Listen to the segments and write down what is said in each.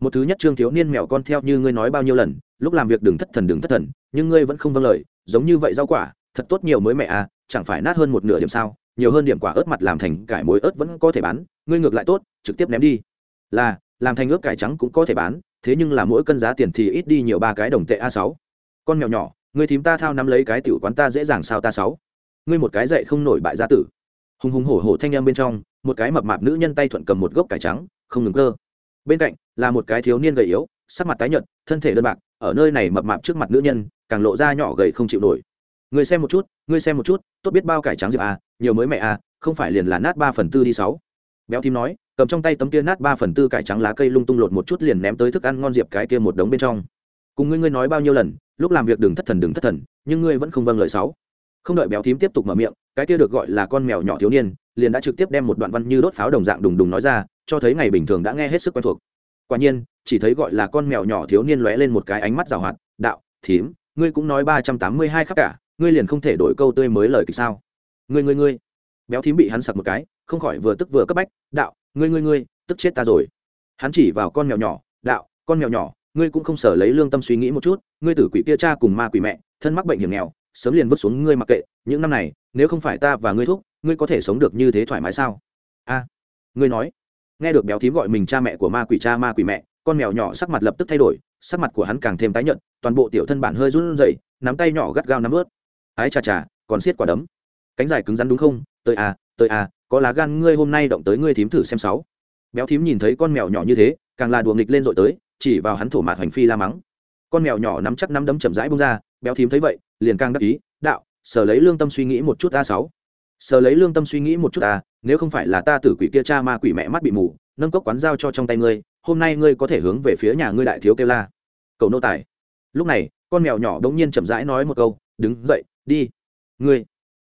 một thứ nhất trương thiếu niên mèo con theo như ngươi nói bao nhiêu lần, lúc làm việc đừng thất thần, đừng thất thần, nhưng ngươi vẫn không vâng lời, giống như vậy rau quả, thật tốt nhiều mới mẹ à chẳng phải nát hơn một nửa điểm sao, nhiều hơn điểm quả ớt mặt làm thành cải muối ớt vẫn có thể bán, ngươi ngược lại tốt, trực tiếp ném đi. Là, làm thành ướp cải trắng cũng có thể bán, thế nhưng là mỗi cân giá tiền thì ít đi nhiều ba cái đồng tệ a sáu. Con mèo nhỏ, ngươi thím ta thao nắm lấy cái tiểu quán ta dễ dàng sao ta sáu. Ngươi một cái dậy không nổi bại gia tử. Hùng hùng hổ hổ thanh em bên trong, một cái mập mạp nữ nhân tay thuận cầm một gốc cải trắng, không ngừng cơ bên cạnh là một cái thiếu niên gầy yếu, sắc mặt tái nhợt, thân thể đơn bạc, ở nơi này mập mạp trước mặt nữ nhân, càng lộ ra nhỏ gầy không chịu nổi. Người xem một chút, người xem một chút, tốt biết bao cải trắng diệp à nhiều mới mẹ à không phải liền là nát ba phần tư đi sáu. Béo thím nói, cầm trong tay tấm kia nát ba phần tư cải trắng lá cây lung tung lột một chút liền ném tới thức ăn ngon diệp cái kia một đống bên trong. Cùng ngươi ngươi nói bao nhiêu lần, lúc làm việc đừng thất thần đừng thất thần, nhưng ngươi vẫn không vâng lời sáu. Không đợi béo thím tiếp tục mở miệng, cái kia được gọi là con mèo nhỏ thiếu niên liền đã trực tiếp đem một đoạn văn như đốt pháo đồng dạng đùng đùng nói ra, cho thấy ngày bình thường đã nghe hết sức quen thuộc. Quả nhiên, chỉ thấy gọi là con mèo nhỏ thiếu niên lóe lên một cái ánh mắt rào hoạt, đạo, thím, ngươi cũng nói ba trăm tám mươi hai khắc cả, ngươi liền không thể đổi câu tươi mới lời kịch sao? Ngươi ngươi ngươi. Béo thím bị hắn sặc một cái, không khỏi vừa tức vừa cấp bách, đạo, ngươi ngươi ngươi, tức chết ta rồi. Hắn chỉ vào con mèo nhỏ, đạo, con mèo nhỏ, ngươi cũng không sở lấy lương tâm suy nghĩ một chút, ngươi tử quỷ kia cha cùng ma quỷ mẹ, thân mắc bệnh hiểm nghèo, sớm liền vứt xuống ngươi mặc kệ, những năm này, nếu không phải ta và ngươi thúc ngươi có thể sống được như thế thoải mái sao? A, ngươi nói. Nghe được béo thím gọi mình cha mẹ của ma quỷ cha ma quỷ mẹ, con mèo nhỏ sắc mặt lập tức thay đổi, sắc mặt của hắn càng thêm tái nhợt, toàn bộ tiểu thân bản hơi run rẩy, nắm tay nhỏ gắt gao nắm ướt. Ái chà chà, còn xiết quả đấm. Cánh dài cứng rắn đúng không? Tới à tới à có lá gan ngươi hôm nay động tới ngươi thím thử xem sáu. Béo thím nhìn thấy con mèo nhỏ như thế, càng là đùa nghịch lên rồi tới, chỉ vào hắn thổ mạt hành phi la mắng. Con mèo nhỏ nắm chắc nắm đấm chậm rãi bông ra, béo thím thấy vậy, liền càng đắc ý, đạo, sở lấy lương tâm suy nghĩ một chút a sáu sờ lấy lương tâm suy nghĩ một chút ta, nếu không phải là ta tử quỷ kia cha ma quỷ mẹ mắt bị mù nâng cốc quán giao cho trong tay ngươi hôm nay ngươi có thể hướng về phía nhà ngươi đại thiếu kêu la. Cầu nô tài. Lúc này con mèo nhỏ đống nhiên chậm rãi nói một câu đứng dậy đi. Ngươi.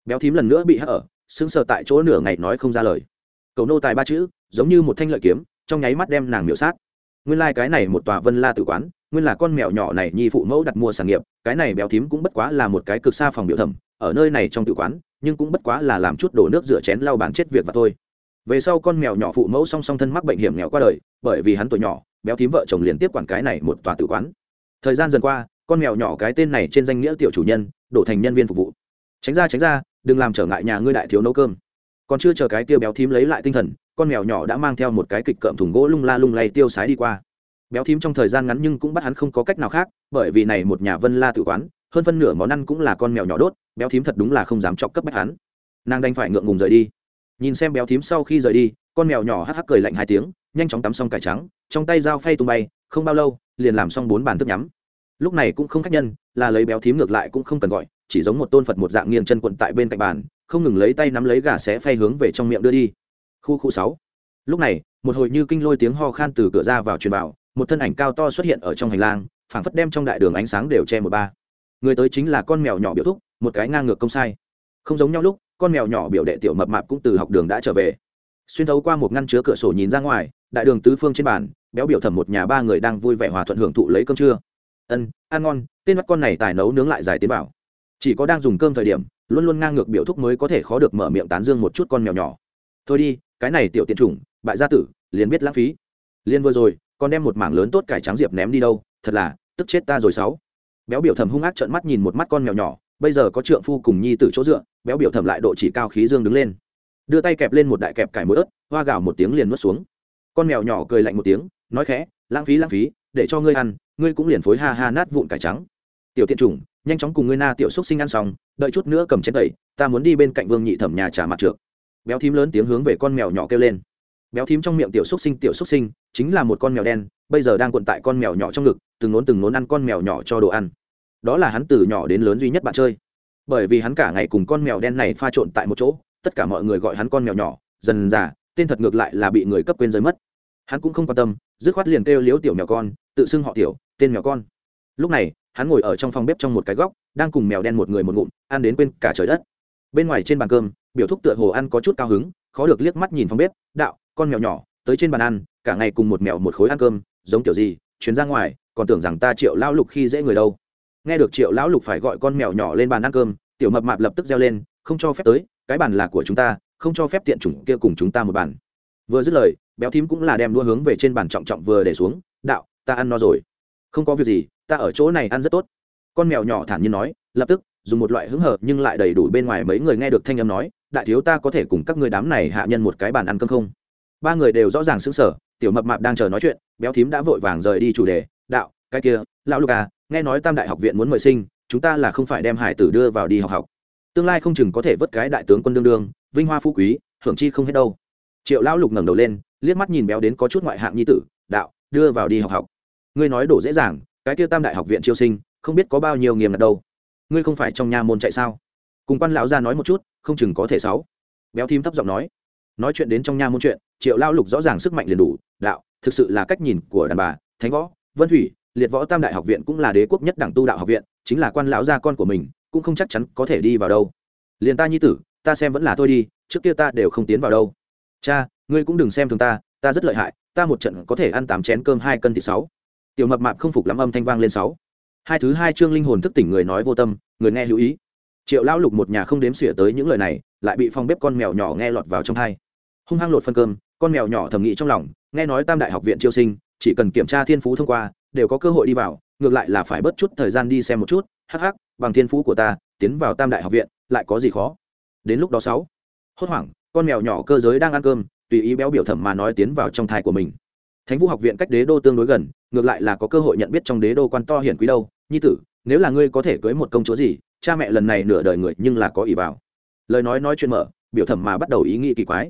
Béo thím lần nữa bị hắc ở sững sờ tại chỗ nửa ngày nói không ra lời. Cầu nô tài ba chữ giống như một thanh lợi kiếm trong nháy mắt đem nàng miểu sát. Nguyên lai、like、cái này một tòa vân la tự quán nguyên là con mèo nhỏ này nhi phụ mẫu đặt mua sản nghiệp cái này béo thím cũng bất quá là một cái cực xa phòng biểu thẩm ở nơi này trong tự quán nhưng cũng bất quá là làm chút đổ nước rửa chén lau bàn chết việc và thôi. Về sau con mèo nhỏ phụ mẫu song song thân mắc bệnh hiểm nghèo qua đời, bởi vì hắn tuổi nhỏ, béo thím vợ chồng liền tiếp quản cái này một tòa tử quán. Thời gian dần qua, con mèo nhỏ cái tên này trên danh nghĩa tiểu chủ nhân, đổ thành nhân viên phục vụ. Tránh ra tránh ra, đừng làm trở ngại nhà ngươi đại thiếu nấu cơm. Còn chưa chờ cái tiêu béo thím lấy lại tinh thần, con mèo nhỏ đã mang theo một cái kịch cợm thùng gỗ lung la lung lay tiêu sái đi qua. Béo thím trong thời gian ngắn nhưng cũng bắt hắn không có cách nào khác, bởi vì này một nhà vân la tử quán hơn phân nửa món ăn cũng là con mèo nhỏ đốt, béo thím thật đúng là không dám chọc cấp bách hắn. Nàng đành phải ngượng ngùng rời đi. Nhìn xem béo thím sau khi rời đi, con mèo nhỏ hắc hắc cười lạnh hai tiếng, nhanh chóng tắm xong cải trắng, trong tay dao phay tung bay, không bao lâu, liền làm xong bốn bàn thức nhắm. Lúc này cũng không khách nhân, là lấy béo thím ngược lại cũng không cần gọi, chỉ giống một tôn phật một dạng nghiêng chân quận tại bên cạnh bàn, không ngừng lấy tay nắm lấy gà xé phay hướng về trong miệng đưa đi. Khu khu sáu. Lúc này, một hồi như kinh lôi tiếng ho khan từ cửa ra vào truyền vào, một thân ảnh cao to xuất hiện ở trong hành lang, phảng phất đem trong đại đường ánh sáng đều che một ba người tới chính là con mèo nhỏ biểu thúc, một cái ngang ngược công sai. Không giống nhau lúc, con mèo nhỏ biểu đệ tiểu mập mạp cũng từ học đường đã trở về. Xuyên thấu qua một ngăn chứa cửa sổ nhìn ra ngoài, đại đường tứ phương trên bàn, béo biểu thẩm một nhà ba người đang vui vẻ hòa thuận hưởng thụ lấy cơm trưa. Ân, ăn ngon, tên mắt con này tài nấu nướng lại dài tiến bảo chỉ có đang dùng cơm thời điểm, luôn luôn ngang ngược biểu thúc mới có thể khó được mở miệng tán dương một chút con mèo nhỏ. Thôi đi, cái này tiểu tiện chủng, bại gia tử, liền biết lãng phí. Liên vừa rồi con đem một mảng lớn tốt cải trắng diệp ném đi đâu, thật là, tức chết ta rồi sáu béo biểu thẩm hung ác trợn mắt nhìn một mắt con mèo nhỏ, bây giờ có trượng phu cùng nhi tử chỗ dựa, béo biểu thẩm lại độ chỉ cao khí dương đứng lên. Đưa tay kẹp lên một đại kẹp cải mũi ớt, hoa gào một tiếng liền nuốt xuống. Con mèo nhỏ cười lạnh một tiếng, nói khẽ, lãng phí lãng phí, để cho ngươi ăn, ngươi cũng liền phối ha ha nát vụn cải trắng. Tiểu tiện chủng, nhanh chóng cùng ngươi na tiểu xúc sinh ăn xong, đợi chút nữa cầm chén tẩy, ta muốn đi bên cạnh vương nhị thẩm nhà trả mặt trượt béo thím lớn tiếng hướng về con mèo nhỏ kêu lên. Béo thím trong miệng tiểu xúc sinh, tiểu xúc sinh, chính là một con mèo đen, bây giờ đang cuộn tại con mèo nhỏ trong ngực, từng nốn từng nốn ăn con mèo nhỏ cho đồ ăn đó là hắn từ nhỏ đến lớn duy nhất bạn chơi. Bởi vì hắn cả ngày cùng con mèo đen này pha trộn tại một chỗ, tất cả mọi người gọi hắn con mèo nhỏ, dần dà, tên thật ngược lại là bị người cấp quên rơi mất. Hắn cũng không quan tâm, dứt khoát liền kêu liếu tiểu mèo con, tự xưng họ tiểu, tên mèo con. Lúc này, hắn ngồi ở trong phòng bếp trong một cái góc, đang cùng mèo đen một người một ngụm, ăn đến quên cả trời đất. Bên ngoài trên bàn cơm, biểu thúc tựa hồ ăn có chút cao hứng, khó được liếc mắt nhìn phòng bếp, đạo, con mèo nhỏ, tới trên bàn ăn, cả ngày cùng một mèo một khối ăn cơm, giống kiểu gì, chuyến ra ngoài, còn tưởng rằng ta triệu lao lục khi dễ người đâu nghe được triệu lão lục phải gọi con mèo nhỏ lên bàn ăn cơm, tiểu mập mạp lập tức reo lên, không cho phép tới, cái bàn là của chúng ta, không cho phép tiện chủng kia cùng chúng ta một bàn. Vừa dứt lời, béo thím cũng là đem đua hướng về trên bàn trọng trọng vừa để xuống, đạo, ta ăn no rồi. Không có việc gì, ta ở chỗ này ăn rất tốt. Con mèo nhỏ thản nhiên nói, lập tức, dùng một loại hứng hở nhưng lại đầy đủ bên ngoài mấy người nghe được thanh âm nói, đại thiếu ta có thể cùng các người đám này hạ nhân một cái bàn ăn cơm không? Ba người đều rõ ràng xứng sở tiểu mập mạp đang chờ nói chuyện, béo thím đã vội vàng rời đi chủ đề, đạo, cái kia, lão lục à nghe nói tam đại học viện muốn mời sinh, chúng ta là không phải đem hải tử đưa vào đi học học. Tương lai không chừng có thể vớt cái đại tướng quân đương đương, vinh hoa phú quý, hưởng chi không hết đâu. Triệu lão lục ngẩng đầu lên, liếc mắt nhìn béo đến có chút ngoại hạng nhi tử, đạo, đưa vào đi học học. Ngươi nói đổ dễ dàng, cái kia tam đại học viện chiêu sinh, không biết có bao nhiêu nghiêm ngặt đâu. Ngươi không phải trong nhà môn chạy sao? Cùng quan lão ra nói một chút, không chừng có thể sáu. Béo thím thấp giọng nói. Nói chuyện đến trong nhà môn chuyện, triệu lao lục rõ ràng sức mạnh liền đủ, đạo, thực sự là cách nhìn của đàn bà, thánh võ, vân thủy liệt võ tam đại học viện cũng là đế quốc nhất đẳng tu đạo học viện, chính là quan lão gia con của mình, cũng không chắc chắn có thể đi vào đâu. Liền ta nhi tử, ta xem vẫn là thôi đi, trước kia ta đều không tiến vào đâu. Cha, ngươi cũng đừng xem thường ta ta rất lợi hại, ta một trận có thể ăn tám chén cơm hai cân thịt sáu. Tiểu mập mạp không phục lắm âm thanh vang lên sáu. Hai thứ hai chương linh hồn thức tỉnh người nói vô tâm, người nghe hữu ý. Triệu lão lục một nhà không đếm xỉa tới những lời này, lại bị phong bếp con mèo nhỏ nghe lọt vào trong thai hung hăng lột phân cơm, con mèo nhỏ thầm nghĩ trong lòng, nghe nói tam đại học viện chiêu sinh, chỉ cần kiểm tra thiên phú thông qua đều có cơ hội đi vào, ngược lại là phải bớt chút thời gian đi xem một chút. Hắc hắc, bằng thiên phú của ta, tiến vào tam đại học viện, lại có gì khó? Đến lúc đó sáu. Hốt hoảng, con mèo nhỏ cơ giới đang ăn cơm, tùy ý béo biểu thẩm mà nói tiến vào trong thai của mình. Thánh vũ học viện cách đế đô tương đối gần, ngược lại là có cơ hội nhận biết trong đế đô quan to hiển quý đâu. Nhi tử, nếu là ngươi có thể cưới một công chúa gì, cha mẹ lần này nửa đời người nhưng là có ý vào. Lời nói nói chuyện mở, biểu thẩm mà bắt đầu ý nghĩ kỳ quái.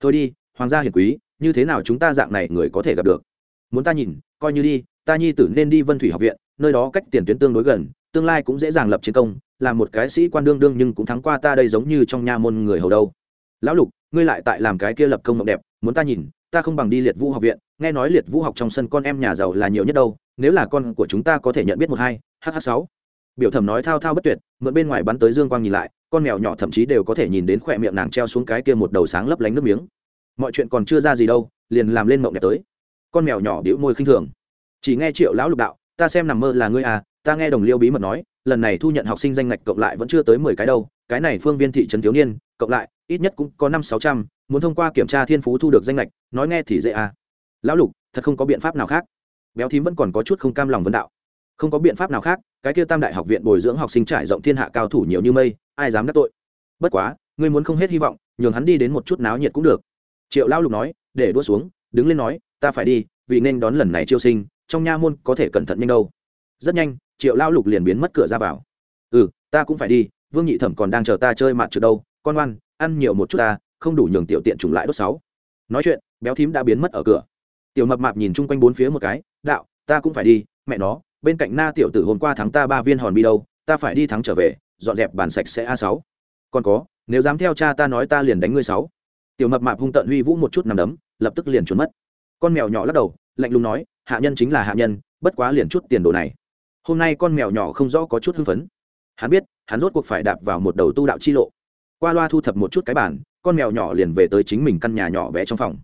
Thôi đi, hoàng gia hiển quý, như thế nào chúng ta dạng này người có thể gặp được? Muốn ta nhìn coi như đi, ta nhi tử nên đi vân thủy học viện, nơi đó cách tiền tuyến tương đối gần, tương lai cũng dễ dàng lập chiến công, là một cái sĩ quan đương đương nhưng cũng thắng qua ta đây giống như trong nha môn người hầu đâu. Lão lục, ngươi lại tại làm cái kia lập công mộng đẹp, muốn ta nhìn, ta không bằng đi liệt vũ học viện, nghe nói liệt vũ học trong sân con em nhà giàu là nhiều nhất đâu, nếu là con của chúng ta có thể nhận biết một hai hh sáu. Biểu thẩm nói thao thao bất tuyệt, mượn bên ngoài bắn tới dương quang nhìn lại, con mèo nhỏ thậm chí đều có thể nhìn đến khỏe miệng nàng treo xuống cái kia một đầu sáng lấp lánh nước miếng. Mọi chuyện còn chưa ra gì đâu, liền làm lên mộng đẹp tới con mèo nhỏ bĩu môi khinh thường. Chỉ nghe triệu lão lục đạo, ta xem nằm mơ là ngươi à ta nghe đồng liêu bí mật nói, lần này thu nhận học sinh danh ngạch cộng lại vẫn chưa tới mười cái đâu, cái này phương viên thị trấn thiếu niên, cộng lại, ít nhất cũng có năm sáu trăm, muốn thông qua kiểm tra thiên phú thu được danh ngạch, nói nghe thì dễ à. Lão lục, thật không có biện pháp nào khác. Béo thím vẫn còn có chút không cam lòng vấn đạo. Không có biện pháp nào khác, cái kia tam đại học viện bồi dưỡng học sinh trải rộng thiên hạ cao thủ nhiều như mây, ai dám đắc tội? Bất quá, ngươi muốn không hết hy vọng, nhường hắn đi đến một chút náo nhiệt cũng được. Triệu lão lục nói, để đua xuống, đứng lên nói ta phải đi, vì nên đón lần này chiêu sinh, trong nha môn có thể cẩn thận nhanh đâu. Rất nhanh, triệu lao lục liền biến mất cửa ra vào. Ừ ta cũng phải đi, vương nhị thẩm còn đang chờ ta chơi mặt trượt đâu, con ngoan, ăn nhiều một chút ta, không đủ nhường tiểu tiện trùng lại đốt sáu. Nói chuyện, béo thím đã biến mất ở cửa. Tiểu mập mạp nhìn chung quanh bốn phía một cái, đạo, ta cũng phải đi, mẹ nó, bên cạnh na tiểu tử hôm qua thắng ta ba viên hòn bi đâu, ta phải đi thắng trở về, dọn dẹp bàn sạch sẽ a sáu. Còn có, nếu dám theo cha ta nói ta liền đánh ngươi sáu. Tiểu mập mạp hung tận huy vũ một chút nằm đấm, lập tức liền trốn mất con mèo nhỏ lắc đầu, lạnh lùng nói, hạ nhân chính là hạ nhân, bất quá liền chút tiền đồ này. Hôm nay con mèo nhỏ không rõ có chút hưng phấn. Hắn biết, hắn rốt cuộc phải đạp vào một đầu tu đạo chi lộ. Qua loa thu thập một chút cái bản con mèo nhỏ liền về tới chính mình căn nhà nhỏ bé trong phòng.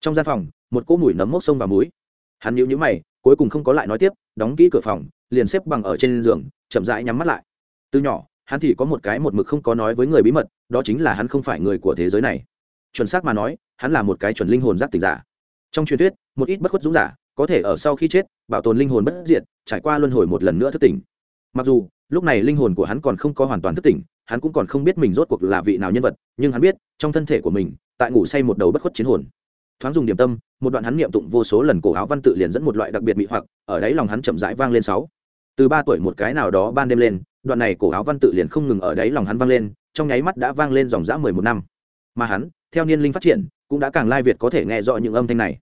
Trong gian phòng, một cỗ mùi nấm mốc sông và muối hắn nhíu nhíu mày, cuối cùng không có lại nói tiếp, đóng kỹ cửa phòng, liền xếp bằng ở trên giường, chậm rãi nhắm mắt lại. Từ nhỏ, hắn thì có một cái một mực không có nói với người bí mật, đó chính là hắn không phải người của thế giới này. Chuẩn xác mà nói, hắn là một cái chuẩn linh hồn giác tỉnh giả trong truyền thuyết, một ít bất khuất dũng giả có thể ở sau khi chết, bảo tồn linh hồn bất diệt, trải qua luân hồi một lần nữa thức tỉnh. Mặc dù, lúc này linh hồn của hắn còn không có hoàn toàn thức tỉnh, hắn cũng còn không biết mình rốt cuộc là vị nào nhân vật, nhưng hắn biết, trong thân thể của mình, tại ngủ say một đầu bất khuất chiến hồn. Thoáng dùng điểm tâm, một đoạn hắn niệm tụng vô số lần cổ áo văn tự liền dẫn một loại đặc biệt mị hoặc, ở đáy lòng hắn chậm rãi vang lên sáu. Từ ba tuổi một cái nào đó ban đêm lên, đoạn này cổ áo văn tự liền không ngừng ở đáy lòng hắn vang lên, trong nháy mắt đã vang lên dòng dã mười một năm. Mà hắn, theo niên linh phát triển cũng đã càng lai việt có thể nghe rõ những âm thanh này.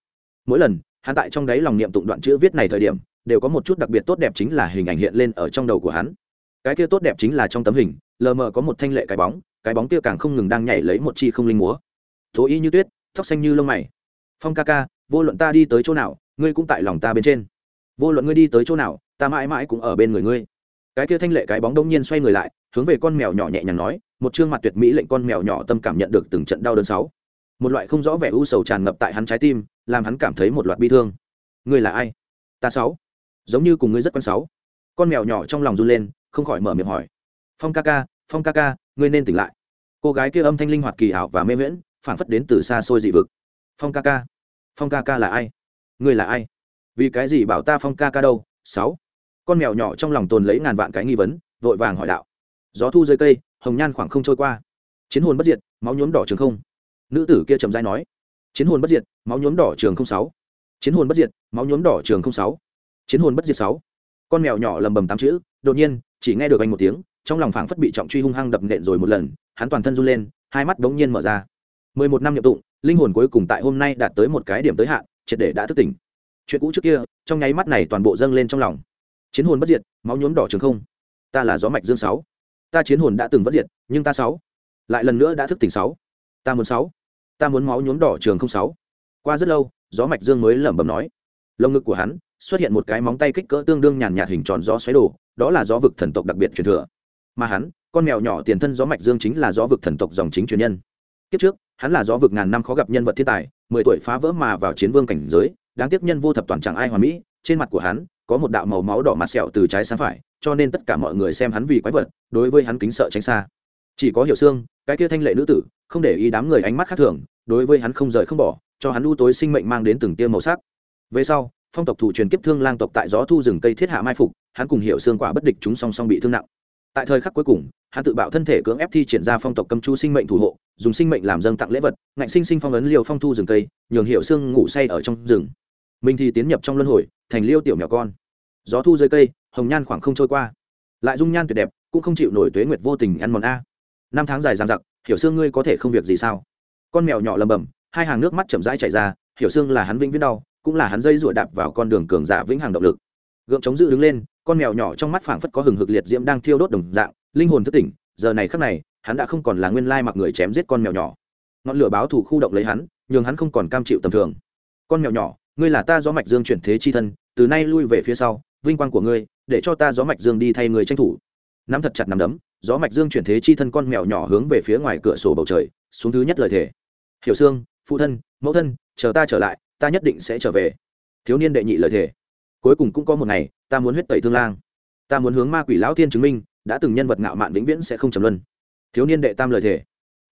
Mỗi lần, hắn tại trong đáy lòng niệm tụng đoạn chữ viết này thời điểm, đều có một chút đặc biệt tốt đẹp chính là hình ảnh hiện lên ở trong đầu của hắn. Cái kia tốt đẹp chính là trong tấm hình, lờ mờ có một thanh lệ cái bóng cái bóng kia càng không ngừng đang nhảy lấy một chi không linh múa. Thố y như tuyết, tóc xanh như lông mày. Phong ca ca, vô luận ta đi tới chỗ nào, ngươi cũng tại lòng ta bên trên. Vô luận ngươi đi tới chỗ nào, ta mãi mãi cũng ở bên người ngươi. Cái kia thanh lệ cái bóng đông nhiên xoay người lại, hướng về con mèo nhỏ nhẹ nhàng nói, một chương mặt tuyệt mỹ lệnh con mèo nhỏ tâm cảm nhận được từng trận đau đớn sáu một loại không rõ vẻ u sầu tràn ngập tại hắn trái tim, làm hắn cảm thấy một loạt bi thương. Ngươi là ai? Ta sáu. Giống như cùng ngươi rất quen sáu. Con mèo nhỏ trong lòng run lên, không khỏi mở miệng hỏi. Phong ca ca, phong ca ca, ngươi nên tỉnh lại. Cô gái kia âm thanh linh hoạt kỳ ảo và mê miễn phản phất đến từ xa xôi dị vực. Phong ca ca. Phong ca ca là ai? Ngươi là ai? Vì cái gì bảo ta phong ca ca đâu? Sáu. Con mèo nhỏ trong lòng tồn lấy ngàn vạn cái nghi vấn, vội vàng hỏi đạo. Gió thu dưới cây, hồng nhan khoảng không trôi qua. Chiến hồn bất diệt, máu nhuốm đỏ trường không nữ tử kia trầm dai nói, chiến hồn bất diệt, máu nhuốm đỏ trường không sáu. Chiến hồn bất diệt, máu nhuốm đỏ trường không sáu. Chiến hồn bất diệt sáu. Con mèo nhỏ lầm bầm tám chữ, đột nhiên, chỉ nghe được anh một tiếng, trong lòng phảng phất bị trọng truy hung hăng đập nện rồi một lần, hắn toàn thân run lên, hai mắt bỗng nhiên mở ra. Mười một năm nhập tụng, linh hồn cuối cùng tại hôm nay đạt tới một cái điểm tới hạn, triệt để đã thức tỉnh. Chuyện cũ trước kia, trong nháy mắt này toàn bộ dâng lên trong lòng. Chiến hồn bất diệt, máu nhuốm đỏ trường không. Ta là gió mạch dương sáu. Ta chiến hồn đã từng bất diệt, nhưng ta sáu. Lại lần nữa đã thức tỉnh sáu. Ta muốn sáu ta muốn máu nhuốm đỏ trường không sáu. Qua rất lâu gió mạch dương mới lẩm bẩm nói. Lồng ngực của hắn xuất hiện một cái móng tay kích cỡ tương đương nhàn nhạt hình tròn gió xoáy đổ, đó là gió vực thần tộc đặc biệt truyền thừa. Mà hắn con mèo nhỏ tiền thân gió mạch dương chính là gió vực thần tộc dòng chính truyền nhân. Kiếp trước hắn là gió vực ngàn năm khó gặp nhân vật thiên tài mười tuổi phá vỡ mà vào chiến vương cảnh giới đáng tiếc nhân vô thập toàn chẳng ai hoàn mỹ trên mặt của hắn có một đạo màu máu đỏ mặt sẹo từ trái sang phải cho nên tất cả mọi người xem hắn vì quái vật đối với hắn kính sợ tránh xa chỉ có hiểu xương, cái kia thanh lệ nữ tử, không để ý đám người ánh mắt khác thường, đối với hắn không rời không bỏ, cho hắn u tối sinh mệnh mang đến từng tia màu sắc. Về sau, phong tộc thủ truyền kiếp thương lang tộc tại gió thu rừng cây thiết hạ mai phục, hắn cùng hiểu xương quả bất địch chúng song song bị thương nặng. Tại thời khắc cuối cùng, hắn tự bạo thân thể cưỡng ép thi triển ra phong tộc cầm chu sinh mệnh thủ hộ, dùng sinh mệnh làm dâng tặng lễ vật, ngạnh sinh sinh phong ấn liều phong thu rừng cây, nhường hiệu xương ngủ say ở trong rừng. Mình thì tiến nhập trong luân hồi, thành liêu tiểu mèo con. Gió thu dưới cây, hồng nhan khoảng không trôi qua. Lại dung nhan tuyệt đẹp, cũng không chịu nổi tuế nguyệt vô tình ăn mòn a năm tháng dài dằng dặc, hiểu xương ngươi có thể không việc gì sao? Con mèo nhỏ lầm bầm, hai hàng nước mắt chậm rãi chảy ra, hiểu xương là hắn vĩnh viễn đau, cũng là hắn dây rủa đạp vào con đường cường giả vĩnh hằng động lực. Gượng chống dự đứng lên, con mèo nhỏ trong mắt phảng phất có hừng hực liệt diễm đang thiêu đốt đồng dạng, linh hồn thức tỉnh, giờ này khắc này, hắn đã không còn là nguyên lai mặc người chém giết con mèo nhỏ. Ngọn lửa báo thủ khu động lấy hắn, nhường hắn không còn cam chịu tầm thường. Con mèo nhỏ, ngươi là ta gió mạch dương chuyển thế chi thân, từ nay lui về phía sau, vinh quang của ngươi, để cho ta gió mạch dương đi thay người tranh thủ. Nắm thật chặt nắm đấm gió mạch dương chuyển thế chi thân con mèo nhỏ hướng về phía ngoài cửa sổ bầu trời, xuống thứ nhất lời thể hiểu xương phụ thân, mẫu thân, chờ ta trở lại, ta nhất định sẽ trở về. Thiếu niên đệ nhị lời thể cuối cùng cũng có một ngày, ta muốn huyết tẩy thương lang. Ta muốn hướng ma quỷ lão thiên chứng minh, đã từng nhân vật ngạo mạn vĩnh viễn sẽ không trầm luân. Thiếu niên đệ tam lời thể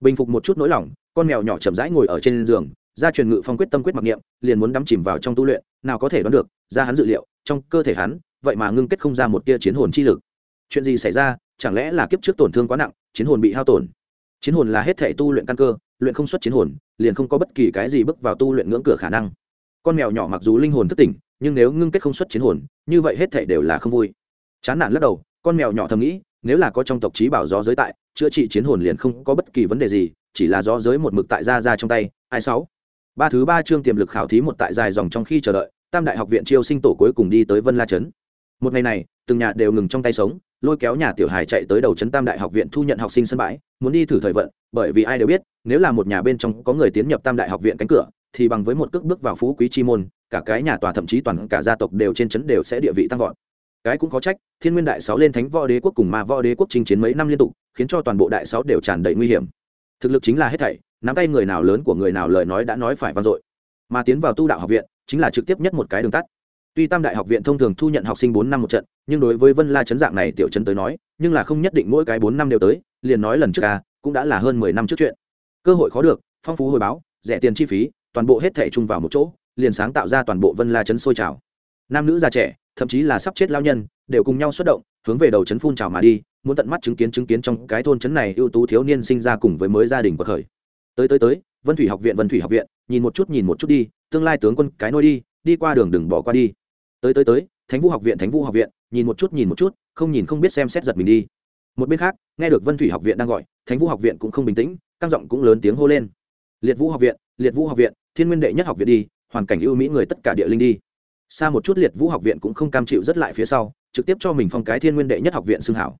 bình phục một chút nỗi lòng, con mèo nhỏ chậm rãi ngồi ở trên giường, ra truyền ngự phong quyết tâm quyết mặc niệm, liền muốn đắm chìm vào trong tu luyện, nào có thể đoán được, ra hắn dự liệu, trong cơ thể hắn, vậy mà ngưng kết không ra một tia chiến hồn chi lực chuyện gì xảy ra, chẳng lẽ là kiếp trước tổn thương quá nặng, chiến hồn bị hao tổn? Chiến hồn là hết thể tu luyện căn cơ, luyện không xuất chiến hồn, liền không có bất kỳ cái gì bước vào tu luyện ngưỡng cửa khả năng. Con mèo nhỏ mặc dù linh hồn thất tỉnh, nhưng nếu ngưng kết không xuất chiến hồn, như vậy hết thể đều là không vui. Chán nản lắc đầu, con mèo nhỏ thầm nghĩ, nếu là có trong tộc trí bảo gió giới tại, chữa trị chiến hồn liền không có bất kỳ vấn đề gì, chỉ là gió giới một mực tại ra ra trong tay, ai sáu? Ba thứ ba chương tiềm lực khảo thí một tại dài dòng trong khi chờ đợi, tam đại học viện chiêu sinh tổ cuối cùng đi tới vân la trấn một ngày này, từng nhà đều ngừng trong tay sống, lôi kéo nhà tiểu hài chạy tới đầu trấn tam đại học viện thu nhận học sinh sân bãi, muốn đi thử thời vận, bởi vì ai đều biết, nếu là một nhà bên trong có người tiến nhập tam đại học viện cánh cửa, thì bằng với một cước bước vào phú quý chi môn, cả cái nhà tòa thậm chí toàn cả gia tộc đều trên trấn đều sẽ địa vị tăng vọt. Cái cũng có trách, thiên nguyên đại sáu lên thánh võ đế quốc cùng ma võ đế quốc chinh chiến mấy năm liên tục, khiến cho toàn bộ đại sáu đều tràn đầy nguy hiểm. Thực lực chính là hết thảy, nắm tay người nào lớn của người nào lời nói đã nói phải vang dội. Mà tiến vào tu đạo học viện, chính là trực tiếp nhất một cái đường tắt tuy tam đại học viện thông thường thu nhận học sinh bốn năm một trận, nhưng đối với vân la chấn dạng này tiểu chấn tới nói, nhưng là không nhất định mỗi cái bốn năm đều tới, liền nói lần trước ca cũng đã là hơn mười năm trước chuyện. Cơ hội khó được, phong phú hồi báo, rẻ tiền chi phí, toàn bộ hết thể chung vào một chỗ, liền sáng tạo ra toàn bộ vân la chấn sôi trào. Nam nữ già trẻ, thậm chí là sắp chết lao nhân, đều cùng nhau xuất động, hướng về đầu trấn phun trào mà đi, muốn tận mắt chứng kiến chứng kiến trong cái thôn trấn này ưu tú thiếu niên sinh ra cùng với mới gia đình của khởi tới tới tới, vân thủy học viện, vân thủy học viện, nhìn một chút nhìn một chút đi, tương lai tướng quân cái nôi đi đi qua đường đừng bỏ qua đi. Tới tới tới, thánh vũ học viện, thánh vũ học viện, nhìn một chút, nhìn một chút, không nhìn không biết xem xét giật mình đi. Một bên khác, nghe được vân thủy học viện đang gọi, thánh vũ học viện cũng không bình tĩnh, căng giọng cũng lớn tiếng hô lên. Liệt vũ học viện, liệt vũ học viện, thiên nguyên đệ nhất học viện đi, hoàn cảnh ưu mỹ người tất cả địa linh đi. Xa một chút, liệt vũ học viện cũng không cam chịu rất lại phía sau, trực tiếp cho mình phong cái thiên nguyên đệ nhất học viện xưng hảo.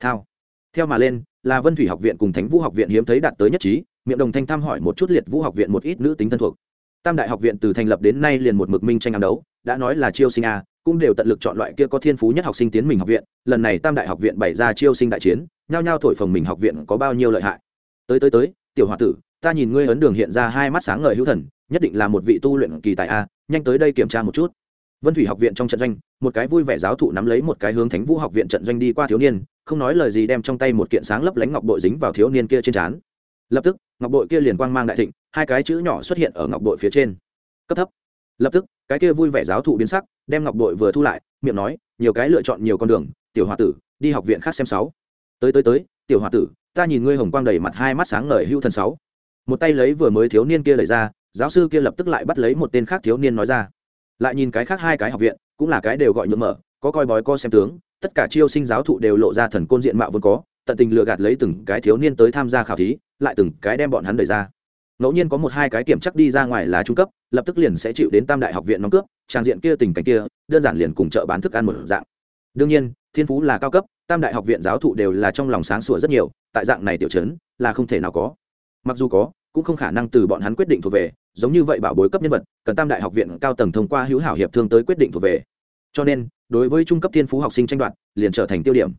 Thao. Theo mà lên, là vân thủy học viện cùng thánh vũ học viện hiếm thấy đạt tới nhất trí, miệng đồng thanh thăm hỏi một chút liệt vũ học viện một ít nữ tính thân thuộc tam đại học viện từ thành lập đến nay liền một mực minh tranh ám đấu, đã nói là chiêu sinh a, cũng đều tận lực chọn loại kia có thiên phú nhất học sinh tiến mình học viện, lần này tam đại học viện bày ra chiêu sinh đại chiến, nhao nhao thổi phồng mình học viện có bao nhiêu lợi hại. Tới tới tới, tiểu h tử, ta nhìn ngươi ấn đường hiện ra hai mắt sáng ngời hữu thần, nhất định là một vị tu luyện kỳ tài a, nhanh tới đây kiểm tra một chút. Vân thủy học viện trong trận doanh, một cái vui vẻ giáo thụ nắm lấy một cái hướng thánh vũ học viện trận doanh đi qua thiếu niên, không nói lời gì đem trong tay một kiện sáng lấp lánh ngọc bội dính vào thiếu niên kia trên trán. Lập tức, ngọc bội kia liền quang mang đại thịnh hai cái chữ nhỏ xuất hiện ở ngọc bội phía trên. Cấp thấp. Lập tức, cái kia vui vẻ giáo thụ biến sắc, đem ngọc bội vừa thu lại, miệng nói, nhiều cái lựa chọn nhiều con đường, tiểu h o a tử, đi học viện khác xem sáu. Tới tới tới, tiểu h o a tử, ta nhìn ngươi hồng quang đầy mặt hai mắt sáng ngời hưu thần sáu. Một tay lấy vừa mới thiếu niên kia lấy ra, giáo sư kia lập tức lại bắt lấy một tên khác thiếu niên nói ra. Lại nhìn cái khác hai cái học viện, cũng là cái đều gọi nhuộm mở, có coi bói co xem tướng, tất cả chiêu sinh giáo thụ đều lộ ra thần côn diện mạo vốn có, tận tình lừa gạt lấy từng cái thiếu niên tới tham gia khảo thí, lại từng cái đem bọn hắn đẩy ra ngẫu nhiên có một hai cái kiểm chắc đi ra ngoài là trung cấp, lập tức liền sẽ chịu đến tam đại học viện nóng cướp, trang diện kia tình cảnh kia, đơn giản liền cùng chợ bán thức ăn một dạng. Đương nhiên, thiên phú là cao cấp, tam đại học viện giáo thụ đều là trong lòng sáng sủa rất nhiều, tại dạng này tiểu chấn là không thể nào có. Mặc dù có, cũng không khả năng từ bọn hắn quyết định thuộc về, giống như vậy bảo bối cấp nhân vật, cần tam đại học viện cao tầng thông qua hữu hảo hiệp thương tới quyết định thuộc về. Cho nên, đối với trung cấp thiên phú học sinh tranh đoạt, liền trở thành tiêu điểm.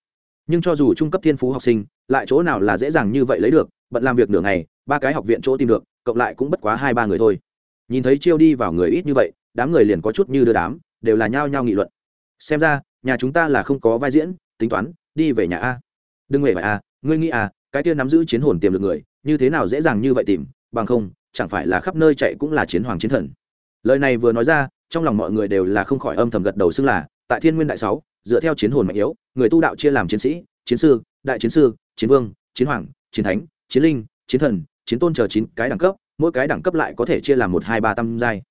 Nhưng cho dù trung cấp thiên phú học sinh, lại chỗ nào là dễ dàng như vậy lấy được, bận làm việc nửa ngày, ba cái học viện chỗ tìm được cộng lại cũng bất quá hai ba người thôi. Nhìn thấy chiêu đi vào người ít như vậy, đám người liền có chút như đưa đám, đều là nhao nhao nghị luận. Xem ra, nhà chúng ta là không có vai diễn, tính toán, đi về nhà a. Đừng về vậy a, ngươi nghĩ a, cái kia nắm giữ chiến hồn tiềm lực người, như thế nào dễ dàng như vậy tìm, bằng không, chẳng phải là khắp nơi chạy cũng là chiến hoàng chiến thần. Lời này vừa nói ra, trong lòng mọi người đều là không khỏi âm thầm gật đầu xưng là, tại thiên nguyên đại sáu, dựa theo chiến hồn mạnh yếu, người tu đạo chia làm chiến sĩ, chiến sư, đại chiến sư, chiến vương, chiến hoàng, chiến thánh, chiến linh, chiến thần chiến tôn chờ chín cái đẳng cấp, mỗi cái đẳng cấp lại có thể chia làm một, hai, ba tam giai.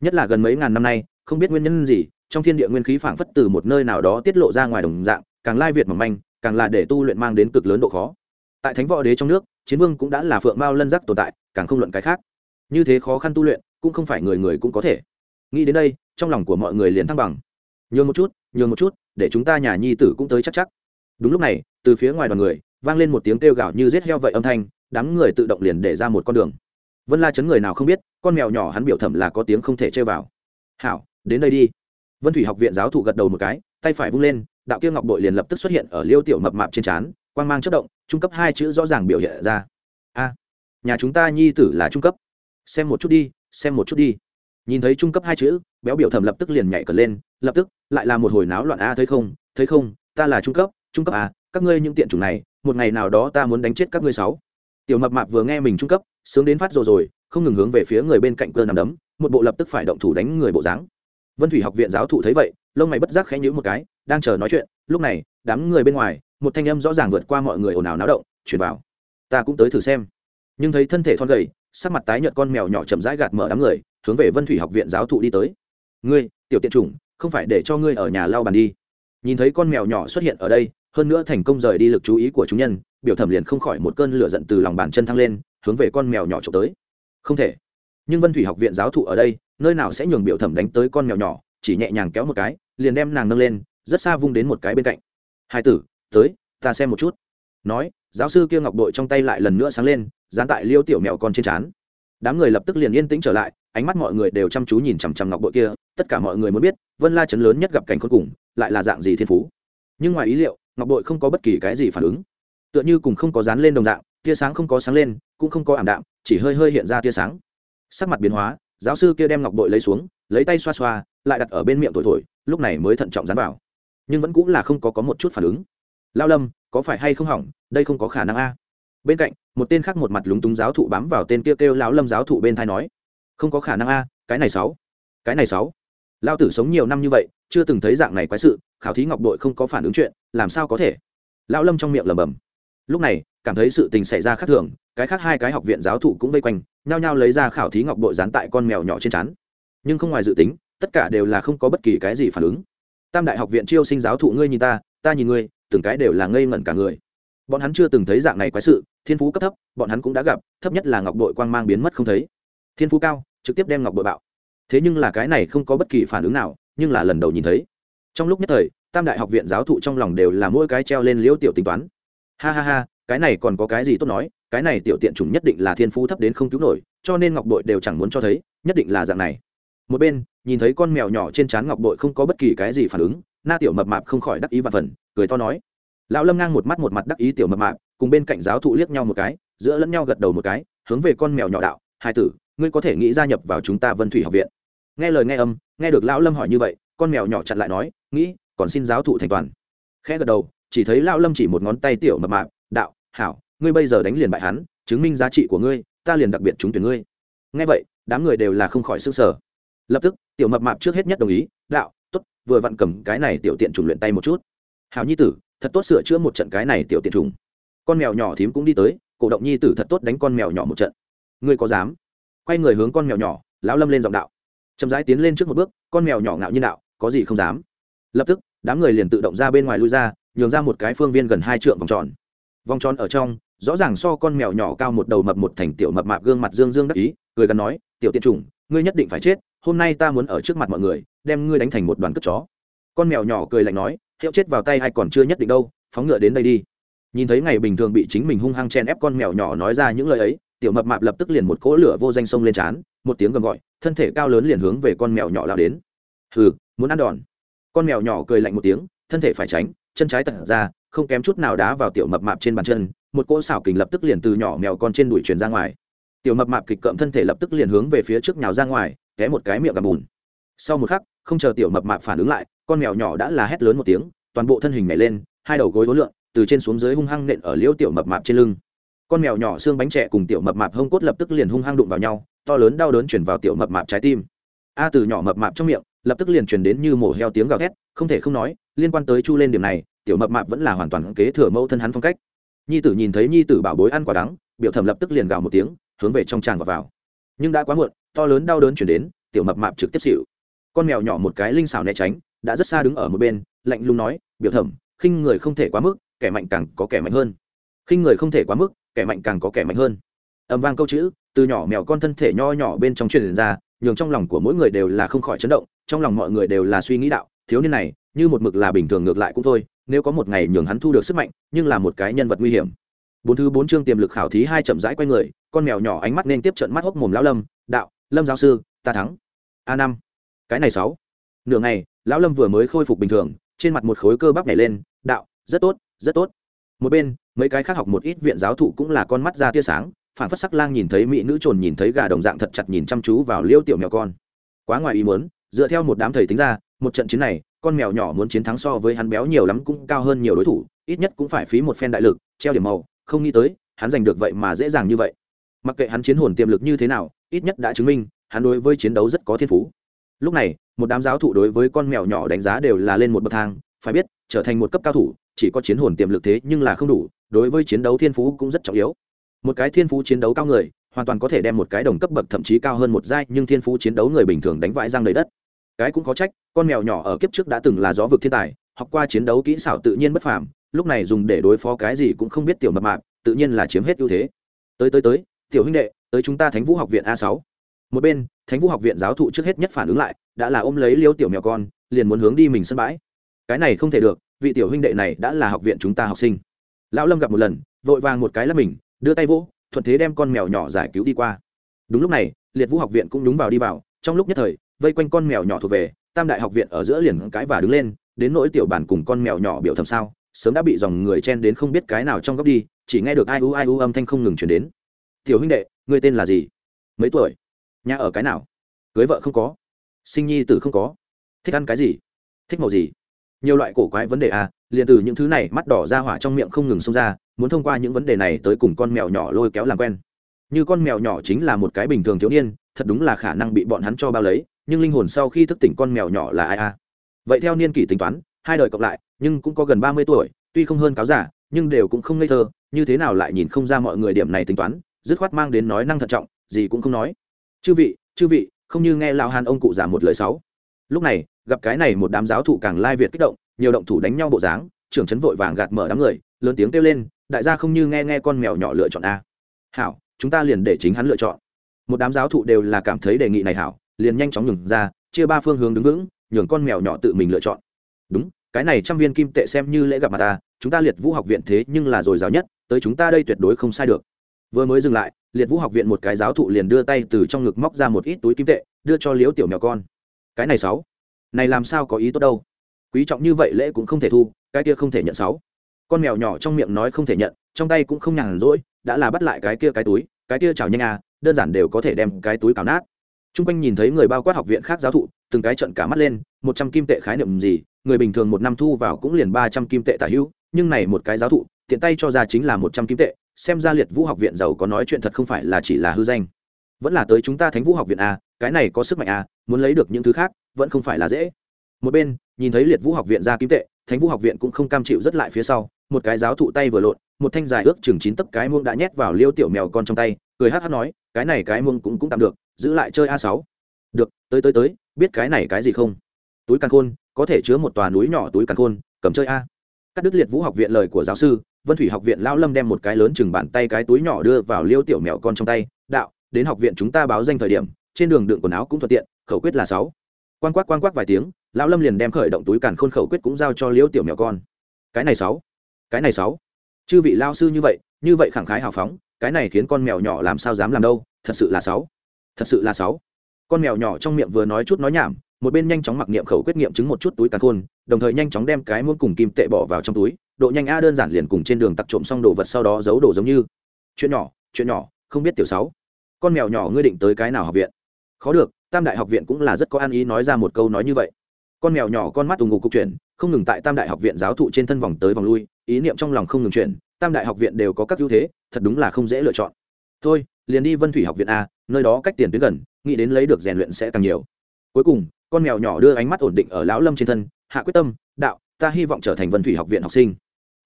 Nhất là gần mấy ngàn năm nay, không biết nguyên nhân gì, trong thiên địa nguyên khí phảng phất từ một nơi nào đó tiết lộ ra ngoài đồng dạng, càng lai việt mỏng manh, càng là để tu luyện mang đến cực lớn độ khó. Tại thánh võ đế trong nước, chiến vương cũng đã là phượng mao lân giác tồn tại, càng không luận cái khác. Như thế khó khăn tu luyện, cũng không phải người người cũng có thể. Nghĩ đến đây, trong lòng của mọi người liền thăng bằng. Nhường một chút, nhường một chút, để chúng ta nhà nhi tử cũng tới chắc chắc. Đúng lúc này, từ phía ngoài đoàn người, vang lên một tiếng kêu gào như rết heo vậy âm thanh đám người tự động liền để ra một con đường. Vân la chấn người nào không biết, con mèo nhỏ hắn biểu thẩm là có tiếng không thể chơi vào. Hảo, đến đây đi. Vân thủy học viện giáo thụ gật đầu một cái, tay phải vung lên, đạo kia ngọc bội liền lập tức xuất hiện ở liêu tiểu mập mạp trên trán, quang mang chất động, trung cấp hai chữ rõ ràng biểu hiện ra. A, nhà chúng ta nhi tử là trung cấp. Xem một chút đi, xem một chút đi. Nhìn thấy trung cấp hai chữ, béo biểu thẩm lập tức liền nhảy cờ lên, lập tức, lại là một hồi náo loạn, a, thấy không? Thấy không? Ta là trung cấp trung cấp a, các ngươi những tiện chủng này, một ngày nào đó ta muốn đánh chết các ngươi sáu tiểu mập mạp vừa nghe mình trung cấp, sướng đến phát rồi rồi, không ngừng hướng về phía người bên cạnh cơ nằm đấm, một bộ lập tức phải động thủ đánh người bộ dáng. Vân thủy học viện giáo thụ thấy vậy, lông mày bất giác khẽ nhíu một cái, đang chờ nói chuyện, lúc này, đám người bên ngoài, một thanh âm rõ ràng vượt qua mọi người ồn ào náo động chuyển vào. Ta cũng tới thử xem. Nhưng thấy thân thể thon gầy, sắc mặt tái nhợt con mèo nhỏ chậm rãi gạt mở đám người, hướng về vân thủy học viện giáo thụ đi tới. Ngươi, tiểu tiện chủng, không phải để cho ngươi ở nhà lau bàn đi. Nhìn thấy con mèo nhỏ xuất hiện ở đây hơn nữa thành công rời đi lực chú ý của chúng nhân, biểu thẩm liền không khỏi một cơn lửa giận từ lòng bàn chân thăng lên, hướng về con mèo nhỏ trộm tới. Không thể. Nhưng vân thủy học viện giáo thụ ở đây, nơi nào sẽ nhường biểu thẩm đánh tới con mèo nhỏ, chỉ nhẹ nhàng kéo một cái, liền đem nàng nâng lên, rất xa vung đến một cái bên cạnh. Hai tử, tới, ta xem một chút. Nói, giáo sư kia ngọc đội trong tay lại lần nữa sáng lên, dán tại liêu tiểu mèo con trên trán. Đám người lập tức liền yên tĩnh trở lại, ánh mắt mọi người đều chăm chú nhìn chằm chằm ngọc bội kia, tất cả mọi người muốn biết, vân la chấn lớn nhất gặp cảnh khốn cùng, lại là dạng gì thiên phú. Nhưng ngoài ý liệu ngọc bội không có bất kỳ cái gì phản ứng. Tựa như cùng không có dán lên đồng dạng tia sáng không có sáng lên cũng không có ảm đạm chỉ hơi hơi hiện ra tia sáng. Sắc mặt biến hóa giáo sư kia đem ngọc bội lấy xuống lấy tay xoa xoa lại đặt ở bên miệng thổi thổi lúc này mới thận trọng dán vào. Nhưng vẫn cũng là không có có một chút phản ứng. Lao lâm có phải hay không hỏng? Đây không có khả năng a. Bên cạnh một tên khác một mặt lúng túng giáo thụ bám vào tên kia kêu, kêu lão lâm giáo thụ bên thai nói không có khả năng a cái này sáu cái này sáu. Lao tử sống nhiều năm như vậy chưa từng thấy dạng này quái sự khảo thí ngọc đội không có phản ứng chuyện làm sao có thể? Lão lâm trong miệng lẩm bẩm. Lúc này, cảm thấy sự tình xảy ra khác thường, cái khác hai cái học viện giáo thụ cũng vây quanh, nhao nhao lấy ra khảo thí ngọc bội dán tại con mèo nhỏ trên chắn nhưng không ngoài dự tính, tất cả đều là không có bất kỳ cái gì phản ứng. Tam đại học viện chiêu sinh giáo thụ ngươi nhìn ta ta nhìn ngươi, từng cái đều là ngây ngẩn cả người. Bọn hắn chưa từng thấy dạng này quái sự, thiên phú cấp thấp, bọn hắn cũng đã gặp, thấp nhất là ngọc bội quang mang biến mất không thấy. Thiên phú cao, trực tiếp đem ngọc bội bạo. Thế nhưng là cái này không có bất kỳ phản ứng nào, nhưng là lần đầu nhìn thấy. Trong lúc nhất thời tam đại học viện giáo thụ trong lòng đều là mỗi cái treo lên liễu tiểu tính toán. Ha ha ha, cái này còn có cái gì tốt nói, cái này tiểu tiện chủng nhất định là thiên phú thấp đến không cứu nổi, cho nên ngọc bội đều chẳng muốn cho thấy, nhất định là dạng này. Một bên, nhìn thấy con mèo nhỏ trên trán ngọc bội không có bất kỳ cái gì phản ứng, na tiểu mập mạp không khỏi đắc ý và phần, cười to nói. Lão lâm ngang một mắt một mặt đắc ý tiểu mập mạp, cùng bên cạnh giáo thụ liếc nhau một cái, giữa lẫn nhau gật đầu một cái, hướng về con mèo nhỏ đạo, hai tử, ngươi có thể nghĩ gia nhập vào chúng ta vân thủy học viện. Nghe lời nghe âm, nghe được lão lâm hỏi như vậy, con mèo nhỏ chặn lại nói, nghĩ còn xin giáo thụ thành toàn. Khẽ gật đầu, chỉ thấy lão lâm chỉ một ngón tay tiểu mập mạp, đạo, hảo, ngươi bây giờ đánh liền bại hắn, chứng minh giá trị của ngươi, ta liền đặc biệt trúng tuyển ngươi. Nghe vậy, đám người đều là không khỏi sức sở lập tức, tiểu mập mạp trước hết nhất đồng ý, đạo t ố t vừa vặn cầm cái này tiểu tiện trùng luyện tay một chút. Hào nhi tử, thật tốt sửa chữa một trận cái này tiểu tiện trùng. Con mèo nhỏ thím cũng đi tới, cổ động nhi tử thật tốt đánh con mèo nhỏ một trận. Ngươi có dám? Quay người hướng con mèo nhỏ, lão lâm lên giọng đạo. Chậm rãi tiến lên trước một bước, con mèo nhỏ ngạo như đạo, có gì không dám? Lập tức, đám người liền tự động ra bên ngoài lui ra, nhường ra một cái phương viên gần hai trượng vòng tròn. Vòng tròn ở trong, rõ ràng so con mèo nhỏ cao một đầu mập một thành tiểu mập mạp gương mặt dương dương đắc ý, cười gắn nói, tiểu tiện chủng, ngươi nhất định phải chết, hôm nay ta muốn ở trước mặt mọi người, đem ngươi đánh thành một đoàn cất chó. Con mèo nhỏ cười lạnh nói, hiệu chết vào tay hay còn chưa nhất định đâu, phóng ngựa đến đây đi. Nhìn thấy ngày bình thường bị chính mình hung hăng chen ép con mèo nhỏ nói ra những lời ấy, tiểu mập mạp lập tức liền một cỗ lửa vô danh sông lên trán, một tiếng gầm gọi, thân thể cao lớn liền hướng về con mèo nhỏ lao đến. Hừ, muốn ăn đòn con mèo nhỏ cười lạnh một tiếng thân thể phải tránh chân trái tật ra không kém chút nào đá vào tiểu mập mạp trên bàn chân một cỗ xảo kình lập tức liền từ nhỏ mèo con trên đùi truyền ra ngoài. Tiểu mập mạp kịch cợm thân thể lập tức liền hướng về phía trước nhào ra ngoài té một cái miệng gặp bùn. Sau một khắc không chờ tiểu mập mạp phản ứng lại con mèo nhỏ đã là hét lớn một tiếng toàn bộ thân hình nhảy lên hai đầu gối hối lượn, từ trên xuống dưới hung hăng nện ở liêu tiểu mập mạp trên lưng. Con mèo nhỏ xương bánh trẻ cùng tiểu mập mạp hông cốt lập tức liền hung hăng đụng vào nhau to lớn đau đớn chuyển vào tiểu mập mạp trái tim. A từ nhỏ mập mạp trong miệng lập tức liền truyền đến như mổ heo tiếng gào thét, không thể không nói, liên quan tới chu lên điểm này, tiểu mập mạp vẫn là hoàn toàn kế thừa mẫu thân hắn phong cách. Nhi tử nhìn thấy nhi tử bảo bối ăn quả đắng, biểu thẩm lập tức liền gào một tiếng, hướng về trong tràng và vào. Nhưng đã quá muộn, to lớn đau đớn chuyển đến, tiểu mập mạp trực tiếp xịu con mèo nhỏ một cái linh xảo né tránh, đã rất xa đứng ở một bên, lạnh lùng nói, biểu thẩm, khinh người không thể quá mức, kẻ mạnh càng có kẻ mạnh hơn. Khinh người không thể quá mức, kẻ mạnh càng có kẻ mạnh hơn. Ầm vang câu chữ, từ nhỏ mèo con thân thể nho nhỏ bên trong truyền ra, nhường trong lòng của mỗi người đều là không khỏi chấn động trong lòng mọi người đều là suy nghĩ đạo, thiếu niên này, như một mực là bình thường ngược lại cũng thôi, nếu có một ngày nhường hắn thu được sức mạnh, nhưng là một cái nhân vật nguy hiểm. Bốn thứ bốn chương tiềm lực khảo thí hai chậm rãi quay người, con mèo nhỏ ánh mắt nên tiếp trận mắt hốc mồm lão lâm, đạo, lâm giáo sư, ta thắng. A năm. Cái này sáu. Nửa ngày, lão lâm vừa mới khôi phục bình thường, trên mặt một khối cơ bắp nhảy lên, đạo, rất tốt rất tốt. Một bên, mấy cái khác học một ít viện giáo thụ cũng là con mắt ra tia sáng, phản phất sắc lang nhìn thấy mỹ nữ trồn nhìn thấy gà đồng dạng thật chặt nhìn chăm chú vào liêu tiểu mèo con. Quá ngoài ý muốn dựa theo một đám thầy tính ra, một trận chiến này, con mèo nhỏ muốn chiến thắng so với hắn béo nhiều lắm cũng cao hơn nhiều đối thủ, ít nhất cũng phải phí một phen đại lực, treo điểm màu, không nghĩ tới, hắn giành được vậy mà dễ dàng như vậy. Mặc kệ hắn chiến hồn tiềm lực như thế nào, ít nhất đã chứng minh, hắn đối với chiến đấu rất có thiên phú. Lúc này, một đám giáo thụ đối với con mèo nhỏ đánh giá đều là lên một bậc thang, phải biết, trở thành một cấp cao thủ, chỉ có chiến hồn tiềm lực thế nhưng là không đủ, đối với chiến đấu thiên phú cũng rất trọng yếu. Một cái thiên phú chiến đấu cao người, hoàn toàn có thể đem một cái đồng cấp bậc thậm chí cao hơn một giai, nhưng thiên phú chiến đấu người bình thường đánh vãi răng đầy đất cái cũng có trách, con mèo nhỏ ở kiếp trước đã từng là gió vực thiên tài, học qua chiến đấu kỹ xảo tự nhiên bất phàm, lúc này dùng để đối phó cái gì cũng không biết tiểu mập mạp, tự nhiên là chiếm hết ưu thế. Tới tới tới, tiểu huynh đệ, tới chúng ta thánh vũ học viện a sáu. Một bên, thánh vũ học viện giáo thụ trước hết nhất phản ứng lại, đã là ôm lấy liêu tiểu mèo con, liền muốn hướng đi mình sân bãi. Cái này không thể được, vị tiểu huynh đệ này đã là học viện chúng ta học sinh. Lão lâm gặp một lần, vội vàng một cái là mình, đưa tay vỗ, thuận thế đem con mèo nhỏ giải cứu đi qua. Đúng lúc này, liệt vũ học viện cũng đúng vào đi vào, trong lúc nhất thời vây quanh con mèo nhỏ thuộc về, tam đại học viện ở giữa liền cãi và đứng lên, đến nỗi tiểu bản cùng con mèo nhỏ biểu thầm sao, sớm đã bị dòng người chen đến không biết cái nào trong góc đi, chỉ nghe được ai u ai u âm thanh không ngừng chuyển đến. Tiểu huynh đệ người tên là gì? Mấy tuổi? Nhà ở cái nào? Cưới vợ không có? Sinh nhi tử không có? Thích ăn cái gì? Thích màu gì? Nhiều loại cổ quái vấn đề à liền từ những thứ này mắt đỏ ra hỏa trong miệng không ngừng xông ra, muốn thông qua những vấn đề này tới cùng con mèo nhỏ lôi kéo làm quen. Như con mèo nhỏ chính là một cái bình thường thiếu niên, thật đúng là khả năng bị bọn hắn cho bao lấy nhưng linh hồn sau khi thức tỉnh con mèo nhỏ là ai a? Vậy theo niên kỷ tính toán, hai đời cộng lại, nhưng cũng có gần ba mươi tuổi, tuy không hơn cáo giả nhưng đều cũng không ngây thơ, như thế nào lại nhìn không ra mọi người điểm này tính toán, dứt khoát mang đến nói năng thận trọng, gì cũng không nói. Chư vị chư vị, không như nghe lão hàn ông cụ già một lời sáu. Lúc này, gặp cái này một đám giáo thụ càng lai việt kích động, nhiều động thủ đánh nhau bộ dáng, trưởng trấn vội vàng gạt mở đám người, lớn tiếng kêu lên, đại gia không như nghe nghe con mèo nhỏ lựa chọn a. Hảo, chúng ta liền để chính hắn lựa chọn. Một đám giáo thụ đều là cảm thấy đề nghị này hảo liền nhanh chóng nhường ra, chia ba phương hướng đứng vững, nhường con mèo nhỏ tự mình lựa chọn. Đúng, cái này trăm viên kim tệ xem như lễ gặp mặt ta, chúng ta liệt vũ học viện thế nhưng là dồi dào nhất, tới chúng ta đây tuyệt đối không sai được. Vừa mới dừng lại, liệt vũ học viện một cái giáo thụ liền đưa tay từ trong ngực móc ra một ít túi kim tệ, đưa cho liếu tiểu mèo con. Cái này sáu. Này làm sao có ý tốt đâu? Quý trọng như vậy lễ cũng không thể thu, cái kia không thể nhận sáu. Con mèo nhỏ trong miệng nói không thể nhận, trong tay cũng không nhàn rỗi, đã là bắt lại cái kia cái túi, cái kia chào nhanh à đơn giản đều có thể đem cái túi cào nát t r u n g quanh nhìn thấy người bao quát học viện khác giáo thụ, từng cái trận cả mắt lên, một trăm kim tệ khái niệm gì, người bình thường một năm thu vào cũng liền ba trăm kim tệ tả hữu, nhưng này một cái giáo thụ, tiện tay cho ra chính là một trăm kim tệ, xem ra liệt vũ học viện giàu có nói chuyện thật không phải là chỉ là hư danh. Vẫn là tới chúng ta thánh vũ học viện a cái này có sức mạnh à muốn lấy được những thứ khác, vẫn không phải là dễ. Một bên, nhìn thấy liệt vũ học viện ra kim tệ, thánh vũ học viện cũng không cam chịu rất lại phía sau, một cái giáo thụ tay vừa lộn, một thanh dài ước chừng chín tấc cái muông đã nhét vào liêu tiểu mèo con trong tay cười hát hát nói, cái này cái muông cũng cũng tạm được, giữ lại chơi a sáu. Được, tới tới tới, biết cái này cái gì không? Túi càn khôn, có thể chứa một tòa núi nhỏ túi càn khôn, cầm chơi a. Cắt đứt liệt vũ học viện lời của giáo sư, vân thủy học viện lão lâm đem một cái lớn chừng bàn tay cái túi nhỏ đưa vào liêu tiểu mèo con trong tay, đạo, đến học viện chúng ta báo danh thời điểm, trên đường đựng quần áo cũng thuận tiện, khẩu quyết là sáu. Quan quắc quan quắc vài tiếng, lão lâm liền đem khởi động túi càn khôn khẩu quyết cũng giao cho liêu tiểu mèo con. Cái này sáu, cái này sáu. Chư vị lao sư như vậy như vậy khẳng khái hào phóng cái này khiến con mèo nhỏ làm sao dám làm đâu, thật sự là sáu thật sự là sáu con mèo nhỏ trong miệng vừa nói chút nói nhảm, một bên nhanh chóng mặc niệm khẩu quyết nghiệm chứng một chút túi càn khôn, đồng thời nhanh chóng đem cái muôn cùng kim tệ bỏ vào trong túi, độ nhanh a đơn giản liền cùng trên đường tặc trộm xong đồ vật sau đó giấu đồ giống như. Chuyện nhỏ chuyện nhỏ, không biết tiểu sáu con mèo nhỏ ngươi định tới cái nào học viện? Khó được, tam đại học viện cũng là rất có an ý nói ra một câu nói như vậy. Con mèo nhỏ con mắt ù ngục cục chuyển, không ngừng tại tam đại học viện giáo thụ trên thân vòng tới vòng lui, ý niệm trong lòng không ngừng chuyển tam đại học viện đều có các ưu thế, thật đúng là không dễ lựa chọn. Thôi, liền đi vân thủy học viện a, nơi đó cách tiền tuyến gần, nghĩ đến lấy được rèn luyện sẽ càng nhiều. Cuối cùng, con mèo nhỏ đưa ánh mắt ổn định ở lão lâm trên thân, hạ quyết tâm, đạo, ta hy vọng trở thành vân thủy học viện học sinh.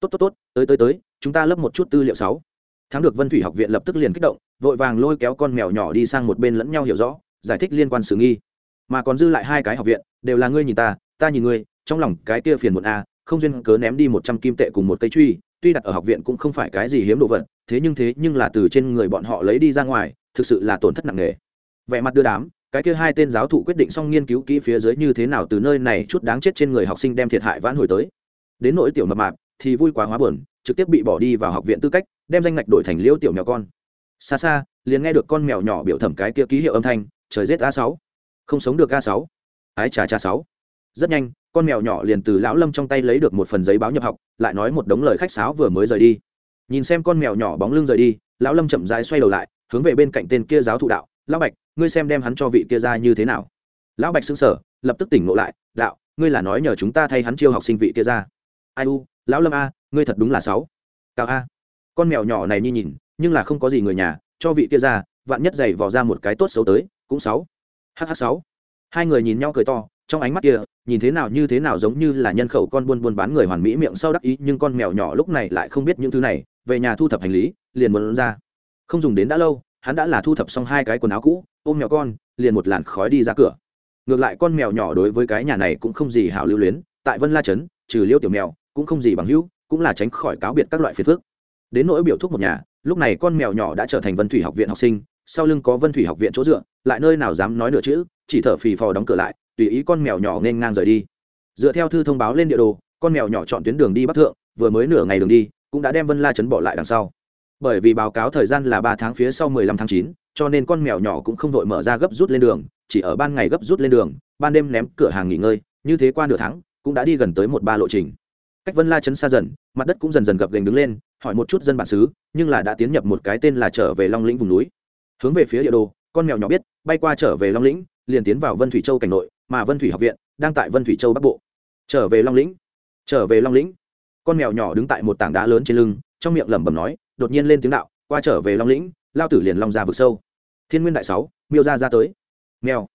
Tốt tốt tốt, tới tới tới, chúng ta lấp một chút tư liệu sáu. Thắng được vân thủy học viện lập tức liền kích động, vội vàng lôi kéo con mèo nhỏ đi sang một bên lẫn nhau hiểu rõ, giải thích liên quan sự nghi. Mà còn dư lại hai cái học viện, đều là ngươi nhìn ta ta nhìn ngươi, trong lòng cái kia phiền một a, không duyên cớ ném đi một trăm kim tệ cùng một cây truy tuy đặt ở học viện cũng không phải cái gì hiếm đồ vật, thế nhưng thế nhưng là từ trên người bọn họ lấy đi ra ngoài, thực sự là tổn thất nặng nề. Vẻ mặt đưa đám, cái kia hai tên giáo thụ quyết định xong nghiên cứu kỹ phía dưới như thế nào từ nơi này chút đáng chết trên người học sinh đem thiệt hại vãn hồi tới. Đến nỗi tiểu mập mạp, thì vui quá hóa buồn, trực tiếp bị bỏ đi vào học viện tư cách, đem danh ngạch đổi thành liêu tiểu mèo con. Xa xa, liền nghe được con mèo nhỏ biểu thẩm cái kia ký hiệu âm thanh, trời rét a sáu. Không sống được a sáu. Ái trà trà sáu. Rất nhanh con mèo nhỏ liền từ lão lâm trong tay lấy được một phần giấy báo nhập học, lại nói một đống lời khách sáo vừa mới rời đi. Nhìn xem con mèo nhỏ bóng lưng rời đi, lão lâm chậm rãi xoay đầu lại, hướng về bên cạnh tên kia giáo thụ đạo, lão bạch, ngươi xem đem hắn cho vị kia ra như thế nào? Lão bạch xứng sở lập tức tỉnh ngộ lại, đạo, ngươi là nói nhờ chúng ta thay hắn chiêu học sinh vị kia ra. Ai u, lão lâm a, ngươi thật đúng là sáu cao a. Con mèo nhỏ này nhi nhìn, nhưng là không có gì người nhà, cho vị kia ra, vạn nhất giày vò ra một cái tốt xấu tới, cũng sáu hh sáu hai người nhìn nhau cười to trong ánh mắt kia, nhìn thế nào như thế nào giống như là nhân khẩu con buôn buôn bán người hoàn mỹ miệng sau đắc ý, nhưng con mèo nhỏ lúc này lại không biết những thứ này, về nhà thu thập hành lý, liền muốn ra. Không dùng đến đã lâu, hắn đã là thu thập xong hai cái quần áo cũ, ôm mèo con, liền một làn khói đi ra cửa. Ngược lại con mèo nhỏ đối với cái nhà này cũng không gì hảo lưu luyến, tại vân la trấn, trừ liêu tiểu mèo, cũng không gì bằng hữu, cũng là tránh khỏi cáo biệt các loại phiền phức. Đến nỗi biểu thuốc một nhà, lúc này con mèo nhỏ đã trở thành vân thủy học viện học sinh, sau lưng có vân thủy học viện chỗ dựa, lại nơi nào dám nói nửa chữ, chỉ thở phì phò đóng cửa lại tùy ý con mèo nhỏ nên ngang rời đi. Dựa theo thư thông báo lên địa đồ, con mèo nhỏ chọn tuyến đường đi bắc thượng, vừa mới nửa ngày đường đi, cũng đã đem vân la chấn bỏ lại đằng sau. Bởi vì báo cáo thời gian là ba tháng phía sau mười lăm tháng chín, cho nên con mèo nhỏ cũng không vội mở ra gấp rút lên đường, chỉ ở ban ngày gấp rút lên đường, ban đêm ném cửa hàng nghỉ ngơi, như thế qua nửa tháng, cũng đã đi gần tới một ba lộ trình. Cách vân la chấn xa dần, mặt đất cũng dần dần gập gành đứng lên, hỏi một chút dân bản xứ, nhưng là đã tiến nhập một cái tên là trở về long lĩnh vùng núi. Hướng về phía địa đồ, con mèo nhỏ biết, bay qua trở về long lĩnh, liền tiến vào vân thủy châu cảnh nội mà vân thủy học viện đang tại vân thủy châu bắc bộ. Trở về long lĩnh. Trở về long lĩnh. Con mèo nhỏ đứng tại một tảng đá lớn trên lưng, trong miệng lẩm bẩm nói, đột nhiên lên tiếng đạo, qua trở về long lĩnh, lao tử liền long ra vực sâu. Thiên nguyên đại sáu, miêu ra ra tới. Mèo.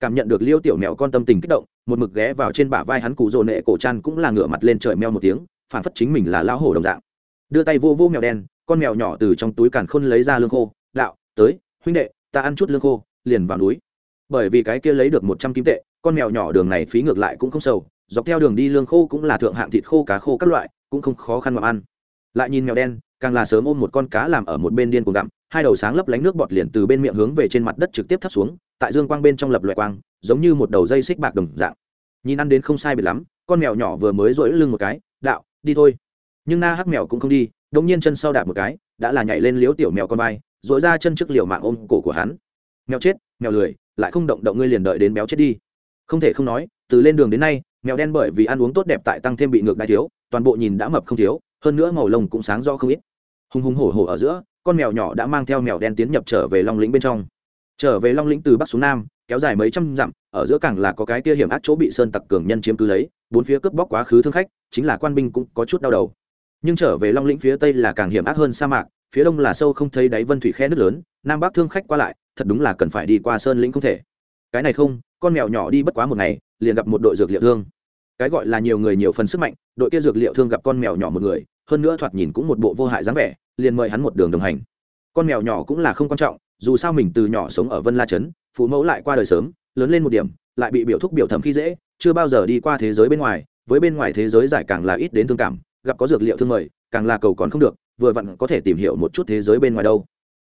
Cảm nhận được liêu tiểu mèo con tâm tình kích động, một mực ghé vào trên bả vai hắn cụ rồ nệ cổ chăn cũng là ngửa mặt lên trời mèo một tiếng, phản phất chính mình là lao hổ đồng dạng. Đưa tay vô vô mèo đen, con mèo nhỏ từ trong túi càn khôn lấy ra lương khô, đạo, tới, huynh đệ, ta ăn chút lương khô, liền vào núi. Bởi vì cái kia lấy được một trăm kim tệ con mèo nhỏ đường này phí ngược lại cũng không sâu dọc theo đường đi lương khô cũng là thượng hạng thịt khô, cá khô các loại, cũng không khó khăn mà ăn. Lại nhìn mèo đen, càng là sớm ôm một con cá làm ở một bên điên cuồng gặm, hai đầu sáng lấp lánh nước bọt liền từ bên miệng hướng về trên mặt đất trực tiếp thấp xuống, tại dương quang bên trong lập loại quang, giống như một đầu dây xích bạc đồng dạng. Nhìn ăn đến không sai biệt lắm, con mèo nhỏ vừa mới rỗi lưng một cái, đạo, đi thôi. Nhưng na hắc mèo cũng không đi, đột nhiên chân sau đạp một cái, đã là nhảy lên liếu tiểu mèo con vai dỗi ra chân trước liều mạng ôm cổ của hắn. Mèo chết, mèo lười, lại không động động ngươi liền đợi đến béo chết đi không thể không nói, từ lên đường đến nay, mèo đen bởi vì ăn uống tốt đẹp tại tăng thêm bị ngược đại thiếu, toàn bộ nhìn đã mập không thiếu, hơn nữa màu lông cũng sáng do không ít. Hùng hùng hổ hổ ở giữa, con mèo nhỏ đã mang theo mèo đen tiến nhập trở về long lĩnh bên trong. Trở về long lĩnh từ bắc xuống nam, kéo dài mấy trăm dặm, ở giữa càng là có cái kia hiểm ác chỗ bị sơn tặc cường nhân chiếm cứ lấy, bốn phía cướp bóc quá khứ thương khách, chính là quan binh cũng có chút đau đầu. Nhưng trở về long lĩnh phía tây là càng hiểm ác hơn sa mạc, phía đông là sâu không thấy đáy vân thủy khe nước lớn, nam bắc thương khách qua lại, thật đúng là cần phải đi qua sơn lĩnh không thể. Cái này không con mèo nhỏ đi bất quá một ngày, liền gặp một đội dược liệu thương. Cái gọi là nhiều người nhiều phần sức mạnh, đội kia dược liệu thương gặp con mèo nhỏ một người, hơn nữa thoạt nhìn cũng một bộ vô hại dáng vẻ, liền mời hắn một đường đồng hành. Con mèo nhỏ cũng là không quan trọng, dù sao mình từ nhỏ sống ở vân la trấn, phụ mẫu lại qua đời sớm, lớn lên một điểm, lại bị biểu thúc biểu thẩm khi dễ, chưa bao giờ đi qua thế giới bên ngoài, với bên ngoài thế giới giải càng là ít đến thương cảm, gặp có dược liệu thương mời, càng là cầu còn không được, vừa vặn có thể tìm hiểu một chút thế giới bên ngoài đâu.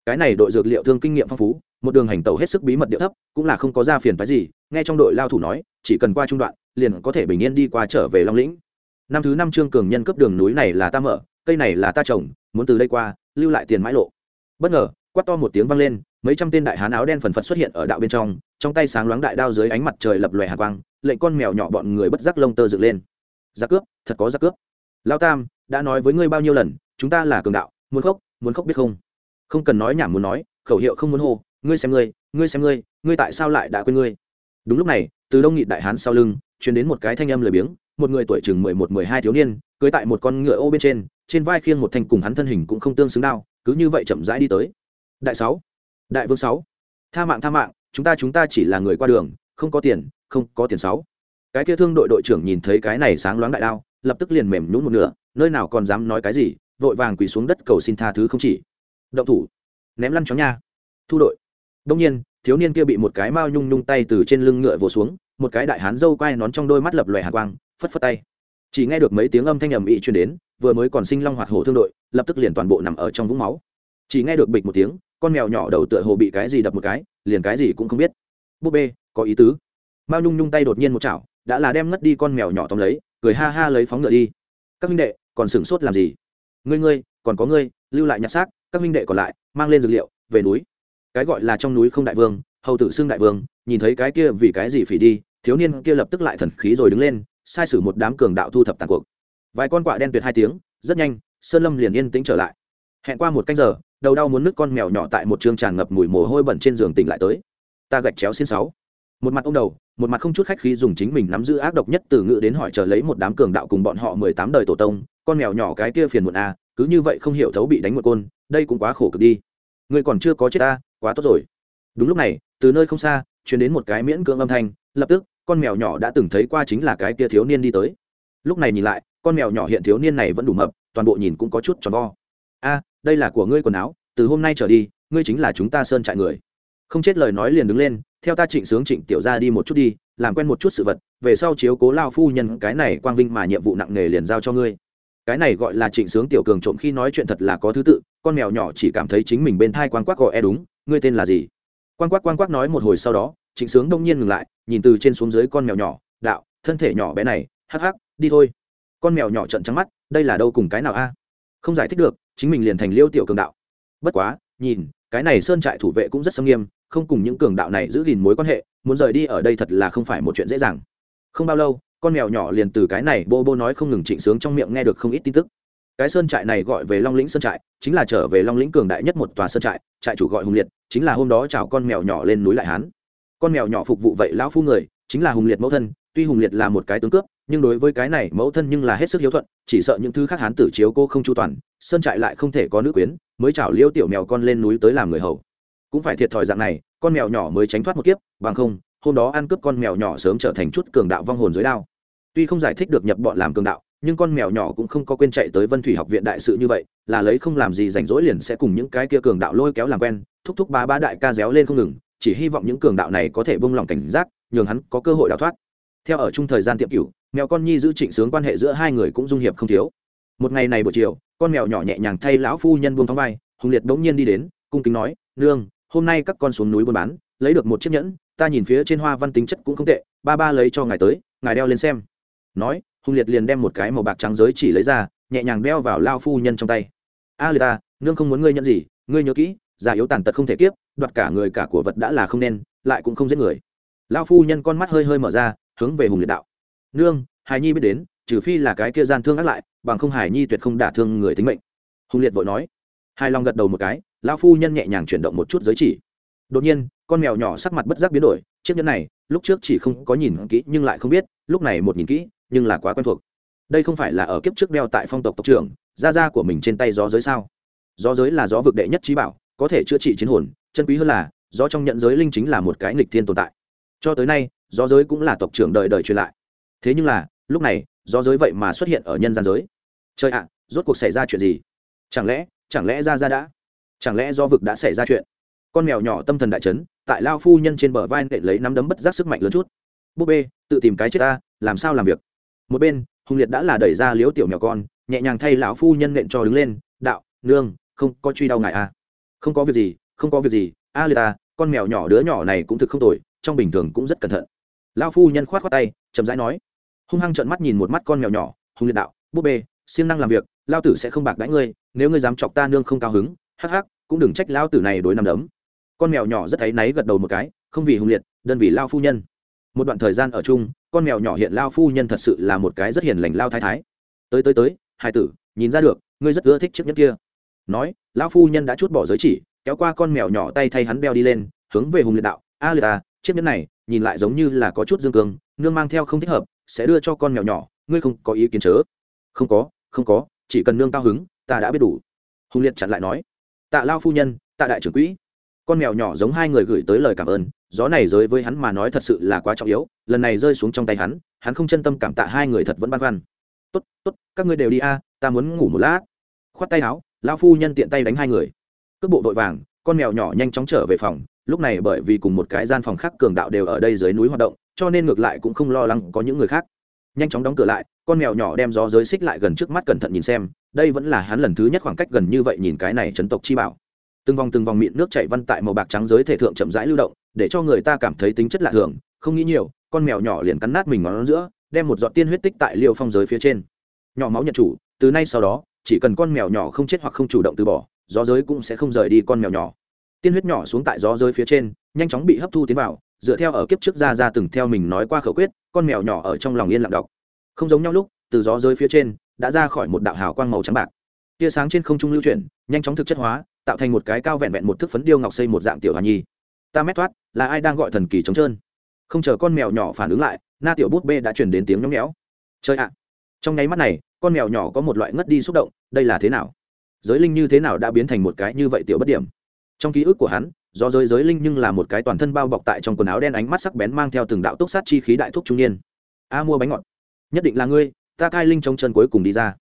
Cái này đội dược liệu thương kinh nghiệm phong phú, một đường hành tàu hết sức bí mật địa thấp, cũng là không có ra phiền phái gì nghe trong đội lao thủ nói, chỉ cần qua trung đoạn, liền có thể bình yên đi qua trở về long lĩnh. Năm thứ năm trương cường nhân cấp đường núi này là ta mở, cây này là ta trồng, muốn từ đây qua, lưu lại tiền mãi lộ. Bất ngờ, quát to một tiếng vang lên, mấy trăm tên đại hán áo đen phần phật xuất hiện ở đạo bên trong trong tay sáng loáng đại đao dưới ánh mặt trời lập lòe hạ quang, lệnh con mèo nhỏ bọn người bất giác lông tơ dựng lên. Giặc cướp, thật có giặc cướp. Lao tam, đã nói với ngươi bao nhiêu lần, chúng ta là cường đạo, muốn khóc muốn khóc biết không? Không cần nói nhảm muốn nói, khẩu hiệu không muốn hô, ngươi xem ngươi ngươi xem ngươi ngươi tại sao lại đã quên ngươi? Đúng lúc này, từ đông nghị đại hán sau lưng chuyển đến một cái thanh âm lười biếng, một người tuổi chừng mười một, mười hai thiếu niên, cưới tại một con ngựa ô bên trên trên vai khiêng một thanh cùng hắn thân hình cũng không tương xứng nào cứ như vậy chậm rãi đi tới. Đại sáu, đại vương sáu, tha mạng tha mạng, chúng ta chúng ta chỉ là người qua đường, không có tiền, không có tiền sáu. Cái kia thương đội đội trưởng nhìn thấy cái này sáng loáng đại đao, lập tức liền mềm nhún một nửa, nơi nào còn dám nói cái gì, vội vàng quỳ xuống đất cầu xin tha thứ không chỉ. Động thủ, ném lăn chó nha. Thu đội. Đông nhiên thiếu niên kia bị một cái mao nhung nhung tay từ trên lưng ngựa vồ xuống, một cái đại hán dâu quai nón trong đôi mắt lập lòe hạ quang, phất phất tay. Chỉ nghe được mấy tiếng âm thanh ầm ĩ truyền đến, vừa mới còn sinh long hoạt hổ thương đội, lập tức liền toàn bộ nằm ở trong vũng máu. Chỉ nghe được bịch một tiếng, con mèo nhỏ đầu tựa hồ bị cái gì đập một cái, liền cái gì cũng không biết. Búp bê, có ý tứ. Mao nhung nhung tay đột nhiên một chảo, đã là đem ngất đi con mèo nhỏ tóm lấy, cười ha ha lấy phóng ngựa đi. Các huynh đệ, còn sửng sốt làm gì? Ngươi ngươi, còn có ngươi, lưu lại nhặt xác, các huynh đệ còn lại, mang lên dược liệu, về núi cái gọi là trong núi không đại vương hầu tử xưng đại vương nhìn thấy cái kia vì cái gì phỉ đi thiếu niên kia lập tức lại thần khí rồi đứng lên sai sử một đám cường đạo thu thập tàn cuộc. Vài con quạ đen tuyệt hai tiếng rất nhanh sơn lâm liền yên tĩnh trở lại. Hẹn qua một canh giờ đầu đau muốn nước con mèo nhỏ tại một trường tràn ngập mùi mồ hôi bẩn trên giường tỉnh lại tới. Ta gạch chéo xin sáu. Một mặt ông đầu một mặt không chút khách khí dùng chính mình nắm giữ ác độc nhất từ ngữ đến hỏi chờ lấy một đám cường đạo cùng bọn họ mười tám đời tổ tông con mèo nhỏ cái kia phiền muộn a à, cứ như vậy không hiểu thấu bị đánh một côn đây cũng quá khổ cực đi. Ngươi còn chưa có chết ta quá tốt rồi. Đúng lúc này, từ nơi không xa chuyển đến một cái miễn cưỡng âm thanh, lập tức, con mèo nhỏ đã từng thấy qua chính là cái kia thiếu niên đi tới. Lúc này nhìn lại, con mèo nhỏ hiện thiếu niên này vẫn đủ mập, toàn bộ nhìn cũng có chút tròn vo. A, đây là của ngươi quần áo, từ hôm nay trở đi, ngươi chính là chúng ta sơn trại người. Không chết lời nói liền đứng lên, theo ta trịnh sướng trịnh tiểu ra đi một chút đi, làm quen một chút sự vật, về sau chiếu cố lao phu nhân, cái này quang vinh mà nhiệm vụ nặng nề liền giao cho ngươi cái này gọi là trịnh sướng tiểu cường trộm khi nói chuyện thật là có thứ tự, con mèo nhỏ chỉ cảm thấy chính mình bên thai quan quắc gọi e đúng, ngươi tên là gì? Quan quắc quan quắc nói một hồi sau đó, trịnh sướng đông nhiên ngừng lại, nhìn từ trên xuống dưới con mèo nhỏ, đạo, thân thể nhỏ bé này, hắc hắc, đi thôi. Con mèo nhỏ trận trắng mắt, đây là đâu cùng cái nào a? Không giải thích được, chính mình liền thành liêu tiểu cường đạo. Bất quá, nhìn, cái này sơn trại thủ vệ cũng rất sâm nghiêm, không cùng những cường đạo này giữ gìn mối quan hệ, muốn rời đi ở đây thật là không phải một chuyện dễ dàng. Không bao lâu con mèo nhỏ liền từ cái này bô bô nói không ngừng trịnh sướng trong miệng nghe được không ít tin tức. Cái sơn trại này gọi về long lĩnh sơn trại, chính là trở về long lĩnh cường đại nhất một tòa sơn trại trại chủ gọi hùng liệt, chính là hôm đó chào con mèo nhỏ lên núi lại hán. Con mèo nhỏ phục vụ vậy lão phu người, chính là hùng liệt mẫu thân, tuy hùng liệt là một cái tướng cướp, nhưng đối với cái này mẫu thân nhưng là hết sức hiếu thuận, chỉ sợ những thứ khác hán tử chiếu cô không chu toàn, sơn trại lại không thể có nữ quyến, mới chảo liêu tiểu mèo con lên núi tới làm người hầu. Cũng phải thiệt thòi dạng này, con mèo nhỏ mới tránh thoát một kiếp, bằng không, hôm đó ăn cướp con mèo nhỏ sớm trở thành chút cường đạo vong hồn dưới đao tuy không giải thích được nhập bọn làm cường đạo, nhưng con mèo nhỏ cũng không có quên chạy tới vân thủy học viện đại sự như vậy, là lấy không làm gì rảnh rỗi liền sẽ cùng những cái kia cường đạo lôi kéo làm quen, thúc thúc ba ba đại ca réo lên không ngừng, chỉ hy vọng những cường đạo này có thể bông lòng cảnh giác, nhường hắn có cơ hội đào thoát. Theo ở chung thời gian tiệm cửu, mèo con nhi giữ trịnh sướng quan hệ giữa hai người cũng dung hiệp không thiếu. Một ngày này buổi chiều, con mèo nhỏ nhẹ nhàng thay lão phu nhân buông thóng vai, hùng liệt bỗng nhiên đi đến, cung kính nói, nương, hôm nay các con xuống núi buôn bán, lấy được một chiếc nhẫn, ta nhìn phía trên hoa văn tính chất cũng không tệ, ba ba lấy cho ngài tới, ngài đeo lên xem nói, hùng liệt liền đem một cái màu bạc trắng giới chỉ lấy ra, nhẹ nhàng đeo vào lao phu nhân trong tay. A liệt ta, nương không muốn ngươi nhận gì, ngươi nhớ kỹ, già yếu tàn tật không thể kiếp, đoạt cả người cả của vật đã là không nên, lại cũng không giết người. Lao phu nhân con mắt hơi hơi mở ra, hướng về hùng liệt đạo. Nương, hải nhi biết đến, trừ phi là cái kia gian thương ác lại, bằng không hải nhi tuyệt không đả thương người tính mệnh. Hùng liệt vội nói. Hai long gật đầu một cái, lao phu nhân nhẹ nhàng chuyển động một chút giới chỉ. Đột nhiên, con mèo nhỏ sắc mặt bất giác biến đổi, chiếc nhẫn này, lúc trước chỉ không có nhìn kỹ nhưng lại không biết, lúc này một nhìn kỹ nhưng là quá quen thuộc. Đây không phải là ở kiếp trước đeo tại phong tộc tộc trưởng da da của mình trên tay gió giới sao? Gió giới là gió vực đệ nhất trí bảo, có thể chữa trị chiến hồn, chân quý hơn là, gió trong nhận giới linh chính là một cái nghịch thiên tồn tại. Cho tới nay, gió giới cũng là tộc trưởng đời đời truyền lại. Thế nhưng là, lúc này, gió giới vậy mà xuất hiện ở nhân gian giới. Trời ạ, rốt cuộc xảy ra chuyện gì? Chẳng lẽ chẳng lẽ ra ra đã, chẳng lẽ do vực đã xảy ra chuyện? Con mèo nhỏ tâm thần đại chấn, tại lao phu nhân trên bờ vai để lấy nắm đấm bất giác sức mạnh lớn chút. Búp bê, tự tìm cái chết ta, làm sao làm việc? Một bên hùng liệt đã là đẩy ra liếu tiểu mèo con, nhẹ nhàng thay lão phu nhân nện cho đứng lên, đạo, nương, không có truy đau ngại à? Không có việc gì, không có việc gì, a liệt ta con mèo nhỏ đứa nhỏ này cũng thực không tồi, trong bình thường cũng rất cẩn thận. Lão phu nhân khoát khoát tay, chậm rãi nói. Hung hăng trợn mắt nhìn một mắt con mèo nhỏ hùng liệt đạo, búp bê, siêng năng làm việc lao tử sẽ không bạc đãi ngươi, nếu ngươi dám chọc ta nương không cao hứng, hắc hắc, cũng đừng trách lao tử này đối nằm đấm. Con mèo nhỏ rất áy náy gật đầu một cái, không vì hùng liệt, đơn vì lao phu nhân một đoạn thời gian ở chung, con mèo nhỏ hiện lao phu nhân thật sự là một cái rất hiền lành lao thái thái. Tới tới tới hai tử, nhìn ra được, ngươi rất ưa thích chiếc nhẫn kia. Nói lão phu nhân đã chút bỏ giới chỉ, kéo qua con mèo nhỏ tay thay hắn beo đi lên, hướng về hùng liệt đạo, a liệt à chiếc nhẫn này, nhìn lại giống như là có chút dương cường nương mang theo không thích hợp, sẽ đưa cho con mèo nhỏ, ngươi không có ý kiến chớ. Không có không có, chỉ cần nương cao hứng, ta đã biết đủ. Hùng liệt chặn lại nói, tạ lao phu nhân, tạ đại trưởng quỹ. Con mèo nhỏ giống hai người gửi tới lời cảm ơn gió này rơi với hắn mà nói thật sự là quá trọng yếu, lần này rơi xuống trong tay hắn hắn không chân tâm cảm tạ hai người thật vẫn băn khoăn. Tốt tốt, các ngươi đều đi a, ta muốn ngủ một lát. Khoát tay áo lao phu nhân tiện tay đánh hai người. Cước bộ vội vàng, con mèo nhỏ nhanh chóng trở về phòng, lúc này bởi vì cùng một cái gian phòng khác cường đạo đều ở đây dưới núi hoạt động, cho nên ngược lại cũng không lo lắng có những người khác. Nhanh chóng đóng cửa lại, con mèo nhỏ đem gió giới xích lại gần trước mắt cẩn thận nhìn xem, đây vẫn là hắn lần thứ nhất khoảng cách gần như vậy nhìn cái này chấn tộc chi bảo. Từng vòng từng vòng mịn nước chảy văn tại màu bạc trắng giới thể thượng chậm rãi lưu động để cho người ta cảm thấy tính chất lạ thường, không nghĩ nhiều, con mèo nhỏ liền cắn nát mình ngón giữa, đem một giọt tiên huyết tích tại liêu phong giới phía trên. Nhỏ máu nhận chủ, từ nay sau đó, chỉ cần con mèo nhỏ không chết hoặc không chủ động từ bỏ, gió giới cũng sẽ không rời đi con mèo nhỏ. Tiên huyết nhỏ xuống tại gió giới phía trên, nhanh chóng bị hấp thu tiến vào, dựa theo ở kiếp trước ra ra từng theo mình nói qua khẩu quyết, con mèo nhỏ ở trong lòng yên lặng đọc. Không giống nhau lúc, từ gió giới phía trên, đã ra khỏi một đạo hào quang màu trắng bạc. Tia sáng trên không trung lưu chuyển, nhanh chóng thực chất hóa, tạo thành một cái cao vẹn vẹn một thức phấn điêu ngọc xây một dạng tiểu hòa nhi ta mét thoát, là ai đang gọi thần kỳ trống trơn? Không chờ con mèo nhỏ phản ứng lại, na tiểu bút bê đã chuyển đến tiếng nhóng nhéo chơi ạ! Trong nháy mắt này, con mèo nhỏ có một loại ngất đi xúc động, đây là thế nào? Giới linh như thế nào đã biến thành một cái như vậy tiểu bất điểm? Trong ký ức của hắn, do giới giới linh nhưng là một cái toàn thân bao bọc tại trong quần áo đen ánh mắt sắc bén mang theo từng đạo túc sát chi khí đại thúc trung niên. A, mua bánh ngọt. Nhất định là ngươi, ta cai linh trong chân cuối cùng đi ra.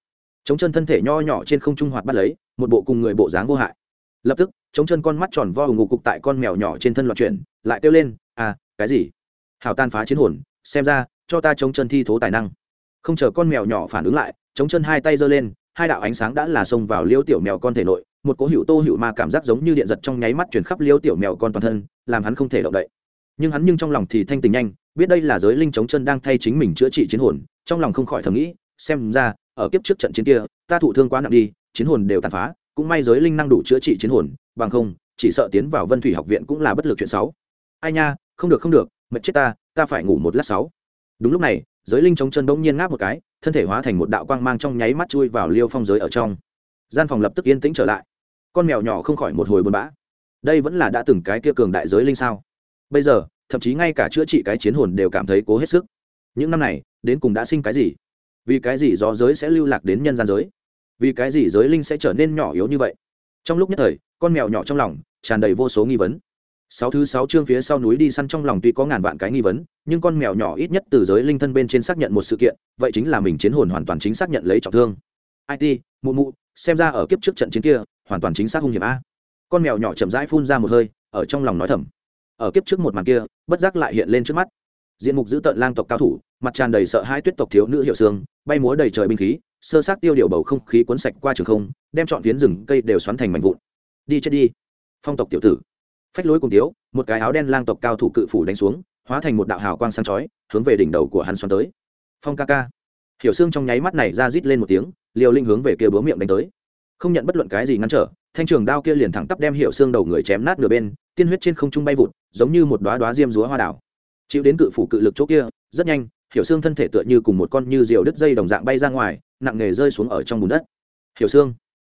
Chống chân thân thể nho nhỏ trên không trung hoạt bắt lấy, một bộ cùng người bộ dáng vô hại lập tức chống chân con mắt tròn vo ngủ cục tại con mèo nhỏ trên thân loạn chuyển, lại kêu lên à cái gì? Hào tan phá chiến hồn, xem ra, cho ta chống chân thi thố tài năng. Không chờ con mèo nhỏ phản ứng lại chống chân hai tay giơ lên, hai đạo ánh sáng đã là xông vào liêu tiểu mèo con thể nội, một cỗ hữu tô hữu ma cảm giác giống như điện giật trong nháy mắt chuyển khắp liêu tiểu mèo con toàn thân, làm hắn không thể động đậy. Nhưng hắn nhưng trong lòng thì thanh tình nhanh, biết đây là giới linh chống chân đang thay chính mình chữa trị chiến hồn, trong lòng không khỏi thầm nghĩ, xem ra, ở kiếp trước trận chiến kia, ta thụ thương quá nặng đi, chiến hồn đều tàn phá cũng may giới linh năng đủ chữa trị chiến hồn, bằng không, chỉ sợ tiến vào vân thủy học viện cũng là bất lực chuyện sáu ai nha, không được không được, mệt chết ta ta phải ngủ một lát sáu. Đúng lúc này, giới linh chống chân bỗng nhiên ngáp một cái, thân thể hóa thành một đạo quang mang trong nháy mắt chui vào liêu phong giới ở trong. Gian phòng lập tức yên tĩnh trở lại. Con mèo nhỏ không khỏi một hồi buồn bã. Đây vẫn là đã từng cái kia cường đại giới linh sao? Bây giờ, thậm chí ngay cả chữa trị cái chiến hồn đều cảm thấy cố hết sức. Những năm này, đến cùng đã sinh cái gì? Vì cái gì do giới sẽ lưu lạc đến nhân gian giới? Vì cái gì giới linh sẽ trở nên nhỏ yếu như vậy? Trong lúc nhất thời, con mèo nhỏ trong lòng tràn đầy vô số nghi vấn. Sáu thứ sáu chương phía sau núi đi săn trong lòng tuy có ngàn vạn cái nghi vấn, nhưng con mèo nhỏ ít nhất từ giới linh thân bên trên xác nhận một sự kiện, vậy chính là mình chiến hồn hoàn toàn chính xác nhận lấy trọng thương. It mụ mụ, xem ra ở kiếp trước trận chiến kia, hoàn toàn chính xác hung hiểm a. Con mèo nhỏ chậm rãi phun ra một hơi, ở trong lòng nói thầm. Ở kiếp trước một màn kia, bất giác lại hiện lên trước mắt. Diện mục giữ tợn lang tộc cao thủ, mặt tràn đầy sợ hai tuyết tộc thiếu nữ hiệu xương, bay múa đầy trời binh khí sơ sát tiêu điều bầu không khí cuốn sạch qua trường không, đem trọn phiến rừng cây đều xoắn thành mảnh vụn. Đi chết đi. Phong tộc tiểu tử. Phách lối cùng tiếu, một cái áo đen lang tộc cao thủ cự phủ đánh xuống, hóa thành một đạo hào quang sáng chói, hướng về đỉnh đầu của hắn xoắn tới. Phong ca ca. Hiểu xương trong nháy mắt này ra rít lên một tiếng liều linh hướng về kia búa miệng đánh tới. Không nhận bất luận cái gì ngăn trở, thanh trường đao kia liền thẳng tắp đem hiệu xương đầu người chém nát nửa bên, tiên huyết trên không trung bay vụt, giống như một đoá đoá diêm rúa hoa đảo chịu đến cự phủ cự lực chỗ kia, rất nhanh, hiểu xương thân thể tựa như cùng một con như diều đứt dây đồng dạng bay ra ngoài nặng nề rơi xuống ở trong bùn đất. Hiểu xương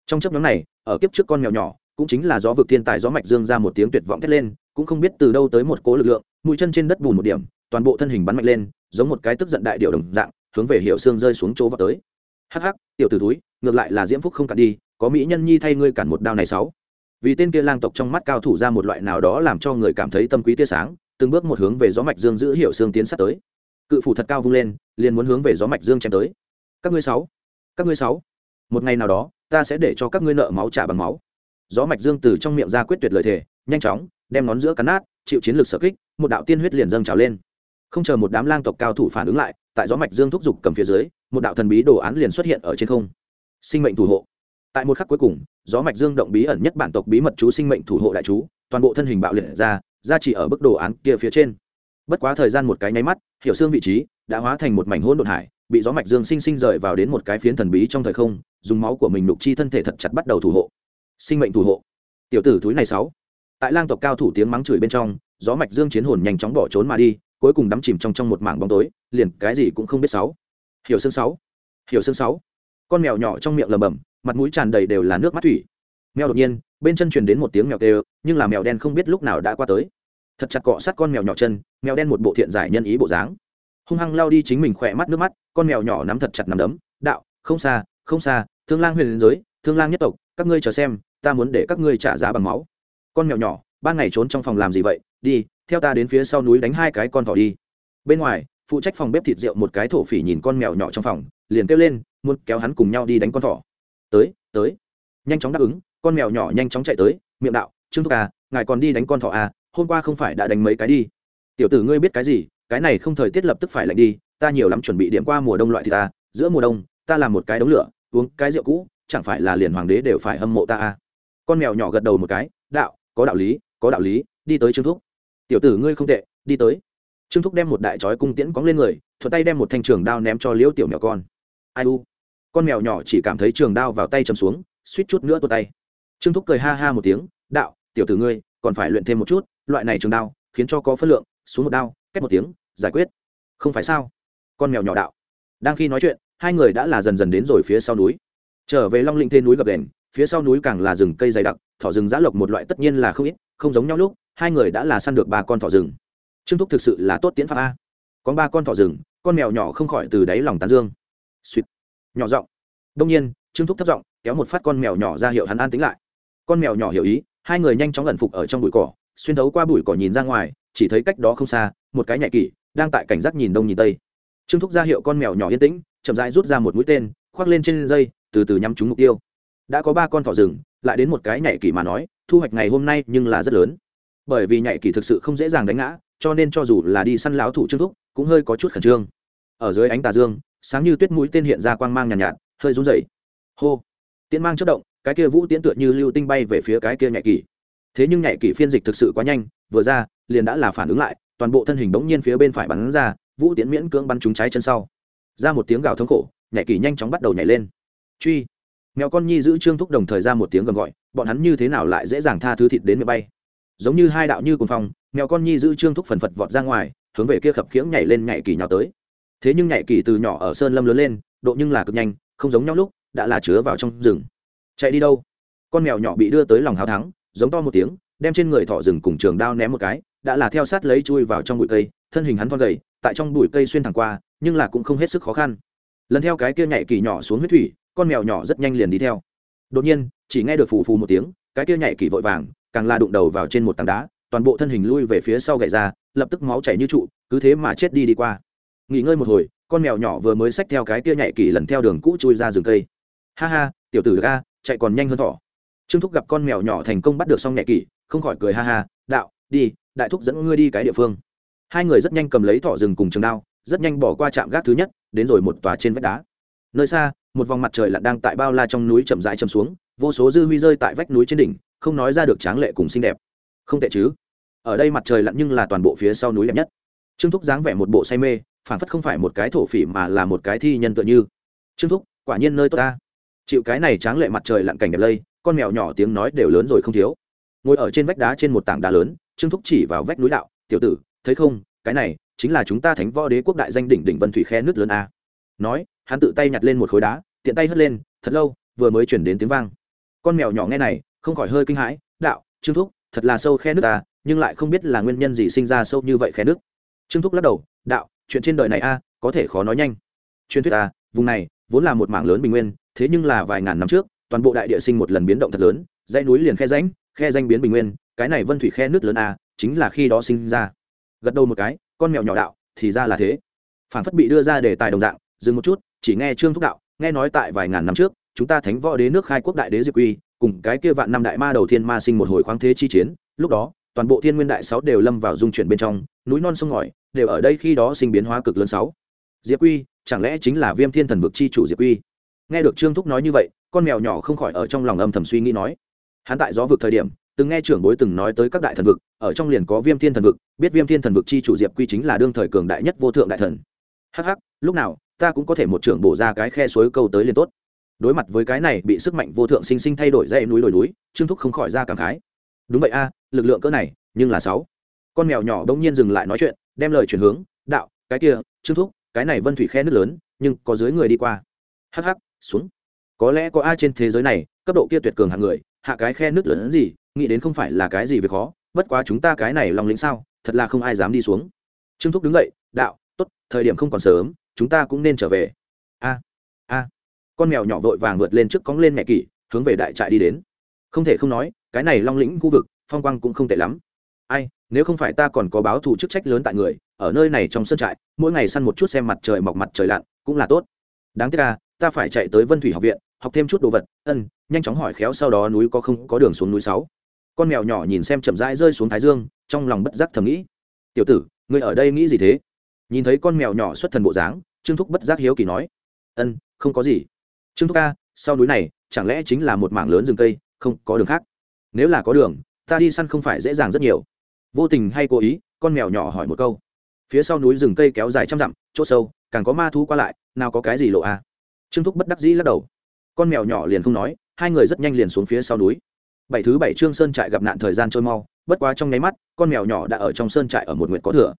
trong chấp nhóm này, ở kiếp trước con mèo nhỏ, cũng chính là gió vực thiên tài gió mạch dương ra một tiếng tuyệt vọng thét lên, cũng không biết từ đâu tới một cố lực lượng, mũi chân trên đất bùn một điểm, toàn bộ thân hình bắn mạnh lên, giống một cái tức giận đại điệu đồng dạng, hướng về hiểu xương rơi xuống chỗ vào tới. Hắc hắc, tiểu t túi ngược lại là diễm phúc không cản đi, có mỹ nhân nhi thay ngươi cản một đao này sáu. Vì tên kia lang tộc trong mắt cao thủ ra một loại nào đó làm cho người cảm thấy tâm quý tia sáng, từng bước một hướng về gió mạch dương giữ hiệu xương tiến sát tới. Cự phủ thật cao vung lên, liền muốn hướng về gió mạch dương chém tới các ngươi sáu. Các ngươi sáu. Một ngày nào đó, ta sẽ để cho các ngươi nợ máu trả bằng máu. Gió mạch dương từ trong miệng ra quyết tuyệt lời thề, nhanh chóng, đem ngón giữa cắn nát, chịu chiến lược sở kích, một đạo tiên huyết liền dâng trào lên. Không chờ một đám lang tộc cao thủ phản ứng lại, tại gió mạch dương thúc giục cầm phía dưới, một đạo thần bí đồ án liền xuất hiện ở trên không. Sinh mệnh thủ hộ. Tại một khắc cuối cùng, gió mạch dương động bí ẩn nhất bản tộc bí mật chú sinh mệnh thủ hộ đại chú, toàn bộ thân hình bạo liệt ra ra chỉ ở bức đồ án kia phía trên. Bất quá thời gian một cái nháy mắt, hiểu xương vị trí, đã hóa thành một mảnh hỗn độn hải bị gió mạch dương sinh sinh rời vào đến một cái phiến thần bí trong thời không, dùng máu của mình lục chi thân thể thật chặt bắt đầu thủ hộ. Sinh mệnh thủ hộ. Tiểu tử thúi này sáu. Tại lang tộc cao thủ tiếng mắng chửi bên trong, gió mạch dương chiến hồn nhanh chóng bỏ trốn mà đi, cuối cùng đắm chìm trong trong một mảng bóng tối, liền cái gì cũng không biết sáu. Hiểu xương sáu. Hiểu xương sáu. Con mèo nhỏ trong miệng lầm bầm, mặt mũi tràn đầy đều là nước mắt thủy. Mèo đột nhiên, bên chân truyền đến một tiếng mèo kêu, nhưng là mèo đen không biết lúc nào đã qua tới. Thật chặt cọ sát con mèo nhỏ chân, mèo đen một bộ thiện giải nhân ý bộ dáng hung hăng lao đi chính mình khỏe mắt nước mắt, con mèo nhỏ nắm thật chặt nằm đấm, đạo, không xa không xa, thương lang huyền giới, thương lang nhất tộc, các ngươi chờ xem, ta muốn để các ngươi trả giá bằng máu. Con mèo nhỏ ban ngày trốn trong phòng làm gì vậy? Đi, theo ta đến phía sau núi đánh hai cái con thỏ đi. Bên ngoài, phụ trách phòng bếp thịt rượu một cái thổ phỉ nhìn con mèo nhỏ trong phòng, liền kêu lên, muốn kéo hắn cùng nhau đi đánh con thỏ. Tới tới. Nhanh chóng đáp ứng, con mèo nhỏ nhanh chóng chạy tới, miệng đạo, trương thúc à ngài còn đi đánh con thỏ à hôm qua không phải đã đánh mấy cái đi? Tiểu tử ngươi biết cái gì cái này không thời tiết lập tức phải lạnh đi, ta nhiều lắm chuẩn bị điểm qua mùa đông loại thì ta, giữa mùa đông, ta làm một cái đống lửa, uống cái rượu cũ, chẳng phải là liền hoàng đế đều phải hâm mộ ta à? Con mèo nhỏ gật đầu một cái, đạo, có đạo lý, có đạo lý, đi tới trương thúc. Tiểu tử ngươi không tệ, đi tới. Trương thúc đem một đại chói cung tiễn cóng lên người, thuận tay đem một thanh trường đao ném cho liễu tiểu mèo con. Ai u? Con mèo nhỏ chỉ cảm thấy trường đao vào tay chầm xuống, suýt chút nữa tuột tay. Trương thúc cười ha ha một tiếng, đạo, tiểu tử ngươi, còn phải luyện thêm một chút, loại này trường đao, khiến cho có phất lượng, xuống một đao cách một tiếng giải quyết. Không phải sao? Con mèo nhỏ đạo. Đang khi nói chuyện, hai người đã là dần dần đến rồi phía sau núi. Trở về long linh thê núi gập đền, phía sau núi càng là rừng cây dày đặc, thỏ rừng giã lộc một loại tất nhiên là không ít, không giống nhau lúc, hai người đã là săn được ba con thỏ rừng. Trương thúc thực sự là tốt tiễn pháp a. Có ba con thỏ rừng, con mèo nhỏ không khỏi từ đáy lòng tán dương. Suýt nhỏ giọng. Đông nhiên, trương thúc thấp giọng, kéo một phát con mèo nhỏ ra hiệu hắn an tính lại. Con mèo nhỏ hiểu ý, hai người nhanh chóng ẩn phục ở trong bụi cỏ, xuyên thấu qua bụi cỏ nhìn ra ngoài, chỉ thấy cách đó không xa, một cái nhạy kỷ đang tại cảnh giác nhìn đông nhìn tây. Trương thúc ra hiệu con mèo nhỏ yên tĩnh chậm rãi rút ra một mũi tên khoác lên trên dây từ từ nhắm trúng mục tiêu. Đã có ba con thỏ rừng lại đến một cái nhạy kỳ mà nói thu hoạch ngày hôm nay nhưng là rất lớn. Bởi vì nhạy kỳ thực sự không dễ dàng đánh ngã cho nên cho dù là đi săn láo thủ trương thúc cũng hơi có chút khẩn trương. Ở dưới ánh tà dương sáng như tuyết mũi tên hiện ra quang mang nhàn nhạt, nhạt hơi run rẩy. Hô! Tiễn mang chất động cái kia vũ tiễn tựa như lưu tinh bay về phía cái kia nhạy kỳ. Thế nhưng nhạy kỳ phiên dịch thực sự quá nhanh vừa ra liền đã là phản ứng lại toàn bộ thân hình bỗng nhiên phía bên phải bắn ra, vũ tiễn miễn cưỡng bắn trúng trái chân sau. Ra một tiếng gào thống khổ, nhảy kỳ nhanh chóng bắt đầu nhảy lên. Truy. Mèo con nhi giữ trương thúc đồng thời ra một tiếng gầm gọi, bọn hắn như thế nào lại dễ dàng tha thứ thịt đến máy bay? Giống như hai đạo như cùng phong, mèo con nhi giữ trương thúc phần phật vọt ra ngoài, hướng về kia khập khiễng nhảy lên nhảy kỳ nhào tới. Thế nhưng nhảy kỳ từ nhỏ ở sơn lâm lớn lên, độ nhưng là cực nhanh, không giống nhau lúc, đã là chứa vào trong rừng. Chạy đi đâu? Con mèo nhỏ bị đưa tới lòng hào thắng, giống to một tiếng đem trên người thỏ rừng cùng trường đao ném một cái, đã là theo sát lấy chui vào trong bụi cây, thân hình hắn thon gầy, tại trong bụi cây xuyên thẳng qua, nhưng là cũng không hết sức khó khăn. Lần theo cái kia nhảy kỳ nhỏ xuống huyết thủy, con mèo nhỏ rất nhanh liền đi theo. Đột nhiên, chỉ nghe được phù phù một tiếng, cái kia nhảy kỳ vội vàng, càng là đụng đầu vào trên một tảng đá, toàn bộ thân hình lui về phía sau gậy ra, lập tức máu chảy như trụ, cứ thế mà chết đi đi qua. Nghỉ ngơi một hồi, con mèo nhỏ vừa mới xách theo cái kia nhảy kỳ lần theo đường cũ chui ra rừng cây. Ha ha, tiểu tử ga chạy còn nhanh hơn thỏ. Trương thúc gặp con mèo nhỏ thành công bắt được xong nhảy kỳ không khỏi cười ha ha, đạo, đi, đại thúc dẫn ngươi đi cái địa phương. Hai người rất nhanh cầm lấy thỏ rừng cùng trường đao, rất nhanh bỏ qua trạm gác thứ nhất, đến rồi một tòa trên vách đá. Nơi xa, một vòng mặt trời lặn đang tại bao la trong núi chậm rãi chầm xuống, vô số dư huy rơi tại vách núi trên đỉnh, không nói ra được tráng lệ cùng xinh đẹp. Không tệ chứ? Ở đây mặt trời lặn nhưng là toàn bộ phía sau núi đẹp nhất. Trương thúc dáng vẻ một bộ say mê phản phất không phải một cái thổ phỉ mà là một cái thi nhân tựa như. Trương thúc, quả nhiên nơi tốt ta. Chịu cái này tráng lệ mặt trời lặn cảnh đẹp lây, con mèo nhỏ tiếng nói đều lớn rồi không thiếu ngồi ở trên vách đá trên một tảng đá lớn, trương thúc chỉ vào vách núi đạo, tiểu tử, thấy không, cái này chính là chúng ta thánh võ đế quốc đại danh đỉnh đỉnh vân thủy khe nước lớn a. Nói, hắn tự tay nhặt lên một khối đá, tiện tay hất lên, thật lâu, vừa mới chuyển đến tiếng vang. Con mèo nhỏ nghe này, không khỏi hơi kinh hãi, đạo, trương thúc, thật là sâu khe nước ta, nhưng lại không biết là nguyên nhân gì sinh ra sâu như vậy khe nước trương thúc lắc đầu, đạo, chuyện trên đời này a, có thể khó nói nhanh. Truyền thuyết a vùng này vốn là một mảng lớn bình nguyên, thế nhưng là vài ngàn năm trước, toàn bộ đại địa sinh một lần biến động thật lớn, dãy núi liền khe ránh khe danh biến bình nguyên cái này vân thủy khe nước lớn a chính là khi đó sinh ra. Gật đầu một cái con mèo nhỏ đạo thì ra là thế. Phản phất bị đưa ra để tài đồng dạng dừng một chút chỉ nghe trương thúc đạo nghe nói tại vài ngàn năm trước chúng ta thánh võ đế nước khai quốc đại đế diệp uy, cùng cái kia vạn năm đại ma đầu thiên ma sinh một hồi khoáng thế chi chiến lúc đó toàn bộ thiên nguyên đại sáu đều lâm vào dung chuyển bên trong núi non sông ngòi đều ở đây khi đó sinh biến hóa cực lớn sáu. Diệp uy, chẳng lẽ chính là viêm thiên thần vực chi chủ diệp uy? nghe được trương thúc nói như vậy con mèo nhỏ không khỏi ở trong lòng âm thầm suy nghĩ nói hắn tại gió vực thời điểm, từng nghe trưởng bối từng nói tới các đại thần vực, ở trong liền có viêm thiên thần vực, biết viêm thiên thần vực chi chủ diệp quy chính là đương thời cường đại nhất vô thượng đại thần. Hắc hắc, lúc nào, ta cũng có thể một trưởng bổ ra cái khe suối câu tới liền tốt. Đối mặt với cái này bị sức mạnh vô thượng sinh sinh thay đổi dây núi đồi núi, trương thúc không khỏi ra cảm khái. Đúng vậy a, lực lượng cỡ này, nhưng là sáu. Con mèo nhỏ bỗng nhiên dừng lại nói chuyện, đem lời chuyển hướng, đạo, cái kia, trương thúc, cái này vân thủy khe nước lớn, nhưng có dưới người đi qua. Hắc hắc, xuống. Có lẽ có ai trên thế giới này, cấp độ kia tuyệt cường hạng người hạ cái khe nước lớn gì, nghĩ đến không phải là cái gì việc khó, bất quá chúng ta cái này lòng lĩnh sao, thật là không ai dám đi xuống. Trương thúc đứng dậy, đạo, tốt, thời điểm không còn sớm, chúng ta cũng nên trở về. A a. Con mèo nhỏ vội vàng vượt lên trước cóng lên mẹ kỷ, hướng về đại trại đi đến. Không thể không nói, cái này long lĩnh khu vực, phong quang cũng không tệ lắm. Ai, nếu không phải ta còn có báo thù chức trách lớn tại người, ở nơi này trong sân trại, mỗi ngày săn một chút xem mặt trời mọc mặt trời lặn, cũng là tốt. Đáng tiếc là ta phải chạy tới vân thủy học viện học thêm chút đồ vật, ân, nhanh chóng hỏi khéo sau đó núi có không, có đường xuống núi sáu. Con mèo nhỏ nhìn xem chậm rãi rơi xuống thái dương, trong lòng bất giác thầm nghĩ. Tiểu tử người ở đây nghĩ gì thế? Nhìn thấy con mèo nhỏ xuất thần bộ dáng, trương thúc bất giác hiếu kỳ nói. Ân, không có gì. Trương thúc ca, sau núi này, chẳng lẽ chính là một mảng lớn rừng cây, không, có đường khác? Nếu là có đường, ta đi săn không phải dễ dàng rất nhiều. Vô tình hay cố ý, con mèo nhỏ hỏi một câu. Phía sau núi rừng cây kéo dài trăm dặm, chỗ sâu, càng có ma thú qua lại, nào có cái gì lộ à? Trương thúc bất đắc dĩ lắc đầu con mèo nhỏ liền không nói, hai người rất nhanh liền xuống phía sau núi. Bảy thứ bảy trương sơn trại gặp nạn thời gian trôi mau, bất quá trong nháy mắt, con mèo nhỏ đã ở trong sơn trại ở một nguyện có thừa.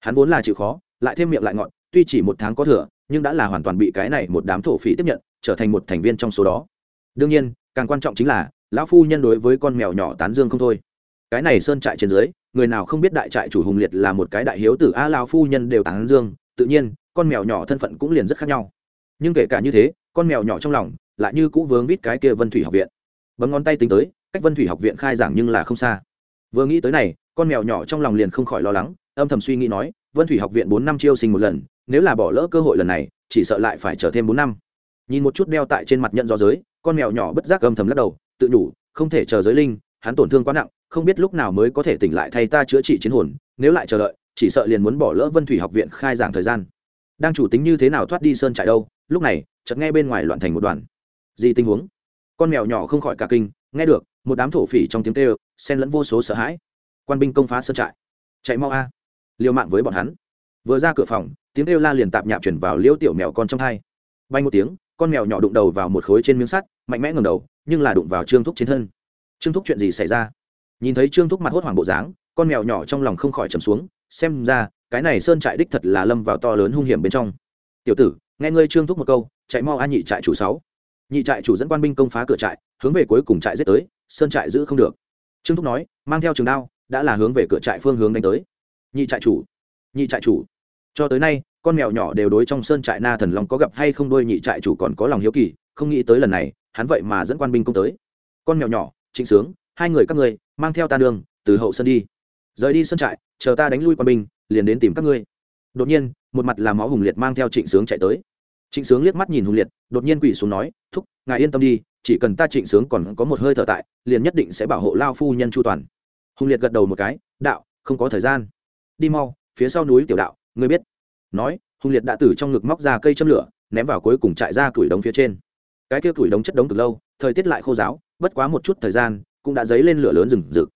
Hắn vốn là chịu khó, lại thêm miệng lại ngọn, tuy chỉ một tháng có thừa, nhưng đã là hoàn toàn bị cái này một đám thổ phỉ tiếp nhận, trở thành một thành viên trong số đó. Đương nhiên, càng quan trọng chính là, lão phu nhân đối với con mèo nhỏ tán dương không thôi. Cái này sơn trại trên dưới, người nào không biết đại trại chủ hùng liệt là một cái đại hiếu tử, a lao phu nhân đều tán dương, tự nhiên, con mèo nhỏ thân phận cũng liền rất khác nhau. Nhưng kể cả như thế, con mèo nhỏ trong lòng lại như cũ vướng vít cái kia vân thủy học viện. Bấm ngón tay tính tới, cách vân thủy học viện khai giảng nhưng là không xa. Vừa nghĩ tới này, con mèo nhỏ trong lòng liền không khỏi lo lắng, âm thầm suy nghĩ nói, vân thủy học viện bốn năm chiêu sinh một lần, nếu là bỏ lỡ cơ hội lần này, chỉ sợ lại phải chờ thêm bốn năm. Nhìn một chút đeo tại trên mặt nhận do giới, con mèo nhỏ bất giác âm thầm lắc đầu, tự nhủ, không thể chờ giới linh, hắn tổn thương quá nặng, không biết lúc nào mới có thể tỉnh lại thay ta chữa trị chiến hồn, nếu lại chờ đợi, chỉ sợ liền muốn bỏ lỡ vân thủy học viện khai giảng thời gian. Đang chủ tính như thế nào thoát đi sơn trại đâu, lúc này, chợt nghe bên ngoài loạn thành một đoàn gì tình huống? Con mèo nhỏ không khỏi cả kinh, nghe được, một đám thổ phỉ trong tiếng kêu, xen lẫn vô số sợ hãi. Quan binh công phá sơn trại. Chạy mau a. Liều mạng với bọn hắn. Vừa ra cửa phòng, tiếng kêu la liền tạp nhạp chuyển vào liễu tiểu mèo con trong hai. Bay một tiếng, con mèo nhỏ đụng đầu vào một khối trên miếng sắt, mạnh mẽ ngầm đầu, nhưng là đụng vào trương thúc trên thân. Trương thúc chuyện gì xảy ra? Nhìn thấy trương thúc mặt hốt hoảng bộ dáng, con mèo nhỏ trong lòng không khỏi trầm xuống, xem ra, cái này sơn trại đích thật là lâm vào to lớn hung hiểm bên trong. Tiểu tử, nghe ngươi trương thúc một câu, chạy mau a nhị trại chủ sáu nhị trại chủ dẫn quan binh công phá cửa trại, hướng về cuối cùng trại giết tới, sơn trại giữ không được. Trương thúc nói, mang theo trường đao, đã là hướng về cửa trại phương hướng đánh tới. Nhị trại chủ, nhị trại chủ. Cho tới nay, con mèo nhỏ đều đối trong sơn trại na thần long có gặp hay không đôi nhị trại chủ còn có lòng hiếu kỳ, không nghĩ tới lần này, hắn vậy mà dẫn quan binh công tới. Con mèo nhỏ, trịnh sướng, hai người các ngươi, mang theo ta đường, từ hậu sân đi. Rời đi sơn trại, chờ ta đánh lui quan binh, liền đến tìm các ngươi. Đột nhiên, một mặt là máu hùng liệt mang theo trịnh sướng chạy tới trịnh sướng liếc mắt nhìn hùng liệt, đột nhiên quỷ xuống nói, thúc, ngài yên tâm đi, chỉ cần ta trịnh sướng còn có một hơi thở tại, liền nhất định sẽ bảo hộ lao phu nhân chu toàn. Hùng liệt gật đầu một cái, đạo, không có thời gian. Đi mau, phía sau núi tiểu đạo, ngươi biết. Nói, hùng liệt đã từ trong ngực móc ra cây châm lửa, ném vào cuối cùng trại ra củi đống phía trên. Cái kia củi đống chất đống từ lâu, thời tiết lại khô giáo bất quá một chút thời gian, cũng đã dấy lên lửa lớn rừng rực.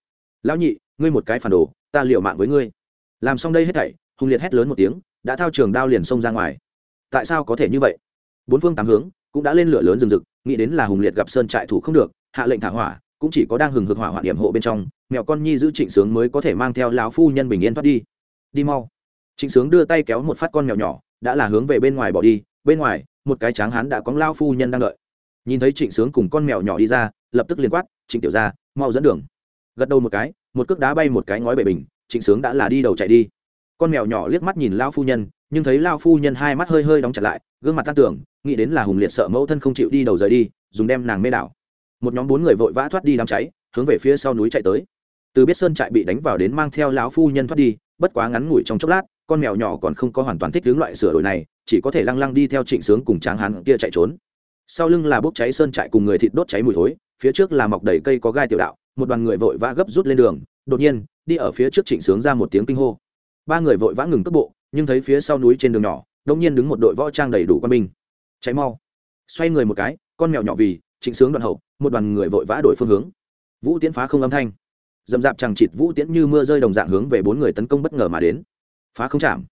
Lão nhị, ngươi một cái phản đồ, ta liệu mạng với ngươi. Làm xong đây hết thảy, hùng liệt hét lớn một tiếng, đã thao trường đao liền xông ra ngoài tại sao có thể như vậy? Bốn phương tám hướng cũng đã lên lửa lớn rừng rực, nghĩ đến là hùng liệt gặp sơn trại thủ không được, hạ lệnh thả hỏa, cũng chỉ có đang hừng hực hỏa hoạn điểm hộ bên trong mẹo con nhi giữ trịnh sướng mới có thể mang theo lão phu nhân bình yên thoát đi. Đi mau. Trịnh sướng đưa tay kéo một phát con mèo nhỏ, đã là hướng về bên ngoài bỏ đi, bên ngoài, một cái tráng hán đã có lao phu nhân đang đợi. Nhìn thấy trịnh sướng cùng con mèo nhỏ đi ra, lập tức liền quát, trịnh tiểu ra mau dẫn đường. Gật đầu một cái, một cước đá bay một cái ngói bể bình, trịnh sướng đã là đi đầu chạy đi con mèo nhỏ liếc mắt nhìn lao phu nhân, nhưng thấy lao phu nhân hai mắt hơi hơi đóng chặt lại, gương mặt tan tưởng nghĩ đến là hùng liệt sợ mẫu thân không chịu đi đầu rời đi, dùng đem nàng mê đảo. Một nhóm bốn người vội vã thoát đi đám cháy, hướng về phía sau núi chạy tới. Từ biết sơn trại bị đánh vào đến mang theo lão phu nhân thoát đi, bất quá ngắn ngủi trong chốc lát, con mèo nhỏ còn không có hoàn toàn thích hướng loại sửa đổi này, chỉ có thể lăng lăng đi theo trịnh sướng cùng tráng hán kia chạy trốn. Sau lưng là bốc cháy sơn trại cùng người thịt đốt cháy mùi thối, phía trước là mọc đầy cây có gai tiểu đạo, một đoàn người vội vã gấp rút lên đường, đột nhiên, đi ở phía trước trịnh sướng ra một tiếng kinh hô ba người vội vã ngừng tốc bộ, nhưng thấy phía sau núi trên đường nhỏ đông nhiên đứng một đội võ trang đầy đủ quân binh. Cháy mau. Xoay người một cái, con mèo nhỏ vì, trịnh sướng đoạn hậu, một đoàn người vội vã đổi phương hướng. Vũ tiễn phá không âm thanh. Dầm dạp chẳng chịt vũ tiễn như mưa rơi đồng dạng hướng về bốn người tấn công bất ngờ mà đến. Phá không chạm.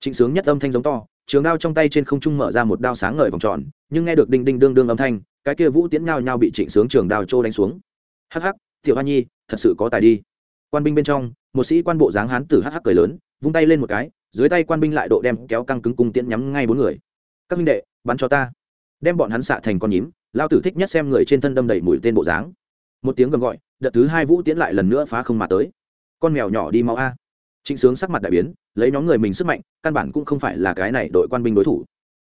Trịnh sướng nhất âm thanh giống to, trường đao trong tay trên không trung mở ra một đao sáng ngời vòng tròn, nhưng nghe được đinh đinh đương đương âm thanh, cái kia vũ tiễn nhao nhao bị trịnh sướng trường đao trô đánh xuống. Hắc hắc, tiểu hoa nhi, thật sự có tài đi. Quan binh bên trong, một sĩ quan bộ dáng hán tử hắc hắc cười lớn vung tay lên một cái, dưới tay quan binh lại độ đem kéo căng cứng cung tiễn nhắm ngay bốn người. Các minh đệ, bắn cho ta. Đem bọn hắn xạ thành con nhím, lao tử thích nhất xem người trên thân đâm đầy mũi tên bộ dáng. Một tiếng gầm gọi, đợt thứ hai vũ tiễn lại lần nữa phá không mà tới. Con mèo nhỏ đi mau a. Trịnh sướng sắc mặt đại biến, lấy nhóm người mình sức mạnh, căn bản cũng không phải là cái này đội quan binh đối thủ.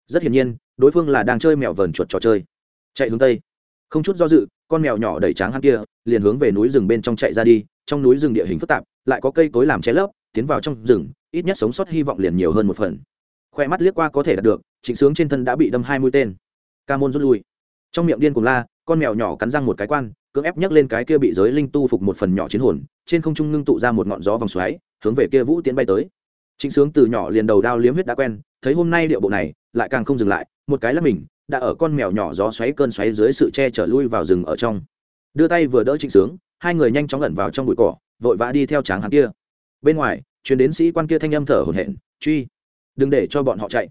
Rất hiển nhiên, đối phương là đang chơi mèo vờn chuột trò chơi. Chạy hướng tây. Không chút do dự, con mèo nhỏ đẩy tráng hắn kia, liền hướng về núi rừng bên trong chạy ra đi. Trong núi rừng địa hình phức tạp, lại có cây cối làm che lấp tiến vào trong rừng, ít nhất sống sót hy vọng liền nhiều hơn một phần. Khoe mắt liếc qua có thể đạt được, trịnh sướng trên thân đã bị đâm hai mũi tên. Ca môn rút lui. Trong miệng điên cùng la, con mèo nhỏ cắn răng một cái quan, cưỡng ép nhấc lên cái kia bị giới linh tu phục một phần nhỏ chiến hồn, trên không trung ngưng tụ ra một ngọn gió vòng xoáy, hướng về kia vũ tiến bay tới. Trịnh sướng từ nhỏ liền đầu đao liếm huyết đã quen, thấy hôm nay điệu bộ này, lại càng không dừng lại, một cái là mình, đã ở con mèo nhỏ gió xoáy cơn xoáy dưới sự che chở lui vào rừng ở trong. Đưa tay vừa đỡ trịnh sướng, hai người nhanh chóng lẩn vào trong bụi cỏ, vội vã đi theo tráng hắn kia. Bên ngoài chuyến đến sĩ quan kia thanh âm thở hổn hển, truy, đừng để cho bọn họ chạy.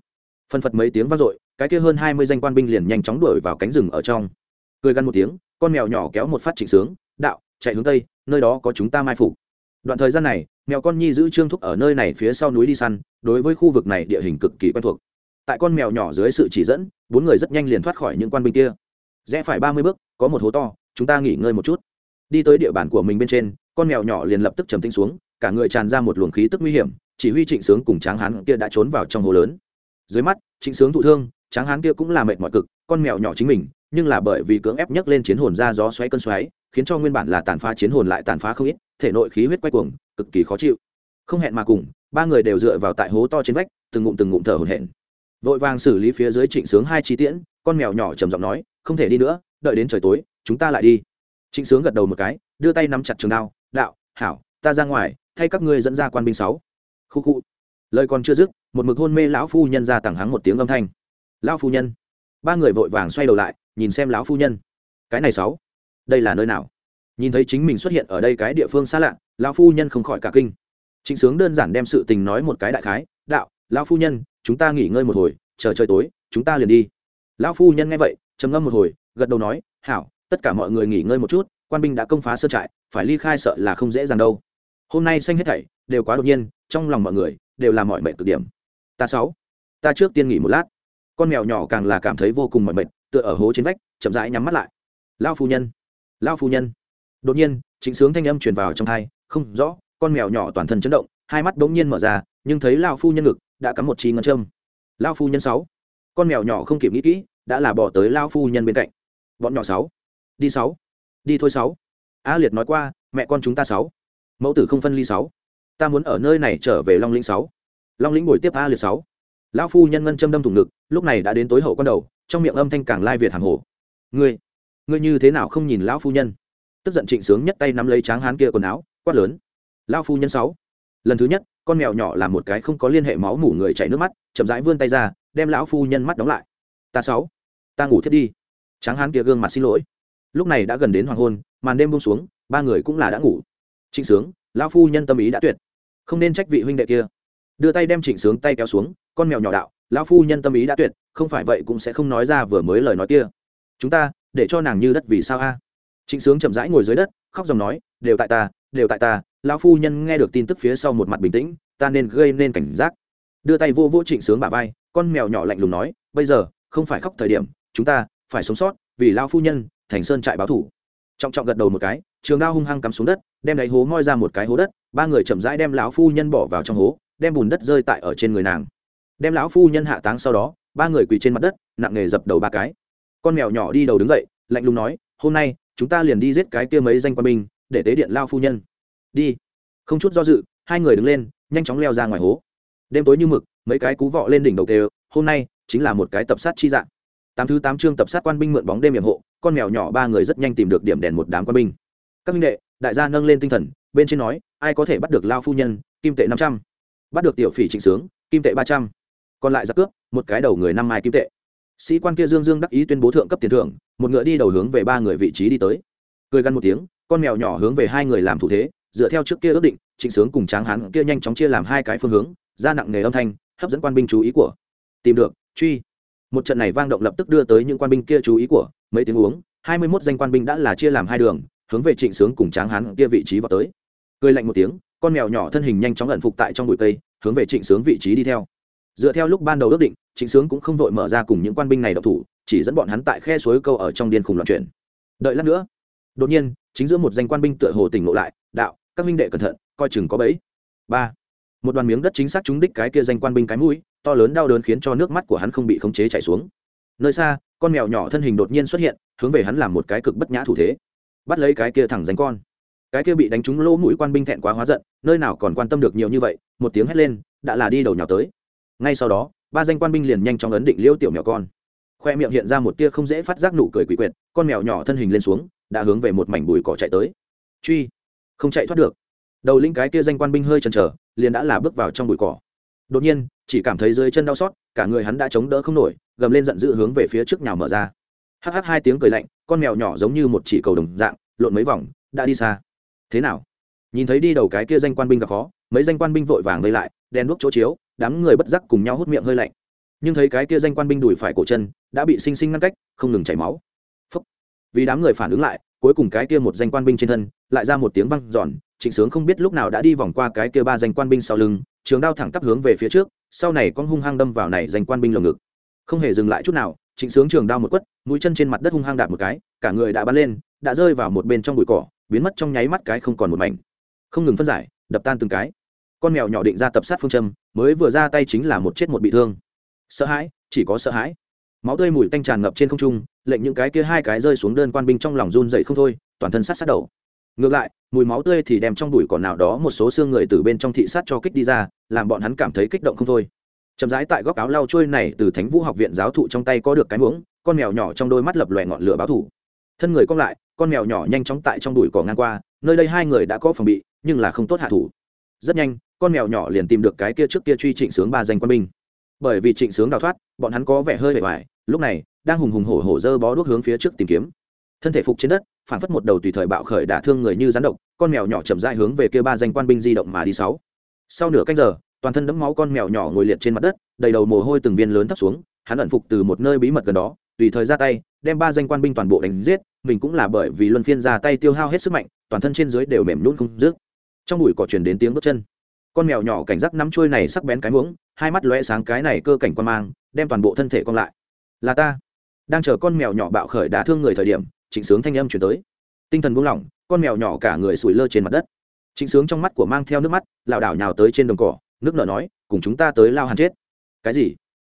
Phân phật mấy tiếng vang dội, cái kia hơn hai mươi danh quan binh liền nhanh chóng đuổi vào cánh rừng ở trong. Cười gằn một tiếng, con mèo nhỏ kéo một phát trịnh sướng, đạo, chạy hướng tây, nơi đó có chúng ta mai phục. Đoạn thời gian này, mèo con nhi giữ trương thúc ở nơi này phía sau núi đi săn, đối với khu vực này địa hình cực kỳ quen thuộc. Tại con mèo nhỏ dưới sự chỉ dẫn, bốn người rất nhanh liền thoát khỏi những quan binh kia. Rẽ phải ba mươi bước, có một hố to, chúng ta nghỉ ngơi một chút. Đi tới địa bàn của mình bên trên con mèo nhỏ liền lập tức trầm tinh xuống, cả người tràn ra một luồng khí tức nguy hiểm, chỉ huy trịnh sướng cùng tráng hán kia đã trốn vào trong hồ lớn. Dưới mắt, trịnh sướng thụ thương, tráng hán kia cũng là mệt mỏi cực, con mèo nhỏ chính mình, nhưng là bởi vì cưỡng ép nhấc lên chiến hồn ra gió xoáy cơn xoáy, khiến cho nguyên bản là tàn phá chiến hồn lại tàn phá không ít, thể nội khí huyết quay cuồng, cực kỳ khó chịu. Không hẹn mà cùng, ba người đều dựa vào tại hố to trên vách, từng ngụm từng ngụm thở hổn hển. Vội vàng xử lý phía dưới trịnh sướng hai chi tiễn, con mèo nhỏ trầm giọng nói, không thể đi nữa, đợi đến trời tối, chúng ta lại đi. Trịnh sướng gật đầu một cái, đưa tay nắm chặt trường đao đạo, hảo, ta ra ngoài, thay các ngươi dẫn ra quan binh sáu. Khu khu. Lời còn chưa dứt, một mực hôn mê lão phu nhân ra tẳng hắng một tiếng âm thanh. Lão phu nhân. Ba người vội vàng xoay đầu lại, nhìn xem lão phu nhân. Cái này sáu, đây là nơi nào? Nhìn thấy chính mình xuất hiện ở đây cái địa phương xa lạ, lão phu nhân không khỏi cả kinh. Trịnh sướng đơn giản đem sự tình nói một cái đại khái, đạo, lão phu nhân, chúng ta nghỉ ngơi một hồi, chờ trời tối, chúng ta liền đi. Lão phu nhân nghe vậy, trầm ngâm một hồi, gật đầu nói, hảo, tất cả mọi người nghỉ ngơi một chút quan binh đã công phá sơn trại, phải ly khai sợ là không dễ dàng đâu. Hôm nay xanh hết thảy, đều quá đột nhiên, trong lòng mọi người, đều là mọi mệnh cực điểm. Ta sáu, ta trước tiên nghỉ một lát. Con mèo nhỏ càng là cảm thấy vô cùng mỏi mệt, tựa ở hố trên vách, chậm rãi nhắm mắt lại. Lao phu nhân lao phu nhân. Đột nhiên, chính sướng thanh âm truyền vào trong thai không rõ, con mèo nhỏ toàn thân chấn động, hai mắt bỗng nhiên mở ra, nhưng thấy lao phu nhân ngực đã cắm một chi ngân châm. Lao phu nhân sáu, con mèo nhỏ không kịp nghĩ kỹ, đã là bỏ tới lao phu nhân bên cạnh. Bọn nhỏ sáu, đi sáu đi thôi sáu. A liệt nói qua, mẹ con chúng ta sáu. Mẫu tử không phân ly sáu. Ta muốn ở nơi này trở về long lĩnh sáu. Long lĩnh ngồi tiếp a liệt sáu. Lão phu nhân ngân châm đâm thủng ngực, lúc này đã đến tối hậu con đầu, trong miệng âm thanh càng lai việt hàng hồ. Ngươi ngươi như thế nào không nhìn lão phu nhân? Tức giận trịnh sướng nhất tay nắm lấy tráng hán kia quần áo, quát lớn. Lão phu nhân sáu. Lần thứ nhất, con mèo nhỏ là một cái không có liên hệ máu mủ người chảy nước mắt, chậm rãi vươn tay ra, đem lão phu nhân mắt đóng lại. Ta sáu. Ta ngủ thiết đi. Tráng hán kia gương mặt xin lỗi lúc này đã gần đến hoàng hôn, màn đêm buông xuống, ba người cũng là đã ngủ. Trịnh sướng, lão phu nhân tâm ý đã tuyệt. Không nên trách vị huynh đệ kia. Đưa tay đem trịnh sướng tay kéo xuống, con mèo nhỏ đạo, lão phu nhân tâm ý đã tuyệt, không phải vậy cũng sẽ không nói ra vừa mới lời nói kia. Chúng ta, để cho nàng như đất vì sao a? Trịnh sướng chậm rãi ngồi dưới đất, khóc dòng nói, đều tại ta, đều tại ta, lão phu nhân nghe được tin tức phía sau một mặt bình tĩnh, ta nên gây nên cảnh giác. Đưa tay vô vô trịnh sướng bà vai, con mèo nhỏ lạnh lùng nói, bây giờ, không phải khóc thời điểm, chúng ta phải sống sót, vì lão phu nhân thành sơn trại báo thủ. Trọng trọng gật đầu một cái, trường đao hung hăng cắm xuống đất, đem đáy hố moi ra một cái hố đất, ba người chậm rãi đem lão phu nhân bỏ vào trong hố, đem bùn đất rơi tại ở trên người nàng. Đem lão phu nhân hạ táng sau đó, ba người quỳ trên mặt đất, nặng nghề dập đầu ba cái. Con mèo nhỏ đi đầu đứng dậy, lạnh lùng nói, hôm nay, chúng ta liền đi giết cái kia mấy danh quân binh, để tế điện lao phu nhân. Đi. Không chút do dự, hai người đứng lên, nhanh chóng leo ra ngoài hố. Đêm tối như mực, mấy cái cú vọ lên đỉnh đầu tê hôm nay, chính là một cái tập sát chi dạng. Tám thứ tám chương tập sát quan binh mượn bóng đêm hiểm hộ con mèo nhỏ ba người rất nhanh tìm được điểm đèn một đám quân binh. Các minh đệ, đại gia nâng lên tinh thần, bên trên nói, ai có thể bắt được lao phu nhân, kim tệ năm trăm. Bắt được tiểu phỉ trịnh sướng, kim tệ ba trăm. Còn lại giặc cướp, một cái đầu người năm mai kim tệ. Sĩ quan kia dương dương đắc ý tuyên bố thượng cấp tiền thưởng, một ngựa đi đầu hướng về ba người vị trí đi tới. Cười gắn một tiếng, con mèo nhỏ hướng về hai người làm thủ thế, dựa theo trước kia ước định, trịnh sướng cùng tráng hán kia nhanh chóng chia làm hai cái phương hướng, ra nặng nghề âm thanh, hấp dẫn quan binh chú ý của. Tìm được, truy một trận này vang động lập tức đưa tới những quan binh kia chú ý của mấy tiếng uống. Hai mươi mốt danh quan binh đã là chia làm hai đường, hướng về trịnh sướng cùng tráng hán kia vị trí vào tới. Cười lạnh một tiếng, con mèo nhỏ thân hình nhanh chóng ẩn phục tại trong bụi cây, hướng về trịnh sướng vị trí đi theo. Dựa theo lúc ban đầu ước định, trịnh sướng cũng không vội mở ra cùng những quan binh này độc thủ, chỉ dẫn bọn hắn tại khe suối câu ở trong điên khùng loạn chuyển. Đợi lát nữa, đột nhiên, chính giữa một danh quan binh tựa hồ tỉnh ngộ lại, đạo, các minh đệ cẩn thận, coi chừng có bẫy. Ba một đoàn miếng đất chính xác trúng đích cái kia danh quan binh cái mũi, to lớn đau đớn khiến cho nước mắt của hắn không bị khống chế chảy xuống. Nơi xa, con mèo nhỏ thân hình đột nhiên xuất hiện, hướng về hắn làm một cái cực bất nhã thủ thế. Bắt lấy cái kia thẳng danh con. Cái kia bị đánh trúng lỗ mũi quan binh thẹn quá hóa giận, nơi nào còn quan tâm được nhiều như vậy, một tiếng hét lên, đã là đi đầu nhào tới. Ngay sau đó, ba danh quan binh liền nhanh chóng ấn định liêu tiểu mèo con. Khoe miệng hiện ra một tia không dễ phát giác nụ cười quỷ quyệt, con mèo nhỏ thân hình lên xuống, đã hướng về một mảnh bùi cỏ chạy tới. Truy! Không chạy thoát được. Đầu linh cái kia danh quan binh hơi chần chờ liền đã là bước vào trong bụi cỏ. Đột nhiên, chỉ cảm thấy dưới chân đau xót, cả người hắn đã chống đỡ không nổi, gầm lên giận dữ hướng về phía trước nhào mở ra. Hắc hắc hai tiếng cười lạnh, con mèo nhỏ giống như một chỉ cầu đồng dạng, lộn mấy vòng, đã đi xa. Thế nào? Nhìn thấy đi đầu cái kia danh quan binh gặp khó, mấy danh quan binh vội vàng vây lại, đèn đuốc chỗ chiếu, đám người bất giác cùng nhau hút miệng hơi lạnh. Nhưng thấy cái kia danh quan binh đùi phải cổ chân, đã bị sinh sinh ngăn cách, không ngừng chảy máu. Phúc. vì đám người phản ứng lại, cuối cùng cái kia một danh quan binh trên thân, lại ra một tiếng văng giòn trịnh sướng không biết lúc nào đã đi vòng qua cái kia ba danh quan binh sau lưng, trường đao thẳng tắp hướng về phía trước, sau này con hung hăng đâm vào này danh quan binh lồng ngực. Không hề dừng lại chút nào, trịnh sướng trường đao một quất, mũi chân trên mặt đất hung hăng đạp một cái, cả người đã bắn lên, đã rơi vào một bên trong bụi cỏ, biến mất trong nháy mắt cái không còn một mảnh. Không ngừng phân giải, đập tan từng cái. Con mèo nhỏ định ra tập sát phương châm, mới vừa ra tay chính là một chết một bị thương. Sợ hãi, chỉ có sợ hãi. Máu tươi mùi tanh tràn ngập trên không trung, lệnh những cái kia hai cái rơi xuống đơn quan binh trong lòng run dậy không thôi, toàn thân sát sát đầu ngược lại, mùi máu tươi thì đem trong bụi cỏ nào đó một số xương người từ bên trong thị sát cho kích đi ra, làm bọn hắn cảm thấy kích động không thôi. Chậm rãi tại góc áo lau trôi này từ thánh vũ học viện giáo thụ trong tay có được cái muỗng, con mèo nhỏ trong đôi mắt lập lòe ngọn lửa báo thủ thân người cong lại, con mèo nhỏ nhanh chóng tại trong đùi cỏ ngang qua, nơi đây hai người đã có phòng bị, nhưng là không tốt hạ thủ. Rất nhanh, con mèo nhỏ liền tìm được cái kia trước kia truy trịnh sướng ba danh quân binh. Bởi vì trịnh sướng đào thoát, bọn hắn có vẻ hơi vẻ vải lúc này, đang hùng hùng hổ hổ dơ bó đuốc hướng phía trước tìm kiếm. Thân thể phục trên đất phản phất một đầu tùy thời bạo khởi đả thương người như rắn độc, con mèo nhỏ chậm dại hướng về kia ba danh quan binh di động mà đi sáu. Sau nửa canh giờ, toàn thân đẫm máu con mèo nhỏ ngồi liệt trên mặt đất, đầy đầu mồ hôi từng viên lớn thấp xuống, hắn ẩn phục từ một nơi bí mật gần đó, tùy thời ra tay, đem ba danh quan binh toàn bộ đánh giết, mình cũng là bởi vì luân phiên ra tay tiêu hao hết sức mạnh, toàn thân trên dưới đều mềm nhún không dứt. Trong bụi cỏ truyền đến tiếng bước chân. Con mèo nhỏ cảnh giác nắm chuôi này sắc bén cái muỗng, hai mắt lóe sáng cái này cơ cảnh quan mang, đem toàn bộ thân thể cong lại. Là ta. Đang chờ con mèo nhỏ bạo khởi đả thương người thời điểm trịnh sướng thanh âm chuyển tới. Tinh thần buông lỏng, con mèo nhỏ cả người sủi lơ trên mặt đất. Trịnh sướng trong mắt của mang theo nước mắt, lảo đảo nhào tới trên đồng cỏ, nước nở nói, cùng chúng ta tới lao hàn chết. Cái gì?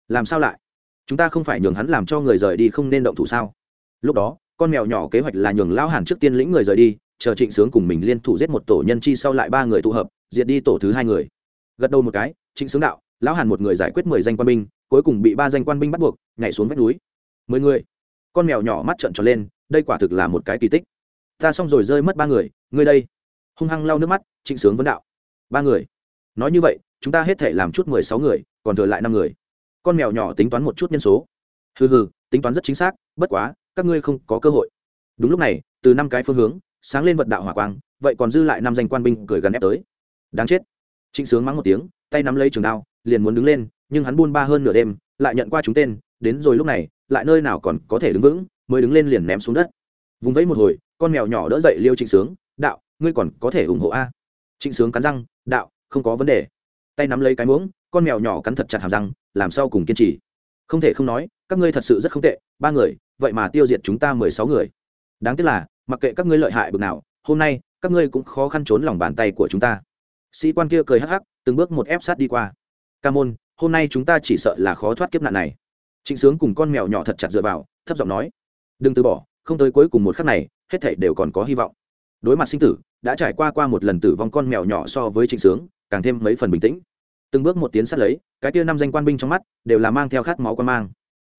Làm sao lại? Chúng ta không phải nhường hắn làm cho người rời đi không nên động thủ sao? Lúc đó, con mèo nhỏ kế hoạch là nhường lao hàn trước tiên lĩnh người rời đi, chờ trịnh sướng cùng mình liên thủ giết một tổ nhân chi sau lại ba người tụ hợp, diệt đi tổ thứ hai người. Gật đầu một cái, trịnh sướng đạo, lão hàn một người giải quyết mười danh quan binh, cuối cùng bị ba danh quan binh bắt buộc, nhảy xuống vách núi. Mười người? Con mèo nhỏ mắt trợn tròn lên đây quả thực là một cái kỳ tích. Ta xong rồi rơi mất ba người, ngươi đây. Hung hăng lau nước mắt, trịnh sướng vấn đạo. Ba người. Nói như vậy, chúng ta hết thể làm chút mười sáu người, còn thừa lại năm người. Con mèo nhỏ tính toán một chút nhân số. Hừ hừ, tính toán rất chính xác, bất quá, các ngươi không có cơ hội. Đúng lúc này, từ năm cái phương hướng, sáng lên vật đạo hỏa quang, vậy còn dư lại năm danh quan binh cười gần ép tới. Đáng chết. Trịnh sướng mắng một tiếng, tay nắm lấy trường đao, liền muốn đứng lên, nhưng hắn buôn ba hơn nửa đêm, lại nhận qua chúng tên, đến rồi lúc này, lại nơi nào còn có thể đứng vững mới đứng lên liền ném xuống đất. Vùng vẫy một hồi, con mèo nhỏ đỡ dậy liêu trịnh sướng, đạo, ngươi còn có thể ủng hộ a? Trịnh sướng cắn răng, đạo, không có vấn đề. Tay nắm lấy cái muỗng, con mèo nhỏ cắn thật chặt hàm răng, làm sao cùng kiên trì? Không thể không nói, các ngươi thật sự rất không tệ, ba người, vậy mà tiêu diệt chúng ta mười sáu người. Đáng tiếc là, mặc kệ các ngươi lợi hại bực nào, hôm nay, các ngươi cũng khó khăn trốn lòng bàn tay của chúng ta. Sĩ quan kia cười hắc hắc, từng bước một ép sát đi qua. Ca môn, hôm nay chúng ta chỉ sợ là khó thoát kiếp nạn này. Trịnh sướng cùng con mèo nhỏ thật chặt dựa vào, thấp giọng nói đừng từ bỏ, không tới cuối cùng một khắc này, hết thảy đều còn có hy vọng. Đối mặt sinh tử, đã trải qua qua một lần tử vong con mèo nhỏ so với trịnh sướng, càng thêm mấy phần bình tĩnh. Từng bước một tiến sát lấy, cái kia năm danh quan binh trong mắt đều là mang theo khát máu quan mang.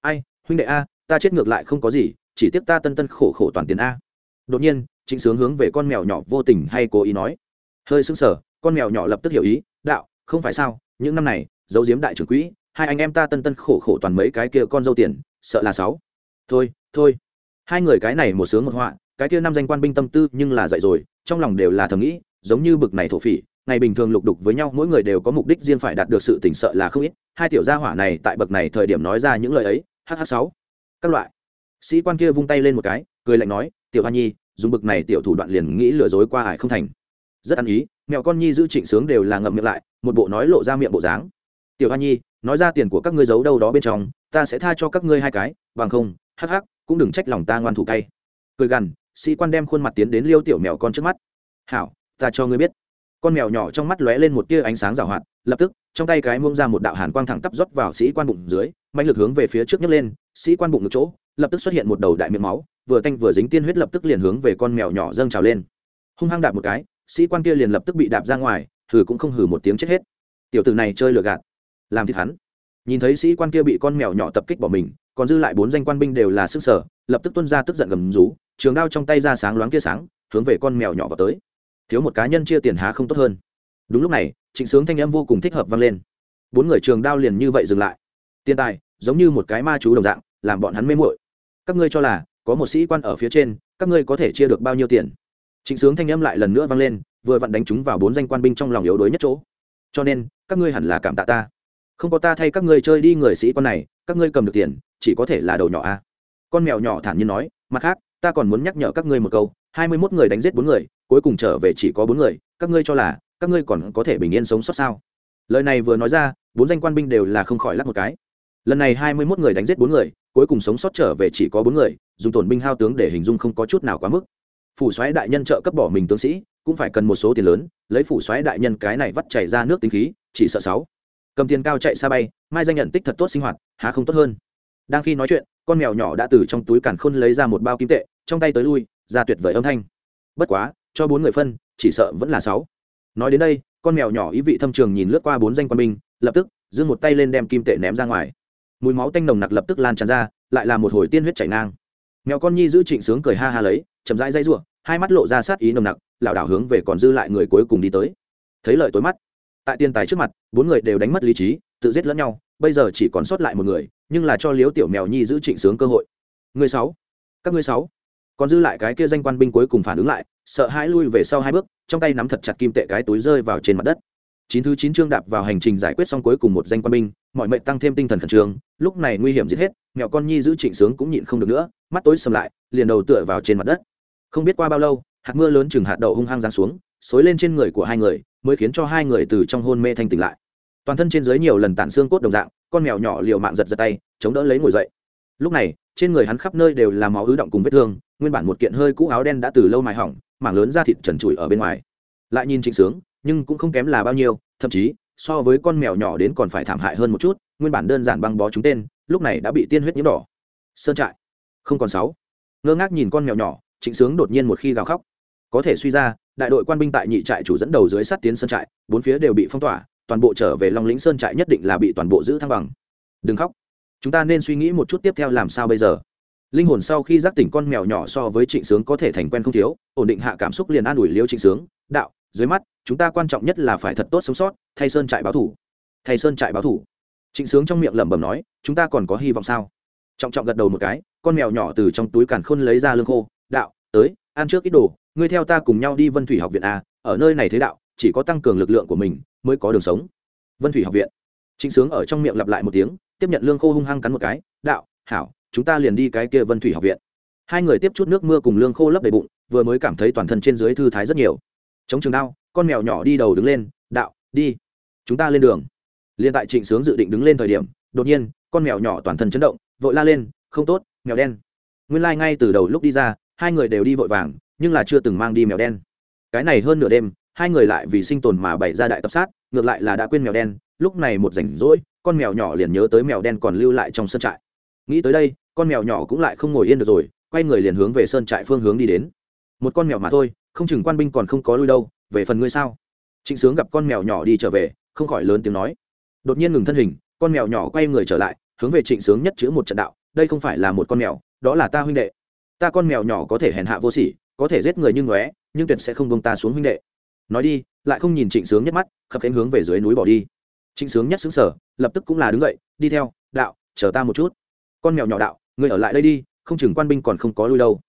Ai, huynh đệ a, ta chết ngược lại không có gì, chỉ tiếp ta tân tân khổ khổ toàn tiền a. Đột nhiên, trịnh sướng hướng về con mèo nhỏ vô tình hay cố ý nói. Hơi sững sờ, con mèo nhỏ lập tức hiểu ý, đạo, không phải sao, những năm này, giấu giếm đại trưởng quỹ, hai anh em ta tân tân khổ khổ toàn mấy cái kia con dâu tiền, sợ là sáu. Thôi thôi hai người cái này một sướng một họa, cái kia năm danh quan binh tâm tư nhưng là dạy rồi, trong lòng đều là thầm nghĩ, giống như bực này thổ phỉ, ngày bình thường lục đục với nhau, mỗi người đều có mục đích riêng phải đạt được sự tỉnh sợ là không ít, hai tiểu gia hỏa này tại bậc này thời điểm nói ra những lời ấy hh sáu, các loại. Sĩ quan kia vung tay lên một cái, cười lạnh nói, tiểu hoa nhi, dùng bực này tiểu thủ đoạn liền nghĩ lừa dối qua ải không thành. Rất ăn ý, mẹo con nhi giữ trịnh sướng đều là ngậm miệng lại, một bộ nói lộ ra miệng bộ dáng. Tiểu hoa nhi, nói ra tiền của các ngươi giấu đâu đó bên trong, ta sẽ tha cho các ngươi hai cái, bằng không, hắc hắc cũng đừng trách lòng ta ngoan thủ cay. Cười gằn, sĩ quan đem khuôn mặt tiến đến liêu tiểu mèo con trước mắt. Hảo, ta cho ngươi biết. Con mèo nhỏ trong mắt lóe lên một tia ánh sáng rào hoạt, lập tức, trong tay cái muông ra một đạo hàn quang thẳng tắp rót vào sĩ quan bụng dưới mạnh lực hướng về phía trước nhấc lên, sĩ quan bụng ngực chỗ, lập tức xuất hiện một đầu đại miệng máu, vừa tanh vừa dính tiên huyết lập tức liền hướng về con mèo nhỏ dâng trào lên. Hung hăng đạp một cái, sĩ quan kia liền lập tức bị đạp ra ngoài, hừ cũng không hừ một tiếng chết hết. Tiểu tử này chơi lừa gạt, làm thịt hắn nhìn thấy sĩ quan kia bị con mèo nhỏ tập kích bỏ mình, còn dư lại bốn danh quan binh đều là sức sở, lập tức tuân ra tức giận gầm rú, trường đao trong tay ra sáng loáng tia sáng, hướng về con mèo nhỏ vào tới. Thiếu một cá nhân chia tiền há không tốt hơn. Đúng lúc này, trịnh sướng thanh âm vô cùng thích hợp vang lên. Bốn người trường đao liền như vậy dừng lại. Tiền tài, giống như một cái ma chú đồng dạng, làm bọn hắn mê muội. Các ngươi cho là, có một sĩ quan ở phía trên, các ngươi có thể chia được bao nhiêu tiền? Trịnh sướng thanh âm lại lần nữa vang lên, vừa vặn đánh chúng vào bốn danh quan binh trong lòng yếu đuối nhất chỗ. Cho nên, các ngươi hẳn là cảm tạ ta không có ta thay các ngươi chơi đi người sĩ quan này, các ngươi cầm được tiền, chỉ có thể là đầu nhỏ a. Con mèo nhỏ thản nhiên nói, mặt khác, ta còn muốn nhắc nhở các ngươi một câu, hai mươi mốt người đánh giết bốn người, cuối cùng trở về chỉ có bốn người, các ngươi cho là, các ngươi còn có thể bình yên sống sót sao? Lời này vừa nói ra, bốn danh quan binh đều là không khỏi lắc một cái. Lần này hai mươi mốt người đánh giết bốn người, cuối cùng sống sót trở về chỉ có bốn người, dùng tổn binh hao tướng để hình dung không có chút nào quá mức. Phủ soái đại nhân trợ cấp bỏ mình tướng sĩ, cũng phải cần một số tiền lớn, lấy phủ soái đại nhân cái này vắt chảy ra nước tính khí, chỉ sợ sáu cầm tiền cao chạy xa bay, mai danh nhận tích thật tốt sinh hoạt, há không tốt hơn. Đang khi nói chuyện, con mèo nhỏ đã từ trong túi càn khôn lấy ra một bao kim tệ, trong tay tới lui, ra tuyệt vời âm thanh. Bất quá, cho bốn người phân, chỉ sợ vẫn là sáu. Nói đến đây, con mèo nhỏ ý vị thâm trường nhìn lướt qua bốn danh quan binh, lập tức, giương một tay lên đem kim tệ ném ra ngoài. Mùi máu tanh nồng nặc lập tức lan tràn ra, lại là một hồi tiên huyết chảy ngang. Mèo con nhi giữ trịnh sướng cười ha ha lấy, chậm rãi dây rủa, hai mắt lộ ra sát ý nồng nặc, lảo đảo hướng về còn dư lại người cuối cùng đi tới. Thấy lợi tối mắt tại tiền tài trước mặt, bốn người đều đánh mất lý trí, tự giết lẫn nhau, bây giờ chỉ còn sót lại một người, nhưng là cho liếu tiểu mèo nhi giữ trịnh sướng cơ hội. Người sáu, các ngươi sáu. Còn dư lại cái kia danh quan binh cuối cùng phản ứng lại, sợ hãi lui về sau hai bước, trong tay nắm thật chặt kim tệ cái túi rơi vào trên mặt đất. Chín thứ chín chương đạp vào hành trình giải quyết xong cuối cùng một danh quan binh, mọi mệnh tăng thêm tinh thần khẩn trương, lúc này nguy hiểm giết hết, mẹo con nhi giữ trịnh sướng cũng nhịn không được nữa, mắt tối sầm lại, liền đầu tựa vào trên mặt đất. Không biết qua bao lâu, hạt mưa lớn chừng hạt đậu hung hăng giáng xuống xối lên trên người của hai người, mới khiến cho hai người từ trong hôn mê thanh tỉnh lại. Toàn thân trên dưới nhiều lần tản xương cốt đồng dạng, con mèo nhỏ liều mạng giật giật tay, chống đỡ lấy ngồi dậy. Lúc này, trên người hắn khắp nơi đều là máu ứ động cùng vết thương, nguyên bản một kiện hơi cũ áo đen đã từ lâu mài hỏng, mảng lớn da thịt trần trụi ở bên ngoài. Lại nhìn trịnh sướng, nhưng cũng không kém là bao nhiêu, thậm chí, so với con mèo nhỏ đến còn phải thảm hại hơn một chút, nguyên bản đơn giản băng bó chúng tên, lúc này đã bị tiên huyết nhiễm đỏ. Sơn trại, không còn sáu. Ngơ ngác nhìn con mèo nhỏ, trịnh sướng đột nhiên một khi gào khóc. Có thể suy ra đại đội quan binh tại nhị trại chủ dẫn đầu dưới sát tiến sơn trại, bốn phía đều bị phong tỏa, toàn bộ trở về long lĩnh sơn trại nhất định là bị toàn bộ giữ thăng bằng. Đừng khóc. Chúng ta nên suy nghĩ một chút tiếp theo làm sao bây giờ. Linh hồn sau khi giác tỉnh con mèo nhỏ so với trịnh sướng có thể thành quen không thiếu, ổn định hạ cảm xúc liền an ủi liêu trịnh sướng, đạo, dưới mắt, chúng ta quan trọng nhất là phải thật tốt sống sót, thay sơn trại báo thủ. Thay sơn trại báo thủ. Trịnh sướng trong miệng lẩm bẩm nói, chúng ta còn có hy vọng sao? Trọng trọng gật đầu một cái, con mèo nhỏ từ trong túi càn khôn lấy ra lương khô, đạo, tới, ăn trước ít đồ ngươi theo ta cùng nhau đi vân thủy học viện a, ở nơi này thế đạo, chỉ có tăng cường lực lượng của mình mới có đường sống. Vân thủy học viện. Trịnh sướng ở trong miệng lặp lại một tiếng, tiếp nhận lương khô hung hăng cắn một cái, đạo, hảo, chúng ta liền đi cái kia vân thủy học viện. Hai người tiếp chút nước mưa cùng lương khô lấp đầy bụng, vừa mới cảm thấy toàn thân trên dưới thư thái rất nhiều. Chống trường đao, con mèo nhỏ đi đầu đứng lên, đạo, đi, chúng ta lên đường. Liền tại trịnh sướng dự định đứng lên thời điểm, đột nhiên, con mèo nhỏ toàn thân chấn động, vội la lên, không tốt, mèo đen. Nguyên lai ngay từ đầu lúc đi ra, hai người đều đi vội vàng nhưng là chưa từng mang đi mèo đen. Cái này hơn nửa đêm, hai người lại vì sinh tồn mà bày ra đại tập sát, ngược lại là đã quên mèo đen, lúc này một rảnh rỗi, con mèo nhỏ liền nhớ tới mèo đen còn lưu lại trong sân trại. Nghĩ tới đây, con mèo nhỏ cũng lại không ngồi yên được rồi, quay người liền hướng về sơn trại phương hướng đi đến. Một con mèo mà thôi, không chừng quan binh còn không có lui đâu, về phần ngươi sao? Trịnh sướng gặp con mèo nhỏ đi trở về, không khỏi lớn tiếng nói. Đột nhiên ngừng thân hình, con mèo nhỏ quay người trở lại, hướng về trịnh sướng nhất chữ một trận đạo, đây không phải là một con mèo, đó là ta huynh đệ. Ta con mèo nhỏ có thể hèn hạ vô sỉ có thể giết người như ngóe, nhưng tuyệt sẽ không bông ta xuống huynh đệ. Nói đi, lại không nhìn trịnh sướng nhất mắt, khập khánh hướng về dưới núi bỏ đi. Trịnh sướng nhất xứng sở lập tức cũng là đứng dậy, đi theo, đạo, chờ ta một chút. Con mèo nhỏ đạo, ngươi ở lại đây đi, không chừng quan binh còn không có lui đâu.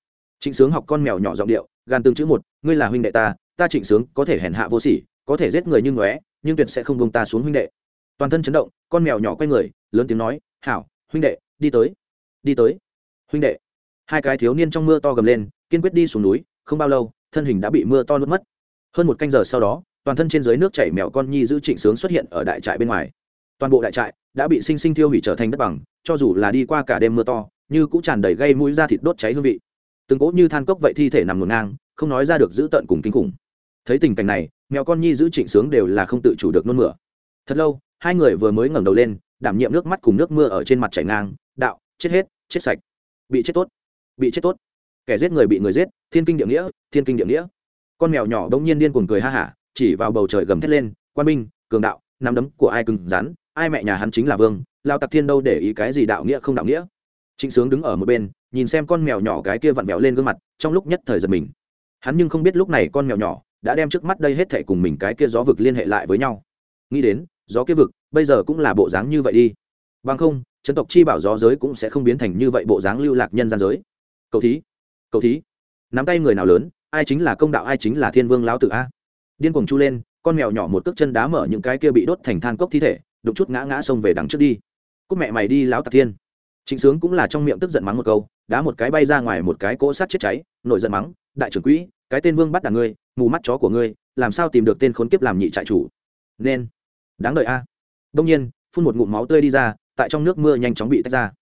Trịnh sướng học con mèo nhỏ giọng điệu, gan tương chữ một, ngươi là huynh đệ ta ta trịnh sướng có thể hèn hạ vô sỉ, có thể giết người như ngóe, nhưng tuyệt sẽ không bông ta xuống huynh đệ. Toàn thân chấn động, con mèo nhỏ quay người, lớn tiếng nói, hảo, huynh đệ, đi tới đi tới, huynh đệ hai cái thiếu niên trong mưa to gầm lên, kiên quyết đi xuống núi, không bao lâu, thân hình đã bị mưa to nuốt mất. Hơn một canh giờ sau đó, toàn thân trên dưới nước chảy mèo con nhi giữ trịnh sướng xuất hiện ở đại trại bên ngoài. Toàn bộ đại trại đã bị sinh sinh thiêu hủy trở thành đất bằng, cho dù là đi qua cả đêm mưa to, như cũng tràn đầy gây mũi ra thịt đốt cháy hương vị. Từng cỗ như than cốc vậy thi thể nằm ngổn ngang, không nói ra được giữ tận cùng kinh khủng. Thấy tình cảnh này, mèo con nhi giữ trịnh sướng đều là không tự chủ được nôn mửa. Thật lâu, hai người vừa mới ngẩng đầu lên, đảm nhiệm nước mắt cùng nước mưa ở trên mặt chảy ngang, đạo, chết hết, chết sạch. Bị chết tốt bị chết tốt. Kẻ giết người bị người giết, thiên kinh địa nghĩa, thiên kinh địa nghĩa. Con mèo nhỏ đ ỗ n g nhiên điên cuồng cười ha hả, chỉ vào bầu trời gầm thét lên, quan binh, cường đạo, nắm đấm của ai cứng rắn? Ai mẹ nhà hắn chính là vương lao tặc thiên đâu để ý cái gì đạo nghĩa không đạo nghĩa? Trịnh sướng đứng ở một bên, nhìn xem con mèo nhỏ cái kia vặn vẹo lên gương mặt, trong lúc nhất thời giật mình. Hắn nhưng không biết lúc này con mèo nhỏ đã đem trước mắt đây hết thệ cùng mình cái kia gió vực liên hệ lại với nhau. Nghĩ đến, gió kia vực, bây giờ cũng là bộ dáng như vậy đi. Bằng không, chấn tộc chi bảo gió giới cũng sẽ không biến thành như vậy bộ dáng lưu lạc nhân gian giới cầu thí. Cầu thí. Nắm tay người nào lớn, ai chính là công đạo, ai chính là thiên vương lão tử a? Điên cuồng chu lên, con mèo nhỏ một cước chân đá mở những cái kia bị đốt thành than cốc thi thể đục chút ngã ngã xông về đằng trước đi. Cúc mẹ mày đi, lão tạc thiên. Chính sướng cũng là trong miệng tức giận mắng một câu, đá một cái bay ra ngoài một cái cỗ sát chết cháy nội giận mắng, đại trưởng quỹ, cái tên vương bắt đàn ngươi, mù mắt chó của ngươi, làm sao tìm được tên khốn kiếp làm nhị trại chủ? Nên. Đáng đợi a. Đông nhiên, phun một ngụm máu tươi đi ra, tại trong nước mưa nhanh chóng bị tách ra.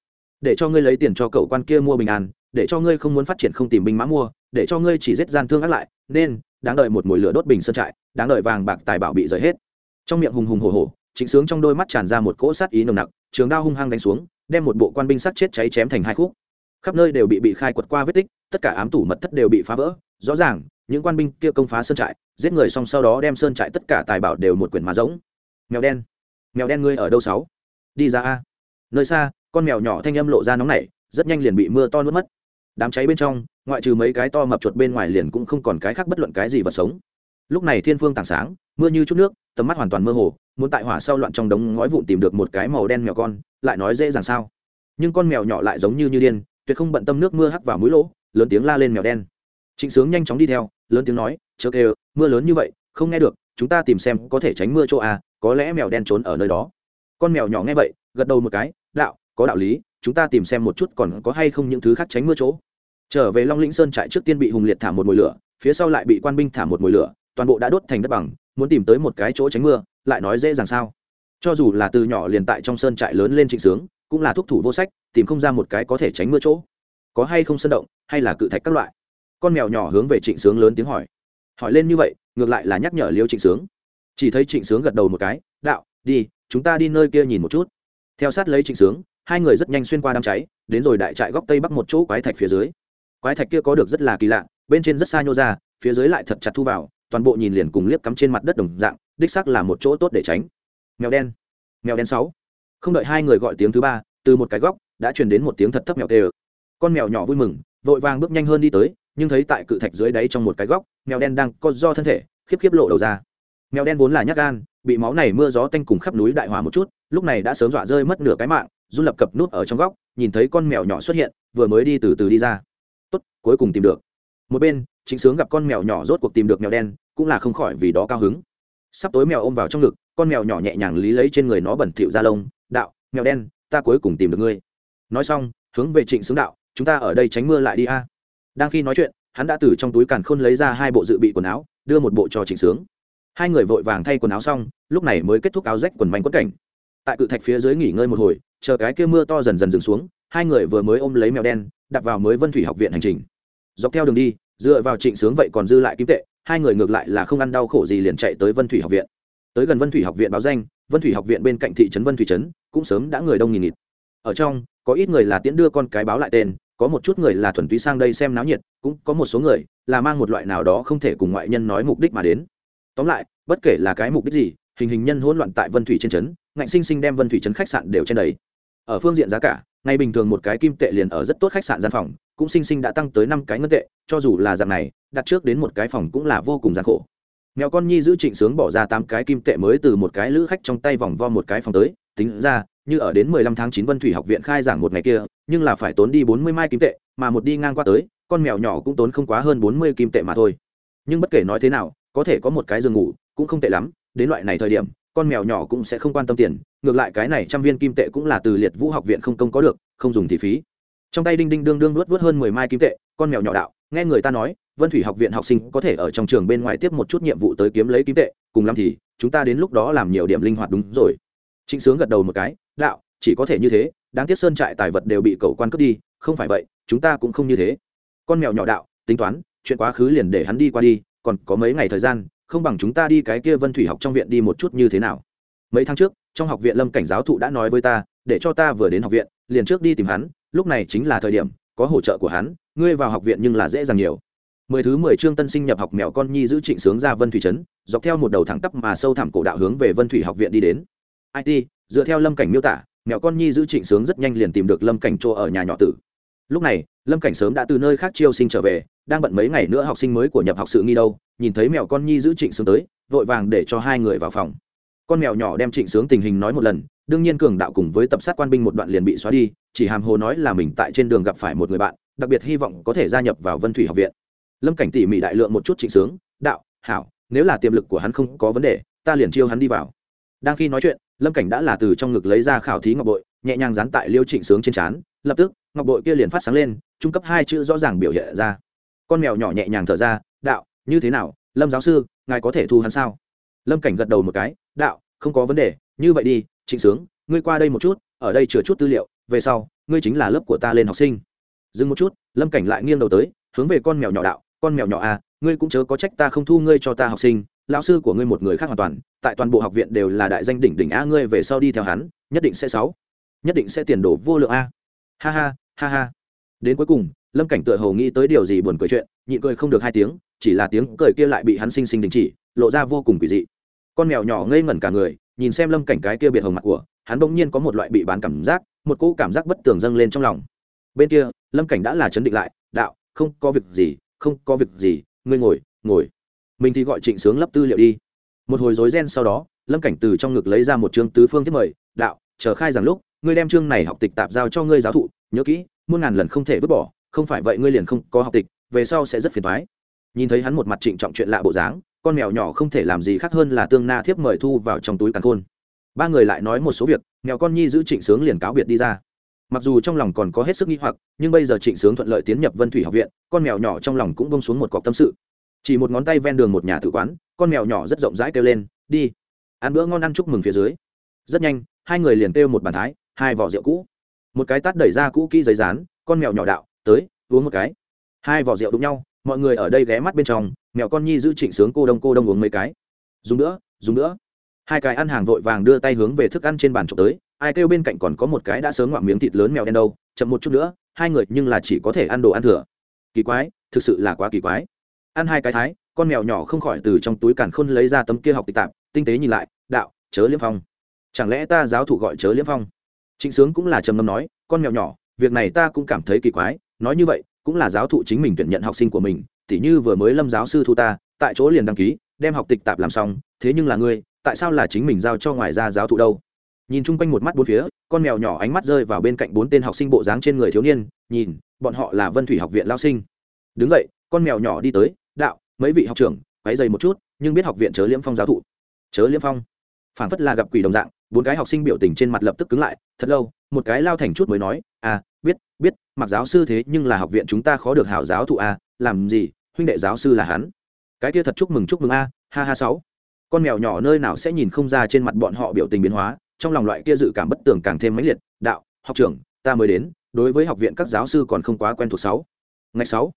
Để cho ngươi lấy tiền cho cậu quan kia mua bình an để cho ngươi không muốn phát triển không tìm binh mã mua, để cho ngươi chỉ giết gian thương ác lại, nên, đáng đợi một mùi lửa đốt bình sơn trại, đáng đợi vàng bạc tài bảo bị rời hết. Trong miệng hùng hùng hổ hổ chính sướng trong đôi mắt tràn ra một cỗ sát ý nồng nặc, trường đao hung hăng đánh xuống, đem một bộ quan binh sát chết cháy chém thành hai khúc. Khắp nơi đều bị bị khai quật qua vết tích, tất cả ám tủ mật thất đều bị phá vỡ. Rõ ràng, những quan binh kia công phá sơn trại, giết người xong sau đó đem sơn trại tất cả tài bảo đều một quyển mà giống mèo đen mèo đen ngươi ở đâu sáu? Đi ra a. Nơi xa, con mèo nhỏ thanh âm lộ ra nóng nảy, rất nhanh liền bị mưa to nuốt mất đám cháy bên trong, ngoại trừ mấy cái to mập chuột bên ngoài liền cũng không còn cái khác bất luận cái gì vật sống. Lúc này thiên phương tảng sáng, mưa như chút nước, tầm mắt hoàn toàn mơ hồ, muốn tại hỏa sau loạn trong đống ngói vụn tìm được một cái màu đen mèo con, lại nói dễ dàng sao? Nhưng con mèo nhỏ lại giống như như điên, tuyệt không bận tâm nước mưa hắt vào mũi lỗ, lớn tiếng la lên mèo đen. Trịnh sướng nhanh chóng đi theo, lớn tiếng nói, chớ kêu, mưa lớn như vậy, không nghe được, chúng ta tìm xem có thể tránh mưa chỗ à có lẽ mèo đen trốn ở nơi đó. Con mèo nhỏ nghe vậy, gật đầu một cái, đạo, có đạo lý, chúng ta tìm xem một chút còn có hay không những thứ khác tránh mưa chỗ trở về long lĩnh sơn trại trước tiên bị hùng liệt thả một mồi lửa, phía sau lại bị quan binh thả một mồi lửa, toàn bộ đã đốt thành đất bằng, muốn tìm tới một cái chỗ tránh mưa, lại nói dễ dàng sao. Cho dù là từ nhỏ liền tại trong sơn trại lớn lên trịnh sướng, cũng là thúc thủ vô sách, tìm không ra một cái có thể tránh mưa chỗ. Có hay không sơn động, hay là cự thạch các loại? Con mèo nhỏ hướng về trịnh sướng lớn tiếng hỏi. Hỏi lên như vậy, ngược lại là nhắc nhở liêu trịnh sướng. Chỉ thấy trịnh sướng gật đầu một cái, đạo, đi, chúng ta đi nơi kia nhìn một chút. Theo sát lấy trịnh sướng, hai người rất nhanh xuyên qua đám cháy, đến rồi đại trại góc tây bắc một chỗ quái thạch phía dưới quái thạch kia có được rất là kỳ lạ, bên trên rất xa nhô ra, phía dưới lại thật chặt thu vào, toàn bộ nhìn liền cùng liếc cắm trên mặt đất đồng dạng, đích sắc là một chỗ tốt để tránh. Mèo đen. Mèo đen sáu. Không đợi hai người gọi tiếng thứ ba, từ một cái góc, đã truyền đến một tiếng thật thấp mèo tê con mèo nhỏ vui mừng, vội vàng bước nhanh hơn đi tới, nhưng thấy tại cự thạch dưới đáy trong một cái góc, mèo đen đang co do thân thể, khiếp khiếp lộ đầu ra. Mèo đen vốn là nhát gan, bị máu này mưa gió tanh cùng khắp núi đại hỏa một chút, lúc này đã sớm dọa rơi mất nửa cái mạng, run lập cập nút ở trong góc, nhìn thấy con mèo nhỏ xuất hiện, vừa mới đi từ từ đi ra cuối cùng tìm được. Một bên, chính sướng gặp con mèo nhỏ rốt cuộc tìm được mèo đen, cũng là không khỏi vì đó cao hứng. Sắp tối mèo ôm vào trong ngực, con mèo nhỏ nhẹ nhàng lý lấy trên người nó bẩn thỉu ra lông, đạo, mèo đen, ta cuối cùng tìm được ngươi. Nói xong, hướng về trịnh sướng đạo, chúng ta ở đây tránh mưa lại đi a. Đang khi nói chuyện, hắn đã từ trong túi càn khôn lấy ra hai bộ dự bị quần áo, đưa một bộ cho trịnh sướng. Hai người vội vàng thay quần áo xong, lúc này mới kết thúc áo rách quần manh quất cảnh. Tại cự thạch phía dưới nghỉ ngơi một hồi, chờ cái kia mưa to dần dần dừng xuống, hai người vừa mới ôm lấy mèo đen đặt vào mới vân thủy học viện hành trình. Dọc theo đường đi, dựa vào trịnh sướng vậy còn dư lại kim tệ, hai người ngược lại là không ăn đau khổ gì liền chạy tới vân thủy học viện. Tới gần vân thủy học viện báo danh, vân thủy học viện bên cạnh thị trấn vân thủy trấn, cũng sớm đã người đông nghìn nghịt. Ở trong, có ít người là tiễn đưa con cái báo lại tên, có một chút người là thuần túy sang đây xem náo nhiệt, cũng có một số người là mang một loại nào đó không thể cùng ngoại nhân nói mục đích mà đến. Tóm lại, bất kể là cái mục đích gì, hình hình nhân hỗn loạn tại vân thủy trên trấn, ngạnh sinh sinh đem vân thủy trấn khách sạn đều trên đấy ở phương diện giá cả ngày bình thường một cái kim tệ liền ở rất tốt khách sạn gian phòng, cũng sinh sinh đã tăng tới năm cái ngân tệ, cho dù là dạng này, đặt trước đến một cái phòng cũng là vô cùng gian khổ. Mèo con nhi giữ trịnh sướng bỏ ra tám cái kim tệ mới từ một cái lữ khách trong tay vòng vo một cái phòng tới, tính ra, như ở đến mười lăm tháng chín vân thủy học viện khai giảng một ngày kia, nhưng là phải tốn đi bốn mươi mai kim tệ, mà một đi ngang qua tới, con mèo nhỏ cũng tốn không quá hơn bốn mươi kim tệ mà thôi. Nhưng bất kể nói thế nào, có thể có một cái giường ngủ, cũng không tệ lắm, đến loại này thời điểm con mèo nhỏ cũng sẽ không quan tâm tiền, ngược lại cái này trăm viên kim tệ cũng là từ liệt vũ học viện không công có được, không dùng thì phí. Trong tay đinh đinh đương đương luốt vớt hơn mười mai kim tệ, con mèo nhỏ đạo, nghe người ta nói, vân thủy học viện học sinh có thể ở trong trường bên ngoài tiếp một chút nhiệm vụ tới kiếm lấy kim tệ, cùng lắm thì, chúng ta đến lúc đó làm nhiều điểm linh hoạt đúng rồi. Trịnh sướng gật đầu một cái, đạo, chỉ có thể như thế, đáng tiếc sơn trại tài vật đều bị cầu quan cướp đi, không phải vậy, chúng ta cũng không như thế. Con mèo nhỏ đạo, tính toán, chuyện quá khứ liền để hắn đi qua đi, còn có mấy ngày thời gian không bằng chúng ta đi cái kia vân thủy học trong viện đi một chút như thế nào? Mấy tháng trước, trong học viện lâm cảnh giáo thụ đã nói với ta, để cho ta vừa đến học viện, liền trước đi tìm hắn, lúc này chính là thời điểm, có hỗ trợ của hắn, ngươi vào học viện nhưng là dễ dàng nhiều. Mười thứ mười chương tân sinh nhập học mèo con nhi giữ trịnh sướng ra vân thủy trấn, dọc theo một đầu thẳng tắp mà sâu thẳm cổ đạo hướng về vân thủy học viện đi đến. It dựa theo lâm cảnh miêu tả, mèo con nhi giữ trịnh sướng rất nhanh liền tìm được lâm cảnh chỗ ở nhà nhỏ tử. Lúc này, lâm cảnh sớm đã từ nơi khác chiêu sinh trở về đang bận mấy ngày nữa học sinh mới của nhập học sự nghi đâu, nhìn thấy mèo con nhi giữ trịnh sướng tới, vội vàng để cho hai người vào phòng. Con mèo nhỏ đem trịnh sướng tình hình nói một lần, đương nhiên cường đạo cùng với tập sát quan binh một đoạn liền bị xóa đi, chỉ hàm hồ nói là mình tại trên đường gặp phải một người bạn, đặc biệt hy vọng có thể gia nhập vào vân thủy học viện. Lâm cảnh tỉ mỉ đại lượng một chút trịnh sướng, đạo, hảo, nếu là tiềm lực của hắn không có vấn đề, ta liền chiêu hắn đi vào. Đang khi nói chuyện, lâm cảnh đã là từ trong ngực lấy ra khảo thí ngọc bội, nhẹ nhàng dán tại liêu trịnh sướng trên trán, lập tức, ngọc bội kia liền phát sáng lên, trung cấp hai chữ rõ ràng biểu hiện ra con mèo nhỏ nhẹ nhàng thở ra, đạo, như thế nào? Lâm giáo sư, ngài có thể thu hắn sao? Lâm cảnh gật đầu một cái, đạo, không có vấn đề, như vậy đi, trịnh sướng, ngươi qua đây một chút, ở đây chừa chút tư liệu, về sau, ngươi chính là lớp của ta lên học sinh. Dừng một chút, lâm cảnh lại nghiêng đầu tới, hướng về con mèo nhỏ đạo, con mèo nhỏ à ngươi cũng chớ có trách ta không thu ngươi cho ta học sinh, lão sư của ngươi một người khác hoàn toàn, tại toàn bộ học viện đều là đại danh đỉnh đỉnh a, ngươi về sau đi theo hắn, nhất định sẽ sáu, nhất định sẽ tiền đổ vô lượng a. Ha ha ha ha. Đến cuối cùng lâm cảnh tựa hồ nghĩ tới điều gì buồn cười chuyện, nhịn cười không được hai tiếng, chỉ là tiếng cười kia lại bị hắn sinh sinh đình chỉ, lộ ra vô cùng quỷ dị. Con mèo nhỏ ngây ngẩn cả người, nhìn xem lâm cảnh cái kia biệt hồng mặt của, hắn bỗng nhiên có một loại bị bán cảm giác, một cỗ cảm giác bất tường dâng lên trong lòng. Bên kia, lâm cảnh đã là chấn định lại, đạo, không có việc gì, không có việc gì, ngươi ngồi ngồi. Mình thì gọi trịnh sướng lấp tư liệu đi. Một hồi rối ren sau đó, lâm cảnh từ trong ngực lấy ra một chương tứ phương thiết mời, đạo, chờ khai rằng lúc, ngươi đem chương này học tịch tạp giao cho ngươi giáo thụ, nhớ kỹ, muôn ngàn lần không thể vứt bỏ không phải vậy ngươi liền không có học tịch, về sau sẽ rất phiền thoái nhìn thấy hắn một mặt trịnh trọng chuyện lạ bộ dáng, con mèo nhỏ không thể làm gì khác hơn là tương na thiếp mời thu vào trong túi càn khôn. Ba người lại nói một số việc, mèo con nhi giữ trịnh sướng liền cáo biệt đi ra. Mặc dù trong lòng còn có hết sức nghi hoặc, nhưng bây giờ trịnh sướng thuận lợi tiến nhập vân thủy học viện, con mèo nhỏ trong lòng cũng bông xuống một cọc tâm sự. Chỉ một ngón tay ven đường một nhà tử quán, con mèo nhỏ rất rộng rãi kêu lên, đi. Ăn bữa ngon ăn chúc mừng phía dưới. Rất nhanh, hai người liền kêu một bàn thái, hai vỏ rượu cũ. Một cái tát đẩy ra cũ kỹ giấy rán con mèo nhỏ đạo tới, uống một cái. Hai vỏ rượu đụng nhau, mọi người ở đây ghé mắt bên trong, mèo con nhi giữ trịnh sướng cô đông cô đông uống mấy cái. Dùng nữa dùng nữa. Hai cái ăn hàng vội vàng đưa tay hướng về thức ăn trên bàn trộm tới, ai kêu bên cạnh còn có một cái đã sớm ngoạm miếng thịt lớn mèo đen đâu, chậm một chút nữa, hai người nhưng là chỉ có thể ăn đồ ăn thừa. Kỳ quái, thực sự là quá kỳ quái. Ăn hai cái thái, con mèo nhỏ không khỏi từ trong túi càn khôn lấy ra tấm kia học tịch tạp, tinh tế nhìn lại, đạo, chớ liêm phong. Chẳng lẽ ta giáo thủ gọi chớ liêm phong? Trịnh sướng cũng là trầm ngâm nói, con mèo nhỏ, việc này ta cũng cảm thấy kỳ quái nói như vậy, cũng là giáo thụ chính mình tuyển nhận học sinh của mình, tỉ như vừa mới lâm giáo sư thu ta, tại chỗ liền đăng ký, đem học tịch tạp làm xong, thế nhưng là ngươi, tại sao là chính mình giao cho ngoài ra giáo thụ đâu? Nhìn chung quanh một mắt bốn phía, con mèo nhỏ ánh mắt rơi vào bên cạnh bốn tên học sinh bộ dáng trên người thiếu niên, nhìn, bọn họ là vân thủy học viện lao sinh. Đứng vậy con mèo nhỏ đi tới, đạo, mấy vị học trưởng váy dày một chút, nhưng biết học viện chớ liễm phong giáo thụ. Chớ liễm phong? Phản phất là gặp quỷ đồng dạng, bốn cái học sinh biểu tình trên mặt lập tức cứng lại, thật lâu, một cái lao thành chút mới nói à biết biết, mặc giáo sư thế nhưng là học viện chúng ta khó được hảo giáo thụ a, làm gì, huynh đệ giáo sư là hắn. Cái kia thật chúc mừng chúc mừng a, ha ha sáu. Con mèo nhỏ nơi nào sẽ nhìn không ra trên mặt bọn họ biểu tình biến hóa, trong lòng loại kia dự cảm bất tường càng thêm mãnh liệt, đạo, học trưởng, ta mới đến, đối với học viện các giáo sư còn không quá quen thuộc sáu. Ngày sáu.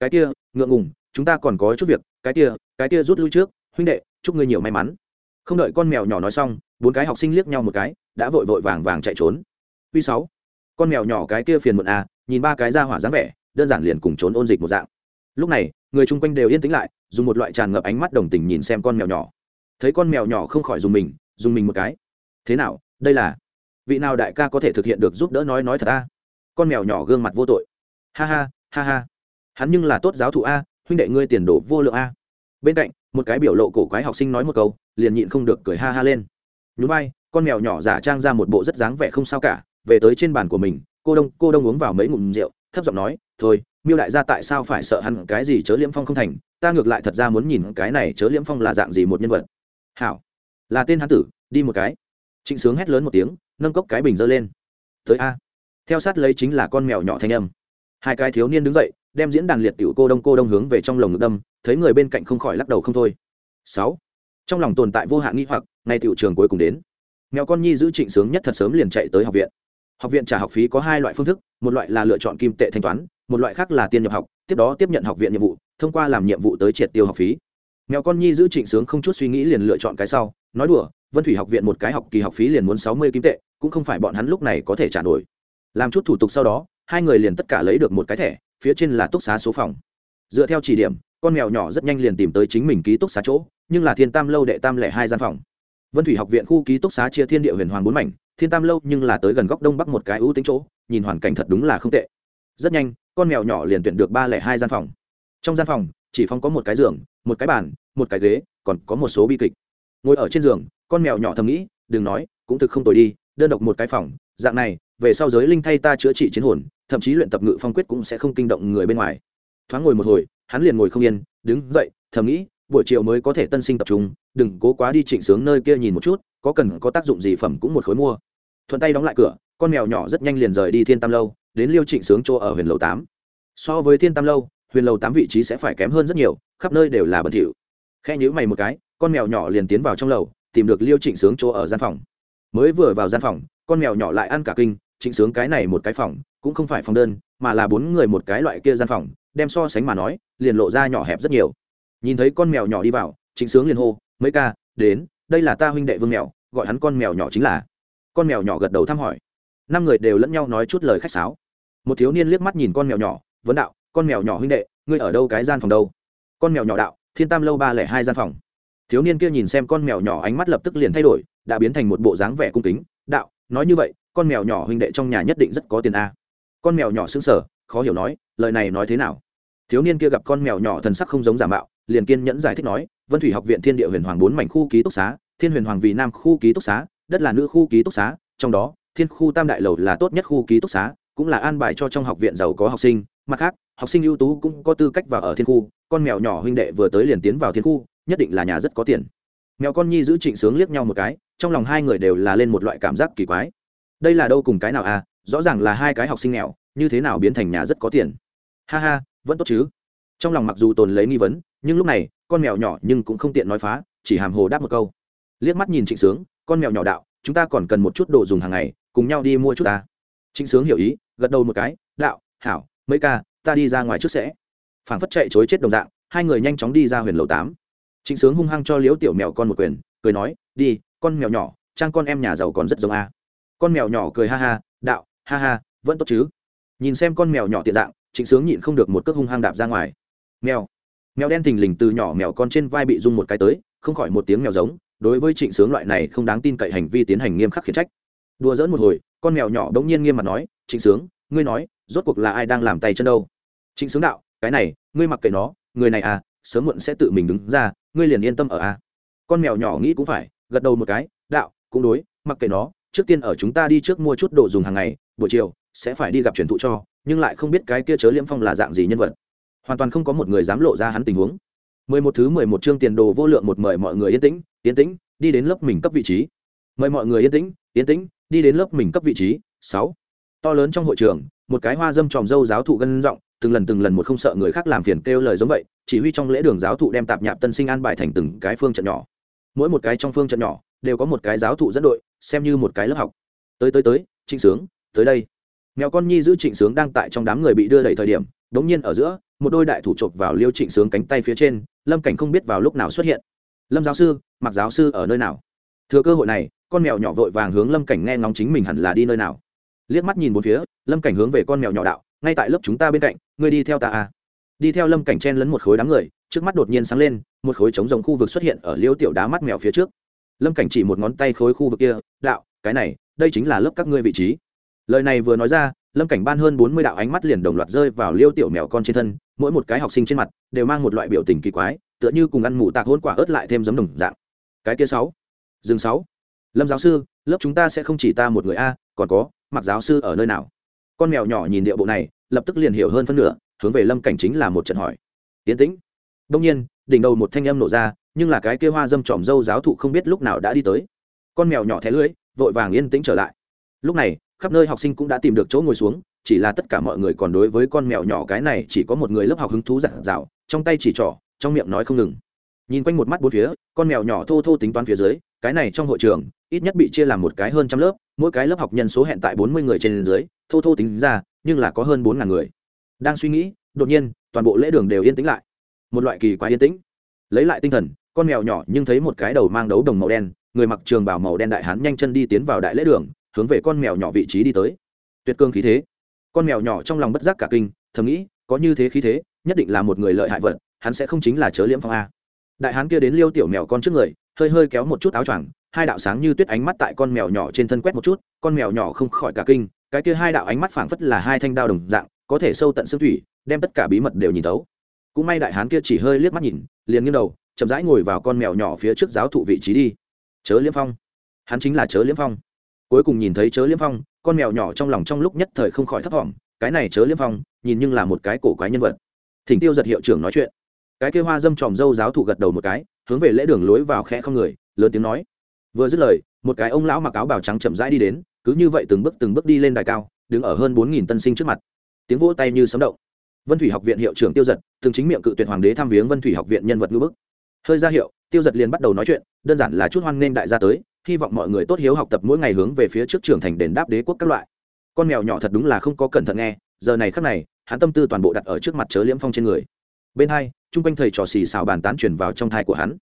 Cái kia, ngượng ngùng, chúng ta còn có chút việc, cái kia cái kia rút lui trước, huynh đệ, chúc ngươi nhiều may mắn. Không đợi con mèo nhỏ nói xong, bốn cái học sinh liếc nhau một cái, đã vội vội vàng vàng chạy trốn. Uy sáu con mèo nhỏ cái kia phiền muộn à nhìn ba cái ra hỏa dáng vẻ, đơn giản liền cùng trốn ôn dịch một dạng. Lúc này, người chung quanh đều yên tĩnh lại, dùng một loại tràn ngập ánh mắt đồng tình nhìn xem con mèo nhỏ. Thấy con mèo nhỏ không khỏi dùng mình dùng mình một cái. Thế nào, đây là vị nào đại ca có thể thực hiện được giúp đỡ nói nói thật a? Con mèo nhỏ gương mặt vô tội. Ha ha ha ha. Hắn nhưng là tốt giáo thụ a, huynh đệ ngươi tiền đồ vô lượng a. Bên cạnh, một cái biểu lộ cổ quái học sinh nói một câu, liền nhịn không được cười ha ha lên. Nhún vai, con mèo nhỏ giả trang ra một bộ rất dáng vẻ không sao cả về tới trên bàn của mình, cô đông cô đông uống vào mấy ngụm rượu, thấp giọng nói, thôi, miêu đại gia tại sao phải sợ hắn, cái gì chớ liễm phong không thành, ta ngược lại thật ra muốn nhìn cái này chớ liễm phong là dạng gì một nhân vật. Hảo, là tên hán tử, đi một cái. Trịnh sướng hét lớn một tiếng, nâng cốc cái bình dơ lên. Tới a. Theo sát lấy chính là con mèo nhỏ thanh âm. Hai cái thiếu niên đứng dậy, đem diễn đàn liệt tiểu cô đông cô đông hướng về trong lồng ngực đâm, thấy người bên cạnh không khỏi lắc đầu không thôi. Sáu, trong lòng tồn tại vô hạn nghi hoặc, ngay tiểu trường cuối cùng đến. Mèo con nhi giữ trịnh sướng nhất thật sớm liền chạy tới học viện học viện trả học phí có hai loại phương thức, một loại là lựa chọn kim tệ thanh toán, một loại khác là tiền nhập học, tiếp đó tiếp nhận học viện nhiệm vụ, thông qua làm nhiệm vụ tới triệt tiêu học phí. Mèo con nhi giữ trịnh sướng không chút suy nghĩ liền lựa chọn cái sau, nói đùa, vân thủy học viện một cái học kỳ học phí liền muốn sáu mươi kim tệ, cũng không phải bọn hắn lúc này có thể trả nổi. Làm chút thủ tục sau đó, hai người liền tất cả lấy được một cái thẻ, phía trên là túc xá số phòng. Dựa theo chỉ điểm, con mèo nhỏ rất nhanh liền tìm tới chính mình ký túc xá chỗ, nhưng là thiên tam lâu đệ tam lẻ hai gian phòng. Vân thủy học viện khu ký túc xá chia thiên địa huyền hoàng bốn mảnh thiên tam lâu nhưng là tới gần góc đông bắc một cái ưu tính chỗ, nhìn hoàn cảnh thật đúng là không tệ. Rất nhanh, con mèo nhỏ liền tuyển được ba lẻ hai gian phòng. Trong gian phòng, chỉ phong có một cái giường, một cái bàn, một cái ghế, còn có một số bi kịch. Ngồi ở trên giường, con mèo nhỏ thầm nghĩ, đừng nói, cũng thực không tồi đi, đơn độc một cái phòng, dạng này, về sau giới linh thay ta chữa trị chiến hồn, thậm chí luyện tập ngự phong quyết cũng sẽ không kinh động người bên ngoài. Thoáng ngồi một hồi, hắn liền ngồi không yên, đứng dậy, thầm nghĩ, buổi chiều mới có thể tân sinh tập trung, đừng cố quá đi chỉnh sướng nơi kia nhìn một chút, có cần có tác dụng gì phẩm cũng một khối mua thuận tay đóng lại cửa, con mèo nhỏ rất nhanh liền rời đi thiên tam lâu, đến liêu trịnh sướng chỗ ở huyền lầu tám. So với thiên tam lâu, huyền lầu tám vị trí sẽ phải kém hơn rất nhiều, khắp nơi đều là bẩn thỉu. Khe nhữ mày một cái, con mèo nhỏ liền tiến vào trong lầu, tìm được liêu trịnh sướng chỗ ở gian phòng. Mới vừa vào gian phòng, con mèo nhỏ lại ăn cả kinh, trịnh sướng cái này một cái phòng, cũng không phải phòng đơn, mà là bốn người một cái loại kia gian phòng, đem so sánh mà nói, liền lộ ra nhỏ hẹp rất nhiều. Nhìn thấy con mèo nhỏ đi vào, trịnh sướng liền hô, mấy ca, đến, đây là ta huynh đệ vương mèo, gọi hắn con mèo nhỏ chính là con mèo nhỏ gật đầu thăm hỏi. Năm người đều lẫn nhau nói chút lời khách sáo. Một thiếu niên liếc mắt nhìn con mèo nhỏ, vấn đạo, con mèo nhỏ huynh đệ, ngươi ở đâu cái gian phòng đâu? Con mèo nhỏ đạo, thiên tam lâu ba lẻ hai gian phòng. Thiếu niên kia nhìn xem con mèo nhỏ ánh mắt lập tức liền thay đổi, đã biến thành một bộ dáng vẻ cung kính, đạo, nói như vậy, con mèo nhỏ huynh đệ trong nhà nhất định rất có tiền a. Con mèo nhỏ xứng sở khó hiểu nói, lời này nói thế nào? Thiếu niên kia gặp con mèo nhỏ thần sắc không giống giả mạo, liền kiên nhẫn giải thích nói, vân thủy học viện thiên địa huyền hoàng bốn mảnh khu ký túc xá, thiên huyền hoàng vì nam khu ký túc xá đất là nữ khu ký túc xá, trong đó, thiên khu tam đại lầu là tốt nhất khu ký túc xá, cũng là an bài cho trong học viện giàu có học sinh. Mặt khác, học sinh ưu tú cũng có tư cách vào ở thiên khu, con mèo nhỏ huynh đệ vừa tới liền tiến vào thiên khu, nhất định là nhà rất có tiền. Mèo con nhi giữ trịnh sướng liếc nhau một cái, trong lòng hai người đều là lên một loại cảm giác kỳ quái. Đây là đâu cùng cái nào à? Rõ ràng là hai cái học sinh nghèo, như thế nào biến thành nhà rất có tiền? Ha ha, vẫn tốt chứ. Trong lòng mặc dù tồn lấy nghi vấn, nhưng lúc này, con mèo nhỏ nhưng cũng không tiện nói phá, chỉ hàm hồ đáp một câu. Liếc mắt nhìn trịnh sướng con mèo nhỏ đạo, chúng ta còn cần một chút đồ dùng hàng ngày, cùng nhau đi mua chút ta. Trịnh sướng hiểu ý, gật đầu một cái, đạo, hảo, mấy ca, ta đi ra ngoài trước sẽ. Phảng phất chạy chối chết đồng dạng, hai người nhanh chóng đi ra huyền lầu tám. Trịnh sướng hung hăng cho liếu tiểu mèo con một quyền, cười nói, đi, con mèo nhỏ, trang con em nhà giàu còn rất giống a. Con mèo nhỏ cười ha ha, đạo, ha ha, vẫn tốt chứ. Nhìn xem con mèo nhỏ tiện dạng, trịnh sướng nhịn không được một cước hung hăng đạp ra ngoài. Mèo. Mèo đen thình lình từ nhỏ mèo con trên vai bị rung một cái tới, không khỏi một tiếng mèo giống đối với trịnh sướng loại này không đáng tin cậy hành vi tiến hành nghiêm khắc khiển trách. Đùa dỡn một hồi, con mèo nhỏ bỗng nhiên nghiêm mặt nói, trịnh sướng, ngươi nói, rốt cuộc là ai đang làm tay chân đâu? Trịnh sướng đạo, cái này, ngươi mặc kệ nó, người này à sớm muộn sẽ tự mình đứng ra, ngươi liền yên tâm ở à. Con mèo nhỏ nghĩ cũng phải, gật đầu một cái, đạo, cũng đối, mặc kệ nó, trước tiên ở chúng ta đi trước mua chút đồ dùng hàng ngày, buổi chiều sẽ phải đi gặp truyền thụ cho, nhưng lại không biết cái kia chớ liễm phong là dạng gì nhân vật. Hoàn toàn không có một người dám lộ ra hắn tình huống mười một thứ mười một chương tiền đồ vô lượng một mời mọi người yên tĩnh yên tĩnh, đi đến lớp mình cấp vị trí. Mời mọi người yên tĩnh yên tĩnh, đi đến lớp mình cấp vị trí. Sáu. To lớn trong hội trường, một cái hoa dâm tròm dâu giáo thụ gân giọng từng lần từng lần một không sợ người khác làm phiền kêu lời giống vậy, chỉ huy trong lễ đường giáo thụ đem tạp nhạp tân sinh an bài thành từng cái phương trận nhỏ. Mỗi một cái trong phương trận nhỏ, đều có một cái giáo thụ dẫn đội, xem như một cái lớp học. Tới tới tới, trịnh sướng, tới đây. Mèo con nhi giữ trịnh sướng đang tại trong đám người bị đưa đẩy thời điểm, đống nhiên ở giữa, một đôi đại thủ chộp vào liêu trịnh sướng cánh tay phía trên lâm cảnh không biết vào lúc nào xuất hiện lâm giáo sư mặc giáo sư ở nơi nào thừa cơ hội này con mèo nhỏ vội vàng hướng lâm cảnh nghe ngóng chính mình hẳn là đi nơi nào liếc mắt nhìn bốn phía lâm cảnh hướng về con mèo nhỏ đạo ngay tại lớp chúng ta bên cạnh ngươi đi theo ta à. đi theo lâm cảnh chen lấn một khối đám người trước mắt đột nhiên sáng lên một khối trống rồng khu vực xuất hiện ở liêu tiểu đá mắt mèo phía trước lâm cảnh chỉ một ngón tay khối khu vực kia đạo cái này đây chính là lớp các ngươi vị trí lời này vừa nói ra lâm cảnh ban hơn bốn mươi đạo ánh mắt liền đồng loạt rơi vào liêu tiểu mèo con trên thân mỗi một cái học sinh trên mặt đều mang một loại biểu tình kỳ quái, tựa như cùng ăn mù tạc hôn quả ớt lại thêm giấm đồng dạng. Cái kia sáu, dừng sáu. Lâm giáo sư, lớp chúng ta sẽ không chỉ ta một người a, còn có, mặc giáo sư ở nơi nào? Con mèo nhỏ nhìn địa bộ này, lập tức liền hiểu hơn phân nửa, hướng về lâm cảnh chính là một trận hỏi. Yến tĩnh. Đông nhiên, đỉnh đầu một thanh âm nổ ra, nhưng là cái kia hoa dâm tròm dâu giáo thụ không biết lúc nào đã đi tới. Con mèo nhỏ thẻ lưới, vội vàng yên tĩnh trở lại. Lúc này, khắp nơi học sinh cũng đã tìm được chỗ ngồi xuống chỉ là tất cả mọi người còn đối với con mèo nhỏ cái này chỉ có một người lớp học hứng thú giản dạo, trong tay chỉ trỏ, trong miệng nói không ngừng. Nhìn quanh một mắt bốn phía, con mèo nhỏ thô thô tính toán phía dưới, cái này trong hội trường, ít nhất bị chia làm một cái hơn trăm lớp, mỗi cái lớp học nhân số hẹn tại bốn mươi người trên dưới, thô thô tính ra, nhưng là có hơn bốn ngàn người. Đang suy nghĩ, đột nhiên, toàn bộ lễ đường đều yên tĩnh lại. Một loại kỳ quá yên tĩnh. Lấy lại tinh thần, con mèo nhỏ nhưng thấy một cái đầu mang đấu đồng màu đen, người mặc trường bảo màu đen đại hán nhanh chân đi tiến vào đại lễ đường, hướng về con mèo nhỏ vị trí đi tới. Tuyệt cương khí thế con mèo nhỏ trong lòng bất giác cả kinh, thầm nghĩ, có như thế khí thế, nhất định là một người lợi hại vật, hắn sẽ không chính là chớ liễm phong a. Đại hán kia đến liêu tiểu mèo con trước người, hơi hơi kéo một chút áo choàng, hai đạo sáng như tuyết ánh mắt tại con mèo nhỏ trên thân quét một chút, con mèo nhỏ không khỏi cả kinh, cái kia hai đạo ánh mắt phảng phất là hai thanh đao đồng dạng, có thể sâu tận xương thủy, đem tất cả bí mật đều nhìn thấu. Cũng may đại hán kia chỉ hơi liếc mắt nhìn, liền nghiêng đầu, chậm rãi ngồi vào con mèo nhỏ phía trước giáo thụ vị trí đi. Chớ liễm phong. Hắn chính là chớ liễm phong. Cuối cùng nhìn thấy chớ liễm phong con mèo nhỏ trong lòng trong lúc nhất thời không khỏi thấp thỏm, cái này chớ liêm phong, nhìn nhưng là một cái cổ quái nhân vật. Thỉnh tiêu giật hiệu trưởng nói chuyện. Cái kia hoa dâm tròm dâu giáo thụ gật đầu một cái, hướng về lễ đường lối vào khẽ không người, lớn tiếng nói. Vừa dứt lời, một cái ông lão mặc áo bào trắng chậm rãi đi đến, cứ như vậy từng bước từng bước đi lên đài cao, đứng ở hơn bốn nghìn tân sinh trước mặt. Tiếng vỗ tay như sấm động. Vân thủy học viện hiệu trưởng tiêu giật, từng chính miệng cự tuyệt hoàng đế tham viếng vân thủy học viện nhân vật ngữ bức. Hơi ra hiệu, tiêu giật liền bắt đầu nói chuyện, đơn giản là chút hoan nghênh đại gia tới hy vọng mọi người tốt hiếu học tập mỗi ngày hướng về phía trước trường thành đền đáp đế quốc các loại. Con mèo nhỏ thật đúng là không có cẩn thận nghe giờ này khắc này hắn tâm tư toàn bộ đặt ở trước mặt chớ liễm phong trên người. Bên hai chung quanh thầy trò xì xào bàn tán chuyển vào trong thai của hắn.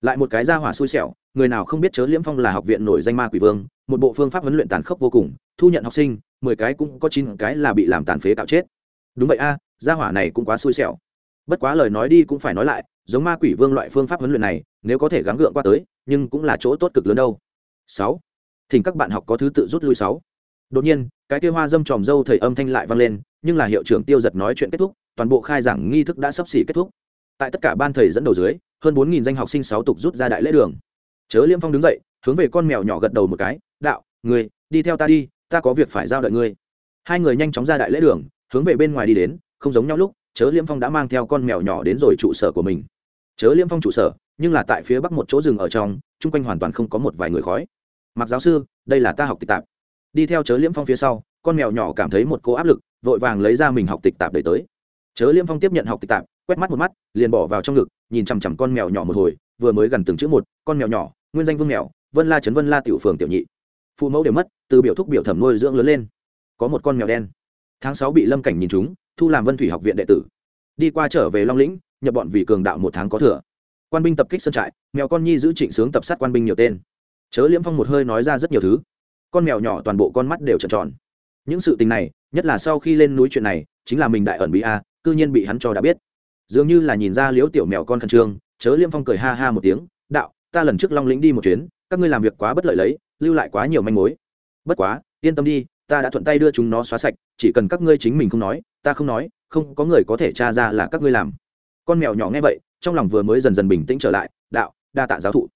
Lại một cái ra hỏa xui xẻo người nào không biết chớ liễm phong là học viện nổi danh ma quỷ vương một bộ phương pháp huấn luyện tàn khốc vô cùng thu nhận học sinh mười cái cũng có chín cái là bị làm tàn phế tạo chết. Đúng vậy a à, gia hỏa này cũng quá xui xẻo. Bất quá lời nói đi cũng phải nói lại giống ma quỷ vương loại phương pháp huấn luyện này nếu có thể gắng gượng qua tới nhưng cũng là chỗ tốt cực lớn đâu sáu. Thỉnh các bạn học có thứ tự rút lui sáu. Đột nhiên, cái kia hoa dâm tròm dâu thầy âm thanh lại vang lên, nhưng là hiệu trưởng tiêu giật nói chuyện kết thúc, toàn bộ khai giảng nghi thức đã sắp xỉ kết thúc. Tại tất cả ban thầy dẫn đầu dưới, hơn bốn nghìn danh học sinh sáu tục rút ra đại lễ đường. Chớ liêm phong đứng dậy, hướng về con mèo nhỏ gật đầu một cái, đạo, người, đi theo ta đi, ta có việc phải giao đợi ngươi. Hai người nhanh chóng ra đại lễ đường, hướng về bên ngoài đi đến, không giống nhau lúc, chớ liêm phong đã mang theo con mèo nhỏ đến rồi trụ sở của mình. Chớ liêm phong trụ sở nhưng là tại phía bắc một chỗ rừng ở trong, chung quanh hoàn toàn không có một vài người khói. Mặc giáo sư, đây là ta học tịch tạp. Đi theo chớ liễm phong phía sau, con mèo nhỏ cảm thấy một cô áp lực, vội vàng lấy ra mình học tịch tạp đẩy tới. Chớ liễm phong tiếp nhận học tịch tạp, quét mắt một mắt, liền bỏ vào trong ngực, nhìn chằm chằm con mèo nhỏ một hồi, vừa mới gần từng chữ một, con mèo nhỏ, nguyên danh vương mèo, vân la trấn vân la tiểu phường tiểu nhị. Phụ mẫu đều mất, từ biểu thúc biểu thẩm nuôi dưỡng lớn lên. Có một con mèo đen. Tháng sáu bị lâm cảnh nhìn chúng thu làm vân thủy học viện đệ tử. Đi qua trở về long lĩnh, nhập bọn vì cường đạo một tháng có thừa quan binh tập kích sân trại, mèo con nhi giữ trịnh sướng tập sát quan binh nhiều tên. Chớ liễm phong một hơi nói ra rất nhiều thứ. Con mèo nhỏ toàn bộ con mắt đều trợn tròn. Những sự tình này, nhất là sau khi lên núi chuyện này, chính là mình đại ẩn bí a, cư nhiên bị hắn cho đã biết. Dường như là nhìn ra liễu tiểu mèo con khẩn trương, chớ Liễm phong cười ha ha một tiếng, đạo, ta lần trước long lĩnh đi một chuyến, các ngươi làm việc quá bất lợi lấy, lưu lại quá nhiều manh mối. Bất quá, yên tâm đi, ta đã thuận tay đưa chúng nó xóa sạch, chỉ cần các ngươi chính mình không nói, ta không nói, không có người có thể tra ra là các ngươi làm. Con mèo nhỏ nghe vậy trong lòng vừa mới dần dần bình tĩnh trở lại, đạo, đa tạ giáo thụ.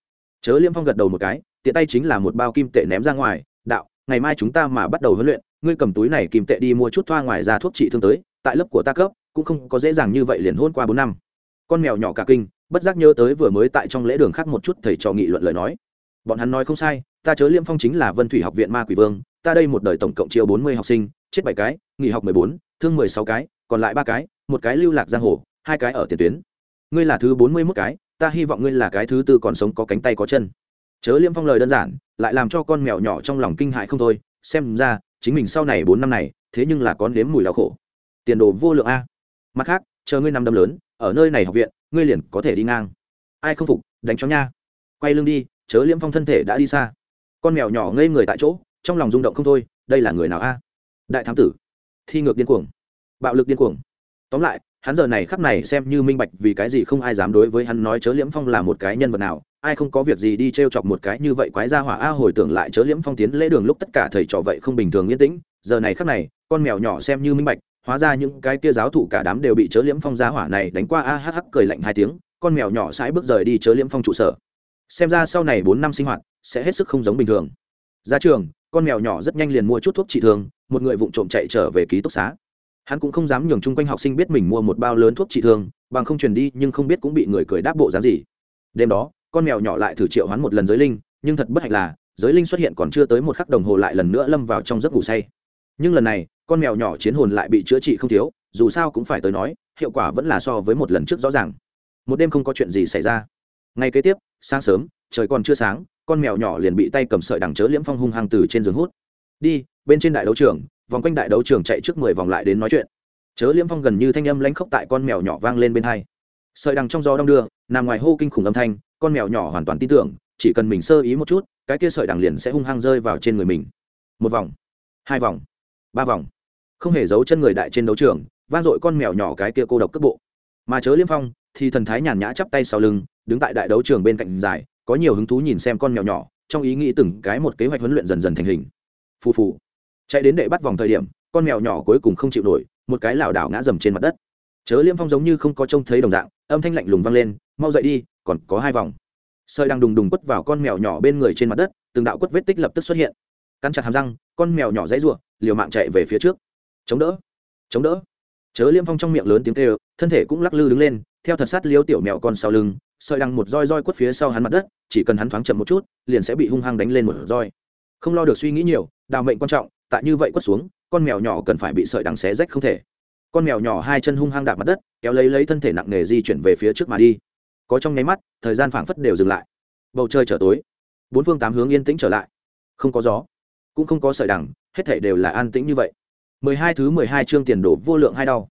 Chớ liêm phong gật đầu một cái, tiện tay chính là một bao kim tệ ném ra ngoài, đạo, ngày mai chúng ta mà bắt đầu huấn luyện, ngươi cầm túi này kim tệ đi mua chút thoa ngoài ra thuốc trị thương tới, tại lớp của ta cấp, cũng không có dễ dàng như vậy liền hôn qua bốn năm. Con mèo nhỏ cả kinh, bất giác nhớ tới vừa mới tại trong lễ đường khác một chút thầy trò nghị luận lời nói. Bọn hắn nói không sai, ta chớ liêm phong chính là vân thủy học viện ma quỷ vương, ta đây một đời tổng cộng chiêu bốn mươi học sinh, chết bảy cái, nghỉ học mười bốn, thương mười sáu cái, còn lại ba cái, một cái lưu lạc giang hồ, hai cái ở tiền tuyến ngươi là thứ bốn mươi mốt cái, ta hy vọng ngươi là cái thứ tư còn sống có cánh tay có chân. Chớ liêm phong lời đơn giản, lại làm cho con mèo nhỏ trong lòng kinh hại không thôi, xem ra, chính mình sau này bốn năm này, thế nhưng là con nếm mùi đau khổ. Tiền đồ vô lượng a. Mặt khác, chờ ngươi năm đâm lớn, ở nơi này học viện, ngươi liền có thể đi ngang. Ai không phục, đánh cho nha. Quay lưng đi, chớ liễm phong thân thể đã đi xa. Con mèo nhỏ ngây người tại chỗ, trong lòng rung động không thôi, đây là người nào a? Đại thám tử. Thi ngược điên cuồng. Bạo lực điên cuồng. Tóm lại hắn giờ này khắp này xem như minh bạch vì cái gì không ai dám đối với hắn nói chớ liễm phong là một cái nhân vật nào, ai không có việc gì đi t r e o chọc một cái như vậy quái ra hỏa a hồi tưởng lại chớ liễm phong tiến lễ đường lúc tất cả thầy trò vậy không bình thường yên tĩnh, giờ này khắp này, con mèo nhỏ xem như minh bạch, hóa ra những cái kia giáo thụ cả đám đều bị chớ liễm phong ra hỏa này đánh qua a hh cười lạnh hai tiếng, con mèo nhỏ sãi bước rời đi chớ liễm phong trụ sở. Xem ra sau này bốn năm sinh hoạt, sẽ hết sức không giống bình thường. Ra trường, con mèo nhỏ rất nhanh liền mua chút thuốc trị thương, một người vụng trộm chạy trở về ký túc xá hắn cũng không dám nhường chung quanh học sinh biết mình mua một bao lớn thuốc trị thương, bằng không truyền đi nhưng không biết cũng bị người cười đáp bộ dáng gì. Đêm đó, con mèo nhỏ lại thử triệu hắn một lần giới linh, nhưng thật bất hạnh là, giới linh xuất hiện còn chưa tới một khắc đồng hồ lại lần nữa lâm vào trong giấc ngủ say. Nhưng lần này, con mèo nhỏ chiến hồn lại bị chữa trị không thiếu, dù sao cũng phải tới nói, hiệu quả vẫn là so với một lần trước rõ ràng. Một đêm không có chuyện gì xảy ra. Ngay kế tiếp, sáng sớm, trời còn chưa sáng, con mèo nhỏ liền bị tay cầm sợi đằng chớ liễm phong hung hăng từ trên giường hút. Đi, bên trên đại đấu trường vòng quanh đại đấu trường chạy trước mười vòng lại đến nói chuyện. Chớ liễm phong gần như thanh âm lãnh khốc tại con mèo nhỏ vang lên bên hai. Sợi đằng trong gió đong đưa, nằm ngoài hô kinh khủng âm thanh, con mèo nhỏ hoàn toàn tin tưởng, chỉ cần mình sơ ý một chút, cái kia sợi đằng liền sẽ hung hăng rơi vào trên người mình. Một vòng, hai vòng, ba vòng. Không hề giấu chân người đại trên đấu trường, vang dội con mèo nhỏ cái kia cô độc cước bộ. Mà chớ liêm phong, thì thần thái nhàn nhã chắp tay sau lưng, đứng tại đại đấu trường bên cạnh dài, có nhiều hứng thú nhìn xem con mèo nhỏ, trong ý nghĩ từng cái một kế hoạch huấn luyện dần dần thành hình. Phù phù chạy đến đệ bắt vòng thời điểm, con mèo nhỏ cuối cùng không chịu nổi, một cái lảo đảo ngã dầm trên mặt đất. Chớ liêm phong giống như không có trông thấy đồng dạng, âm thanh lạnh lùng vang lên, mau dậy đi, còn có hai vòng. Sợi đang đùng đùng quất vào con mèo nhỏ bên người trên mặt đất, từng đạo quất vết tích lập tức xuất hiện. Cắn chặt hàm răng, con mèo nhỏ dãy ruộng liều mạng chạy về phía trước. Chống đỡ chống đỡ. Chớ liêm phong trong miệng lớn tiếng kêu, thân thể cũng lắc lư đứng lên, theo thật sát liêu tiểu mèo con sau lưng, sợi đằng một roi roi quất phía sau hắn mặt đất, chỉ cần hắn thoáng chậm một chút, liền sẽ bị hung hăng đánh lên một roi. Không lo được suy nghĩ nhiều, đào mệnh quan trọng tại như vậy quất xuống, con mèo nhỏ cần phải bị sợi đằng xé rách không thể. Con mèo nhỏ hai chân hung hăng đạp mặt đất, kéo lấy lấy thân thể nặng nề di chuyển về phía trước mà đi. Có trong nháy mắt, thời gian phảng phất đều dừng lại. Bầu trời trở tối. Bốn phương tám hướng yên tĩnh trở lại. Không có gió, cũng không có sợi đằng, hết thể đều là an tĩnh như vậy. Mười hai thứ mười hai chương tiền đổ vô lượng hai đau.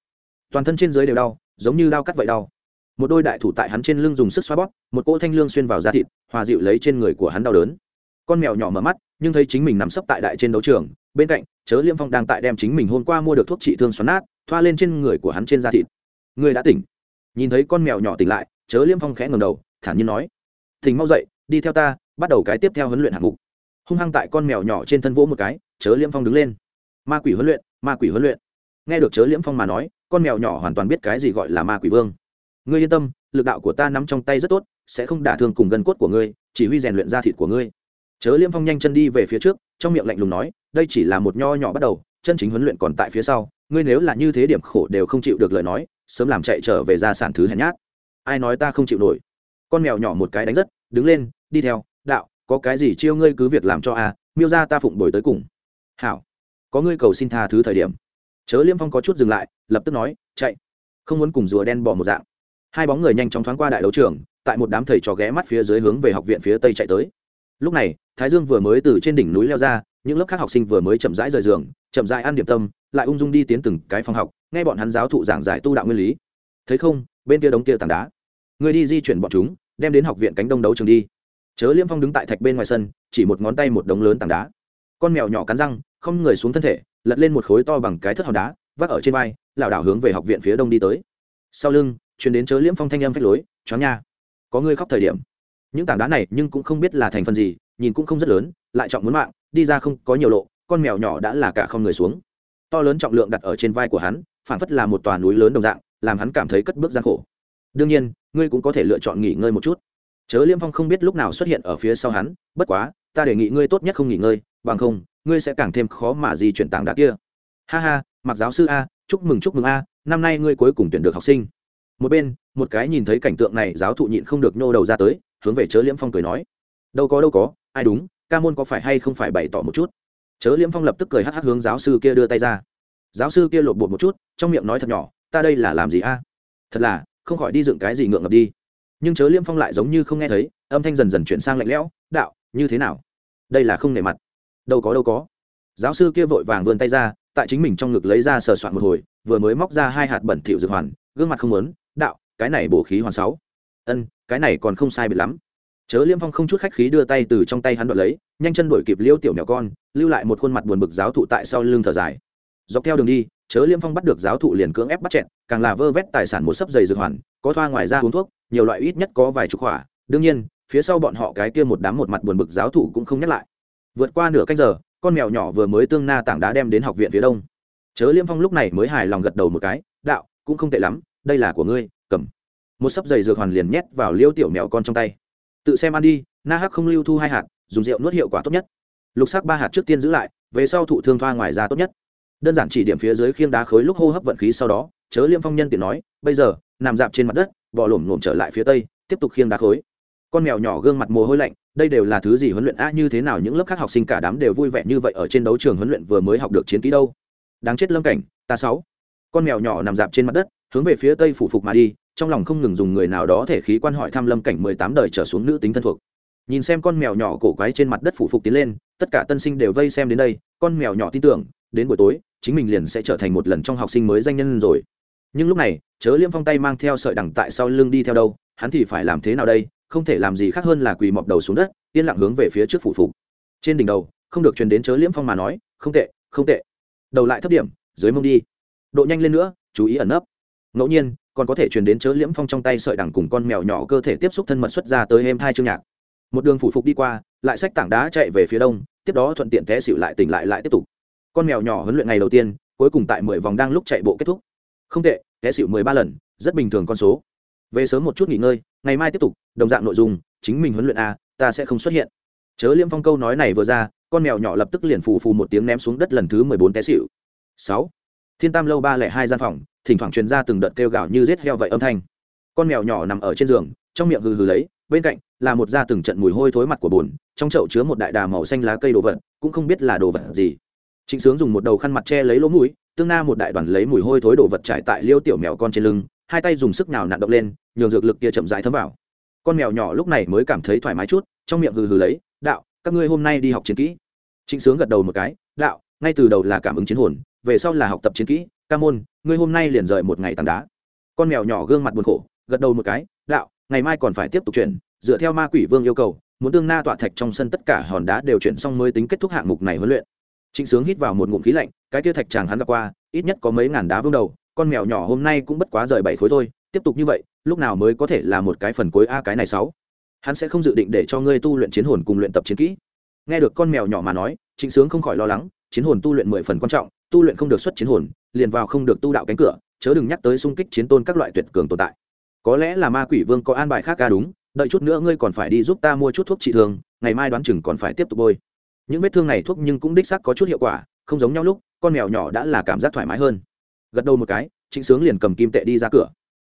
Toàn thân trên dưới đều đau, giống như đau cắt vậy đau. Một đôi đại thủ tại hắn trên lưng dùng sức xoa bóp, một cỗ thanh lương xuyên vào da thịt, hòa dịu lấy trên người của hắn đau đớn con mèo nhỏ mở mắt, nhưng thấy chính mình nằm sấp tại đại trên đấu trường, bên cạnh, chớ liêm phong đang tại đem chính mình hôm qua mua được thuốc trị thương xoắn nát, thoa lên trên người của hắn trên da thịt. Người đã tỉnh. Nhìn thấy con mèo nhỏ tỉnh lại, chớ liêm phong khẽ ngầm đầu, thản nhiên nói, tỉnh mau dậy, đi theo ta, bắt đầu cái tiếp theo huấn luyện hạng mục. Hung hăng tại con mèo nhỏ trên thân vỗ một cái, chớ liêm phong đứng lên. Ma quỷ huấn luyện, ma quỷ huấn luyện. Nghe được chớ liễm phong mà nói, con mèo nhỏ hoàn toàn biết cái gì gọi là ma quỷ vương. Ngươi yên tâm, lực đạo của ta nắm trong tay rất tốt, sẽ không đả thương cùng gân cốt của ngươi, chỉ huy rèn luyện da thịt của ngươi chớ liêm phong nhanh chân đi về phía trước, trong miệng lạnh lùng nói, đây chỉ là một nho nhỏ bắt đầu, chân chính huấn luyện còn tại phía sau, ngươi nếu là như thế điểm khổ đều không chịu được lời nói, sớm làm chạy trở về gia sản thứ hèn nhát. Ai nói ta không chịu nổi? Con mèo nhỏ một cái đánh rất, đứng lên, đi theo, đạo, có cái gì chiêu ngươi cứ việc làm cho a, miêu ra ta phụng bồi tới cùng. Hảo, có ngươi cầu xin tha thứ thời điểm. Chớ liêm phong có chút dừng lại, lập tức nói, chạy. Không muốn cùng rùa đen bỏ một dạng. Hai bóng người nhanh chóng thoáng qua đại đấu trường, tại một đám thầy trò ghé mắt phía dưới hướng về học viện phía tây chạy tới lúc này, thái dương vừa mới từ trên đỉnh núi leo ra, những lớp khác học sinh vừa mới chậm rãi rời giường, chậm rãi ăn điểm tâm, lại ung dung đi tiến từng cái phòng học, nghe bọn hắn giáo thụ giảng giải tu đạo nguyên lý. Thấy không, bên kia đống kia tảng đá. Người đi di chuyển bọn chúng, đem đến học viện cánh đông đấu trường đi. Chớ liêm phong đứng tại thạch bên ngoài sân, chỉ một ngón tay một đống lớn tảng đá. Con mèo nhỏ cắn răng, không người xuống thân thể, lật lên một khối to bằng cái thất hòn đá, vác ở trên vai, lảo đảo hướng về học viện phía đông đi tới. Sau lưng chuyển đến chớ liễm phong thanh âm phách lối chó nha, có người khóc thời điểm những tảng đá này nhưng cũng không biết là thành phần gì, nhìn cũng không rất lớn, lại trọng muốn mạng, đi ra không có nhiều lộ, con mèo nhỏ đã là cả không người xuống. To lớn trọng lượng đặt ở trên vai của hắn phản phất là một tòa núi lớn đồng dạng, làm hắn cảm thấy cất bước gian khổ. Đương nhiên, ngươi cũng có thể lựa chọn nghỉ ngơi một chút. Chớ liêm phong không biết lúc nào xuất hiện ở phía sau hắn, bất quá, ta đề nghị ngươi tốt nhất không nghỉ ngơi, bằng không, ngươi sẽ càng thêm khó mà di chuyển tảng đá kia. Ha ha, mặc giáo sư a, chúc mừng chúc mừng a, năm nay ngươi cuối cùng tuyển được học sinh. Một bên, một cái nhìn thấy cảnh tượng này giáo thụ nhịn không được nhô đầu ra tới hướng về chớ liễm phong cười nói, đâu có đâu có, ai đúng, ca môn có phải hay không phải bày tỏ một chút? Chớ liễm phong lập tức cười hắc hắc hướng giáo sư kia đưa tay ra. Giáo sư kia lột bột một chút, trong miệng nói thật nhỏ, ta đây là làm gì a? Thật là, không khỏi đi dựng cái gì ngượng ngập đi. Nhưng chớ liễm phong lại giống như không nghe thấy, âm thanh dần dần chuyển sang lạnh lẽo, đạo, như thế nào? Đây là không nể mặt. Đâu có đâu có. Giáo sư kia vội vàng vươn tay ra, tại chính mình trong ngực lấy ra sờ soạn một hồi, vừa mới móc ra hai hạt bẩn thịu dược hoàn, gương mặt không lớn đạo, cái này bổ khí hoàn sáu. Ân cái này còn không sai biệt lắm. Chớ liêm phong không chút khách khí đưa tay từ trong tay hắn đoạt lấy, nhanh chân đuổi kịp liêu tiểu mèo con, lưu lại một khuôn mặt buồn bực giáo thụ tại sau lưng thở dài. Dọc theo đường đi, chớ liêm phong bắt được giáo thụ liền cưỡng ép bắt chẹn, càng là vơ vét tài sản một sấp dày dược hoàn, có thoa ngoài ra uống thuốc, nhiều loại ít nhất có vài chục hỏa đương nhiên, phía sau bọn họ cái kia một đám một mặt buồn bực giáo thụ cũng không nhắc lại. Vượt qua nửa canh giờ, con mèo nhỏ vừa mới tương na tảng đá đem đến học viện phía đông. Chớ liêm phong lúc này mới hài lòng gật đầu một cái, đạo, cũng không tệ lắm, đây là của ngươi một sấp giày dược hoàn liền nhét vào liêu tiểu mèo con trong tay. Tự xem ăn đi, na hắc không lưu thu hai hạt, dùng rượu nuốt hiệu quả tốt nhất. Lục sắc ba hạt trước tiên giữ lại, về sau thụ thương thoa ngoài ra tốt nhất. Đơn giản chỉ điểm phía dưới khiêng đá khối lúc hô hấp vận khí sau đó, chớ liêm phong nhân tiện nói, bây giờ, nằm dạp trên mặt đất, bò lổm lổm trở lại phía tây, tiếp tục khiêng đá khối. Con mèo nhỏ gương mặt mồ hôi lạnh, đây đều là thứ gì huấn luyện a như thế nào những lớp khác học sinh cả đám đều vui vẻ như vậy ở trên đấu trường huấn luyện vừa mới học được chiến kỹ đâu. Đáng chết lâm cảnh, ta sáu. Con mèo nhỏ nằm dạp trên mặt đất, hướng về phía tây phủ phục mà đi trong lòng không ngừng dùng người nào đó thể khí quan hỏi thăm lâm cảnh mười tám đời trở xuống nữ tính thân thuộc. Nhìn xem con mèo nhỏ cổ quái trên mặt đất phủ phục tiến lên, tất cả tân sinh đều vây xem đến đây, con mèo nhỏ tin tưởng, đến buổi tối, chính mình liền sẽ trở thành một lần trong học sinh mới danh nhân rồi. Nhưng lúc này, chớ liêm phong tay mang theo sợi đằng tại sau lưng đi theo đâu, hắn thì phải làm thế nào đây, không thể làm gì khác hơn là quỳ mọc đầu xuống đất, yên lặng hướng về phía trước phủ phục. Trên đỉnh đầu, không được truyền đến chớ liễm phong mà nói, không tệ không tệ. Đầu lại thấp điểm, dưới mông đi. Độ nhanh lên nữa, chú ý ẩn nấp. Ngẫu nhiên còn có thể truyền đến chớ liễm phong trong tay sợi đằng cùng con mèo nhỏ cơ thể tiếp xúc thân mật xuất ra tới êm hai chương nhạc. Một đường phủ phục đi qua, lại xách tảng đá chạy về phía đông, tiếp đó thuận tiện té xịu lại tỉnh lại lại tiếp tục. Con mèo nhỏ huấn luyện ngày đầu tiên, cuối cùng tại mười vòng đang lúc chạy bộ kết thúc. Không tệ, té xịu mười ba lần, rất bình thường con số. Về sớm một chút nghỉ ngơi, ngày mai tiếp tục, đồng dạng nội dung, chính mình huấn luyện a, ta sẽ không xuất hiện. Chớ liễm phong câu nói này vừa ra, con mèo nhỏ lập tức liền phù phù một tiếng ném xuống đất lần thứ mười bốn té xịu sáu. Thiên tam lâu ba lẻ hai gian phòng thỉnh thoảng truyền ra từng đợt kêu gào như rết heo vậy âm thanh. Con mèo nhỏ nằm ở trên giường, trong miệng hừ hừ lấy, bên cạnh là một da từng trận mùi hôi thối mặt của bùn, trong chậu chứa một đại đà màu xanh lá cây đồ vật, cũng không biết là đồ vật gì. Trịnh sướng dùng một đầu khăn mặt che lấy lỗ mũi, tương na một đại đoàn lấy mùi hôi thối đồ vật trải tại liêu tiểu mèo con trên lưng, hai tay dùng sức nào nặn động lên, nhường dược lực kia chậm rãi thấm vào. Con mèo nhỏ lúc này mới cảm thấy thoải mái chút, trong miệng hừ hừ lấy, đạo, các ngươi hôm nay đi học chiến kỹ. Trịnh sướng gật đầu một cái, đạo, ngay từ đầu là cảm ứng chiến hồn, về sau là học tập chiến kỹ ca môn, ngươi hôm nay liền rời một ngày tảng đá. Con mèo nhỏ gương mặt buồn khổ, gật đầu một cái, đạo, ngày mai còn phải tiếp tục chuyển, dựa theo ma quỷ vương yêu cầu, muốn tương na tọa thạch trong sân tất cả hòn đá đều chuyển xong mới tính kết thúc hạng mục này huấn luyện. Trịnh sướng hít vào một ngụm khí lạnh, cái kia thạch chàng hắn gặp qua, ít nhất có mấy ngàn đá vương đầu, con mèo nhỏ hôm nay cũng bất quá rời bảy khối thôi, tiếp tục như vậy, lúc nào mới có thể là một cái phần cuối a cái này sáu? Hắn sẽ không dự định để cho ngươi tu luyện chiến hồn cùng luyện tập chiến kỹ. Nghe được con mèo nhỏ mà nói, trịnh sướng không khỏi lo lắng, chiến hồn tu luyện mười phần quan trọng tu luyện không được xuất chiến hồn, liền vào không được tu đạo cánh cửa, chớ đừng nhắc tới xung kích chiến tôn các loại tuyệt cường tồn tại. Có lẽ là ma quỷ vương có an bài khác ca đúng, đợi chút nữa ngươi còn phải đi giúp ta mua chút thuốc trị thương, ngày mai đoán chừng còn phải tiếp tục bôi. Những vết thương này thuốc nhưng cũng đích sắc có chút hiệu quả, không giống nhau lúc, con mèo nhỏ đã là cảm giác thoải mái hơn. Gật đầu một cái, trịnh sướng liền cầm kim tệ đi ra cửa.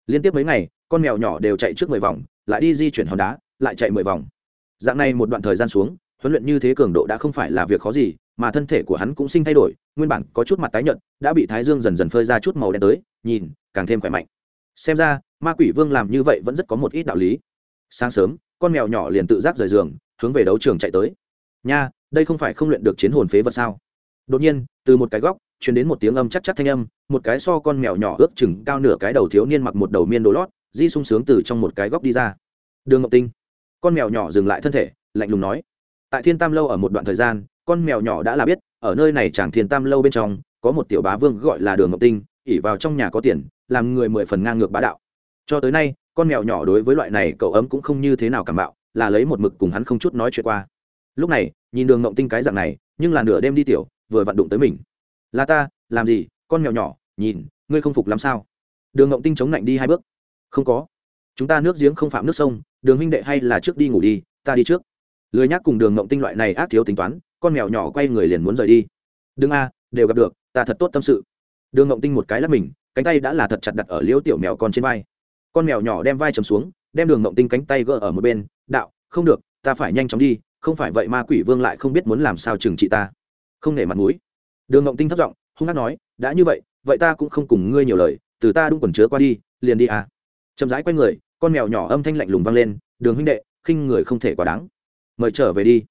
Liên tiếp mấy ngày, con mèo nhỏ đều chạy trước mười vòng, lại đi di chuyển hòn đá, lại chạy mười vòng. Dạng này một đoạn thời gian xuống huấn luyện như thế cường độ đã không phải là việc khó gì, mà thân thể của hắn cũng sinh thay đổi, nguyên bản có chút mặt tái nhợt, đã bị thái dương dần dần phơi ra chút màu đen tới, nhìn, càng thêm khỏe mạnh. Xem ra, ma quỷ vương làm như vậy vẫn rất có một ít đạo lý. Sáng sớm, con mèo nhỏ liền tự giác rời giường, hướng về đấu trường chạy tới. Nha, đây không phải không luyện được chiến hồn phế vật sao? Đột nhiên, từ một cái góc chuyển đến một tiếng âm chắc chắc thanh âm, một cái so con mèo nhỏ ước chừng cao nửa cái đầu thiếu niên mặc một đầu miên đồ lót, di sung sướng từ trong một cái góc đi ra. Đường ngọc tinh. Con mèo nhỏ dừng lại thân thể, lạnh lùng nói tại thiên tam lâu ở một đoạn thời gian, con mèo nhỏ đã là biết, ở nơi này chẳng thiên tam lâu bên trong, có một tiểu bá vương gọi là đường ngọc tinh ỉ vào trong nhà có tiền, làm người mười phần ngang ngược bá đạo. Cho tới nay, con mèo nhỏ đối với loại này cậu ấm cũng không như thế nào cảm bạo, là lấy một mực cùng hắn không chút nói chuyện qua. Lúc này, nhìn đường ngộng tinh cái dạng này, nhưng là nửa đêm đi tiểu, vừa vặn đụng tới mình. Là ta, làm gì, con mèo nhỏ, nhìn, ngươi không phục làm sao? Đường ngộng tinh chống lạnh đi hai bước. Không có. Chúng ta nước giếng không phạm nước sông, đường huynh đệ hay là trước đi ngủ đi, ta đi trước lười nhác cùng đường ngộng tinh loại này ác thiếu tính toán, con mèo nhỏ quay người liền muốn rời đi. Đừng a, đều gặp được, ta thật tốt tâm sự. Đường ngộng tinh một cái lắp mình, cánh tay đã là thật chặt đặt ở liễu tiểu mèo con trên vai. Con mèo nhỏ đem vai chầm xuống, đem đường ngộng tinh cánh tay gỡ ở một bên, đạo, không được, ta phải nhanh chóng đi, không phải vậy ma quỷ vương lại không biết muốn làm sao trừng trị ta. Không nể mặt mũi. Đường ngộng tinh thất giọng, hung hát nói, đã như vậy vậy ta cũng không cùng ngươi nhiều lời, từ ta đúng quần chứa qua đi, liền đi à chậm rãi quay người, con mèo nhỏ âm thanh lạnh lùng vang lên, đường huynh đệ, khinh người không thể quá đáng mời trở về đi.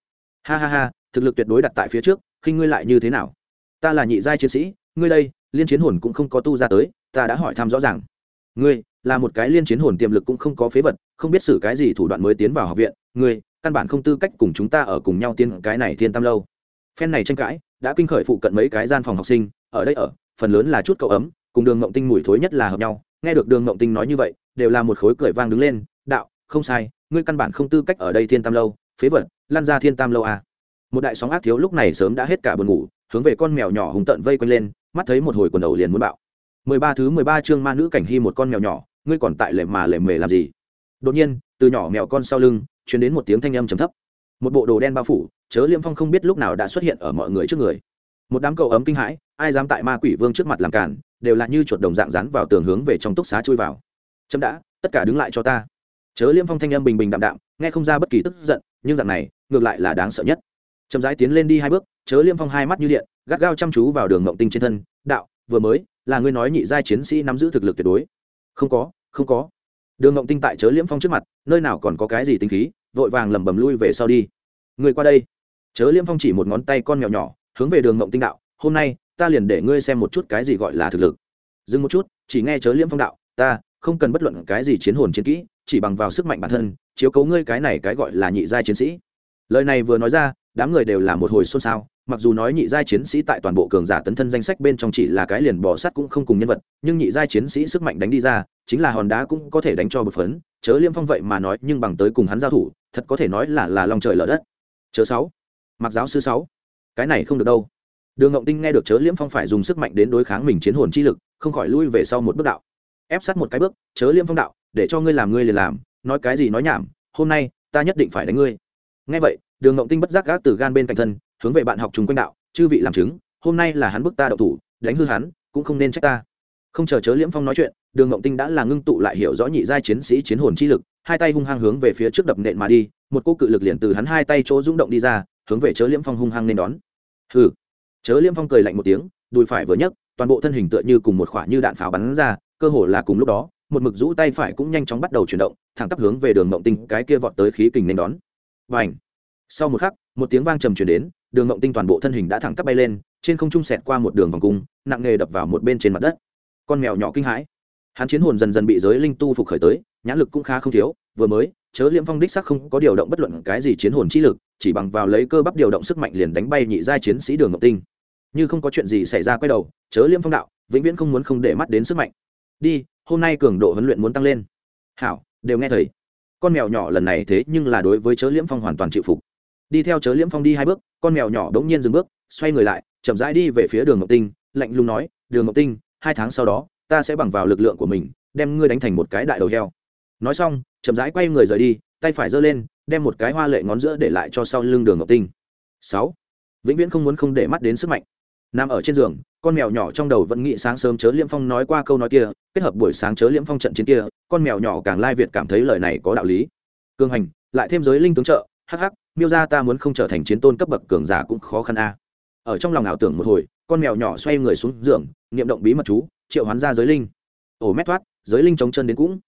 Ha ha ha, thực lực tuyệt đối đặt tại phía trước, khinh ngươi lại như thế nào? Ta là nhị giai chiến sĩ, ngươi đây, liên chiến hồn cũng không có tu ra tới, ta đã hỏi thăm rõ ràng. Ngươi, là một cái liên chiến hồn tiềm lực cũng không có phế vật, không biết xử cái gì thủ đoạn mới tiến vào học viện. Ngươi, căn bản không tư cách cùng chúng ta ở cùng nhau tiên cái này thiên tam lâu. Phen này tranh cãi, đã kinh khởi phụ cận mấy cái gian phòng học sinh, ở đây ở, phần lớn là chút cậu ấm, cùng đường mộng tinh mùi thối nhất là hợp nhau. Nghe được đường mộng tinh nói như vậy, đều là một khối cười vang đứng lên, đạo, không sai, ngươi căn bản không tư cách ở đây thiên tam lâu phế vật, lan ra thiên tam lâu à. một đại sóng ác thiếu lúc này sớm đã hết cả buồn ngủ, hướng về con mèo nhỏ hùng tận vây quanh lên, mắt thấy một hồi quần đầu liền muốn bạo. Mười ba thứ mười ba chương ma nữ cảnh hy một con mèo nhỏ, ngươi còn tại lệ mà lệ mề làm gì? Đột nhiên, từ nhỏ mèo con sau lưng chuyển đến một tiếng thanh âm trầm thấp. Một bộ đồ đen bao phủ, chớ liêm phong không biết lúc nào đã xuất hiện ở mọi người trước người. Một đám cậu ấm kinh hãi, ai dám tại ma quỷ vương trước mặt làm cản đều là như chuột đồng dạng rắn vào tường hướng về trong túc xá chui vào. Chấm đã, tất cả đứng lại cho ta chớ liêm phong thanh âm bình bình đạm đạm, nghe không ra bất kỳ tức giận, nhưng dạng này, ngược lại là đáng sợ nhất. Chậm rãi tiến lên đi hai bước, chớ liêm phong hai mắt như điện, gắt gao chăm chú vào đường mộng tinh trên thân, đạo, vừa mới, là ngươi nói nhị giai chiến sĩ nắm giữ thực lực tuyệt đối. Không có không có. Đường mộng tinh tại chớ liêm phong trước mặt, nơi nào còn có cái gì tinh khí, vội vàng lẩm bẩm lui về sau đi. Người qua đây. Chớ liêm phong chỉ một ngón tay con mèo nhỏ, hướng về đường mộng tinh đạo, hôm nay, ta liền để ngươi xem một chút cái gì gọi là thực lực. Dừng một chút, chỉ nghe chớ liêm phong đạo, ta không cần bất luận cái gì chiến hồn chiến kỹ chỉ bằng vào sức mạnh bản thân, chiếu cấu ngươi cái này cái gọi là nhị giai chiến sĩ. Lời này vừa nói ra, đám người đều là một hồi xôn xao, mặc dù nói nhị giai chiến sĩ tại toàn bộ cường giả tấn thân danh sách bên trong chỉ là cái liền bỏ sắt cũng không cùng nhân vật, nhưng nhị giai chiến sĩ sức mạnh đánh đi ra, chính là hòn đá cũng có thể đánh cho bột phấn, chớ liêm phong vậy mà nói, nhưng bằng tới cùng hắn giao thủ, thật có thể nói là là lòng trời lở đất. Chớ sáu, mặc giáo sư sáu, cái này không được đâu. Đường ngộng tinh nghe được chớ liêm phong phải dùng sức mạnh đến đối kháng mình chiến hồn chi lực, không khỏi lui về sau một bước đạo. Ép sát một cái bước, chớ liêm phong đạo để cho ngươi làm ngươi liền làm, nói cái gì nói nhảm, hôm nay, ta nhất định phải đánh ngươi. Ngay vậy, đường ngộng tinh bất giác gác từ gan bên cạnh thân, hướng về bạn học chúng quanh đạo, chư vị làm chứng, hôm nay là hắn bức ta đậu thủ, đánh hư hắn, cũng không nên trách ta. Không chờ chớ liễm phong nói chuyện, đường ngộng tinh đã là ngưng tụ lại hiểu rõ nhị giai chiến sĩ chiến hồn chi lực, hai tay hung hăng hướng về phía trước đập nện mà đi, một cô cự lực liền từ hắn hai tay chỗ rung động đi ra, hướng về chớ liễm phong hung hăng nên đón. Hừ. Chớ liễm phong cười lạnh một tiếng, đùi phải vừa nhấc, toàn bộ thân hình tựa như cùng một khoả như đạn pháo bắn ra, cơ hồ là cùng lúc đó một mực rũ tay phải cũng nhanh chóng bắt đầu chuyển động, thẳng tắp hướng về đường mộng tinh, cái kia vọt tới khí kình nên đón. Và ảnh sau một khắc, một tiếng vang trầm chuyển đến, đường mộng tinh toàn bộ thân hình đã thẳng tắp bay lên, trên không trung sẹt qua một đường vòng cung, nặng nghề đập vào một bên trên mặt đất. Con mèo nhỏ kinh hãi. Hắn chiến hồn dần dần bị giới linh tu phục khởi tới, nhãn lực cũng khá không thiếu, vừa mới, chớ liễm phong đích sắc không có điều động bất luận cái gì chiến hồn chi lực, chỉ bằng vào lấy cơ bắp điều động sức mạnh liền đánh bay nhị giai chiến sĩ đường ngọc tinh. Như không có chuyện gì xảy ra quay đầu, chớ liễm phong đạo, vĩnh viễn không muốn không để mắt đến sức mạnh. Đi hôm nay cường độ huấn luyện muốn tăng lên. Hảo, đều nghe thầy. Con mèo nhỏ lần này thế nhưng là đối với chớ liễm phong hoàn toàn chịu phục. Đi theo chớ liễm phong đi hai bước, con mèo nhỏ bỗng nhiên dừng bước, xoay người lại, chậm rãi đi về phía đường ngọc tinh, lạnh lùng nói, đường ngọc tinh, hai tháng sau đó, ta sẽ bằng vào lực lượng của mình, đem ngươi đánh thành một cái đại đầu heo. Nói xong, chậm rãi quay người rời đi, tay phải giơ lên, đem một cái hoa lệ ngón giữa để lại cho sau lưng đường ngọc tinh. Sáu. Vĩnh viễn không muốn không để mắt đến sức mạnh nằm ở trên giường, con mèo nhỏ trong đầu vẫn nghĩ sáng sớm chớ liễm phong nói qua câu nói kia, kết hợp buổi sáng chớ liễm phong trận chiến kia, con mèo nhỏ càng lai việt cảm thấy lời này có đạo lý. Cương hành, lại thêm giới linh tướng trợ, hắc hắc, miêu ra ta muốn không trở thành chiến tôn cấp bậc cường giả cũng khó khăn a. Ở trong lòng ảo tưởng một hồi, con mèo nhỏ xoay người xuống giường, niệm động bí mật chú, triệu hoán ra giới linh. Ổ mét thoát, giới linh chống chân đến cũng.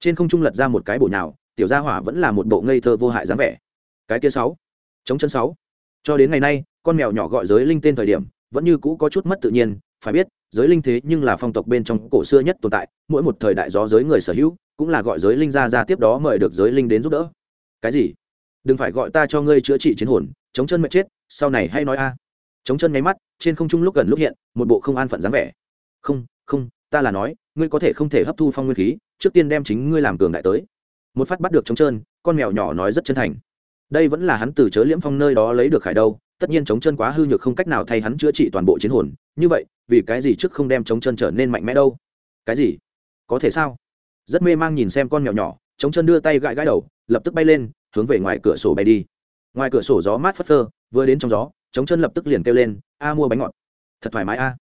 Trên không trung lật ra một cái bổ nhào, tiểu gia hỏa vẫn là một bộ ngây thơ vô hại dáng vẻ. Cái kia sáu, chống chân sáu. Cho đến ngày nay, con mèo nhỏ gọi giới linh tên thời điểm vẫn như cũ có chút mất tự nhiên, phải biết, giới linh thế nhưng là phong tộc bên trong cổ xưa nhất tồn tại, mỗi một thời đại gió giới người sở hữu, cũng là gọi giới linh ra ra tiếp đó mời được giới linh đến giúp đỡ. Cái gì? Đừng phải gọi ta cho ngươi chữa trị chiến hồn, chống chân mệt chết, sau này hay nói a. Chống chân nháy mắt, trên không trung lúc gần lúc hiện, một bộ không an phận dáng vẻ. Không không, ta là nói, ngươi có thể không thể hấp thu phong nguyên khí, trước tiên đem chính ngươi làm cường đại tới. Một phát bắt được chống trơn con mèo nhỏ nói rất chân thành đây vẫn là hắn từ chớ liễm phong nơi đó lấy được khải đâu, tất nhiên chống chân quá hư nhược không cách nào thay hắn chữa trị toàn bộ chiến hồn, như vậy, vì cái gì trước không đem chống chân trở nên mạnh mẽ đâu? Cái gì? Có thể sao? Rất mê mang nhìn xem con mèo nhỏ, chống chân đưa tay gãi gãi đầu, lập tức bay lên, hướng về ngoài cửa sổ bay đi. Ngoài cửa sổ gió mát phất phơ, vừa đến trong gió, chống chân lập tức liền kêu lên, a, mua bánh ngọt. Thật thoải mái a.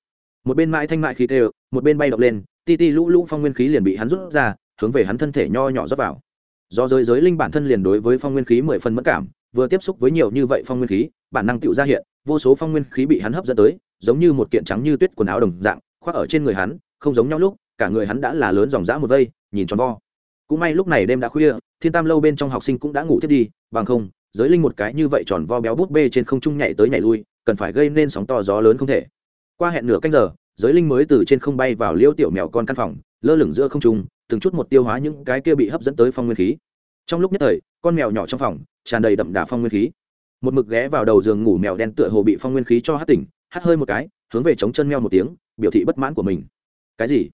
Một bên mãi thanh mại khí kêu một bên bay đập lên, ti ti lũ lũ phong nguyên khí liền bị hắn rút ra, hướng về hắn thân thể nho nhỏ rót vào do giới giới linh bản thân liền đối với phong nguyên khí mười phân mất cảm, vừa tiếp xúc với nhiều như vậy phong nguyên khí, bản năng tự ra hiện, vô số phong nguyên khí bị hắn hấp dẫn tới, giống như một kiện trắng như tuyết quần áo đồng dạng, khoác ở trên người hắn, không giống nhau lúc, cả người hắn đã là lớn dòng dã một vây, nhìn tròn vo. Cũng may lúc này đêm đã khuya, thiên tam lâu bên trong học sinh cũng đã ngủ thiết đi, bằng không, giới linh một cái như vậy tròn vo béo bút bê trên không trung nhảy tới nhảy lui, cần phải gây nên sóng to gió lớn không thể. Qua hẹn nửa canh giờ, giới linh mới từ trên không bay vào liêu tiểu mèo con căn phòng lơ lửng giữa không trung, từng chút một tiêu hóa những cái kia bị hấp dẫn tới phong nguyên khí. Trong lúc nhất thời, con mèo nhỏ trong phòng tràn đầy đậm đà phong nguyên khí. Một mực ghé vào đầu giường ngủ mèo đen tựa hồ bị phong nguyên khí cho hát tỉnh hát hơi một cái, hướng về chống chân mèo một tiếng, biểu thị bất mãn của mình. Cái gì?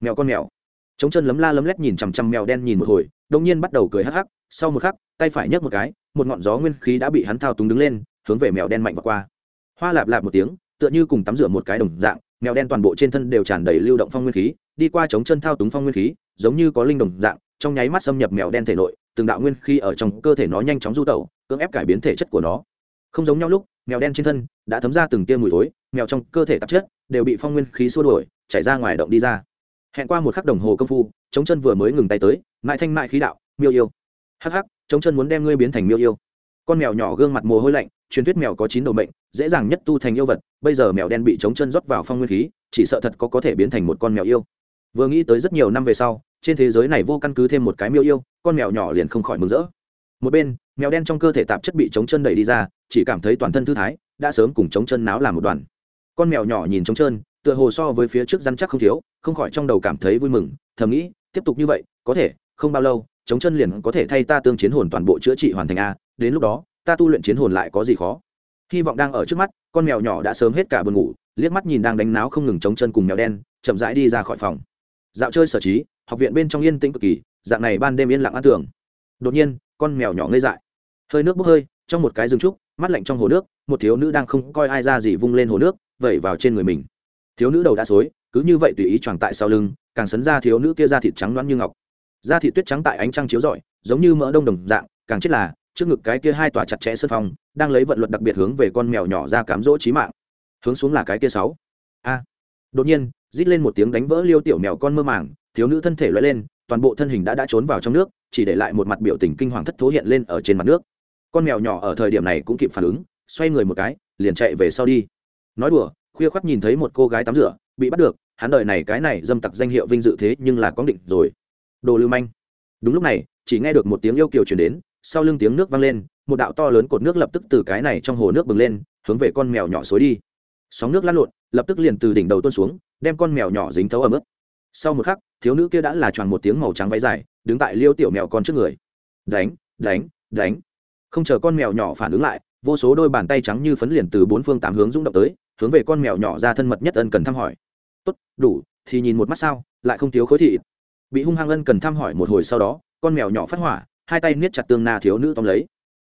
Mèo con mèo. Chống chân lấm la lấm lét nhìn chằm chằm mèo đen nhìn một hồi đông nhiên bắt đầu cười hắc hắc, sau một khắc, tay phải nhấc một cái, một ngọn gió nguyên khí đã bị hắn thao túng đứng lên, hướng về mèo đen mạnh và qua. Hoa lạp lạp một tiếng, tựa như cùng tắm rửa một cái đồng dạng, mèo đen toàn bộ trên thân đều tràn đầy lưu động phong nguyên khí đi qua chống chân thao túng phong nguyên khí, giống như có linh đồng dạng, trong nháy mắt xâm nhập mèo đen thể nội, từng đạo nguyên khí ở trong cơ thể nó nhanh chóng du tẩu, cưỡng ép cải biến thể chất của nó. Không giống nhau lúc, mèo đen trên thân đã thấm ra từng tia mùi thối, mèo trong cơ thể tạp chất đều bị phong nguyên khí xua đuổi, chảy ra ngoài động đi ra. Hẹn qua một khắc đồng hồ công phu, chống chân vừa mới ngừng tay tới, mại thanh mại khí đạo, miêu yêu. Hắc hắc, chống chân muốn đem ngươi biến thành miêu yêu. Con mèo nhỏ gương mặt mồ hôi lạnh, truyền thuyết mèo có chín đầu mệnh, dễ dàng nhất tu thành yêu vật, bây giờ mèo đen bị chống chân rót vào phong nguyên khí, chỉ sợ thật có có thể biến thành một con mèo yêu vừa nghĩ tới rất nhiều năm về sau, trên thế giới này vô căn cứ thêm một cái miêu yêu, con mèo nhỏ liền không khỏi mừng rỡ. Một bên, mèo đen trong cơ thể tạp chất bị chống chân đẩy đi ra, chỉ cảm thấy toàn thân thư thái, đã sớm cùng chống chân náo làm một đoàn. Con mèo nhỏ nhìn chống chân tựa hồ so với phía trước răn chắc không thiếu, không khỏi trong đầu cảm thấy vui mừng, thầm nghĩ, tiếp tục như vậy, có thể, không bao lâu chống chân liền có thể thay ta tương chiến hồn toàn bộ chữa trị hoàn thành a, đến lúc đó, ta tu luyện chiến hồn lại có gì khó. Hy vọng đang ở trước mắt, con mèo nhỏ đã sớm hết cả buồn ngủ, liếc mắt nhìn đang đánh náo không ngừng chống chân cùng mèo đen, chậm rãi đi ra khỏi phòng dạo chơi sở trí, học viện bên trong yên tĩnh cực kỳ, dạng này ban đêm yên lặng ăn tưởng đột nhiên, con mèo nhỏ ngây dại. Hơi nước bốc hơi, trong một cái rừng trúc, mắt lạnh trong hồ nước, một thiếu nữ đang không coi ai ra gì vung lên hồ nước, vẩy vào trên người mình. Thiếu nữ đầu đã xối, cứ như vậy tùy ý tròn tại sau lưng, càng sấn ra thiếu nữ kia da thịt trắng loãng như ngọc. Da thịt tuyết trắng tại ánh trăng chiếu rọi, giống như mỡ đông đồng dạng, càng chết là, trước ngực cái kia hai tòa chặt chẽ sân phong, đang lấy vận luật đặc biệt hướng về con mèo nhỏ ra cám dỗ trí mạng. Hướng xuống là cái kia sáu. A. Đột nhiên rít lên một tiếng đánh vỡ liêu tiểu mèo con mơ màng, thiếu nữ thân thể loay lên, toàn bộ thân hình đã đã trốn vào trong nước, chỉ để lại một mặt biểu tình kinh hoàng thất thố hiện lên ở trên mặt nước. Con mèo nhỏ ở thời điểm này cũng kịp phản ứng, xoay người một cái, liền chạy về sau đi. Nói đùa, khuya khoắt nhìn thấy một cô gái tắm rửa, bị bắt được, hắn đợi này cái này dâm tặc danh hiệu vinh dự thế nhưng là có định rồi. Đồ lưu manh. Đúng lúc này, chỉ nghe được một tiếng yêu kiều chuyển đến, sau lưng tiếng nước vang lên, một đạo to lớn cột nước lập tức từ cái này trong hồ nước bừng lên, hướng về con mèo nhỏ xối đi. Sóng nước lăn lộn, lập tức liền từ đỉnh đầu tuôn xuống đem con mèo nhỏ dính thấu ở mức. Sau một khắc, thiếu nữ kia đã là tròn một tiếng màu trắng váy dài, đứng tại liêu tiểu mèo con trước người. Đánh đánh đánh. Không chờ con mèo nhỏ phản ứng lại, vô số đôi bàn tay trắng như phấn liền từ bốn phương tám hướng rung động tới, hướng về con mèo nhỏ ra thân mật nhất ân cần thăm hỏi. Tốt, đủ, thì nhìn một mắt sao, lại không thiếu khối thị bị hung hăng ân cần thăm hỏi một hồi sau đó, con mèo nhỏ phát hỏa, hai tay niết chặt tương na thiếu nữ tóm lấy.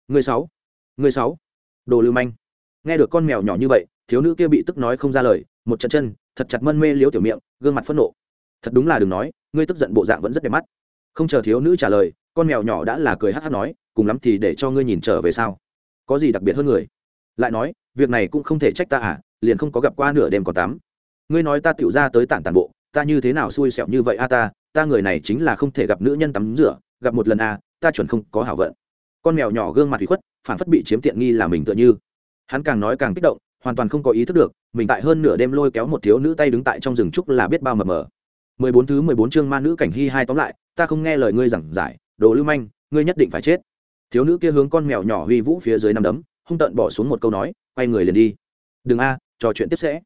Người sáu người sáu. Đồ lưu manh. Nghe được con mèo nhỏ như vậy thiếu nữ kia bị tức nói không ra lời, một trận chân, thật chặt mân mê liếu tiểu miệng, gương mặt phẫn nộ. Thật đúng là đừng nói, ngươi tức giận bộ dạng vẫn rất đẹp mắt. Không chờ thiếu nữ trả lời, con mèo nhỏ đã là cười hát hát nói, cùng lắm thì để cho ngươi nhìn trở về sao? Có gì đặc biệt hơn người? Lại nói, việc này cũng không thể trách ta à liền không có gặp qua nửa đêm còn tắm. Ngươi nói ta tiểu ra tới tản tản bộ, ta như thế nào xui xẻo như vậy a ta ta người này chính là không thể gặp nữ nhân tắm rửa, gặp một lần a ta chuẩn không có hảo vận. Con mèo nhỏ gương mặt thủy khuất, phản phất bị chiếm tiện nghi là mình tựa như. Hắn càng nói càng kích động hoàn toàn không có ý thức được, mình tại hơn nửa đêm lôi kéo một thiếu nữ tay đứng tại trong rừng trúc là biết bao mờ mờ. Mười bốn thứ mười bốn chương ma nữ cảnh hy hai tóm lại, ta không nghe lời ngươi giảng giải, đồ lưu manh, ngươi nhất định phải chết. Thiếu nữ kia hướng con mèo nhỏ huy vũ phía dưới nằm đấm, hung tận bỏ xuống một câu nói, quay người liền đi. Đừng a, trò chuyện tiếp sẽ.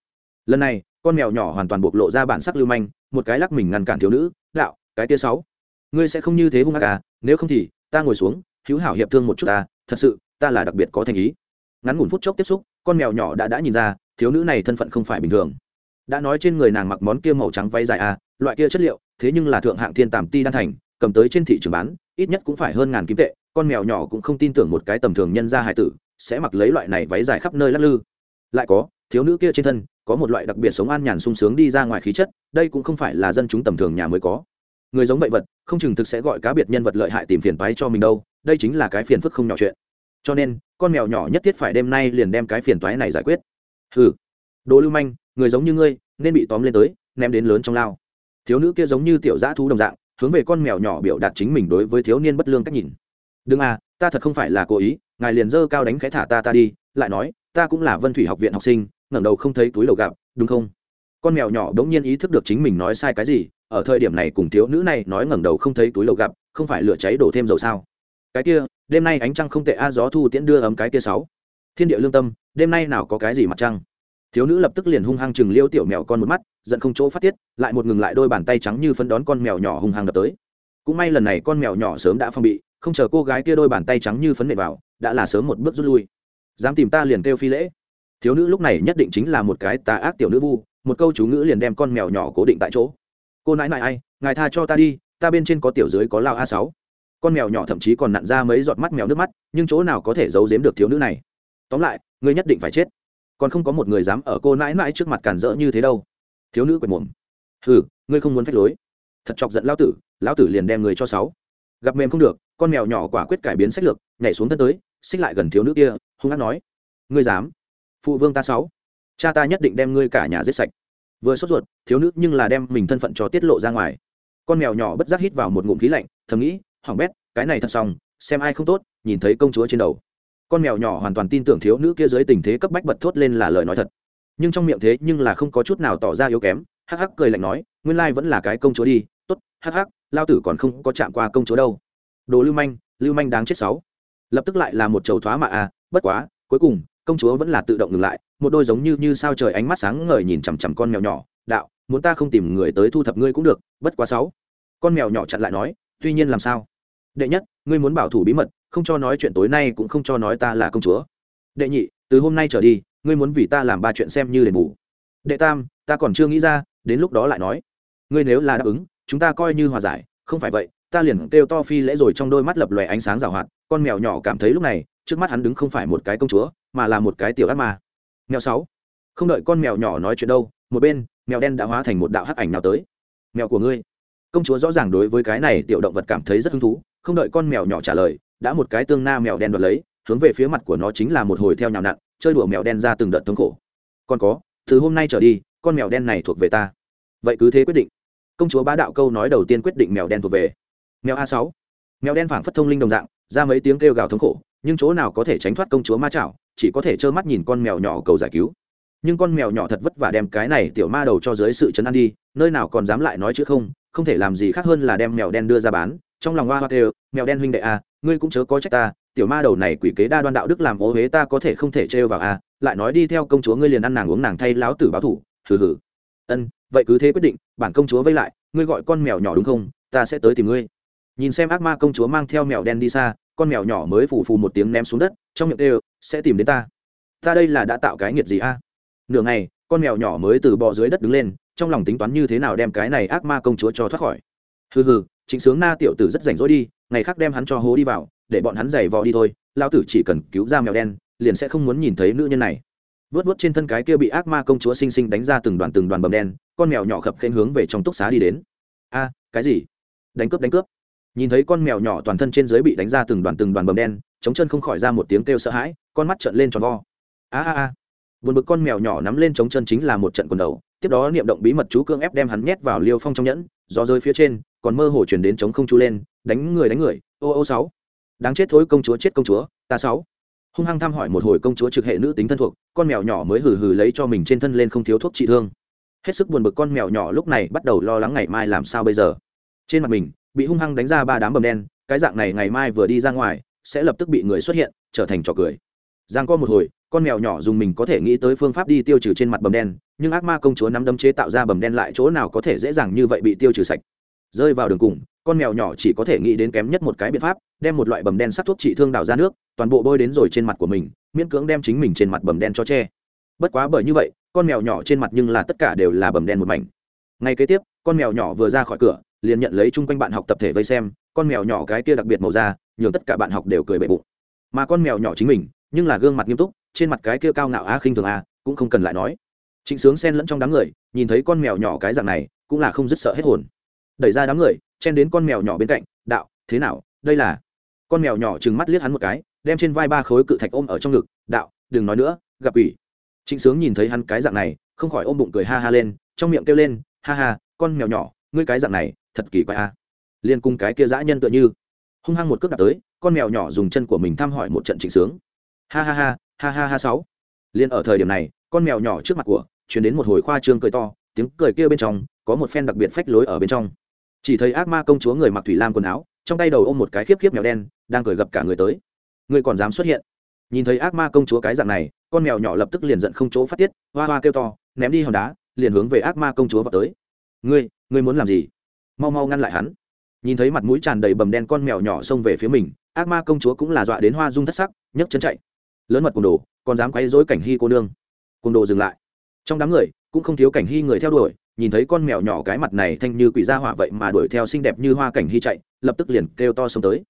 Lần này, con mèo nhỏ hoàn toàn bộc lộ ra bản sắc lưu manh, một cái lắc mình ngăn cản thiếu nữ, đạo, cái tia sáu, ngươi sẽ không như thế hung ác à nếu không thì, ta ngồi xuống, hữu hảo hiệp thương một chút ta, thật sự, ta là đặc biệt có thành ý. Ngắn ngủn phút chốc tiếp xúc con mèo nhỏ đã đã nhìn ra, thiếu nữ này thân phận không phải bình thường. Đã nói trên người nàng mặc món kia màu trắng váy dài à loại kia chất liệu, thế nhưng là thượng hạng thiên tàm ti đan thành, cầm tới trên thị trường bán, ít nhất cũng phải hơn ngàn kim tệ, con mèo nhỏ cũng không tin tưởng một cái tầm thường nhân gia hải tử sẽ mặc lấy loại này váy dài khắp nơi lắc lư. Lại có, thiếu nữ kia trên thân có một loại đặc biệt sống an nhàn sung sướng đi ra ngoài khí chất, đây cũng không phải là dân chúng tầm thường nhà mới có. Người giống vậy vật, không chừng thực sẽ gọi cá biệt nhân vật lợi hại tìm phiền toái cho mình đâu, đây chính là cái phiền phức không nhỏ chuyện. Cho nên con mèo nhỏ nhất thiết phải đêm nay liền đem cái phiền toái này giải quyết. Hừ, đồ lưu manh người giống như ngươi nên bị tóm lên tới ném đến lớn trong lao. Thiếu nữ kia giống như tiểu dã thú đồng dạng hướng về con mèo nhỏ biểu đạt chính mình đối với thiếu niên bất lương cách nhìn. Đừng à ta thật không phải là cố ý ngài liền dơ cao đánh khẽ thả ta ta đi lại nói ta cũng là vân thủy học viện học sinh ngẩng đầu không thấy túi đầu gặp đúng không? Con mèo nhỏ đ n g nhiên ý thức được chính mình nói sai cái gì ở thời điểm này cùng thiếu nữ này nói ngẩng đầu không thấy túi đầu gặp không phải lửa cháy đổ thêm dầu sao? Cái kia, đêm nay ánh trăng không tệ a, gió thu tiễn đưa ấm cái kia sáu. Thiên địa lương tâm, đêm nay nào có cái gì mặt trăng? Thiếu nữ lập tức liền hung hăng chừng liêu tiểu mèo con một mắt, giận không chỗ phát tiết, lại một ngừng lại đôi bàn tay trắng như phân đón con mèo nhỏ hung hăng đập tới. Cũng may lần này con mèo nhỏ sớm đã phong bị, không chờ cô gái kia đôi bàn tay trắng như phấn nệ vào, đã là sớm một bước rút lui. Dám tìm ta liền kêu phi lễ. Thiếu nữ lúc này nhất định chính là một cái tà ác tiểu nữ vu, một câu chú ngữ liền đem con mèo nhỏ cố định tại chỗ. Cô nãi nãi ai, ngài tha cho ta đi, ta bên trên có tiểu dưới có lao a sáu con mèo nhỏ thậm chí còn nặn ra mấy giọt mắt mèo nước mắt, nhưng chỗ nào có thể giấu giếm được thiếu nữ này? Tóm lại, ngươi nhất định phải chết. Còn không có một người dám ở cô nãi nãi trước mặt cản rỡ như thế đâu. Thiếu nữ quệt mồm. Hừ, ngươi không muốn phép lối. Thật chọc giận lão tử lão tử liền đem người cho sáu. Gặp mềm không được, con mèo nhỏ quả quyết cải biến sách lược, nhảy xuống thân tới, xích lại gần thiếu nữ kia, hung hát nói. Ngươi dám. Phụ vương ta sáu. Cha ta nhất định đem ngươi cả nhà giết sạch. Vừa sốt ruột, thiếu nữ nhưng là đem mình thân phận cho tiết lộ ra ngoài. Con mèo nhỏ bất giác hít vào một ngụm khí lạnh, thầm nghĩ hỏng bét, cái này thật xong, xem ai không tốt, nhìn thấy công chúa trên đầu. Con mèo nhỏ hoàn toàn tin tưởng thiếu nữ kia dưới tình thế cấp bách bật thốt lên là lời nói thật. Nhưng trong miệng thế nhưng là không có chút nào tỏ ra yếu kém, hắc hắc cười lạnh nói, nguyên lai vẫn là cái công chúa đi, tốt, hắc hắc, lao tử còn không có chạm qua công chúa đâu. Đồ lưu manh lưu manh đáng chết sáu. Lập tức lại là một chầu thoá mạ à bất quá, cuối cùng, công chúa vẫn là tự động ngừng lại, một đôi giống như như sao trời ánh mắt sáng ngời nhìn chằm chằm con mèo nhỏ, đạo, muốn ta không tìm người tới thu thập ngươi cũng được, bất quá sáu. Con mèo nhỏ chặn lại nói, tuy nhiên làm sao? Đệ nhất, ngươi muốn bảo thủ bí mật, không cho nói chuyện tối nay cũng không cho nói ta là công chúa. Đệ nhị, từ hôm nay trở đi, ngươi muốn vì ta làm ba chuyện xem như đền bù. Đệ tam, ta còn chưa nghĩ ra, đến lúc đó lại nói. Ngươi nếu là đáp ứng, chúng ta coi như hòa giải, không phải vậy, ta liền kêu to phi lễ rồi trong đôi mắt lập lòe ánh sáng rào hoạt, con mèo nhỏ cảm thấy lúc này, trước mắt hắn đứng không phải một cái công chúa, mà là một cái tiểu ác ma. Mèo sáu, không đợi con mèo nhỏ nói chuyện đâu, một bên, mèo đen đã hóa thành một đạo hắc ảnh nào tới. Mèo của ngươi. Công chúa rõ ràng đối với cái này tiểu động vật cảm thấy rất hứng thú không đợi con mèo nhỏ trả lời, đã một cái tương na mèo đen đoạt lấy, hướng về phía mặt của nó chính là một hồi theo nhào nặn, chơi đùa mèo đen ra từng đợt thống khổ. Còn có, từ hôm nay trở đi, con mèo đen này thuộc về ta. Vậy cứ thế quyết định. Công chúa bá đạo câu nói đầu tiên quyết định mèo đen thuộc về. Mèo a sáu. Mèo đen phảng phất thông linh đồng dạng, ra mấy tiếng kêu gào thống khổ, nhưng chỗ nào có thể tránh thoát công chúa ma chảo, chỉ có thể trơ mắt nhìn con mèo nhỏ cầu giải cứu. Nhưng con mèo nhỏ thật vất vả đem cái này tiểu ma đầu cho dưới sự chấn an đi, nơi nào còn dám lại nói chứ không không thể làm gì khác hơn là đem mèo đen đưa ra bán trong lòng hoa hoa kêu, mèo đen huynh đệ a ngươi cũng chớ có trách ta, tiểu ma đầu này quỷ kế đa đoan đạo đức làm ô huế ta có thể không thể trêu vào a lại nói đi theo công chúa ngươi liền ăn nàng uống nàng thay láo tử báo thủ, hừ hừ. Ân, vậy cứ thế quyết định, bản công chúa vây lại, ngươi gọi con mèo nhỏ đúng không, ta sẽ tới tìm ngươi. Nhìn xem ác ma công chúa mang theo mèo đen đi xa, con mèo nhỏ mới phù phù một tiếng ném xuống đất, trong miệng đều sẽ tìm đến ta. Ta đây là đã tạo cái nghiệt gì a nửa ngày, con mèo nhỏ mới từ bò dưới đất đứng lên, trong lòng tính toán như thế nào đem cái này ác ma công chúa cho thoát khỏi. Hừ hừ chính sướng na tiểu tử rất rảnh rỗi đi, ngày khác đem hắn cho hố đi vào, để bọn hắn giày vò đi thôi lao tử chỉ cần cứu ra mèo đen, liền sẽ không muốn nhìn thấy nữ nhân này. Vớt vớt trên thân cái kia bị ác ma công chúa xinh xinh đánh ra từng đoàn từng đoàn bầm đen, con mèo nhỏ khập khen hướng về trong túc xá đi đến. A, cái gì? Đánh cướp đánh cướp. Nhìn thấy con mèo nhỏ toàn thân trên dưới bị đánh ra từng đoàn từng đoàn bầm đen, chống chân không khỏi ra một tiếng kêu sợ hãi, con mắt trợn lên tròn vo. A a a. Buồn bực con mèo nhỏ nắm lên chống chân chính là một trận quần đầu, tiếp đó niệm động bí mật chú cương ép đem hắn nhét vào liêu phong trong nhẫn, gió rơi phía trên còn mơ hồ chuyển đến chống không chú lên, đánh người đánh người, ô ô sáu. Đáng chết thối công chúa chết công chúa, ta sáu. Hung hăng thăm hỏi một hồi công chúa trực hệ nữ tính thân thuộc, con mèo nhỏ mới hừ hừ lấy cho mình trên thân lên không thiếu thuốc trị thương. Hết sức buồn bực con mèo nhỏ lúc này bắt đầu lo lắng ngày mai làm sao bây giờ. Trên mặt mình, bị hung hăng đánh ra ba đám bầm đen, cái dạng này ngày mai vừa đi ra ngoài, sẽ lập tức bị người xuất hiện, trở thành trò cười. Giang co một hồi, con mèo nhỏ dùng mình có thể nghĩ tới phương pháp đi tiêu trừ trên mặt bầm đen, nhưng ác ma công chúa nắm đấm chế tạo ra bầm đen lại chỗ nào có thể dễ dàng như vậy bị tiêu trừ sạch rơi vào đường cùng, con mèo nhỏ chỉ có thể nghĩ đến kém nhất một cái biện pháp, đem một loại bầm đen sắc thuốc trị thương đào ra nước, toàn bộ bôi đến rồi trên mặt của mình, miễn cưỡng đem chính mình trên mặt bầm đen cho che. Bất quá bởi như vậy, con mèo nhỏ trên mặt nhưng là tất cả đều là bầm đen một mảnh. Ngay kế tiếp, con mèo nhỏ vừa ra khỏi cửa, liền nhận lấy chung quanh bạn học tập thể vây xem, con mèo nhỏ cái kia đặc biệt màu da, nhường tất cả bạn học đều cười bệ bụng. Mà con mèo nhỏ chính mình, nhưng là gương mặt nghiêm túc, trên mặt cái kia cao ngạo á khinh thường a, cũng không cần lại nói. Trịnh sướng xen lẫn trong đám người, nhìn thấy con mèo nhỏ cái dạng này, cũng là không dứt sợ hết hồn đẩy ra đám người, chen đến con mèo nhỏ bên cạnh, đạo, thế nào? Đây là con mèo nhỏ trừng mắt liếc hắn một cái, đem trên vai ba khối cự thạch ôm ở trong ngực, đạo, đừng nói nữa, gặp ủy trịnh sướng nhìn thấy hắn cái dạng này, không khỏi ôm bụng cười ha ha lên, trong miệng kêu lên, ha ha, con mèo nhỏ, ngươi cái dạng này, thật kỳ quái a. Liên cung cái kia dã nhân tựa như, hung hăng một cước đặt tới, con mèo nhỏ dùng chân của mình thăm hỏi một trận trịnh sướng. Ha ha ha ha ha ha sáu. Liên ở thời điểm này, con mèo nhỏ trước mặt của chuyển đến một hồi khoa trương cười to, tiếng cười kia bên trong, có một phen đặc biệt phách lối ở bên trong chỉ thấy ác ma công chúa người mặc thủy lam quần áo, trong tay đầu ôm một cái khiếp khiếp mèo đen, đang cười gặp cả người tới. Người còn dám xuất hiện. Nhìn thấy ác ma công chúa cái dạng này, con mèo nhỏ lập tức liền giận không chỗ phát tiết, hoa hoa kêu to, ném đi hòn đá, liền hướng về ác ma công chúa vào tới. Ngươi ngươi muốn làm gì? Mau mau ngăn lại hắn. Nhìn thấy mặt mũi tràn đầy bầm đen con mèo nhỏ xông về phía mình, ác ma công chúa cũng là dọa đến hoa dung thất sắc, nhấc chân chạy. Lớn mật cùng đồ, còn dám quấy dối cảnh hy cô nương. Cùng đồ dừng lại. Trong đám người, cũng không thiếu cảnh hy người theo đuổi nhìn thấy con mèo nhỏ cái mặt này thanh như quỷ gia hỏa vậy mà đuổi theo xinh đẹp như hoa cảnh hy chạy, lập tức liền kêu to xông tới.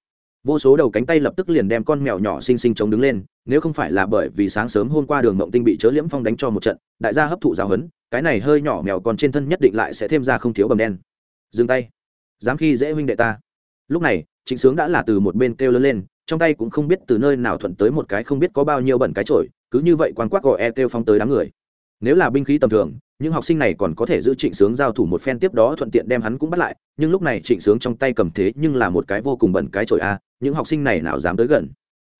Vô số đầu cánh tay lập tức liền đem con mèo nhỏ xinh xinh chống đứng lên, nếu không phải là bởi vì sáng sớm hôm qua đường mộng tinh bị chớ liễm phong đánh cho một trận, đại gia hấp thụ giáo hấn cái này hơi nhỏ mèo còn trên thân nhất định lại sẽ thêm ra không thiếu bầm đen. Dừng tay. Dám khi dễ huynh đệ ta. Lúc này, trịnh sướng đã là từ một bên kêu lớn lên, trong tay cũng không biết từ nơi nào thuận tới một cái không biết có bao nhiêu bẩn cái trội cứ như vậy quan quắc gò e kêu phong tới đám người. Nếu là binh khí tầm thường những học sinh này còn có thể giữ trịnh sướng giao thủ một phen tiếp đó thuận tiện đem hắn cũng bắt lại, nhưng lúc này trịnh sướng trong tay cầm thế nhưng là một cái vô cùng bẩn cái trội a, những học sinh này nào dám tới gần.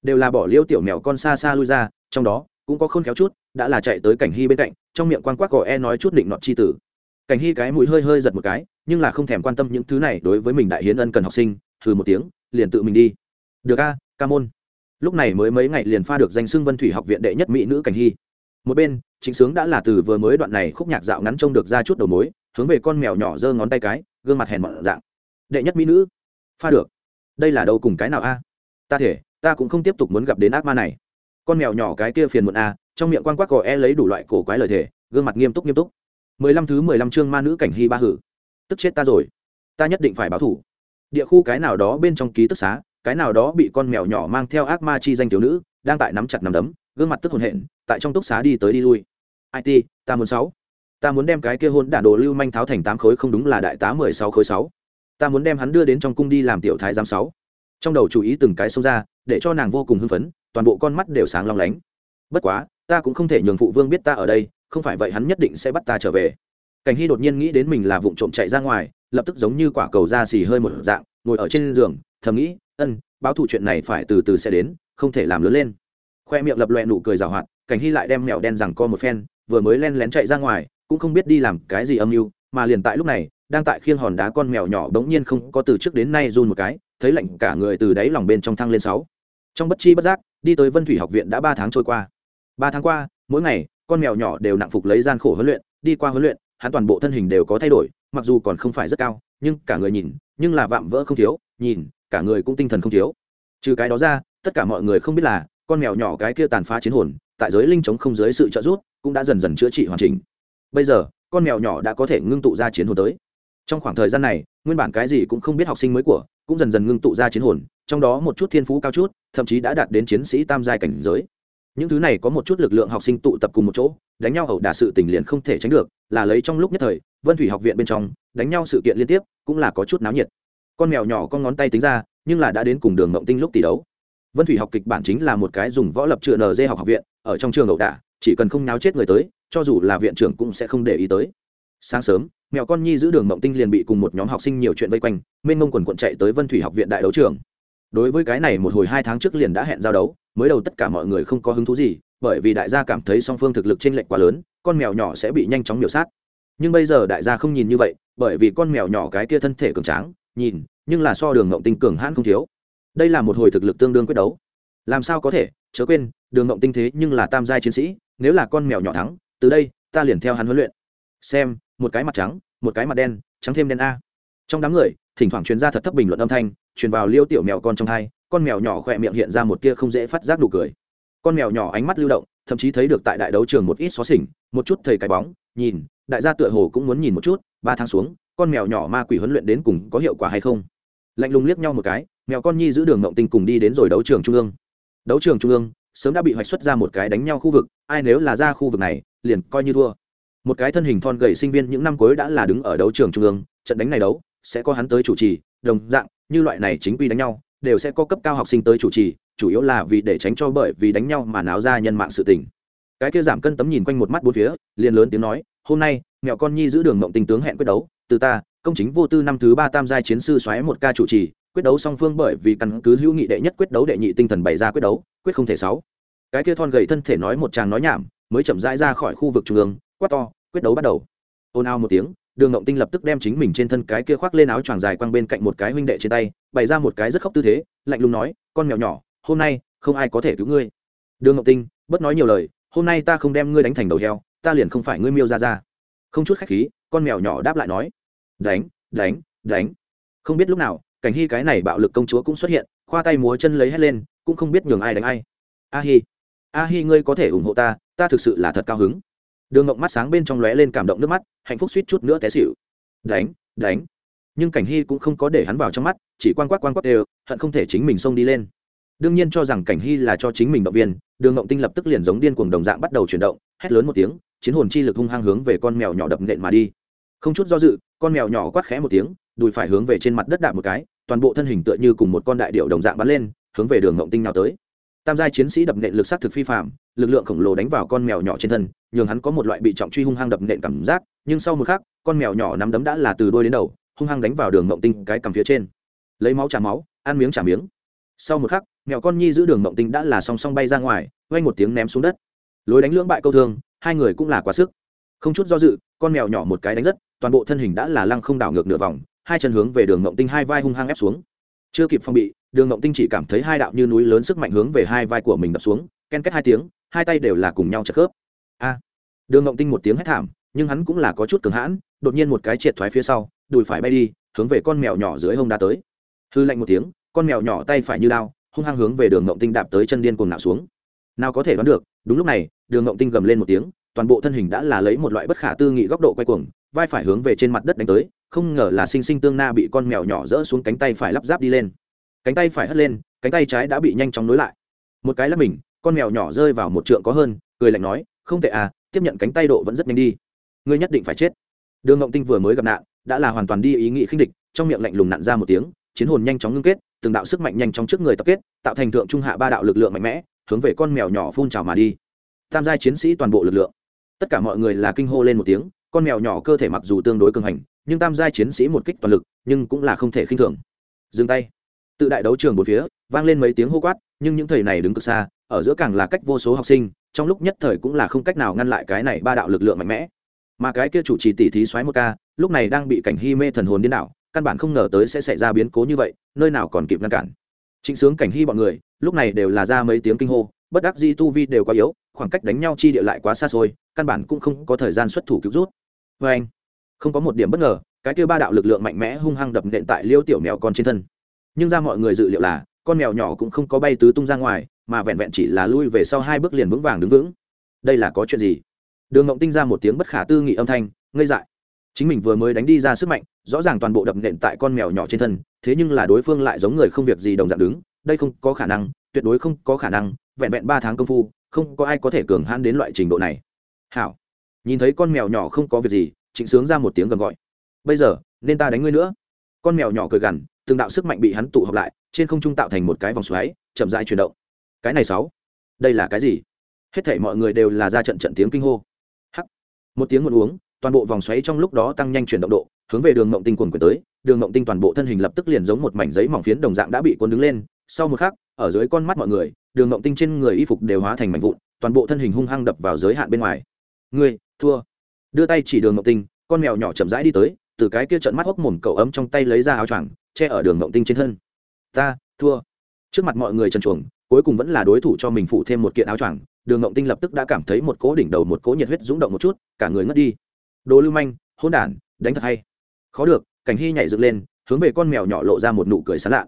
Đều là bỏ liêu tiểu mèo con xa xa lui ra, trong đó cũng có khôn khéo chút, đã là chạy tới cảnh hy bên cạnh, trong miệng quan quắc gò e nói chút định nọt chi tử. Cảnh hy cái mũi hơi hơi giật một cái, nhưng là không thèm quan tâm những thứ này đối với mình đại hiến ân cần học sinh thử một tiếng, liền tự mình đi. Được a, ca môn. Lúc này mới mấy ngày liền pha được danh xưng vân thủy học viện đệ nhất mỹ nữ cảnh hy một bên, chính sướng đã là từ vừa mới đoạn này khúc nhạc dạo ngắn trông được ra chút đầu mối, hướng về con mèo nhỏ giơ ngón tay cái, gương mặt hèn mọn dạng. Đệ nhất mỹ nữ. Pha được. Đây là đâu cùng cái nào a? Ta thể, ta cũng không tiếp tục muốn gặp đến ác ma này. Con mèo nhỏ cái kia phiền muộn a, trong miệng quan quắc gò e lấy đủ loại cổ quái lời thể gương mặt nghiêm túc nghiêm túc. Mười lăm thứ mười lăm chương ma nữ cảnh hy ba hử. Tức chết ta rồi. Ta nhất định phải báo thủ. Địa khu cái nào đó bên trong ký tức xá, cái nào đó bị con mèo nhỏ mang theo ác ma chi danh thiếu nữ, đang tại nắm chặt nắm đấm, gương mặt tức hồn hện tại trong túc xá đi tới đi lui. It ta muốn sáu. Ta muốn đem cái kia hôn đản đồ lưu manh tháo thành tám khối không đúng là đại tá mười sáu khối sáu. Ta muốn đem hắn đưa đến trong cung đi làm tiểu thái giám sáu. Trong đầu chú ý từng cái xông ra, để cho nàng vô cùng hưng phấn, toàn bộ con mắt đều sáng long lánh. Bất quá, ta cũng không thể nhường phụ vương biết ta ở đây, không phải vậy hắn nhất định sẽ bắt ta trở về. Cảnh hy đột nhiên nghĩ đến mình là vụ trộm chạy ra ngoài, lập tức giống như quả cầu da xì hơi một dạng, ngồi ở trên giường, thầm nghĩ, ân, báo thù chuyện này phải từ từ sẽ đến, không thể làm lớn lên khoe miệng lập loẹ nụ cười rào hoạt, cảnh hy lại đem mẹo đen rằng co một phen, vừa mới len lén chạy ra ngoài, cũng không biết đi làm cái gì âm mưu, mà liền tại lúc này, đang tại khiêng hòn đá con mèo nhỏ bỗng nhiên không có từ trước đến nay run một cái, thấy lạnh cả người từ đáy lòng bên trong thăng lên sáu. Trong bất chi bất giác, đi tới vân thủy học viện đã ba tháng trôi qua. Ba tháng qua, mỗi ngày, con mèo nhỏ đều nặng phục lấy gian khổ huấn luyện, đi qua huấn luyện, hắn toàn bộ thân hình đều có thay đổi, mặc dù còn không phải rất cao, nhưng cả người nhìn, nhưng là vạm vỡ không thiếu, nhìn, cả người cũng tinh thần không thiếu. Trừ cái đó ra, tất cả mọi người không biết là con mèo nhỏ cái kia tàn phá chiến hồn, tại giới linh chống không dưới sự trợ giúp, cũng đã dần dần chữa trị hoàn chỉnh. Bây giờ, con mèo nhỏ đã có thể ngưng tụ ra chiến hồn tới. Trong khoảng thời gian này, nguyên bản cái gì cũng không biết học sinh mới của, cũng dần dần ngưng tụ ra chiến hồn, trong đó một chút thiên phú cao chút, thậm chí đã đạt đến chiến sĩ tam giai cảnh giới. Những thứ này có một chút lực lượng học sinh tụ tập cùng một chỗ, đánh nhau ẩu đả sự tình liền không thể tránh được, là lấy trong lúc nhất thời, vân thủy học viện bên trong, đánh nhau sự kiện liên tiếp, cũng là có chút náo nhiệt. Con mèo nhỏ con ngón tay tính ra, nhưng là đã đến cùng đường mộng tinh lúc tỷ đấu vân thủy học kịch bản chính là một cái dùng võ lập chữa nd học học viện, ở trong trường ẩu đả, chỉ cần không náo chết người tới, cho dù là viện trưởng cũng sẽ không để ý tới. Sáng sớm mẹo con nhi giữ đường mộng tinh liền bị cùng một nhóm học sinh nhiều chuyện vây quanh, mênh mông quần quận chạy tới vân thủy học viện đại đấu trường. Đối với cái này một hồi hai tháng trước liền đã hẹn giao đấu, mới đầu tất cả mọi người không có hứng thú gì, bởi vì đại gia cảm thấy song phương thực lực t r ê n lệch quá lớn, con mèo nhỏ sẽ bị nhanh chóng miểu sát. Nhưng bây giờ đại gia không nhìn như vậy, bởi vì con mèo nhỏ cái kia thân thể cường tráng, nhìn, nhưng là so đường mộng tinh cường hãn không thiếu đây là một hồi thực lực tương đương quyết đấu. Làm sao có thể? Chớ quên, đường mộng tinh thế nhưng là tam giai chiến sĩ, nếu là con mèo nhỏ thắng, từ đây, ta liền theo hắn huấn luyện. Xem, một cái mặt trắng, một cái mặt đen, trắng thêm đen a. Trong đám người, thỉnh thoảng chuyên gia thật thấp bình luận âm thanh, truyền vào liêu tiểu mèo con trong hai con mèo nhỏ khỏe miệng hiện ra một tia không dễ phát giác đủ cười. Con mèo nhỏ ánh mắt lưu động, thậm chí thấy được tại đại đấu trường một ít xó xỉnh, một chút thầy cái bóng, nhìn, đại gia tựa hồ cũng muốn nhìn một chút, ba tháng xuống, con mèo nhỏ ma quỷ huấn luyện đến cùng có hiệu quả hay không? Lạnh lùng liếc nhau một cái mèo con nhi giữ đường ngộng tinh cùng đi đến rồi đấu trường trung ương. Đấu trường trung ương, sớm đã bị hoạch xuất ra một cái đánh nhau khu vực, ai nếu là ra khu vực này, liền coi như thua. Một cái thân hình thon gầy sinh viên những năm cuối đã là đứng ở đấu trường trung ương, trận đánh này đấu, sẽ có hắn tới chủ trì, đồng dạng, như loại này chính quy đánh nhau, đều sẽ có cấp cao học sinh tới chủ trì, chủ yếu là vì để tránh cho bởi vì đánh nhau mà náo ra nhân mạng sự tình. Cái kia giảm cân tấm nhìn quanh một mắt bốn phía, liền lớn tiếng nói, hôm nay mẹo con nhi giữ đường mộng tình tướng hẹn quyết đấu, từ ta, công chính vô tư năm thứ ba tam giai chiến sư xoáy một ca chủ trì quyết đấu song phương bởi vì căn cứ hữu nghị đệ nhất quyết đấu đệ nhị tinh thần bày ra quyết đấu, quyết không thể sáu. Cái kia thon gầy thân thể nói một tràng nói nhảm, mới chậm rãi ra khỏi khu vực trung ương, quát to, quyết đấu bắt đầu. Ồn ào một tiếng, đường ngộng tinh lập tức đem chính mình trên thân cái kia khoác lên áo choàng dài quăng bên cạnh một cái huynh đệ trên tay, bày ra một cái rất khóc tư thế, lạnh lùng nói, con mèo nhỏ, hôm nay không ai có thể cứu ngươi. Đường ngộng tinh bất nói nhiều lời, hôm nay ta không đem ngươi đánh thành đầu heo, ta liền không phải ngươi miêu ra ra. Không chút khách khí, con mèo nhỏ đáp lại nói, đánh đánh đánh. Không biết lúc nào cảnh hy cái này bạo lực công chúa cũng xuất hiện, khoa tay múa chân lấy hét lên, cũng không biết nhường ai đánh ai. A hi a hi ngươi có thể ủng hộ ta ta thực sự là thật cao hứng. Đường ngộng mắt sáng bên trong lóe lên cảm động nước mắt, hạnh phúc suýt chút nữa té xịu đánh đánh. Nhưng cảnh hy cũng không có để hắn vào trong mắt, chỉ quan quắc quan quắc đều, hận không thể chính mình xông đi lên. Đương nhiên cho rằng cảnh hy là cho chính mình động viên, đường ngộng tinh lập tức liền giống điên cuồng đồng dạng bắt đầu chuyển động, hét lớn một tiếng, chiến hồn chi lực hung hăng hướng về con mèo nhỏ đập nện mà đi. Không chút do dự, con mèo nhỏ quát khẽ một tiếng đùi phải hướng về trên mặt đất đạp một cái, toàn bộ thân hình tựa như cùng một con đại điệu đồng dạng bắn lên, hướng về đường ngộng tinh nào tới. Tam giai chiến sĩ đập nện lực sát thực phi phạm, lực lượng khổng lồ đánh vào con mèo nhỏ trên thân, nhường hắn có một loại bị trọng truy hung hăng đập nện cảm giác, nhưng sau một khắc, con mèo nhỏ nắm đấm đã là từ đôi đến đầu, hung hăng đánh vào đường ngộng tinh cái cằm phía trên. Lấy máu trả máu, ăn miếng trả miếng. Sau một khắc, mèo con nhi giữ đường ngộng tinh đã là song song bay ra ngoài vay một tiếng ném xuống đất. Lối đánh lưỡng bại câu thương, hai người cũng là quá sức. Không chút do dự, con mèo nhỏ một cái đánh rất, toàn bộ thân hình đã là lăng không đảo ngược nửa vòng hai chân hướng về đường ngộng tinh hai vai hung hăng ép xuống. Chưa kịp phong bị, đường ngộng tinh chỉ cảm thấy hai đạo như núi lớn sức mạnh hướng về hai vai của mình đập xuống, ken kết hai tiếng, hai tay đều là cùng nhau chật khớp. A! Đường ngộng tinh một tiếng hét thảm, nhưng hắn cũng là có chút cường hãn, đột nhiên một cái triệt thoái phía sau, đùi phải bay đi, hướng về con mèo nhỏ dưới hông đá tới. Hư lạnh một tiếng, con mèo nhỏ tay phải như đao, hung hăng hướng về đường ngộng tinh đạp tới chân điên cuồng nạo xuống. Nào có thể đoán được, đúng lúc này, đường ngộng tinh gầm lên một tiếng, toàn bộ thân hình đã là lấy một loại bất khả tư nghị góc độ quay cuồng, vai phải hướng về trên mặt đất đánh tới không ngờ là sinh sinh tương na bị con mèo nhỏ rỡ xuống cánh tay phải lắp ráp đi lên. Cánh tay phải hất lên, cánh tay trái đã bị nhanh chóng nối lại. Một cái lắp mình, con mèo nhỏ rơi vào một trượng có hơn, cười lạnh nói, không tệ à tiếp nhận cánh tay độ vẫn rất nhanh đi. Ngươi nhất định phải chết. Đường ngộng tinh vừa mới gặp nạn, đã là hoàn toàn đi ý nghĩ khinh địch, trong miệng lạnh lùng nặn ra một tiếng, chiến hồn nhanh chóng ngưng kết, từng đạo sức mạnh nhanh chóng trước người tập kết, tạo thành thượng trung hạ ba đạo lực lượng mạnh mẽ, hướng về con mèo nhỏ phun trào mà đi. Tam giai chiến sĩ toàn bộ lực lượng. Tất cả mọi người là kinh hô lên một tiếng, con mèo nhỏ cơ thể mặc dù tương đối cường hành nhưng tam giai chiến sĩ một kích toàn lực, nhưng cũng là không thể khinh thường. Dừng tay. Tự đại đấu trường bốn phía, vang lên mấy tiếng hô quát, nhưng những thầy này đứng cực xa, ở giữa càng là cách vô số học sinh, trong lúc nhất thời cũng là không cách nào ngăn lại cái này ba đạo lực lượng mạnh mẽ. Mà cái kia chủ trì tỷ thí xoáy một ca, lúc này đang bị cảnh hy mê thần hồn điên đảo, căn bản không ngờ tới sẽ xảy ra biến cố như vậy, nơi nào còn kịp ngăn cản. Trịnh sướng cảnh hy bọn người, lúc này đều là ra mấy tiếng kinh hô, bất đắc di tu vi đều quá yếu, khoảng cách đánh nhau chi địa lại quá xa xôi, căn bản cũng không có thời gian xuất thủ cứu rút. Vê anh không có một điểm bất ngờ, cái kêu ba đạo lực lượng mạnh mẽ hung hăng đập nện tại liêu tiểu mèo con trên thân. Nhưng ra mọi người dự liệu là, con mèo nhỏ cũng không có bay tứ tung ra ngoài, mà vẹn vẹn chỉ là lui về sau hai bước liền vững vàng đứng vững. Đây là có chuyện gì? Đường ngộng tinh ra một tiếng bất khả tư nghị âm thanh, ngây dại. Chính mình vừa mới đánh đi ra sức mạnh, rõ ràng toàn bộ đập nện tại con mèo nhỏ trên thân, thế nhưng là đối phương lại giống người không việc gì đồng dạng đứng, đây không có khả năng, tuyệt đối không có khả năng, vẹn vẹn ba tháng công phu, không có ai có thể cường hãn đến loại trình độ này. Hảo. Nhìn thấy con mèo nhỏ không có việc gì trịnh sướng ra một tiếng gầm gọi. Bây giờ, nên ta đánh ngươi nữa. Con mèo nhỏ cười gằn, từng đạo sức mạnh bị hắn tụ hợp lại, trên không trung tạo thành một cái vòng xoáy, chậm rãi chuyển động. Cái này sáu, đây là cái gì? Hết thảy mọi người đều là ra trận trận tiếng kinh hô. Hắc. Một tiếng một uống, toàn bộ vòng xoáy trong lúc đó tăng nhanh chuyển động độ, hướng về đường mộng tinh quần quyền tới, đường mộng tinh toàn bộ thân hình lập tức liền giống một mảnh giấy mỏng phiến đồng dạng đã bị cuốn đứng lên. Sau một khắc, ở dưới con mắt mọi người, đường mộng tinh trên người y phục đều hóa thành mảnh vụn, toàn bộ thân hình hung hăng đập vào giới hạn bên ngoài. Ngươi, thua đưa tay chỉ đường ngọc tinh, con mèo nhỏ chậm rãi đi tới, từ cái kia trận mắt hốc mồm cậu ấm trong tay lấy ra áo choàng, che ở đường ngộng tinh trên thân. Ta, thua. Trước mặt mọi người trần chuồng, cuối cùng vẫn là đối thủ cho mình phụ thêm một kiện áo choàng, đường ngộng tinh lập tức đã cảm thấy một cố đỉnh đầu một cố nhiệt huyết rúng động một chút, cả người ngất đi. Đồ lưu manh hôn đản, đánh thật hay. Khó được. Cảnh hy nhảy dựng lên, hướng về con mèo nhỏ lộ ra một nụ cười sán lạ.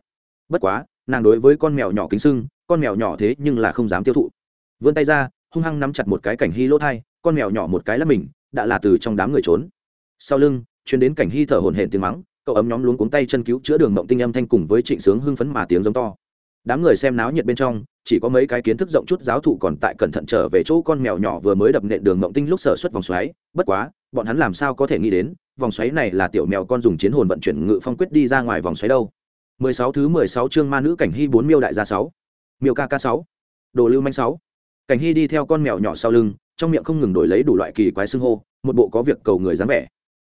Bất quá, nàng đối với con mèo nhỏ kính sưng, con mèo nhỏ thế nhưng là không dám tiêu thụ. Vươn tay ra, hung hăng nắm chặt một cái cảnh hy lỗ thai, con mèo nhỏ một cái là mình đã là từ trong đám người trốn sau lưng chuyến đến cảnh hy thở hổn hển tiếng mắng cậu ấm nhóm luống cuống tay chân cứu chữa đường mộng tinh âm thanh cùng với trịnh sướng hưng phấn mà tiếng giống to đám người xem náo nhiệt bên trong chỉ có mấy cái kiến thức rộng chút giáo thụ còn tại cẩn thận trở về chỗ con mèo nhỏ vừa mới đập nện đường mộng tinh lúc sở xuất vòng xoáy bất quá bọn hắn làm sao có thể nghĩ đến vòng xoáy này là tiểu mèo con dùng chiến hồn vận chuyển ngự phong quyết đi ra ngoài vòng xoáy đâu 16 thứ 16 chương ma nữ cảnh hy bốn miêu đại gia 6. Miêu ca ca 6. Đồ lưu manh 6. Cảnh hy đi theo con mèo nhỏ sau lưng, trong miệng không ngừng đổi lấy đủ loại kỳ quái xưng hô, một bộ có việc cầu người dáng vẻ.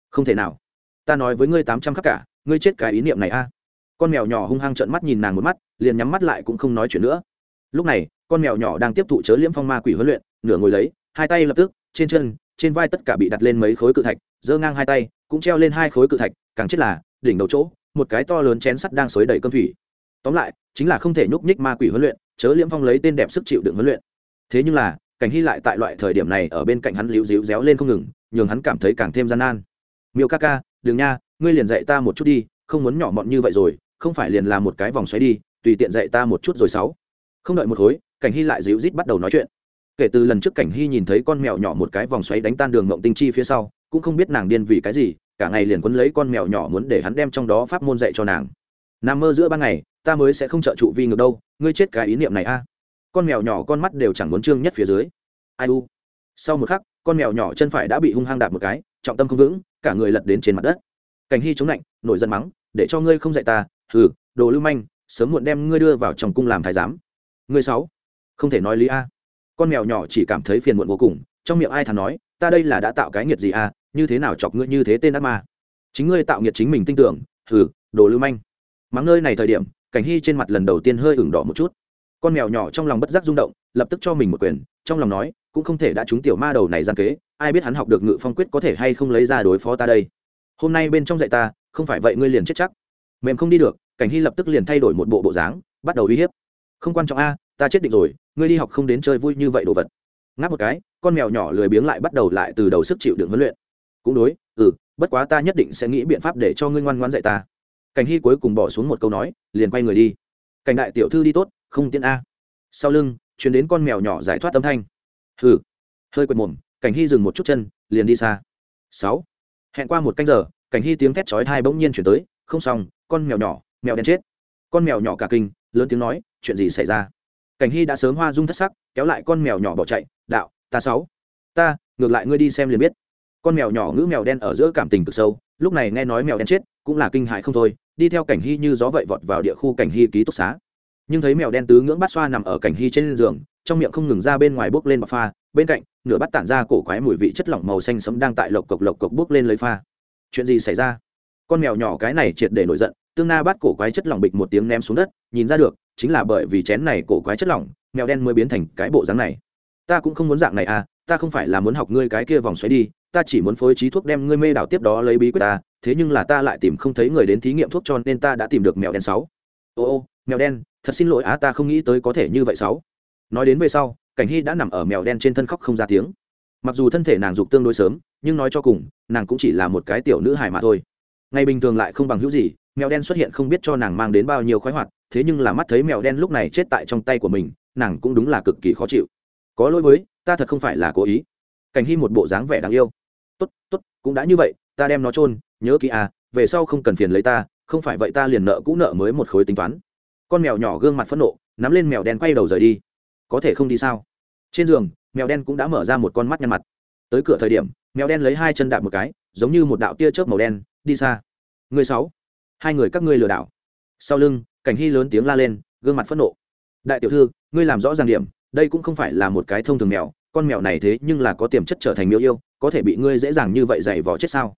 Không thể nào. Ta nói với ngươi 800 khắc cả, ngươi chết cái ý niệm này a. Con mèo nhỏ hung hăng trợn mắt nhìn nàng một mắt, liền nhắm mắt lại cũng không nói chuyện nữa. Lúc này, con mèo nhỏ đang tiếp thụ chớ liễm phong ma quỷ huấn luyện, nửa ngồi lấy, hai tay lập tức, trên chân, trên vai tất cả bị đặt lên mấy khối cự thạch, giơ ngang hai tay, cũng treo lên hai khối cự thạch, càng chết là, đỉnh đầu chỗ, một cái to lớn chén sắt đang xới đầy cơm thủy tóm lại chính là không thể nhúc nhích ma quỷ huấn luyện chớ liễm phong lấy tên đẹp sức chịu đựng huấn luyện thế nhưng là cảnh hy lại tại loại thời điểm này ở bên cạnh hắn liễu díu réo lên không ngừng, nhường hắn cảm thấy càng thêm gian nan. Miêu ca ca, đừng nha, ngươi liền dạy ta một chút đi, không muốn nhỏ mọn như vậy rồi, không phải liền là một cái vòng xoáy đi, tùy tiện dạy ta một chút rồi sáu. Không đợi một khối cảnh hy lại díu rít bắt đầu nói chuyện. Kể từ lần trước cảnh hy nhìn thấy con mèo nhỏ một cái vòng xoáy đánh tan đường mộng tinh chi phía sau, cũng không biết nàng điên vì cái gì, cả ngày liền quấn lấy con mèo nhỏ muốn để hắn đem trong đó pháp môn dạy cho nàng. Nằm mơ giữa ban ngày, ta mới sẽ không trợ trụ vi ngược đâu, ngươi chết cái ý niệm này a con mèo nhỏ con mắt đều chẳng muốn trương nhất phía dưới. Ai u? Sau một khắc, con mèo nhỏ chân phải đã bị hung hăng đạp một cái, trọng tâm không vững, cả người lật đến trên mặt đất. Cảnh hy chống lạnh, nổi giận mắng, để cho ngươi không dạy ta, hừ, đồ lưu manh, sớm muộn đem ngươi đưa vào trong cung làm thái giám. Ngươi sáu, không thể nói lý a. Con mèo nhỏ chỉ cảm thấy phiền muộn vô cùng, trong miệng ai thà nói, ta đây là đã tạo cái nghiệt gì a, như thế nào chọc ngươi như thế tên ác ma? Chính ngươi tạo nghiệt chính mình tin tưởng, hừ, đồ lưu manh. Mắng nơi này thời điểm, cảnh hy trên mặt lần đầu tiên hơi ửng đỏ một chút con mèo nhỏ trong lòng bất giác rung động, lập tức cho mình một quyền, trong lòng nói, cũng không thể đã trúng tiểu ma đầu này gian kế, ai biết hắn học được ngự phong quyết có thể hay không lấy ra đối phó ta đây? Hôm nay bên trong dạy ta, không phải vậy ngươi liền chết chắc. Mềm không đi được, cảnh hy lập tức liền thay đổi một bộ bộ dáng, bắt đầu uy hiếp. Không quan trọng a, ta chết định rồi, ngươi đi học không đến chơi vui như vậy đồ vật. Ngáp một cái, con mèo nhỏ lười biếng lại bắt đầu lại từ đầu sức chịu đựng huấn luyện. Cũng đối ừ bất quá ta nhất định sẽ nghĩ biện pháp để cho ngươi ngoan ngoan dạy ta. Cảnh hy cuối cùng bỏ xuống một câu nói, liền quay người đi. Cảnh đại tiểu thư đi tốt không tiện a. Sau lưng chuyển đến con mèo nhỏ giải thoát âm thanh. Hừ, hơi quệt mồm, cảnh hy dừng một chút chân, liền đi xa. Sáu, hẹn qua một canh giờ, cảnh hy tiếng thét chói thai bỗng nhiên chuyển tới, không xong, con mèo nhỏ, mèo đen chết. Con mèo nhỏ cả kinh, lớn tiếng nói, chuyện gì xảy ra? Cảnh hy đã sớm hoa dung thất sắc, kéo lại con mèo nhỏ bỏ chạy, đạo, ta sáu, ta, ngược lại ngươi đi xem liền biết. Con mèo nhỏ ngữ mèo đen ở giữa cảm tình cực sâu, lúc này nghe nói mèo đen chết, cũng là kinh hại không thôi, đi theo cảnh hy như gió vậy vọt vào địa khu cảnh hy ký túc xá nhưng thấy mèo đen tứ ngưỡng bát xoa nằm ở cảnh hy trên giường, trong miệng không ngừng ra bên ngoài bốc lên bọc pha, bên cạnh, nửa bát tản ra cổ quái mùi vị chất lỏng màu xanh sẫm đang tại lộc cộc lộc cộc bốc lên lấy pha. Chuyện gì xảy ra? Con mèo nhỏ cái này triệt để nổi giận, tương na bắt cổ quái chất lỏng bịch một tiếng ném xuống đất, nhìn ra được, chính là bởi vì chén này cổ quái chất lỏng, mèo đen mới biến thành cái bộ dáng này. Ta cũng không muốn dạng này à ta không phải là muốn học ngươi cái kia vòng xoáy đi, ta chỉ muốn phối trí thuốc đem ngươi mê đảo tiếp đó lấy bí quyết ta, thế nhưng là ta lại tìm không thấy người đến thí nghiệm thuốc cho nên ta đã tìm được mèo đen sáu. Ô ô, mèo đen thật xin lỗi á, ta không nghĩ tới có thể như vậy sáu. Nói đến về sau, cảnh hy đã nằm ở mèo đen trên thân khóc không ra tiếng. Mặc dù thân thể nàng dục tương đối sớm, nhưng nói cho cùng, nàng cũng chỉ là một cái tiểu nữ hài mà thôi. Ngày bình thường lại không bằng hữu gì, mèo đen xuất hiện không biết cho nàng mang đến bao nhiêu khoái hoạt, thế nhưng là mắt thấy mèo đen lúc này chết tại trong tay của mình, nàng cũng đúng là cực kỳ khó chịu. Có lỗi với, ta thật không phải là cố ý. Cảnh hy một bộ dáng vẻ đáng yêu. Tốt tốt, cũng đã như vậy, ta đem nó chôn, nhớ kỹ à về sau không cần phiền lấy ta, không phải vậy ta liền nợ cũ nợ mới một khối tính toán con mèo nhỏ gương mặt phẫn nộ, nắm lên mèo đen quay đầu rời đi. Có thể không đi sao? Trên giường, mèo đen cũng đã mở ra một con mắt nhăn mặt. Tới cửa thời điểm, mèo đen lấy hai chân đạp một cái, giống như một đạo tia chớp màu đen, đi xa. Người sáu, hai người các ngươi lừa đảo. Sau lưng, cảnh hy lớn tiếng la lên, gương mặt phẫn nộ. Đại tiểu thư, ngươi làm rõ ràng điểm, đây cũng không phải là một cái thông thường mèo, con mèo này thế nhưng là có tiềm chất trở thành miêu yêu, có thể bị ngươi dễ dàng như vậy dày vò chết sao?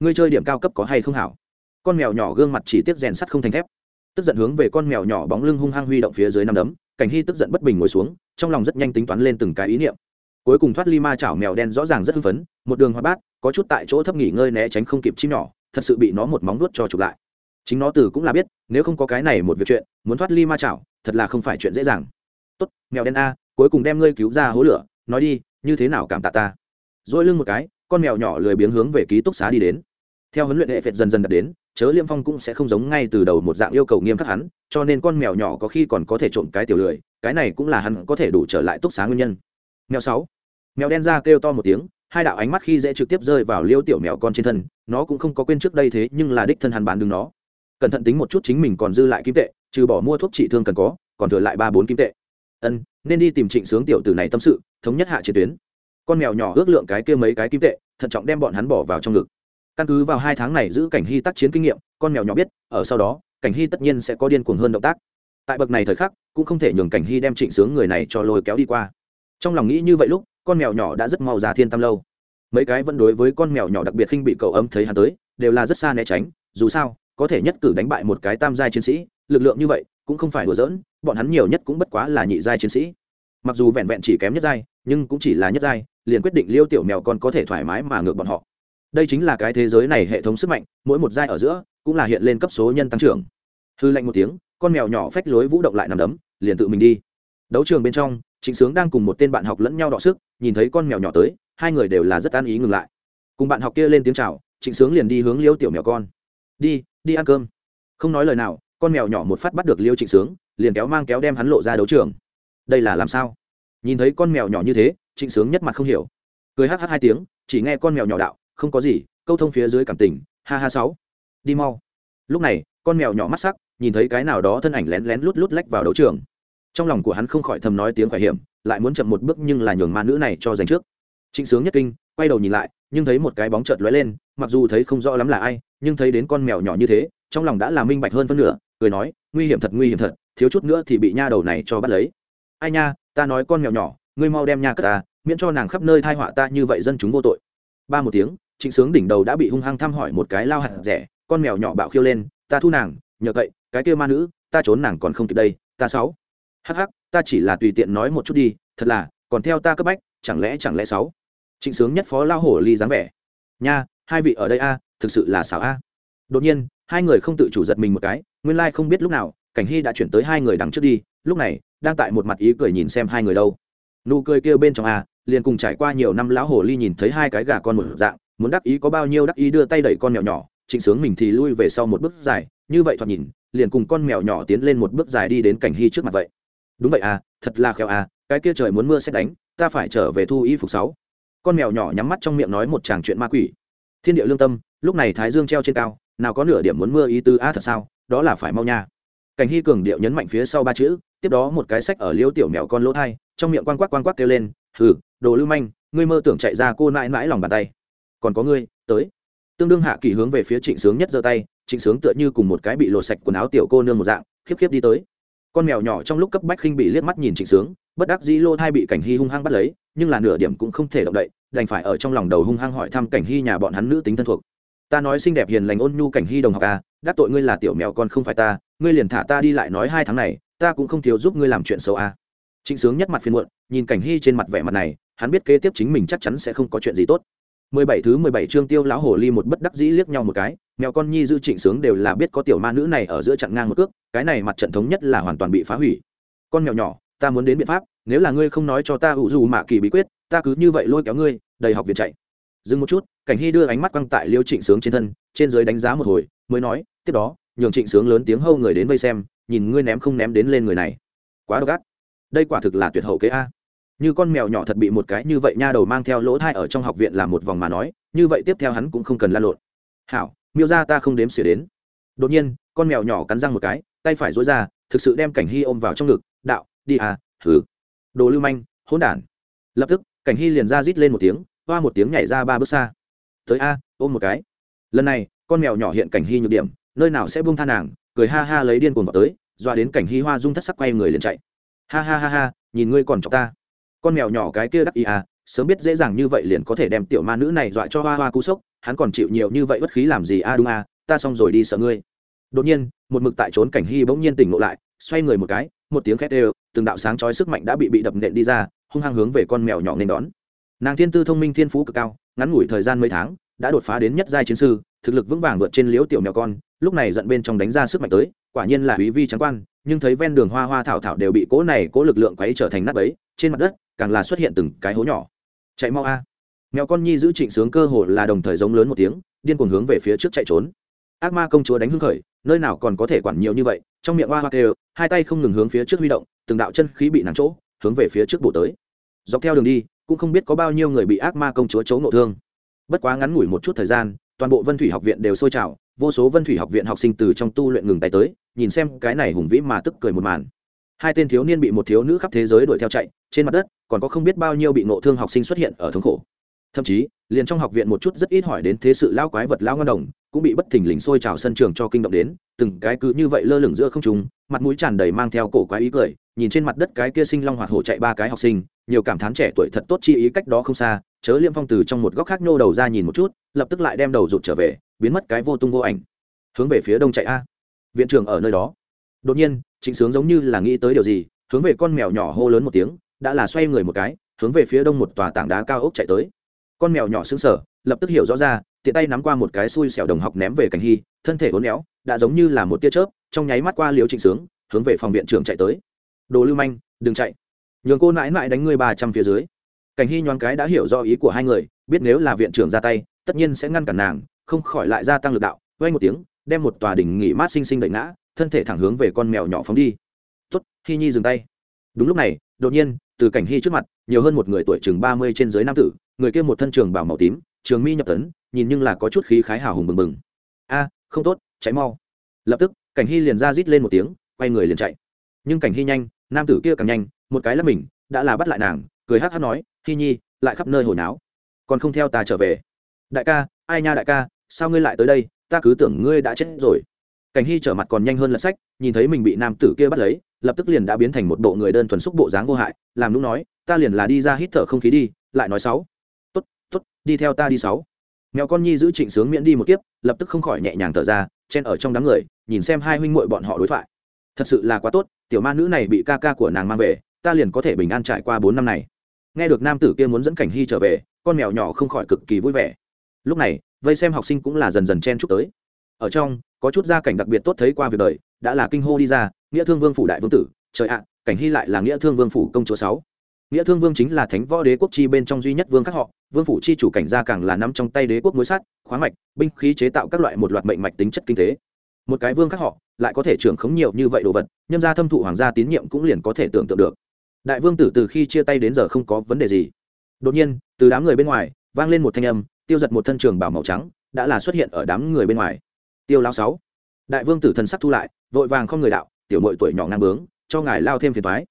Ngươi chơi điểm cao cấp có hay không hảo? Con mèo nhỏ gương mặt chỉ tiếc rèn sắt không thành thép tức giận hướng về con mèo nhỏ bóng lưng hung hăng huy động phía dưới năm đấm, cảnh hy tức giận bất bình ngồi xuống, trong lòng rất nhanh tính toán lên từng cái ý niệm. Cuối cùng thoát ly ma chảo mèo đen rõ ràng rất hưng phấn, một đường hoa bát, có chút tại chỗ thấp nghỉ ngơi né tránh không kịp chim nhỏ, thật sự bị nó một móng nuốt cho chụp lại. Chính nó từ cũng là biết, nếu không có cái này một việc chuyện, muốn thoát ly ma chảo, thật là không phải chuyện dễ dàng. Tốt, mèo đen a, cuối cùng đem ngươi cứu ra hố lửa, nói đi, như thế nào cảm tạ ta? Dỗi lưng một cái, con mèo nhỏ lười biếng hướng về ký túc xá đi đến. Theo huấn luyện hệ phệt dần dần đạt đến chớ liêm phong cũng sẽ không giống ngay từ đầu một dạng yêu cầu nghiêm khắc hắn, cho nên con mèo nhỏ có khi còn có thể trộm cái tiểu lười, cái này cũng là hắn có thể đủ trở lại túc xá nguyên nhân. Mèo sáu. Mèo đen ra kêu to một tiếng, hai đạo ánh mắt khi dễ trực tiếp rơi vào liêu tiểu mèo con trên thân, nó cũng không có quên trước đây thế nhưng là đích thân hắn bán đứng nó. Cẩn thận tính một chút chính mình còn dư lại kim tệ, trừ bỏ mua thuốc trị thương cần có, còn thừa lại ba bốn kim tệ. Ân, nên đi tìm trịnh sướng tiểu tử này tâm sự, thống nhất hạ chiến tuyến. Con mèo nhỏ ước lượng cái kia mấy cái kim tệ, thận trọng đem bọn hắn bỏ vào trong ngực căn cứ vào hai tháng này giữ cảnh hy tác chiến kinh nghiệm, con mèo nhỏ biết, ở sau đó, cảnh hy tất nhiên sẽ có điên cuồng hơn động tác. Tại bậc này thời khắc, cũng không thể nhường cảnh hy đem trịnh sướng người này cho lôi kéo đi qua. Trong lòng nghĩ như vậy lúc, con mèo nhỏ đã rất mau ra thiên tam lâu. Mấy cái vẫn đối với con mèo nhỏ đặc biệt khinh bị cậu ấm thấy hắn tới, đều là rất xa né tránh, dù sao, có thể nhất cử đánh bại một cái tam giai chiến sĩ, lực lượng như vậy, cũng không phải đùa giỡn, bọn hắn nhiều nhất cũng bất quá là nhị giai chiến sĩ. Mặc dù vẹn vẹn chỉ kém nhất giai, nhưng cũng chỉ là nhất giai, liền quyết định liêu tiểu mèo con có thể thoải mái mà ngược bọn họ đây chính là cái thế giới này hệ thống sức mạnh, mỗi một giai ở giữa cũng là hiện lên cấp số nhân tăng trưởng. Hư lạnh một tiếng, con mèo nhỏ phách lối vũ động lại nằm đấm, liền tự mình đi. Đấu trường bên trong, trịnh sướng đang cùng một tên bạn học lẫn nhau đọ sức, nhìn thấy con mèo nhỏ tới, hai người đều là rất an ý ngừng lại. Cùng bạn học kia lên tiếng chào, trịnh sướng liền đi hướng liêu tiểu mèo con. Đi đi ăn cơm. Không nói lời nào, con mèo nhỏ một phát bắt được liêu trịnh sướng, liền kéo mang kéo đem hắn lộ ra đấu trường. Đây là làm sao? Nhìn thấy con mèo nhỏ như thế, trịnh sướng nhất mặt không hiểu. Cười hh hai tiếng, chỉ nghe con mèo nhỏ đạo không có gì, câu thông phía dưới cảm tình, ha ha sáu. Đi mau. Lúc này, con mèo nhỏ mắt sắc, nhìn thấy cái nào đó thân ảnh lén lén lút lút lách vào đấu trường. Trong lòng của hắn không khỏi thầm nói tiếng khỏe hiểm, lại muốn chậm một bước nhưng là nhường ma nữ này cho giành trước. Trịnh sướng nhất kinh, quay đầu nhìn lại, nhưng thấy một cái bóng chợt lóe lên, mặc dù thấy không rõ lắm là ai, nhưng thấy đến con mèo nhỏ như thế, trong lòng đã là minh bạch hơn phân nửa, cười nói, nguy hiểm thật, nguy hiểm thật, thiếu chút nữa thì bị nha đầu này cho bắt lấy. Ai nha, ta nói con mèo nhỏ, ngươi mau đem nha cất ta, miễn cho nàng khắp nơi thai họa ta, như vậy dân chúng vô tội. Ba một tiếng trịnh sướng đỉnh đầu đã bị hung hăng thăm hỏi một cái lao hạt rẻ, con mèo nhỏ bạo khiêu lên, ta thu nàng, nhờ cậy, cái kia ma nữ, ta trốn nàng còn không kịp đây, ta sáu. Hắc hắc, ta chỉ là tùy tiện nói một chút đi, thật là, còn theo ta cấp bách, chẳng lẽ chẳng lẽ sáu? Trịnh sướng nhất phó lao hổ ly dáng vẻ. Nha, hai vị ở đây a, thực sự là xảo a. Đột nhiên, hai người không tự chủ giật mình một cái, nguyên lai không biết lúc nào, cảnh hy đã chuyển tới hai người đằng trước đi, lúc này, đang tại một mặt ý cười nhìn xem hai người đâu. Nụ cười kêu bên trong a, liền cùng trải qua nhiều năm lão hồ ly nhìn thấy hai cái gà con một dạng muốn đắc ý có bao nhiêu đắc ý đưa tay đẩy con mèo nhỏ, trịnh sướng mình thì lui về sau một bước dài, như vậy thoạt nhìn, liền cùng con mèo nhỏ tiến lên một bước dài đi đến cảnh hy trước mặt vậy. Đúng vậy à thật là khéo à cái kia trời muốn mưa sẽ đánh, ta phải trở về thu y phục sáu. Con mèo nhỏ nhắm mắt trong miệng nói một tràng chuyện ma quỷ. Thiên địa lương tâm, lúc này thái dương treo trên cao, nào có nửa điểm muốn mưa ý tứ a thật sao, đó là phải mau nha. Cảnh hy cường điệu nhấn mạnh phía sau ba chữ, tiếp đó một cái sách ở liêu tiểu mèo con lỗ thai, trong miệng quang quắc quang quắc kêu lên, hừ, đồ lưu manh, ngươi mơ tưởng chạy ra cô nãi mãi lòng bàn tay còn có ngươi, tới. Tương đương hạ kỳ hướng về phía trịnh sướng nhất giơ tay, trịnh sướng tựa như cùng một cái bị lột sạch quần áo tiểu cô nương một dạng, khiếp khiếp đi tới. Con mèo nhỏ trong lúc cấp bách khinh bị liếc mắt nhìn trịnh sướng, bất đắc dĩ lô thai bị cảnh hy hung hăng bắt lấy, nhưng là nửa điểm cũng không thể động đậy, đành phải ở trong lòng đầu hung hăng hỏi thăm cảnh hy nhà bọn hắn nữ tính thân thuộc. Ta nói xinh đẹp hiền lành ôn nhu cảnh hy đồng học à đắc tội ngươi là tiểu mèo con không phải ta, ngươi liền thả ta đi lại nói hai tháng này, ta cũng không thiếu giúp ngươi làm chuyện xấu à. Trịnh sướng nhất mặt phiền muộn, nhìn cảnh hy trên mặt vẻ mặt này, hắn biết kế tiếp chính mình chắc chắn sẽ không có chuyện gì tốt mười bảy thứ mười bảy chương tiêu lão hồ ly một bất đắc dĩ liếc nhau một cái, mèo con nhi dư trịnh sướng đều là biết có tiểu ma nữ này ở giữa chặn ngang một cước, cái này mặt trận thống nhất là hoàn toàn bị phá hủy. Con mèo nhỏ, ta muốn đến biện pháp, nếu là ngươi không nói cho ta ủ dù mạ kỳ bí quyết, ta cứ như vậy lôi kéo ngươi, đầy học viện chạy. Dừng một chút, cảnh hy đưa ánh mắt quăng tại liêu trịnh sướng trên thân, trên dưới đánh giá một hồi, mới nói, tiếp đó, nhường trịnh sướng lớn tiếng hâu người đến vây xem, nhìn ngươi ném không ném đến lên người này. Quá độc ác. Đây quả thực là tuyệt hậu kế a như con mèo nhỏ thật bị một cái như vậy nha đầu mang theo lỗ thai ở trong học viện làm một vòng mà nói, như vậy tiếp theo hắn cũng không cần lan lộn. Hảo, miêu ra ta không đếm xỉa đến. Đột nhiên, con mèo nhỏ cắn răng một cái, tay phải dối ra, thực sự đem cảnh hy ôm vào trong ngực, đạo, đi à thử đồ lưu manh, hỗn đản. Lập tức, cảnh hy liền ra rít lên một tiếng, hoa một tiếng nhảy ra ba bước xa. Tới a, ôm một cái. Lần này, con mèo nhỏ hiện cảnh hy nhược điểm, nơi nào sẽ buông tha nàng, cười ha ha lấy điên cuồng vào tới doa đến cảnh hy hoa rung thất sắc quay người liền chạy. Ha ha ha ha, nhìn ngươi còn chọc ta con mèo nhỏ cái kia đắc ý à sớm biết dễ dàng như vậy liền có thể đem tiểu ma nữ này dọa cho hoa hoa cú sốc, hắn còn chịu nhiều như vậy bất khí làm gì a à đúng à ta xong rồi đi sợ ngươi. Đột nhiên, một mực tại trốn cảnh hy bỗng nhiên tỉnh ngộ lại, xoay người một cái, một tiếng khét đều, từng đạo sáng chói sức mạnh đã bị bị đập nện đi ra, hung hăng hướng về con mèo nhỏ nên đón. Nàng thiên tư thông minh thiên phú cực cao, ngắn ngủi thời gian mấy tháng, đã đột phá đến nhất giai chiến sư, thực lực vững vàng vượt trên liếu tiểu mèo con, lúc này giận bên trong đánh ra sức mạnh tới, quả nhiên là quý vi trắng quan, nhưng thấy ven đường hoa hoa thảo thảo đều bị cố này cố lực lượng quấy trở thành nắp ấy trên mặt đất càng là xuất hiện từng cái hố nhỏ. Chạy mau a. Mèo con nhi giữ trịnh sướng cơ hồ là đồng thời giống lớn một tiếng, điên cuồng hướng về phía trước chạy trốn. Ác ma công chúa đánh hưng khởi, nơi nào còn có thể quản nhiều như vậy, trong miệng hoa hoa kêu, hai tay không ngừng hướng phía trước huy động, từng đạo chân khí bị nắng chỗ, hướng về phía trước bổ tới. Dọc theo đường đi, cũng không biết có bao nhiêu người bị ác ma công chúa chấu nộ thương. Bất quá ngắn ngủi một chút thời gian, toàn bộ vân thủy học viện đều sôi trào, vô số vân thủy học viện học sinh từ trong tu luyện ngừng tay tới, nhìn xem cái này hùng vĩ mà tức cười một màn hai tên thiếu niên bị một thiếu nữ khắp thế giới đuổi theo chạy, trên mặt đất, còn có không biết bao nhiêu bị nộ thương học sinh xuất hiện ở thống khổ. Thậm chí, liền trong học viện một chút rất ít hỏi đến thế sự lao quái vật lao ngon đồng, cũng bị bất thình lình sôi trào sân trường cho kinh động đến, từng cái cứ như vậy lơ lửng giữa không trung, mặt mũi tràn đầy mang theo cổ quái ý cười, nhìn trên mặt đất cái kia sinh long hoạt hổ chạy ba cái học sinh, nhiều cảm thán trẻ tuổi thật tốt chi ý cách đó không xa, chớ liêm phong từ trong một góc khác nhô đầu ra nhìn một chút, lập tức lại đem đầu rụt trở về, biến mất cái vô tung vô ảnh. Hướng về phía đông chạy a. Viện trưởng ở nơi đó. Đột nhiên trịnh sướng giống như là nghĩ tới điều gì, hướng về con mèo nhỏ hô lớn một tiếng, đã là xoay người một cái, hướng về phía đông một tòa tảng đá cao ốc chạy tới. Con mèo nhỏ xứng sở lập tức hiểu rõ ra, tiện tay nắm qua một cái xui xẻo đồng học ném về cảnh hy, thân thể uốn éo, đã giống như là một tia chớp, trong nháy mắt qua liều trịnh sướng, hướng về phòng viện trưởng chạy tới. Đồ lưu manh, đừng chạy. Nhường cô nãi nãi đánh ngươi ba trăm phía dưới. Cảnh hy nhoáng cái đã hiểu do ý của hai người, biết nếu là viện trưởng ra tay, tất nhiên sẽ ngăn cản nàng, không khỏi lại gia tăng lực đạo vay một tiếng, đem một tòa đỉnh nghỉ mát xinh xinh đẩy ngã thân thể thẳng hướng về con mèo nhỏ phóng đi. Tuất hy nhi dừng tay. Đúng lúc này, đột nhiên, từ cảnh hy trước mặt, nhiều hơn một người tuổi chừng ba mươi trên dưới nam tử, người kia một thân trường bảo màu tím, trường mi nhập tấn, nhìn nhưng là có chút khí khái hào hùng bừng bừng. A, không tốt cháy mau. Lập tức, cảnh hy liền ra rít lên một tiếng, quay người liền chạy. Nhưng cảnh hy nhanh, nam tử kia càng nhanh, một cái là mình, đã là bắt lại nàng, cười hát hát nói hy nhi, lại khắp nơi hồi náo. Còn không theo ta trở về. Đại ca, ai nha đại ca, sao ngươi lại tới đây? Ta cứ tưởng ngươi đã chết rồi cảnh hy trở mặt còn nhanh hơn lật sách, nhìn thấy mình bị nam tử kia bắt lấy, lập tức liền đã biến thành một bộ người đơn thuần xúc bộ dáng vô hại, làm lúc nói, ta liền là đi ra hít thở không khí đi, lại nói sáu. Tốt tốt, đi theo ta đi sáu. Mèo con nhi giữ trịnh sướng miễn đi một kiếp, lập tức không khỏi nhẹ nhàng thở ra, chen ở trong đám người, nhìn xem hai huynh muội bọn họ đối thoại. Thật sự là quá tốt, tiểu ma nữ này bị ca ca của nàng mang về, ta liền có thể bình an trải qua bốn năm này. Nghe được nam tử kia muốn dẫn cảnh hy trở về, con mèo nhỏ không khỏi cực kỳ vui vẻ. Lúc này, vây xem học sinh cũng là dần dần chen chúc tới. Ở trong có chút gia cảnh đặc biệt tốt thấy qua việc đời, đã là kinh hô đi ra, nghĩa thương vương phủ đại vương tử, trời ạ, cảnh hy lại là nghĩa thương vương phủ công chúa sáu. Nghĩa thương vương chính là thánh võ đế quốc chi bên trong duy nhất vương các họ, vương phủ chi chủ cảnh gia càng là nắm trong tay đế quốc mối sắt khoáng mạch, binh khí chế tạo các loại một loạt mệnh mạch tính chất kinh tế. Một cái vương các họ, lại có thể trưởng khống nhiều như vậy đồ vật, nhâm gia thâm thụ hoàng gia tín nhiệm cũng liền có thể tưởng tượng được. Đại vương tử từ khi chia tay đến giờ không có vấn đề gì. Đột nhiên, từ đám người bên ngoài, vang lên một thanh âm, tiêu giật một thân trường bảo màu trắng, đã là xuất hiện ở đám người bên ngoài tiêu lao sáu. Đại vương tử thần sắc thu lại, vội vàng không người đạo, tiểu mội tuổi nhỏ ngang bướng, cho ngài lao thêm phiền thoái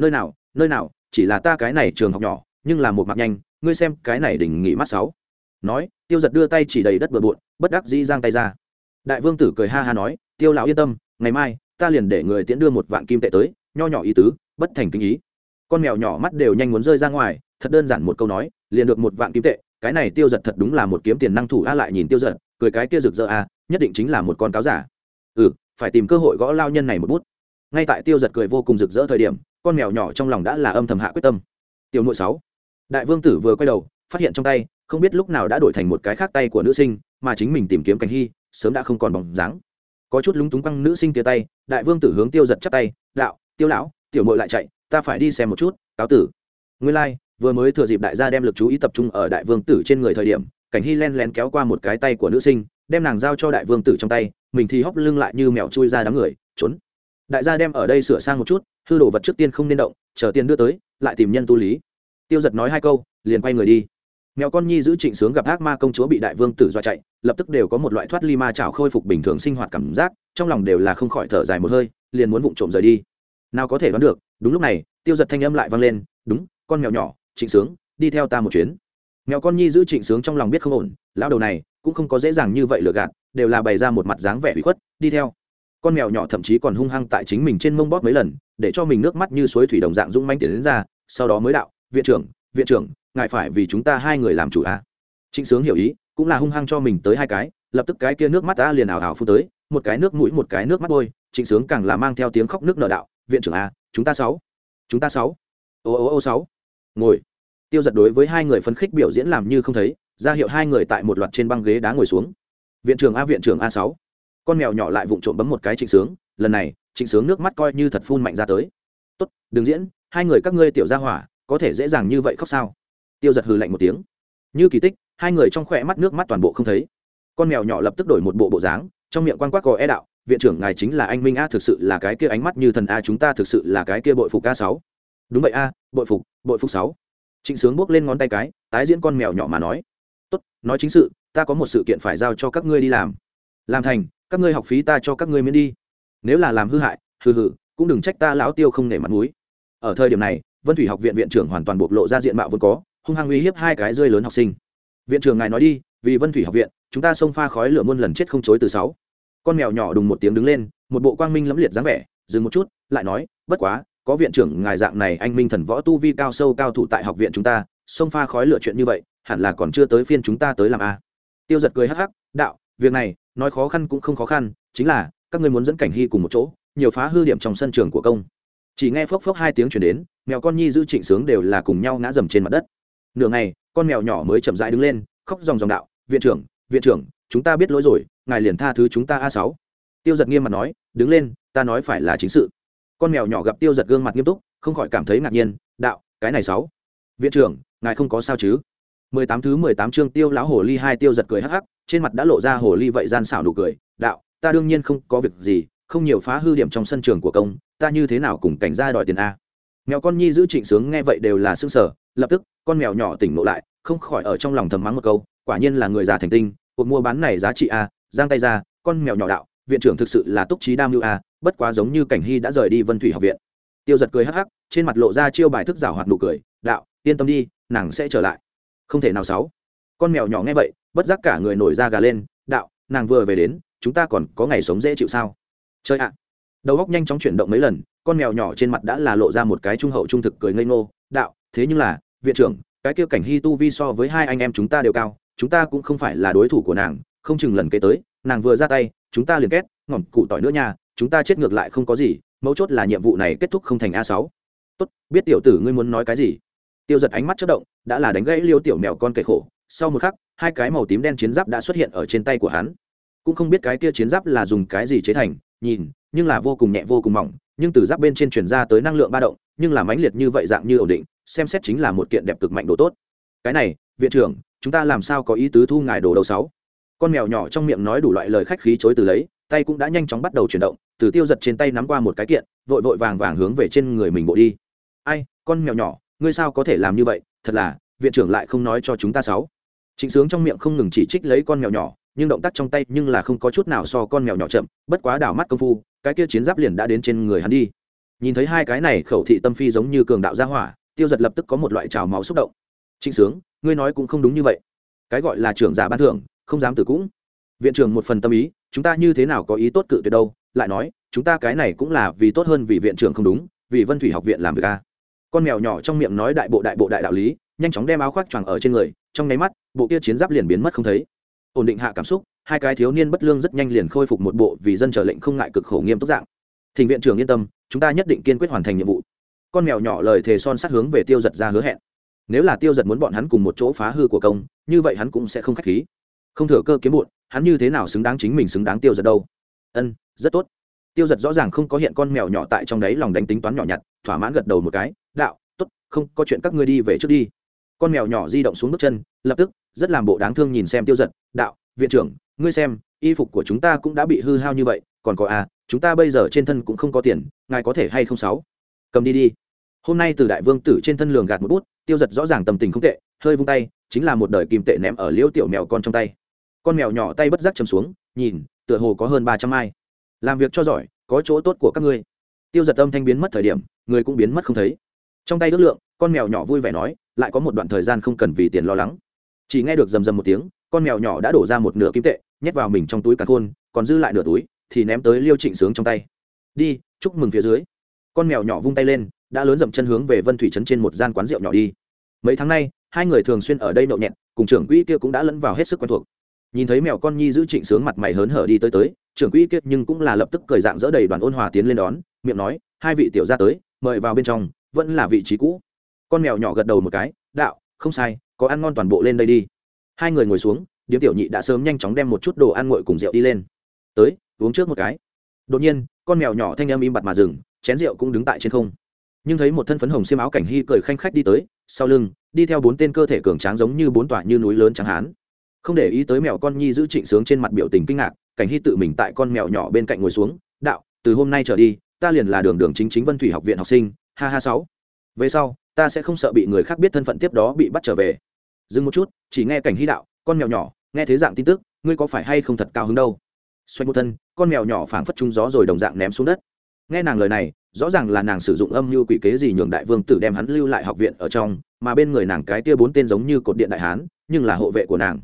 nơi nào nơi nào, chỉ là ta cái này trường học nhỏ, nhưng là một mặt nhanh, ngươi xem cái này đỉnh nghỉ mắt sáu. Nói, tiêu giật đưa tay chỉ đầy đất bừa bộn, bất đắc dĩ giang tay ra. Đại vương tử cười ha ha nói, tiêu lão yên tâm, ngày mai, ta liền để người tiễn đưa một vạn kim tệ tới, nho nhỏ ý tứ, bất thành kinh ý. Con mèo nhỏ mắt đều nhanh muốn rơi ra ngoài, thật đơn giản một câu nói, liền được một vạn kim tệ, cái này tiêu giật thật đúng là một kiếm tiền năng thủ a lại nhìn tiêu giật cười cái kia rực rỡ a nhất định chính là một con cáo giả. Ừ phải tìm cơ hội gõ lao nhân này một bút. Ngay tại tiêu giật cười vô cùng rực rỡ thời điểm con mèo nhỏ trong lòng đã là âm thầm hạ quyết tâm. Tiểu nội sáu đại vương tử vừa quay đầu phát hiện trong tay không biết lúc nào đã đổi thành một cái khác tay của nữ sinh mà chính mình tìm kiếm cảnh hy sớm đã không còn bóng dáng. Có chút lúng túng căng nữ sinh kia tay đại vương tử hướng tiêu giật chắp tay đạo tiêu lão tiểu mội lại chạy ta phải đi xem một chút cáo tử. Nguyên lai、like, vừa mới thừa dịp đại gia đem lực chú ý tập trung ở đại vương tử trên người thời điểm cảnh hy len lén kéo qua một cái tay của nữ sinh, đem nàng giao cho đại vương tử trong tay, mình thì hóc lưng lại như mèo chui ra đám người, trốn. Đại gia đem ở đây sửa sang một chút, hư đồ vật trước tiên không nên động, chờ tiền đưa tới, lại tìm nhân tu lý. Tiêu giật nói hai câu, liền quay người đi. Mèo con nhi giữ trịnh sướng gặp ác ma công chúa bị đại vương tử dọa chạy, lập tức đều có một loại thoát ly ma trào khôi phục bình thường sinh hoạt cảm giác, trong lòng đều là không khỏi thở dài một hơi, liền muốn vụng trộm rời đi. Nào có thể đoán được, đúng lúc này, tiêu giật thanh âm lại vang lên, đúng, con mèo nhỏ, trịnh sướng, đi theo ta một chuyến mèo con nhi giữ trịnh sướng trong lòng biết không ổn, lão đầu này cũng không có dễ dàng như vậy lừa gạt, đều là bày ra một mặt dáng vẻ bị khuất, đi theo con mèo nhỏ thậm chí còn hung hăng tại chính mình trên mông bóp mấy lần, để cho mình nước mắt như suối thủy đồng dạng rung manh tiền đến ra, sau đó mới đạo, viện trưởng viện trưởng, ngài phải vì chúng ta hai người làm chủ à. trịnh sướng hiểu ý, cũng là hung hăng cho mình tới hai cái, lập tức cái kia nước mắt ta liền ảo ảo phu tới, một cái nước mũi, một cái nước mắt bôi, trịnh sướng càng là mang theo tiếng khóc nước nợ đạo, viện trưởng a chúng ta sáu, chúng ta sáu, ô ô ô, sáu, ngồi tiêu giật đối với hai người phấn khích biểu diễn làm như không thấy, ra hiệu hai người tại một loạt trên băng ghế đá ngồi xuống. Viện trưởng a, viện trưởng a sáu. Con mèo nhỏ lại vụng trộm bấm một cái trịnh sướng, lần này, trịnh sướng nước mắt coi như thật phun mạnh ra tới. Tốt, đừng diễn, hai người các ngươi tiểu gia hỏa, có thể dễ dàng như vậy khóc sao? Tiêu giật hừ lạnh một tiếng. Như kỳ tích, hai người trong khỏe mắt nước mắt toàn bộ không thấy. Con mèo nhỏ lập tức đổi một bộ bộ dáng, trong miệng quan quát cò e đạo, viện trưởng ngài chính là anh minh a, thực sự là cái kia ánh mắt như thần a, chúng ta thực sự là cái kia bội phục a sáu. Đúng vậy a, bội phục bội phục sáu trịnh sướng bước lên ngón tay cái, tái diễn con mèo nhỏ mà nói, tốt, nói chính sự, ta có một sự kiện phải giao cho các ngươi đi làm. Làm thành, các ngươi học phí ta cho các ngươi miễn đi. Nếu là làm hư hại, hừ hừ, cũng đừng trách ta lão tiêu không nể mặt mũi. Ở thời điểm này, vân thủy học viện viện trưởng hoàn toàn bộc lộ ra diện mạo vốn có, hung hăng uy hiếp hai cái rơi lớn học sinh. Viện trưởng ngài nói đi, vì vân thủy học viện, chúng ta xông pha khói lửa muôn lần chết không chối từ sáu. Con mèo nhỏ đùng một tiếng đứng lên, một bộ quang minh lẫm liệt dáng vẻ, dừng một chút, lại nói, bất quá có viện trưởng ngài dạng này anh minh thần võ tu vi cao sâu cao thủ tại học viện chúng ta xông pha khói lửa chuyện như vậy, hẳn là còn chưa tới phiên chúng ta tới làm a. Tiêu giật cười hắc hắc, đạo, việc này, nói khó khăn cũng không khó khăn, chính là, các ngươi muốn dẫn cảnh hy cùng một chỗ, nhiều phá hư điểm trong sân trường của công. Chỉ nghe phốc phốc hai tiếng chuyển đến, mèo con nhi giữ trịnh sướng đều là cùng nhau ngã dầm trên mặt đất. Nửa ngày, con mèo nhỏ mới chậm rãi đứng lên, khóc dòng dòng đạo, viện trưởng viện trưởng, chúng ta biết lỗi rồi, ngài liền tha thứ chúng ta a sáu. Tiêu giật nghiêm mặt nói, đứng lên, ta nói phải là chính sự con mèo nhỏ gặp tiêu giật gương mặt nghiêm túc, không khỏi cảm thấy ngạc nhiên, đạo, cái này sáu. Viện trưởng, ngài không có sao chứ? Mười tám thứ mười tám chương tiêu lão hồ ly hai tiêu giật cười hắc hắc, trên mặt đã lộ ra hồ ly vậy gian xảo đủ cười, đạo, ta đương nhiên không có việc gì, không nhiều phá hư điểm trong sân trường của công, ta như thế nào cùng cảnh gia đòi tiền a? Mèo con nhi giữ trịnh sướng nghe vậy đều là xương sở lập tức, con mèo nhỏ tỉnh lộ lại, không khỏi ở trong lòng thầm mắng một câu, quả nhiên là người già thành tinh, cuộc mua bán này giá trị a, giang tay ra, con mèo nhỏ đạo, viện trưởng thực sự là túc trí đam mưu a bất quá giống như cảnh hy đã rời đi vân thủy học viện. Tiêu giật cười hắc hắc, trên mặt lộ ra chiêu bài thức rào hoạt nụ cười, đạo, yên tâm đi, nàng sẽ trở lại. Không thể nào sáu. Con mèo nhỏ nghe vậy, bất giác cả người nổi da gà lên, đạo, nàng vừa về đến, chúng ta còn có ngày sống dễ chịu sao? Chơi ạ. Đầu góc nhanh chóng chuyển động mấy lần, con mèo nhỏ trên mặt đã là lộ ra một cái trung hậu trung thực cười ngây ngô, đạo, thế nhưng là, viện trưởng, cái kia cảnh hy tu vi so với hai anh em chúng ta đều cao, chúng ta cũng không phải là đối thủ của nàng, không chừng lần kế tới, nàng vừa ra tay, chúng ta liền kết ngỏm cụ tỏi nữa nha chúng ta chết ngược lại không có gì, mấu chốt là nhiệm vụ này kết thúc không thành a sáu. Tốt, biết tiểu tử ngươi muốn nói cái gì? Tiêu giật ánh mắt chất động, đã là đánh gãy liêu tiểu mèo con kể khổ. Sau một khắc, hai cái màu tím đen chiến giáp đã xuất hiện ở trên tay của hắn. Cũng không biết cái kia chiến giáp là dùng cái gì chế thành, nhìn, nhưng là vô cùng nhẹ vô cùng mỏng, nhưng từ giáp bên trên truyền ra tới năng lượng ba động, nhưng là mãnh liệt như vậy dạng như ổn định, xem xét chính là một kiện đẹp cực mạnh đồ tốt. Cái này, viện trưởng, chúng ta làm sao có ý tứ thu ngài đồ đầu sáu? Con mèo nhỏ trong miệng nói đủ loại lời khách khí chối từ lấy tay cũng đã nhanh chóng bắt đầu chuyển động, từ tiêu giật trên tay nắm qua một cái kiện, vội vội vàng vàng hướng về trên người mình bộ đi. Ai, con mèo nhỏ, ngươi sao có thể làm như vậy? Thật là, viện trưởng lại không nói cho chúng ta sáu. Trịnh sướng trong miệng không ngừng chỉ trích lấy con mèo nhỏ, nhưng động tác trong tay nhưng là không có chút nào so con mèo nhỏ chậm, bất quá đảo mắt công phu, cái kia chiến giáp liền đã đến trên người hắn đi. Nhìn thấy hai cái này, khẩu thị tâm phi giống như cường đạo gia hỏa, tiêu giật lập tức có một loại trào máu xúc động. Trịnh sướng, ngươi nói cũng không đúng như vậy. Cái gọi là trưởng giả ban thưởng, không dám tử cũng. Viện trưởng một phần tâm ý chúng ta như thế nào có ý tốt cự tuyệt đâu? Lại nói, chúng ta cái này cũng là vì tốt hơn vì viện trưởng không đúng, vì vân thủy học viện làm việc a con mèo nhỏ trong miệng nói đại bộ đại bộ đại đạo lý, nhanh chóng đem áo khoác choàng ở trên người, trong nháy mắt, bộ kia chiến giáp liền biến mất không thấy. Ổn định hạ cảm xúc, hai cái thiếu niên bất lương rất nhanh liền khôi phục một bộ vì dân trở lệnh không ngại cực khổ nghiêm túc dạng. Thỉnh viện trưởng yên tâm, chúng ta nhất định kiên quyết hoàn thành nhiệm vụ. Con mèo nhỏ lời thề son sát hướng về tiêu giật ra hứa hẹn. Nếu là tiêu giật muốn bọn hắn cùng một chỗ phá hư của công, như vậy hắn cũng sẽ không k h á c h khí không thừa cơ kiếm muộn, hắn như thế nào xứng đáng chính mình xứng đáng tiêu giật đâu? Ân rất tốt. Tiêu giật rõ ràng không có hiện con mèo nhỏ tại trong đấy lòng đánh tính toán nhỏ nhặt thỏa mãn gật đầu một cái đạo t ố t không có chuyện các ngươi đi về trước đi. Con mèo nhỏ di động xuống bước chân lập tức rất làm bộ đáng thương nhìn xem tiêu giật đạo viện trưởng ngươi xem y phục của chúng ta cũng đã bị hư hao như vậy còn có à chúng ta bây giờ trên thân cũng không có tiền ngài có thể hay không sáu? Cầm đi đi. Hôm nay từ đại vương tử trên thân lường gạt một bút tiêu giật rõ ràng tầm tình không tệ hơi vung tay chính là một đời kim tệ ném ở liễu tiểu mèo con trong tay con mèo nhỏ tay bất giác chầm xuống, nhìn, tựa hồ có hơn ba trăm ai. Làm việc cho giỏi, có chỗ tốt của các ngươi. Tiêu giật âm thanh biến mất thời điểm, người cũng biến mất không thấy. Trong tay ước lượng, con mèo nhỏ vui vẻ nói, lại có một đoạn thời gian không cần vì tiền lo lắng. Chỉ nghe được rầm rầm một tiếng, con mèo nhỏ đã đổ ra một nửa kim tệ, nhét vào mình trong túi cả khôn, còn dư lại nửa túi, thì ném tới liêu trịnh sướng trong tay. Đi, chúc mừng phía dưới. Con mèo nhỏ vung tay lên, đã lớn dậm chân hướng về vân thủy trấn trên một gian quán rượu nhỏ đi. Mấy tháng nay, hai người thường xuyên ở đây nhậu nhẹt, cùng trưởng quỹ kia cũng đã lẫn vào hết sức quen thuộc nhìn thấy mèo con nhi giữ trịnh sướng mặt mày hớn hở đi tới tới, trưởng quỹ kiệt nhưng cũng là lập tức cười dạng dỡ đầy đoàn ôn hòa tiến lên đón, miệng nói, hai vị tiểu ra tới, mời vào bên trong, vẫn là vị trí cũ. Con mèo nhỏ gật đầu một cái, đạo, không sai, có ăn ngon toàn bộ lên đây đi. Hai người ngồi xuống, điếm tiểu nhị đã sớm nhanh chóng đem một chút đồ ăn nguội cùng rượu đi lên. Tới, uống trước một cái. Đột nhiên, con mèo nhỏ thanh em im bặt mà dừng, chén rượu cũng đứng tại trên không. Nhưng thấy một thân phấn hồng xiêm áo cảnh hy cười khanh khách đi tới, sau lưng, đi theo bốn tên cơ thể cường tráng giống như bốn tòa như núi lớn trắng hán không để ý tới mèo con nhi giữ trịnh sướng trên mặt biểu tình kinh ngạc, cảnh hy tự mình tại con mèo nhỏ bên cạnh ngồi xuống, đạo, từ hôm nay trở đi, ta liền là đường đường chính chính vân thủy học viện học sinh, ha ha sáu. Về sau, ta sẽ không sợ bị người khác biết thân phận tiếp đó bị bắt trở về. Dừng một chút, chỉ nghe cảnh hy đạo, con mèo nhỏ, nghe thế dạng tin tức, ngươi có phải hay không thật cao hứng đâu? Xoay một thân, con mèo nhỏ phảng phất trúng gió rồi đồng dạng ném xuống đất. Nghe nàng lời này, rõ ràng là nàng sử dụng âm mưu quỷ kế gì nhường đại vương tử đem hắn lưu lại học viện ở trong, mà bên người nàng cái tia bốn tên giống như cột điện đại hán, nhưng là hộ vệ của nàng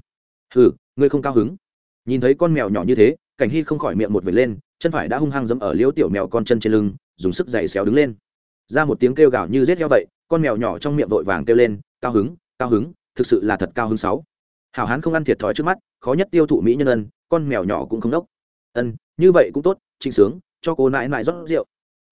hừ ngươi không cao hứng. Nhìn thấy con mèo nhỏ như thế, cảnh hy không khỏi miệng một vệt lên, chân phải đã hung hăng dẫm ở liễu tiểu mèo con chân trên lưng, dùng sức giày xéo đứng lên. Ra một tiếng kêu gào như rết heo vậy, con mèo nhỏ trong miệng vội vàng kêu lên, cao hứng cao hứng, thực sự là thật cao hứng sáu. Hảo hán không ăn thiệt thòi trước mắt, khó nhất tiêu thụ mỹ nhân ân, con mèo nhỏ cũng không đốc. Ân, như vậy cũng tốt, trịnh sướng, cho cô nãi nãi rót rượu.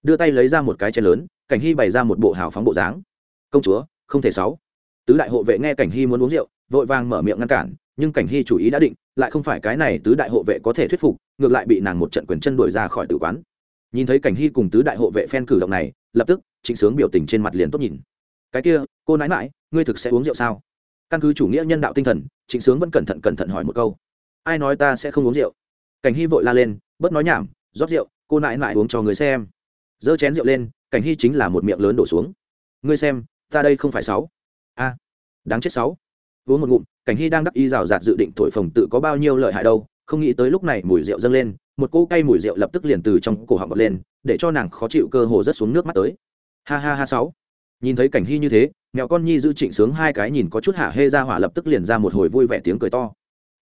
Đưa tay lấy ra một cái chén lớn, cảnh hy bày ra một bộ hào phóng bộ dáng. Công chúa, không thể sáu. Tứ đại hộ vệ nghe cảnh hy muốn uống rượu, vội vàng mở miệng ngăn cản nhưng cảnh hy chủ ý đã định, lại không phải cái này tứ đại hộ vệ có thể thuyết phục, ngược lại bị nàng một trận quyền chân đuổi ra khỏi tử quán. Nhìn thấy cảnh hy cùng tứ đại hộ vệ phen cử động này, lập tức, trịnh sướng biểu tình trên mặt liền tốt nhìn. Cái kia, cô nãi mãi ngươi thực sẽ uống rượu sao? Căn cứ chủ nghĩa nhân đạo tinh thần, trịnh sướng vẫn cẩn thận cẩn thận hỏi một câu. Ai nói ta sẽ không uống rượu? Cảnh hy vội la lên, bớt nói nhảm, rót rượu, cô nãi mãi uống cho người xem. Giơ chén rượu lên, cảnh hy chính là một miệng lớn đổ xuống. Ngươi xem, ta đây không phải sáu. A, đáng chết sáu. Uống một ngụm cảnh hy đang đắc y rào rạt dự định thổi phồng tự có bao nhiêu lợi hại đâu, không nghĩ tới lúc này mùi rượu dâng lên, một cỗ cay mùi rượu lập tức liền từ trong cổ họng bật lên, để cho nàng khó chịu cơ hồ rất xuống nước mắt tới. Ha ha ha sáu. Nhìn thấy cảnh hy như thế mẹo con nhi giữ trịnh sướng hai cái nhìn có chút hạ hê ra hỏa lập tức liền ra một hồi vui vẻ tiếng cười to.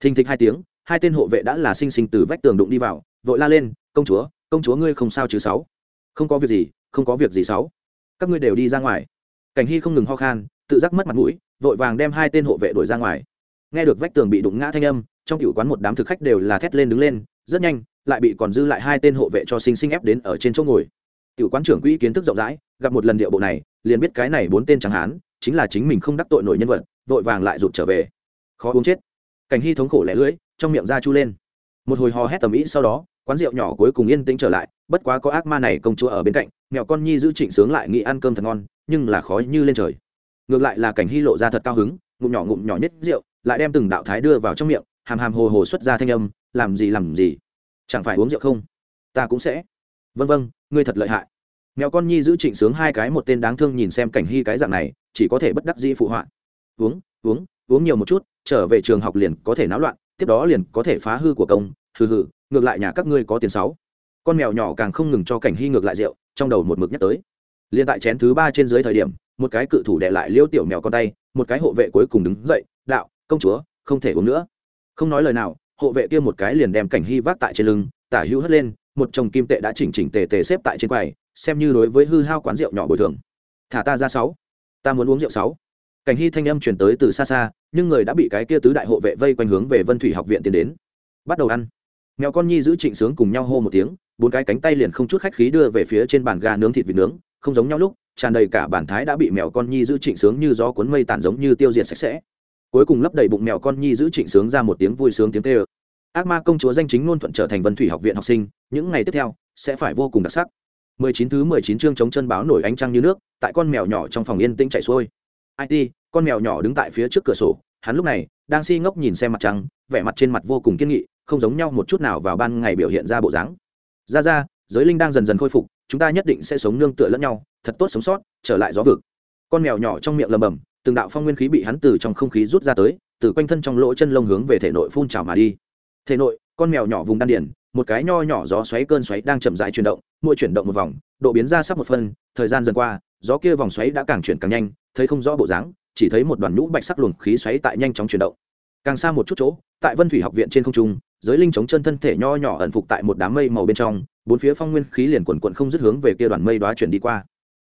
Thình thịch hai tiếng, hai tên hộ vệ đã là sinh sinh từ vách tường đụng đi vào, vội la lên, công chúa công chúa ngươi không sao chứ sáu? Không có việc gì, không có việc gì sáu. Các ngươi đều đi ra ngoài. Cảnh hy không ngừng ho khan, tự giác mất mặt mũi, vội vàng đem hai tên hộ vệ đuổi ra ngoài nghe được vách tường bị đụng ngã thanh âm, trong tiểu quán một đám thực khách đều là thét lên đứng lên, rất nhanh, lại bị còn dư lại hai tên hộ vệ cho sinh sinh ép đến ở trên chỗ ngồi. Tiểu quán trưởng quỹ kiến thức rộng rãi, gặp một lần điệu bộ này, liền biết cái này bốn tên chẳng hán, chính là chính mình không đắc tội nổi nhân vật, vội vàng lại rụt trở về. Khó uống chết. Cảnh hy thống khổ lẻ lưỡi, trong miệng ra chu lên. Một hồi hò hét tầm ĩ sau đó, quán rượu nhỏ cuối cùng yên tĩnh trở lại, bất quá có ác ma này công chúa ở bên cạnh, mẹo con nhi giữ trịnh sướng lại nghĩ ăn cơm thật ngon, nhưng là khói như lên trời. Ngược lại là cảnh hy lộ ra thật cao hứng, ngụm nhỏ ngụm nhỏ nhất rượu lại đem từng đạo thái đưa vào trong miệng, hàm hàm hồ hồ xuất ra thanh âm, làm gì làm gì, chẳng phải uống rượu không? Ta cũng sẽ. Vân vân ngươi thật lợi hại. Mèo con nhi giữ trịnh sướng hai cái một tên đáng thương nhìn xem cảnh hy cái dạng này, chỉ có thể bất đắc dĩ phụ họa. Uống uống uống nhiều một chút, trở về trường học liền có thể náo loạn, tiếp đó liền có thể phá hư của công. Hừ hừ, ngược lại nhà các ngươi có tiền sáu. Con mèo nhỏ càng không ngừng cho cảnh hy ngược lại rượu, trong đầu một mực nhắc tới. Liền tại chén thứ ba trên dưới thời điểm, một cái cự thủ đệ lại liêu tiểu mèo con tay, một cái hộ vệ cuối cùng đứng dậy, đạo công chúa, không thể uống nữa. Không nói lời nào, hộ vệ kia một cái liền đem cảnh hy vác tại trên lưng, tả hữu hất lên, một chồng kim tệ đã chỉnh chỉnh tề tề xếp tại trên quầy, xem như đối với hư hao quán rượu nhỏ bồi thường. Thả ta ra sáu. Ta muốn uống rượu sáu. Cảnh hy thanh âm chuyển tới từ xa xa, nhưng người đã bị cái kia tứ đại hộ vệ vây quanh hướng về vân thủy học viện tiến đến. Bắt đầu ăn. Mèo con nhi giữ trịnh sướng cùng nhau hô một tiếng, bốn cái cánh tay liền không chút khách khí đưa về phía trên bàn gà nướng thịt vịt nướng, không giống nhau lúc, tràn đầy cả bản thái đã bị mèo con nhi giữ trịnh sướng như gió cuốn mây tản giống như tiêu diệt sạch sẽ cuối cùng lấp đầy bụng mèo con nhi giữ trịnh sướng ra một tiếng vui sướng tiếng tê ơ. Ác ma công chúa danh chính ngôn thuận trở thành vân thủy học viện học sinh, những ngày tiếp theo, sẽ phải vô cùng đặc sắc. 19 thứ 19 chương chống chân báo nổi ánh trăng như nước, tại con mèo nhỏ trong phòng yên tĩnh chạy xuôi. It con mèo nhỏ đứng tại phía trước cửa sổ, hắn lúc này, đang si ngốc nhìn xem mặt trăng, vẻ mặt trên mặt vô cùng kiên nghị, không giống nhau một chút nào vào ban ngày biểu hiện ra bộ dáng. Ra ra, giới linh đang dần dần khôi phục, chúng ta nhất định sẽ sống nương tựa lẫn nhau, thật tốt sống sót, trở lại gió vực. Con mèo nhỏ trong miệng lầm bầm từng đạo phong nguyên khí bị hắn từ trong không khí rút ra tới, từ quanh thân trong lỗ chân lông hướng về thể nội phun trào mà đi. Thể nội, con mèo nhỏ vùng đan điển, một cái nho nhỏ gió xoáy cơn xoáy đang chậm rãi chuyển động, mỗi chuyển động một vòng, độ biến ra sắp một phân, thời gian dần qua, gió kia vòng xoáy đã càng chuyển càng nhanh, thấy không rõ bộ dáng, chỉ thấy một đoàn nhũ bạch sắc luồng khí xoáy tại nhanh chóng chuyển động. Càng xa một chút chỗ, tại vân thủy học viện trên không trung, giới linh chống chân thân thể nho nhỏ ẩn phục tại một đám mây màu bên trong, bốn phía phong nguyên khí liền quần quận không dứt hướng về kia đoàn mây đoá chuyển đi qua.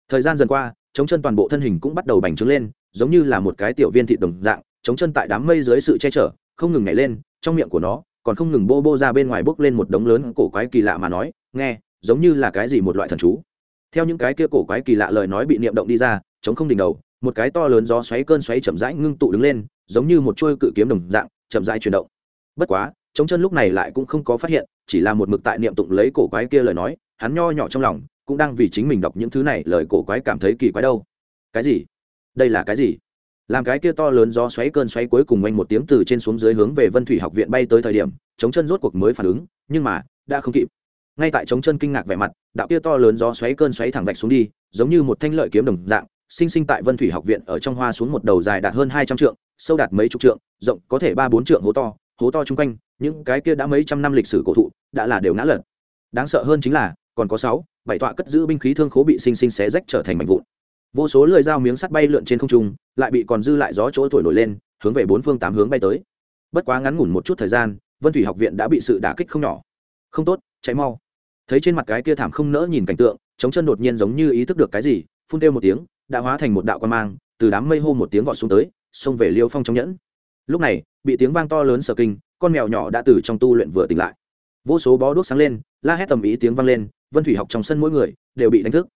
Thời gian dần qua, chống chân toàn bộ thân hình cũng bắt đầu bành trướng lên giống như là một cái tiểu viên thịt đồng dạng, chống chân tại đám mây dưới sự che chở, không ngừng nhảy lên, trong miệng của nó còn không ngừng bô bô ra bên ngoài bốc lên một đống lớn cổ quái kỳ lạ mà nói, nghe, giống như là cái gì một loại thần chú. Theo những cái kia cổ quái kỳ lạ lời nói bị niệm động đi ra, chống không đỉnh đầu, một cái to lớn gió xoáy cơn xoáy chậm rãi ngưng tụ đứng lên, giống như một chuôi cự kiếm đồng dạng, chậm rãi chuyển động. Bất quá, chống chân lúc này lại cũng không có phát hiện, chỉ là một mực tại niệm tụng lấy cổ quái kia lời nói, hắn nho nhỏ trong lòng, cũng đang vì chính mình đọc những thứ này lời cổ quái cảm thấy kỳ quái đâu. Cái gì? Đây là cái gì? Làm cái kia to lớn gió xoáy cơn xoáy cuối cùng oanh một tiếng từ trên xuống dưới hướng về vân thủy học viện bay tới thời điểm chống chân rốt cuộc mới phản ứng, nhưng mà, đã không kịp. Ngay tại chống chân kinh ngạc vẻ mặt, đạo kia to lớn gió xoáy cơn xoáy thẳng vạch xuống đi, giống như một thanh lợi kiếm đồng dạng, sinh sinh tại vân thủy học viện ở trong hoa xuống một đầu dài đạt hơn hai trăm trượng, sâu đạt mấy chục trượng, rộng có thể ba bốn trượng hố to hố to chung quanh, những cái kia đã mấy trăm năm lịch sử cổ thụ, đã là đều ngã lật. Đáng sợ hơn chính là, còn có sáu, bảy tọa cất giữ binh khí thương khố bị sinh sinh xé rách trở thành mảnh vụn vô số lưỡi dao miếng sắt bay lượn trên không trung, lại bị còn dư lại gió chỗ thổi nổi lên, hướng về bốn phương tám hướng bay tới. Bất quá ngắn ngủn một chút thời gian, vân thủy học viện đã bị sự đả kích không nhỏ. Không tốt cháy mau. Thấy trên mặt cái kia thảm không nỡ nhìn cảnh tượng chống chân đột nhiên giống như ý thức được cái gì, phun kêu một tiếng, đã hóa thành một đạo quan mang, từ đám mây hô một tiếng vọt xuống tới, xông về liêu phong trong nhẫn. Lúc này, bị tiếng vang to lớn sở kinh, con mèo nhỏ đã từ trong tu luyện vừa tỉnh lại. Vô số bó đuốc sáng lên, la hét tầm ý tiếng vang lên, vân thủy học trong sân mỗi người đều bị đánh thức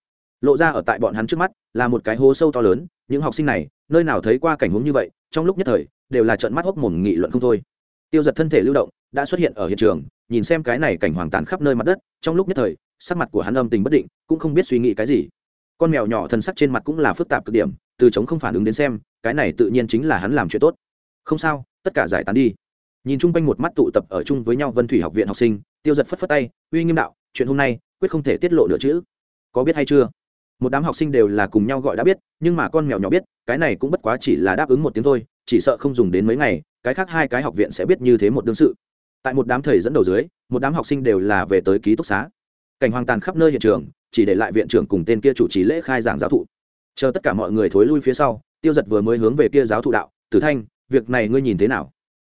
lộ ra ở tại bọn hắn trước mắt là một cái hố sâu to lớn, những học sinh này, nơi nào thấy qua cảnh huống như vậy, trong lúc nhất thời, đều là trợn mắt hốc mồm nghị luận không thôi. Tiêu giật thân thể lưu động, đã xuất hiện ở hiện trường, nhìn xem cái này cảnh hoàng tàn khắp nơi mặt đất, trong lúc nhất thời, sắc mặt của hắn âm tình bất định, cũng không biết suy nghĩ cái gì. Con mèo nhỏ thân sắc trên mặt cũng là phức tạp cực điểm, từ chống không phản ứng đến xem, cái này tự nhiên chính là hắn làm chuyện tốt. Không sao, tất cả giải tán đi. Nhìn chung quanh một mắt tụ tập ở chung với nhau vân thủy học viện học sinh, tiêu giật phất phất tay, uy nghiêm đạo, chuyện hôm nay, quyết không thể tiết lộ nữa chứ có biết hay chưa? Một đám học sinh đều là cùng nhau gọi đã biết, nhưng mà con mèo nhỏ biết, cái này cũng bất quá chỉ là đáp ứng một tiếng thôi, chỉ sợ không dùng đến mấy ngày, cái khác hai cái học viện sẽ biết như thế một đương sự. Tại một đám thầy dẫn đầu dưới, một đám học sinh đều là về tới ký túc xá. Cảnh hoang tàn khắp nơi hiện trường, chỉ để lại viện trưởng cùng tên kia chủ trì lễ khai giảng giáo thụ. Chờ tất cả mọi người thối lui phía sau, tiêu giật vừa mới hướng về kia giáo thụ đạo, tử thanh, việc này ngươi nhìn thế nào?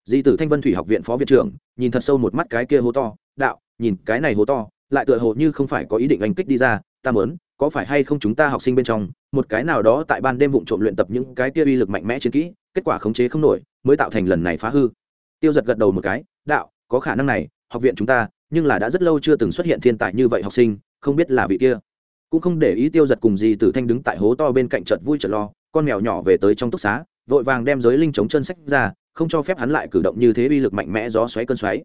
Di tử thanh vân thủy học viện phó viện trưởng, nhìn thật sâu một mắt cái kia hố to, đạo, nhìn cái này hố to, lại tựa hồ như không phải có ý định anh kích đi ra ta mớn có phải hay không chúng ta học sinh bên trong, một cái nào đó tại ban đêm vụng trộm luyện tập những cái kia uy lực mạnh mẽ chiến kỹ, kết quả khống chế không nổi, mới tạo thành lần này phá hư. Tiêu giật gật đầu một cái, đạo, có khả năng này, học viện chúng ta, nhưng là đã rất lâu chưa từng xuất hiện thiên tài như vậy học sinh, không biết là vị kia. Cũng không để ý tiêu giật cùng gì tử thanh đứng tại hố to bên cạnh chợt vui chợt lo, con mèo nhỏ về tới trong túc xá, vội vàng đem giới linh chống chân sách ra, không cho phép hắn lại cử động như thế uy lực mạnh mẽ gió xoáy cơn xoáy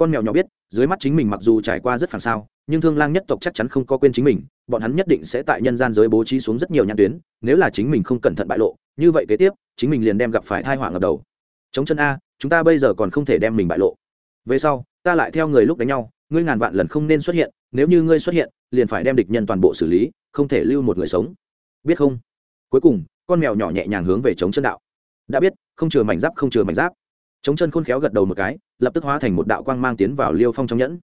con mèo nhỏ biết, dưới mắt chính mình mặc dù trải qua rất phản sao, nhưng thương lang nhất tộc chắc chắn không có quên chính mình, bọn hắn nhất định sẽ tại nhân gian giới bố trí xuống rất nhiều nhãn tuyến, nếu là chính mình không cẩn thận bại lộ, như vậy kế tiếp, chính mình liền đem gặp phải thai họa ngập đầu. Chống chân a, chúng ta bây giờ còn không thể đem mình bại lộ. Về sau, ta lại theo người lúc đánh nhau, ngươi ngàn vạn lần không nên xuất hiện, nếu như ngươi xuất hiện, liền phải đem địch nhân toàn bộ xử lý, không thể lưu một người sống. Biết không? Cuối cùng, con mèo nhỏ nhẹ nhàng hướng về chống chân đạo. Đã biết, không chừa mảnh giáp, không chừa mảnh giáp chống chân khôn khéo gật đầu một cái, lập tức hóa thành một đạo quang mang tiến vào liêu phong trong nhẫn.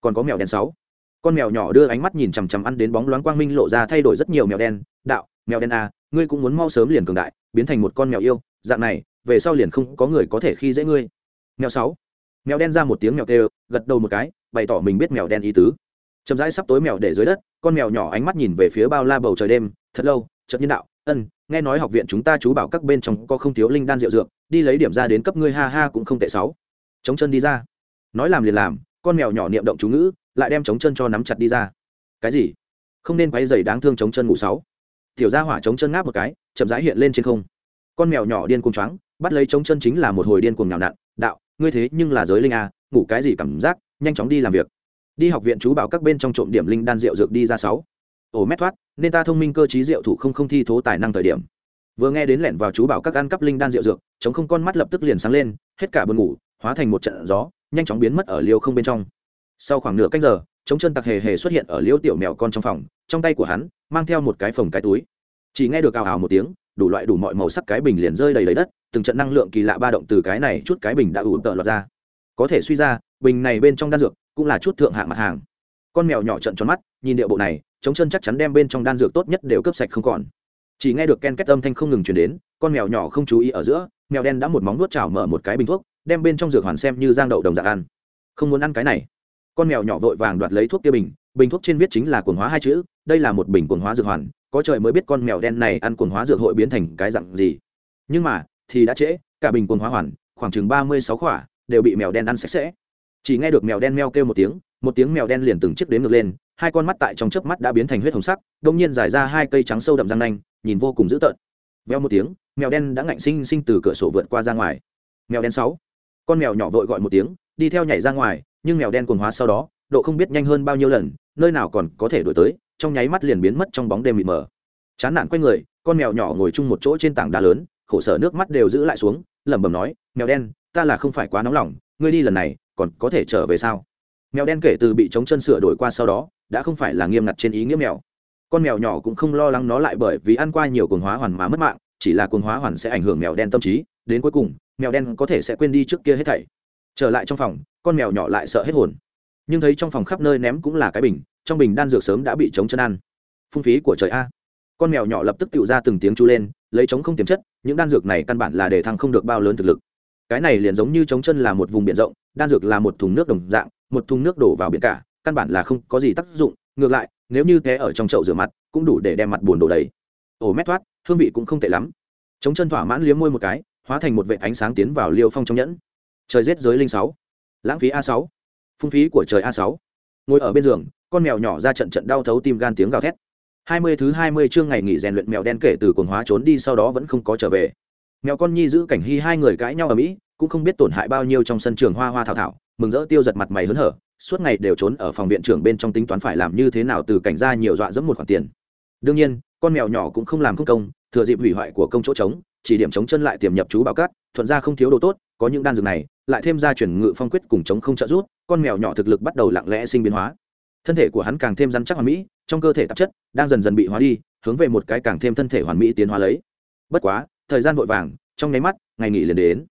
Còn có mèo đen sáu. Con mèo nhỏ đưa ánh mắt nhìn chằm chằm ăn đến bóng loáng quang minh lộ ra thay đổi rất nhiều mèo đen. Đạo, mèo đen a ngươi cũng muốn mau sớm liền cường đại, biến thành một con mèo yêu. Dạng này, về sau liền không có người có thể khi dễ ngươi. Mèo sáu. Mèo đen ra một tiếng mèo kêu, gật đầu một cái, bày tỏ mình biết mèo đen ý tứ. Chậm rãi sắp tối mèo để dưới đất, con mèo nhỏ ánh mắt nhìn về phía bao la bầu trời đêm, thật lâu, chợt nhân đạo ân, nghe nói học viện chúng ta chú bảo các bên trong có không thiếu linh đan rượu dược, đi lấy điểm ra đến cấp ngươi ha ha cũng không tệ sáu. Chống chân đi ra. Nói làm liền làm, con mèo nhỏ niệm động chú ngữ, lại đem chống chân cho nắm chặt đi ra. Cái gì? Không nên quay dày đáng thương chống chân ngủ sáu. Tiểu gia hỏa chống chân ngáp một cái, chậm rãi hiện lên trên không. Con mèo nhỏ điên cuồng choáng, bắt lấy chống chân chính là một hồi điên cuồng nhào nặn, đạo, ngươi thế nhưng là giới linh à ngủ cái gì cảm giác, nhanh chóng đi làm việc. Đi học viện chú bảo các bên trong trộm điểm linh đan rượu dược đi ra sáu ổ mét thoát, nên ta thông minh cơ trí diệu thủ không không thi thố tài năng thời điểm. Vừa nghe đến lẻn vào chú bảo các ăn cắp linh đan rượu dược, chống không con mắt lập tức liền sáng lên, hết cả buồn ngủ, hóa thành một trận gió, nhanh chóng biến mất ở liêu không bên trong. Sau khoảng nửa canh giờ, chống chân tặc hề hề xuất hiện ở liêu tiểu mèo con trong phòng, trong tay của hắn mang theo một cái phồng cái túi. Chỉ nghe được ào ào một tiếng, đủ loại đủ mọi màu sắc cái bình liền rơi đầy lấy đất, từng trận năng lượng kỳ lạ ba động từ cái này chút cái bình đã ủ tợ lọt ra. Có thể suy ra, bình này bên trong đan dược cũng là chút thượng hạng mặt hàng. Con mèo nhỏ trận tròn mắt, nhìn điệu bộ này chống chân chắc chắn đem bên trong đan dược tốt nhất đều cướp sạch không còn. Chỉ nghe được ken két âm thanh không ngừng chuyển đến, con mèo nhỏ không chú ý ở giữa, mèo đen đã một móng nuốt chảo mở một cái bình thuốc, đem bên trong dược hoàn xem như giang đậu đồng dạng ăn. Không muốn ăn cái này. Con mèo nhỏ vội vàng đoạt lấy thuốc kia bình bình thuốc trên viết chính là quần hóa hai chữ, đây là một bình quần hóa dược hoàn, có trời mới biết con mèo đen này ăn quần hóa dược hội biến thành cái dạng gì. Nhưng mà, thì đã trễ, cả bình quần hóa hoàn, khoảng chừng ba mươi sáu khỏa, đều bị mèo đen ăn sạch sẽ. Chỉ nghe được mèo đen meo kêu một tiếng một tiếng mèo đen liền từng chiếc đến ngược lên, hai con mắt tại trong chớp mắt đã biến thành huyết hồng sắc, đông nhiên giải ra hai cây trắng sâu đậm răng nanh, nhìn vô cùng dữ tợn. Veo một tiếng, mèo đen đã ngạnh sinh sinh từ cửa sổ vượt qua ra ngoài. Mèo đen sáu. Con mèo nhỏ vội gọi một tiếng, đi theo nhảy ra ngoài, nhưng mèo đen cuồng hóa sau đó, độ không biết nhanh hơn bao nhiêu lần, nơi nào còn có thể đổi tới, trong nháy mắt liền biến mất trong bóng đêm mịt mờ. Chán nản quay người, con mèo nhỏ ngồi chung một chỗ trên tảng đá lớn, khổ sở nước mắt đều giữ lại xuống, lẩm bẩm nói, mèo đen, ta là không phải quá nóng lòng, ngươi đi lần này, còn có thể trở về sao? Mèo đen kể từ bị chống chân sửa đổi qua sau đó, đã không phải là nghiêm ngặt trên ý nghĩa mèo. Con mèo nhỏ cũng không lo lắng nó lại bởi vì ăn qua nhiều cồn hóa hoàn mà mất mạng, chỉ là cồn hóa hoàn sẽ ảnh hưởng mèo đen tâm trí. Đến cuối cùng, mèo đen có thể sẽ quên đi trước kia hết thảy. Trở lại trong phòng, con mèo nhỏ lại sợ hết hồn. Nhưng thấy trong phòng khắp nơi ném cũng là cái bình, trong bình đan dược sớm đã bị chống chân ăn. Phung phí của trời a. Con mèo nhỏ lập tức tự ra từng tiếng chu lên, lấy chống không tiềm chất, những đan dược này căn bản là để thăng không được bao lớn thực lực. Cái này liền giống như chống chân là một vùng biển rộng, đan dược là một thùng nước đồng dạng một thùng nước đổ vào biển cả, căn bản là không có gì tác dụng, ngược lại, nếu như té ở trong chậu rửa mặt, cũng đủ để đem mặt buồn đổ đầy. Ổ mét thoát, hương vị cũng không tệ lắm. Chống chân thỏa mãn liếm môi một cái, hóa thành một vệ ánh sáng tiến vào liêu phong trong nhẫn. Trời rét giới linh sáu, lãng phí a sáu, phung phí của trời a sáu. Ngồi ở bên giường, con mèo nhỏ ra trận trận đau thấu tim gan tiếng gào thét. Hai mươi thứ hai mươi chương ngày nghỉ rèn luyện mèo đen kể từ cồn hóa trốn đi sau đó vẫn không có trở về. Mèo con nhi giữ cảnh hy hai người cãi nhau ở mỹ, cũng không biết tổn hại bao nhiêu trong sân trường hoa hoa thảo thảo mừng rỡ tiêu giật mặt mày hớn hở, suốt ngày đều trốn ở phòng viện trưởng bên trong tính toán phải làm như thế nào từ cảnh ra nhiều dọa dẫm một khoản tiền. Đương nhiên, con mèo nhỏ cũng không làm không công, thừa dịp hủy hoại của công chỗ trống, chỉ điểm chống chân lại tiềm nhập chú bảo cát, thuận ra không thiếu đồ tốt, có những đan dược này, lại thêm ra chuyển ngự phong quyết cùng chống không trợ rút con mèo nhỏ thực lực bắt đầu lặng lẽ sinh biến hóa. Thân thể của hắn càng thêm rắn chắc hoàn mỹ, trong cơ thể tạp chất đang dần dần bị hóa đi, hướng về một cái càng thêm thân thể hoàn mỹ tiến hóa lấy. Bất quá, thời gian vội vàng, trong nháy mắt, ngày nghỉ liền đến.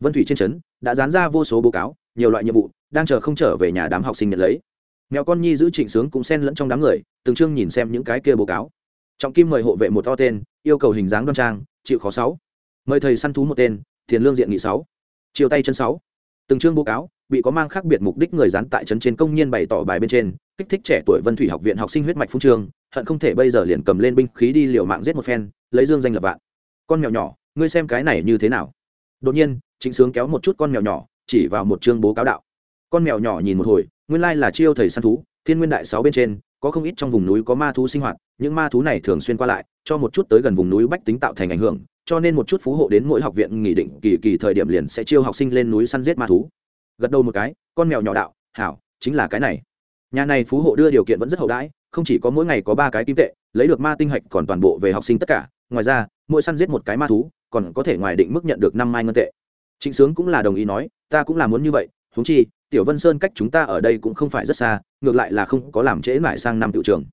Vân thủy trên trấn đã dán ra vô số báo cáo nhiều loại nhiệm vụ, đang chờ không trở về nhà đám học sinh nhận lấy. Mèo con nhi giữ trịnh sướng cũng xen lẫn trong đám người, từng chương nhìn xem những cái kia báo cáo. Trọng kim mời hộ vệ một to tên, yêu cầu hình dáng đoan trang, chịu khó sáu. Mời thầy săn thú một tên tiền lương diện nghị sáu. Chiều tay chân sáu. Từng chương báo cáo, bị có mang khác biệt mục đích người dán tại trấn trên công nhiên bày tỏ bài bên trên, kích thích trẻ tuổi vân thủy học viện học sinh huyết mạch phung trường, hận không thể bây giờ liền cầm lên binh khí đi liều mạng giết một phen, lấy dương danh lập vạn. Con mèo nhỏ, ngươi xem cái này như thế nào? Đột nhiên, trịnh sướng kéo một chút con mèo nhỏ chỉ vào một chương bố cáo đạo. Con mèo nhỏ nhìn một hồi, nguyên lai là chiêu thầy săn thú, thiên nguyên đại sáu bên trên, có không ít trong vùng núi có ma thú sinh hoạt, những ma thú này thường xuyên qua lại, cho một chút tới gần vùng núi bách tính tạo thành ảnh hưởng, cho nên một chút phú hộ đến mỗi học viện nghỉ định kỳ kỳ thời điểm liền sẽ chiêu học sinh lên núi săn giết ma thú. Gật đầu một cái, con mèo nhỏ đạo, hảo, chính là cái này. Nhà này phú hộ đưa điều kiện vẫn rất hậu đãi, không chỉ có mỗi ngày có ba cái kim tệ, lấy được ma tinh hạch còn toàn bộ về học sinh tất cả. Ngoài ra, mỗi săn giết một cái ma thú, còn có thể ngoài định mức nhận được năm mai ngân tệ trịnh sướng cũng là đồng ý nói, ta cũng là muốn như vậy húng chi, tiểu vân sơn cách chúng ta ở đây cũng không phải rất xa, ngược lại là không có làm trễ lại sang năm tiểu trường.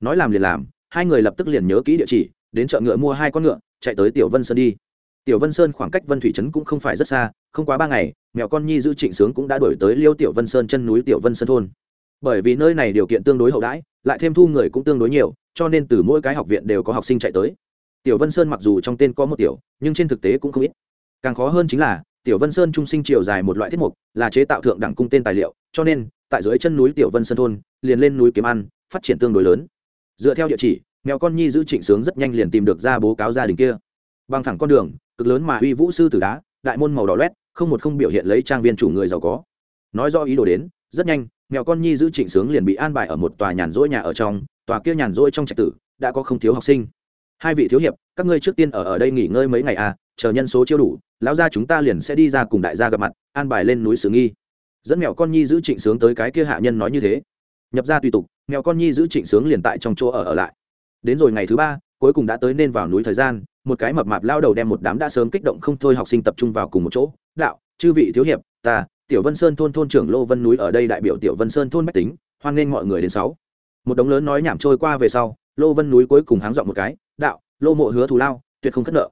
Nói làm liền làm, hai người lập tức liền nhớ kỹ địa chỉ, đến chợ ngựa mua hai con ngựa, chạy tới tiểu vân sơn đi. Tiểu vân sơn khoảng cách vân thủy trấn cũng không phải rất xa, không quá ba ngày, mẹo con nhi giữ trịnh sướng cũng đã đổi tới liêu tiểu vân sơn chân núi tiểu vân sơn thôn. Bởi vì nơi này điều kiện tương đối hậu đãi, lại thêm thu người cũng tương đối nhiều, cho nên từ mỗi cái học viện đều có học sinh chạy tới. Tiểu vân sơn mặc dù trong tên có một tiểu, nhưng trên thực tế cũng không ít càng khó hơn chính là, tiểu vân sơn trung sinh chiều dài một loại thiết mục, là chế tạo thượng đẳng cung tên tài liệu, cho nên, tại dưới chân núi tiểu vân sơn thôn, liền lên núi kiếm ăn, phát triển tương đối lớn. Dựa theo địa chỉ, mèo con nhi giữ trịnh sướng rất nhanh liền tìm được ra bố cáo gia đình kia. Bằng thẳng con đường, cực lớn mà uy vũ sư tử đá, đại môn màu đỏ loét, không một không biểu hiện lấy trang viên chủ người giàu có. Nói do ý đồ đến, rất nhanh, mèo con nhi giữ trịnh sướng liền bị an bài ở một tòa nhàn rỗi nhà ở trong, tòa kia nhàn rỗi trong trạch tử, đã có không thiếu học sinh. Hai vị thiếu hiệp, các ngươi trước tiên ở ở đây nghỉ ngơi mấy ngày à chờ nhân số chiêu đủ lão gia chúng ta liền sẽ đi ra cùng đại gia gặp mặt, an bài lên núi sử nghi. Dẫn mèo con nhi giữ trịnh sướng tới cái kia hạ nhân nói như thế. Nhập ra tùy tục mèo con nhi giữ trịnh sướng liền tại trong chỗ ở ở lại. Đến rồi ngày thứ ba, cuối cùng đã tới nên vào núi thời gian, một cái mập mạp lao đầu đem một đám đã sớm kích động không thôi học sinh tập trung vào cùng một chỗ. Đạo, chư vị thiếu hiệp, ta, tiểu vân sơn thôn thôn trưởng lô vân núi ở đây đại biểu tiểu vân sơn thôn bách tính, hoan nghênh mọi người đến sáu. Một đống lớn nói nhảm trôi qua về sau, lô vân núi cuối cùng háng dọn một cái. Đạo, lô mộ hứa thù lao, tuyệt không khất nợ.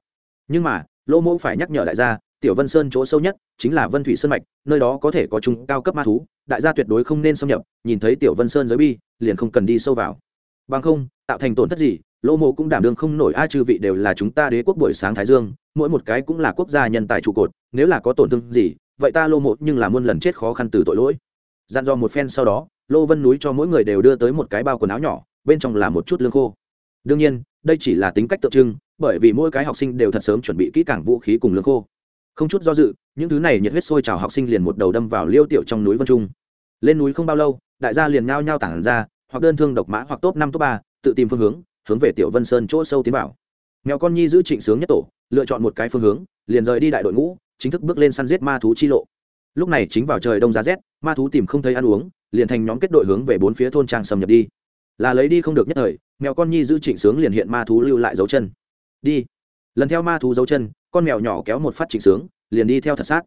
Nhưng mà lô Mỗ phải nhắc nhở đại gia, tiểu vân sơn chỗ sâu nhất chính là vân thủy sơn mạch, nơi đó có thể có chúng cao cấp ma thú, đại gia tuyệt đối không nên xâm nhập, nhìn thấy tiểu vân sơn giới bi, liền không cần đi sâu vào. Bằng không, tạo thành tổn thất gì lô mộ cũng đảm đương không nổi, a chư vị đều là chúng ta đế quốc buổi sáng thái dương, mỗi một cái cũng là quốc gia nhân tài trụ cột, nếu là có tổn thương gì, vậy ta lô mộ nhưng là muôn lần chết khó khăn từ tội lỗi. Dặn dò một phen sau đó lô vân núi cho mỗi người đều đưa tới một cái bao quần áo nhỏ, bên trong là một chút lương khô. Đương nhiên, đây chỉ là tính cách tượng trưng bởi vì mỗi cái học sinh đều thật sớm chuẩn bị kỹ càng vũ khí cùng lương khô. Không chút do dự, những thứ này nhiệt huyết sôi trào học sinh liền một đầu đâm vào liêu tiểu trong núi vân trung. Lên núi không bao lâu, đại gia liền nhao nhao tản ra, hoặc đơn thương độc mã hoặc top năm top ba, tự tìm phương hướng hướng về tiểu vân sơn chỗ sâu tiến vào. Mèo con nhi giữ trịnh sướng nhất tổ, lựa chọn một cái phương hướng, liền rời đi đại đội ngũ, chính thức bước lên săn giết ma thú chi lộ. Lúc này chính vào trời đông giá rét, ma thú tìm không thấy ăn uống, liền thành nhóm kết đội hướng về bốn phía thôn trang xâm nhập đi. Là lấy đi không được nhất thời, mèo con nhi giữ trịnh sướng liền hiện ma thú lưu lại dấu chân đi. Lần theo ma thú dấu chân, con mèo nhỏ kéo một phát trịnh sướng, liền đi theo thật sát.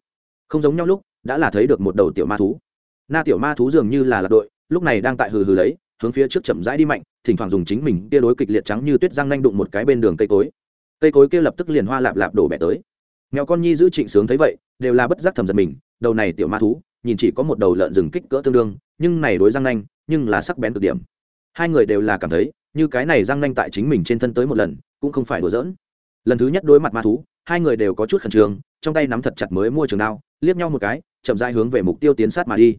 Không giống nhau lúc, đã là thấy được một đầu tiểu ma thú. Na tiểu ma thú dường như là lạc đội, lúc này đang tại hừ hừ lấy, hướng phía trước chậm rãi đi mạnh, thỉnh thoảng dùng chính mình kia đối kịch liệt trắng như tuyết răng nanh đụng một cái bên đường cây cối. Cây cối kia lập tức liền hoa lạp lạp đổ bẻ tới. Mèo con nhi giữ trịnh sướng thấy vậy, đều là bất giác thầm giật mình, đầu này tiểu ma thú, nhìn chỉ có một đầu lợn rừng kích cỡ tương đương, nhưng này đối răng nanh, nhưng là sắc bén cực điểm. Hai người đều là cảm thấy như cái này răng nanh tại chính mình trên thân tới một lần, cũng không phải đùa giỡn. Lần thứ nhất đối mặt ma thú, hai người đều có chút khẩn trương, trong tay nắm thật chặt mới mua trường đao, liếc nhau một cái, chậm rãi hướng về mục tiêu tiến sát mà đi.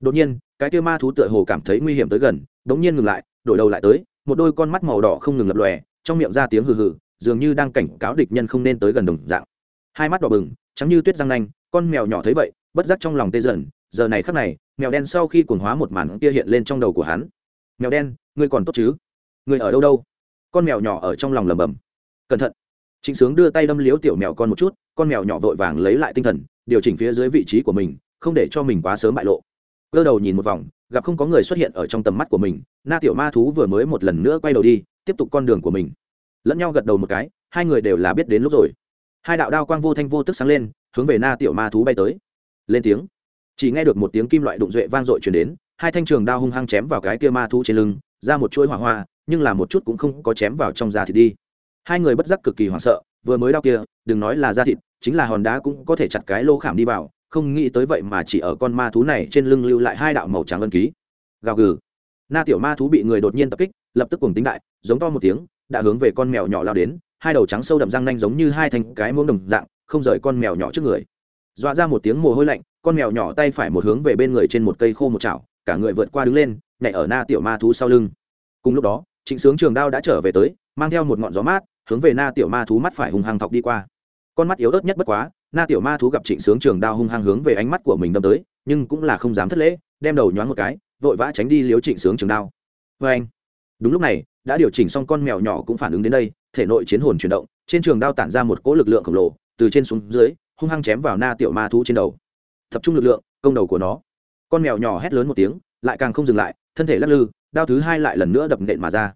Đột nhiên, cái kia ma thú tựa hồ cảm thấy nguy hiểm tới gần, đống nhiên ngừng lại, đổi đầu lại tới, một đôi con mắt màu đỏ không ngừng lập lòe, trong miệng ra tiếng hừ hừ, dường như đang cảnh cáo địch nhân không nên tới gần đồng dạng. Hai mắt đỏ bừng, trắng như tuyết răng nanh, con mèo nhỏ thấy vậy, bất giác trong lòng tê dần, giờ này khắc này, mèo đen sau khi cuồng hóa một màn kia hiện lên trong đầu của hắn. Mèo đen, ngươi còn tốt chứ? Người ở đâu đâu? Con mèo nhỏ ở trong lòng lầm bầm cẩn thận. Trịnh sướng đưa tay đâm liếu tiểu mèo con một chút, con mèo nhỏ vội vàng lấy lại tinh thần, điều chỉnh phía dưới vị trí của mình, không để cho mình quá sớm bại lộ. Cơ đầu nhìn một vòng, gặp không có người xuất hiện ở trong tầm mắt của mình, na tiểu ma thú vừa mới một lần nữa quay đầu đi, tiếp tục con đường của mình. Lẫn nhau gật đầu một cái, hai người đều là biết đến lúc rồi. Hai đạo đao quang vô thanh vô tức sáng lên, hướng về na tiểu ma thú bay tới. Lên tiếng. Chỉ nghe được một tiếng kim loại đụng duệ vang dội chuyển đến, hai thanh trường đao hung hăng chém vào cái kia ma thú trên lưng, ra một chuỗi hỏa hoa nhưng là một chút cũng không có chém vào trong da thịt đi. Hai người bất giác cực kỳ hoảng sợ, vừa mới đau kia, đừng nói là da thịt, chính là hòn đá cũng có thể chặt cái lô khảm đi vào, không nghĩ tới vậy mà chỉ ở con ma thú này trên lưng lưu lại hai đạo màu trắng ân ký. Gào gừ. Na tiểu ma thú bị người đột nhiên tập kích, lập tức cùng tính đại, giống to một tiếng, đã hướng về con mèo nhỏ lao đến, hai đầu trắng sâu đậm răng nanh giống như hai thành cái muỗng đồng dạng, không rời con mèo nhỏ trước người. Dọa ra một tiếng mồ hôi lạnh, con mèo nhỏ tay phải một hướng về bên người trên một cây khô một chảo, cả người vượt qua đứng lên, nhảy ở na tiểu ma thú sau lưng. Cùng lúc đó trịnh sướng trường đao đã trở về tới, mang theo một ngọn gió mát, hướng về na tiểu ma thú mắt phải hung hăng thọc đi qua. Con mắt yếu ớt nhất bất quá, na tiểu ma thú gặp trịnh sướng trường đao hung hăng hướng về ánh mắt của mình đâm tới, nhưng cũng là không dám thất lễ, đem đầu nhoáng một cái, vội vã tránh đi liếu trịnh sướng trường đao. Vê anh, đúng lúc này, đã điều chỉnh xong con mèo nhỏ cũng phản ứng đến đây, thể nội chiến hồn chuyển động, trên trường đao tản ra một cỗ lực lượng khổng lồ, từ trên xuống dưới, hung hăng chém vào na tiểu ma thú trên đầu. Tập trung lực lượng, công đầu của nó. Con mèo nhỏ hét lớn một tiếng, lại càng không dừng lại, thân thể lắc lư đao thứ hai lại lần nữa đập nện mà ra.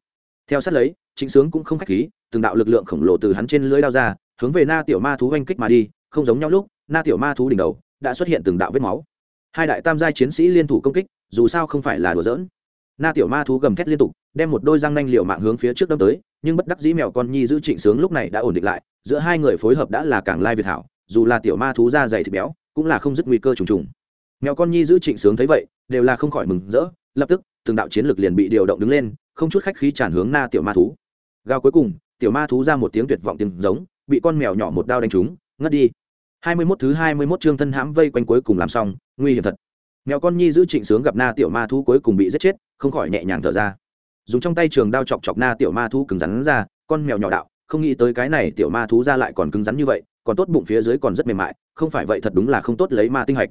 Theo sát lấy chính sướng cũng không khách khí, từng đạo lực lượng khổng lồ từ hắn trên lưới đao ra, hướng về na tiểu ma thú oanh kích mà đi, không giống nhau lúc, na tiểu ma thú đỉnh đầu đã xuất hiện từng đạo vết máu. Hai đại tam giai chiến sĩ liên thủ công kích, dù sao không phải là đùa giỡn. Na tiểu ma thú gầm thét liên tục, đem một đôi răng nanh liều mạng hướng phía trước đâm tới, nhưng bất đắc dĩ mèo con nhi giữ trịnh sướng lúc này đã ổn định lại, giữa hai người phối hợp đã là càng lai việt hảo, dù là tiểu ma thú da dày thịt béo, cũng là không dứt nguy cơ trùng trùng. Mèo con nhi giữ trịnh sướng thấy vậy, đều là không khỏi mừng rỡ, lập tức từng đạo chiến lực liền bị điều động đứng lên, không chút khách khí tràn hướng na tiểu ma thú. Gao cuối cùng, tiểu ma thú ra một tiếng tuyệt vọng tiếng giống, bị con mèo nhỏ một đao đánh trúng, ngất đi. Hai mươi 21 thứ hai mươi 21 chương thân hãm vây quanh cuối cùng làm xong, nguy hiểm thật. Mèo con nhi giữ trịnh sướng gặp na tiểu ma thú cuối cùng bị giết chết, không khỏi nhẹ nhàng thở ra. Dùng trong tay trường đao chọc chọc na tiểu ma thú cứng rắn ra, con mèo nhỏ đạo, không nghĩ tới cái này tiểu ma thú ra lại còn cứng rắn như vậy, còn tốt bụng phía dưới còn rất mềm mại, không phải vậy thật đúng là không tốt lấy ma tinh hạch.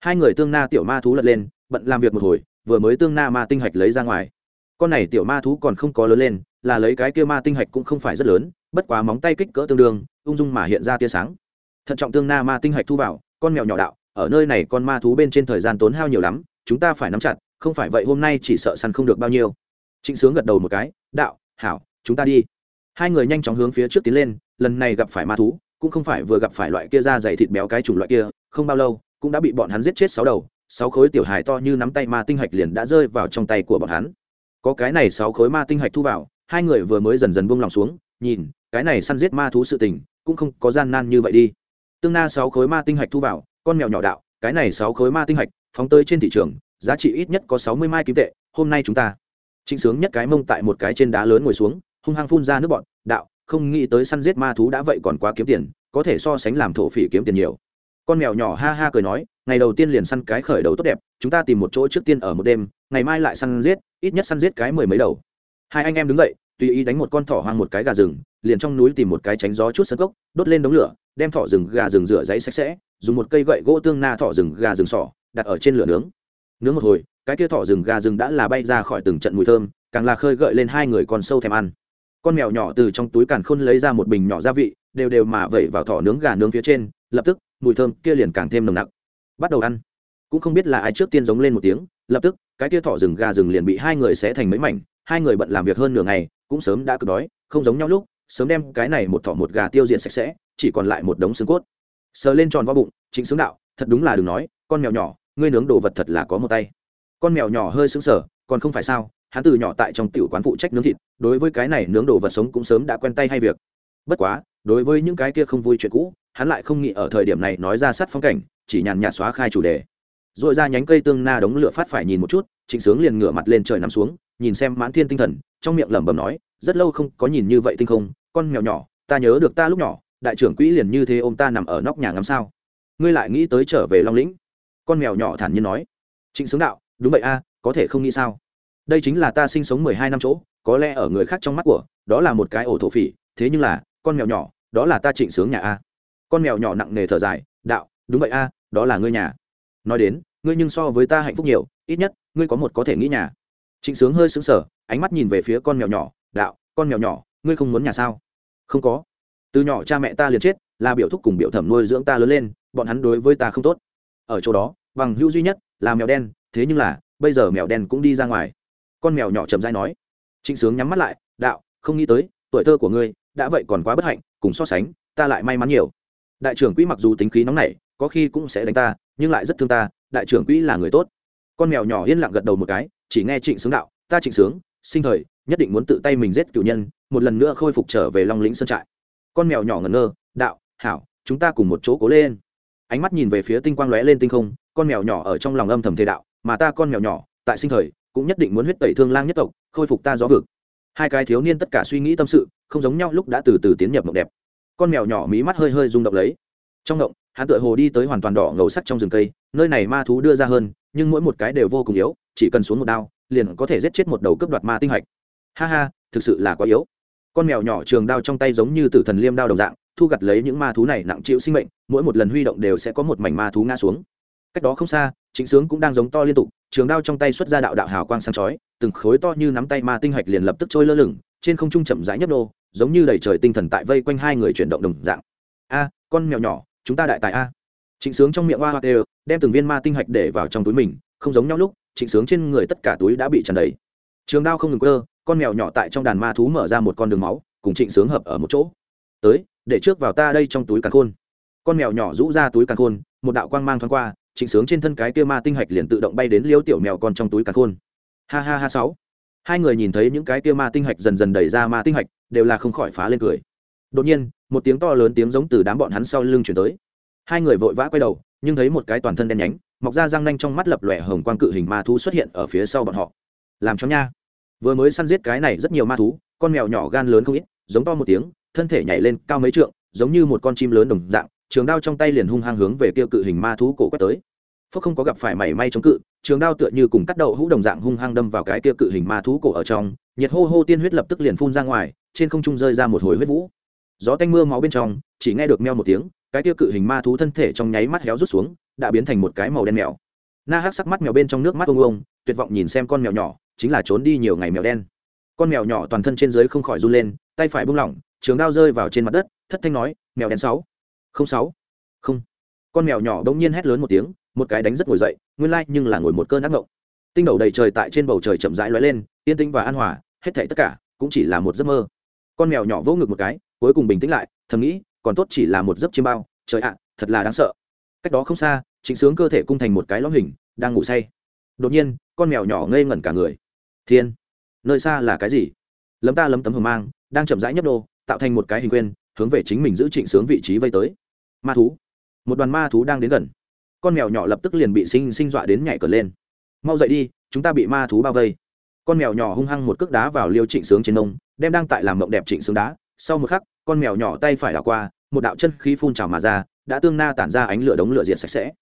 Hai người tương na tiểu ma thú lật lên, bận làm việc một hồi vừa mới tương na ma tinh hạch lấy ra ngoài. Con này tiểu ma thú còn không có lớn lên, là lấy cái kia ma tinh hạch cũng không phải rất lớn, bất quá móng tay kích cỡ tương đương, ung dung mà hiện ra tia sáng. Thận trọng tương na ma tinh hạch thu vào, con mèo nhỏ đạo, ở nơi này con ma thú bên trên thời gian tốn hao nhiều lắm, chúng ta phải nắm chặt, không phải vậy hôm nay chỉ sợ săn không được bao nhiêu. Trịnh sướng gật đầu một cái, đạo, hảo, chúng ta đi. Hai người nhanh chóng hướng phía trước tiến lên, lần này gặp phải ma thú, cũng không phải vừa gặp phải loại kia da dày thịt béo cái chủng loại kia, không bao lâu, cũng đã bị bọn hắn giết chết sáu đầu sáu khối tiểu hài to như nắm tay ma tinh hạch liền đã rơi vào trong tay của bọn hắn. Có cái này sáu khối ma tinh hạch thu vào, hai người vừa mới dần dần buông lòng xuống, nhìn, cái này săn giết ma thú sự tình, cũng không có gian nan như vậy đi. Tương na sáu khối ma tinh hạch thu vào, con mèo nhỏ đạo, cái này sáu khối ma tinh hạch, phóng tới trên thị trường, giá trị ít nhất có sáu mươi mai kim tệ, hôm nay chúng ta trịnh sướng nhất cái mông tại một cái trên đá lớn ngồi xuống, hung hăng phun ra nước bọn đạo, không nghĩ tới săn giết ma thú đã vậy còn quá kiếm tiền, có thể so sánh làm thổ phỉ kiếm tiền nhiều con mèo nhỏ ha ha cười nói, ngày đầu tiên liền săn cái khởi đầu tốt đẹp, chúng ta tìm một chỗ trước tiên ở một đêm, ngày mai lại săn giết, ít nhất săn giết cái mười mấy đầu. Hai anh em đứng dậy, tùy ý đánh một con thỏ hoang một cái gà rừng, liền trong núi tìm một cái tránh gió chút sân gốc đốt lên đống lửa, đem thỏ rừng gà rừng rửa giấy sạch sẽ, dùng một cây gậy gỗ tương na thỏ rừng gà rừng sỏ, đặt ở trên lửa nướng. Nướng một hồi, cái kia thỏ rừng gà rừng đã là bay ra khỏi từng trận mùi thơm, càng là khơi gợi lên hai người con sâu thèm ăn. Con mèo nhỏ từ trong túi càn khôn lấy ra một bình nhỏ gia vị, đều đều mà vẩy vào thỏ nướng gà nướng phía trên, lập tức mùi thơm kia liền càng thêm nồng nặc. Bắt đầu ăn. Cũng không biết là ai trước tiên giống lên một tiếng, lập tức, cái kia thỏ rừng gà rừng liền bị hai người xé thành mấy mảnh, hai người bận làm việc hơn nửa ngày, cũng sớm đã cực đói, không giống nhau lúc, sớm đem cái này một thỏ một gà tiêu diệt sạch sẽ, chỉ còn lại một đống xương cốt. Sờ lên tròn vo bụng chính xướng đạo, thật đúng là đừng nói, con mèo nhỏ, ngươi nướng đồ vật thật là có một tay. Con mèo nhỏ hơi xứng sờ, còn không phải sao, hắn từ nhỏ tại trong tiểu quán phụ trách nướng thịt, đối với cái này nướng đồ vật sống cũng sớm đã quen tay hay việc. Bất quá, đối với những cái kia không vui chuyện cũ hắn lại không nghĩ ở thời điểm này nói ra sát phong cảnh, chỉ nhàn nhạt xóa khai chủ đề. Rồi ra nhánh cây tương na đống lửa phát phải nhìn một chút, trịnh sướng liền ngửa mặt lên trời nằm xuống, nhìn xem mãn thiên tinh thần, trong miệng lẩm bẩm nói, rất lâu không có nhìn như vậy tinh không, con mèo nhỏ, ta nhớ được ta lúc nhỏ, đại trưởng quỹ liền như thế ô m ta nằm ở nóc nhà ngắm sao. Ngươi lại nghĩ tới trở về long lĩnh? Con mèo nhỏ thản nhiên nói. Trịnh sướng đạo, đúng vậy a, có thể không nghĩ sao? Đây chính là ta sinh sống mười hai năm chỗ, có lẽ ở người khác trong mắt của, đó là một cái ổ thổ phỉ, thế nhưng là, con mèo nhỏ, đó là ta trịnh sướng nhà a con mèo nhỏ nặng nề thở dài, đạo, đúng vậy a, đó là ngươi nhà. Nói đến, ngươi nhưng so với ta hạnh phúc nhiều, ít nhất, ngươi có một có thể nghĩ nhà. Trịnh sướng hơi sững sờ, ánh mắt nhìn về phía con mèo nhỏ, đạo, con mèo nhỏ, ngươi không muốn nhà sao? Không có. Từ nhỏ cha mẹ ta liền chết, là biểu thúc cùng biểu thẩm nuôi dưỡng ta lớn lên, bọn hắn đối với ta không tốt. Ở chỗ đó, bằng hữu duy nhất là mèo đen, thế nhưng là, bây giờ mèo đen cũng đi ra ngoài. Con mèo nhỏ chậm dai nói. Trịnh sướng nhắm mắt lại, đạo, không nghĩ tới, tuổi thơ của ngươi, đã vậy còn quá bất hạnh, cùng so sánh, ta lại may mắn nhiều đại trưởng quỹ mặc dù tính khí nóng nảy, có khi cũng sẽ đánh ta, nhưng lại rất thương ta, đại trưởng quỹ là người tốt. Con mèo nhỏ yên lặng gật đầu một cái, chỉ nghe trịnh sướng đạo, ta trịnh sướng, sinh thời, nhất định muốn tự tay mình giết cựu nhân, một lần nữa khôi phục trở về long lĩnh sơn trại. Con mèo nhỏ ngẩn ngơ, đạo, hảo, chúng ta cùng một chỗ cố lên. Ánh mắt nhìn về phía tinh quang lóe lên tinh không, con mèo nhỏ ở trong lòng âm thầm thế đạo, mà ta con mèo nhỏ, tại sinh thời, cũng nhất định muốn huyết tẩy thương lang nhất tộc, khôi phục ta gió vực. Hai cái thiếu niên tất cả suy nghĩ tâm sự, không giống nhau lúc đã từ từ tiến nhập mộng đẹp con mèo nhỏ mí mắt hơi hơi rung động lấy. Trong động hắn tựa hồ đi tới hoàn toàn đỏ ngầu sắt trong rừng cây, nơi này ma thú đưa ra hơn, nhưng mỗi một cái đều vô cùng yếu, chỉ cần xuống một đao, liền có thể giết chết một đầu cướp đoạt ma tinh hạch. Ha ha, thực sự là quá yếu. Con mèo nhỏ trường đao trong tay giống như tử thần liêm đao đồng dạng, thu gặt lấy những ma thú này nặng chịu sinh mệnh, mỗi một lần huy động đều sẽ có một mảnh ma thú ngã xuống. Cách đó không xa, chính sướng cũng đang giống to liên tục, trường đao trong tay xuất ra đạo đạo hào quang sáng chói, từng khối to như nắm tay ma tinh hạch liền lập tức trôi lơ lửng, trên không trung chậm rãi nhấp nô giống như đầy trời tinh thần tại vây quanh hai người chuyển động đồng dạng. A, con mèo nhỏ, chúng ta đại tài a. Trịnh sướng trong miệng hoa hoa đều đem từng viên ma tinh hạch để vào trong túi mình, không giống nhau lúc, trịnh sướng trên người tất cả túi đã bị tràn đầy. Trường đao không ngừng cơ con mèo nhỏ tại trong đàn ma thú mở ra một con đường máu, cùng trịnh sướng hợp ở một chỗ. Tới, để trước vào ta đây trong túi càn khôn. Con mèo nhỏ rũ ra túi càn khôn, một đạo quang mang thoáng qua, trịnh sướng trên thân cái kia ma tinh hạch liền tự động bay đến liêu tiểu mèo con trong túi càn khôn. Ha ha ha sáu. Hai người nhìn thấy những cái kia ma tinh hạch dần dần đẩy ra ma tinh hạch đều là không khỏi phá lên cười. Đột nhiên, một tiếng to lớn tiếng giống từ đám bọn hắn sau lưng chuyển tới. Hai người vội vã quay đầu, nhưng thấy một cái toàn thân đen nhánh, mọc ra răng nanh trong mắt lập lòe hồng quang cự hình ma thú xuất hiện ở phía sau bọn họ. Làm cho nha. Vừa mới săn giết cái này rất nhiều ma thú, con mèo nhỏ gan lớn không ít, giống to một tiếng, thân thể nhảy lên cao mấy trượng, giống như một con chim lớn đồng dạng, trường đao trong tay liền hung hăng hướng về kia cự hình ma thú cổ quét tới. Phúc không có gặp phải mảy may chống cự, trường đao tựa như cùng cắt đậu hũ đồng dạng hung hăng đâm vào cái kia cự hình ma thú cổ ở trong, nhiệt hô hô tiên huyết lập tức liền phun ra ngoài trên không trung rơi ra một hồi huyết vũ. Gió tanh mưa máu bên trong, chỉ nghe được meo một tiếng, cái tiêu cự hình ma thú thân thể trong nháy mắt héo rút xuống, đã biến thành một cái màu đen mèo. Na hắc sắc mắt mèo bên trong nước mắt ông ông tuyệt vọng nhìn xem con mèo nhỏ, chính là trốn đi nhiều ngày mèo đen. Con mèo nhỏ toàn thân trên dưới không khỏi run lên, tay phải bung lỏng, trường đao rơi vào trên mặt đất, thất thanh nói, mèo đen sáu, không sáu, không. Con mèo nhỏ đông nhiên hét lớn một tiếng, một cái đánh rất ngồi dậy, nguyên lai nhưng là ngồi một cơn ác ngộng. Tinh đầu đầy trời tại trên bầu trời chậm rãi lóe lên, yên tĩnh và an hòa, hết thảy tất cả cũng chỉ là một giấc mơ con mèo nhỏ vỗ ngực một cái, cuối cùng bình tĩnh lại, thầm nghĩ, còn tốt chỉ là một giấc chiêm bao, trời ạ, thật là đáng sợ. Cách đó không xa trịnh sướng cơ thể cung thành một cái lõm hình, đang ngủ say. Đột nhiên, con mèo nhỏ ngây ngẩn cả người. Thiên, nơi xa là cái gì? Lấm ta lấm tấm hờ mang, đang chậm rãi nhấp đô tạo thành một cái hình quên, hướng về chính mình giữ trịnh sướng vị trí vây tới. Ma thú. Một đoàn ma thú đang đến gần. Con mèo nhỏ lập tức liền bị sinh sinh dọa đến nhảy cờ lên. Mau dậy đi, chúng ta bị ma thú bao vây. Con mèo nhỏ hung hăng một cước đá vào liêu trịnh sướng trên nông đem đang tại làm mộng đẹp trịnh xương đá, sau một khắc, con mèo nhỏ tay phải đảo qua, một đạo chân khí phun trào mà ra, đã tương na tản ra ánh lửa đống lửa diện sạch sẽ.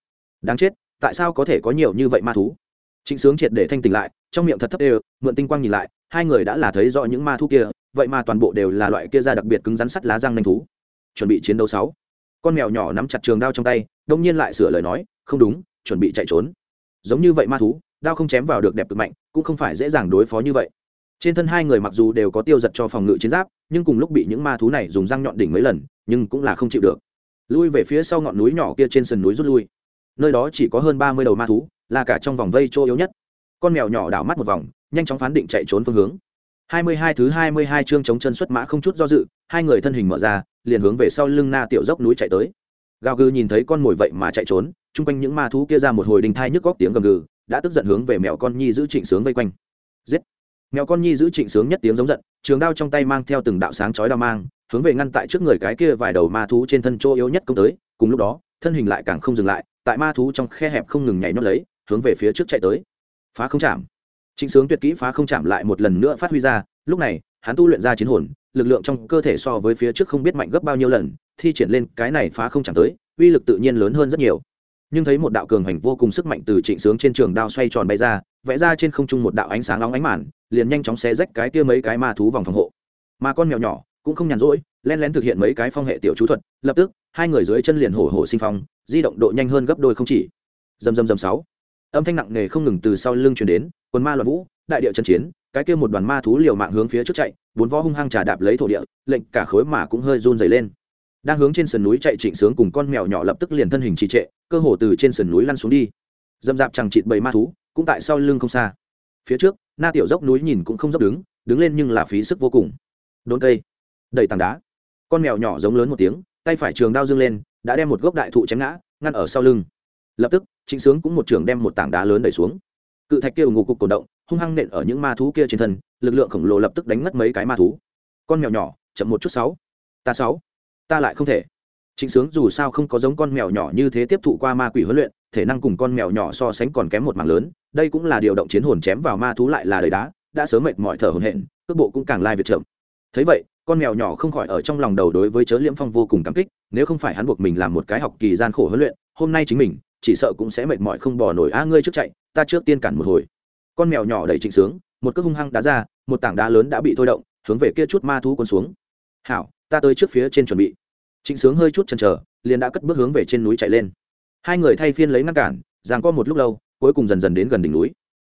Đáng chết, tại sao có thể có nhiều như vậy ma thú? Trịnh sướng triệt để thanh tỉnh lại, trong miệng thật thấp đều, mượn tinh quang nhìn lại, hai người đã là thấy rõ những ma thú kia, vậy mà toàn bộ đều là loại kia da đặc biệt cứng rắn sắt lá răng nanh thú. Chuẩn bị chiến đấu sáu. Con mèo nhỏ nắm chặt trường đao trong tay, đông nhiên lại sửa lời nói, không đúng, chuẩn bị chạy trốn. Giống như vậy ma thú, đao không chém vào được đẹp cực mạnh, cũng không phải dễ dàng đối phó như vậy trên thân hai người mặc dù đều có tiêu giật cho phòng ngự chiến giáp, nhưng cùng lúc bị những ma thú này dùng răng nhọn đỉnh mấy lần, nhưng cũng là không chịu được. Lui về phía sau ngọn núi nhỏ kia trên sườn núi rút lui. Nơi đó chỉ có hơn ba mươi đầu ma thú, là cả trong vòng vây chỗ yếu nhất. Con mèo nhỏ đảo mắt một vòng, nhanh chóng phán định chạy trốn phương hướng. Hai mươi hai thứ hai mươi hai chương chống chân xuất mã không chút do dự, hai người thân hình mở ra, liền hướng về sau lưng na tiểu dốc núi chạy tới. Gào gừ nhìn thấy con mồi vậy mà chạy trốn, chung quanh những ma thú kia ra một hồi đình thai nhức góc tiếng gầm gừ, đã tức giận hướng về mèo con nhi giữ trịnh sướng vây quanh mèo con nhi giữ trịnh sướng nhất tiếng giống giận, trường đao trong tay mang theo từng đạo sáng chói đao mang, hướng về ngăn tại trước người cái kia vài đầu ma thú trên thân chỗ yếu nhất công tới, cùng lúc đó, thân hình lại càng không dừng lại, tại ma thú trong khe hẹp không ngừng nhảy nhót lấy, hướng về phía trước chạy tới. Phá không chạm. Trịnh sướng tuyệt kỹ phá không chạm lại một lần nữa phát huy ra, lúc này, hắn tu luyện ra chiến hồn, lực lượng trong cơ thể so với phía trước không biết mạnh gấp bao nhiêu lần, thi triển lên cái này phá không chạm tới, uy lực tự nhiên lớn hơn rất nhiều nhưng thấy một đạo cường hành vô cùng sức mạnh từ trịnh sướng trên trường đao xoay tròn bay ra, vẽ ra trên không trung một đạo ánh sáng nóng ánh màn, liền nhanh chóng xé rách cái kia mấy cái ma thú vòng phòng hộ. Mà con mèo nhỏ cũng không nhàn rỗi, len lén thực hiện mấy cái phong hệ tiểu chú thuật, lập tức, hai người dưới chân liền hổ hổ sinh phong, di động độ nhanh hơn gấp đôi không chỉ. Dầm dầm dầm sáu. Âm thanh nặng nề không ngừng từ sau lưng truyền đến, quần ma loạn vũ, đại địa chân chiến, cái kia một đoàn ma thú liều mạng hướng phía trước chạy, bốn vó hung hăng trà đạp lấy thổ địa, lệnh cả khối mà cũng hơi run dày lên đang hướng trên sườn núi chạy trịnh sướng cùng con mèo nhỏ lập tức liền thân hình trì trệ, cơ hồ từ trên sườn núi lăn xuống đi. Dâm dạp chẳng chịt bầy ma thú, cũng tại sau lưng không xa. Phía trước, na tiểu dốc núi nhìn cũng không dốc đứng đứng lên nhưng là phí sức vô cùng. Đốn cây, đầy tảng đá. Con mèo nhỏ giống lớn một tiếng, tay phải trường đao dương lên, đã đem một gốc đại thụ chém ngã, ngăn ở sau lưng. Lập tức, trịnh sướng cũng một trường đem một tảng đá lớn đẩy xuống. Cự thạch kia ngủ cục cổ động, hung hăng nện ở những ma thú kia trên thân, lực lượng khổng lồ lập tức đánh ngất mấy cái ma thú. Con mèo nhỏ, chậm một chút sáu. Ta sáu ta lại không thể. Trịnh sướng dù sao không có giống con mèo nhỏ như thế tiếp thụ qua ma quỷ huấn luyện, thể năng cùng con mèo nhỏ so sánh còn kém một mảng lớn, đây cũng là điều động chiến hồn chém vào ma thú lại là đời đá, đã sớm mệt mỏi thở hổn hển, cước bộ cũng càng lai việc chậm. Thấy vậy, con mèo nhỏ không khỏi ở trong lòng đầu đối với chớ liễm phong vô cùng cảm kích, nếu không phải hắn buộc mình làm một cái học kỳ gian khổ huấn luyện, hôm nay chính mình, chỉ sợ cũng sẽ mệt mỏi không bỏ nổi. A, ngươi trước chạy, ta trước tiên cản một hồi. Con mèo nhỏ đầy trịnh sướng, một cước hung hăng đá ra, một tảng đá lớn đã bị thôi động, hướng về kia chút ma thú cuốn xuống. Hảo ta tới trước phía trên chuẩn bị. Trịnh sướng hơi chút chần chờ, liền đã cất bước hướng về trên núi chạy lên. Hai người thay phiên lấy ngăn cản, giằng co một lúc lâu, cuối cùng dần dần đến gần đỉnh núi.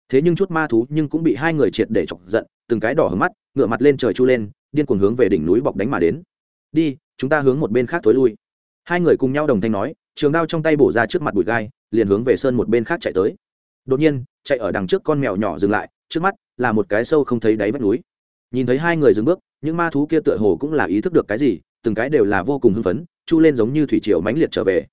Thế nhưng chút ma thú nhưng cũng bị hai người triệt để chọc giận, từng cái đỏ hướng mắt ngựa mặt lên trời chu lên, điên cuồng hướng về đỉnh núi bọc đánh mà đến. Đi, chúng ta hướng một bên khác tối lui. Hai người cùng nhau đồng thanh nói, trường đao trong tay bổ ra trước mặt bụi gai, liền hướng về sơn một bên khác chạy tới. Đột nhiên, chạy ở đằng trước con mèo nhỏ dừng lại, trước mắt là một cái sâu không thấy đáy vách núi. Nhìn thấy hai người dừng bước những ma thú kia tựa hồ cũng là ý thức được cái gì, từng cái đều là vô cùng hưng phấn, chu lên giống như thủy triều mãnh liệt trở về.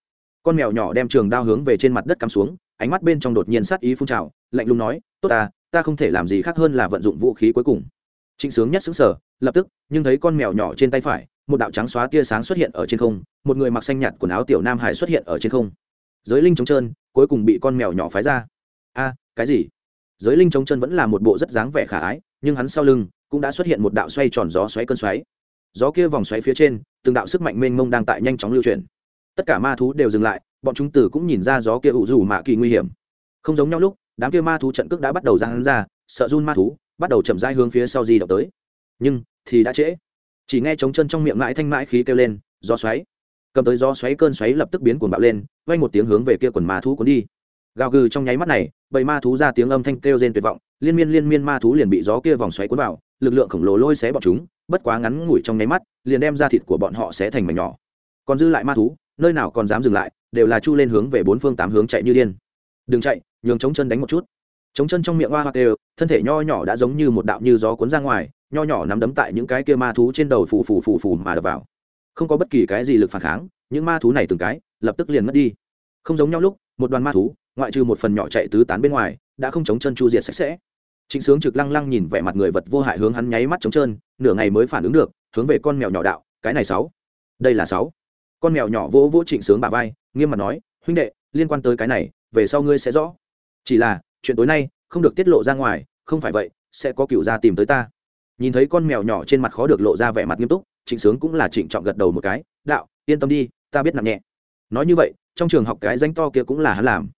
Con mèo nhỏ đem trường đao hướng về trên mặt đất cắm xuống, ánh mắt bên trong đột nhiên sát ý phun trào, lạnh lùng nói, tốt ta ta không thể làm gì khác hơn là vận dụng vũ khí cuối cùng. Trịnh sướng nhất xứng sở lập tức, nhưng thấy con mèo nhỏ trên tay phải, một đạo trắng xóa tia sáng xuất hiện ở trên không, một người mặc xanh nhạt quần áo tiểu nam hải xuất hiện ở trên không. Giới linh trống trơn, cuối cùng bị con mèo nhỏ phái ra. A, cái gì? Giới linh trống chân vẫn là một bộ rất dáng vẻ khả ái, nhưng hắn sau lưng cũng đã xuất hiện một đạo xoay tròn gió xoáy cơn xoáy. Gió kia vòng xoáy phía trên, từng đạo sức mạnh mênh mông đang tại nhanh chóng lưu chuyển. Tất cả ma thú đều dừng lại, bọn chúng tử cũng nhìn ra gió kia ủ rủ mạ kỳ nguy hiểm. Không giống nhau lúc, đám kia ma thú trận cước đã bắt đầu ra hắn ra, sợ run ma thú, bắt đầu chậm rãi hướng phía sau di động tới. Nhưng, thì đã trễ. Chỉ nghe trống chân trong miệng mãi thanh mãi khí kêu lên, gió xoáy. Cầm tới gió xoáy cơn xoáy lập tức biến cuồng bạo lên vay một tiếng hướng về kia quần ma thú cuốn đi gào gừ trong nháy mắt này, bầy ma thú ra tiếng âm thanh kêu rên tuyệt vọng, liên miên liên miên ma thú liền bị gió kia vòng xoáy cuốn vào, lực lượng khổng lồ lôi xé bọn chúng, bất quá ngắn ngủi trong nháy mắt, liền đem ra thịt của bọn họ xé thành mảnh nhỏ. Còn dư lại ma thú, nơi nào còn dám dừng lại, đều là chu lên hướng về bốn phương tám hướng chạy như điên. Đừng chạy, nhường chống chân đánh một chút. Chống chân trong miệng hoa hoa đều thân thể nho nhỏ đã giống như một đạo như gió cuốn ra ngoài, nho nhỏ nắm đấm tại những cái kia ma thú trên đầu phù phù phù phù mà đập vào. Không có bất kỳ cái gì lực phản kháng, những ma thú này từng cái, lập tức liền mất đi. Không giống nhau lúc một đoàn ma thú, ngoại trừ một phần nhỏ chạy tứ tán bên ngoài, đã không chống chân chu diệt sạch sẽ. Trịnh sướng trực lăng lăng nhìn vẻ mặt người vật vô hại hướng hắn nháy mắt trống trơn nửa ngày mới phản ứng được, hướng về con mèo nhỏ đạo, cái này sáu. Đây là sáu. Con mèo nhỏ vỗ vỗ trịnh sướng bà vai, nghiêm mặt nói, huynh đệ, liên quan tới cái này, về sau ngươi sẽ rõ. Chỉ là, chuyện tối nay, không được tiết lộ ra ngoài, không phải vậy, sẽ có cựu gia tìm tới ta. Nhìn thấy con mèo nhỏ trên mặt khó được lộ ra vẻ mặt nghiêm túc, trịnh sướng cũng là trịnh trọng gật đầu một cái, đạo, yên tâm đi, ta biết nặng nhẹ nói như vậy, trong trường học cái danh to kia cũng là hắn làm.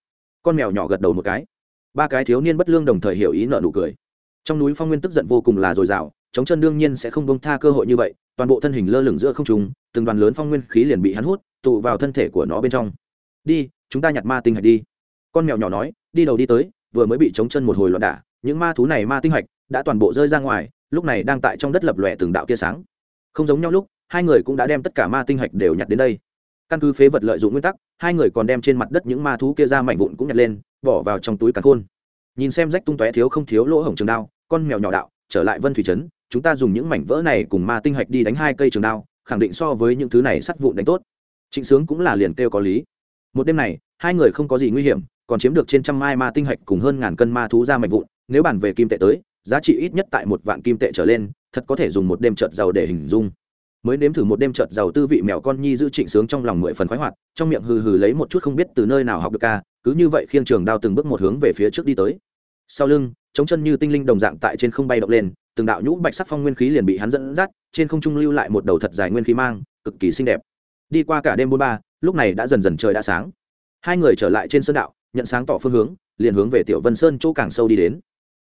Con mèo nhỏ gật đầu một cái. Ba cái thiếu niên bất lương đồng thời hiểu ý nợ nụ cười. Trong núi phong nguyên tức giận vô cùng là dồi dào, chống chân đương nhiên sẽ không bông tha cơ hội như vậy, toàn bộ thân hình lơ lửng giữa không trùng từng đoàn lớn phong nguyên khí liền bị hắn hút, tụ vào thân thể của nó bên trong. Đi, chúng ta nhặt ma tinh hạch đi. Con mèo nhỏ nói, đi đầu đi tới, vừa mới bị chống chân một hồi loạn đả, những ma thú này ma tinh hạch đã toàn bộ rơi ra ngoài, lúc này đang tại trong đất lập lòe từng đạo tia sáng. Không giống nhau lúc, hai người cũng đã đem tất cả ma tinh hạch đều nhặt đến đây căn cứ phế vật lợi dụng nguyên tắc, hai người còn đem trên mặt đất những ma thú kia ra mảnh vụn cũng nhặt lên, bỏ vào trong túi càn khôn. Nhìn xem rách tung tóe thiếu không thiếu lỗ hổng trường đao, con mèo nhỏ đạo, trở lại vân thủy trấn, chúng ta dùng những mảnh vỡ này cùng ma tinh hạch đi đánh hai cây trường đao, khẳng định so với những thứ này sắt vụn đánh tốt. Trịnh sướng cũng là liền kêu có lý. Một đêm này, hai người không có gì nguy hiểm, còn chiếm được trên trăm mai ma tinh hạch cùng hơn ngàn cân ma thú ra mảnh vụn, nếu bàn về kim tệ tới, giá trị ít nhất tại một vạn kim tệ trở lên, thật có thể dùng một đêm trợt giàu để hình dung mới nếm thử một đêm trợt giàu tư vị mèo con nhi giữ trịnh sướng trong lòng mười phần khoái hoạt, trong miệng hừ hừ lấy một chút không biết từ nơi nào học được ca, cứ như vậy khiêng trường đao từng bước một hướng về phía trước đi tới. Sau lưng chống chân như tinh linh đồng dạng tại trên không bay động lên, từng đạo nhũ bạch sắc phong nguyên khí liền bị hắn dẫn dắt, trên không trung lưu lại một đầu thật dài nguyên khí mang, cực kỳ xinh đẹp. Đi qua cả đêm bốn ba, lúc này đã dần dần trời đã sáng. Hai người trở lại trên sơn đạo, nhận sáng tỏ phương hướng, liền hướng về tiểu vân sơn chỗ càng sâu đi đến.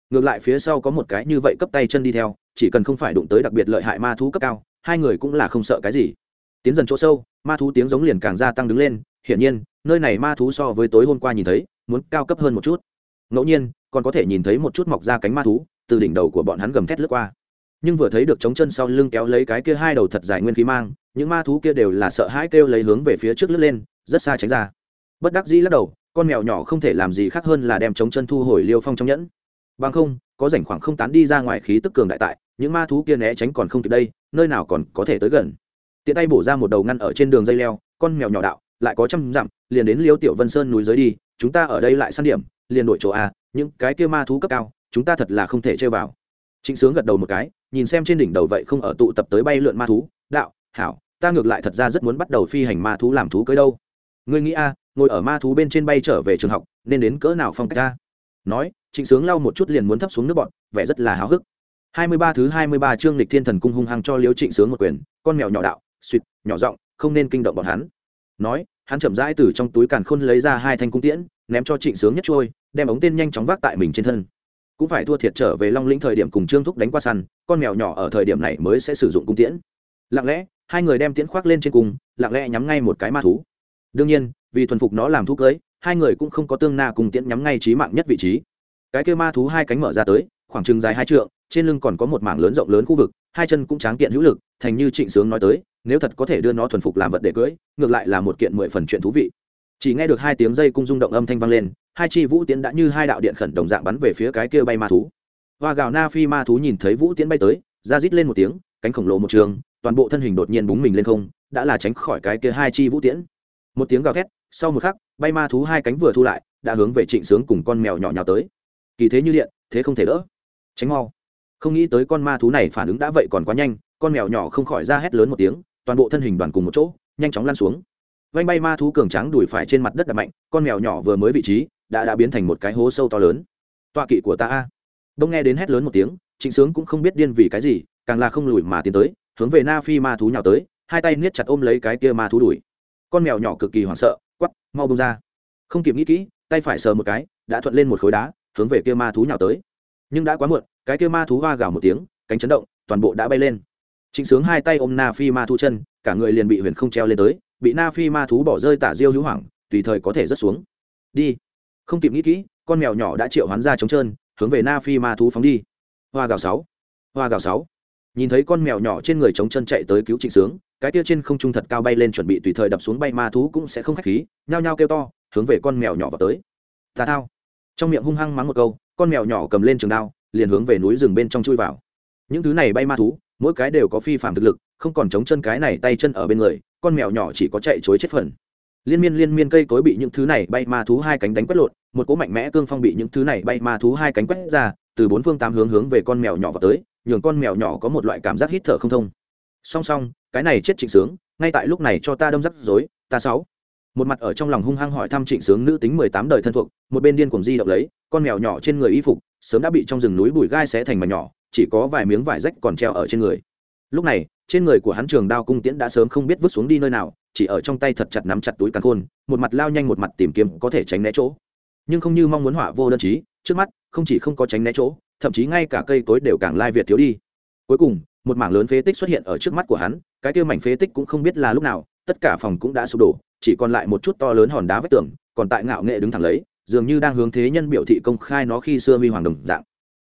Ngược lại phía sau có một cái như vậy cấp tay chân đi theo, chỉ cần không phải đụng tới đặc biệt lợi hại ma thú cấp cao hai người cũng là không sợ cái gì. Tiến dần chỗ sâu, ma thú tiếng giống liền càng gia tăng đứng lên, hiển nhiên, nơi này ma thú so với tối hôm qua nhìn thấy, muốn cao cấp hơn một chút. Ngẫu nhiên, còn có thể nhìn thấy một chút mọc ra cánh ma thú, từ đỉnh đầu của bọn hắn gầm thét lướt qua. Nhưng vừa thấy được trống chân sau lưng kéo lấy cái kia hai đầu thật dài nguyên khí mang, những ma thú kia đều là sợ hãi kêu lấy hướng về phía trước lướt lên, rất xa tránh ra. Bất đắc dĩ lắc đầu, con mèo nhỏ không thể làm gì khác hơn là đem trống chân thu hồi liêu phong trong nhẫn. Bằng không có rảnh khoảng không tán đi ra ngoài khí tức cường đại tại, những ma thú kia né tránh còn không kịp đây, nơi nào còn có thể tới gần. Tiện tay bổ ra một đầu ngăn ở trên đường dây leo, con mèo nhỏ đạo, lại có trăm dặm, liền đến liêu tiểu vân sơn núi dưới đi, chúng ta ở đây lại săn điểm, liền đổi chỗ a, những cái kia ma thú cấp cao, chúng ta thật là không thể chơi vào. Trịnh sướng gật đầu một cái, nhìn xem trên đỉnh đầu vậy không ở tụ tập tới bay lượn ma thú, đạo, hảo, ta ngược lại thật ra rất muốn bắt đầu phi hành ma thú làm thú cưới đâu. Ngươi nghĩ a, ngồi ở ma thú bên trên bay trở về trường học, nên đến cỡ nào phong cách ta nói trịnh sướng lau một chút liền muốn thấp xuống nước bọn vẻ rất là háo hức. Hai mươi ba thứ hai mươi ba chương lịch thiên thần cung hung hăng cho liễu trịnh sướng một quyền, con mèo nhỏ đạo suýt nhỏ giọng, không nên kinh động bọn hắn. Nói, hắn chậm rãi từ trong túi càn khôn lấy ra hai thanh cung tiễn, ném cho trịnh sướng nhất trôi, đem ống tên nhanh chóng vác tại mình trên thân. Cũng phải thua thiệt trở về long lĩnh thời điểm cùng trương thúc đánh qua săn, con mèo nhỏ ở thời điểm này mới sẽ sử dụng cung tiễn. Lặng lẽ, hai người đem tiễn khoác lên trên cung lặng lẽ nhắm ngay một cái ma thú. Đương nhiên, vì thuần phục nó làm thú cưới, hai người cũng không có tương na cùng tiễn nhắm ngay trí mạng nhất vị trí cái kêu ma thú hai cánh mở ra tới, khoảng chừng dài hai trượng, trên lưng còn có một mảng lớn rộng lớn khu vực, hai chân cũng tráng kiện hữu lực, thành như trịnh sướng nói tới, nếu thật có thể đưa nó thuần phục làm vật để cưới, ngược lại là một kiện mười phần chuyện thú vị. Chỉ nghe được hai tiếng dây cung rung động âm thanh vang lên, hai chi vũ tiến đã như hai đạo điện khẩn đồng dạng bắn về phía cái kia bay ma thú. Và gào na phi ma thú nhìn thấy vũ tiến bay tới, ra rít lên một tiếng, cánh khổng lồ một trường, toàn bộ thân hình đột nhiên búng mình lên không, đã là tránh khỏi cái kia hai chi vũ tiễn. Một tiếng gào thét, sau một khắc, bay ma thú hai cánh vừa thu lại, đã hướng về trịnh sướng cùng con mèo nhỏ nhào tới kỳ thế như điện, thế không thể đỡ. Tránh mau. Không nghĩ tới con ma thú này phản ứng đã vậy còn quá nhanh, con mèo nhỏ không khỏi ra hét lớn một tiếng, toàn bộ thân hình đoàn cùng một chỗ, nhanh chóng lan xuống. Vanh bay ma thú cường trắng đùi phải trên mặt đất đập mạnh, con mèo nhỏ vừa mới vị trí, đã đã biến thành một cái hố sâu to lớn. Tọa kỵ của ta a. Đông nghe đến hét lớn một tiếng, trịnh sướng cũng không biết điên vì cái gì, càng là không lùi mà tiến tới, hướng về na phi ma thú nhào tới, hai tay niết chặt ôm lấy cái kia ma thú đuổi. con mèo nhỏ cực kỳ hoảng sợ quắp mau bông ra. Không kịp nghĩ kỹ, tay phải sờ một cái, đã thuận lên một khối đá hướng về kia ma thú nhào tới. Nhưng đã quá muộn, cái kia ma thú hoa gào một tiếng, cánh chấn động, toàn bộ đã bay lên. Trịnh sướng hai tay ôm na phi ma thú chân, cả người liền bị huyền không treo lên tới, bị na phi ma thú bỏ rơi tả diêu hữu hoảng, tùy thời có thể rớt xuống. Đi. Không kịp nghĩ kỹ, con mèo nhỏ đã triệu hoán ra trống trơn, hướng về na phi ma thú phóng đi. Hoa gào sáu. Hoa gào sáu. Nhìn thấy con mèo nhỏ trên người trống chân chạy tới cứu trịnh sướng, cái kia trên không trung thật cao bay lên chuẩn bị tùy thời đập xuống bay ma thú cũng sẽ không khách khí, nhao nhao kêu to, hướng về con mèo nhỏ vào tới. Ta thao trong miệng hung hăng mắng một câu, con mèo nhỏ cầm lên trường đao, liền hướng về núi rừng bên trong chui vào. Những thứ này bay ma thú, mỗi cái đều có phi phạm thực lực, không còn chống chân cái này tay chân ở bên người, con mèo nhỏ chỉ có chạy chối chết phần. Liên miên liên miên cây cối bị những thứ này bay ma thú hai cánh đánh quét lột một cỗ mạnh mẽ cương phong bị những thứ này bay ma thú hai cánh quét ra, từ bốn phương tám hướng hướng về con mèo nhỏ vào tới, nhường con mèo nhỏ có một loại cảm giác hít thở không thông. Song song, cái này chết trịnh sướng, ngay tại lúc này cho ta đâm rắc rối, ta sáu một mặt ở trong lòng hung hăng hỏi thăm trịnh sướng nữ tính mười tám đời thân thuộc, một bên điên cuồng di động lấy, con mèo nhỏ trên người y phục, sớm đã bị trong rừng núi bụi gai xé thành mà nhỏ, chỉ có vài miếng vải rách còn treo ở trên người. Lúc này, trên người của hắn trường đao cung tiễn đã sớm không biết vứt xuống đi nơi nào, chỉ ở trong tay thật chặt nắm chặt túi càn khôn, một mặt lao nhanh một mặt tìm kiếm có thể tránh né chỗ. Nhưng không như mong muốn hỏa vô đơn chí, trước mắt, không chỉ không có tránh né chỗ, thậm chí ngay cả cây cối đều càng lai việt thiếu đi. Cuối cùng, một mảng lớn phế tích xuất hiện ở trước mắt của hắn, cái kia mảnh phế tích cũng không biết là lúc nào, tất cả phòng cũng đã sụp đổ chỉ còn lại một chút to lớn hòn đá vách tường, còn tại ngạo nghệ đứng thẳng lấy, dường như đang hướng thế nhân biểu thị công khai nó khi xưa huy hoàng đồng dạng.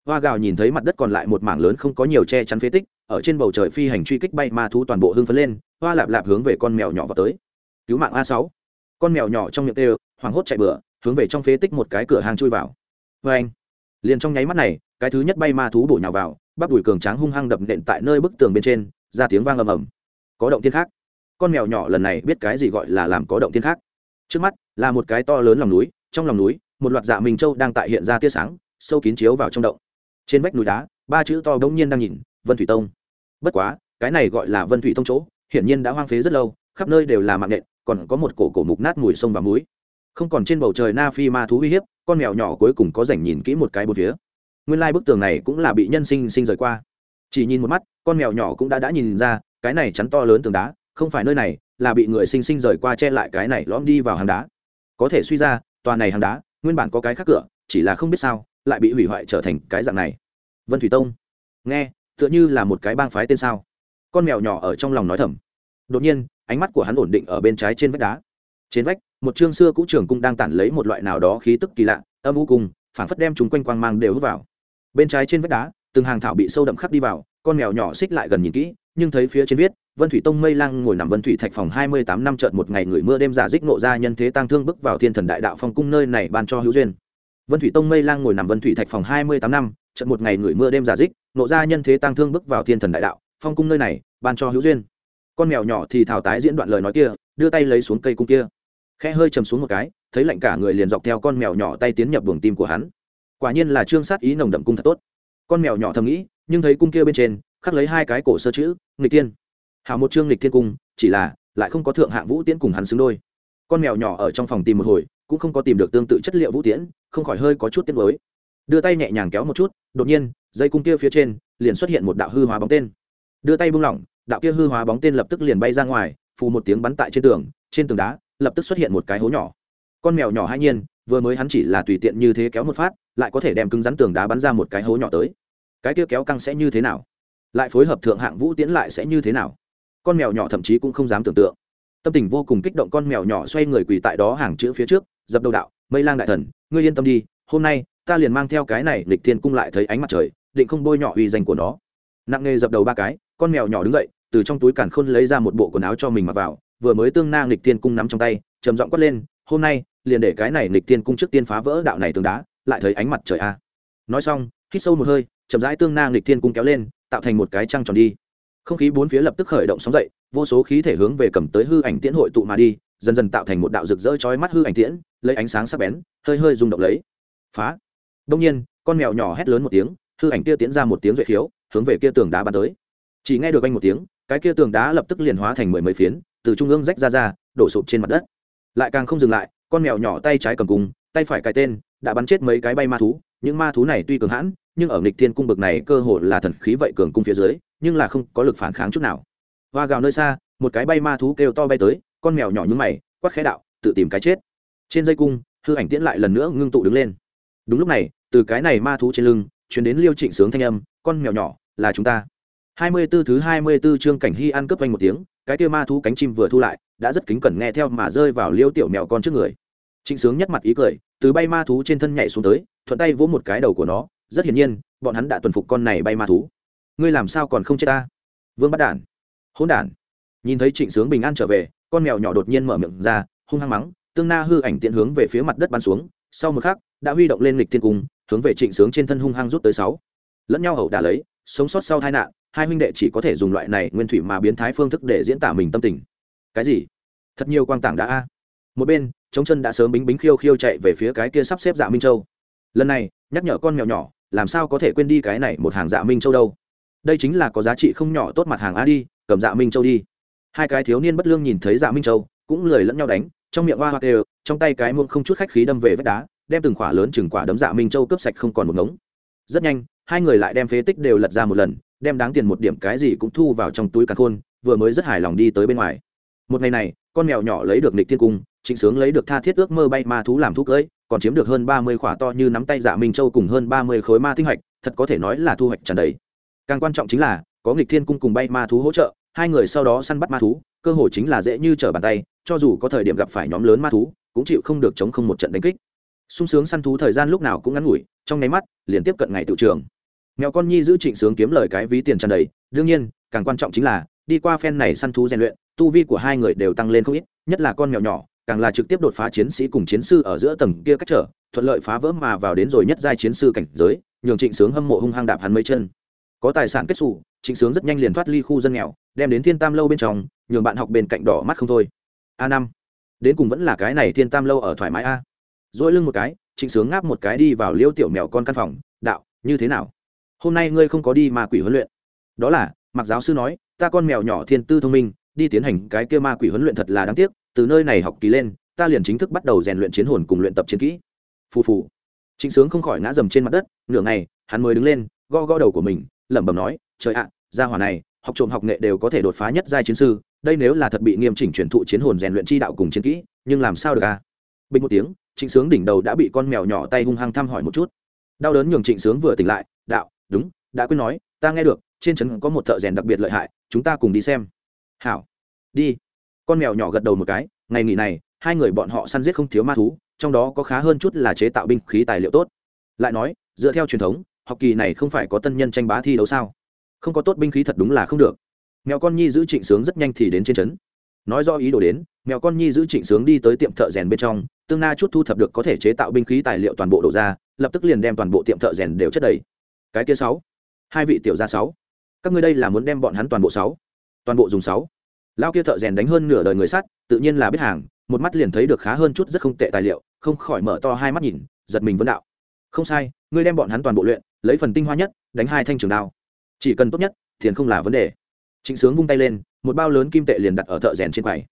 Hoa gào nhìn thấy mặt đất còn lại một mảng lớn không có nhiều che chắn phế tích, ở trên bầu trời phi hành truy kích bay ma thú toàn bộ hưng phấn lên, hoa lạp lạp hướng về con mèo nhỏ vào tới. Cứu mạng a sáu. Con mèo nhỏ trong miệng tê hoảng hốt chạy bừa, hướng về trong phế tích một cái cửa hàng chui vào. Vê anh, liền trong nháy mắt này, cái thứ nhất bay ma thú bổ nhào vào, bắp đùi cường tráng hung hăng đập nện tại nơi bức tường bên trên, ra tiếng vang ầm ầm. Có động thiên khác con mèo nhỏ lần này biết cái gì gọi là làm có động thiên khác. Trước mắt, là một cái to lớn lòng núi, trong lòng núi, một loạt dạ minh châu đang tại hiện ra tia sáng, sâu kín chiếu vào trong động. Trên vách núi đá, ba chữ to bỗng nhiên đang nhìn, vân thủy tông. Bất quá, cái này gọi là vân thủy tông chỗ, hiển nhiên đã hoang phế rất lâu, khắp nơi đều là mạng nện, còn có một cổ cổ mục nát mùi sông và muối. Không còn trên bầu trời na phi ma thú uy hiếp, con mèo nhỏ cuối cùng có rảnh nhìn kỹ một cái bốn phía. Nguyên lai bức tường này cũng là bị nhân sinh sinh rời qua. Chỉ nhìn một mắt, con mèo nhỏ cũng đã đã nhìn ra, cái này chắn to lớn tường đá không phải nơi này, là bị người sinh sinh rời qua che lại cái này lõm đi vào hàng đá. Có thể suy ra, tòa này hàng đá, nguyên bản có cái khác cửa, chỉ là không biết sao, lại bị hủy hoại trở thành cái dạng này. Vân thủy tông. Nghe, tựa như là một cái bang phái tên sao. Con mèo nhỏ ở trong lòng nói thầm. Đột nhiên, ánh mắt của hắn ổn định ở bên trái trên vách đá. Trên vách, một chương xưa cũ trường cung đang tản lấy một loại nào đó khí tức kỳ lạ, âm u cùng, phảng phất đem chúng quanh quang mang đều hút vào. Bên trái trên vách đá, từng hàng thảo bị sâu đậm khắc đi vào, con mèo nhỏ xích lại gần nhìn kỹ, nhưng thấy phía trên viết vân thủy tông mây lang ngồi nằm vân thủy thạch phòng hai mươi tám năm trợt một ngày người mưa đêm giả dích nộ ra nhân thế tăng thương bước vào thiên thần đại đạo phong cung nơi này ban cho hữu duyên. Vân thủy tông mây lang ngồi nằm vân thủy thạch phòng hai mươi tám năm trận một ngày người mưa đêm giả dích nộ ra nhân thế tăng thương bước vào thiên thần đại đạo phong cung nơi này ban cho hữu duyên. Con mèo nhỏ thì thảo tái diễn đoạn lời nói kia, đưa tay lấy xuống cây cung kia. Khẽ hơi chầm xuống một cái, thấy lạnh cả người liền dọc theo con mèo nhỏ tay tiến nhập buồng tim của hắn. Quả nhiên là trương sát ý nồng đậm cung thật tốt. Con mèo nhỏ thầm nghĩ, nhưng thấy cung kia bên trên khắc lấy hai cái cổ sơ chữ, nghịch tiên hào một chương lịch thiên cung, chỉ là, lại không có thượng hạng vũ tiễn cùng hắn xứng đôi. Con mèo nhỏ ở trong phòng tìm một hồi, cũng không có tìm được tương tự chất liệu vũ tiễn, không khỏi hơi có chút tiếc mới đưa tay nhẹ nhàng kéo một chút, đột nhiên, dây cung kia phía trên, liền xuất hiện một đạo hư hóa bóng tên. Đưa tay buông lỏng, đạo kia hư hóa bóng tên lập tức liền bay ra ngoài, phù một tiếng bắn tại trên tường trên tường đá, lập tức xuất hiện một cái hố nhỏ. Con mèo nhỏ hai nhiên, vừa mới hắn chỉ là tùy tiện như thế kéo một phát, lại có thể đem cứng rắn tường đá bắn ra một cái hố nhỏ tới. Cái kia kéo căng sẽ như thế nào? Lại phối hợp thượng hạng vũ tiễn lại sẽ như thế nào? Con mèo nhỏ thậm chí cũng không dám tưởng tượng. Tâm tình vô cùng kích động con mèo nhỏ xoay người quỳ tại đó hàng chữ phía trước, dập đầu đạo, mây lang đại thần, ngươi yên tâm đi, hôm nay ta liền mang theo cái này lịch thiên cung lại thấy ánh mặt trời, định không bôi nhọ uy danh của nó. Nặng nghề dập đầu ba cái, con mèo nhỏ đứng dậy, từ trong túi càn khôn lấy ra một bộ quần áo cho mình mặc vào, vừa mới tương nang lịch thiên cung nắm trong tay, trầm giọng quát lên, hôm nay, liền để cái này lịch thiên cung trước tiên phá vỡ đạo này tường đá, lại thấy ánh mặt trời a. Nói xong, hít sâu một hơi, chậm rãi tương nang lịch thiên cung kéo lên, tạo thành một cái trăng tròn đi không khí bốn phía lập tức khởi động sóng dậy, vô số khí thể hướng về cầm tới hư ảnh tiễn hội tụ mà đi, dần dần tạo thành một đạo rực rỡ chói mắt hư ảnh tiễn, lấy ánh sáng sắc bén, hơi hơi rung động lấy. Phá! Đông nhiên, con mèo nhỏ hét lớn một tiếng, hư ảnh kia tiễn ra một tiếng duệ khiếu, hướng về kia tường đá bắn tới. Chỉ nghe được anh một tiếng, cái kia tường đá lập tức liền hóa thành mười mấy phiến, từ trung ương rách ra ra, đổ sụp trên mặt đất. Lại càng không dừng lại, con mèo nhỏ tay trái cầm cung, tay phải cái tên, đã bắn chết mấy cái bay ma thú, những ma thú này tuy cường hãn, nhưng ở nghịch thiên cung bực này cơ hội là thần khí vậy cường cung phía dưới nhưng là không có lực phản kháng chút nào. Hoa gào nơi xa, một cái bay ma thú kêu to bay tới, con mèo nhỏ nhúng mày, quát khẽ đạo, tự tìm cái chết. Trên dây cung, hư ảnh tiễn lại lần nữa ngưng tụ đứng lên. Đúng lúc này, từ cái này ma thú trên lưng chuyển đến liêu trịnh sướng thanh âm, con mèo nhỏ, là chúng ta. Hai mươi 24 thứ hai mươi 24 chương cảnh hy ăn cướp vanh một tiếng, cái kia ma thú cánh chim vừa thu lại, đã rất kính cẩn nghe theo mà rơi vào liêu tiểu mèo con trước người. Trịnh sướng nhất mặt ý cười, từ bay ma thú trên thân nhảy xuống tới, thuận tay vỗ một cái đầu của nó, rất hiển nhiên, bọn hắn đã tuần phục con này bay ma thú ngươi làm sao còn không chết ta? Vương bắt đản. Hỗn đản. Nhìn thấy trịnh sướng bình an trở về, con mèo nhỏ đột nhiên mở miệng ra, hung hăng mắng, tương na hư ảnh tiện hướng về phía mặt đất bắn xuống, sau một khắc, đã huy động lên lịch thiên cung, hướng về trịnh sướng trên thân hung hăng rút tới sáu. Lẫn nhau ẩu đả lấy, sống sót sau tai nạn, hai huynh đệ chỉ có thể dùng loại này nguyên thủy mà biến thái phương thức để diễn tả mình tâm tình. Cái gì? Thật nhiều quang tảng đã a. Một bên chống chân đã sớm bính bính khiêu khiêu chạy về phía cái kia sắp xếp dạ minh châu. Lần này, nhắc nhở con mèo nhỏ, làm sao có thể quên đi cái này một hàng dạ minh châu đâu? Đây chính là có giá trị không nhỏ tốt mặt hàng a đi, cầm dạ minh châu đi. Hai cái thiếu niên bất lương nhìn thấy dạ minh châu, cũng lười lẫn nhau đánh, trong miệng hoa hoa đều trong tay cái muông không chút khách khí đâm về vách đá, đem từng quả lớn chừng quả đấm dạ minh châu cướp sạch không còn một ngống. Rất nhanh, hai người lại đem phế tích đều lật ra một lần, đem đáng tiền một điểm cái gì cũng thu vào trong túi càn khôn, vừa mới rất hài lòng đi tới bên ngoài. Một ngày này, con mèo nhỏ lấy được nịch thiên cung, trịnh sướng lấy được tha thiết ước mơ bay ma thú làm thú cưỡi còn chiếm được hơn ba mươi khỏa to như nắm tay dạ minh châu cùng hơn ba mươi khối ma tinh hạch thật có thể nói là thu hoạch tràn đầy càng quan trọng chính là, có nghịch thiên cung cùng bay ma thú hỗ trợ, hai người sau đó săn bắt ma thú, cơ hội chính là dễ như trở bàn tay, cho dù có thời điểm gặp phải nhóm lớn ma thú, cũng chịu không được chống không một trận đánh kích. Sung sướng săn thú thời gian lúc nào cũng ngắn ngủi, trong nháy mắt, liền tiếp cận ngày tự trường. Mèo con nhi giữ trịnh sướng kiếm lời cái ví tiền tràn đầy, đương nhiên, càng quan trọng chính là, đi qua phen này săn thú rèn luyện, tu vi của hai người đều tăng lên không ít, nhất là con mèo nhỏ, càng là trực tiếp đột phá chiến sĩ cùng chiến sư ở giữa tầng kia cách trở, thuận lợi phá vỡ mà vào đến rồi nhất giai chiến sư cảnh giới, nhường trịnh sướng hâm mộ hung hăng đạp hắn mấy chân có tài sản kết xù, trịnh sướng rất nhanh liền thoát ly khu dân nghèo, đem đến thiên tam lâu bên trong, nhường bạn học bên cạnh đỏ mắt không thôi. A năm, đến cùng vẫn là cái này thiên tam lâu ở thoải mái a? Dỗi lưng một cái, trịnh sướng ngáp một cái đi vào liêu tiểu mèo con căn phòng, đạo, như thế nào? Hôm nay ngươi không có đi ma quỷ huấn luyện? Đó là mặc giáo sư nói, ta con mèo nhỏ thiên tư thông minh, đi tiến hành cái kia ma quỷ huấn luyện thật là đáng tiếc, từ nơi này học kỳ lên, ta liền chính thức bắt đầu rèn luyện chiến hồn cùng luyện tập chiến kỹ. Phù phù. Trịnh sướng không khỏi ngã dầm trên mặt đất, nửa ngày, hắn mới đứng lên go go đầu của mình lẩm bẩm nói, trời ạ, gia hỏa này, học trộm học nghệ đều có thể đột phá nhất giai chiến sư, đây nếu là thật bị nghiêm chỉnh truyền thụ chiến hồn rèn luyện chi đạo cùng chiến kỹ, nhưng làm sao được à? Bình một tiếng, trịnh sướng đỉnh đầu đã bị con mèo nhỏ tay hung hăng thăm hỏi một chút. Đau đớn nhường trịnh sướng vừa tỉnh lại, đạo, đúng, đã quên nói, ta nghe được, trên trấn có một thợ rèn đặc biệt lợi hại, chúng ta cùng đi xem. Hảo, đi. Con mèo nhỏ gật đầu một cái, ngày nghỉ này, hai người bọn họ săn giết không thiếu ma thú, trong đó có khá hơn chút là chế tạo binh khí tài liệu tốt. Lại nói, dựa theo truyền thống học kỳ này không phải có tân nhân tranh bá thi đấu sao? Không có tốt binh khí thật đúng là không được. Mèo con nhi giữ trịnh sướng rất nhanh thì đến trên trấn. Nói do ý đồ đến, mèo con nhi giữ trịnh sướng đi tới tiệm thợ rèn bên trong, tương na chút thu thập được có thể chế tạo binh khí tài liệu toàn bộ đổ ra, lập tức liền đem toàn bộ tiệm thợ rèn đều chất đầy. Cái kia sáu, hai vị tiểu gia sáu, các ngươi đây là muốn đem bọn hắn toàn bộ sáu, toàn bộ dùng sáu. Lao kia thợ rèn đánh hơn nửa đời người sắt, tự nhiên là biết hàng, một mắt liền thấy được khá hơn chút rất không tệ tài liệu, không khỏi mở to hai mắt nhìn, giật mình vấn đạo. Không sai, ngươi đem bọn hắn toàn bộ luyện lấy phần tinh hoa nhất, đánh hai thanh trường đao. Chỉ cần tốt nhất, tiền không là vấn đề. Trịnh sướng vung tay lên, một bao lớn kim tệ liền đặt ở thợ rèn trên quầy.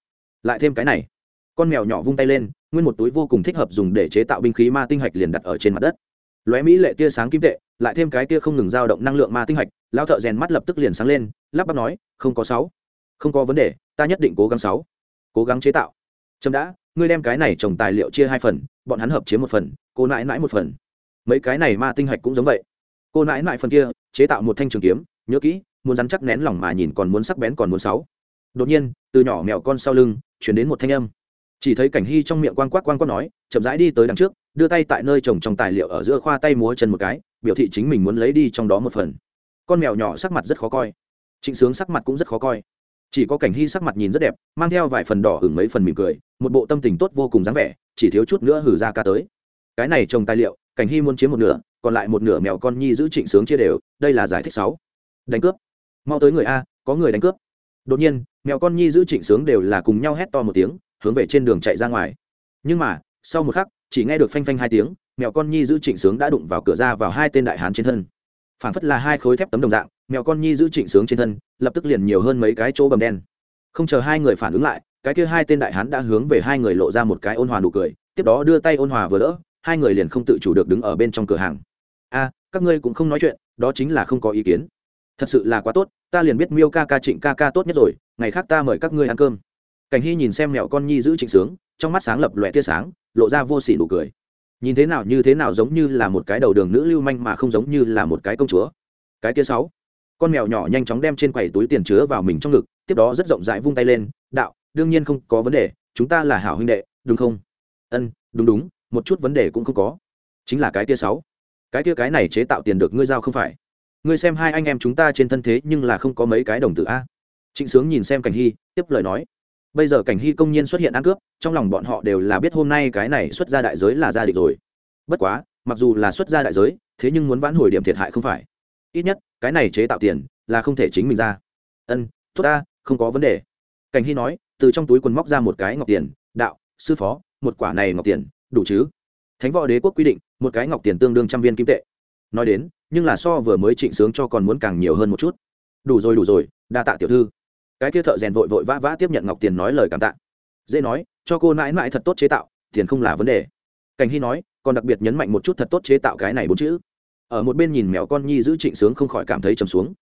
Lại thêm cái này. Con mèo nhỏ vung tay lên, nguyên một túi vô cùng thích hợp dùng để chế tạo binh khí ma tinh hạch liền đặt ở trên mặt đất. Lóe mỹ lệ tia sáng kim tệ, lại thêm cái tia không ngừng dao động năng lượng ma tinh hạch lao thợ rèn mắt lập tức liền sáng lên, lắp bắp nói, không có sáu. Không có vấn đề, ta nhất định cố gắng sáu. Cố gắng chế tạo. Trâm đã, ngươi đem cái này trồng tài liệu chia hai phần, bọn hắn hợp chiếm một phần, cô nãi nãi một phần. Mấy cái này ma tinh hạch cũng giống vậy cô nãi nãi phần kia, chế tạo một thanh trường kiếm, nhớ kỹ, muốn rắn chắc nén lòng mà nhìn còn muốn sắc bén còn muốn sáu. Đột nhiên, từ nhỏ mèo con sau lưng, chuyển đến một thanh âm. Chỉ thấy cảnh hy trong miệng quang quắc quang quắc nói, chậm rãi đi tới đằng trước, đưa tay tại nơi trồng trong tài liệu ở giữa khoa tay múa chân một cái, biểu thị chính mình muốn lấy đi trong đó một phần. Con mèo nhỏ sắc mặt rất khó coi. Trịnh sướng sắc mặt cũng rất khó coi. Chỉ có cảnh hy sắc mặt nhìn rất đẹp, mang theo vài phần đỏ hửng mấy phần mỉm cười, một bộ tâm tình tốt vô cùng dáng vẻ, chỉ thiếu chút nữa hử ra ca tới. Cái này trồng tài liệu, cảnh hy muốn chiếm một nửa còn lại một nửa mèo con nhi giữ trịnh sướng chia đều, đây là giải thích sáu. Đánh cướp. Mau tới người a, có người đánh cướp. Đột nhiên, mèo con nhi giữ trịnh sướng đều là cùng nhau hét to một tiếng, hướng về trên đường chạy ra ngoài. Nhưng mà, sau một khắc, chỉ nghe được phanh phanh hai tiếng, mèo con nhi giữ trịnh sướng đã đụng vào cửa ra vào hai tên đại hán trên thân. Phản phất là hai khối thép tấm đồng dạng, mèo con nhi giữ trịnh sướng trên thân, lập tức liền nhiều hơn mấy cái chỗ bầm đen. Không chờ hai người phản ứng lại, cái kia hai tên đại hán đã hướng về hai người lộ ra một cái ôn hòa nụ cười, tiếp đó đưa tay ôn hòa vừa đỡ, hai người liền không tự chủ được đứng ở bên trong cửa hàng a các ngươi cũng không nói chuyện, đó chính là không có ý kiến. Thật sự là quá tốt, ta liền biết miêu ca ca trịnh ca ca tốt nhất rồi, ngày khác ta mời các ngươi ăn cơm. Cảnh hy nhìn xem mẹo con nhi giữ trịnh sướng, trong mắt sáng lập lòe tia sáng, lộ ra vô sỉ nụ cười. Nhìn thế nào như thế nào giống như là một cái đầu đường nữ lưu manh mà không giống như là một cái công chúa. Cái kia sáu. Con mèo nhỏ nhanh chóng đem trên quầy túi tiền chứa vào mình trong ngực, tiếp đó rất rộng rãi vung tay lên, đạo, đương nhiên không có vấn đề, chúng ta là hảo huynh đệ, đúng không? Ân, đúng đúng, một chút vấn đề cũng không có. Chính là cái kia sáu cái kia cái này chế tạo tiền được ngươi giao không phải. Ngươi xem hai anh em chúng ta trên thân thế nhưng là không có mấy cái đồng tử a. Trịnh sướng nhìn xem cảnh hy, tiếp lời nói. Bây giờ cảnh hy công nhiên xuất hiện ăn cướp, trong lòng bọn họ đều là biết hôm nay cái này xuất ra đại giới là gia đình rồi. Bất quá, mặc dù là xuất ra đại giới, thế nhưng muốn vãn hồi điểm thiệt hại không phải. Ít nhất, cái này chế tạo tiền là không thể chính mình ra. Ân, tốt ta, không có vấn đề. Cảnh hy nói, từ trong túi quần móc ra một cái ngọc tiền, đạo, sư phó, một quả này ngọc tiền, đủ chứ? Thánh võ đế quốc quy định một cái ngọc tiền tương đương trăm viên kim tệ. Nói đến, nhưng là so vừa mới trịnh sướng cho còn muốn càng nhiều hơn một chút. Đủ rồi đủ rồi, đa tạ tiểu thư. Cái kia thợ rèn vội vội vã vã tiếp nhận ngọc tiền nói lời cảm tạ. Dễ nói, cho cô mãi mãi thật tốt chế tạo, tiền không là vấn đề. Cảnh hy nói, còn đặc biệt nhấn mạnh một chút thật tốt chế tạo cái này bốn chữ. Ở một bên nhìn mèo con nhi giữ trịnh sướng không khỏi cảm thấy trầm xuống.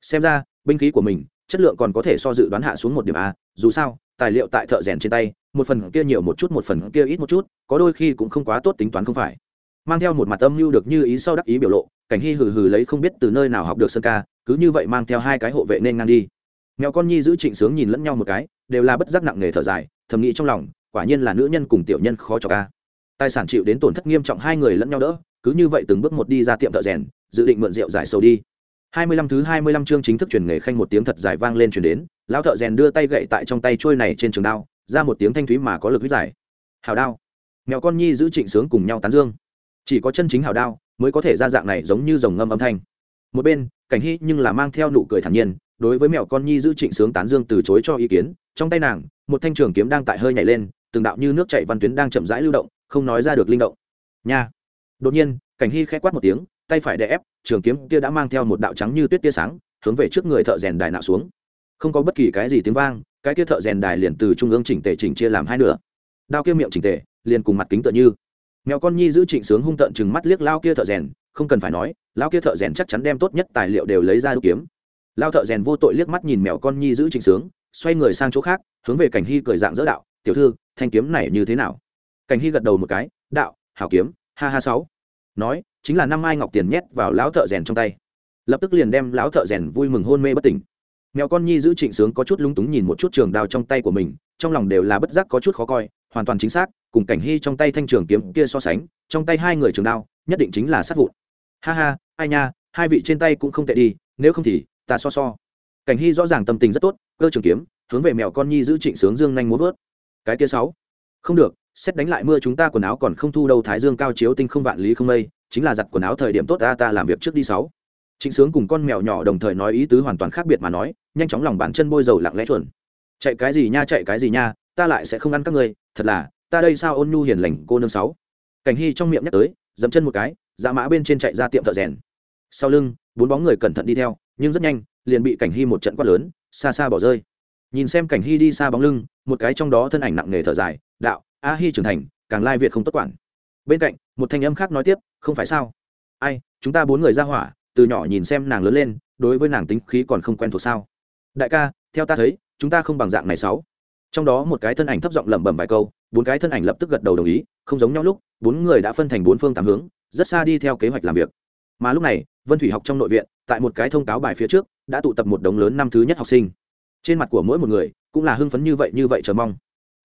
Xem ra, binh khí của mình, chất lượng còn có thể so dự đoán hạ xuống một điểm a, dù sao, tài liệu tại thợ rèn trên tay, một phần kia nhiều một chút, một phần kia ít một chút, có đôi khi cũng không quá tốt tính toán không phải mang theo một mặt âm mưu được như ý sau đắc ý biểu lộ, cảnh hy hừ hừ lấy không biết từ nơi nào học được sơn ca, cứ như vậy mang theo hai cái hộ vệ nên ngang đi. Mèo con nhi giữ trịnh sướng nhìn lẫn nhau một cái, đều là bất giác nặng nề thở dài, thầm nghĩ trong lòng, quả nhiên là nữ nhân cùng tiểu nhân khó cho ca tài sản chịu đến tổn thất nghiêm trọng hai người lẫn nhau đỡ, cứ như vậy từng bước một đi ra tiệm thợ rèn, dự định mượn rượu giải sầu đi. Hai mươi lăm thứ hai mươi lăm chương chính thức truyền nghề khanh một tiếng thật dài vang lên truyền đến, lão thợ rèn đưa tay gậy tại trong tay trôi này trên trường đao, ra một tiếng thanh thúy mà có lực huyết giải. Hào đao. Mèo con nhi giữ trịnh sướng cùng nhau tán dương chỉ có chân chính hào đao mới có thể ra dạng này giống như dòng ngâm âm thanh. Một bên, cảnh hy nhưng là mang theo nụ cười thản nhiên, đối với mẹo con nhi giữ trịnh sướng tán dương từ chối cho ý kiến, trong tay nàng, một thanh trường kiếm đang tại hơi nhảy lên, từng đạo như nước chảy văn tuyến đang chậm rãi lưu động, không nói ra được linh động. Nha! Đột nhiên, cảnh hy khẽ quát một tiếng, tay phải đè ép, trường kiếm kia đã mang theo một đạo trắng như tuyết tia sáng, hướng về trước người thợ rèn đài nạo xuống. Không có bất kỳ cái gì tiếng vang, cái kia thợ rèn đài liền từ trung ương chỉnh tề chỉnh chia làm hai nửa. Đao kia miệng chỉnh tề, liền cùng mặt kính tựa như mèo con nhi giữ trịnh sướng hung tợn chừng mắt liếc lao kia thợ rèn, không cần phải nói, lao kia thợ rèn chắc chắn đem tốt nhất tài liệu đều lấy ra đúc kiếm. Lao thợ rèn vô tội liếc mắt nhìn mèo con nhi giữ trịnh sướng, xoay người sang chỗ khác, hướng về cảnh hy cười dạng dỡ đạo, tiểu thư, thanh kiếm này như thế nào? Cảnh hy gật đầu một cái, đạo, hảo kiếm, ha ha sáu. Nói, chính là năm ai ngọc tiền nhét vào lão thợ rèn trong tay. Lập tức liền đem lão thợ rèn vui mừng hôn mê bất tỉnh. Mèo con nhi giữ trịnh sướng có chút lúng túng nhìn một chút trường đao trong tay của mình, trong lòng đều là bất giác có chút khó coi hoàn toàn chính xác, cùng cảnh hy trong tay thanh trường kiếm kia so sánh, trong tay hai người trường đao, nhất định chính là sát vụn. Ha ha, ai nha, hai vị trên tay cũng không tệ đi, nếu không thì, ta so so. Cảnh hy rõ ràng tâm tình rất tốt, cơ trường kiếm, hướng về mèo con nhi giữ trịnh sướng dương nhanh muốn vớt. Cái kia sáu. Không được, xét đánh lại mưa chúng ta quần áo còn không thu đâu, thái dương cao chiếu tinh không vạn lý không mây, chính là giặt quần áo thời điểm tốt ta ta làm việc trước đi sáu. Trịnh sướng cùng con mèo nhỏ đồng thời nói ý tứ hoàn toàn khác biệt mà nói, nhanh chóng lòng bàn chân bôi dầu lặng lẽ chuẩn chạy cái gì nha, chạy cái gì nha, ta lại sẽ không ăn các ngươi thật là, ta đây sao ôn nhu hiền lành, cô nương sáu. Cảnh hy trong miệng nhắc tới, dẫm chân một cái dạ mã bên trên chạy ra tiệm thợ rèn. Sau lưng, bốn bóng người cẩn thận đi theo, nhưng rất nhanh, liền bị cảnh hy một trận quát lớn, xa xa bỏ rơi. Nhìn xem cảnh hy đi xa bóng lưng, một cái trong đó thân ảnh nặng nề thở dài, đạo, a hy trưởng thành, càng lai việt không tốt quản. Bên cạnh, một thanh âm khác nói tiếp, không phải sao? Ai, chúng ta bốn người ra hỏa, từ nhỏ nhìn xem nàng lớn lên, đối với nàng tính khí còn không quen thuộc sao? Đại ca, theo ta thấy, chúng ta không bằng dạng này sáu trong đó một cái thân ảnh thấp giọng lẩm bẩm vài câu, bốn cái thân ảnh lập tức gật đầu đồng ý, không giống nhau lúc, bốn người đã phân thành bốn phương tám hướng, rất xa đi theo kế hoạch làm việc. Mà lúc này, vân thủy học trong nội viện, tại một cái thông cáo bài phía trước, đã tụ tập một đống lớn năm thứ nhất học sinh. Trên mặt của mỗi một người, cũng là hưng phấn như vậy như vậy chờ mong.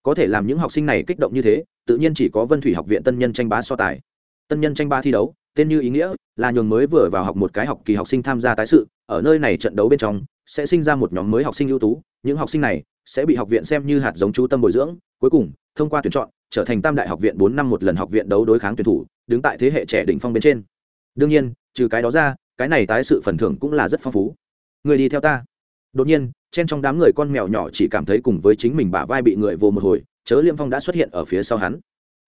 Có thể làm những học sinh này kích động như thế, tự nhiên chỉ có vân thủy học viện tân nhân tranh bá so tài. Tân nhân tranh ba thi đấu, tên như ý nghĩa, là nhường mới vừa vào học một cái học kỳ học sinh tham gia tái sự, ở nơi này trận đấu bên trong, sẽ sinh ra một nhóm mới học sinh ưu tú, những học sinh này sẽ bị học viện xem như hạt giống chú tâm bồi dưỡng. Cuối cùng, thông qua tuyển chọn, trở thành tam đại học viện bốn năm một lần học viện đấu đối kháng tuyển thủ, đứng tại thế hệ trẻ đỉnh phong bên trên. Đương nhiên, trừ cái đó ra, cái này tái sự phần thưởng cũng là rất phong phú. Người đi theo ta. Đột nhiên, trên trong đám người con mèo nhỏ chỉ cảm thấy cùng với chính mình bả vai bị người vô một hồi, chớ liêm phong đã xuất hiện ở phía sau hắn.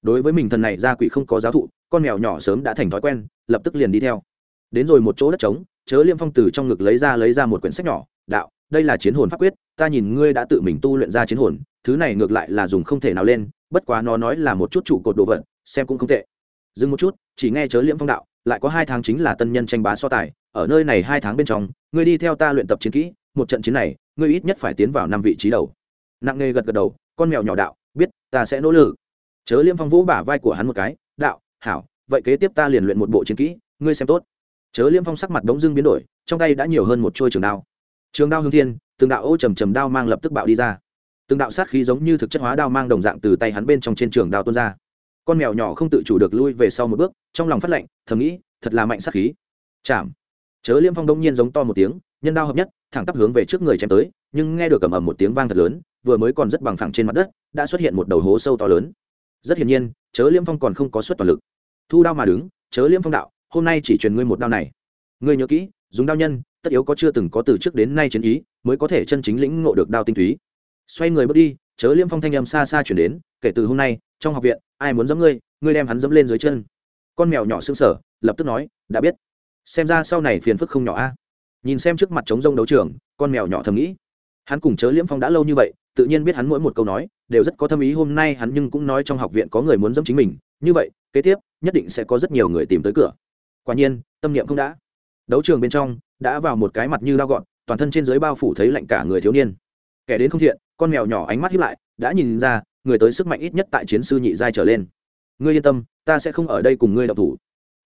Đối với mình thần này ra quỷ không có giáo thụ, con mèo nhỏ sớm đã thành thói quen, lập tức liền đi theo. Đến rồi một chỗ đất trống, chớ liêm phong từ trong ngực lấy ra lấy ra một quyển sách nhỏ, đạo, đây là chiến hồn pháp quyết ta nhìn ngươi đã tự mình tu luyện ra chiến hồn, thứ này ngược lại là dùng không thể nào lên, bất quá nó nói là một chút trụ cột đồ vật, xem cũng không tệ. Dừng một chút, chỉ nghe chớ Liễm phong đạo, lại có hai tháng chính là tân nhân tranh bá so tài, ở nơi này hai tháng bên trong, ngươi đi theo ta luyện tập chiến kỹ, một trận chiến này, ngươi ít nhất phải tiến vào năm vị trí đầu. Nặng nề gật gật đầu, con mèo nhỏ đạo, biết, ta sẽ nỗ lực. Chớ Liễm phong vũ bả vai của hắn một cái, đạo, hảo, vậy kế tiếp ta liền luyện một bộ chiến kỹ, ngươi xem tốt. Chớ Liễm phong sắc mặt bỗng dưng biến đổi, trong tay đã nhiều hơn một trôi trường đao. Trường đao hương thiên từng đạo ô trầm trầm đao mang lập tức bạo đi ra. Từng đạo sát khí giống như thực chất hóa đao mang đồng dạng từ tay hắn bên trong trên trường đao tuôn ra. Con mèo nhỏ không tự chủ được lui về sau một bước, trong lòng phát lạnh thầm nghĩ, thật là mạnh sát khí. Chạm. Chớ liêm phong đông nhiên giống to một tiếng, nhân đao hợp nhất, thẳng tắp hướng về trước người chém tới, nhưng nghe được cầm ầm một tiếng vang thật lớn, vừa mới còn rất bằng phẳng trên mặt đất, đã xuất hiện một đầu hố sâu to lớn. Rất hiển nhiên, chớ liêm phong còn không có suất toàn lực. Thu đao mà đứng, chớ liêm phong đạo, hôm nay chỉ truyền ngươi một đao này. Ngươi nhớ kỹ, dùng đao nhân tất yếu có chưa từng có từ trước đến nay chiến ý, mới có thể chân chính lĩnh ngộ được đao tinh túy. Xoay người bước đi, chớ liêm phong thanh âm xa xa chuyển đến, kể từ hôm nay, trong học viện, ai muốn dẫm ngươi ngươi đem hắn dẫm lên dưới chân. Con mèo nhỏ xương sở lập tức nói, đã biết. Xem ra sau này phiền phức không nhỏ a. Nhìn xem trước mặt trống rông đấu trường, con mèo nhỏ thầm nghĩ. Hắn cùng chớ liễm phong đã lâu như vậy, tự nhiên biết hắn mỗi một câu nói, đều rất có thâm ý hôm nay hắn nhưng cũng nói trong học viện có người muốn dẫm chính mình. Như vậy, kế tiếp, nhất định sẽ có rất nhiều người tìm tới cửa. Quả nhiên, tâm niệm không đã. Đấu trường bên trong đã vào một cái mặt như lao gọn, toàn thân trên dưới bao phủ thấy lạnh cả người thiếu niên. Kẻ đến không thiện, con mèo nhỏ ánh mắt hiếp lại, đã nhìn ra, người tới sức mạnh ít nhất tại chiến sư nhị giai trở lên. Ngươi yên tâm, ta sẽ không ở đây cùng ngươi đọc thủ.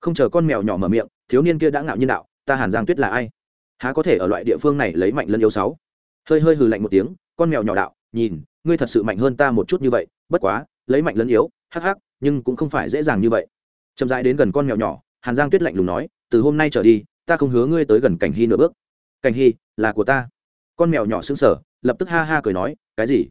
Không chờ con mèo nhỏ mở miệng, thiếu niên kia đã ngạo nhiên đạo, ta hàn giang tuyết là ai? Há có thể ở loại địa phương này lấy mạnh lân yếu sáu? Hơi hơi hừ lạnh một tiếng, con mèo nhỏ đạo, nhìn, ngươi thật sự mạnh hơn ta một chút như vậy, bất quá, lấy mạnh lân yếu, hắc hắc, nhưng cũng không phải dễ dàng như vậy. Chậm rãi đến gần con mèo nhỏ, hàn giang tuyết lạnh lùng nói, từ hôm nay trở đi ta không hứa ngươi tới gần cảnh hy nửa bước. Cảnh hy, là của ta. Con mèo nhỏ xứng sở lập tức ha ha cười nói, cái gì?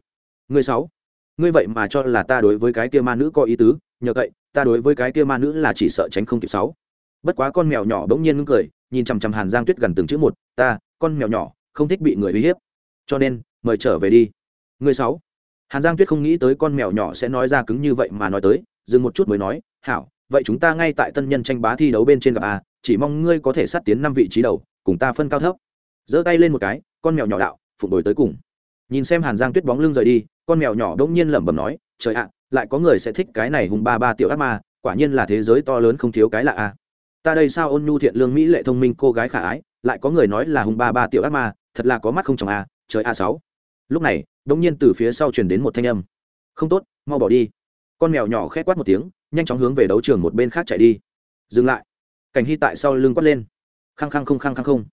Ngươi sáu ngươi vậy mà cho là ta đối với cái kia ma nữ có ý tứ, nhờ vậy ta đối với cái kia ma nữ là chỉ sợ tránh không kịp sáu bất quá con mèo nhỏ bỗng nhiên ngưng cười, nhìn chằm chằm hàn giang tuyết gần từng chữ một, ta, con mèo nhỏ, không thích bị người uy hiếp. Cho nên, mời trở về đi. Người sáu hàn giang tuyết không nghĩ tới con mèo nhỏ sẽ nói ra cứng như vậy mà nói tới, dừng một chút mới nói, hảo, vậy chúng ta ngay tại tân nhân tranh bá thi đấu bên trên gặp a chỉ mong ngươi có thể sát tiến năm vị trí đầu, cùng ta phân cao thấp. Giơ tay lên một cái, con mèo nhỏ đạo, phụng đổi tới cùng. Nhìn xem hàn giang tuyết bóng lưng rời đi, con mèo nhỏ đông nhiên lẩm bẩm nói, trời ạ, lại có người sẽ thích cái này hùng ba ba tiểu ác ma, quả nhiên là thế giới to lớn không thiếu cái lạ a. Ta đây sao ôn nhu thiện lương mỹ lệ thông minh cô gái khả ái, lại có người nói là hùng ba ba tiểu ác ma, thật là có mắt không chồng a, trời a sáu. Lúc này đông nhiên từ phía sau truyền đến một thanh âm. Không tốt, mau bỏ đi. Con mèo nhỏ khét quát một tiếng, nhanh chóng hướng về đấu trường một bên khác chạy đi. Dừng lại cảnh hy tại sau lưng quát lên. Khăng khăng không, khăng khăng không.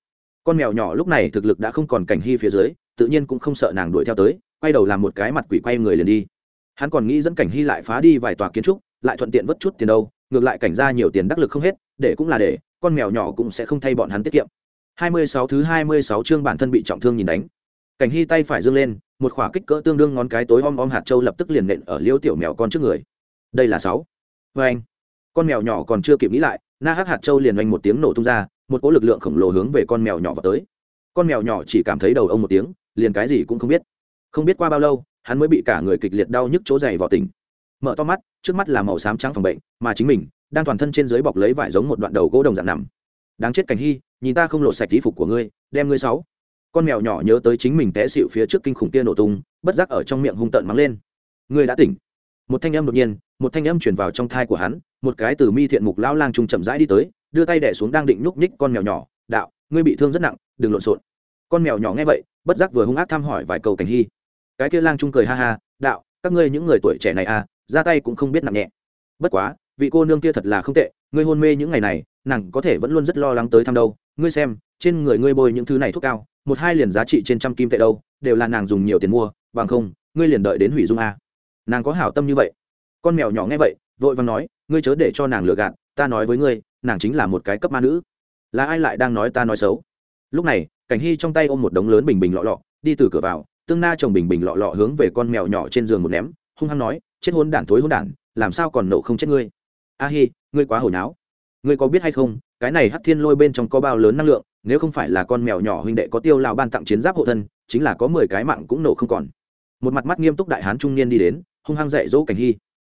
Con mèo nhỏ lúc này thực lực đã không còn cảnh hy phía dưới, tự nhiên cũng không sợ nàng đuổi theo tới, quay đầu làm một cái mặt quỷ quay người liền đi. Hắn còn nghĩ dẫn cảnh hy lại phá đi vài tòa kiến trúc, lại thuận tiện vất chút tiền đâu, ngược lại cảnh ra nhiều tiền đắc lực không hết, để cũng là để, con mèo nhỏ cũng sẽ không thay bọn hắn tiết kiệm. 26 thứ 26 chương bản thân bị trọng thương nhìn đánh. Cảnh hy tay phải dương lên, một khỏa kích cỡ tương đương ngón cái tối om om hạt châu lập tức liền nện ở liêu tiểu mèo con trước người. Đây là sáu. Vê anh con mèo nhỏ còn chưa kịp nghĩ lại na hắc hạt châu liền oanh một tiếng nổ tung ra, một cỗ lực lượng khổng lồ hướng về con mèo nhỏ vào tới. Con mèo nhỏ chỉ cảm thấy đầu ông một tiếng, liền cái gì cũng không biết. Không biết qua bao lâu, hắn mới bị cả người kịch liệt đau nhức chỗ dày vào tỉnh. Mở to mắt, trước mắt là màu xám trắng phòng bệnh, mà chính mình đang toàn thân trên dưới bọc lấy vải giống một đoạn đầu gỗ đồng dạng nằm. Đáng chết cảnh hy, nhìn ta không lộ sạch tí phục của ngươi, đem ngươi sáu. Con mèo nhỏ nhớ tới chính mình té xịu phía trước kinh khủng kia nổ tung, bất giác ở trong miệng hung tợn mắng lên. Ngươi đã tỉnh một thanh âm đột nhiên, một thanh âm chuyển vào trong thai của hắn, một cái từ mi thiện mục lão lang trung chậm rãi đi tới, đưa tay đẻ xuống đang định nhúc nhích con mèo nhỏ, đạo, ngươi bị thương rất nặng, đừng lộn xộn. Con mèo nhỏ nghe vậy, bất giác vừa hung ác thăm hỏi vài câu cảnh hy. Cái kia lang trung cười ha ha, đạo, các ngươi những người tuổi trẻ này à ra tay cũng không biết nặng nhẹ. Bất quá, vị cô nương kia thật là không tệ, ngươi hôn mê những ngày này, nàng có thể vẫn luôn rất lo lắng tới thăm đâu. Ngươi xem, trên người ngươi bôi những thứ này thuốc cao, một hai liền giá trị trên trăm kim tệ đâu, đều là nàng dùng nhiều tiền mua, bằng không, ngươi liền đợi đến hủy dung a nàng có hảo tâm như vậy. Con mèo nhỏ nghe vậy, vội vàng nói, ngươi chớ để cho nàng lừa gạt, ta nói với ngươi, nàng chính là một cái cấp ma nữ. Là ai lại đang nói ta nói xấu? Lúc này, cảnh hy trong tay ôm một đống lớn bình bình lọ lọ, đi từ cửa vào, tương na chồng bình bình lọ lọ hướng về con mèo nhỏ trên giường một ném, hung hăng nói, chết hôn đản thối hôn đản, làm sao còn nổ không chết ngươi? A hi, ngươi quá hồi náo. Ngươi có biết hay không, cái này hắc thiên lôi bên trong có bao lớn năng lượng, nếu không phải là con mèo nhỏ huynh đệ có tiêu lao ban tặng chiến giáp hộ thân, chính là có mười cái mạng cũng nổ không còn. Một mặt mắt nghiêm túc đại hán trung niên đi đến hung hăng dạy dỗ cảnh hy.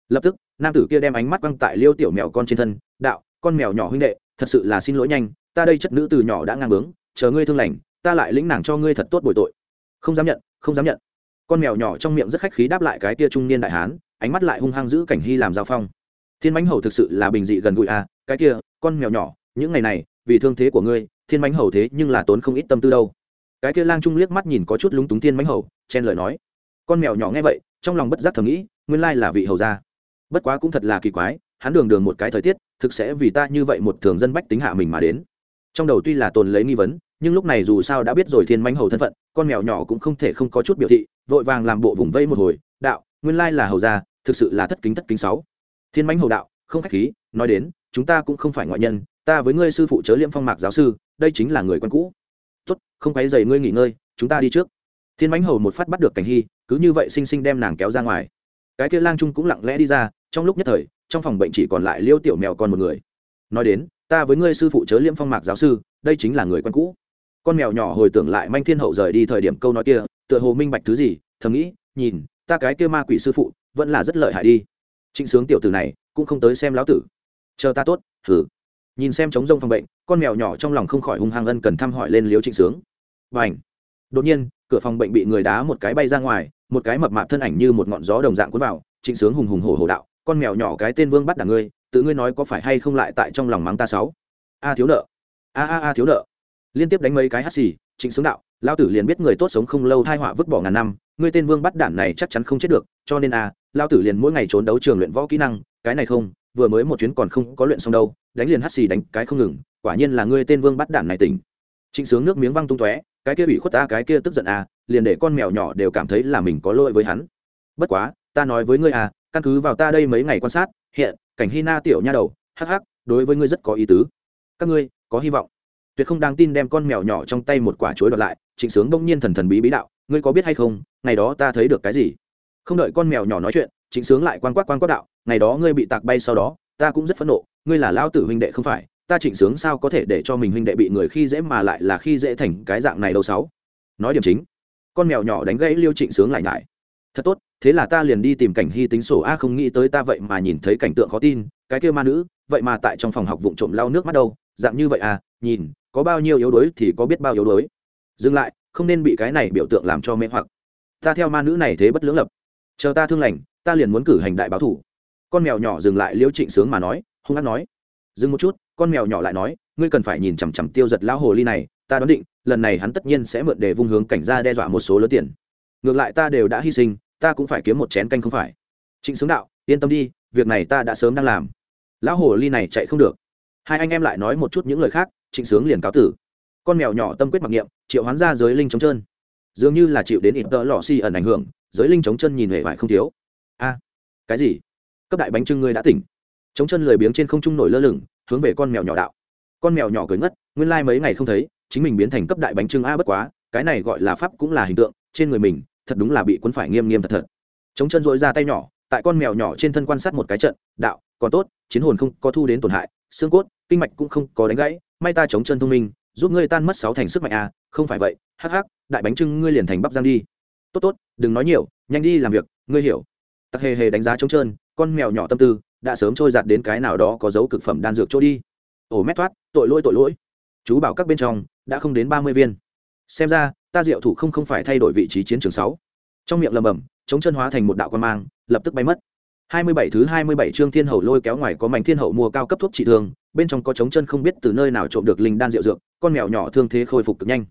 Lập tức, nam tử kia đem ánh mắt quăng tại liêu tiểu mèo con trên thân, đạo, con mèo nhỏ huynh đệ, thật sự là xin lỗi nhanh, ta đây chất nữ từ nhỏ đã ngang bướng, chờ ngươi thương lành, ta lại lĩnh nàng cho ngươi thật tốt bồi tội. Không dám nhận, không dám nhận. Con mèo nhỏ trong miệng rất khách khí đáp lại cái tia trung niên đại hán, ánh mắt lại hung hăng giữ cảnh hy làm giao phong. Thiên bánh hầu thực sự là bình dị gần gũi à cái kia, con mèo nhỏ, những ngày này, vì thương thế của ngươi, thiên bánh hầu thế nhưng là tốn không ít tâm tư đâu. Cái kia lang trung liếc mắt nhìn có chút lúng túng thiên bánh hầu, chen lời nói. Con mèo nhỏ nghe vậy trong lòng bất giác thầm nghĩ, nguyên lai là vị hầu gia. Bất quá cũng thật là kỳ quái, hắn đường đường một cái thời tiết, thực sẽ vì ta như vậy một thường dân bách tính hạ mình mà đến. Trong đầu tuy là tồn lấy nghi vấn, nhưng lúc này dù sao đã biết rồi thiên mánh hầu thân phận, con mèo nhỏ cũng không thể không có chút biểu thị, vội vàng làm bộ vùng vây một hồi, đạo, nguyên lai là hầu gia, thực sự là thất kính thất kính sáu. Thiên mánh hầu đạo, không khách khí, nói đến, chúng ta cũng không phải ngoại nhân, ta với ngươi sư phụ chớ liêm phong mạc giáo sư, đây chính là người quen cũ. Tốt, không quấy dày ngươi nghỉ ngơi, chúng ta đi trước. Thiên mánh hầu một phát bắt được cảnh hy cứ như vậy xinh xinh đem nàng kéo ra ngoài. Cái kia lang trung cũng lặng lẽ đi ra, trong lúc nhất thời, trong phòng bệnh chỉ còn lại liêu tiểu mèo con một người. Nói đến, ta với ngươi sư phụ chớ liêm phong mạc giáo sư, đây chính là người quen cũ. Con mèo nhỏ hồi tưởng lại manh thiên hậu rời đi thời điểm câu nói kia, tựa hồ minh bạch thứ gì, thầm nghĩ, nhìn, ta cái kia ma quỷ sư phụ, vẫn là rất lợi hại đi. Trịnh sướng tiểu tử này, cũng không tới xem lão tử. Chờ ta tốt thử nhìn xem chống rông phòng bệnh, con mèo nhỏ trong lòng không khỏi hung hăng ân cần thăm hỏi lên liếu trịnh sướng. Và h đột nhiên, cửa phòng bệnh bị người đá một cái bay ra ngoài một cái mập mạp thân ảnh như một ngọn gió đồng dạng cuốn vào, trịnh sướng hùng hùng hổ hổ đạo, con mèo nhỏ cái tên vương bắt đảng ngươi, tự ngươi nói có phải hay không lại tại trong lòng mắng ta sáu? A thiếu nợ, a a a thiếu nợ. Liên tiếp đánh mấy cái hắt xì, trịnh sướng đạo lao tử liền biết người tốt sống không lâu thai họa vứt bỏ ngàn năm, ngươi tên vương bắt đản này chắc chắn không chết được, cho nên à, a lao tử liền mỗi ngày trốn đấu trường luyện võ kỹ năng, cái này không, vừa mới một chuyến còn không có luyện xong đâu, đánh liền hắt xì đánh cái không ngừng, quả nhiên là ngươi tên vương bắt đản này tỉnh. Trịnh sướng nước miếng văng tung tóe cái kia bị khuất ta cái kia tức giận à, liền để con mèo nhỏ đều cảm thấy là mình có lỗi với hắn. Bất quá ta nói với ngươi à căn cứ vào ta đây mấy ngày quan sát hiện cảnh hy na tiểu nha đầu hắc hắc đối với ngươi rất có ý tứ. Các ngươi có hy vọng. Tuyệt không đáng tin đem con mèo nhỏ trong tay một quả chuối đoạt lại trịnh sướng bỗng nhiên thần thần bí bí đạo ngươi có biết hay không ngày đó ta thấy được cái gì? Không đợi con mèo nhỏ nói chuyện trịnh sướng lại quan quát quan quát đạo ngày đó ngươi bị tạc bay sau đó ta cũng rất phẫn nộ ngươi là lão tử huynh đệ không phải ta trịnh sướng sao có thể để cho mình huynh đệ bị người khi dễ mà lại là khi dễ thành cái dạng này đâu sáu? Nói điểm chính, con mèo nhỏ đánh gãy liêu trịnh sướng lại ngại thật tốt, thế là ta liền đi tìm cảnh hy tính sổ a không nghĩ tới ta vậy mà nhìn thấy cảnh tượng khó tin, cái kia ma nữ, vậy mà tại trong phòng học vụng trộm lau nước mắt đâu, dạng như vậy à nhìn, có bao nhiêu yếu đuối thì có biết bao yếu đuối. Dừng lại, không nên bị cái này biểu tượng làm cho mê hoặc. Ta theo ma nữ này thế bất lưỡng lập. Chờ ta thương lành, ta liền muốn cử hành đại báo thủ. Con mèo nhỏ dừng lại liêu trịnh sướng mà nói, hung hát nói. Dừng một chút con mèo nhỏ lại nói, ngươi cần phải nhìn chằm chằm tiêu giật lão hồ ly này, ta đoán định, lần này hắn tất nhiên sẽ mượn để vung hướng cảnh ra đe dọa một số lớn tiền. Ngược lại ta đều đã hy sinh, ta cũng phải kiếm một chén canh không phải. Trịnh sướng đạo, yên tâm đi, việc này ta đã sớm đang làm. Lão hồ ly này chạy không được. Hai anh em lại nói một chút những lời khác, trịnh sướng liền cáo tử. Con mèo nhỏ tâm quyết mặc niệm, triệu hoán ra giới linh trống trơn dường như là chịu đến ít tợ lò xi ẩn ảnh hưởng, giới linh trống chân nhìn hề vải không thiếu. A, cái gì? Cấp đại bánh trưng ngươi đã tỉnh. Trống chân lười biếng trên không trung nổi lơ lửng hướng về con mèo nhỏ đạo. Con mèo nhỏ cười ngất, nguyên lai mấy ngày không thấy, chính mình biến thành cấp đại bánh trưng a bất quá, cái này gọi là pháp cũng là hình tượng, trên người mình, thật đúng là bị cuốn phải nghiêm nghiêm thật thật. Chống chân dội ra tay nhỏ, tại con mèo nhỏ trên thân quan sát một cái trận, đạo, còn tốt, chiến hồn không có thu đến tổn hại, xương cốt, kinh mạch cũng không có đánh gãy, may ta chống chân thông minh, giúp ngươi tan mất sáu thành sức mạnh à không phải vậy, hắc hắc, đại bánh trưng ngươi liền thành bắp giang đi. Tốt tốt, đừng nói nhiều, nhanh đi làm việc, ngươi hiểu. Tặc hề hề đánh giá chống trơn con mèo nhỏ tâm tư đã sớm trôi giạt đến cái nào đó có dấu cực phẩm đan dược chỗ đi. Ổ mét thoát, tội lỗi tội lỗi. Chú bảo các bên trong, đã không đến ba mươi viên. Xem ra, ta diệu thủ không không phải thay đổi vị trí chiến trường sáu. Trong miệng lầm bầm chống chân hóa thành một đạo quan mang, lập tức bay mất. Hai mươi bảy thứ hai mươi bảy chương thiên hậu lôi kéo ngoài có mảnh thiên hậu mua cao cấp thuốc trị thương, bên trong có chống chân không biết từ nơi nào trộm được linh đan rượu dược, con mèo nhỏ thương thế khôi phục cực nhanh.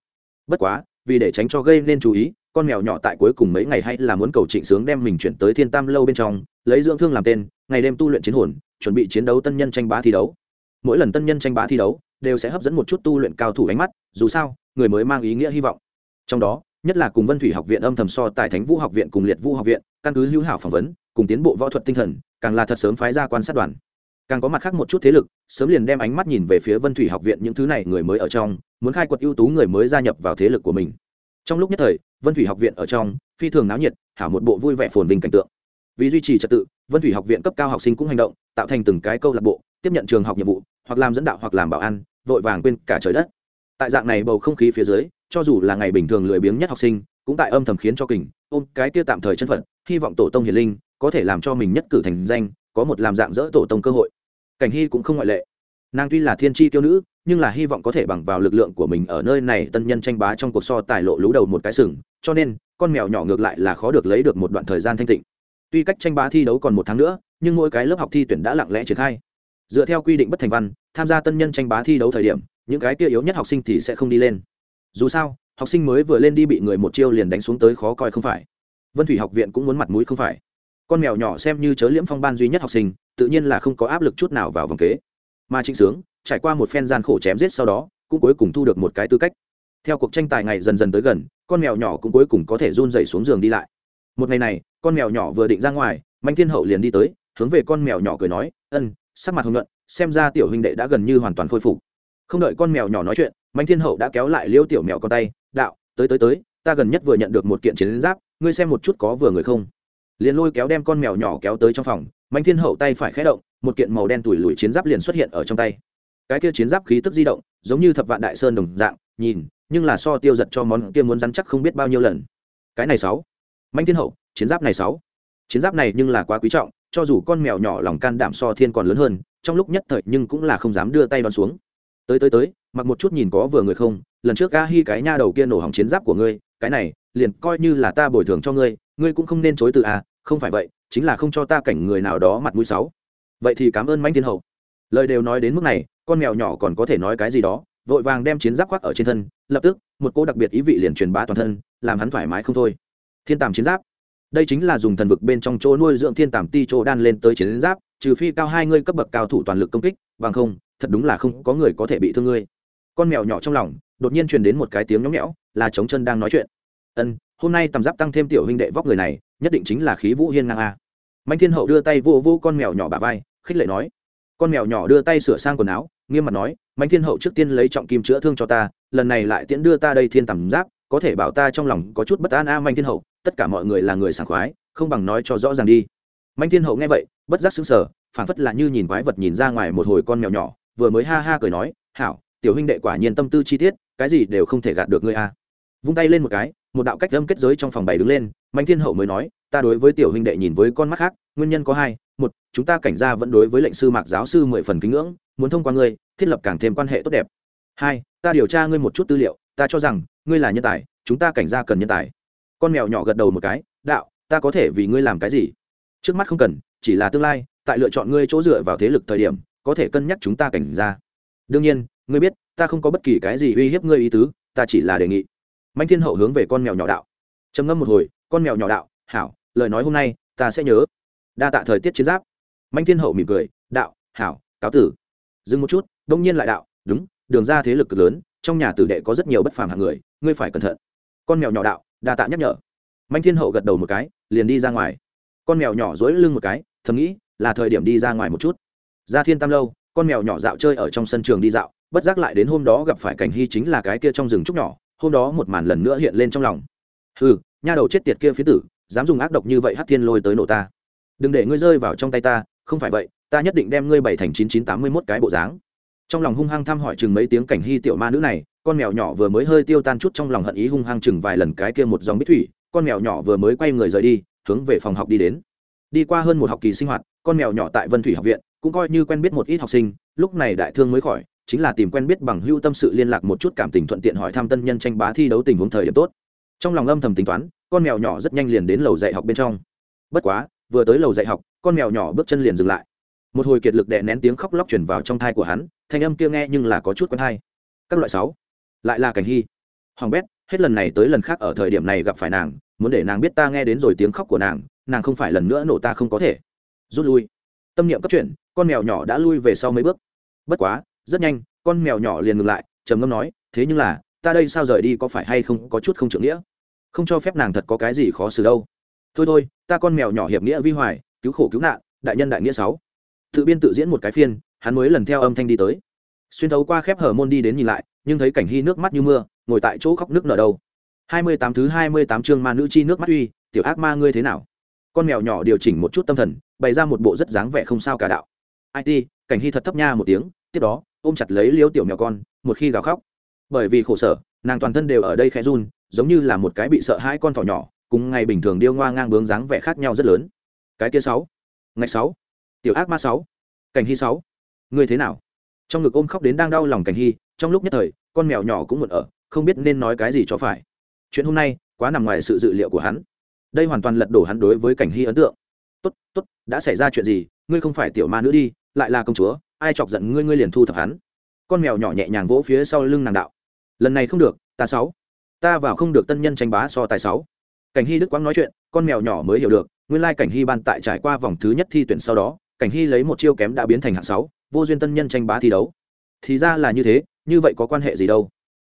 Bất quá, vì để tránh cho gây nên chú ý con mèo nhỏ tại cuối cùng mấy ngày hay là muốn cầu trịnh sướng đem mình chuyển tới thiên tam lâu bên trong, lấy dưỡng thương làm tên, ngày đêm tu luyện chiến hồn, chuẩn bị chiến đấu tân nhân tranh bá thi đấu. Mỗi lần tân nhân tranh bá thi đấu, đều sẽ hấp dẫn một chút tu luyện cao thủ ánh mắt, dù sao, người mới mang ý nghĩa hy vọng. Trong đó, nhất là cùng vân thủy học viện âm thầm so tại thánh vũ học viện cùng liệt vũ học viện, căn cứ hữu hảo phỏng vấn, cùng tiến bộ võ thuật tinh thần, càng là thật sớm phái ra quan sát đoàn. Càng có mặt khác một chút thế lực, sớm liền đem ánh mắt nhìn về phía vân thủy học viện những thứ này người mới ở trong, muốn khai quật ưu tú người mới gia nhập vào thế lực của mình. Trong lúc nhất thời vân thủy học viện ở trong, phi thường náo nhiệt, hảo một bộ vui vẻ phồn vinh cảnh tượng. Vì duy trì trật tự, vân thủy học viện cấp cao học sinh cũng hành động, tạo thành từng cái câu lạc bộ, tiếp nhận trường học nhiệm vụ, hoặc làm dẫn đạo hoặc làm bảo an, vội vàng quên cả trời đất. Tại dạng này bầu không khí phía dưới, cho dù là ngày bình thường lười biếng nhất học sinh, cũng tại âm thầm khiến cho kình, ôm cái kia tạm thời chân phận, hy vọng tổ tông hiền linh có thể làm cho mình nhất cử thành danh, có một làm dạng dỡ tổ tông cơ hội. Cảnh hy cũng không ngoại lệ. Nàng tuy là thiên tri tiêu nữ, nhưng là hy vọng có thể bằng vào lực lượng của mình ở nơi này tân nhân tranh bá trong cuộc so tài lộ lũ đầu một cái sừng cho nên, con mèo nhỏ ngược lại là khó được lấy được một đoạn thời gian thanh tịnh. Tuy cách tranh bá thi đấu còn một tháng nữa, nhưng mỗi cái lớp học thi tuyển đã lặng lẽ triển khai. Dựa theo quy định bất thành văn, tham gia tân nhân tranh bá thi đấu thời điểm, những cái kia yếu nhất học sinh thì sẽ không đi lên. Dù sao, học sinh mới vừa lên đi bị người một chiêu liền đánh xuống tới khó coi không phải. Vân thủy học viện cũng muốn mặt mũi không phải. Con mèo nhỏ xem như chớ liễm phong ban duy nhất học sinh, tự nhiên là không có áp lực chút nào vào vòng kế. Mà trịnh sướng, trải qua một phen gian khổ chém giết sau đó, cũng cuối cùng thu được một cái tư cách. Theo cuộc tranh tài ngày dần dần tới gần con mèo nhỏ cũng cuối cùng có thể run dậy xuống giường đi lại. Một ngày này, con mèo nhỏ vừa định ra ngoài manh thiên hậu liền đi tới, hướng về con mèo nhỏ cười nói, ân, sắc mặt hồng nhuận, xem ra tiểu huynh đệ đã gần như hoàn toàn khôi phục. Không đợi con mèo nhỏ nói chuyện manh thiên hậu đã kéo lại liêu tiểu mèo con tay, đạo, tới tới tới, ta gần nhất vừa nhận được một kiện chiến giáp, ngươi xem một chút có vừa người không? Liền lôi kéo đem con mèo nhỏ kéo tới trong phòng, mạnh thiên hậu tay phải khé động, một kiện màu đen tủi lùi chiến giáp liền xuất hiện ở trong tay. Cái kia chiến giáp khí tức di động, giống như thập vạn đại sơn đồng dạng, nhìn nhưng là so tiêu giật cho món kia muốn rắn chắc không biết bao nhiêu lần. Cái này sáu. Manh thiên hậu, chiến giáp này sáu. Chiến giáp này nhưng là quá quý trọng, cho dù con mèo nhỏ lòng can đảm so thiên còn lớn hơn, trong lúc nhất thời nhưng cũng là không dám đưa tay đón xuống. Tới tới tới, mặc một chút nhìn có vừa người không, lần trước a hi cái nha đầu kia nổ hỏng chiến giáp của ngươi, cái này, liền coi như là ta bồi thường cho ngươi ngươi cũng không nên chối từ à không phải vậy, chính là không cho ta cảnh người nào đó mặt mũi sáu. Vậy thì cảm ơn mãnh thiên hậu. Lời đều nói đến mức này, con mèo nhỏ còn có thể nói cái gì đó, vội vàng đem chiến giáp khoác ở trên thân lập tức, một cô đặc biệt ý vị liền truyền bá toàn thân, làm hắn thoải mái không thôi. Thiên tàm chiến giáp. Đây chính là dùng thần vực bên trong chỗ nuôi dưỡng thiên tàm ti chỗ đan lên tới chiến giáp, trừ phi cao hai ngươi cấp bậc cao thủ toàn lực công kích, bằng không, thật đúng là không có người có thể bị thương ngươi. Con mèo nhỏ trong lòng, đột nhiên truyền đến một cái tiếng nhóng nhẽo, là trống chân đang nói chuyện. Ân, hôm nay tầm giáp tăng thêm tiểu huynh đệ vóc người này, nhất định chính là khí vũ hiên ngang a. Mạnh thiên hậu đưa tay vô vô con mèo nhỏ bà vai, khích lệ nói. Con mèo nhỏ đưa tay sửa sang quần áo nghiêm mặt nói mạnh thiên hậu trước tiên lấy trọng kim chữa thương cho ta lần này lại tiễn đưa ta đây thiên tầm giáp có thể bảo ta trong lòng có chút bất an a à, mạnh thiên hậu tất cả mọi người là người sảng khoái không bằng nói cho rõ ràng đi. Mạnh thiên hậu nghe vậy bất giác xứng sở phảng phất là như nhìn quái vật nhìn ra ngoài một hồi con mèo nhỏ vừa mới ha ha cười nói hảo tiểu huynh đệ quả nhiên tâm tư chi tiết cái gì đều không thể gạt được ngươi a. Vung tay lên một cái một đạo cách âm kết giới trong phòng bày đứng lên mạnh thiên hậu mới nói ta đối với tiểu huynh đệ nhìn với con mắt khác nguyên nhân có hai, một, chúng ta cảnh gia vẫn đối với lệnh sư mạc giáo sư mười phần kính ngưỡng, muốn thông qua ngươi, thiết lập càng thêm quan hệ tốt đẹp. Hai, ta điều tra ngươi một chút tư liệu, ta cho rằng, ngươi là nhân tài, chúng ta cảnh gia cần nhân tài. Con mèo nhỏ gật đầu một cái, đạo, ta có thể vì ngươi làm cái gì? Trước mắt không cần, chỉ là tương lai, tại lựa chọn ngươi chỗ dựa vào thế lực thời điểm, có thể cân nhắc chúng ta cảnh gia. Đương nhiên, ngươi biết, ta không có bất kỳ cái gì uy hiếp ngươi ý tứ, ta chỉ là đề nghị. Mạnh thiên hậu hướng về con mèo nhỏ đạo. Trầm ngâm một hồi, con mèo nhỏ đạo, hảo, lời nói hôm nay, ta sẽ nhớ đa tạ thời tiết chiến giáp. Manh thiên hậu mỉm cười, đạo, hảo, cáo tử. Dừng một chút, đông nhiên lại đạo, đúng, đường ra thế lực cực lớn, trong nhà tử đệ có rất nhiều bất phàm hạng người, ngươi phải cẩn thận. Con mèo nhỏ đạo, đa tạ nhắc nhở. Manh thiên hậu gật đầu một cái, liền đi ra ngoài. Con mèo nhỏ dối lưng một cái, thầm nghĩ, là thời điểm đi ra ngoài một chút. Ra thiên tam lâu, con mèo nhỏ dạo chơi ở trong sân trường đi dạo, bất giác lại đến hôm đó gặp phải cảnh hy chính là cái kia trong rừng trúc nhỏ, hôm đó một màn lần nữa hiện lên trong lòng. Ừ nha đầu chết tiệt kia phía tử, dám dùng ác độc như vậy hát thiên lôi tới nổ ta đừng để ngươi rơi vào trong tay ta, không phải vậy, ta nhất định đem ngươi bảy thành chín chín tám mươi mốt cái bộ dáng. Trong lòng hung hăng thăm hỏi chừng mấy tiếng cảnh hy tiểu ma nữ này, con mèo nhỏ vừa mới hơi tiêu tan chút trong lòng hận ý hung hăng chừng vài lần cái kia một dòng bích thủy, con mèo nhỏ vừa mới quay người rời đi, hướng về phòng học đi đến. Đi qua hơn một học kỳ sinh hoạt, con mèo nhỏ tại vân thủy học viện, cũng coi như quen biết một ít học sinh, lúc này đại thương mới khỏi, chính là tìm quen biết bằng hưu tâm sự liên lạc một chút cảm tình thuận tiện hỏi thăm tân nhân tranh bá thi đấu tình huống thời điểm tốt. Trong lòng âm thầm tính toán, con mèo nhỏ rất nhanh liền đến lầu dạy học bên trong. Bất quá vừa tới lầu dạy học, con mèo nhỏ bước chân liền dừng lại. Một hồi kiệt lực đè nén tiếng khóc lóc chuyển vào trong thai của hắn, thanh âm kia nghe nhưng là có chút quen thai các loại sáu. Lại là cảnh hy. Hoàng bét, hết lần này tới lần khác ở thời điểm này gặp phải nàng, muốn để nàng biết ta nghe đến rồi tiếng khóc của nàng nàng không phải lần nữa nổ ta không có thể. Rút lui. Tâm niệm cấp chuyển, con mèo nhỏ đã lui về sau mấy bước. Bất quá, rất nhanh, con mèo nhỏ liền ngừng lại, trầm ngâm nói, thế nhưng là, ta đây sao rời đi có phải hay không có chút không trưởng nghĩa? Không cho phép nàng thật có cái gì khó xử đâu thôi thôi, ta con mèo nhỏ hiệp nghĩa vi hoài, cứu khổ cứu nạn, đại nhân đại nghĩa sáu. Tự biên tự diễn một cái phiên, hắn mới lần theo âm thanh đi tới. Xuyên thấu qua khép hở môn đi đến nhìn lại, nhưng thấy cảnh hy nước mắt như mưa, ngồi tại chỗ khóc nước nở đâu. Hai mươi tám thứ hai mươi tám chương ma nữ chi nước mắt uy, tiểu ác ma ngươi thế nào? Con mèo nhỏ điều chỉnh một chút tâm thần, bày ra một bộ rất dáng vẻ không sao cả đạo. It cảnh hy thật thấp nha một tiếng, tiếp đó, ôm chặt lấy liêu tiểu mèo con, một khi gào khóc. Bởi vì khổ sở, nàng toàn thân đều ở đây khẽ run, giống như là một cái bị sợ hãi con thỏ nhỏ cùng ngày bình thường điêu ngoa ngang bướng dáng vẻ khác nhau rất lớn. Cái kia sáu ngày sáu, tiểu ác ma sáu, cảnh hy sáu. Người thế nào? Trong ngực ôm khóc đến đang đau lòng cảnh hy, trong lúc nhất thời, con mèo nhỏ cũng muộn ở, không biết nên nói cái gì cho phải. Chuyện hôm nay quá nằm ngoài sự dự liệu của hắn. Đây hoàn toàn lật đổ hắn đối với cảnh hy ấn tượng. Tốt tốt, đã xảy ra chuyện gì? Ngươi không phải tiểu ma nữa đi, lại là công chúa, ai chọc giận ngươi ngươi liền thu thập hắn. Con mèo nhỏ nhẹ nhàng vỗ phía sau lưng nàng đạo. Lần này không được, ta sáu. Ta vào không được tân nhân tranh bá so tài sáu cảnh hy đức quang nói chuyện, con mèo nhỏ mới hiểu được, nguyên lai cảnh hy ban tại trải qua vòng thứ nhất thi tuyển sau đó, cảnh hy lấy một chiêu kém đã biến thành hạng sáu, vô duyên tân nhân tranh bá thi đấu. Thì ra là như thế, như vậy có quan hệ gì đâu?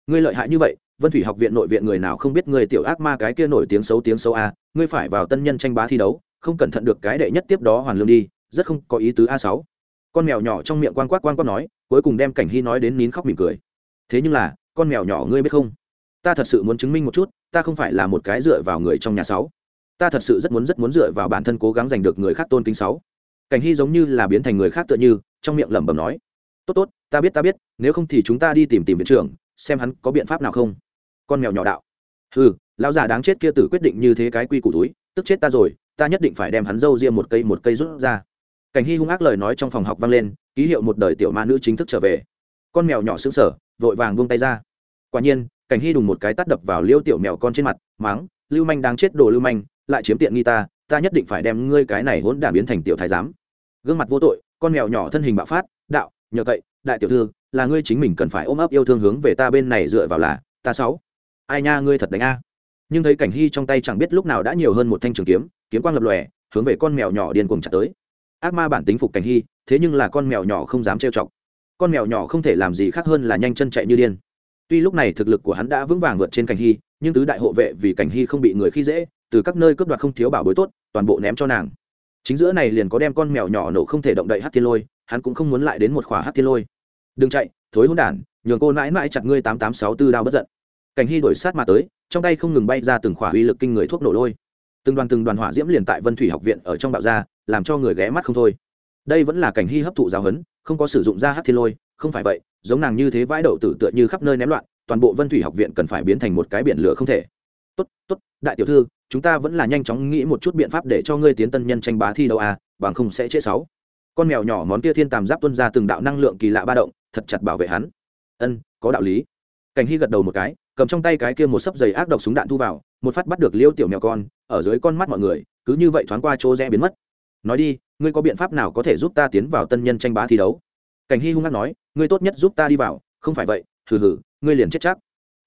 Ngươi lợi hại như vậy, vân thủy học viện nội viện người nào không biết người tiểu ác ma cái kia nổi tiếng xấu tiếng xấu a, ngươi phải vào tân nhân tranh bá thi đấu, không cẩn thận được cái đệ nhất tiếp đó hoàn lương đi, rất không có ý tứ a sáu. Con mèo nhỏ trong miệng quan quát quan quát nói, cuối cùng đem cảnh hy nói đến nín khóc mỉm cười. Thế nhưng là, con mèo nhỏ ngươi biết không? Ta thật sự muốn chứng minh một chút ta không phải là một cái dựa vào người trong nhà sáu. Ta thật sự rất muốn rất muốn dựa vào bản thân cố gắng giành được người khác tôn kính sáu. Cảnh hy giống như là biến thành người khác tựa như, trong miệng lẩm bẩm nói. Tốt tốt, ta biết ta biết, nếu không thì chúng ta đi tìm tìm viện trưởng, xem hắn có biện pháp nào không. Con mèo nhỏ đạo. Ừ lão già đáng chết kia tử quyết định như thế cái quy củ túi, tức chết ta rồi, ta nhất định phải đem hắn dâu riêng một cây một cây rút ra. Cảnh hy hung ác lời nói trong phòng học vang lên, ký hiệu một đời tiểu ma nữ chính thức trở về. Con mèo nhỏ xứng sở vội vàng buông tay ra. Quả nhiên cảnh hy đùng một cái tắt đập vào liêu tiểu mèo con trên mặt, máng, lưu manh đang chết đồ lưu manh, lại chiếm tiện nghi ta ta nhất định phải đem ngươi cái này hỗn đản biến thành tiểu thái giám. Gương mặt vô tội, con mèo nhỏ thân hình bạo phát, đạo, nhờ cậy, đại tiểu thư, là ngươi chính mình cần phải ôm ấp yêu thương hướng về ta bên này dựa vào là, ta sáu. Ai nha, ngươi thật đánh a. Nhưng thấy cảnh hy trong tay chẳng biết lúc nào đã nhiều hơn một thanh trường kiếm kiếm quang lập lòe, hướng về con mèo nhỏ điên cuồng chặt tới. Ác ma bản tính phục cảnh hy, thế nhưng là con mèo nhỏ không dám trêu chọc. Con mèo nhỏ không thể làm gì khác hơn là nhanh chân chạy như điên tuy lúc này thực lực của hắn đã vững vàng vượt trên cảnh hy, nhưng tứ đại hộ vệ vì cảnh hy không bị người khi dễ, từ các nơi cướp đoạt không thiếu bảo bối tốt, toàn bộ ném cho nàng. Chính giữa này liền có đem con mèo nhỏ nổ không thể động đậy hát thiên lôi, hắn cũng không muốn lại đến một khỏa hát thiên lôi. Đừng chạy, thối hôn đản, nhường cô mãi mãi chặt ngươi tám tám sáu tư đao bất giận. Cảnh hy đổi sát mà tới, trong tay không ngừng bay ra từng khỏa uy lực kinh người thuốc nổ lôi. Từng đoàn từng đoàn hỏa diễm liền tại vân thủy học viện ở trong bạo ra, làm cho người ghé mắt không thôi. Đây vẫn là cảnh hy hấp thụ giáo huấn không có sử dụng ra hát thiên lôi, không phải vậy, giống nàng như thế vãi đậu tử tựa như khắp nơi ném loạn, toàn bộ vân thủy học viện cần phải biến thành một cái biển lửa không thể. Tốt tốt, đại tiểu thư, chúng ta vẫn là nhanh chóng nghĩ một chút biện pháp để cho ngươi tiến tân nhân tranh bá thi đấu à bằng không sẽ chết sáu. Con mèo nhỏ món kia thiên tàm giáp tuân ra từng đạo năng lượng kỳ lạ ba động, thật chặt bảo vệ hắn. Ân, có đạo lý. Cảnh hy gật đầu một cái, cầm trong tay cái kia một sấp giày ác độc súng đạn thu vào, một phát bắt được liêu tiểu mèo con, ở dưới con mắt mọi người, cứ như vậy thoáng qua chỗ rẽ biến mất. Nói đi ngươi có biện pháp nào có thể giúp ta tiến vào tân nhân tranh bá thi đấu? Cảnh hy hung hăng nói, ngươi tốt nhất giúp ta đi vào, không phải vậy, hừ hừ, ngươi liền chết chắc.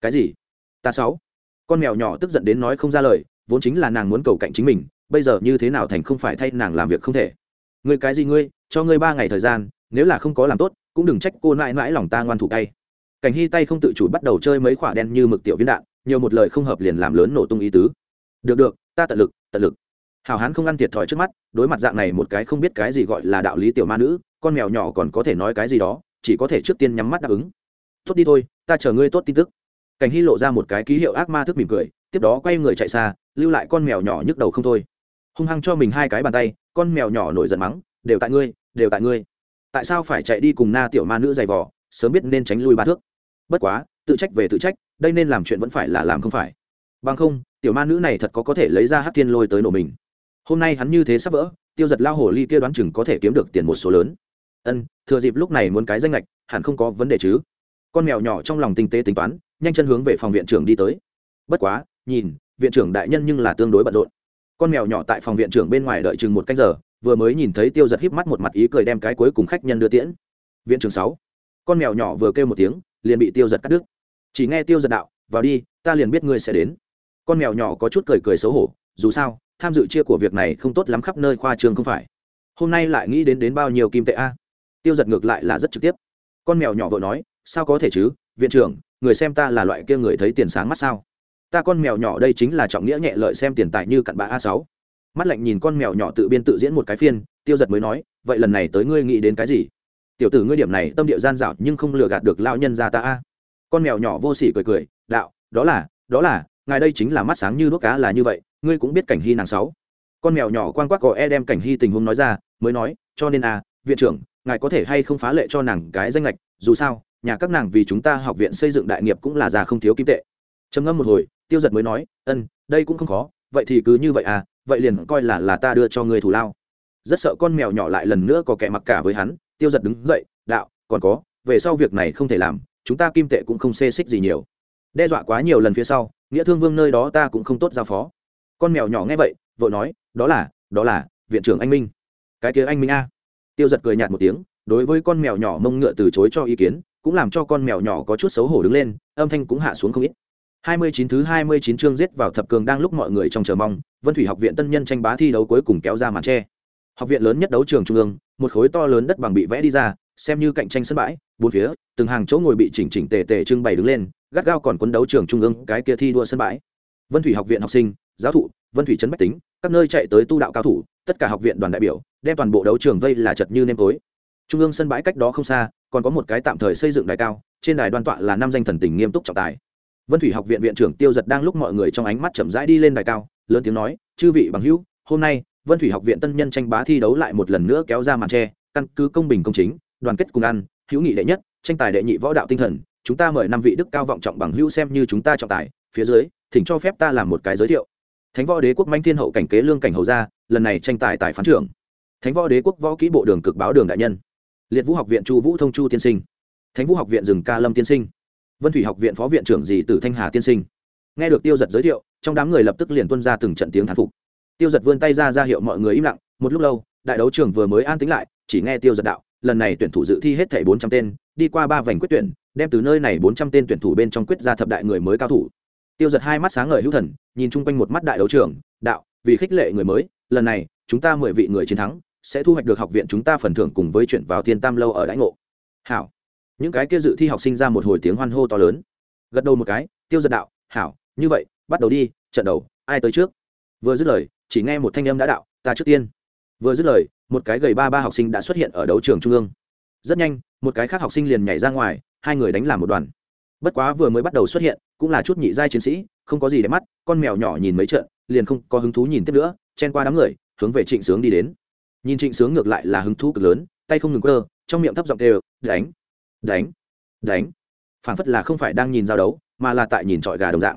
Cái gì? Ta sáu. Con mèo nhỏ tức giận đến nói không ra lời, vốn chính là nàng muốn cầu cạnh chính mình, bây giờ như thế nào thành không phải thay nàng làm việc không thể. Ngươi cái gì ngươi, cho ngươi ba ngày thời gian, nếu là không có làm tốt, cũng đừng trách cô mãi mãi lòng ta ngoan thủ tay. Cảnh hy tay không tự chủ bắt đầu chơi mấy quả đen như mực tiểu viên đạn, nhiều một lời không hợp liền làm lớn nổ tung ý tứ. Được được, ta tận lực tận lực hào hán không ăn thiệt thòi trước mắt, đối mặt dạng này một cái không biết cái gì gọi là đạo lý tiểu ma nữ, con mèo nhỏ còn có thể nói cái gì đó, chỉ có thể trước tiên nhắm mắt đáp ứng. Tốt đi thôi, ta chờ ngươi tốt tin tức. Cảnh hy lộ ra một cái ký hiệu ác ma thức mỉm cười, tiếp đó quay người chạy xa, lưu lại con mèo nhỏ nhức đầu không thôi. Hung hăng cho mình hai cái bàn tay, con mèo nhỏ nổi giận mắng, đều tại ngươi, đều tại ngươi. Tại sao phải chạy đi cùng na tiểu ma nữ dày vò, sớm biết nên tránh lui ba thước? Bất quá, tự trách về tự trách, đây nên làm chuyện vẫn phải là làm không phải. Bằng không, tiểu ma nữ này thật có có thể lấy ra hát thiên lôi tới nổ mình hôm nay hắn như thế sắp vỡ, tiêu giật lao hồ ly kia đoán chừng có thể kiếm được tiền một số lớn. Ân, thừa dịp lúc này muốn cái danh lệch hẳn không có vấn đề chứ. Con mèo nhỏ trong lòng tinh tế tính toán, nhanh chân hướng về phòng viện trưởng đi tới. Bất quá, nhìn, viện trưởng đại nhân nhưng là tương đối bận rộn. Con mèo nhỏ tại phòng viện trưởng bên ngoài đợi chừng một canh giờ, vừa mới nhìn thấy tiêu giật híp mắt một mặt ý cười đem cái cuối cùng khách nhân đưa tiễn. Viện trưởng sáu. Con mèo nhỏ vừa kêu một tiếng, liền bị tiêu giật cắt đứt. Chỉ nghe tiêu giật đạo, vào đi, ta liền biết ngươi sẽ đến. Con mèo nhỏ có chút cười cười xấu hổ, dù sao tham dự chia của việc này không tốt lắm khắp nơi khoa trường không phải. Hôm nay lại nghĩ đến đến bao nhiêu kim tệ a? Tiêu giật ngược lại là rất trực tiếp. Con mèo nhỏ vợ nói, sao có thể chứ, viện trưởng, người xem ta là loại kia người thấy tiền sáng mắt sao? Ta con mèo nhỏ đây chính là trọng nghĩa nhẹ lợi xem tiền tài như cặn bã a sáu. Mắt lạnh nhìn con mèo nhỏ tự biên tự diễn một cái phiên, tiêu giật mới nói, vậy lần này tới ngươi nghĩ đến cái gì? Tiểu tử ngươi điểm này tâm địa gian dạo nhưng không lừa gạt được lao nhân ra ta a. Con mèo nhỏ vô sỉ cười cười, đạo, đó là đó là, ngài đây chính là mắt sáng như đuốc cá là như vậy ngươi cũng biết cảnh hy nàng sáu. Con mèo nhỏ quan quắc gò e đem cảnh hy tình huống nói ra, mới nói, cho nên a viện trưởng, ngài có thể hay không phá lệ cho nàng cái danh lệch dù sao, nhà các nàng vì chúng ta học viện xây dựng đại nghiệp cũng là già không thiếu kim tệ. Trầm ngâm một hồi, tiêu giật mới nói, ân, đây cũng không khó, vậy thì cứ như vậy à vậy liền coi là là ta đưa cho người thủ lao. Rất sợ con mèo nhỏ lại lần nữa có kẻ mặc cả với hắn, tiêu giật đứng dậy, đạo, còn có, về sau việc này không thể làm, chúng ta kim tệ cũng không xê xích gì nhiều. Đe dọa quá nhiều lần phía sau, nghĩa thương vương nơi đó ta cũng không tốt giao phó con mèo nhỏ nghe vậy vợ nói đó là đó là viện trưởng anh minh cái kia anh minh a tiêu giật cười nhạt một tiếng đối với con mèo nhỏ mông ngựa từ chối cho ý kiến cũng làm cho con mèo nhỏ có chút xấu hổ đứng lên âm thanh cũng hạ xuống không ít Hai mươi chín thứ hai mươi chín chương giết vào thập cường đang lúc mọi người trong chờ mong, Vân Thủy Học viện tân nhân tranh bá thi đấu cuối cùng kéo ra màn che. Học viện lớn nhất đấu trường trung ương, một khối to lớn đất bằng bị vẽ đi ra, xem như cạnh tranh sân bãi, bốn phía, từng hàng chỗ ngồi bị chỉnh chỉnh tề tề trưng bày đứng lên, gắt gao còn quấn đấu trường trung ương, cái kia thi đua sân bãi. Vân Thủy Học viện học sinh, giáo thụ, Vân Thủy trấn bách tính, các nơi chạy tới tu đạo cao thủ, tất cả học viện đoàn đại biểu, đem toàn bộ đấu trường vây là chật như nêm tối. Trung ương sân bãi cách đó không xa, còn có một cái tạm thời xây dựng đài cao, trên đài đoan tọa là năm danh thần tình nghiêm túc trọng tài vân thủy học viện viện trưởng tiêu giật đang lúc mọi người trong ánh mắt chậm rãi đi lên đài cao lớn tiếng nói chư vị bằng hữu hôm nay vân thủy học viện tân nhân tranh bá thi đấu lại một lần nữa kéo ra màn tre căn cứ công bình công chính đoàn kết cùng ăn hữu nghị đệ nhất tranh tài đệ nhị võ đạo tinh thần chúng ta mời năm vị đức cao vọng trọng bằng hữu xem như chúng ta trọng tài phía dưới thỉnh cho phép ta làm một cái giới thiệu thánh võ đế quốc manh thiên hậu cảnh kế lương cảnh hầu gia, lần này tranh tài tại phán trưởng. Thánh võ đế quốc võ kỹ bộ đường cực báo đường đại nhân. Liệt vũ học viện chu vũ thông chu tiên sinh. Thánh vũ học viện rừng ca lâm tiên sinh. Vân thủy học viện phó viện trưởng dì tử thanh hà tiên sinh. Nghe được tiêu giật giới thiệu, trong đám người lập tức liền tuân ra từng trận tiếng thán phục. Tiêu giật vươn tay ra ra hiệu mọi người im lặng, một lúc lâu, đại đấu trường vừa mới an tính lại, chỉ nghe tiêu giật đạo, lần này tuyển thủ dự thi hết thảy bốn trăm tên, đi qua ba vành quyết tuyển, đem từ nơi này bốn trăm tên tuyển thủ bên trong quyết ra thập đại người mới cao thủ tiêu giật hai mắt sáng ngời hữu thần, nhìn chung quanh một mắt đại đấu trường, đạo, vì khích lệ người mới, lần này, chúng ta mười vị người chiến thắng, sẽ thu hoạch được học viện chúng ta phần thưởng cùng với chuyển vào thiên tam lâu ở đãi ngộ. Hảo. Những cái kia dự thi học sinh ra một hồi tiếng hoan hô to lớn. Gật đầu một cái, tiêu giật đạo, hảo, như vậy, bắt đầu đi, trận đầu, ai tới trước? Vừa dứt lời, chỉ nghe một thanh âm đã đạo, ta trước tiên. Vừa dứt lời, một cái gầy ba ba học sinh đã xuất hiện ở đấu trường trung ương. Rất nhanh, một cái khác học sinh liền nhảy ra ngoài, hai người đánh làm một đoàn bất quá vừa mới bắt đầu xuất hiện, cũng là chút nhị giai chiến sĩ, không có gì để mắt, con mèo nhỏ nhìn mấy trận, liền không có hứng thú nhìn tiếp nữa, chen qua đám người, hướng về trịnh sướng đi đến. Nhìn trịnh sướng ngược lại là hứng thú cực lớn, tay không ngừng cơ trong miệng thấp giọng đều đánh đánh đánh. Phản phất là không phải đang nhìn giao đấu, mà là tại nhìn trọi gà đồng dạng.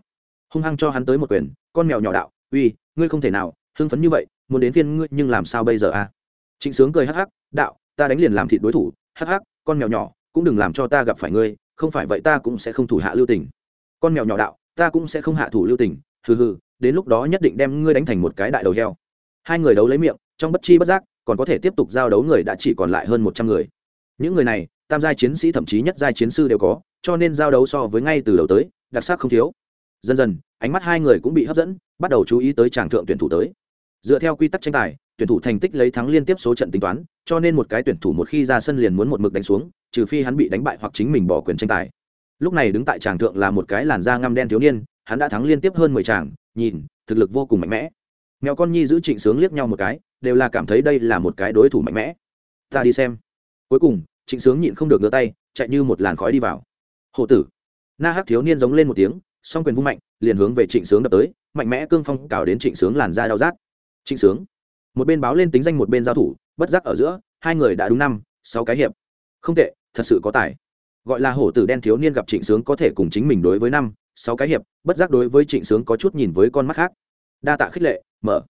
Hung hăng cho hắn tới một quyền, con mèo nhỏ đạo, uy, ngươi không thể nào, hưng phấn như vậy, muốn đến phiên ngươi, nhưng làm sao bây giờ a? À? trịnh sướng cười hắc hắc, đạo, ta đánh liền làm thịt đối thủ, hắc hắc, con mèo nhỏ, cũng đừng làm cho ta gặp phải ngươi không phải vậy ta cũng sẽ không thủ hạ lưu tình. Con mèo nhỏ đạo, ta cũng sẽ không hạ thủ lưu tình, hừ hừ, đến lúc đó nhất định đem ngươi đánh thành một cái đại đầu heo. Hai người đấu lấy miệng, trong bất chi bất giác, còn có thể tiếp tục giao đấu người đã chỉ còn lại hơn một trăm người. Những người này, tam giai chiến sĩ thậm chí nhất giai chiến sư đều có, cho nên giao đấu so với ngay từ đầu tới, đặc sắc không thiếu. Dần dần, ánh mắt hai người cũng bị hấp dẫn, bắt đầu chú ý tới tràng thượng tuyển thủ tới. Dựa theo quy tắc tranh tài, tuyển thủ thành tích lấy thắng liên tiếp số trận tính toán, cho nên một cái tuyển thủ một khi ra sân liền muốn một mực đánh xuống trừ phi hắn bị đánh bại hoặc chính mình bỏ quyền tranh tài. Lúc này đứng tại tràng thượng là một cái làn da ngăm đen thiếu niên, hắn đã thắng liên tiếp hơn mười tràng, nhìn, thực lực vô cùng mạnh mẽ. Mèo con nhi giữ trịnh sướng liếc nhau một cái, đều là cảm thấy đây là một cái đối thủ mạnh mẽ. Ta đi xem. Cuối cùng, trịnh sướng nhịn không được ngửa tay, chạy như một làn khói đi vào. Hộ tử. Na hắc thiếu niên giống lên một tiếng, song quyền vung mạnh, liền hướng về trịnh sướng đập tới, mạnh mẽ cương phong cào đến trịnh sướng làn da đau rát. Trịnh sướng. Một bên báo lên tính danh một bên giao thủ, bất giác ở giữa, hai người đã đúng năm, sáu cái hiệp. Không tệ thật sự có tài. Gọi là hổ tử đen thiếu niên gặp trịnh sướng có thể cùng chính mình đối với năm, sáu cái hiệp, bất giác đối với trịnh sướng có chút nhìn với con mắt khác. Đa tạ khích lệ, mở.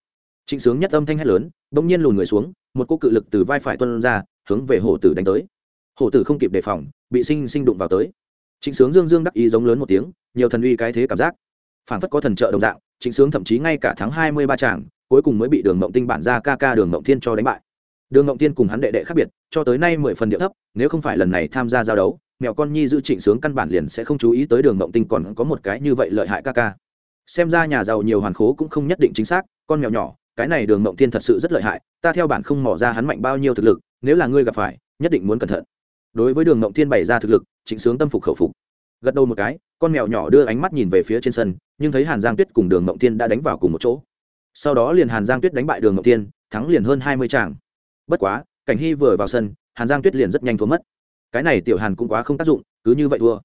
Trịnh sướng nhất âm thanh hét lớn, bỗng nhiên lùn người xuống, một cô cự lực từ vai phải tuân ra, hướng về hổ tử đánh tới. Hổ tử không kịp đề phòng, bị sinh sinh đụng vào tới. Trịnh sướng dương dương đắc ý giống lớn một tiếng, nhiều thần uy cái thế cảm giác. Phản phất có thần trợ đồng dạng, trịnh sướng thậm chí ngay cả tháng hai mươi ba tràng cuối cùng mới bị đường mộng tinh bản ra ca ca đường mộng thiên cho đánh bại đường ngộng tiên cùng hắn đệ đệ khác biệt, cho tới nay mười phần địa thấp, nếu không phải lần này tham gia giao đấu mẹo con nhi giữ trịnh sướng căn bản liền sẽ không chú ý tới đường ngộng tinh còn có một cái như vậy lợi hại ca ca. Xem ra nhà giàu nhiều hoàn khố cũng không nhất định chính xác, con mèo nhỏ, cái này đường ngộng tiên thật sự rất lợi hại, ta theo bản không mỏ ra hắn mạnh bao nhiêu thực lực, nếu là ngươi gặp phải, nhất định muốn cẩn thận. Đối với đường ngộng tiên bày ra thực lực, trịnh sướng tâm phục khẩu phục. Gật đầu một cái, con mèo nhỏ đưa ánh mắt nhìn về phía trên sân, nhưng thấy hàn giang tuyết cùng đường ngộng tiên đã đánh vào cùng một chỗ. Sau đó liền hàn giang tuyết đánh bại đường ngộng tiên, thắng liền hơn hai mươi tràng bất quá, cảnh hy vừa vào sân, hàn giang tuyết liền rất nhanh thua mất. Cái này tiểu hàn cũng quá không tác dụng, cứ như vậy thua.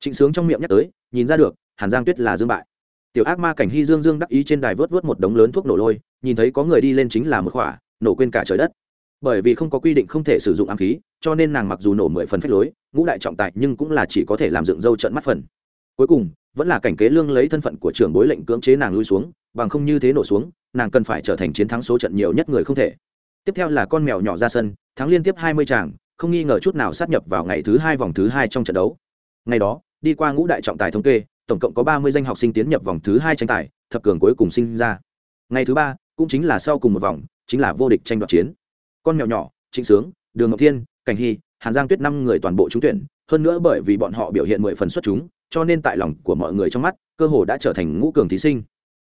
Trịnh sướng trong miệng nhắc tới, nhìn ra được, hàn giang tuyết là dương bại. Tiểu ác ma cảnh hy dương dương đắc ý trên đài vớt vớt một đống lớn thuốc nổ lôi, nhìn thấy có người đi lên chính là một khỏa, nổ quên cả trời đất. Bởi vì không có quy định không thể sử dụng ám khí, cho nên nàng mặc dù nổ mười phần phách lối, ngũ đại trọng tài nhưng cũng là chỉ có thể làm dựng dâu trận mắt phần. Cuối cùng, vẫn là cảnh kế lương lấy thân phận của trưởng bối lệnh cưỡng chế nàng lui xuống, bằng không như thế nổ xuống, nàng cần phải trở thành chiến thắng số trận nhiều nhất người không thể tiếp theo là con mèo nhỏ ra sân, thắng liên tiếp hai mươi tràng không nghi ngờ chút nào sát nhập vào ngày thứ hai vòng thứ hai trong trận đấu. Ngày đó, đi qua ngũ đại trọng tài thống kê, tổng cộng có ba mươi danh học sinh tiến nhập vòng thứ hai tranh tài, thập cường cuối cùng sinh ra. Ngày thứ ba, cũng chính là sau cùng một vòng, chính là vô địch tranh đoạt chiến. Con mèo nhỏ, trịnh sướng, đường ngọc thiên, cảnh hy, hàn giang tuyết năm người toàn bộ trúng tuyển, hơn nữa bởi vì bọn họ biểu hiện mười phần xuất chúng, cho nên tại lòng của mọi người trong mắt, cơ hồ đã trở thành ngũ cường thí sinh.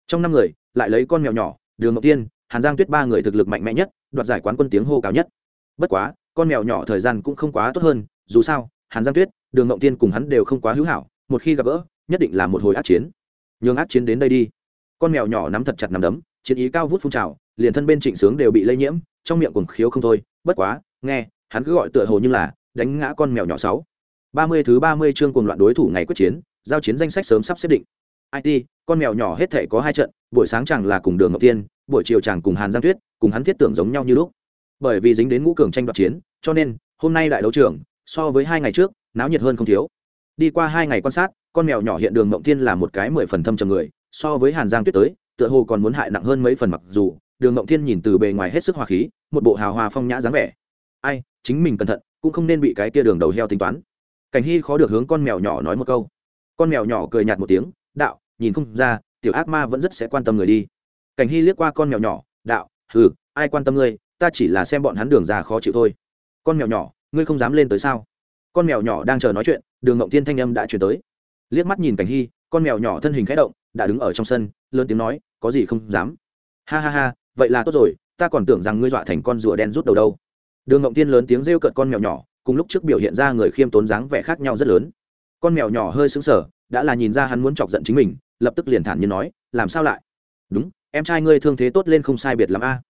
Trong năm người, lại lấy con mèo nhỏ, đường ngọc thiên, hàn giang tuyết ba người thực lực mạnh mẽ nhất đoạt giải quán quân tiếng hô cao nhất. Bất quá, con mèo nhỏ thời gian cũng không quá tốt hơn, dù sao, hàn giang tuyết, đường ngộng thiên cùng hắn đều không quá hữu hảo, một khi gặp gỡ, nhất định là một hồi ác chiến. Nhường ác chiến đến đây đi. Con mèo nhỏ nắm thật chặt nắm đấm, chiến ý cao vút phun trào, liền thân bên trịnh sướng đều bị lây nhiễm, trong miệng cuồng khiếu không thôi. Bất quá, nghe, hắn cứ gọi tựa hồ như là đánh ngã con mèo nhỏ sáu. Ba mươi thứ ba mươi chương cuồng loạn đối thủ ngày quyết chiến, giao chiến danh sách sớm sắp xếp định. It con mèo nhỏ hết thể có hai trận, buổi sáng chẳng là cùng đường ngọc tiên, buổi chiều chẳng cùng hàn giang tuyết cùng hắn thiết tưởng giống nhau như lúc. Bởi vì dính đến ngũ cường tranh đoạt chiến, cho nên, hôm nay đại đấu trường, so với hai ngày trước, náo nhiệt hơn không thiếu. Đi qua hai ngày quan sát, con mèo nhỏ hiện đường mộng thiên là một cái mười phần thâm trầm người, so với hàn giang tuyết tới, tựa hồ còn muốn hại nặng hơn mấy phần mặc dù, đường mộng thiên nhìn từ bề ngoài hết sức hòa khí, một bộ hào hoa phong nhã dáng vẻ. Ai, chính mình cẩn thận, cũng không nên bị cái kia đường đầu heo tính toán. Cảnh hy khó được hướng con mèo nhỏ nói một câu. Con mèo nhỏ cười nhạt một tiếng, đạo, nhìn không ra, tiểu ác ma vẫn rất sẽ quan tâm người đi. Cảnh hy liếc qua con mèo nhỏ, đạo ừ ai quan tâm ngươi, ta chỉ là xem bọn hắn đường ra khó chịu thôi. Con mèo nhỏ, ngươi không dám lên tới sao? Con mèo nhỏ đang chờ nói chuyện, đường ngộng thiên thanh âm đã chuyển tới. Liếc mắt nhìn cảnh hy, con mèo nhỏ thân hình khẽ động, đã đứng ở trong sân, lớn tiếng nói, có gì không dám? Ha ha ha, vậy là tốt rồi, ta còn tưởng rằng ngươi dọa thành con rùa đen rút đầu đâu. Đường ngộng Thiên lớn tiếng rêu cợt con mèo nhỏ, cùng lúc trước biểu hiện ra người khiêm tốn dáng vẻ khác nhau rất lớn. Con mèo nhỏ hơi sững sờ, đã là nhìn ra hắn muốn chọc giận chính mình, lập tức liền thản nhiên nói, làm sao lại? Đúng em trai ngươi thương thế tốt lên không sai biệt l a.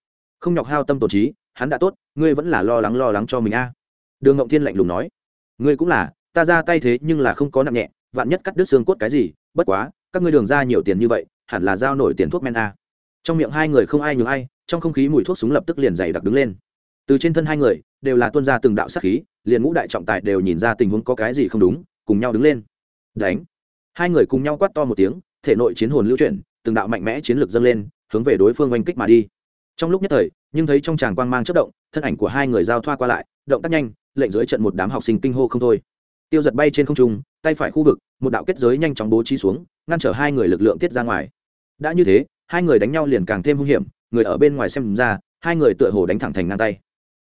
Không nhọc hao tâm tổ trí, hắn đã tốt, ngươi vẫn là lo lắng lo lắng cho mình a. Đường ngộng thiên lạnh lùng nói. Ngươi cũng là, ta ra tay thế nhưng là không có nặng nhẹ, vạn nhất cắt đứt xương cốt cái gì, bất quá, các ngươi đường ra nhiều tiền như vậy, hẳn là giao nổi tiền thuốc men a. Trong miệng hai người không ai nhường ai, trong không khí mùi thuốc súng lập tức liền dày đặc đứng lên. Từ trên thân hai người, đều là tuân ra từng đạo sát khí, liền ngũ đại trọng tài đều nhìn ra tình huống có cái gì không đúng, cùng nhau đứng lên. Đánh. Hai người cùng nhau quát to một tiếng, thể nội chiến hồn lưu chuyển, từng đạo mạnh mẽ chiến lược dâng lên hướng về đối phương oanh kích mà đi. Trong lúc nhất thời, nhưng thấy trong tràng quang mang chất động, thân ảnh của hai người giao thoa qua lại, động tác nhanh, lệnh dưới trận một đám học sinh kinh hô không thôi. Tiêu giật bay trên không trung, tay phải khu vực, một đạo kết giới nhanh chóng bố trí xuống, ngăn trở hai người lực lượng tiết ra ngoài. Đã như thế, hai người đánh nhau liền càng thêm hung hiểm, người ở bên ngoài xem ra, hai người tựa hồ đánh thẳng thành ngang tay.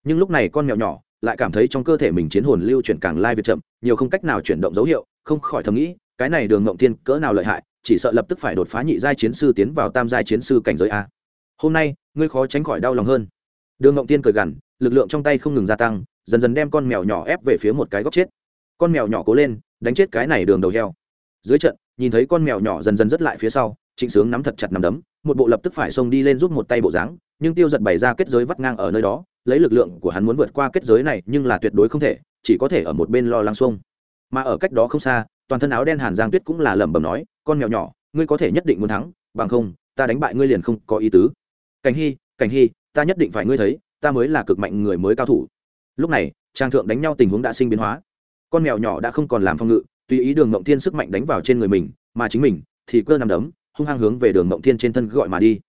Nhưng lúc này con mèo nhỏ lại cảm thấy trong cơ thể mình chiến hồn lưu chuyển càng lai việt chậm, nhiều không cách nào chuyển động dấu hiệu, không khỏi thầm nghĩ, cái này đường ngộng tiên cỡ nào lợi hại chỉ sợ lập tức phải đột phá nhị giai chiến sư tiến vào tam giai chiến sư cảnh giới a. Hôm nay, ngươi khó tránh khỏi đau lòng hơn. Đường ngộng tiên cười gằn, lực lượng trong tay không ngừng gia tăng, dần dần đem con mèo nhỏ ép về phía một cái góc chết. Con mèo nhỏ cố lên, đánh chết cái này đường đầu heo. Dưới trận, nhìn thấy con mèo nhỏ dần dần dứt lại phía sau, trịnh sướng nắm thật chặt nắm đấm, một bộ lập tức phải xông đi lên giúp một tay bộ dáng, nhưng tiêu giật bày ra kết giới vắt ngang ở nơi đó, lấy lực lượng của hắn muốn vượt qua kết giới này nhưng là tuyệt đối không thể, chỉ có thể ở một bên lo lăng xuông mà ở cách đó không xa, toàn thân áo đen hàn giang tuyết cũng là lẩm bẩm nói con mèo nhỏ, ngươi có thể nhất định muốn thắng, bằng không, ta đánh bại ngươi liền không có ý tứ. Cảnh hy cảnh hy, ta nhất định phải ngươi thấy, ta mới là cực mạnh người mới cao thủ. Lúc này, trang thượng đánh nhau tình huống đã sinh biến hóa. Con mèo nhỏ đã không còn làm phong ngự, tùy ý đường mộng thiên sức mạnh đánh vào trên người mình, mà chính mình thì cơ nằm đấm, hung hăng hướng về đường mộng thiên trên thân gọi mà đi.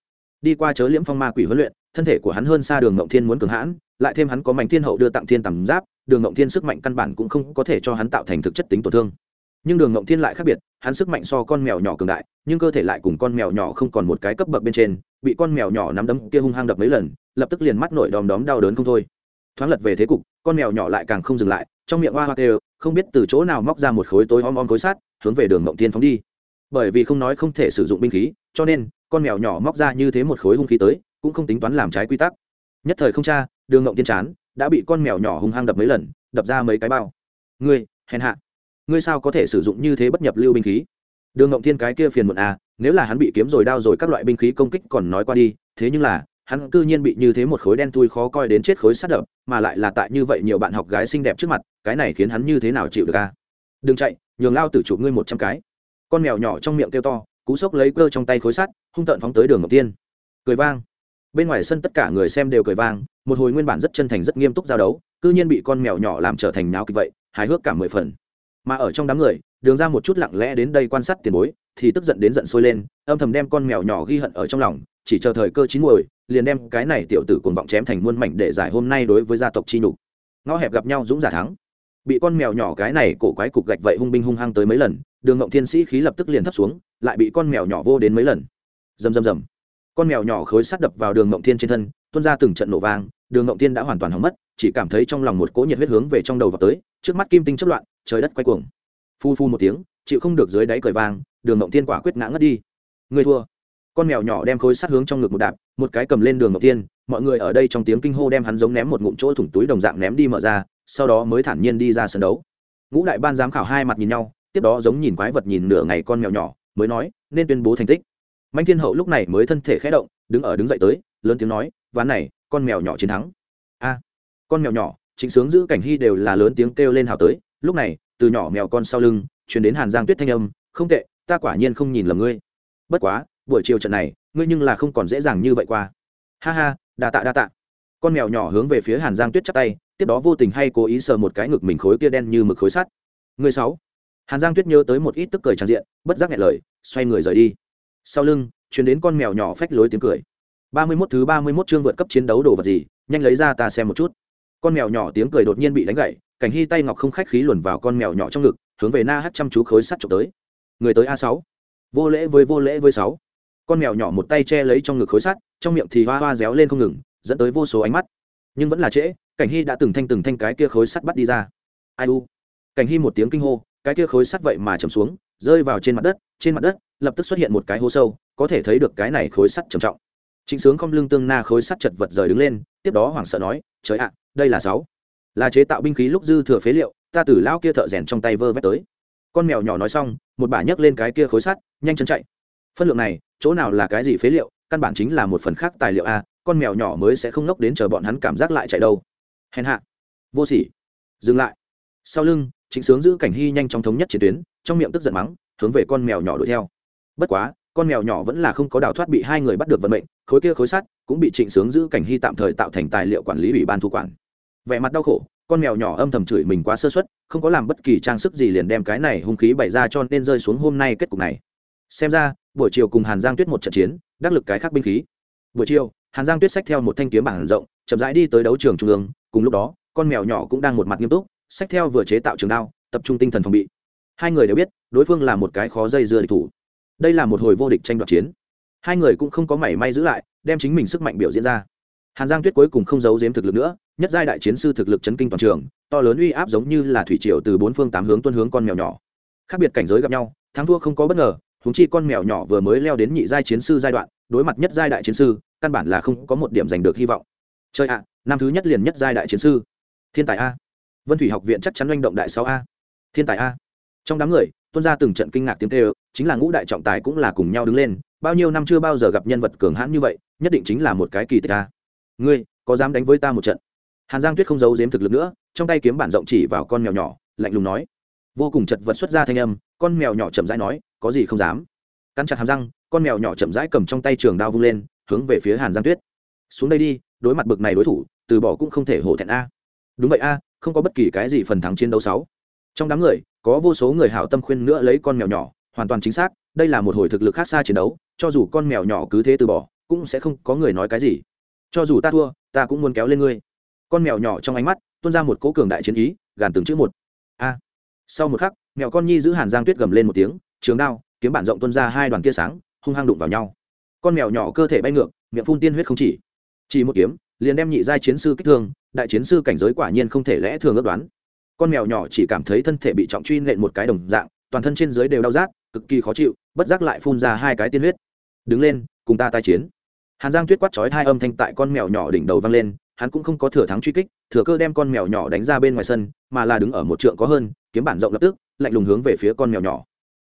Đi qua chớ liễm phong ma quỷ huấn luyện, thân thể của hắn hơn xa đường mộng thiên muốn cường hãn, lại thêm hắn có mảnh thiên hậu đưa tặng thiên tầm giáp, đường mộng thiên sức mạnh căn bản cũng không có thể cho hắn tạo thành thực chất tính tổn thương nhưng đường ngộng thiên lại khác biệt, hắn sức mạnh so con mèo nhỏ cường đại, nhưng cơ thể lại cùng con mèo nhỏ không còn một cái cấp bậc bên trên, bị con mèo nhỏ nắm đấm kia hung hăng đập mấy lần, lập tức liền mắt nổi đom đóm đau đớn không thôi. Thoáng lật về thế cục, con mèo nhỏ lại càng không dừng lại, trong miệng hoa hoa kêu, không biết từ chỗ nào móc ra một khối tối om om khối sát hướng về đường ngộng thiên phóng đi. Bởi vì không nói không thể sử dụng binh khí, cho nên, con mèo nhỏ móc ra như thế một khối hung khí tới, cũng không tính toán làm trái quy tắc. Nhất thời không cha đường ngộng thiên chán, đã bị con mèo nhỏ hung hăng đập mấy lần, đập ra mấy cái bao. Ngươi, hèn hạ ngươi sao có thể sử dụng như thế bất nhập lưu binh khí? Đường ngộng thiên cái kia phiền muộn à nếu là hắn bị kiếm rồi đao rồi các loại binh khí công kích còn nói qua đi, thế nhưng là, hắn cư nhiên bị như thế một khối đen thui khó coi đến chết khối sát đập, mà lại là tại như vậy nhiều bạn học gái xinh đẹp trước mặt, cái này khiến hắn như thế nào chịu được à? Đừng chạy, nhường lao tử chụp ngươi một trăm cái. Con mèo nhỏ trong miệng kêu to, cú sốc lấy cơ trong tay khối sắt, hung tợn phóng tới đường ngọc tiên cười vang. Bên ngoài sân tất cả người xem đều cười vang, một hồi nguyên bản rất chân thành rất nghiêm túc giao đấu, cư nhiên bị con mèo nhỏ làm trở thành náo kịch vậy, hài hước cả mười phần mà ở trong đám người, đường ra một chút lặng lẽ đến đây quan sát tiền bối, thì tức giận đến giận sôi lên, âm thầm đem con mèo nhỏ ghi hận ở trong lòng, chỉ chờ thời cơ chín muồi, liền đem cái này tiểu tử cuồng vọng chém thành muôn mảnh để giải hôm nay đối với gia tộc chi nhục. Ngõ hẹp gặp nhau dũng giả thắng. Bị con mèo nhỏ cái này cổ quái cục gạch vậy hung binh hung hăng tới mấy lần, đường ngộng thiên sĩ khí lập tức liền thấp xuống, lại bị con mèo nhỏ vô đến mấy lần. Rầm rầm rầm. Con mèo nhỏ khối sắt đập vào đường ngộng thiên trên thân, tuôn ra từng trận nổ vang, đường ngộng thiên đã hoàn toàn hỏng mất, chỉ cảm thấy trong lòng một cỗ nhiệt huyết hướng về trong đầu vào tới, trước mắt kim tinh chất loạn trời đất quay cuồng. Phu phu một tiếng, chịu không được dưới đáy cởi vang, đường mộng tiên quả quyết ngã ngất đi. Người thua. Con mèo nhỏ đem khối sắt hướng trong ngực một đạp, một cái cầm lên đường ngọc tiên mọi người ở đây trong tiếng kinh hô đem hắn giống ném một ngụm chỗ thủng túi đồng dạng ném đi mở ra, sau đó mới thản nhiên đi ra sân đấu. Ngũ đại ban giám khảo hai mặt nhìn nhau, tiếp đó giống nhìn quái vật nhìn nửa ngày con mèo nhỏ, mới nói, nên tuyên bố thành tích. Mạnh thiên hậu lúc này mới thân thể khẽ động, đứng ở đứng dậy tới, lớn tiếng nói, ván này, con mèo nhỏ chiến thắng. A, con mèo nhỏ chính sướng giữ cảnh hy đều là lớn tiếng kêu lên hào tới lúc này, từ nhỏ mèo con sau lưng chuyển đến hàn giang tuyết thanh âm, không tệ, ta quả nhiên không nhìn lầm ngươi. Bất quá, buổi chiều trận này, ngươi nhưng là không còn dễ dàng như vậy qua. Ha ha, đa tạ đa tạ. Con mèo nhỏ hướng về phía hàn giang tuyết chắp tay, tiếp đó vô tình hay cố ý sờ một cái ngực mình khối kia đen như mực khối sắt. Người sáu. Hàn giang tuyết nhớ tới một ít tức cười tràn diện, bất giác nghẹn lời, xoay người rời đi. Sau lưng chuyển đến con mèo nhỏ phách lối tiếng cười. Ba mươi mốt thứ ba mươi mốt chương vượt cấp chiến đấu đồ vật gì, nhanh lấy ra ta xem một chút. Con mèo nhỏ tiếng cười đột nhiên bị đánh gậy cảnh hy tay ngọc không khách khí luồn vào con mèo nhỏ trong ngực, hướng về na hát chăm chú khối sắt trộm tới. Người tới a sáu. Vô lễ với vô lễ với sáu. Con mèo nhỏ một tay che lấy trong ngực khối sắt, trong miệng thì hoa hoa réo lên không ngừng, dẫn tới vô số ánh mắt. Nhưng vẫn là trễ, cảnh hy đã từng thanh từng thanh cái kia khối sắt bắt đi ra. Ai u? Cảnh hy một tiếng kinh hô, cái kia khối sắt vậy mà chầm xuống, rơi vào trên mặt đất, trên mặt đất lập tức xuất hiện một cái hố sâu, có thể thấy được cái này khối sắt trầm trọng. Chính sướng không lưng tương na khối sắt chật vật rời đứng lên, tiếp đó hoảng sợ nói, trời ạ, đây là sáu là chế tạo binh khí lúc dư thừa phế liệu, ta từ lão kia thợ rèn trong tay vơ vét tới. Con mèo nhỏ nói xong, một bà nhấc lên cái kia khối sắt, nhanh chân chạy. Phân lượng này, chỗ nào là cái gì phế liệu, căn bản chính là một phần khác tài liệu a, con mèo nhỏ mới sẽ không ngốc đến chờ bọn hắn cảm giác lại chạy đâu. Hèn hạ. Vô sỉ. Dừng lại. Sau lưng chính sướng giữ cảnh hy nhanh chóng thống nhất chiến tuyến, trong miệng tức giận mắng, hướng về con mèo nhỏ đuổi theo. Bất quá, con mèo nhỏ vẫn là không có đào thoát bị hai người bắt được vận mệnh, khối kia khối sắt cũng bị trịnh sướng giữ cảnh hy tạm thời tạo thành tài liệu quản lý ủy ban thu quản vẻ mặt đau khổ, con mèo nhỏ âm thầm chửi mình quá sơ suất, không có làm bất kỳ trang sức gì liền đem cái này hung khí bày ra cho nên rơi xuống hôm nay kết cục này. Xem ra, buổi chiều cùng hàn giang tuyết một trận chiến, đắc lực cái khác binh khí. Buổi chiều, hàn giang tuyết xách theo một thanh kiếm bảng rộng, chậm rãi đi tới đấu trường trung ương, cùng lúc đó, con mèo nhỏ cũng đang một mặt nghiêm túc, xách theo vừa chế tạo trường đao, tập trung tinh thần phòng bị. Hai người đều biết, đối phương là một cái khó dây dưa địch thủ. Đây là một hồi vô địch tranh đoạt chiến. Hai người cũng không có mảy may giữ lại, đem chính mình sức mạnh biểu diễn ra hàn giang tuyết cuối cùng không giấu giếm thực lực nữa, nhất giai đại chiến sư thực lực chấn kinh toàn trường, to lớn uy áp giống như là thủy triều từ bốn phương tám hướng tuân hướng con mèo nhỏ. Khác biệt cảnh giới gặp nhau, thắng thua không có bất ngờ húng chi con mèo nhỏ vừa mới leo đến nhị giai chiến sư giai đoạn, đối mặt nhất giai đại chiến sư, căn bản là không có một điểm giành được hy vọng. Chơi ạ, năm thứ nhất liền nhất giai đại chiến sư. Thiên tài a. Vân thủy học viện chắc chắn manh động đại sáu a. Thiên tài a. Trong đám người tuân ra từng trận kinh ngạc tiếng tê chính là ngũ đại trọng tài cũng là cùng nhau đứng lên, bao nhiêu năm chưa bao giờ gặp nhân vật cường hãn như vậy, nhất định chính là một cái kỳ tích a ngươi, có dám đánh với ta một trận? Hàn giang tuyết không giấu giếm thực lực nữa, trong tay kiếm bản rộng chỉ vào con mèo nhỏ, lạnh lùng nói. Vô cùng chật vật xuất ra thanh âm, con mèo nhỏ chậm rãi nói, có gì không dám. Cắn chặt hàm răng, con mèo nhỏ chậm rãi cầm trong tay trường đao vung lên, hướng về phía hàn giang tuyết. Xuống đây đi, đối mặt bực này đối thủ, từ bỏ cũng không thể hổ thẹn a. Đúng vậy a, không có bất kỳ cái gì phần thắng chiến đấu sáu. Trong đám người, có vô số người hảo tâm khuyên nữa lấy con mèo nhỏ, hoàn toàn chính xác, đây là một hồi thực lực khác xa chiến đấu, cho dù con mèo nhỏ cứ thế từ bỏ, cũng sẽ không có người nói cái gì cho dù ta thua, ta cũng muốn kéo lên ngươi. Con mèo nhỏ trong ánh mắt, tuôn ra một cỗ cường đại chiến ý, gàn từng chữ một. A. Sau một khắc, mèo con nhi giữ hàn giang tuyết gầm lên một tiếng, trường đao, kiếm bản rộng tuôn ra hai đoàn tia sáng, hung hăng đụng vào nhau. Con mèo nhỏ cơ thể bay ngược, miệng phun tiên huyết không chỉ. Chỉ một kiếm, liền đem nhị giai chiến sư kích thương, đại chiến sư cảnh giới quả nhiên không thể lẽ thường ước đoán. Con mèo nhỏ chỉ cảm thấy thân thể bị trọng truy nện một cái đồng dạng, toàn thân trên dưới đều đau rát, cực kỳ khó chịu, bất giác lại phun ra hai cái tiên huyết. Đứng lên, cùng ta tai chiến hàn giang tuyết quát chói hai âm thanh tại con mèo nhỏ đỉnh đầu vang lên, hắn cũng không có thừa thắng truy kích, thừa cơ đem con mèo nhỏ đánh ra bên ngoài sân, mà là đứng ở một trượng có hơn, kiếm bản rộng lập tức, lạnh lùng hướng về phía con mèo nhỏ.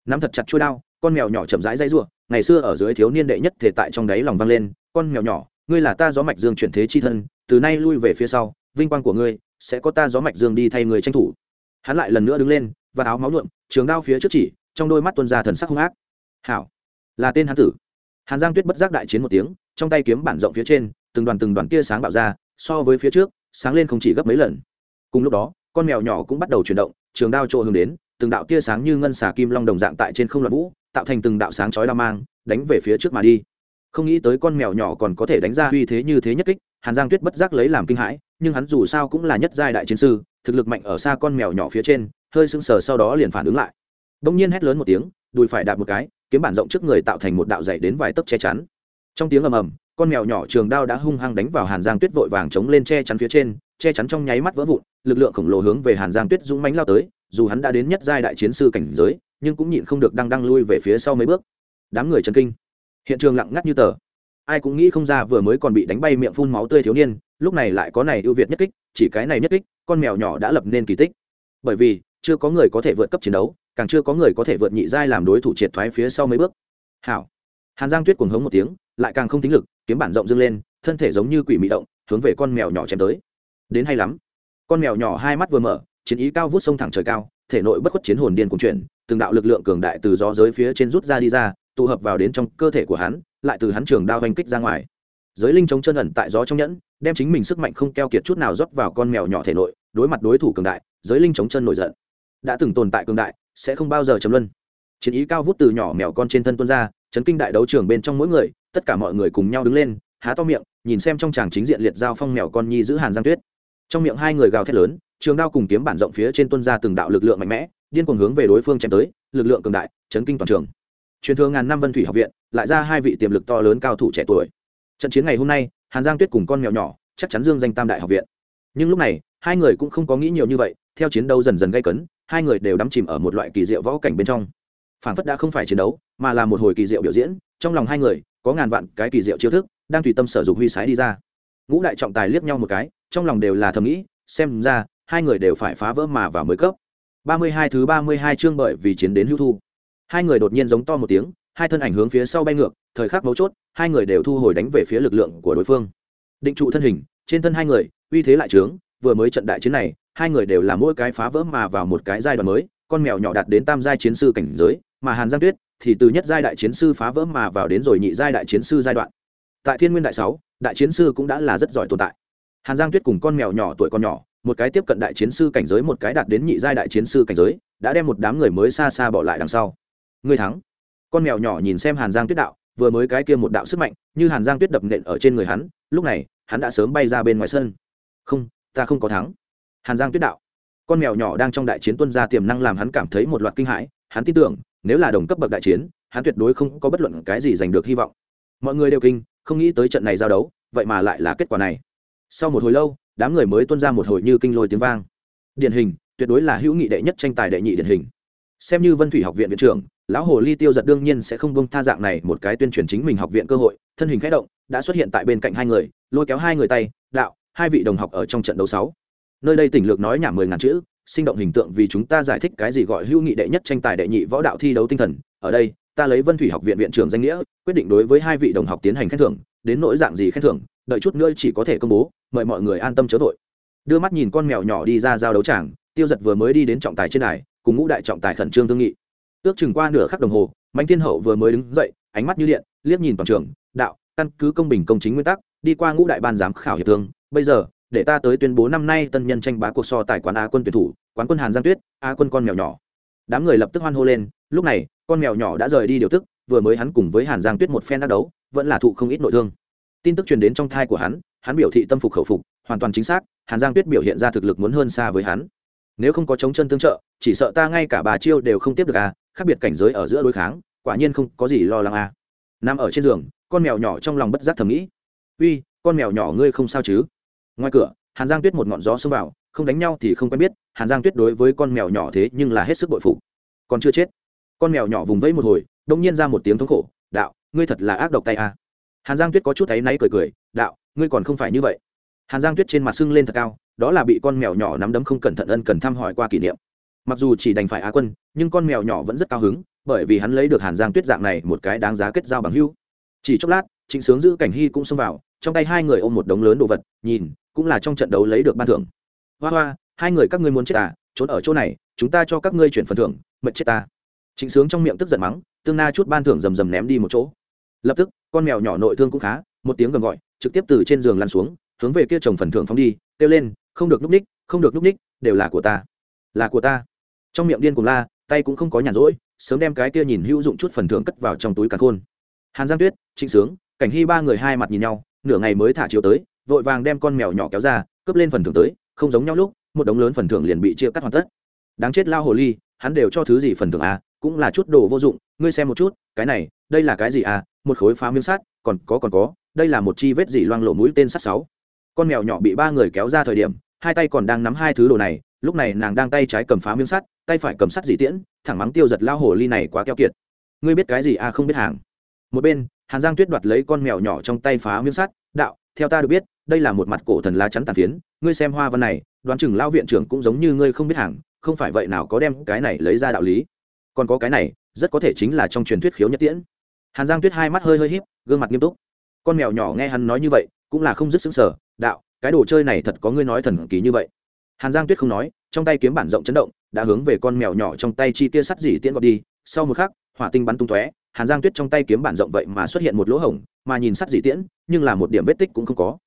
Nắm thật chặt chuôi đao, con mèo nhỏ chậm rãi dây rủa ngày xưa ở dưới thiếu niên đệ nhất thể tại trong đáy lòng vang lên, con mèo nhỏ, ngươi là ta gió mạch dương chuyển thế chi thân, từ nay lui về phía sau, vinh quang của ngươi sẽ có ta gió mạch dương đi thay người tranh thủ. Hắn lại lần nữa đứng lên và áo máu nhuộm, trường đao phía trước chỉ, trong đôi mắt tuôn ra thần sắc hung ác. Hảo, là tên hắn tử hàn giang tuyết bất giác đại chiến một tiếng, trong tay kiếm bản rộng phía trên, từng đoàn từng đoàn tia sáng bạo ra, so với phía trước, sáng lên không chỉ gấp mấy lần. Cùng lúc đó, con mèo nhỏ cũng bắt đầu chuyển động, trường đao chỗ hướng đến, từng đạo tia sáng như ngân xà kim long đồng dạng tại trên không loạn vũ, tạo thành từng đạo sáng chói đao mang, đánh về phía trước mà đi. Không nghĩ tới con mèo nhỏ còn có thể đánh ra uy thế như thế nhất kích, hàn giang tuyết bất giác lấy làm kinh hãi, nhưng hắn dù sao cũng là nhất giai đại chiến sư, thực lực mạnh ở xa con mèo nhỏ phía trên, hơi sưng sờ sau đó liền phản ứng lại. Bỗng nhiên hét lớn một tiếng, đùi phải đạp một cái kiếm bản rộng trước người tạo thành một đạo dày đến vài tấc che chắn. Trong tiếng ầm ầm, con mèo nhỏ trường đao đã hung hăng đánh vào hàn giang tuyết vội vàng chống lên che chắn phía trên, che chắn trong nháy mắt vỡ vụn, lực lượng khổng lồ hướng về hàn giang tuyết dũng mánh lao tới, dù hắn đã đến nhất giai đại chiến sư cảnh giới, nhưng cũng nhịn không được đang đang lui về phía sau mấy bước. Đám người chấn kinh. Hiện trường lặng ngắt như tờ. Ai cũng nghĩ không ra vừa mới còn bị đánh bay miệng phun máu tươi thiếu niên, lúc này lại có này ưu việt nhất kích, chỉ cái này nhất kích, con mèo nhỏ đã lập nên kỳ tích. Bởi vì, chưa có người có thể vượt cấp chiến đấu càng chưa có người có thể vượt nhị giai làm đối thủ triệt thoái phía sau mấy bước. Hảo. Hàn giang tuyết cuồng hống một tiếng, lại càng không tính lực, kiếm bản rộng dâng lên, thân thể giống như quỷ mị động, hướng về con mèo nhỏ chém tới. Đến hay lắm. Con mèo nhỏ hai mắt vừa mở, chiến ý cao vút sông thẳng trời cao, thể nội bất khuất chiến hồn điên cuồng chuyển, từng đạo lực lượng cường đại từ gió giới phía trên rút ra đi ra, tụ hợp vào đến trong cơ thể của hắn, lại từ hắn trường đao vanh kích ra ngoài. Giới linh chống chân ẩn tại gió trong nhẫn, đem chính mình sức mạnh không keo kiệt chút nào rót vào con mèo nhỏ thể nội, đối mặt đối thủ cường đại, giới linh chống chân nổi giận. Đã từng tồn tại cường đại sẽ không bao giờ chấm luân. Chiến ý cao vút từ nhỏ mèo con trên thân tuôn ra, chấn kinh đại đấu trường bên trong mỗi người, tất cả mọi người cùng nhau đứng lên, há to miệng, nhìn xem trong tràng chính diện liệt giao phong mèo con nhi giữ hàn giang tuyết. Trong miệng hai người gào thét lớn, trường đao cùng kiếm bản rộng phía trên tuôn ra từng đạo lực lượng mạnh mẽ, điên cuồng hướng về đối phương chém tới, lực lượng cường đại, chấn kinh toàn trường. Truyền thừa ngàn năm vân thủy học viện, lại ra hai vị tiềm lực to lớn cao thủ trẻ tuổi. Trận chiến ngày hôm nay, hàn giang tuyết cùng con mèo nhỏ, chắc chắn dương danh tam đại học viện. Nhưng lúc này, hai người cũng không có nghĩ nhiều như vậy, theo chiến đấu dần dần gây cấn hai người đều đắm chìm ở một loại kỳ diệu võ cảnh bên trong. Phản phất đã không phải chiến đấu, mà là một hồi kỳ diệu biểu diễn, trong lòng hai người, có ngàn vạn cái kỳ diệu chiêu thức, đang tùy tâm sở dụng huy sái đi ra. Ngũ đại trọng tài liếc nhau một cái, trong lòng đều là thầm nghĩ, xem ra, hai người đều phải phá vỡ mà vào mới cấp. Ba mươi hai thứ ba mươi hai chương bởi vì chiến đến hưu thu. Hai người đột nhiên giống to một tiếng, hai thân ảnh hướng phía sau bay ngược, thời khắc mấu chốt, hai người đều thu hồi đánh về phía lực lượng của đối phương. Định trụ thân hình, trên thân hai người, uy thế lại trướng, vừa mới trận đại chiến này hai người đều là mỗi cái phá vỡ mà vào một cái giai đoạn mới, con mèo nhỏ đạt đến tam giai chiến sư cảnh giới, mà hàn giang tuyết thì từ nhất giai đại chiến sư phá vỡ mà vào đến rồi nhị giai đại chiến sư giai đoạn. Tại thiên nguyên đại sáu, đại chiến sư cũng đã là rất giỏi tồn tại. Hàn giang tuyết cùng con mèo nhỏ tuổi con nhỏ, một cái tiếp cận đại chiến sư cảnh giới, một cái đạt đến nhị giai đại chiến sư cảnh giới, đã đem một đám người mới xa xa bỏ lại đằng sau. Người thắng. Con mèo nhỏ nhìn xem hàn giang tuyết đạo, vừa mới cái kia một đạo sức mạnh, như hàn giang tuyết đập nện ở trên người hắn, lúc này, hắn đã sớm bay ra bên ngoài sân. Không, ta không có thắng hàn giang tuyết đạo. Con mèo nhỏ đang trong đại chiến tuân ra tiềm năng làm hắn cảm thấy một loạt kinh hãi, hắn tin tưởng, nếu là đồng cấp bậc đại chiến, hắn tuyệt đối không có bất luận cái gì giành được hy vọng. Mọi người đều kinh, không nghĩ tới trận này giao đấu, vậy mà lại là kết quả này. Sau một hồi lâu, đám người mới tuân ra một hồi như kinh lôi tiếng vang. Điển hình, tuyệt đối là hữu nghị đệ nhất tranh tài đệ nhị điển hình. Xem như vân thủy học viện viện trưởng, lão hồ ly tiêu giật đương nhiên sẽ không bông tha dạng này một cái tuyên truyền chính mình học viện cơ hội, thân hình k h ẽ động, đã xuất hiện tại bên cạnh hai người, lôi kéo hai người tay, đạo, hai vị đồng học ở trong trận đấu sáu nơi đây tỉnh lược nói nhảm mười ngàn chữ, sinh động hình tượng vì chúng ta giải thích cái gì gọi hữu nghị đệ nhất tranh tài đệ nhị võ đạo thi đấu tinh thần. Ở đây, ta lấy vân thủy học viện viện trưởng danh nghĩa, quyết định đối với hai vị đồng học tiến hành khen thưởng, đến nỗi dạng gì khen thưởng, đợi chút nữa chỉ có thể công bố, mời mọi người an tâm chớ vội. Đưa mắt nhìn con mèo nhỏ đi ra giao đấu tràng, tiêu giật vừa mới đi đến trọng tài trên đài, cùng ngũ đại trọng tài khẩn trương thương nghị. Ước chừng qua nửa khắc đồng hồ, mạnh thiên hậu vừa mới đứng dậy, ánh mắt như điện, liếc nhìn toàn trường, đạo, căn cứ công bình công chính nguyên tắc, đi qua ngũ đại ban giám khảo hiệp thương, bây giờ để ta tới tuyên bố năm nay tân nhân tranh bá cuộc so tài quán a quân tuyển thủ, quán quân hàn giang tuyết a quân con mèo nhỏ. Đám người lập tức hoan hô lên, lúc này, con mèo nhỏ đã rời đi điều tức, vừa mới hắn cùng với hàn giang tuyết một phen đắc đấu, vẫn là thụ không ít nội thương. Tin tức truyền đến trong thai của hắn hắn biểu thị tâm phục khẩu phục, hoàn toàn chính xác, hàn giang tuyết biểu hiện ra thực lực muốn hơn xa với hắn. Nếu không có chống chân tương trợ, chỉ sợ ta ngay cả bà chiêu đều không tiếp được à khác biệt cảnh giới ở giữa đối kháng, quả nhiên không có gì lo lắng à. Nằm ở trên giường, con mèo nhỏ trong lòng bất giác thầm nghĩ. Uy, con mèo nhỏ ngươi không sao chứ? Ngoài cửa, hàn giang tuyết một ngọn gió xông vào, không đánh nhau thì không quen biết, hàn giang tuyết đối với con mèo nhỏ thế nhưng là hết sức bội phụ còn chưa chết, con mèo nhỏ vùng vẫy một hồi, đông nhiên ra một tiếng thống khổ, đạo, ngươi thật là ác độc tay à. hàn giang tuyết có chút thấy náy cười cười, đạo, ngươi còn không phải như vậy. Hàn giang tuyết trên mặt sưng lên thật cao, đó là bị con mèo nhỏ nắm đấm không cẩn thận ân cần thăm hỏi qua kỷ niệm. Mặc dù chỉ đành phải á quân, nhưng con mèo nhỏ vẫn rất cao hứng, bởi vì hắn lấy được hàn giang tuyết dạng này một cái đáng giá kết giao bằng hưu chỉ chốc lát, trịnh sướng giữ cảnh hy cũng xông vào, trong tay hai người ôm một đống lớn đồ vật, nhìn cũng là trong trận đấu lấy được ban thưởng. Hoa hoa, hai người các ngươi muốn chết à? Trốn ở chỗ này, chúng ta cho các ngươi chuyển phần thưởng mật chết ta. Trịnh sướng trong miệng tức giận mắng, tương na chút ban thưởng rầm rầm ném đi một chỗ. Lập tức, con mèo nhỏ nội thương cũng khá, một tiếng gầm gọi, trực tiếp từ trên giường lăn xuống, hướng về kia chồng phần thưởng phóng đi, kêu lên, không được núp ních, không được núp ních, đều là của ta. Là của ta. Trong miệng điên cùng la, tay cũng không có nhàn rỗi, sớm đem cái kia nhìn hữu dụng chút phần thưởng cất vào trong túi càn khôn. Hàn giang tuyết, trịnh sướng, cảnh hy ba người hai mặt nhìn nhau, nửa ngày mới thả chiếu tới vội vàng đem con mèo nhỏ kéo ra, cướp lên phần thưởng tới, không giống nhau lúc, một đống lớn phần thưởng liền bị chia cắt hoàn tất. Đáng chết lao hồ ly, hắn đều cho thứ gì phần thưởng à cũng là chút đồ vô dụng, ngươi xem một chút, cái này, đây là cái gì à một khối phá miếng sắt, còn có còn có, đây là một chi vết gì loang lộ mũi tên sắt sáu. Con mèo nhỏ bị ba người kéo ra thời điểm, hai tay còn đang nắm hai thứ đồ này, lúc này nàng đang tay trái cầm phá miếng sắt, tay phải cầm sắt dị tiễn, thẳng mắng tiêu giật lao hồ ly này quá keo kiệt. Ngươi biết cái gì à không biết hàng. Một bên, hàn giang tuyết đoạt lấy con mèo nhỏ trong tay phá miếng sắt, đạo theo ta được biết, đây là một mặt cổ thần lá chắn tàn phiến, ngươi xem hoa văn này, đoán chừng lao viện trưởng cũng giống như ngươi không biết hàng, không phải vậy nào có đem cái này lấy ra đạo lý. Còn có cái này, rất có thể chính là trong truyền thuyết khiếu nhất tiễn. Hàn giang tuyết hai mắt hơi hơi híp, gương mặt nghiêm túc. Con mèo nhỏ nghe hắn nói như vậy, cũng là không dứt xứng sở đạo, cái đồ chơi này thật có ngươi nói thần kỳ như vậy. Hàn giang tuyết không nói, trong tay kiếm bản rộng chấn động, đã hướng về con mèo nhỏ trong tay chi tia sắt dỉ tiễn gọt đi, sau một khắc, hỏa tinh bắn tung tóe hàn giang tuyết trong tay kiếm bản rộng vậy mà xuất hiện một lỗ hổng, mà nhìn sắt dị tiễn, nhưng là một điểm vết tích cũng không có.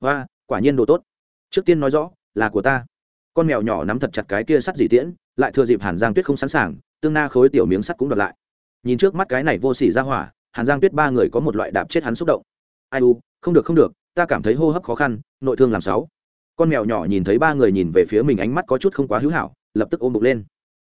Và quả nhiên đồ tốt. Trước tiên nói rõ, là của ta. Con mèo nhỏ nắm thật chặt cái kia sắt dị tiễn, lại thừa dịp hàn giang tuyết không sẵn sàng, tương na khối tiểu miếng sắt cũng đoạt lại. Nhìn trước mắt cái này vô sỉ ra hỏa, hàn giang tuyết ba người có một loại đạp chết hắn xúc động. Ai u, không được không được, ta cảm thấy hô hấp khó khăn, nội thương làm sáu. Con mèo nhỏ nhìn thấy ba người nhìn về phía mình ánh mắt có chút không quá hữu hảo, lập tức ôm bụng lên.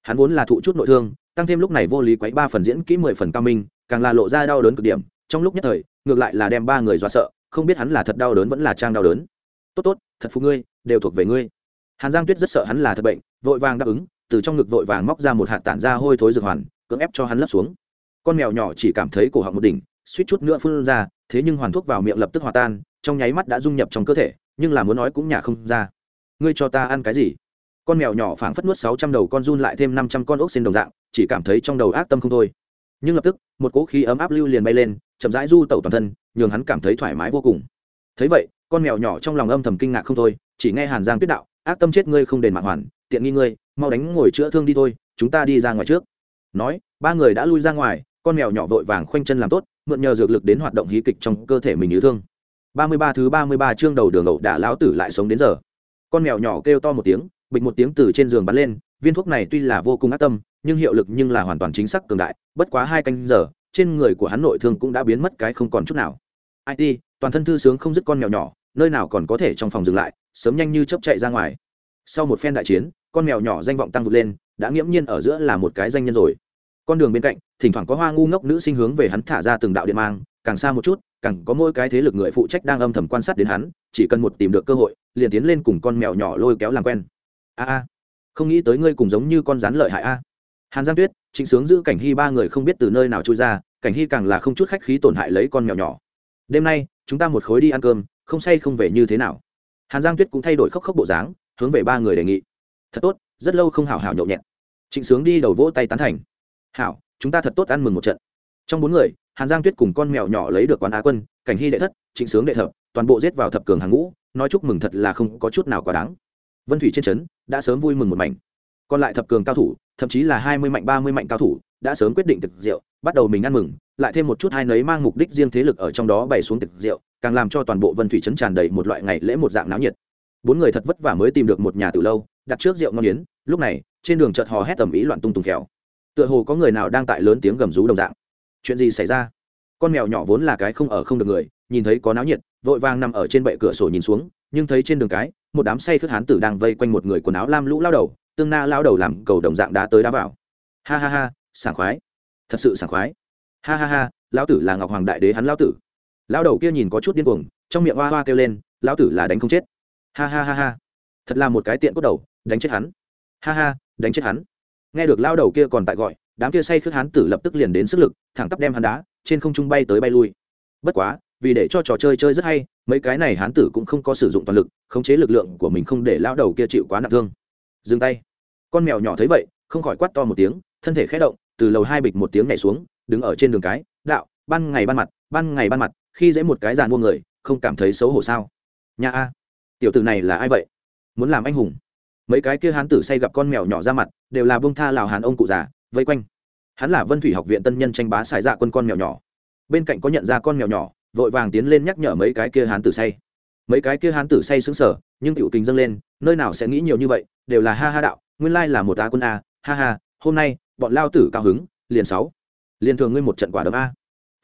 Hắn vốn là thụ chút nội thương tăng thêm lúc này vô lý quấy ba phần diễn kỹ mười phần cao minh, càng là lộ ra đau đớn cực điểm. Trong lúc nhất thời, ngược lại là đem ba người dọa sợ, không biết hắn là thật đau đớn vẫn là trang đau đớn. Tốt tốt, thật phụ ngươi, đều thuộc về ngươi. Hàn giang tuyết rất sợ hắn là thật bệnh, vội vàng đáp ứng, từ trong ngực vội vàng móc ra một hạt tản ra hôi thối dược hoàn, cưỡng ép cho hắn lấp xuống. Con mèo nhỏ chỉ cảm thấy cổ họng một đỉnh, suýt chút nữa phun ra, thế nhưng hoàn thuốc vào miệng lập tức hòa tan, trong nháy mắt đã dung nhập trong cơ thể, nhưng là muốn nói cũng nhả không ra. Ngươi cho ta ăn cái gì? Con mèo nhỏ phảng phất nuốt sáu trăm đầu con run lại thêm năm trăm con ốc xin đồng dạng chỉ cảm thấy trong đầu ác tâm không thôi. Nhưng lập tức, một cỗ khí ấm áp lưu liền bay lên, chậm rãi du tẩu toàn thân, nhường hắn cảm thấy thoải mái vô cùng. Thấy vậy, con mèo nhỏ trong lòng âm thầm kinh ngạc không thôi, chỉ nghe hàn giang tuyết đạo, ác tâm chết ngươi không đền mạng hoàn, tiện nghi ngươi, mau đánh ngồi chữa thương đi thôi, chúng ta đi ra ngoài trước. Nói, ba người đã lui ra ngoài, con mèo nhỏ vội vàng khoanh chân làm tốt, mượn nhờ dược lực đến hoạt động hí kịch trong cơ thể mình như thương. Ba mươi ba thứ ba mươi ba chương đầu đường ẩu đả lão tử lại sống đến giờ. Con mèo nhỏ kêu to một tiếng, bịch một tiếng từ trên giường bắn lên, viên thuốc này tuy là vô cùng ác tâm nhưng hiệu lực nhưng là hoàn toàn chính xác cường đại, bất quá hai canh giờ, trên người của hắn nội thương cũng đã biến mất cái không còn chút nào. It toàn thân thư sướng không dứt con mèo nhỏ, nơi nào còn có thể trong phòng dừng lại, sớm nhanh như chấp chạy ra ngoài. Sau một phen đại chiến, con mèo nhỏ danh vọng tăng vượt lên, đã nghiễm nhiên ở giữa là một cái danh nhân rồi. Con đường bên cạnh, thỉnh thoảng có hoa ngu ngốc nữ sinh hướng về hắn thả ra từng đạo điện mang, càng xa một chút, càng có mỗi cái thế lực người phụ trách đang âm thầm quan sát đến hắn, chỉ cần một tìm được cơ hội, liền tiến lên cùng con mèo nhỏ lôi kéo làm quen. A a, không nghĩ tới ngươi cùng giống như con rắn lợi hại a hàn giang tuyết, trịnh sướng giữ cảnh hy ba người không biết từ nơi nào trôi ra, cảnh hy càng là không chút khách khí tổn hại lấy con mèo nhỏ. Đêm nay, chúng ta một khối đi ăn cơm, không say không về như thế nào. Hàn giang tuyết cũng thay đổi khóc khóc bộ dáng, hướng về ba người đề nghị. Thật tốt, rất lâu không hảo hảo nhậu nhẹt. Trịnh sướng đi đầu vỗ tay tán thành. Hảo, chúng ta thật tốt ăn mừng một trận. Trong bốn người, hàn giang tuyết cùng con mèo nhỏ lấy được quán á quân, cảnh hy đệ thất, trịnh sướng đệ thập, toàn bộ giết vào thập cường hàng ngũ, nói chúc mừng thật là không có chút nào quá đáng. Vân thủy trên trấn, đã sớm vui mừng một mảnh còn lại thập cường cao thủ, thậm chí là hai mươi mạnh, ba mươi mạnh cao thủ, đã sớm quyết định thực rượu, bắt đầu mình ăn mừng, lại thêm một chút hai nấy mang mục đích riêng thế lực ở trong đó bày xuống thực rượu, càng làm cho toàn bộ vân thủy trấn tràn đầy một loại ngày lễ một dạng náo nhiệt. Bốn người thật vất vả mới tìm được một nhà từ lâu, đặt trước rượu ngon yến, lúc này, trên đường chợt hò hét tầm ý loạn tung tùng phèo. Tựa hồ có người nào đang tại lớn tiếng gầm rú đồng dạng. Chuyện gì xảy ra? Con mèo nhỏ vốn là cái không ở không được người, nhìn thấy có náo nhiệt, vội vàng nằm ở trên bệ cửa sổ nhìn xuống, nhưng thấy trên đường cái, một đám say khước hán tử đang vây quanh một người quần áo lam lũ lao đầu tương na lao đầu làm cầu đồng dạng đá tới đá vào. Ha ha ha, sảng khoái. Thật sự sảng khoái. Ha ha ha, lão tử là ngọc hoàng đại đế hắn lão tử. Lão đầu kia nhìn có chút điên cuồng, trong miệng hoa hoa kêu lên, lão tử là đánh không chết. Ha ha ha ha. Thật là một cái tiện cốt đầu, đánh chết hắn. Ha ha, đánh chết hắn. Nghe được lao đầu kia còn tại gọi, đám kia say khước hán tử lập tức liền đến sức lực, thẳng tắp đem hắn đá, trên không trung bay tới bay lui. Bất quá, vì để cho trò chơi chơi rất hay, mấy cái này hán tử cũng không có sử dụng toàn lực, khống chế lực lượng của mình không để lao đầu kia chịu quá nặng thương. Dừng tay con mèo nhỏ thấy vậy, không khỏi quắt to một tiếng, thân thể khé động, từ lầu hai bịch một tiếng nhảy xuống, đứng ở trên đường cái, đạo, ban ngày ban mặt, ban ngày ban mặt, khi dễ một cái giàn mua người, không cảm thấy xấu hổ sao? Nhà a, tiểu tử này là ai vậy? Muốn làm anh hùng. Mấy cái kia hán tử say gặp con mèo nhỏ ra mặt, đều là bông tha lào hàn ông cụ già, vây quanh. Hắn là vân thủy học viện tân nhân tranh bá xài dạ quân con mèo nhỏ. Bên cạnh có nhận ra con mèo nhỏ, vội vàng tiến lên nhắc nhở mấy cái kia hán tử say. Mấy cái kia hán tử say xứng sở nhưng tiểu kính dâng lên, nơi nào sẽ nghĩ nhiều như vậy, đều là ha ha đạo, nguyên lai là một tá quân a, ha ha, hôm nay, bọn lao tử cao hứng, liền sáu. Liền thường ngươi một trận quả đấm a.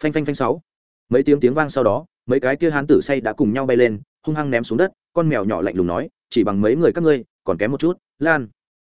Phanh phanh phanh sáu. Mấy tiếng tiếng vang sau đó, mấy cái kia hán tử say đã cùng nhau bay lên, hung hăng ném xuống đất, con mèo nhỏ lạnh lùng nói, chỉ bằng mấy người các ngươi, còn kém một chút, lan.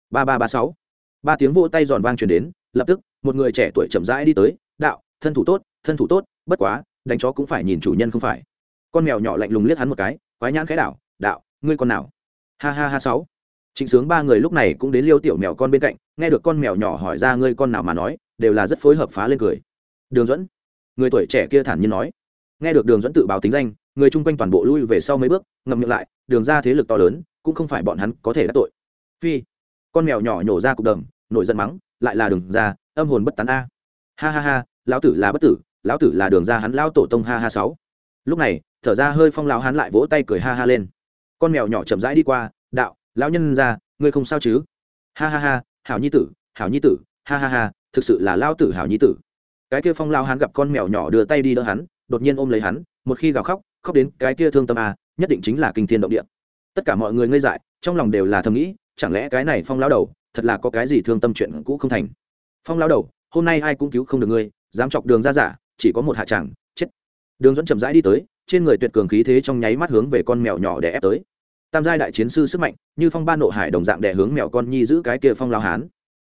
Ba ba ba sáu. Ba tiếng vỗ tay giòn vang truyền đến, lập tức, một người trẻ tuổi chậm rãi đi tới, đạo, thân thủ tốt, thân thủ tốt, bất quá, đánh chó cũng phải nhìn chủ nhân không phải. Con mèo nhỏ lạnh lùng liếc hắn một cái, quái nhãn khẽ đảo, đạo ngươi con nào? Ha ha ha sáu. Trịnh sướng ba người lúc này cũng đến liêu tiểu mèo con bên cạnh, nghe được con mèo nhỏ hỏi ra ngươi con nào mà nói, đều là rất phối hợp phá lên cười. Đường dẫn người tuổi trẻ kia thản nhiên nói. Nghe được đường dẫn tự báo tính danh, người chung quanh toàn bộ lui về sau mấy bước, ngậm miệng lại, đường ra thế lực to lớn, cũng không phải bọn hắn có thể đắc tội. Phi. Con mèo nhỏ nhổ ra cục đầm, nổi giận mắng, lại là đường ra, âm hồn bất tán a. Ha ha ha, lão tử là bất tử, lão tử là đường ra hắn lao tổ tông, ha ha sáu. Lúc này, thở ra hơi phong lão hắn lại vỗ tay cười ha ha lên con mèo nhỏ chậm rãi đi qua đạo lão nhân ra ngươi không sao chứ? Ha ha ha hảo nhi tử hảo nhi tử ha ha ha thực sự là lao tử hảo nhi tử. Cái kia phong lao hắn gặp con mèo nhỏ đưa tay đi đỡ hắn đột nhiên ôm lấy hắn một khi gào khóc khóc đến cái kia thương tâm à, nhất định chính là kinh thiên động địa. Tất cả mọi người ngây dại trong lòng đều là thầm nghĩ chẳng lẽ cái này phong lao đầu thật là có cái gì thương tâm chuyện cũ không thành? Phong lao đầu hôm nay ai cũng cứu không được ngươi dám chọc đường ra giả chỉ có một hạ tràng chết. Đường dẫn chậm rãi đi tới trên người tuyệt cường khí thế trong nháy mắt hướng về con mèo nhỏ để ép tới tam giai đại chiến sư sức mạnh, như phong ba nộ hải đồng dạng đẻ hướng mèo con nhi giữ cái kia phong lao hán.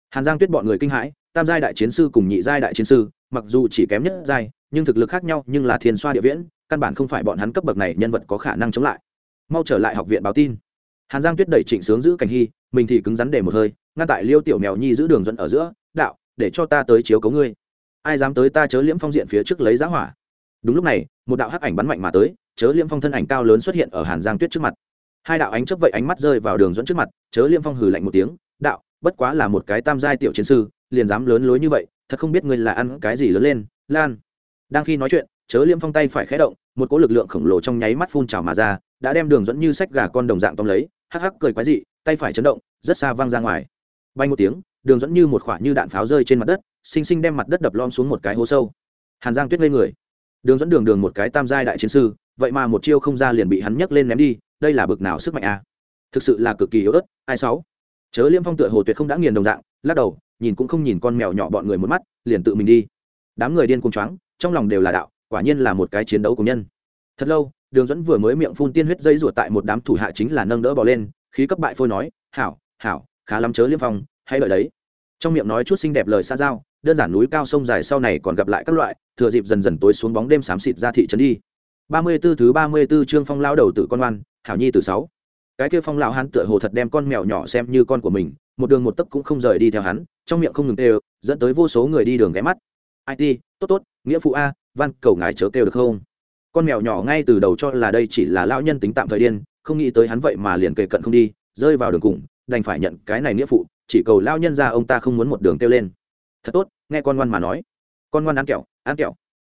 Hàn giang tuyết bọn người kinh hãi, tam giai đại chiến sư cùng nhị giai đại chiến sư, mặc dù chỉ kém nhất giai, nhưng thực lực khác nhau, nhưng là thiên xoa địa viễn, căn bản không phải bọn hắn cấp bậc này nhân vật có khả năng chống lại. Mau trở lại học viện báo tin. Hàn giang tuyết đẩy trịnh sướng giữ cảnh hy, mình thì cứng rắn để một hơi, ngăn tại liêu tiểu mèo nhi giữ đường dẫn ở giữa, đạo, để cho ta tới chiếu cấu ngươi. Ai dám tới ta chớ liễm phong diện phía trước lấy giá hỏa. Đúng lúc này, một đạo hắc ảnh bắn mạnh mà tới, chớ liễm phong thân ảnh cao lớn xuất hiện ở hàn giang tuyết trước mặt hai đạo ánh chấp vậy ánh mắt rơi vào đường dẫn trước mặt, chớ liêm phong hừ lạnh một tiếng, đạo, bất quá là một cái tam giai tiểu chiến sư, liền dám lớn lối như vậy, thật không biết ngươi là ăn cái gì lớn lên. Lan đang khi nói chuyện, chớ liêm phong tay phải khẽ động, một cỗ lực lượng khổng lồ trong nháy mắt phun trào mà ra, đã đem đường dẫn như sách gà con đồng dạng tóm lấy, hắc hắc cười quái dị, tay phải chấn động, rất xa văng ra ngoài. Bay một tiếng, đường dẫn như một khoả như đạn pháo rơi trên mặt đất, xinh xinh đem mặt đất đập lom xuống một cái hố sâu. Hàn giang tuyết lên người. Đường dẫn đường đường một cái tam giai đại chiến sư vậy mà một chiêu không ra liền bị hắn nhấc lên ném đi, đây là bực nào sức mạnh a? À? thực sự là cực kỳ yếu ớt, ai sáu? Chớ liêm phong tựa hồ tuyệt không đã nghiền đồng dạng, lắc đầu, nhìn cũng không nhìn con mèo nhỏ bọn người một mắt, liền tự mình đi. Đám người điên cuồng choáng, trong lòng đều là đạo, quả nhiên là một cái chiến đấu của nhân. Thật lâu, đường dẫn vừa mới miệng phun tiên huyết dây ruột tại một đám thủ hạ chính là nâng đỡ bỏ lên, khí cấp bại phôi nói, hảo hảo, khá lắm chớ liêm phong hay lợi đấy. Trong miệng nói chút xinh đẹp lời xa giao, đơn giản núi cao sông dài sau này còn gặp lại các loại, thừa dịp dần dần tối xuống bóng đêm xám xịt ra thị trấn đi ba mươi 34 thứ ba mươi 34 chương phong lao đầu tử con oan, hảo nhi từ sáu. Cái kia phong lão hắn tựa hồ thật đem con mèo nhỏ xem như con của mình, một đường một tấc cũng không rời đi theo hắn, trong miệng không ngừng kêu, dẫn tới vô số người đi đường ghé mắt. It tốt tốt, nghĩa phụ a văn cầu ngài chớ kêu được không? Con mèo nhỏ ngay từ đầu cho là đây chỉ là lão nhân tính tạm thời điên, không nghĩ tới hắn vậy mà liền kề cận không đi, rơi vào đường cùng, đành phải nhận cái này nghĩa phụ, chỉ cầu lão nhân ra ông ta không muốn một đường kêu lên. Thật tốt, nghe con ngoan mà nói. Con ngoan ăn kẹo ăn kẹo.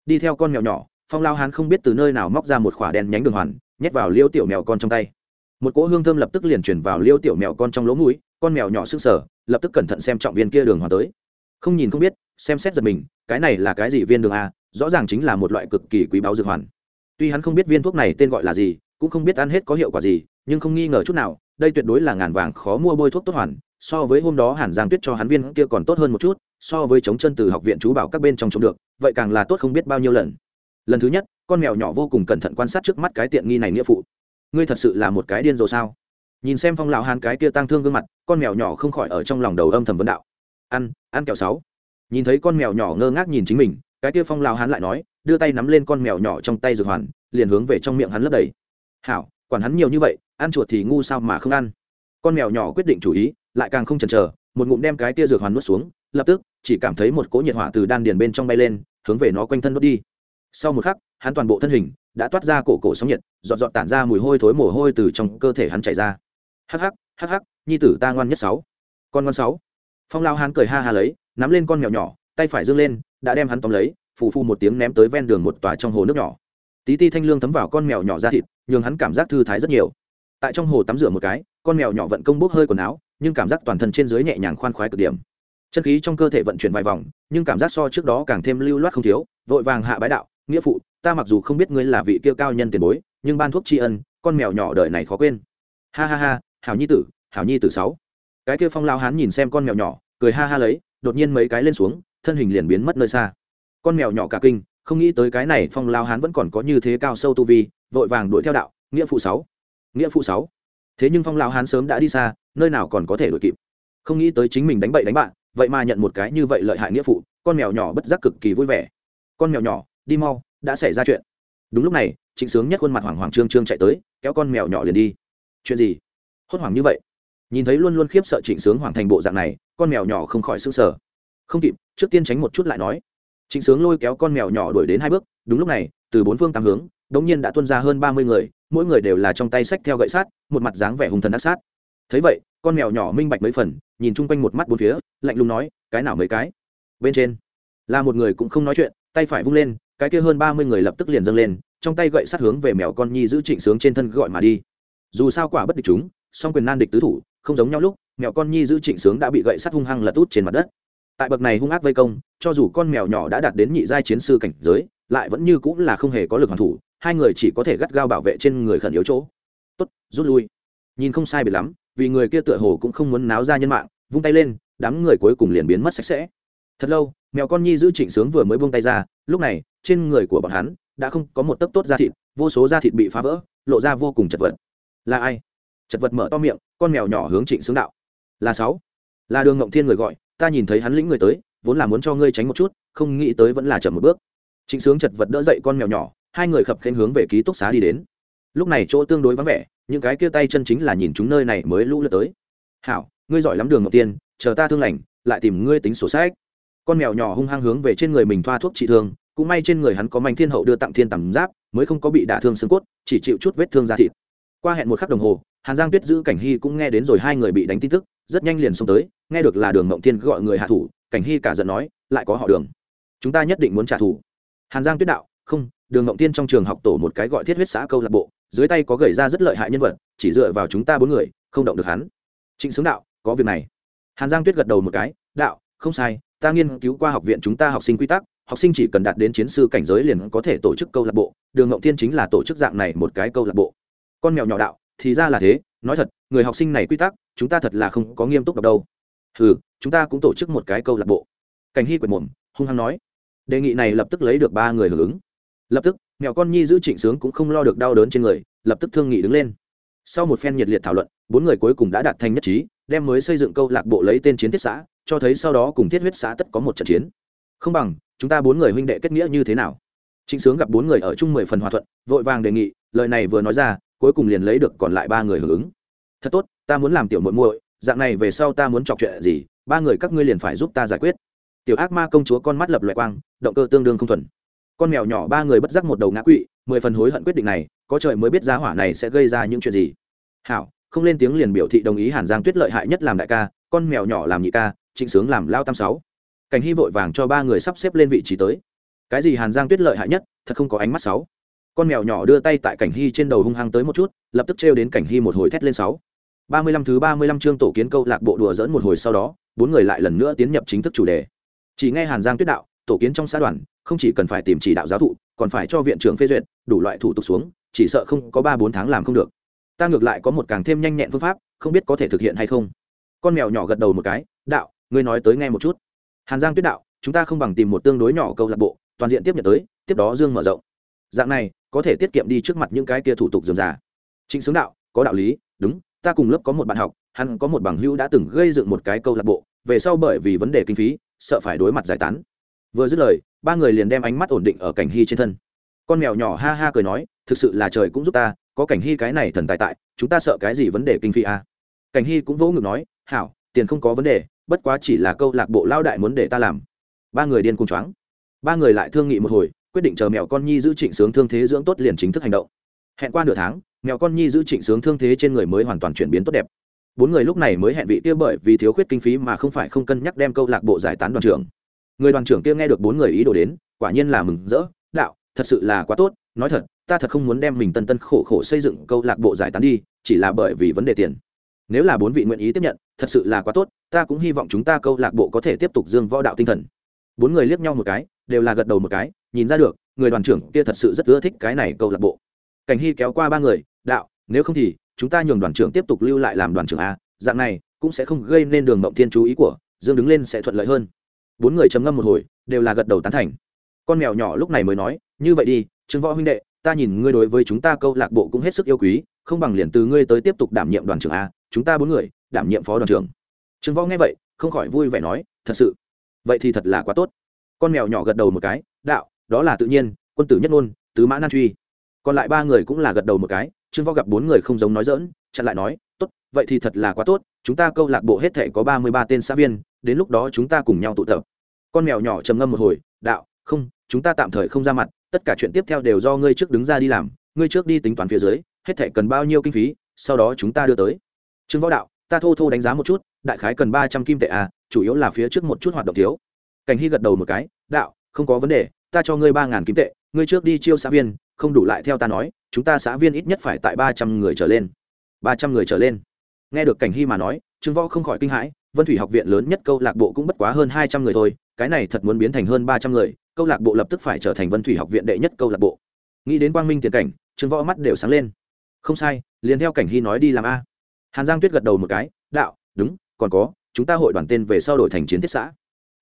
Đi theo con mèo nhỏ phong lao hán không biết từ nơi nào móc ra một khỏa đen nhánh đường hoàn, nhét vào liêu tiểu mèo con trong tay. Một cỗ hương thơm lập tức liền chuyển vào liêu tiểu mèo con trong lỗ mũi, con mèo nhỏ sức sở lập tức cẩn thận xem trọng viên kia đường hoàn tới. Không nhìn không biết, xem xét giật mình, cái này là cái gì viên đường a, rõ ràng chính là một loại cực kỳ quý báu dược hoàn. Tuy hắn không biết viên thuốc này tên gọi là gì, cũng không biết ăn hết có hiệu quả gì, nhưng không nghi ngờ chút nào, đây tuyệt đối là ngàn vàng khó mua bôi thuốc tốt hoàn, so với hôm đó hàn giang tuyết cho hắn viên kia còn tốt hơn một chút, so với chống chân từ học viện chú bảo các bên trong chống được, vậy càng là tốt không biết bao nhiêu lần lần thứ nhất, con mèo nhỏ vô cùng cẩn thận quan sát trước mắt cái tiện nghi này nghĩa phụ. Ngươi thật sự là một cái điên rồ sao? Nhìn xem phong lão hán cái kia tăng thương gương mặt, con mèo nhỏ không khỏi ở trong lòng đầu âm thầm vấn đạo. Ăn ăn kẹo sáu. Nhìn thấy con mèo nhỏ ngơ ngác nhìn chính mình, cái kia phong lão hán lại nói, đưa tay nắm lên con mèo nhỏ trong tay dược hoàn, liền hướng về trong miệng hắn lấp đầy. Hảo, quản hắn nhiều như vậy, ăn chuột thì ngu sao mà không ăn. Con mèo nhỏ quyết định chủ ý, lại càng không chần chờ, một ngụm đem cái tia dược hoàn nuốt xuống, lập tức chỉ cảm thấy một cỗ nhiệt hỏa từ đan điền bên trong bay lên, hướng về nó quanh thân nuốt đi sau một khắc, hắn toàn bộ thân hình đã toát ra cổ cổ sóng nhiệt dọn dọn tản ra mùi hôi thối mồ hôi từ trong cơ thể hắn chảy ra. Hắc hắc hắc hắc, nhi tử ta ngoan nhất sáu. Con ngoan sáu. Phong lao hắn cười ha ha lấy, nắm lên con mèo nhỏ, tay phải dương lên, đã đem hắn tóm lấy, phù phù một tiếng ném tới ven đường một tòa trong hồ nước nhỏ. Tí ti thanh lương thấm vào con mèo nhỏ ra thịt, nhường hắn cảm giác thư thái rất nhiều. Tại trong hồ tắm rửa một cái, con mèo nhỏ vận công bốc hơi quần áo, nhưng cảm giác toàn thân trên dưới nhẹ nhàng khoan khoái cực điểm. Chân khí trong cơ thể vận chuyển vài vòng, nhưng cảm giác so trước đó càng thêm lưu loát không thiếu, vội vàng hạ bái đạo nghĩa phụ, ta mặc dù không biết ngươi là vị kia cao nhân tiền bối, nhưng ban thuốc tri ân, con mèo nhỏ đời này khó quên. Ha ha ha, hảo nhi tử, hảo nhi tử sáu. Cái kia phong lao hán nhìn xem con mèo nhỏ, cười ha ha lấy, đột nhiên mấy cái lên xuống, thân hình liền biến mất nơi xa. Con mèo nhỏ cả kinh, không nghĩ tới cái này phong lao hán vẫn còn có như thế cao sâu tu vi, vội vàng đuổi theo đạo, nghĩa phụ sáu. Nghĩa phụ sáu. Thế nhưng phong lao hán sớm đã đi xa, nơi nào còn có thể đuổi kịp. Không nghĩ tới chính mình đánh bậy đánh bạn, vậy mà nhận một cái như vậy lợi hại nghĩa phụ, con mèo nhỏ bất giác cực kỳ vui vẻ. Con mèo nhỏ đi mau, đã xảy ra chuyện. Đúng lúc này, trịnh sướng nhất khuôn mặt hoảng hoảng trương trương chạy tới, kéo con mèo nhỏ liền đi. Chuyện gì? Hốt hoảng như vậy? Nhìn thấy luôn luôn khiếp sợ trịnh sướng hoàn thành bộ dạng này, con mèo nhỏ không khỏi s ư n g sở không kịp, trước tiên tránh một chút lại nói. Trịnh sướng lôi kéo con mèo nhỏ đuổi đến hai bước, đúng lúc này, từ bốn phương tám hướng đ ỗ n g nhiên đã tuân ra hơn ba mươi người, mỗi người đều là trong tay sách theo gậy sát, một mặt dáng vẻ hung thần ác sát. Thấy vậy, con mèo nhỏ minh bạch mấy phần, nhìn chung quanh một mắt bốn phía, lạnh lùng nói, cái nào mấy cái? Bên trên, là một người cũng không nói chuyện, tay phải vung lên cái kia hơn ba mươi người lập tức liền dâng lên, trong tay gậy sát hướng về mèo con nhi giữ trịnh sướng trên thân gọi mà đi. Dù sao quả bất địch chúng, song quyền nan địch tứ thủ, không giống nhau lúc, mèo con nhi giữ trịnh sướng đã bị gậy sắt hung hăng lật út trên mặt đất. Tại bậc này hung ác vây công, cho dù con mèo nhỏ đã đạt đến nhị giai chiến sư cảnh giới, lại vẫn như cũng là không hề có lực hoàn thủ, hai người chỉ có thể gắt gao bảo vệ trên người khẩn yếu chỗ. Tốt, rút lui. Nhìn không sai biệt lắm, vì người kia tựa hồ cũng không muốn náo ra nhân mạng, vung tay lên, đám người cuối cùng liền biến mất sạch sẽ. Thật lâu mèo con nhi giữ trịnh sướng vừa mới buông tay ra, lúc này, trên người của bọn hắn, đã không có một tấc tốt da thịt, vô số da thịt bị phá vỡ, lộ ra vô cùng chật vật. Là ai? Chật vật mở to miệng, con mèo nhỏ hướng trịnh sướng đạo. Là sáu. Là đường ngộng thiên người gọi, ta nhìn thấy hắn lĩnh người tới, vốn là muốn cho ngươi tránh một chút, không nghĩ tới vẫn là chậm một bước. Trịnh sướng chật vật đỡ dậy con mèo nhỏ, hai người khập khen hướng về ký túc xá đi đến. Lúc này chỗ tương đối vắng vẻ, những cái kia tay chân chính là nhìn chúng nơi này mới lũ lượt tới. Hảo, ngươi giỏi lắm đường ngọc tiên chờ ta thương lành, lại tìm ngươi tính sổ sách con mèo nhỏ hung hăng hướng về trên người mình thoa thuốc trị thương, cũng may trên người hắn có manh thiên hậu đưa tặng thiên tầm giáp, mới không có bị đả thương xương cốt, chỉ chịu chút vết thương da thịt. Qua hẹn một khắc đồng hồ, hàn giang tuyết giữ cảnh hy cũng nghe đến rồi hai người bị đánh tin tức, rất nhanh liền xông tới, nghe được là đường mộng thiên gọi người hạ thủ, cảnh hy cả giận nói, lại có họ đường. Chúng ta nhất định muốn trả thù. Hàn giang tuyết đạo, không, đường mộng thiên trong trường học tổ một cái gọi thiết huyết xã câu lạc bộ, dưới tay có gầy ra rất lợi hại nhân vật, chỉ dựa vào chúng ta bốn người, không động được hắn. Trịnh xướng đạo, có việc này. Hàn giang tuyết gật đầu một cái, đạo, không sai ta nghiên cứu qua học viện chúng ta học sinh quy tắc, học sinh chỉ cần đạt đến chiến sư cảnh giới liền có thể tổ chức câu lạc bộ, đường ngộng thiên chính là tổ chức dạng này một cái câu lạc bộ. Con mèo nhỏ đạo, thì ra là thế, nói thật, người học sinh này quy tắc, chúng ta thật là không có nghiêm túc đọc đâu. Ừ chúng ta cũng tổ chức một cái câu lạc bộ. Cảnh hy quệt mồm, hung hăng nói. Đề nghị này lập tức lấy được ba người hưởng ứng. Lập tức mẹo con nhi giữ trịnh sướng cũng không lo được đau đớn trên người, lập tức thương nghị đứng lên. Sau một phen nhiệt liệt thảo luận, bốn người cuối cùng đã đạt thành nhất trí, đem mới xây dựng câu lạc bộ lấy tên chiến thiết xã cho thấy sau đó cùng thiết huyết xã tất có một trận chiến. Không bằng, chúng ta bốn người huynh đệ kết nghĩa như thế nào? Trịnh sướng gặp bốn người ở chung mười phần hòa thuận, vội vàng đề nghị, lời này vừa nói ra, cuối cùng liền lấy được còn lại ba người hưởng ứng. Thật tốt, ta muốn làm tiểu muội muội, dạng này về sau ta muốn chọc chuyện gì, ba người các ngươi liền phải giúp ta giải quyết. Tiểu ác ma công chúa con mắt lập loại quang, động cơ tương đương không thuần. Con mèo nhỏ ba người bất giác một đầu ngã quỵ, mười phần hối hận quyết định này, có trời mới biết giá hỏa này sẽ gây ra những chuyện gì. Hảo, không lên tiếng liền biểu thị đồng ý hàn giang tuyết lợi hại nhất làm đại ca, con mèo nhỏ làm nhị ca trịnh sướng làm lao tam sáu. Cảnh hy vội vàng cho ba người sắp xếp lên vị trí tới. Cái gì hàn giang tuyết lợi hại nhất, thật không có ánh mắt sáu. Con mèo nhỏ đưa tay tại cảnh hy trên đầu hung hăng tới một chút, lập tức trêu đến cảnh hy một hồi thét lên sáu. Ba mươi lăm thứ ba mươi lăm chương tổ kiến câu lạc bộ đùa dỡn một hồi sau đó, bốn người lại lần nữa tiến nhập chính thức chủ đề. Chỉ nghe hàn giang tuyết đạo, tổ kiến trong xã đoàn, không chỉ cần phải tìm chỉ đạo giáo thụ, còn phải cho viện trưởng phê duyệt, đủ loại thủ tục xuống, chỉ sợ không có ba bốn tháng làm không được. Ta ngược lại có một càng thêm nhanh nhẹn phương pháp, không biết có thể thực hiện hay không. Con mèo nhỏ gật đầu một cái, đạo ngươi nói tới nghe một chút. Hàn giang tuyết đạo, chúng ta không bằng tìm một tương đối nhỏ câu lạc bộ, toàn diện tiếp nhận tới, tiếp đó dương mở rộng. Dạng này, có thể tiết kiệm đi trước mặt những cái kia thủ tục dườm già. Trịnh xướng đạo, có đạo lý, đúng, ta cùng lớp có một bạn học, hắn có một bằng hữu đã từng gây dựng một cái câu lạc bộ, về sau bởi vì vấn đề kinh phí, sợ phải đối mặt giải tán. Vừa dứt lời, ba người liền đem ánh mắt ổn định ở cảnh hy trên thân. Con mèo nhỏ ha ha cười nói, thực sự là trời cũng giúp ta, có cảnh hy cái này thần tài tại, chúng ta sợ cái gì vấn đề kinh phí à? cảnh hy cũng vỗ ngực nói, hảo, tiền không có vấn đề bất quá chỉ là câu lạc bộ lao đại muốn để ta làm. Ba người điên cùng choáng. Ba người lại thương nghị một hồi, quyết định chờ mèo con nhi giữ trịnh sướng thương thế dưỡng tốt liền chính thức hành động. Hẹn qua nửa tháng, mèo con nhi giữ trịnh sướng thương thế trên người mới hoàn toàn chuyển biến tốt đẹp. Bốn người lúc này mới hẹn vị kia bởi vì thiếu khuyết kinh phí mà không phải không cân nhắc đem câu lạc bộ giải tán đoàn trưởng. Người đoàn trưởng kia nghe được bốn người ý đồ đến, quả nhiên là mừng rỡ, đạo, thật sự là quá tốt, nói thật, ta thật không muốn đem mình tân tân khổ khổ xây dựng câu lạc bộ giải tán đi, chỉ là bởi vì vấn đề tiền nếu là bốn vị nguyện ý tiếp nhận, thật sự là quá tốt, ta cũng hy vọng chúng ta câu lạc bộ có thể tiếp tục dương võ đạo tinh thần. Bốn người liếc nhau một cái, đều là gật đầu một cái, nhìn ra được, người đoàn trưởng kia thật sự rất ưa thích cái này câu lạc bộ. Cảnh hy kéo qua ba người, đạo, nếu không thì chúng ta nhường đoàn trưởng tiếp tục lưu lại làm đoàn trưởng a, dạng này cũng sẽ không gây nên đường mộng thiên chú ý của, dương đứng lên sẽ thuận lợi hơn. Bốn người trầm ngâm một hồi, đều là gật đầu tán thành. Con mèo nhỏ lúc này mới nói, như vậy đi, trương võ huynh đệ, ta nhìn ngươi đối với chúng ta câu lạc bộ cũng hết sức yêu quý, không bằng liền từ ngươi tới tiếp tục đảm nhiệm đoàn trưởng a chúng ta bốn người, đảm nhiệm phó đoàn trưởng. Trương võ nghe vậy, không khỏi vui vẻ nói, thật sự? Vậy thì thật là quá tốt. Con mèo nhỏ gật đầu một cái, đạo, đó là tự nhiên, quân tử nhất ngôn, tứ mã nan truy. Còn lại ba người cũng là gật đầu một cái, trương võ gặp bốn người không giống nói dỡn chặn lại nói, tốt, vậy thì thật là quá tốt, chúng ta câu lạc bộ hết thể có ba mươi ba tên xã viên, đến lúc đó chúng ta cùng nhau tụ tập. Con mèo nhỏ trầm ngâm một hồi, đạo, không, chúng ta tạm thời không ra mặt, tất cả chuyện tiếp theo đều do ngươi trước đứng ra đi làm, ngươi trước đi tính toán phía dưới, hết thể cần bao nhiêu kinh phí, sau đó chúng ta đưa tới trương võ đạo, ta thô thô đánh giá một chút, đại khái cần ba trăm kim tệ à chủ yếu là phía trước một chút hoạt động thiếu. Cảnh hy gật đầu một cái, đạo, không có vấn đề, ta cho ngươi ba ngàn kim tệ, ngươi trước đi chiêu xã viên, không đủ lại theo ta nói, chúng ta xã viên ít nhất phải tại ba trăm người trở lên. Ba trăm người trở lên. Nghe được cảnh hy mà nói, trương võ không khỏi kinh hãi, vân thủy học viện lớn nhất câu lạc bộ cũng bất quá hơn hai trăm người thôi, cái này thật muốn biến thành hơn ba trăm người, câu lạc bộ lập tức phải trở thành vân thủy học viện đệ nhất câu lạc bộ. Nghĩ đến quang minh tiền cảnh, trương võ mắt đều sáng lên. Không sai, liền theo cảnh hy nói đi làm a hàn giang tuyết gật đầu một cái, đạo, đúng, còn có, chúng ta hội đoàn tên về sau đổi thành chiến thiết xã.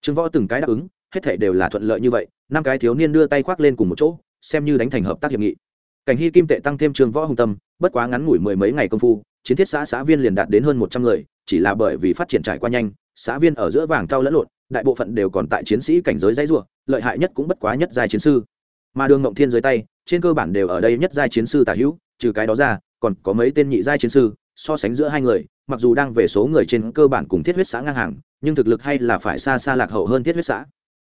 Trương võ từng cái đáp ứng, hết thể đều là thuận lợi như vậy, năm cái thiếu niên đưa tay khoác lên cùng một chỗ, xem như đánh thành hợp tác hiệp nghị. Cảnh hy kim tệ tăng thêm trường võ hùng tâm, bất quá ngắn ngủi mười mấy ngày công phu, chiến thiết xã xã viên liền đạt đến hơn một trăm người, chỉ là bởi vì phát triển trải qua nhanh, xã viên ở giữa vàng cao lẫn lộn, đại bộ phận đều còn tại chiến sĩ cảnh giới dãy ruộng lợi hại nhất cũng bất quá nhất giai chiến sư. Mà đường ngộng thiên dưới tay, trên cơ bản đều ở đây nhất giai chiến sư tả hữu, trừ cái đó ra, còn có mấy tên nhị giai chiến sư so sánh giữa hai người, mặc dù đang về số người trên cơ bản cùng thiết huyết xã ngang hàng, nhưng thực lực hay là phải xa xa lạc hậu hơn thiết huyết xã.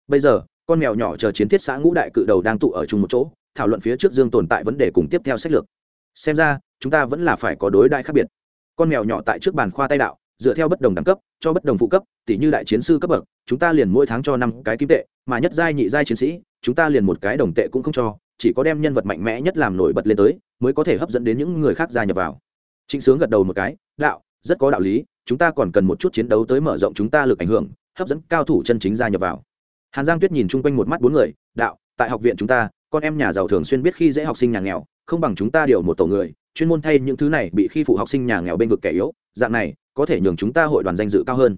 Bây giờ, con mèo nhỏ chờ chiến thiết xã ngũ đại cự đầu đang tụ ở chung một chỗ, thảo luận phía trước dương tồn tại vấn đề cùng tiếp theo sách lược. Xem ra, chúng ta vẫn là phải có đối đại khác biệt. Con mèo nhỏ tại trước bàn khoa tay đạo, dựa theo bất đồng đẳng cấp, cho bất đồng phụ cấp tỷ như đại chiến sư cấp bậc, chúng ta liền mỗi tháng cho năm cái kim tệ, mà nhất giai nhị giai chiến sĩ, chúng ta liền một cái đồng tệ cũng không cho, chỉ có đem nhân vật mạnh mẽ nhất làm nổi bật lên tới, mới có thể hấp dẫn đến những người khác gia nhập vào trịnh sướng gật đầu một cái, đạo, rất có đạo lý, chúng ta còn cần một chút chiến đấu tới mở rộng chúng ta lực ảnh hưởng, hấp dẫn cao thủ chân chính gia nhập vào. Hàn giang tuyết nhìn chung quanh một mắt bốn người, đạo, tại học viện chúng ta, con em nhà giàu thường xuyên biết khi dễ học sinh nhà nghèo, không bằng chúng ta điều một tổ người, chuyên môn thay những thứ này bị khi phụ học sinh nhà nghèo bên vực kẻ yếu, dạng này, có thể nhường chúng ta hội đoàn danh dự cao hơn.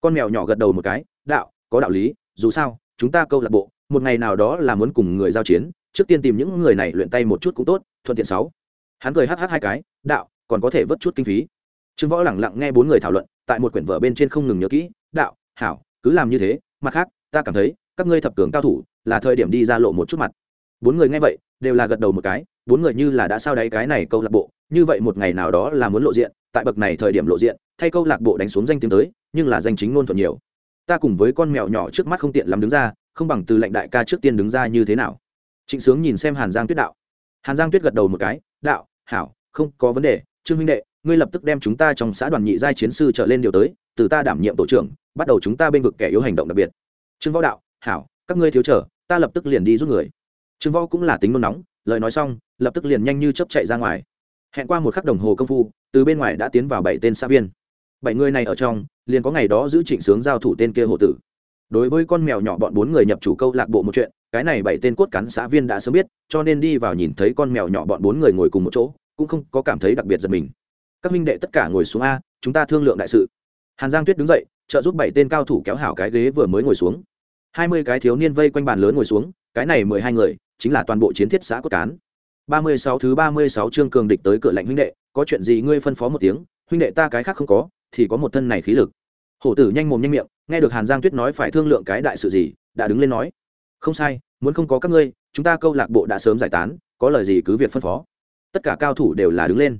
Con mèo nhỏ gật đầu một cái, đạo, có đạo lý, dù sao, chúng ta câu lạc bộ, một ngày nào đó là muốn cùng người giao chiến, trước tiên tìm những người này luyện tay một chút cũng tốt, thuận tiện sáu. Hắn cười hh hai cái, đạo còn có thể vớt chút kinh phí. Trương võ lẳng lặng nghe bốn người thảo luận, tại một quyển vở bên trên không ngừng nhớ kỹ, đạo, hảo, cứ làm như thế, mặt khác, ta cảm thấy, các ngươi thập cường cao thủ, là thời điểm đi ra lộ một chút mặt. Bốn người nghe vậy, đều là gật đầu một cái, bốn người như là đã sao đáy cái này câu lạc bộ, như vậy một ngày nào đó là muốn lộ diện, tại bậc này thời điểm lộ diện, thay câu lạc bộ đánh xuống danh tiếng tới, nhưng là danh chính ngôn thuận nhiều. Ta cùng với con mèo nhỏ trước mắt không tiện lắm đứng ra, không bằng từ lệnh đại ca trước tiên đứng ra như thế nào. Trịnh sướng nhìn xem hàn giang tuyết đạo. Hàn giang tuyết gật đầu một cái, đạo, hảo, không có vấn đề trương huynh đệ, ngươi lập tức đem chúng ta trong xã đoàn nhị giai chiến sư trở lên điều tới, từ ta đảm nhiệm tổ trưởng, bắt đầu chúng ta bên vực kẻ yếu hành động đặc biệt. Trương võ đạo, hảo, các ngươi thiếu trở ta lập tức liền đi giúp người. Trương võ cũng là tính nôn nóng, lời nói xong, lập tức liền nhanh như chấp chạy ra ngoài. Hẹn qua một khắc đồng hồ công phu, từ bên ngoài đã tiến vào bảy tên xã viên. Bảy người này ở trong, liền có ngày đó giữ trịnh sướng giao thủ tên kia hộ tử. Đối với con mèo nhỏ bọn bốn người nhập chủ câu lạc bộ một chuyện, cái này bảy tên cốt cán xã viên đã sớm biết, cho nên đi vào nhìn thấy con mèo nhỏ bọn bốn người ngồi cùng một chỗ cũng không có cảm thấy đặc biệt giật mình. Các minh đệ tất cả ngồi xuống a, chúng ta thương lượng đại sự. Hàn giang tuyết đứng dậy, trợ giúp bảy tên cao thủ kéo hảo cái ghế vừa mới ngồi xuống. Hai mươi cái thiếu niên vây quanh bàn lớn ngồi xuống, cái này mười hai người, chính là toàn bộ chiến thiết xã cốt cán. Ba mươi sáu thứ ba mươi sáu chương cường địch tới cửa lạnh huynh đệ, có chuyện gì ngươi phân phó một tiếng, huynh đệ ta cái khác không có, thì có một thân này khí lực. Hổ tử nhanh mồm nhanh miệng, nghe được hàn giang tuyết nói phải thương lượng cái đại sự gì, đã đứng lên nói. Không sai, muốn không có các ngươi, chúng ta câu lạc bộ đã sớm giải tán, có lời gì cứ việc phân phó tất cả cao thủ đều là đứng lên.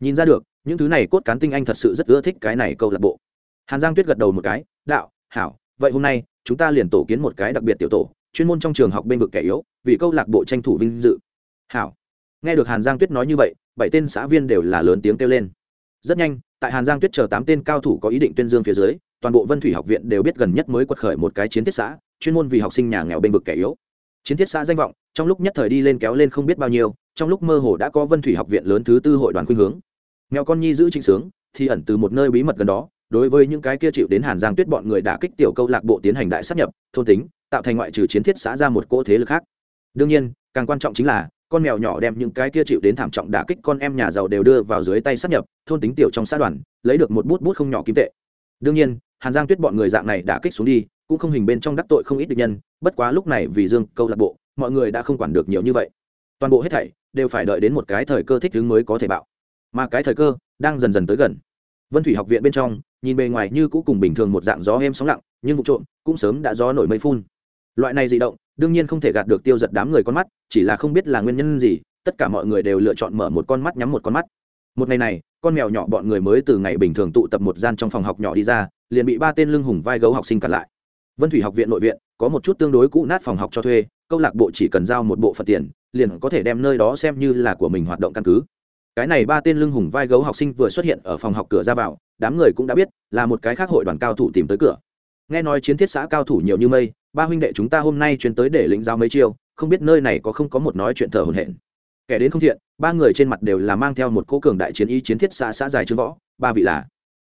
Nhìn ra được, những thứ này cốt cán tinh anh thật sự rất ưa thích cái này câu lạc bộ. Hàn giang tuyết gật đầu một cái, đạo, hảo, vậy hôm nay, chúng ta liền tổ kiến một cái đặc biệt tiểu tổ, chuyên môn trong trường học bên vực kẻ yếu, vì câu lạc bộ tranh thủ vinh dự. Hảo. Nghe được hàn giang tuyết nói như vậy, bảy tên xã viên đều là lớn tiếng kêu lên. Rất nhanh, tại hàn giang tuyết chờ tám tên cao thủ có ý định tuyên dương phía dưới, toàn bộ vân thủy học viện đều biết gần nhất mới quật khởi một cái chiến thiết xã, chuyên môn vì học sinh nhà nghèo bên vực kẻ yếu. Chiến thiết xã danh vọng, trong lúc nhất thời đi lên kéo lên không biết bao nhiêu trong lúc mơ hồ đã có vân thủy học viện lớn thứ tư hội đoàn khuynh hướng. Nghèo con nhi giữ trịnh sướng thì ẩn từ một nơi bí mật gần đó, đối với những cái kia chịu đến hàn giang tuyết bọn người đã kích tiểu câu lạc bộ tiến hành đại sắp nhập, thôn tính, tạo thành ngoại trừ chiến thiết xã ra một cỗ thế lực khác. Đương nhiên, càng quan trọng chính là, con mèo nhỏ đem những cái kia chịu đến thảm trọng đả kích con em nhà giàu đều đưa vào dưới tay sát nhập, thôn tính tiểu trong xã đoàn, lấy được một bút bút không nhỏ kim tệ. Đương nhiên, hàn giang tuyết bọn người dạng này đã kích xuống đi, cũng không hình bên trong đắc tội không ít được nhân, bất quá lúc này vì dương câu lạc bộ, mọi người đã không quản được nhiều như vậy. Toàn bộ hết thảy đều phải đợi đến một cái thời cơ thích ứng mới có thể bạo. Mà cái thời cơ đang dần dần tới gần. Vân thủy học viện bên trong, nhìn bề ngoài như cũ cùng bình thường một dạng gió êm sóng lặng, nhưng vụ trộm cũng sớm đã gió nổi mây phun. Loại này dị động, đương nhiên không thể gạt được tiêu giật đám người con mắt, chỉ là không biết là nguyên nhân gì, tất cả mọi người đều lựa chọn mở một con mắt nhắm một con mắt. Một ngày này, con mèo nhỏ bọn người mới từ ngày bình thường tụ tập một gian trong phòng học nhỏ đi ra, liền bị ba tên lưng hùng vai gấu học sinh cặn lại. Vân thủy học viện nội viện, có một chút tương đối cũ nát phòng học cho thuê, câu lạc bộ chỉ cần giao một bộ phận tiền liền có thể đem nơi đó xem như là của mình hoạt động căn cứ. Cái này ba tên lưng hùng vai gấu học sinh vừa xuất hiện ở phòng học cửa ra vào, đám người cũng đã biết là một cái khác hội đoàn cao thủ tìm tới cửa. Nghe nói chiến thiết xã cao thủ nhiều như mây, ba huynh đệ chúng ta hôm nay chuyến tới để lĩnh giáo mấy chiêu, không biết nơi này có không có một nói chuyện thở hồn hển. Kẻ đến không thiện, ba người trên mặt đều là mang theo một cỗ cường đại chiến ý chiến thiết xã xã dài trương võ, ba vị là,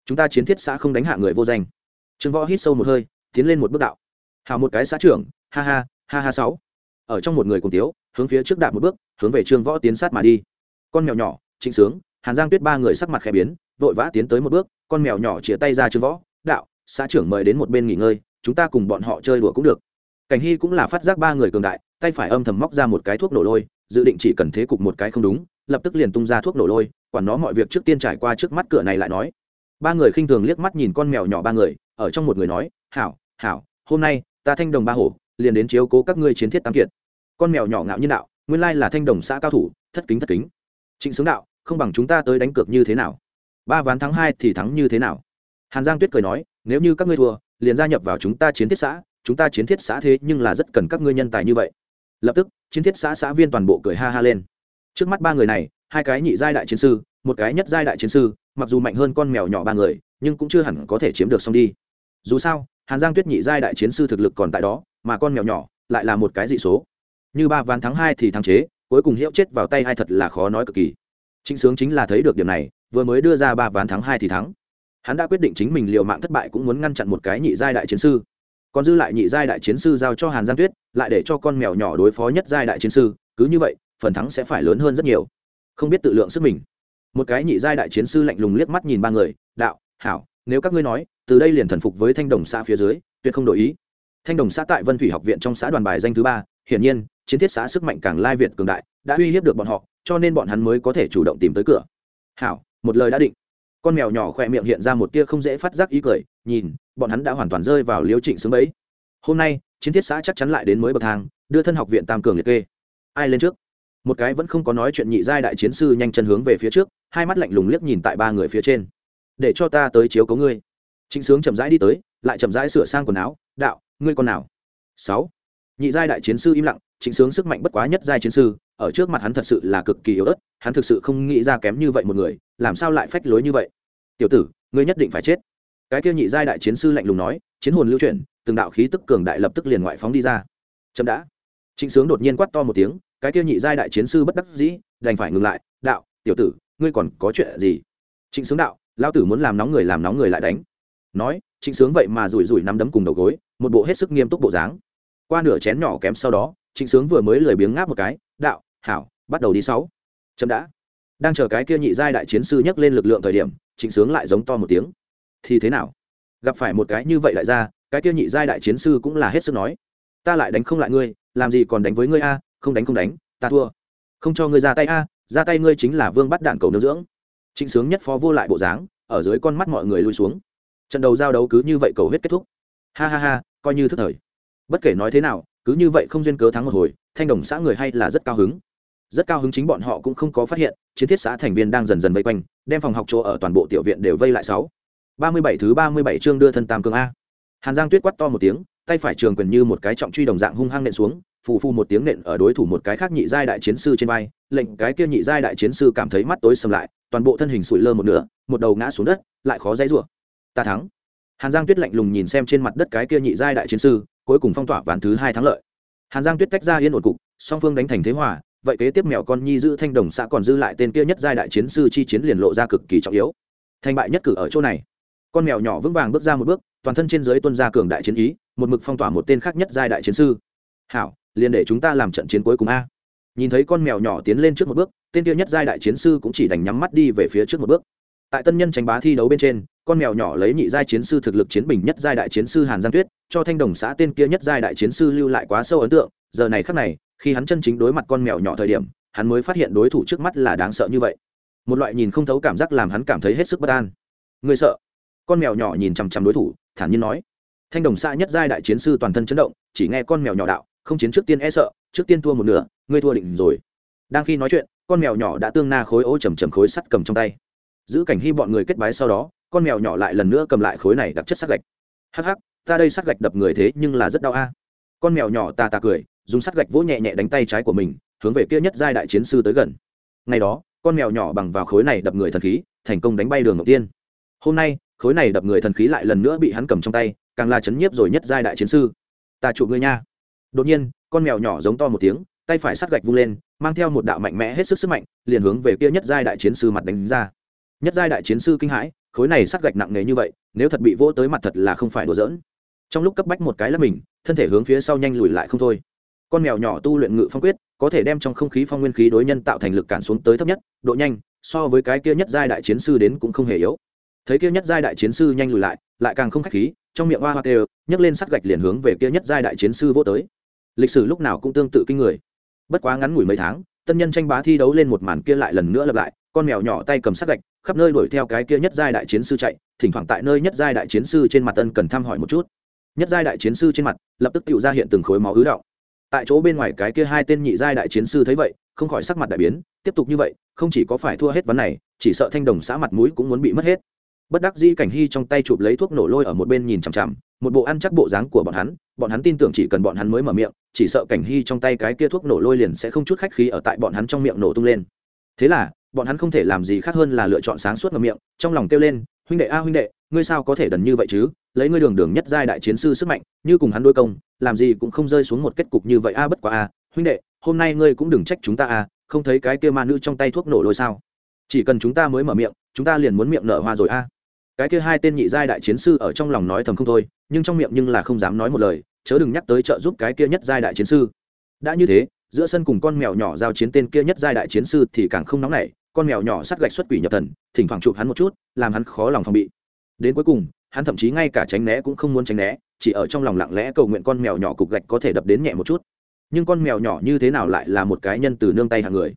chúng ta chiến thiết xã không đánh hạ người vô danh. Trương võ hít sâu một hơi, tiến lên một bước đạo, hào một cái xã trưởng, ha ha ha ha sáu ở trong một người cùng tiếu, hướng phía trước đạp một bước, hướng về trương võ tiến sát mà đi. Con mèo nhỏ, trịnh sướng, hàn giang tuyết ba người sắc mặt khẽ biến, vội vã tiến tới một bước, con mèo nhỏ chia tay ra trương võ, đạo, xã trưởng mời đến một bên nghỉ ngơi, chúng ta cùng bọn họ chơi đùa cũng được. Cảnh hy cũng là phát giác ba người cường đại, tay phải âm thầm móc ra một cái thuốc nổ lôi, dự định chỉ cần thế cục một cái không đúng, lập tức liền tung ra thuốc nổ lôi, quản nó mọi việc trước tiên trải qua trước mắt cửa này lại nói. Ba người khinh thường liếc mắt nhìn con mèo nhỏ ba người, ở trong một người nói, hảo hảo, hôm nay ta thanh đồng ba hổ liền đến chiếu cố các ngươi chiến thiết tam kiệt. Con mèo nhỏ ngạo nhiên đạo nguyên lai là thanh đồng xã cao thủ, thất kính thất kính. Trịnh sướng đạo, không bằng chúng ta tới đánh cược như thế nào? Ba ván thắng hai thì thắng như thế nào? Hàn giang tuyết cười nói, nếu như các ngươi thua, liền gia nhập vào chúng ta chiến thiết xã, chúng ta chiến thiết xã thế nhưng là rất cần các ngươi nhân tài như vậy. Lập tức, chiến thiết xã xã viên toàn bộ cười ha ha lên. Trước mắt ba người này, hai cái nhị giai đại chiến sư, một cái nhất giai đại chiến sư, mặc dù mạnh hơn con mèo nhỏ ba người, nhưng cũng chưa hẳn có thể chiếm được xong đi. Dù sao, hàn giang tuyết nhị giai đại chiến sư thực lực còn tại đó mà con mèo nhỏ lại là một cái dị số. Như ba ván thắng hai thì thắng chế, cuối cùng hiệu chết vào tay hai thật là khó nói cực kỳ. Trịnh sướng chính là thấy được điểm này, vừa mới đưa ra ba ván thắng hai thì thắng. Hắn đã quyết định chính mình liều mạng thất bại cũng muốn ngăn chặn một cái nhị giai đại chiến sư. Còn dư lại nhị giai đại chiến sư giao cho hàn giang tuyết, lại để cho con mèo nhỏ đối phó nhất giai đại chiến sư, cứ như vậy, phần thắng sẽ phải lớn hơn rất nhiều. Không biết tự lượng sức mình. Một cái nhị giai đại chiến sư lạnh lùng liếc mắt nhìn ba người, đạo, hảo, nếu các ngươi nói, từ đây liền thần phục với thanh đồng xã phía dưới, tuyệt không đổi ý thanh đồng xã tại vân thủy học viện trong xã đoàn bài danh thứ ba, hiển nhiên, chiến thiết xã sức mạnh càng lai việt cường đại, đã uy hiếp được bọn họ, cho nên bọn hắn mới có thể chủ động tìm tới cửa. Hảo, một lời đã định. Con mèo nhỏ khỏe miệng hiện ra một tia không dễ phát giác ý cười, nhìn, bọn hắn đã hoàn toàn rơi vào liêu trịnh sướng bấy hôm nay, chiến thiết xã chắc chắn lại đến mới bậc thang, đưa thân học viện tam cường liệt kê. Ai lên trước? Một cái vẫn không có nói chuyện nhị giai đại chiến sư nhanh chân hướng về phía trước, hai mắt lạnh lùng liếc nhìn tại ba người phía trên. Để cho ta tới chiếu cấu ngươi. Trịnh sướng chậm rãi đi tới, lại chậm rãi sửa sang quần áo, đạo ngươi con nào? Sáu. Nhị giai đại chiến sư im lặng trịnh sướng sức mạnh bất quá nhất giai chiến sư, ở trước mặt hắn thật sự là cực kỳ yếu ớt, hắn thực sự không nghĩ ra kém như vậy một người, làm sao lại phách lối như vậy? Tiểu tử, ngươi nhất định phải chết. Cái kia nhị giai đại chiến sư lạnh lùng nói, chiến hồn lưu chuyển, từng đạo khí tức cường đại lập tức liền ngoại phóng đi ra. Chậm đã. Trịnh sướng đột nhiên quát to một tiếng, cái kia nhị giai đại chiến sư bất đắc dĩ, đành phải ngừng lại, đạo, tiểu tử, ngươi còn có chuyện gì? Trịnh sướng đạo lao tử muốn làm nóng người làm nóng người lại đánh. Nói trịnh sướng vậy mà rủi rủi nắm đấm cùng đầu gối, một bộ hết sức nghiêm túc bộ dáng. Qua nửa chén nhỏ kém sau đó, trịnh sướng vừa mới lười biếng ngáp một cái, đạo, hảo, bắt đầu đi sáu. Chậm đã. Đang chờ cái kia nhị giai đại chiến sư nhắc lên lực lượng thời điểm, trịnh sướng lại giống to một tiếng. Thì thế nào? Gặp phải một cái như vậy lại ra cái kia nhị giai đại chiến sư cũng là hết sức nói. Ta lại đánh không lại ngươi, làm gì còn đánh với ngươi a, không đánh không đánh, ta thua. Không cho ngươi ra tay a, ra tay ngươi chính là vương bắt đạn cầu nương dưỡng. Trịnh sướng nhất phó vô lại bộ dáng, ở dưới con mắt mọi người lui xuống trận đầu giao đấu cứ như vậy cầu hết kết thúc. Ha ha ha, coi như thức thời. Bất kể nói thế nào, cứ như vậy không duyên cớ thắng một hồi, thanh đồng xã người hay là rất cao hứng. Rất cao hứng chính bọn họ cũng không có phát hiện, chiến thiết xã thành viên đang dần dần vây quanh, đem phòng học chỗ ở toàn bộ tiểu viện đều vây lại sáu. Ba mươi bảy thứ ba mươi bảy chương đưa thân tam cường a. Hàn giang tuyết quát to một tiếng, tay phải trường quyền như một cái trọng truy đồng dạng hung hăng nện xuống, phù phu một tiếng nện ở đối thủ một cái khác nhị giai đại chiến sư trên vai, lệnh cái kia nhị giai đại chiến sư cảm thấy mắt tối sầm lại, toàn bộ thân hình sụi lơ một nửa, một đầu ngã xuống đất, lại khó dãy rủa ta thắng. Hàn giang tuyết lạnh lùng nhìn xem trên mặt đất cái kia nhị giai đại chiến sư, cuối cùng phong tỏa ván thứ hai thắng lợi. Hàn giang tuyết tách ra yên ổn cục, song phương đánh thành thế hòa, vậy kế tiếp mèo con nhi giữ thanh đồng xã còn dư lại tên kia nhất giai đại chiến sư chi chiến liền lộ ra cực kỳ trọng yếu. Thành bại nhất cử ở chỗ này. Con mèo nhỏ vững vàng bước ra một bước, toàn thân trên dưới tuân ra cường đại chiến ý, một mực phong tỏa một tên khác nhất giai đại chiến sư. Hảo, liền để chúng ta làm trận chiến cuối cùng a. Nhìn thấy con mèo nhỏ tiến lên trước một bước, tên kia nhất giai đại chiến sư cũng chỉ đành nhắm mắt đi về phía trước một bước tại tân nhân tranh bá thi đấu bên trên, con mèo nhỏ lấy nhị giai chiến sư thực lực chiến bình nhất giai đại chiến sư hàn giang tuyết, cho thanh đồng xã tên kia nhất giai đại chiến sư lưu lại quá sâu ấn tượng. Giờ này khắc này, khi hắn chân chính đối mặt con mèo nhỏ thời điểm, hắn mới phát hiện đối thủ trước mắt là đáng sợ như vậy. Một loại nhìn không thấu cảm giác làm hắn cảm thấy hết sức bất an. Người sợ? Con mèo nhỏ nhìn chằm chằm đối thủ, thản nhiên nói. Thanh đồng xã nhất giai đại chiến sư toàn thân chấn động, chỉ nghe con mèo nhỏ đạo, không chiến trước tiên e sợ, trước tiên thua một nửa, ngươi thua định rồi. Đang khi nói chuyện, con mèo nhỏ đã tương na khối ô chầm chầm khối sắt cầm trong tay giữ cảnh hy bọn người kết bái sau đó, con mèo nhỏ lại lần nữa cầm lại khối này đặc chất sắt gạch. Hắc hắc, ta đây sắt gạch đập người thế nhưng là rất đau a. Con mèo nhỏ ta ta cười, dùng sắt gạch vỗ nhẹ nhẹ đánh tay trái của mình, hướng về kia nhất giai đại chiến sư tới gần. Ngày đó, con mèo nhỏ bằng vào khối này đập người thần khí, thành công đánh bay đường ngọc tiên. Hôm nay, khối này đập người thần khí lại lần nữa bị hắn cầm trong tay, càng là chấn nhiếp rồi nhất giai đại chiến sư. Ta trụ ngươi nha. Đột nhiên, con mèo nhỏ giống to một tiếng, tay phải sắt gạch vung lên, mang theo một đạo mạnh mẽ hết sức sức mạnh, liền hướng về kia nhất giai đại chiến sư mặt đánh ra nhất giai đại chiến sư kinh hãi, khối này sắt gạch nặng nề như vậy, nếu thật bị vỗ tới mặt thật là không phải đùa giỡn. Trong lúc cấp bách một cái là mình, thân thể hướng phía sau nhanh lùi lại không thôi. Con mèo nhỏ tu luyện ngự phong quyết, có thể đem trong không khí phong nguyên khí đối nhân tạo thành lực cản xuống tới thấp nhất, độ nhanh, so với cái kia nhất giai đại chiến sư đến cũng không hề yếu. Thấy kia nhất giai đại chiến sư nhanh lùi lại lại càng không khách khí, trong miệng hoa hoa đều nhấc lên sắt gạch liền hướng về kia nhất giai đại chiến sư vô tới. Lịch sử lúc nào cũng tương tự kinh người. Bất quá ngắn ngủi mấy tháng, tân nhân tranh bá thi đấu lên một màn kia lại lần nữa lặp lại con mèo nhỏ tay cầm sắt gạch, khắp nơi đuổi theo cái kia nhất giai đại chiến sư chạy, thỉnh thoảng tại nơi nhất giai đại chiến sư trên mặt ân cần thăm hỏi một chút. Nhất giai đại chiến sư trên mặt, lập tức tự ra hiện từng khối máu ứ động. Tại chỗ bên ngoài cái kia hai tên nhị giai đại chiến sư thấy vậy, không khỏi sắc mặt đại biến, tiếp tục như vậy, không chỉ có phải thua hết vấn này, chỉ sợ thanh đồng xã mặt mũi cũng muốn bị mất hết. Bất đắc dĩ cảnh hy trong tay chụp lấy thuốc nổ lôi ở một bên nhìn chằm chằm, một bộ ăn chắc bộ dáng của bọn hắn bọn hắn tin tưởng chỉ cần bọn hắn mới mở miệng, chỉ sợ cảnh hy trong tay cái kia thuốc nổ lôi liền sẽ không chút khách khí ở tại bọn hắn trong miệng nổ tung lên thế là, bọn hắn không thể làm gì khác hơn là lựa chọn sáng suốt ngậm miệng, trong lòng kêu lên, huynh đệ a, huynh đệ, ngươi sao có thể đần như vậy chứ? Lấy ngươi đường đường nhất giai đại chiến sư sức mạnh, như cùng hắn đôi công, làm gì cũng không rơi xuống một kết cục như vậy a, bất quá a, huynh đệ, hôm nay ngươi cũng đừng trách chúng ta a, không thấy cái kia ma nữ trong tay thuốc nổ lôi sao? Chỉ cần chúng ta mới mở miệng, chúng ta liền muốn miệng nở hoa rồi a. Cái kia hai tên nhị giai đại chiến sư ở trong lòng nói thầm không thôi, nhưng trong miệng nhưng là không dám nói một lời, chớ đừng nhắc tới trợ giúp cái kia nhất giai đại chiến sư. Đã như thế giữa sân cùng con mèo nhỏ giao chiến tên kia nhất giai đại chiến sư thì càng không nóng nảy, con mèo nhỏ sắt gạch xuất quỷ nhập thần, thỉnh thoảng chụp hắn một chút, làm hắn khó lòng phòng bị. Đến cuối cùng, hắn thậm chí ngay cả tránh né cũng không muốn tránh né, chỉ ở trong lòng lặng lẽ cầu nguyện con mèo nhỏ cục gạch có thể đập đến nhẹ một chút. Nhưng con mèo nhỏ như thế nào lại là một cái nhân từ nương tay hàng người?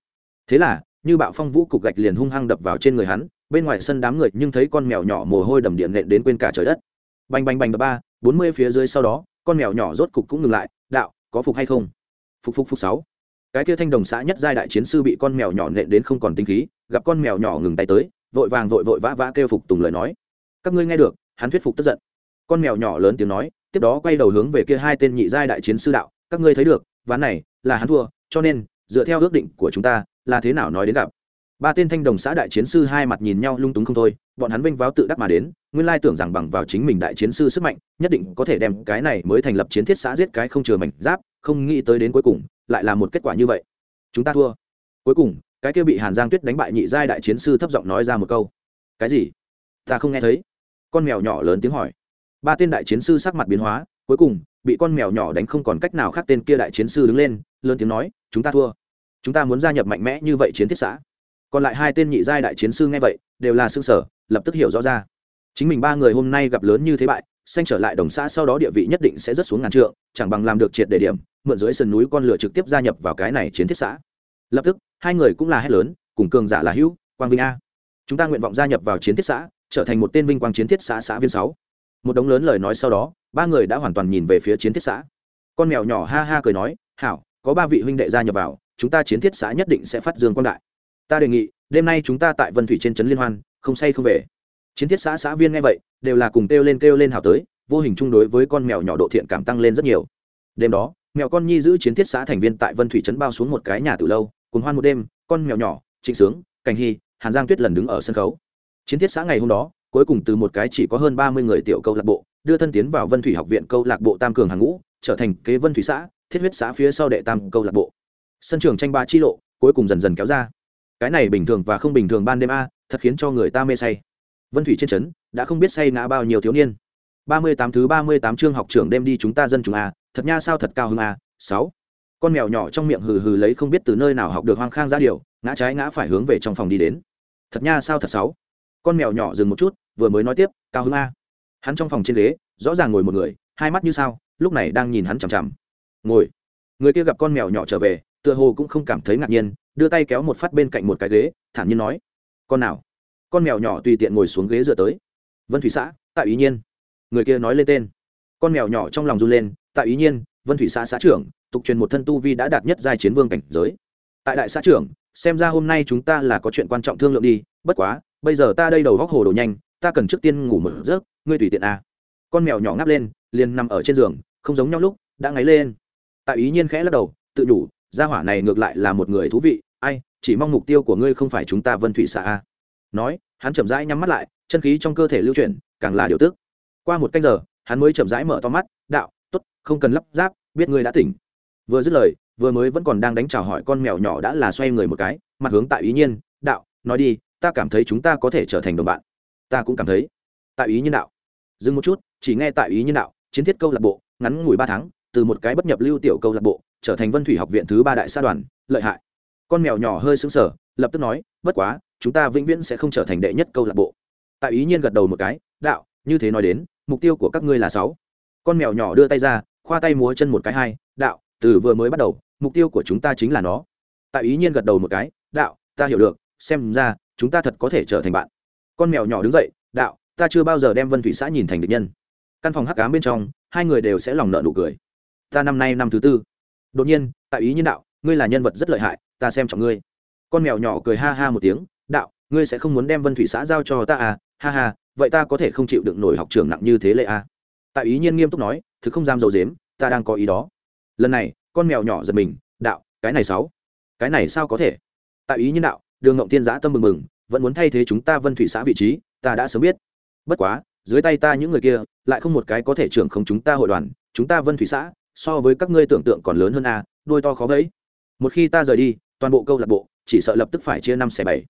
Thế là, như bạo phong vũ cục gạch liền hung hăng đập vào trên người hắn, bên ngoài sân đám người nhưng thấy con mèo nhỏ mồ hôi đầm điện nện đến quên cả trời đất. Bành bành bành ba, bốn mươi phía dưới sau đó, con mèo nhỏ rốt cục cũng ngừng lại, đạo, có phục hay không? Phục phục phục sáu. Cái kia thanh đồng xã nhất giai đại chiến sư bị con mèo nhỏ nện đến không còn tinh khí, gặp con mèo nhỏ ngừng tay tới, vội vàng vội vội vã vã kêu phục tùng lời nói. Các ngươi nghe được, hắn thuyết phục tức giận. Con mèo nhỏ lớn tiếng nói, tiếp đó quay đầu hướng về kia hai tên nhị giai đại chiến sư đạo, các ngươi thấy được, ván này là hắn thua, cho nên, dựa theo ước định của chúng ta, là thế nào nói đến gặp. Ba tên thanh đồng xã đại chiến sư hai mặt nhìn nhau lung túng không thôi bọn hắn vinh váo tự đắc mà đến, nguyên lai tưởng rằng bằng vào chính mình đại chiến sư sức mạnh, nhất định có thể đem cái này mới thành lập chiến thiết xã giết cái không chừa mảnh giáp, không nghĩ tới đến cuối cùng, lại là một kết quả như vậy. Chúng ta thua. Cuối cùng, cái kia bị hàn giang tuyết đánh bại nhị giai đại chiến sư thấp giọng nói ra một câu. Cái gì? Ta không nghe thấy. Con mèo nhỏ lớn tiếng hỏi. Ba tên đại chiến sư sắc mặt biến hóa, cuối cùng, bị con mèo nhỏ đánh không còn cách nào khác tên kia đại chiến sư đứng lên, lớn tiếng nói, chúng ta thua. Chúng ta muốn gia nhập mạnh mẽ như vậy chiến thiết xã. Còn lại hai tên nhị giai đại chiến sư nghe vậy, đều là xương sở lập tức hiểu rõ ra. Chính mình ba người hôm nay gặp lớn như thế bại, xanh trở lại đồng xã sau đó địa vị nhất định sẽ rất xuống ngàn trượng, chẳng bằng làm được triệt đề điểm, mượn dưới sườn núi con lửa trực tiếp gia nhập vào cái này chiến thiết xã. Lập tức, hai người cũng là hét lớn, cùng cường giả là hữu, quang vinh a. Chúng ta nguyện vọng gia nhập vào chiến thiết xã, trở thành một tên vinh quang chiến thiết xã xã viên sáu. Một đống lớn lời nói sau đó, ba người đã hoàn toàn nhìn về phía chiến thiết xã. Con mèo nhỏ ha ha cười nói, hảo, có ba vị huynh đệ gia nhập vào, chúng ta chiến thiết xã nhất định sẽ phát dương quang đại. Ta đề nghị, đêm nay chúng ta tại vân thủy trên trấn liên hoan không say không về. Chiến thiết xã xã viên nghe vậy, đều là cùng kêu lên kêu lên hào tới, vô hình chung đối với con mèo nhỏ độ thiện cảm tăng lên rất nhiều. Đêm đó, mèo con nhi giữ chiến thiết xã thành viên tại vân thủy trấn bao xuống một cái nhà từ lâu, cùng hoan một đêm, con mèo nhỏ, trịnh sướng, cảnh hy, hàn giang tuyết lần đứng ở sân khấu. Chiến thiết xã ngày hôm đó, cuối cùng từ một cái chỉ có hơn ba mươi người tiểu câu lạc bộ, đưa thân tiến vào vân thủy học viện câu lạc bộ tam cường hàng ngũ, trở thành kế vân thủy xã, thiết huyết xã phía sau đệ tam câu lạc bộ. Sân trường tranh ba chi lộ, cuối cùng dần dần kéo ra cái này bình thường và không bình thường ban đêm a, thật khiến cho người ta mê say. Vân thủy trên trấn, đã không biết say ngã bao nhiêu thiếu niên. Ba mươi tám thứ ba mươi tám chương học trưởng đem đi chúng ta dân chúng a, thật nha sao thật cao hơn a, sáu. Con mèo nhỏ trong miệng hừ hừ lấy không biết từ nơi nào học được hoang khang ra điều, ngã trái ngã phải hướng về trong phòng đi đến. Thật nha sao thật sáu. Con mèo nhỏ dừng một chút, vừa mới nói tiếp, cao hứng a. Hắn trong phòng trên ghế, rõ ràng ngồi một người, hai mắt như sao, lúc này đang nhìn hắn chằm chằm. Ngồi. Người kia gặp con mèo nhỏ trở về, tựa hồ cũng không cảm thấy ngạc nhiên đưa tay kéo một phát bên cạnh một cái ghế, thản nhiên nói, con nào? Con mèo nhỏ tùy tiện ngồi xuống ghế dựa tới. Vân thủy xã tại ý nhiên. Người kia nói lên tên. Con mèo nhỏ trong lòng run lên tại ý nhiên, vân thủy xã xã trưởng, tục truyền một thân tu vi đã đạt nhất giai chiến vương cảnh giới. Tại đại xã trưởng, xem ra hôm nay chúng ta là có chuyện quan trọng thương lượng đi, bất quá, bây giờ ta đây đầu góc hồ đồ nhanh, ta cần trước tiên ngủ một giấc, ngươi tùy tiện à. con mèo nhỏ ngáp lên, liền nằm ở trên giường, không giống nhau lúc, đã ngáy lên. Tại ý nhiên khẽ lắc đầu, tự nhủ, gia hỏa này ngược lại là một người thú vị ai, chỉ mong mục tiêu của ngươi không phải chúng ta vân thủy xã a à? nói, hắn chậm rãi nhắm mắt lại, chân khí trong cơ thể lưu chuyển, càng là điều tức. Qua một canh giờ, hắn mới chậm rãi mở to mắt, đạo t ố t không cần lắp ráp, biết ngươi đã tỉnh. Vừa dứt lời, vừa mới vẫn còn đang đánh chào hỏi con mèo nhỏ đã là xoay người một cái, mặt hướng tại ý nhiên, đạo, nói đi, ta cảm thấy chúng ta có thể trở thành đồng bạn. Ta cũng cảm thấy. Tại ý nhiên đạo, dừng một chút, chỉ nghe tại ý nhiên đạo, chiến thiết câu lạc bộ, ngắn ngủi ba tháng, từ một cái bất nhập lưu tiểu câu lạc bộ, trở thành vân thủy học viện thứ ba đại sa đoàn, lợi hại con mèo nhỏ hơi sững sờ, lập tức nói, bất quá, chúng ta vĩnh viễn sẽ không trở thành đệ nhất câu lạc bộ. Tại ý nhiên gật đầu một cái, đạo, như thế nói đến, mục tiêu của các ngươi là sáu. Con mèo nhỏ đưa tay ra, khoa tay múa chân một cái hai, đạo, từ vừa mới bắt đầu, mục tiêu của chúng ta chính là nó. Tại ý nhiên gật đầu một cái, đạo, ta hiểu được, xem ra, chúng ta thật có thể trở thành bạn. Con mèo nhỏ đứng dậy, đạo, ta chưa bao giờ đem vân thủy xã nhìn thành địch nhân. Căn phòng hắc cám bên trong, hai người đều sẽ lòng nợ nụ cười. Ta năm nay năm thứ tư. Đột nhiên, tại ý nhiên đạo ngươi là nhân vật rất lợi hại, ta xem trọng ngươi. Con mèo nhỏ cười ha ha một tiếng, đạo, ngươi sẽ không muốn đem vân thủy xã giao cho ta à? Ha ha, vậy ta có thể không chịu đựng nổi học trường nặng như thế lệ à? Tại ý nhiên nghiêm túc nói, thực không dám dầu dếm ta đang có ý đó. Lần này, con mèo nhỏ giật mình, đạo, cái này sáu, cái này sao có thể? Tại ý nhiên đạo, đường ngộng tiên giã tâm mừng mừng vẫn muốn thay thế chúng ta vân thủy xã vị trí, ta đã sớm biết. Bất quá, dưới tay ta những người kia, lại không một cái có thể trưởng không chúng ta hội đoàn, chúng ta vân thủy xã, so với các ngươi tưởng tượng còn lớn hơn a đôi to khó vẫy một khi ta rời đi, toàn bộ câu lạc bộ chỉ sợ lập tức phải chia năm xẻ bảy.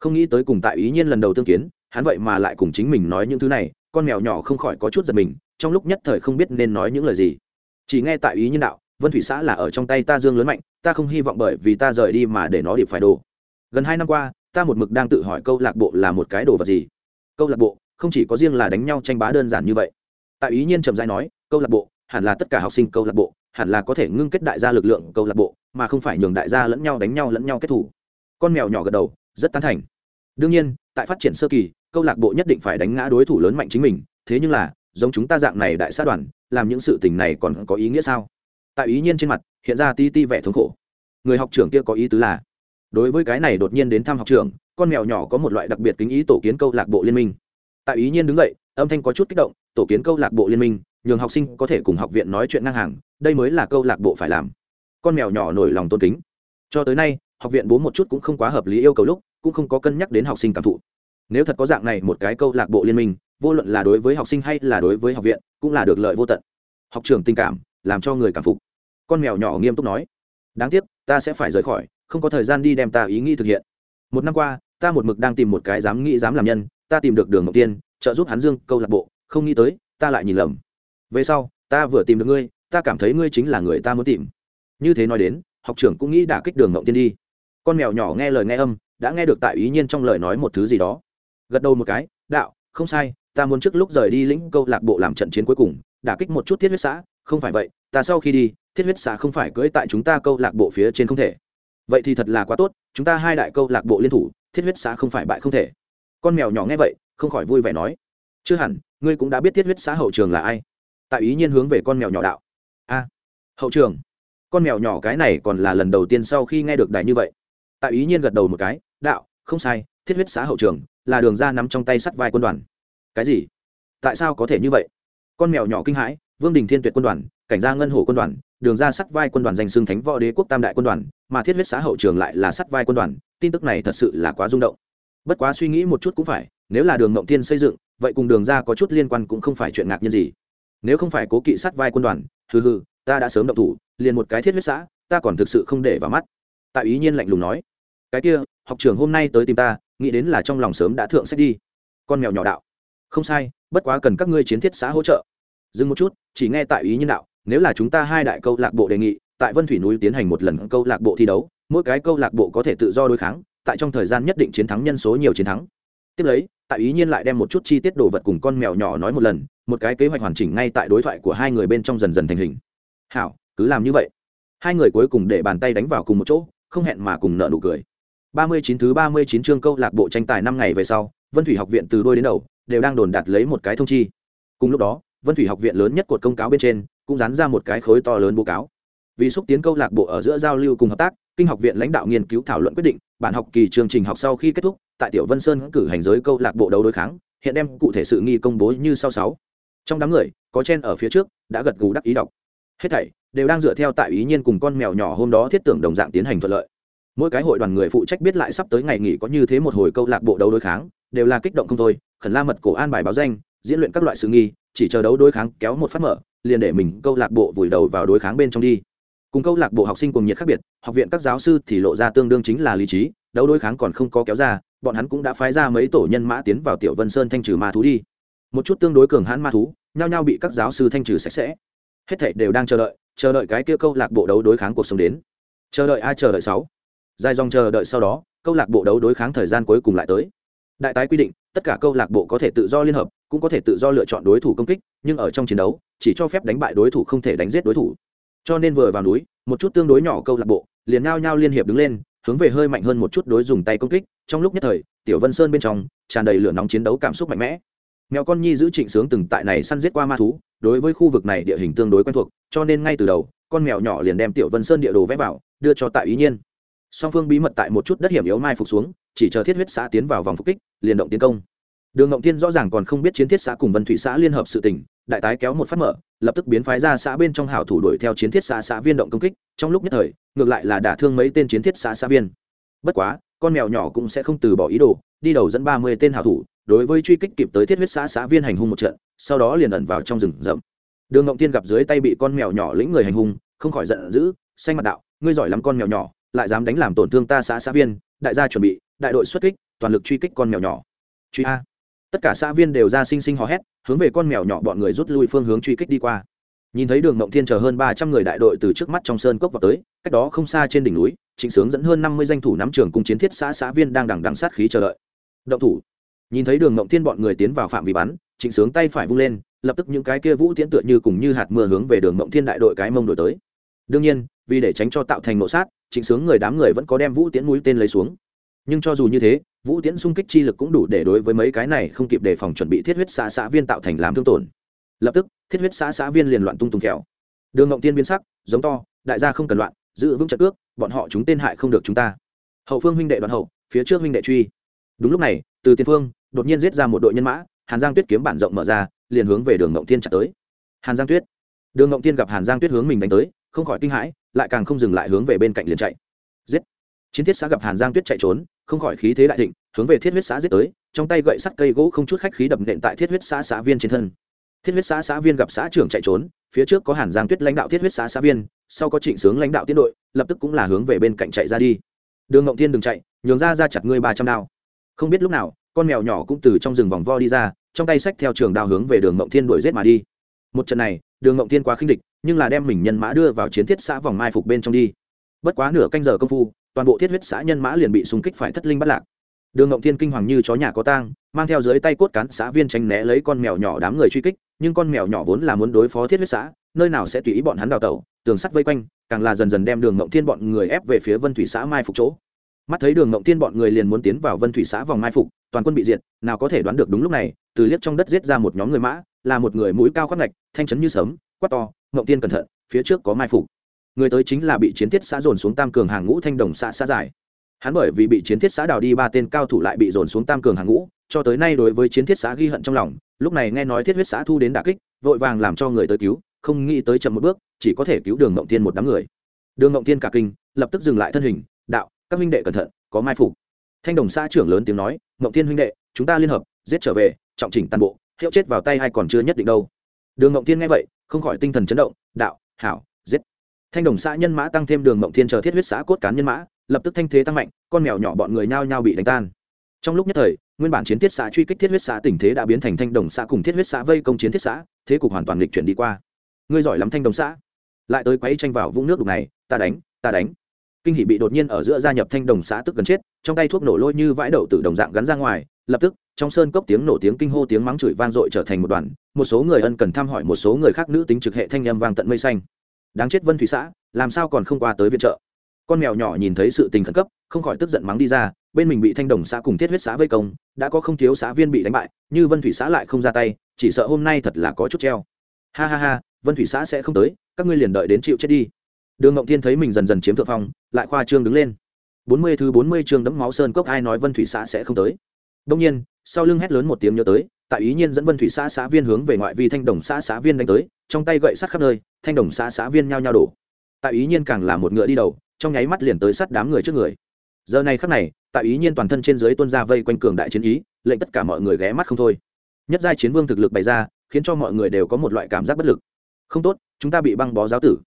Không nghĩ tới cùng tại ý nhiên lần đầu tương kiến, hắn vậy mà lại cùng chính mình nói những thứ này, con mèo nhỏ không khỏi có chút giật mình, trong lúc nhất thời không biết nên nói những lời gì. Chỉ nghe tại ý nhiên đạo, vân thủy xã là ở trong tay ta dương lớn mạnh, ta không hy vọng bởi vì ta rời đi mà để nó điệp phải đồ. Gần hai năm qua, ta một mực đang tự hỏi câu lạc bộ là một cái đồ vật gì. Câu lạc bộ không chỉ có riêng là đánh nhau tranh bá đơn giản như vậy. Tại ý nhiên trầm dai nói, câu lạc bộ hẳn là tất cả học sinh câu lạc bộ hẳn là có thể ngưng kết đại gia lực lượng câu lạc bộ, mà không phải nhường đại gia lẫn nhau đánh nhau lẫn nhau kết thủ. Con mèo nhỏ gật đầu, rất tán thành. Đương nhiên, tại phát triển sơ kỳ, câu lạc bộ nhất định phải đánh ngã đối thủ lớn mạnh chính mình, thế nhưng là, giống chúng ta dạng này đại sát đoàn, làm những sự tình này còn có ý nghĩa sao? Tại ý nhiên trên mặt, hiện ra ti ti vẻ thống khổ. Người học trưởng kia có ý tứ là, đối với cái này đột nhiên đến thăm học trường con mèo nhỏ có một loại đặc biệt kính ý tổ kiến câu lạc bộ liên minh. Tại ý nhiên đứng dậy, âm thanh có chút kích động, tổ kiến câu lạc bộ liên minh, nhường học sinh có thể cùng học viện nói chuyện ngang hàng đây mới là câu lạc bộ phải làm. Con mèo nhỏ nổi lòng tôn kính. Cho tới nay, học viện bố một chút cũng không quá hợp lý yêu cầu lúc, cũng không có cân nhắc đến học sinh cảm thụ. Nếu thật có dạng này một cái câu lạc bộ liên minh, vô luận là đối với học sinh hay là đối với học viện, cũng là được lợi vô tận. Học trường tình cảm, làm cho người cảm phục. Con mèo nhỏ nghiêm túc nói, đáng tiếc, ta sẽ phải rời khỏi, không có thời gian đi đem ta ý nghĩ thực hiện. Một năm qua, ta một mực đang tìm một cái dám nghĩ dám làm nhân, ta tìm được đường ngọc tiên, trợ giúp hắn dương câu lạc bộ, không nghĩ tới, ta lại nhìn lầm. Về sau, ta vừa tìm được ngươi ta cảm thấy ngươi chính là người ta muốn tìm. Như thế nói đến, học trưởng cũng nghĩ đả kích đường ngộng tiên đi. Con mèo nhỏ nghe lời nghe âm, đã nghe được tại ý nhiên trong lời nói một thứ gì đó. Gật đầu một cái, đạo, không sai, ta muốn trước lúc rời đi lĩnh câu lạc bộ làm trận chiến cuối cùng, đả kích một chút thiết huyết xã, không phải vậy, ta sau khi đi, thiết huyết xã không phải cưỡi tại chúng ta câu lạc bộ phía trên không thể. Vậy thì thật là quá tốt, chúng ta hai đại câu lạc bộ liên thủ, thiết huyết xã không phải bại không thể. Con mèo nhỏ nghe vậy, không khỏi vui vẻ nói, chưa hẳn, ngươi cũng đã biết thiết huyết xã hậu trường là ai. Tại ý nhiên hướng về con mèo nhỏ đạo a, hậu trường. Con mèo nhỏ cái này còn là lần đầu tiên sau khi nghe được đài như vậy. Tại ý nhiên gật đầu một cái, đạo, không sai, thiết huyết xã hậu trường là đường ra nắm trong tay sắt vai quân đoàn. Cái gì? Tại sao có thể như vậy? Con mèo nhỏ kinh hãi, vương đình thiên tuyệt quân đoàn, cảnh gia ngân hồ quân đoàn, đường ra sắt vai quân đoàn danh xưng thánh võ đế quốc tam đại quân đoàn, mà thiết huyết xã hậu trường lại là sắt vai quân đoàn. Tin tức này thật sự là quá rung động. Bất quá suy nghĩ một chút cũng phải, nếu là đường mộng tiên xây dựng, vậy cùng đường ra có chút liên quan cũng không phải chuyện ngạc nhiên gì. Nếu không phải cố kỵ sắt vai quân đoàn hừ hừ, ta đã sớm động thủ, liền một cái thiết huyết xã, ta còn thực sự không để vào mắt. Tại ý nhiên lạnh lùng nói, cái kia, học trường hôm nay tới tìm ta, nghĩ đến là trong lòng sớm đã thượng sách đi. Con mèo nhỏ đạo, không sai, bất quá cần các ngươi chiến thiết xã hỗ trợ. Dừng một chút, chỉ nghe tại ý nhân đạo, nếu là chúng ta hai đại câu lạc bộ đề nghị, tại vân thủy núi tiến hành một lần câu lạc bộ thi đấu, mỗi cái câu lạc bộ có thể tự do đối kháng, tại trong thời gian nhất định chiến thắng nhân số nhiều chiến thắng tiếp lấy tại ý nhiên lại đem một chút chi tiết đồ vật cùng con mèo nhỏ nói một lần, một cái kế hoạch hoàn chỉnh ngay tại đối thoại của hai người bên trong dần dần thành hình. Hảo, cứ làm như vậy. Hai người cuối cùng để bàn tay đánh vào cùng một chỗ, không hẹn mà cùng nợ nụ cười. Ba mươi chín thứ ba mươi chín chương câu lạc bộ tranh tài năm ngày về sau, vân thủy học viện từ đôi đến đầu đều đang đồn đạt lấy một cái thông chi. Cùng lúc đó, vân thủy học viện lớn nhất cột công cáo bên trên cũng dán ra một cái khối to lớn bố cáo vì xúc tiến câu lạc bộ ở giữa giao lưu cùng hợp tác, kinh học viện lãnh đạo nghiên cứu thảo luận quyết định, bản học kỳ chương trình học sau khi kết thúc, tại tiểu vân sơn cử hành giới câu lạc bộ đấu đối kháng, hiện đem cụ thể sự nghi công bố như sau sáu. Trong đám người, có chen ở phía trước, đã gật gù đắc ý đọc. Hết thảy đều đang dựa theo tại ý nhiên cùng con mèo nhỏ hôm đó thiết tưởng đồng dạng tiến hành thuận lợi. Mỗi cái hội đoàn người phụ trách biết lại sắp tới ngày nghỉ có như thế một hồi câu lạc bộ đấu đối kháng, đều là kích động không thôi, khẩn la mật cổ an bài báo danh, diễn luyện các loại sự nghi, chỉ chờ đấu đối kháng kéo một phát mở, liền để mình câu lạc bộ vùi đầu vào đối kháng bên trong đi cùng câu lạc bộ học sinh cùng nhiệt khác biệt, học viện các giáo sư thì lộ ra tương đương chính là lý trí, đấu đối kháng còn không có kéo ra, bọn hắn cũng đã phái ra mấy tổ nhân mã tiến vào tiểu vân sơn thanh trừ ma thú đi. Một chút tương đối cường hãn ma thú, nhao nhao bị các giáo sư thanh trừ sạch sẽ. Hết thảy đều đang chờ đợi chờ đợi cái kia câu lạc bộ đấu đối kháng cuộc sống đến. Chờ đợi ai, chờ đợi sáu. Dài dòng chờ đợi sau đó, câu lạc bộ đấu đối kháng thời gian cuối cùng lại tới. Đại tái quy định, tất cả câu lạc bộ có thể tự do liên hợp, cũng có thể tự do lựa chọn đối thủ công kích, nhưng ở trong chiến đấu, chỉ cho phép đánh bại đối thủ không thể đánh giết đối thủ cho nên vừa vào núi, một chút tương đối nhỏ câu lạc bộ, liền ngao nhau liên hiệp đứng lên, hướng về hơi mạnh hơn một chút đối dùng tay công kích. Trong lúc nhất thời, tiểu vân sơn bên trong, tràn đầy lửa nóng chiến đấu cảm xúc mạnh mẽ. Mèo con nhi giữ trịnh sướng từng tại này săn giết qua ma thú, đối với khu vực này địa hình tương đối quen thuộc, cho nên ngay từ đầu, con mèo nhỏ liền đem tiểu vân sơn địa đồ vẽ vào, đưa cho tại ý nhiên. Song phương bí mật tại một chút đất hiểm yếu mai phục xuống, chỉ chờ thiết huyết xã tiến vào vòng phục kích, liền động tiến công đường ngộng Thiên rõ ràng còn không biết chiến thiết xã cùng vân thủy xã liên hợp sự tỉnh đại tái kéo một phát mở, lập tức biến phái ra xã bên trong hảo thủ đuổi theo chiến thiết xã xã viên động công kích, trong lúc nhất thời, ngược lại là đả thương mấy tên chiến thiết xã xã viên. Bất quá, con mèo nhỏ cũng sẽ không từ bỏ ý đồ, đi đầu dẫn ba mươi tên hảo thủ, đối với truy kích kịp tới thiết huyết xã xã viên hành hung một trận, sau đó liền ẩn vào trong rừng rậm. Đường ngộng tiên gặp dưới tay bị con mèo nhỏ lĩnh người hành hung, không khỏi giận dữ, xanh mặt đạo, ngươi giỏi lắm con mèo nhỏ, lại dám đánh làm tổn thương ta xã xã viên, đại gia chuẩn bị, đại đội xuất kích, toàn lực truy kích con mèo nhỏ. Truy a tất cả xã viên đều ra sinh sinh hò hét, hướng về con mèo nhỏ bọn người rút lui phương hướng truy kích đi qua. Nhìn thấy đường mộng thiên chờ hơn ba trăm người đại đội từ trước mắt trong sơn cốc vào tới, cách đó không xa trên đỉnh núi, trịnh sướng dẫn hơn năm mươi danh thủ nắm trường cùng chiến thiết xã xã viên đang đằng đằng sát khí chờ đợi. Động thủ. Nhìn thấy đường mộng thiên bọn người tiến vào phạm vi bắn, trịnh sướng tay phải vung lên, lập tức những cái kia vũ tiễn tựa như cùng như hạt mưa hướng về đường mộng thiên đại đội cái mông đổi tới. Đương nhiên, vì để tránh cho tạo thành nộ sát, trịnh sướng người đám người vẫn có đem vũ tiễn mũi tên lấy xuống nhưng cho dù như thế, vũ tiễn xung kích chi lực cũng đủ để đối với mấy cái này không kịp đề phòng chuẩn bị thiết huyết xã xã viên tạo thành làm thương tổn. Lập tức, thiết huyết xã xã viên liền loạn tung tung kẹo. Đường ngộng tiên biến sắc, giống to, đại gia không cần loạn, giữ vững trận ước, bọn họ chúng tên hại không được chúng ta. Hậu phương huynh đệ đoàn hậu, phía trước huynh đệ truy. Đúng lúc này, từ tiên phương đột nhiên giết ra một đội nhân mã, hàn giang tuyết kiếm bản rộng mở ra, liền hướng về đường ngộng tiên chặt tới. Hàn giang tuyết. Đường ngộng tiên gặp hàn giang tuyết hướng mình đánh tới, không khỏi kinh hãi, lại càng không dừng lại hướng về bên cạnh liền chạy. Giết. Chiến thiết xã gặp hàn giang tuyết chạy trốn không khỏi khí thế đại thịnh, hướng về thiết huyết xã giết tới, trong tay gậy sắt cây gỗ không chút khách khí đập nện tại thiết huyết xã xã viên trên thân. Thiết huyết xã xã viên gặp xã trưởng chạy trốn, phía trước có hàn giang tuyết lãnh đạo thiết huyết xã xã viên, sau có trịnh sướng lãnh đạo tiến đội, lập tức cũng là hướng về bên cạnh chạy ra đi. Đường ngộng thiên đừng chạy, nhường ra ra chặt ngươi ba trăm đao. Không biết lúc nào, con mèo nhỏ cũng từ trong rừng vòng vo đi ra, trong tay sách theo trường đao hướng về đường ngộng thiên đuổi giết mà đi. Một trận này, đường ngộng thiên quá khinh địch, nhưng là đem mình nhân mã đưa vào chiến thiết xã vòng mai phục bên trong đi. Bất quá nửa canh giờ công phu toàn bộ thiết huyết xã nhân mã liền bị xung kích phải thất linh bắt lạc. Đường ngộng thiên kinh hoàng như chó nhà có tang, mang theo dưới tay cốt cán xã viên tránh né lấy con mèo nhỏ đám người truy kích, nhưng con mèo nhỏ vốn là muốn đối phó thiết huyết xã, nơi nào sẽ tùy ý bọn hắn đào tẩu, tường sắt vây quanh, càng là dần dần đem đường ngộng thiên bọn người ép về phía vân thủy xã mai phục chỗ. Mắt thấy đường ngộng thiên bọn người liền muốn tiến vào vân thủy xã vòng mai phục, toàn quân bị diệt, nào có thể đoán được đúng lúc này, từ liếc trong đất giết ra một nhóm người mã, là một người mũi cao khoác ngạch, thanh chấn như sớm quát to, ngộng tiên cẩn thận, phía trước có mai phục người tới chính là bị chiến thiết xã dồn xuống tam cường hàng ngũ thanh đồng xã xã giải. Hắn bởi vì bị chiến thiết xã đào đi ba tên cao thủ lại bị dồn xuống tam cường hàng ngũ, cho tới nay đối với chiến thiết xã ghi hận trong lòng, lúc này nghe nói thiết huyết xã thu đến đà kích, vội vàng làm cho người tới cứu, không nghĩ tới chậm một bước, chỉ có thể cứu đường ngộng tiên một đám người. Đường ngộng tiên cả kinh, lập tức dừng lại thân hình, đạo, các huynh đệ cẩn thận, có mai phục. Thanh đồng xã trưởng lớn tiếng nói ngộng tiên huynh đệ, chúng ta liên hợp, giết trở về, trọng chỉnh toàn bộ, hiệu chết vào tay hay còn chưa nhất định đâu. Đường ngộng tiên nghe vậy, không khỏi tinh thần chấn động, đạo, hảo thanh đồng xã nhân mã tăng thêm đường mộng thiên chờ thiết huyết xã cốt cán nhân mã, lập tức thanh thế tăng mạnh, con mèo nhỏ bọn người nhao nhao bị đánh tan. Trong lúc nhất thời, nguyên bản chiến thiết xã truy kích thiết huyết xã tình thế đã biến thành thanh đồng xã cùng thiết huyết xã vây công chiến thiết xã, thế cục hoàn toàn lịch chuyển đi qua. Ngươi giỏi lắm thanh đồng xã. Lại tới quấy tranh vào vũng nước đục này, ta đánh ta đánh. Kinh hỷ bị đột nhiên ở giữa gia nhập thanh đồng xã tức gần chết, trong tay thuốc nổ lôi như vãi đậu từ đồng dạng gắn ra ngoài, lập tức, trong sơn cốc tiếng nổ tiếng kinh hô tiếng mắng chửi vang dội trở thành một đoàn, một số người ân cần thăm hỏi một số người khác nữ tính trực hệ thanh âm vang tận mây xanh đáng chết vân thủy xã, làm sao còn không qua tới viện trợ? Con mèo nhỏ nhìn thấy sự tình khẩn cấp, không khỏi tức giận mắng đi ra, bên mình bị thanh đồng xã cùng thiết huyết xã vây công, đã có không thiếu xã viên bị đánh bại, như vân thủy xã lại không ra tay, chỉ sợ hôm nay thật là có chút treo. Ha ha ha, vân thủy xã sẽ không tới, các ngươi liền đợi đến chịu chết đi. Đường ngộng thiên thấy mình dần dần chiếm thượng phong, lại khoa trương đứng lên. Bốn mươi thứ bốn mươi chương đẫm máu sơn cốc, ai nói vân thủy xã sẽ không tới? Đông nhiên, sau lưng hét lớn một tiếng nhớ tới tại ý nhiên dẫn vân thủy xã xã viên hướng về ngoại vi thanh đồng xã xã viên đánh tới, trong tay gậy sắt khắp nơi, thanh đồng xã xã viên nhao nhao đổ. Tại ý nhiên càng là một ngựa đi đầu, trong nháy mắt liền tới sát đám người trước người. Giờ này khắc này, tại ý nhiên toàn thân trên dưới tuân ra vây quanh cường đại chiến ý, lệnh tất cả mọi người ghé mắt không thôi. Nhất giai chiến vương thực lực bày ra, khiến cho mọi người đều có một loại cảm giác bất lực. Không tốt, chúng ta bị băng bó giáo tử.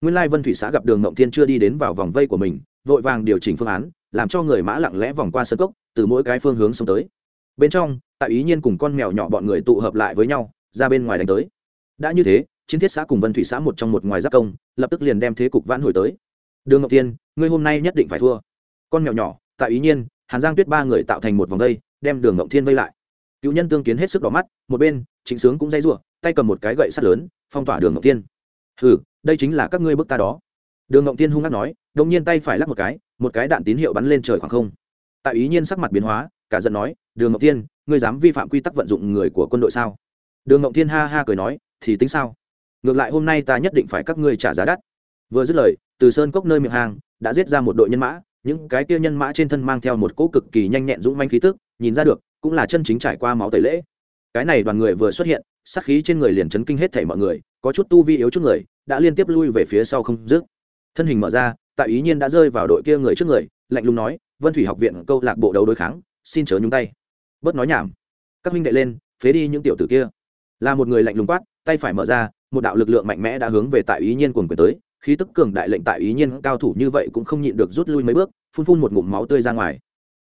Nguyên lai vân thủy xã gặp đường ngộng thiên chưa đi đến vào vòng vây của mình, vội vàng điều chỉnh phương án, làm cho người mã lặng lẽ vòng qua sân cốc, từ mỗi cái phương hướng xông tới bên trong tại ý nhiên cùng con mèo nhỏ bọn người tụ hợp lại với nhau, ra bên ngoài đánh tới. Đã như thế, chiến thiết xã cùng vân thủy xã một trong một ngoài giáp công, lập tức liền đem thế cục vãn hồi tới. Đường ngọc tiên ngươi hôm nay nhất định phải thua. Con mèo nhỏ tại ý nhiên, hàn giang tuyết ba người tạo thành một vòng vây, đem đường ngọc thiên vây lại. Cựu nhân tương kiến hết sức đỏ mắt, một bên chính sướng cũng dây r tay cầm một cái gậy sắt lớn, phong tỏa đường ngọc tiên ừ đây chính là các ngươi bức ta đó. Đường ngọc tiên hung hát nói đông nhiên tay phải lắc một cái một cái đạn tín hiệu bắn lên trời khoảng không. Tại ý nhiên sắc mặt biến hóa cả giận nói đường ngọc Thiên, ngươi dám vi phạm quy tắc vận dụng người của quân đội sao? Đường ngọc Thiên ha ha cười nói thì tính sao? Ngược lại hôm nay ta nhất định phải các ngươi trả giá đắt. Vừa dứt lời từ sơn cốc nơi miệng hàng đã giết ra một đội nhân mã những cái kia nhân mã trên thân mang theo một cỗ cực kỳ nhanh nhẹn dũng manh khí tức nhìn ra được cũng là chân chính trải qua máu tẩy lễ. Cái này đoàn người vừa xuất hiện sát khí trên người liền chấn kinh hết thảy mọi người có chút tu vi yếu chút người đã liên tiếp lui về phía sau không dứt. Thân hình mở ra tại ý nhiên đã rơi vào đội kia người trước người lạnh lùng nói vân thủy học viện câu lạc bộ đấu đối kháng xin chớ nhúng tay. Bớt nói nhảm. Các huynh đệ lên, phế đi những tiểu tử kia. Là một người lạnh lùng quát, tay phải mở ra, một đạo lực lượng mạnh mẽ đã hướng về tại ý nhiên cuồng quyền tới, khí tức cường đại lệnh tại ý nhiên cao thủ như vậy cũng không nhịn được rút lui mấy bước, phun phun một ngụm máu tươi ra ngoài.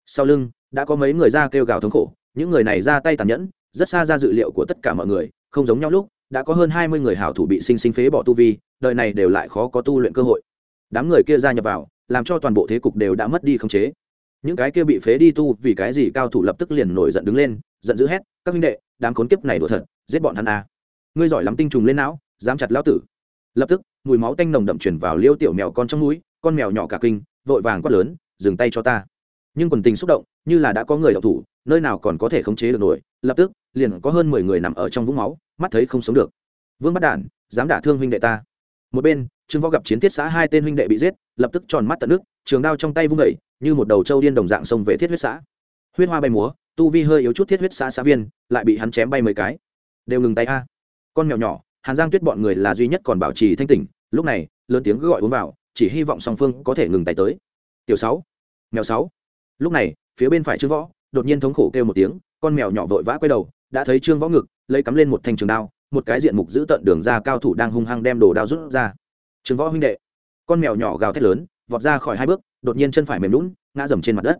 Sau lưng, đã có mấy người ra kêu gào thống khổ, những người này ra tay tàn nhẫn, rất xa ra dự liệu của tất cả mọi người, không giống nhau lúc, đã có hơn hai mươi người hảo thủ bị sinh sinh phế bỏ tu vi, đời này đều lại khó có tu luyện cơ hội. Đám người kia gia nhập vào, làm cho toàn bộ thế cục đều đã mất đi khống chế những cái kia bị phế đi tu vì cái gì cao thủ lập tức liền nổi giận đứng lên, giận dữ hét, các huynh đệ, đám khốn kiếp này đùa thật, giết bọn hắn à. ngươi giỏi lắm tinh trùng lên não, dám chặt lão tử. Lập tức, mùi máu tanh nồng đậm chuyển vào liêu tiểu mèo con trong núi con mèo nhỏ cả kinh, vội vàng quát lớn, dừng tay cho ta. Nhưng quần tình xúc động, như là đã có người đọc thủ, nơi nào còn có thể khống chế được nổi. Lập tức, liền có hơn mười người nằm ở trong vũng máu, mắt thấy không sống được. Vương bắt đản, dám đả thương huynh đệ ta. Một bên trương võ gặp chiến thiết xã hai tên huynh đệ bị giết, lập tức tròn mắt tận nước, trường đao trong tay vung vẩy như một đầu trâu điên đồng dạng xông về thiết huyết xã. Huyết hoa bay múa, tu vi hơi yếu chút thiết huyết xã xã viên, lại bị hắn chém bay mấy cái. Đều ngừng tay a. Con mèo nhỏ, hàn giang tuyết bọn người là duy nhất còn bảo trì thanh tỉnh, lúc này, lớn tiếng gọi uống vào, chỉ hy vọng song phương có thể ngừng tay tới. Tiểu sáu, mèo sáu. Lúc này, phía bên phải trương võ, đột nhiên thống khổ kêu một tiếng, con mèo nhỏ vội vã quay đầu, đã thấy trương võ ngực, lấy cắm lên một thanh trường đao, một cái diện mục giữ tận đường ra, cao thủ đang hung hăng đem đồ đao rút ra trường võ huynh đệ, con mèo nhỏ gào thét lớn, vọt ra khỏi hai bước, đột nhiên chân phải mềm lún ngã dầm trên mặt đất.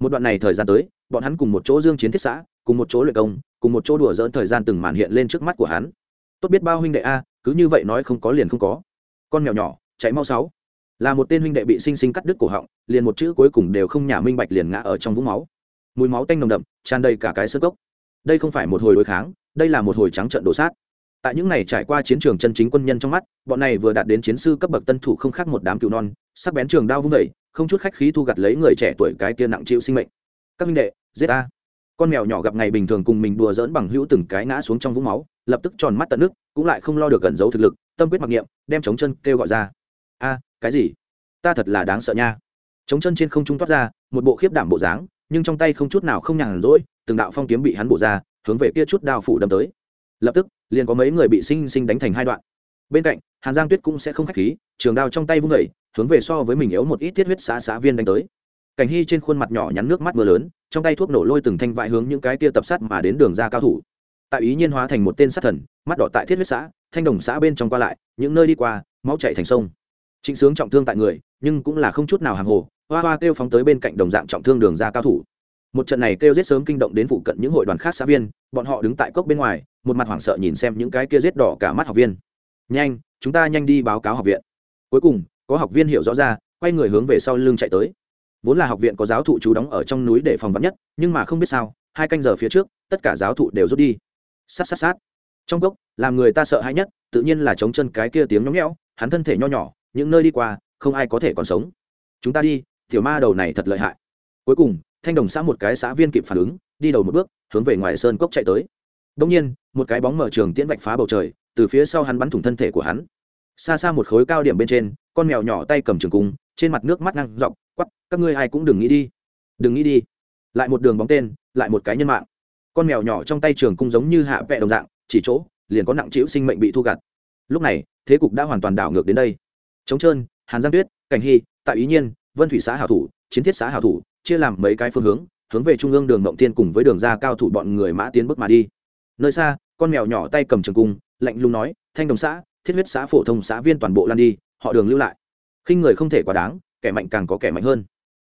Một đoạn này thời gian tới, bọn hắn cùng một chỗ dương chiến thiết xã, cùng một chỗ luyện công, cùng một chỗ đùa dỡn thời gian từng màn hiện lên trước mắt của hắn. Tốt biết bao huynh đệ a, cứ như vậy nói không có liền không có. Con mèo nhỏ, chạy mau sáu. Là một tên huynh đệ bị sinh sinh cắt đứt cổ họng, liền một chữ cuối cùng đều không nhả minh bạch liền ngã ở trong vũng máu. Mùi máu tanh nồng đậm, tràn đầy cả cái sơ cốc. Đây không phải một hồi đối kháng, đây là một hồi trắng trận đổ sát tại những ngày trải qua chiến trường chân chính quân nhân trong mắt, bọn này vừa đạt đến chiến sư cấp bậc tân thủ không khác một đám cựu non, sắc bén trường đao vung vẩy không chút khách khí thu gặt lấy người trẻ tuổi cái kia nặng chịu sinh mệnh. Các minh đệ, giết a con mèo nhỏ gặp ngày bình thường cùng mình đùa dỡn bằng hữu từng cái ngã xuống trong vũng máu, lập tức tròn mắt tận nước, cũng lại không lo được gần giấu thực lực, tâm quyết mặc niệm, đem chống chân kêu gọi ra. A, cái gì? Ta thật là đáng sợ nha. Chống chân trên không trung toát ra, một bộ khiếp đảm bộ dáng, nhưng trong tay không chút nào không nhàn rỗi, từng đạo phong kiếm bị hắn bổ ra, hướng về kia chút đao phủ đâm tới. Lập tức liền có mấy người bị sinh sinh đánh thành hai đoạn. Bên cạnh, hàn giang tuyết cũng sẽ không khách khí, trường đao trong tay vung vẩy hướng về so với mình yếu một ít thiết huyết xã xã viên đánh tới. Cảnh hy trên khuôn mặt nhỏ nhắn nước mắt mưa lớn, trong tay thuốc nổ lôi từng thanh vại hướng những cái kia tập sát mà đến đường ra cao thủ. Tại ý nhiên hóa thành một tên sát thần, mắt đỏ tại thiết huyết xã, thanh đồng xã bên trong qua lại, những nơi đi qua, máu chạy thành sông. Trịnh sướng trọng thương tại người, nhưng cũng là không chút nào hàng hồ, hoa hoa kêu phóng tới bên cạnh đồng dạng trọng thương đường ra cao thủ một trận này kêu giết sớm kinh động đến phụ cận những hội đoàn khác xã viên, bọn họ đứng tại cốc bên ngoài, một mặt hoảng sợ nhìn xem những cái kia giết đỏ cả mắt học viên. Nhanh, chúng ta nhanh đi báo cáo học viện. Cuối cùng, có học viên hiểu rõ ra, quay người hướng về sau lưng chạy tới. Vốn là học viện có giáo thụ chú đóng ở trong núi để phòng vắn nhất, nhưng mà không biết sao, hai canh giờ phía trước, tất cả giáo thụ đều rút đi. Sát sát sát. Trong cốc, làm người ta sợ hãi nhất, tự nhiên là chống chân cái kia tiếng nhóng nhẽo, hắn thân thể nho nhỏ, những nơi đi qua, không ai có thể còn sống. Chúng ta đi, tiểu ma đầu này thật lợi hại. Cuối cùng thanh đồng xã một cái xã viên kịp phản ứng đi đầu một bước hướng về ngoài sơn cốc chạy tới. Đông nhiên một cái bóng mở trường tiễn vạch phá bầu trời từ phía sau hắn bắn thủng thân thể của hắn. Xa xa một khối cao điểm bên trên con mèo nhỏ tay cầm trường cung trên mặt nước mắt ngang, dọc quắp các ngươi ai cũng đừng nghĩ đi. Đừng nghĩ đi. Lại một đường bóng tên lại một cái nhân mạng. Con mèo nhỏ trong tay trường cung giống như hạ vẹ đồng dạng chỉ chỗ liền có nặng chịu sinh mệnh bị thu gặt. Lúc này thế cục đã hoàn toàn đảo ngược đến đây. Trống trơn hàn giang tuyết cảnh hy tại ý nhiên vân thủy xã hảo thủ chiến thiết xã hảo thủ chia làm mấy cái phương hướng hướng về trung ương đường mộng tiên cùng với đường ra cao thủ bọn người mã tiến bước mà đi. Nơi xa, con mèo nhỏ tay cầm trường cung, lạnh lùng nói, thanh đồng xã, thiết huyết xã, phổ thông xã viên toàn bộ lan đi, họ đường lưu lại. Khinh người không thể quá đáng, kẻ mạnh càng có kẻ mạnh hơn.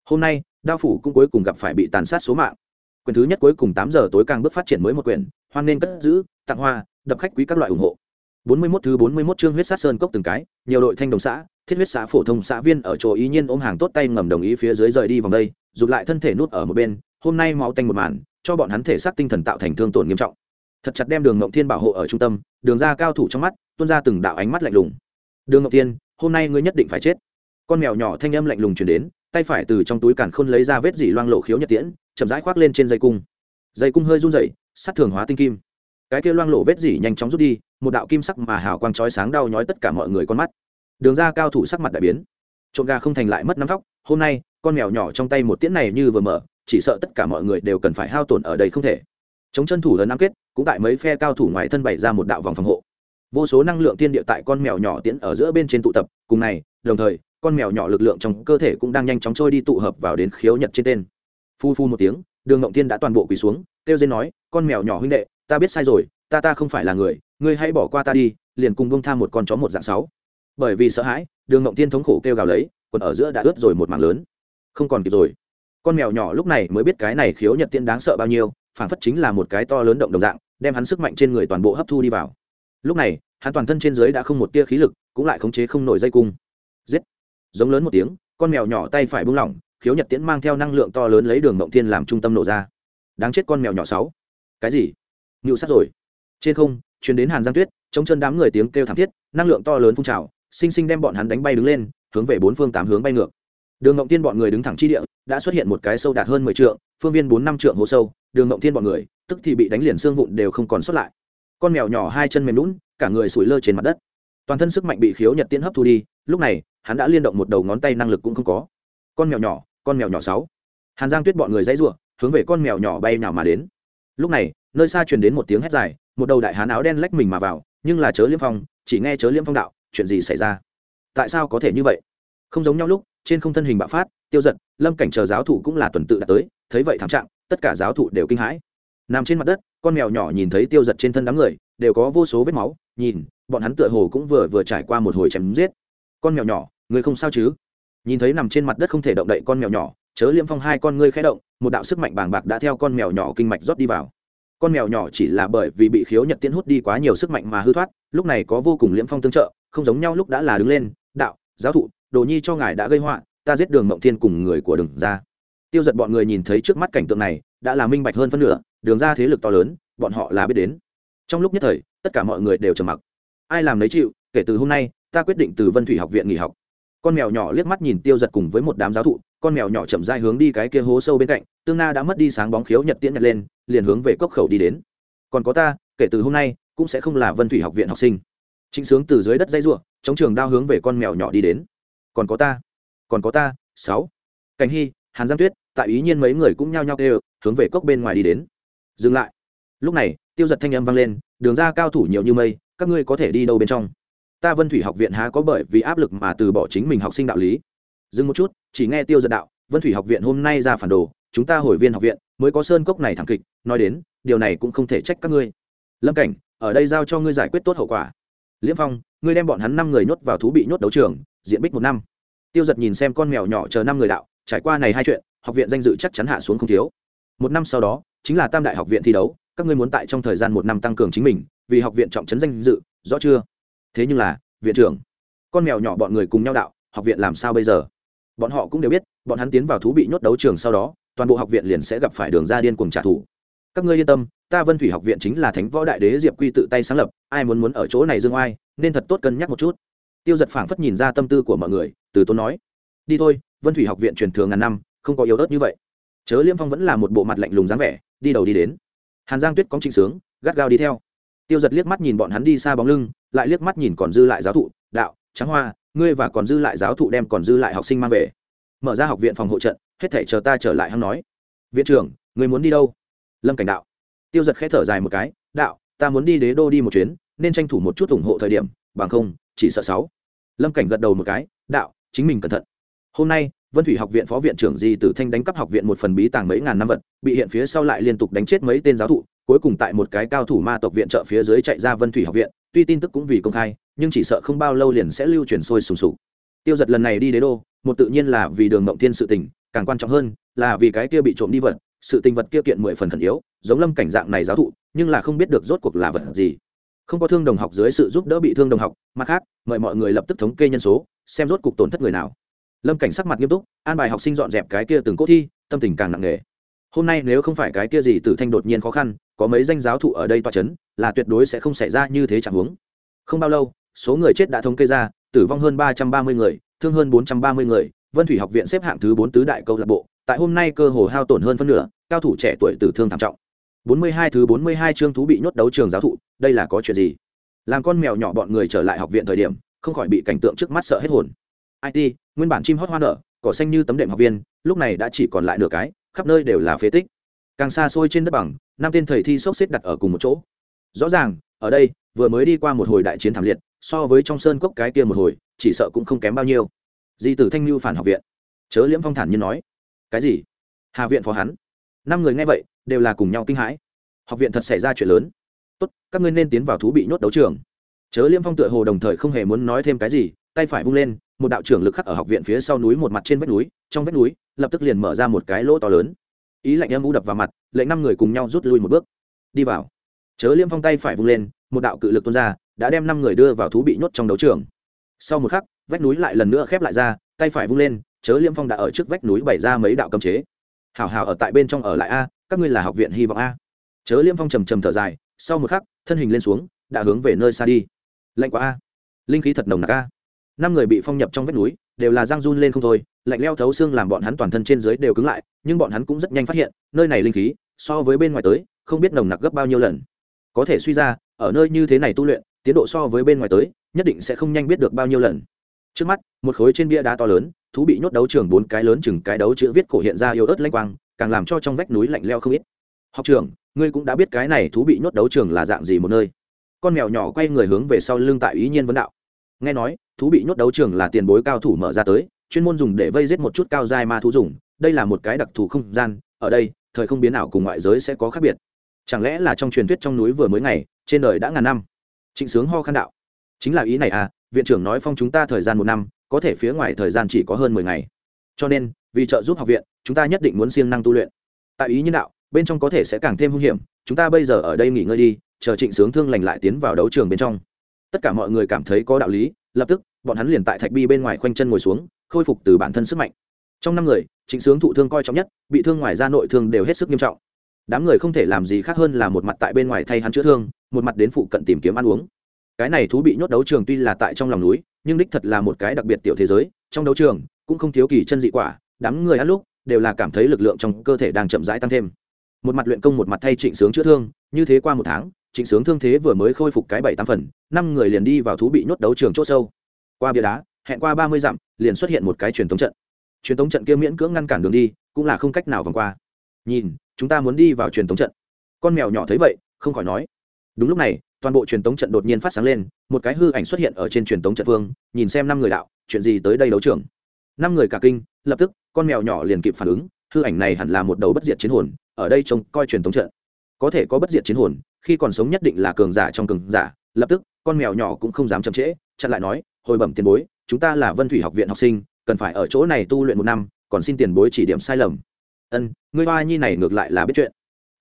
Hôm nay, đao phủ cũng cuối cùng gặp phải bị tàn sát số mạng. Quyền thứ nhất cuối cùng tám giờ tối càng bước phát triển mới một quyển, hoan nên cất giữ, tặng hoa, đập khách quý các loại ủng hộ. Bốn mươi 41 thứ bốn mươi 41 chương huyết sát sơn cốc từng cái, nhiều đội thanh đồng xã thiết huyết xã phổ thông xã viên ở chỗ ý nhiên ôm hàng tốt tay ngầm đồng ý phía dưới rời đi vòng đây, rụt lại thân thể nút ở một bên, hôm nay máu tanh một màn, cho bọn hắn thể xác tinh thần tạo thành thương tổn nghiêm trọng. Thật chặt đem đường ngộng thiên bảo hộ ở trung tâm, đường ra cao thủ trong mắt, tuôn ra từng đạo ánh mắt lạnh lùng. Đường ngộng thiên, hôm nay ngươi nhất định phải chết. Con mèo nhỏ thanh âm lạnh lùng chuyển đến, tay phải từ trong túi càn khôn lấy ra vết dỉ loang lộ khiếu nhật tiễn, chậm rãi khoác lên trên dây cung. Dây cung hơi run rẩy, sắt thường hóa tinh kim. Cái kia loang lộ vết dỉ nhanh chóng rút đi, một đạo kim sắc mà hào quang chói sáng đau nhói tất cả mọi người con mắt đường ra cao thủ sắc mặt đại biến. Trộm gà không thành lại mất nắm tóc, hôm nay, con mèo nhỏ trong tay một tiễn này như vừa mở, chỉ sợ tất cả mọi người đều cần phải hao tổn ở đây không thể. Chống chân thủ lớn năm kết, cũng tại mấy phe cao thủ ngoài thân bày ra một đạo vòng phòng hộ. Vô số năng lượng tiên địa tại con mèo nhỏ tiễn ở giữa bên trên tụ tập, cùng này, đồng thời, con mèo nhỏ lực lượng trong cơ thể cũng đang nhanh chóng trôi đi tụ hợp vào đến khiếu nhật trên tên. Phu phu một tiếng, đường ngộng tiên đã toàn bộ quỳ xuống, kêu dên nói, con mèo nhỏ huynh đệ, ta biết sai rồi, ta ta không phải là người, ngươi hãy bỏ qua ta đi, liền cùng bông tham một con chó một dạng sáu bởi vì sợ hãi, đường ngộng tiên thống khổ kêu gào lấy còn ở giữa đã ướt rồi một mảng lớn. Không còn kịp rồi. Con mèo nhỏ lúc này mới biết cái này khiếu nhật tiên đáng sợ bao nhiêu phản phất chính là một cái to lớn động đồng dạng, đem hắn sức mạnh trên người toàn bộ hấp thu đi vào. Lúc này, hắn toàn thân trên dưới đã không một tia khí lực, cũng lại khống chế không nổi dây cung. Giết! Giống lớn một tiếng, con mèo nhỏ tay phải buông lỏng, khiếu nhật tiễn mang theo năng lượng to lớn lấy đường mộng thiên làm trung tâm nổ ra. Đáng chết con mèo nhỏ sáu. Cái gì? Ngự sát rồi. Trên không chuyến đến hàn giang tuyết, chống chân đám người tiếng kêu thảm thiết, năng lượng to lớn phun trào sinh sinh đem bọn hắn đánh bay đứng lên, hướng về bốn phương tám hướng bay ngược. Đường ngộng tiên bọn người đứng thẳng chi địa, đã xuất hiện một cái sâu đạt hơn mười trượng, phương viên bốn năm trượng hố sâu. Đường ngộng tiên bọn người, tức thì bị đánh liền xương vụn đều không còn xuất lại. Con mèo nhỏ hai chân mềm lún cả người sủi lơ trên mặt đất. Toàn thân sức mạnh bị khiếu nhật tiễn hấp thu đi, lúc này, hắn đã liên động một đầu ngón tay năng lực cũng không có. Con mèo nhỏ, con mèo nhỏ sáu. Hàn giang tuyết bọn người dãy ruộng hướng về con mèo nhỏ bay nào mà đến. Lúc này, nơi xa truyền đến một tiếng hét dài, một đầu đại hán áo đen lách mình mà vào, nhưng là chớ liêm phong, chỉ nghe chớ liêm phong đạo chuyện gì xảy ra? Tại sao có thể như vậy? Không giống nhau lúc, trên không thân hình bạo phát, tiêu giật, lâm cảnh chờ giáo thủ cũng là tuần tự đã tới, thấy vậy thảm trạng, tất cả giáo thủ đều kinh hãi. Nằm trên mặt đất, con mèo nhỏ nhìn thấy tiêu giật trên thân đám người, đều có vô số vết máu, nhìn, bọn hắn tựa hồ cũng vừa vừa trải qua một hồi chém giết. Con mèo nhỏ người không sao chứ? Nhìn thấy nằm trên mặt đất không thể động đậy con mèo nhỏ, chớ liêm phong hai con ngươi khẽ động, một đạo sức mạnh bàng bạc đã theo con mèo nhỏ kinh mạch rót đi vào. Con mèo nhỏ chỉ là bởi vì bị khiếu nhật tiễn hút đi quá nhiều sức mạnh mà hư thoát, lúc này có vô cùng liễm phong tương trợ không giống nhau lúc đã là đứng lên, đạo, giáo thụ, đồ nhi cho ngài đã gây họa, ta giết đường mộng thiên cùng người của đường ra. Tiêu giật bọn người nhìn thấy trước mắt cảnh tượng này, đã là minh bạch hơn phân nửa, đường ra thế lực to lớn, bọn họ là biết đến. Trong lúc nhất thời, tất cả mọi người đều trầm mặc. Ai làm lấy chịu, kể từ hôm nay, ta quyết định từ vân thủy học viện nghỉ học. Con mèo nhỏ liếc mắt nhìn tiêu giật cùng với một đám giáo thụ, con mèo nhỏ chậm dai hướng đi cái kia hố sâu bên cạnh, tương na đã mất đi sáng bóng khiếu nhật tiễn nhật lên, liền hướng về cốc khẩu đi đến. Còn có ta, kể từ hôm nay, cũng sẽ không là vân thủy học viện học sinh trịnh sướng từ dưới đất dây rủa, chống trường đao hướng về con mèo nhỏ đi đến. Còn có ta còn có ta sáu. Cảnh hy hàn giang tuyết tại ý nhiên mấy người cũng nhao nhao kêu hướng về cốc bên ngoài đi đến. Dừng lại. Lúc này tiêu giật thanh âm vang lên đường ra cao thủ nhiều như mây các ngươi có thể đi đâu bên trong? Ta vân thủy học viện há có bởi vì áp lực mà từ bỏ chính mình học sinh đạo lý? Dừng một chút chỉ nghe tiêu giật đạo vân thủy học viện hôm nay ra phản đồ chúng ta hồi viên học viện mới có sơn cốc này thẳng kịch nói đến điều này cũng không thể trách các ngươi. Lâm cảnh ở đây giao cho ngươi giải quyết tốt hậu quả liễm phong, ngươi đem bọn hắn năm người nhốt vào thú bị nhốt đấu trường, diện bích một năm. Tiêu giật nhìn xem con mèo nhỏ chờ năm người đạo, trải qua này hai chuyện, học viện danh dự chắc chắn hạ xuống không thiếu. Một năm sau đó, chính là tam đại học viện thi đấu, các ngươi muốn tại trong thời gian một năm tăng cường chính mình, vì học viện trọng trấn danh dự, rõ chưa? Thế nhưng là, viện trưởng, con mèo nhỏ bọn người cùng nhau đạo, học viện làm sao bây giờ? Bọn họ cũng đều biết, bọn hắn tiến vào thú bị nhốt đấu trường sau đó, toàn bộ học viện liền sẽ gặp phải đường ra điên cuồng trả thù. Các ngươi yên tâm, ta vân thủy học viện chính là thánh võ đại đế diệp quy tự tay sáng lập ai muốn muốn ở chỗ này dương oai, nên thật tốt cân nhắc một chút. Tiêu giật phảng phất nhìn ra tâm tư của mọi người, từ tốn nói, đi thôi, vân thủy học viện truyền thường ngàn năm, không có yếu ớt như vậy. Chớ liêm phong vẫn là một bộ mặt lạnh lùng dáng vẻ, đi đầu đi đến. Hàn giang tuyết cóng trịnh sướng, gắt gao đi theo. Tiêu giật liếc mắt nhìn bọn hắn đi xa bóng lưng, lại liếc mắt nhìn còn dư lại giáo thụ, đạo trắng hoa, ngươi và còn dư lại giáo thụ đem còn dư lại học sinh mang về. Mở ra học viện phòng hộ trận, hết thể chờ ta trở lại hắn nói. Viện trưởng người muốn đi đâu? Lâm cảnh đạo. Tiêu giật khẽ thở dài một cái, đạo, ta muốn đi đế đô đi một chuyến nên tranh thủ một chút ủng hộ thời điểm, bằng không, chỉ sợ sáu. Lâm cảnh gật đầu một cái, đạo, chính mình cẩn thận. Hôm nay, vân thủy học viện phó viện trưởng di tử thanh đánh cắp học viện một phần bí tàng mấy ngàn năm vật, bị hiện phía sau lại liên tục đánh chết mấy tên giáo thụ, cuối cùng tại một cái cao thủ ma tộc viện trợ phía dưới chạy ra vân thủy học viện, tuy tin tức cũng vì công khai, nhưng chỉ sợ không bao lâu liền sẽ lưu truyền sôi sùng sục. Tiêu giật lần này đi đế đô, một tự nhiên là vì đường mộng thiên sự tình, càng quan trọng hơn là vì cái kia bị trộm đi vật, sự tình vật kia kiện mười phần thần yếu, giống lâm cảnh dạng này giáo thụ, nhưng là không biết được rốt cuộc là vật gì không có thương đồng học dưới sự giúp đỡ bị thương đồng học, mặt khác, mời mọi người lập tức thống kê nhân số, xem rốt cuộc tổn thất người nào. Lâm cảnh sắc mặt nghiêm túc, an bài học sinh dọn dẹp cái kia từng cốt thi, tâm tình càng nặng nề. Hôm nay nếu không phải cái kia gì tử thanh đột nhiên khó khăn, có mấy danh giáo thụ ở đây toa c h ấ n là tuyệt đối sẽ không xảy ra như thế chẳng huống. Không bao lâu, số người chết đã thống kê ra, tử vong hơn ba trăm ba mươi người, thương hơn bốn trăm ba mươi người, vân thủy học viện xếp hạng thứ bốn tứ đại câu lạc bộ, tại hôm nay cơ hồ hao tổn hơn phân nửa, cao thủ trẻ tuổi tử thương thảm trọng bốn mươi hai thứ bốn mươi hai chương thú bị nhốt đấu trường giáo thụ, đây là có chuyện gì? Làm con mèo nhỏ bọn người trở lại học viện thời điểm, không khỏi bị cảnh tượng trước mắt sợ hết hồn. It nguyên bản chim hót hoa nở, cỏ xanh như tấm đệm học viên, lúc này đã chỉ còn lại nửa cái, khắp nơi đều là phế tích. Càng xa xôi trên đất bằng, năm tên thầy thi sốc xếp đặt ở cùng một chỗ. Rõ ràng, ở đây, vừa mới đi qua một hồi đại chiến thảm liệt, so với trong sơn cốc cái kia một hồi, chỉ sợ cũng không kém bao nhiêu. Di tử thanh lưu phản học viện. Chớ liễm phong thản như nói. Cái gì? Hà viện phó hắn. Năm người nghe vậy đều là cùng nhau kinh hãi. Học viện thật xảy ra chuyện lớn. Tốt, các ngươi nên tiến vào thú bị nhốt đấu trường. Chớ Liêm phong tựa hồ đồng thời không hề muốn nói thêm cái gì, tay phải vung lên, một đạo trưởng lực khắc ở học viện phía sau núi một mặt trên vách núi, trong vách núi, lập tức liền mở ra một cái lỗ to lớn. Ý lạnh em u đập vào mặt, lệnh năm người cùng nhau rút lui một bước. Đi vào. Chớ liêm phong tay phải vung lên, một đạo cự lực tuôn ra, đã đem năm người đưa vào thú bị nhốt trong đấu trường. Sau một khắc, vách núi lại lần nữa khép lại ra, tay phải vung lên, chớ liêm phong đã ở trước vách núi bày ra mấy đạo cấm chế. Hảo hảo ở tại bên trong ở lại a các ngươi là học viện hy vọng a. Chớ liêm phong trầm trầm thở dài, sau một khắc, thân hình lên xuống, đã hướng về nơi xa đi. Lạnh quá a. Linh khí thật nồng nặc a. Năm người bị phong nhập trong vách núi, đều là giang run lên không thôi, lạnh leo thấu xương làm bọn hắn toàn thân trên dưới đều cứng lại, nhưng bọn hắn cũng rất nhanh phát hiện, nơi này linh khí, so với bên ngoài tới, không biết nồng nặc gấp bao nhiêu lần. Có thể suy ra, ở nơi như thế này tu luyện, tiến độ so với bên ngoài tới, nhất định sẽ không nhanh biết được bao nhiêu lần. Trước mắt, một khối trên bia đá to lớn, thú bị nhốt đấu trường bốn cái lớn chừng cái đấu chữ viết cổ hiện ra yếu ớt lanh quang càng làm cho trong vách núi lạnh leo không ít. Học trường ngươi cũng đã biết cái này thú bị nhốt đấu trường là dạng gì một nơi. Con mèo nhỏ quay người hướng về sau lưng tại ý nhiên vấn đạo. Nghe nói, thú bị nhốt đấu trường là tiền bối cao thủ mở ra tới, chuyên môn dùng để vây giết một chút cao dai ma thú dùng. Đây là một cái đặc thù không gian, ở đây, thời không biến ảo cùng ngoại giới sẽ có khác biệt. Chẳng lẽ là trong truyền thuyết trong núi vừa mới ngày, trên đời đã ngàn năm? Trịnh sướng ho khan đạo. Chính là ý này à viện trưởng nói phong chúng ta thời gian một năm, có thể phía ngoài thời gian chỉ có hơn mười ngày. Cho nên vì trợ giúp học viện, chúng ta nhất định muốn siêng năng tu luyện. Tại ý nhân đạo, bên trong có thể sẽ càng thêm hung hiểm, chúng ta bây giờ ở đây nghỉ ngơi đi, chờ trịnh sướng thương lành lại tiến vào đấu trường bên trong. Tất cả mọi người cảm thấy có đạo lý, lập tức, bọn hắn liền tại thạch bi bên ngoài khoanh chân ngồi xuống, khôi phục từ bản thân sức mạnh. Trong năm người, trịnh sướng thụ thương coi trọng nhất, bị thương ngoài ra nội thương đều hết sức nghiêm trọng. Đám người không thể làm gì khác hơn là một mặt tại bên ngoài thay hắn chữa thương, một mặt đến phụ cận tìm kiếm ăn uống. Cái này thú bị nhốt đấu trường tuy là tại trong lòng núi, nhưng đích thật là một cái đặc biệt tiểu thế giới, trong đấu trường cũng không thiếu kỳ chân dị quả đám người ăn lúc đều là cảm thấy lực lượng trong cơ thể đang chậm rãi tăng thêm. Một mặt luyện công một mặt thay trịnh sướng chữa thương, như thế qua một tháng, trịnh sướng thương thế vừa mới khôi phục cái bảy tám phần, năm người liền đi vào thú bị nhốt đấu trường c h ỗ sâu. Qua bia đá, hẹn qua ba mươi dặm, liền xuất hiện một cái truyền thống trận. Truyền thống trận kia miễn cưỡng ngăn cản đường đi, cũng là không cách nào vòng qua. Nhìn, chúng ta muốn đi vào truyền thống trận. Con mèo nhỏ thấy vậy, không khỏi nói. Đúng lúc này, toàn bộ truyền thống trận đột nhiên phát sáng lên, một cái hư ảnh xuất hiện ở trên truyền thống trận phương nhìn xem năm người đạo, chuyện gì tới đây đấu trường. Năm người cả kinh, lập tức con mèo nhỏ liền kịp phản ứng, hư ảnh này hẳn là một đầu bất diệt chiến hồn, ở đây trông coi truyền thống trận. Có thể có bất diệt chiến hồn, khi còn sống nhất định là cường giả trong cường giả, lập tức, con mèo nhỏ cũng không dám chậm trễ, chặn lại nói, hồi bẩm tiền bối, chúng ta là vân thủy học viện học sinh, cần phải ở chỗ này tu luyện một năm, còn xin tiền bối chỉ điểm sai lầm. Ân, ngươi hoa nhi này ngược lại là biết chuyện.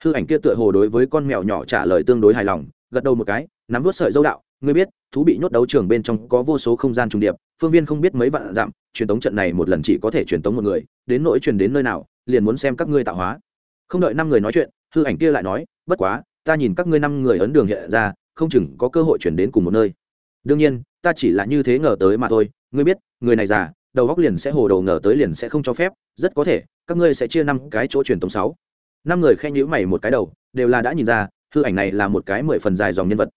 Hư ảnh kia tựa hồ đối với con mèo nhỏ trả lời tương đối hài lòng, gật đầu một cái, nắm vớt sợi dâu đạo ngươi biết, thú bị nhốt đấu trường bên trong có vô số không gian trùng điệp, phương viên không biết mấy vạn dặm, truyền tống trận này một lần chỉ có thể truyền tống một người, đến nỗi truyền đến nơi nào, liền muốn xem các ngươi tạo hóa. Không đợi năm người nói chuyện, hư ảnh kia lại nói, bất quá, ta nhìn các ngươi năm người ấn đường hiện ra, không chừng có cơ hội chuyển đến cùng một nơi. Đương nhiên, ta chỉ là như thế ngờ tới mà thôi, ngươi biết, người này già, đầu góc liền sẽ hồ đầu ngờ tới liền sẽ không cho phép, rất có thể, các ngươi sẽ chia năm cái chỗ truyền tống sáu. Năm người khen nhữ mày một cái đầu, đều là đã nhìn ra, hư ảnh này là một cái mười phần dài dòng nhân vật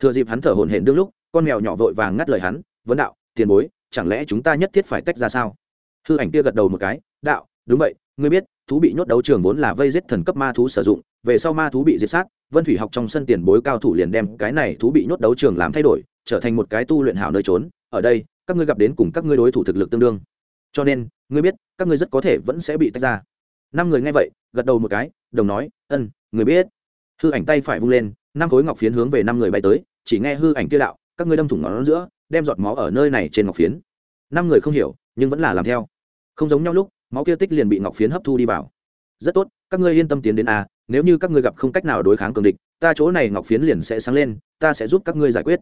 thừa dịp hắn thở hổn hển đương lúc, con mèo nhỏ vội vàng ngắt lời hắn, vấn đạo, tiền bối, chẳng lẽ chúng ta nhất thiết phải tách ra sao? Hư ảnh kia gật đầu một cái, đạo, đúng vậy, ngươi biết, thú bị nhốt đấu trường vốn là vây giết thần cấp ma thú sử dụng, về sau ma thú bị diệt sát, vân thủy học trong sân tiền bối cao thủ liền đem cái này thú bị nhốt đấu trường làm thay đổi, trở thành một cái tu luyện hảo nơi trốn, ở đây, các ngươi gặp đến cùng các ngươi đối thủ thực lực tương đương. Cho nên, ngươi biết, các ngươi rất có thể vẫn sẽ bị tách ra. Năm người nghe vậy, gật đầu một cái, đồng nói ân người biết. Hư ảnh tay phải vung lên, năm khối ngọc phiến hướng về năm người bay tới chỉ nghe hư ảnh kia đạo, các ngươi đâm thủng ngón giữa, đem giọt máu ở nơi này trên ngọc phiến. Năm người không hiểu, nhưng vẫn là làm theo. Không giống nhau lúc, máu kia tích liền bị ngọc phiến hấp thu đi vào. Rất tốt, các ngươi yên tâm tiến đến a, nếu như các ngươi gặp không cách nào đối kháng cường địch, ta chỗ này ngọc phiến liền sẽ sáng lên, ta sẽ giúp các ngươi giải quyết.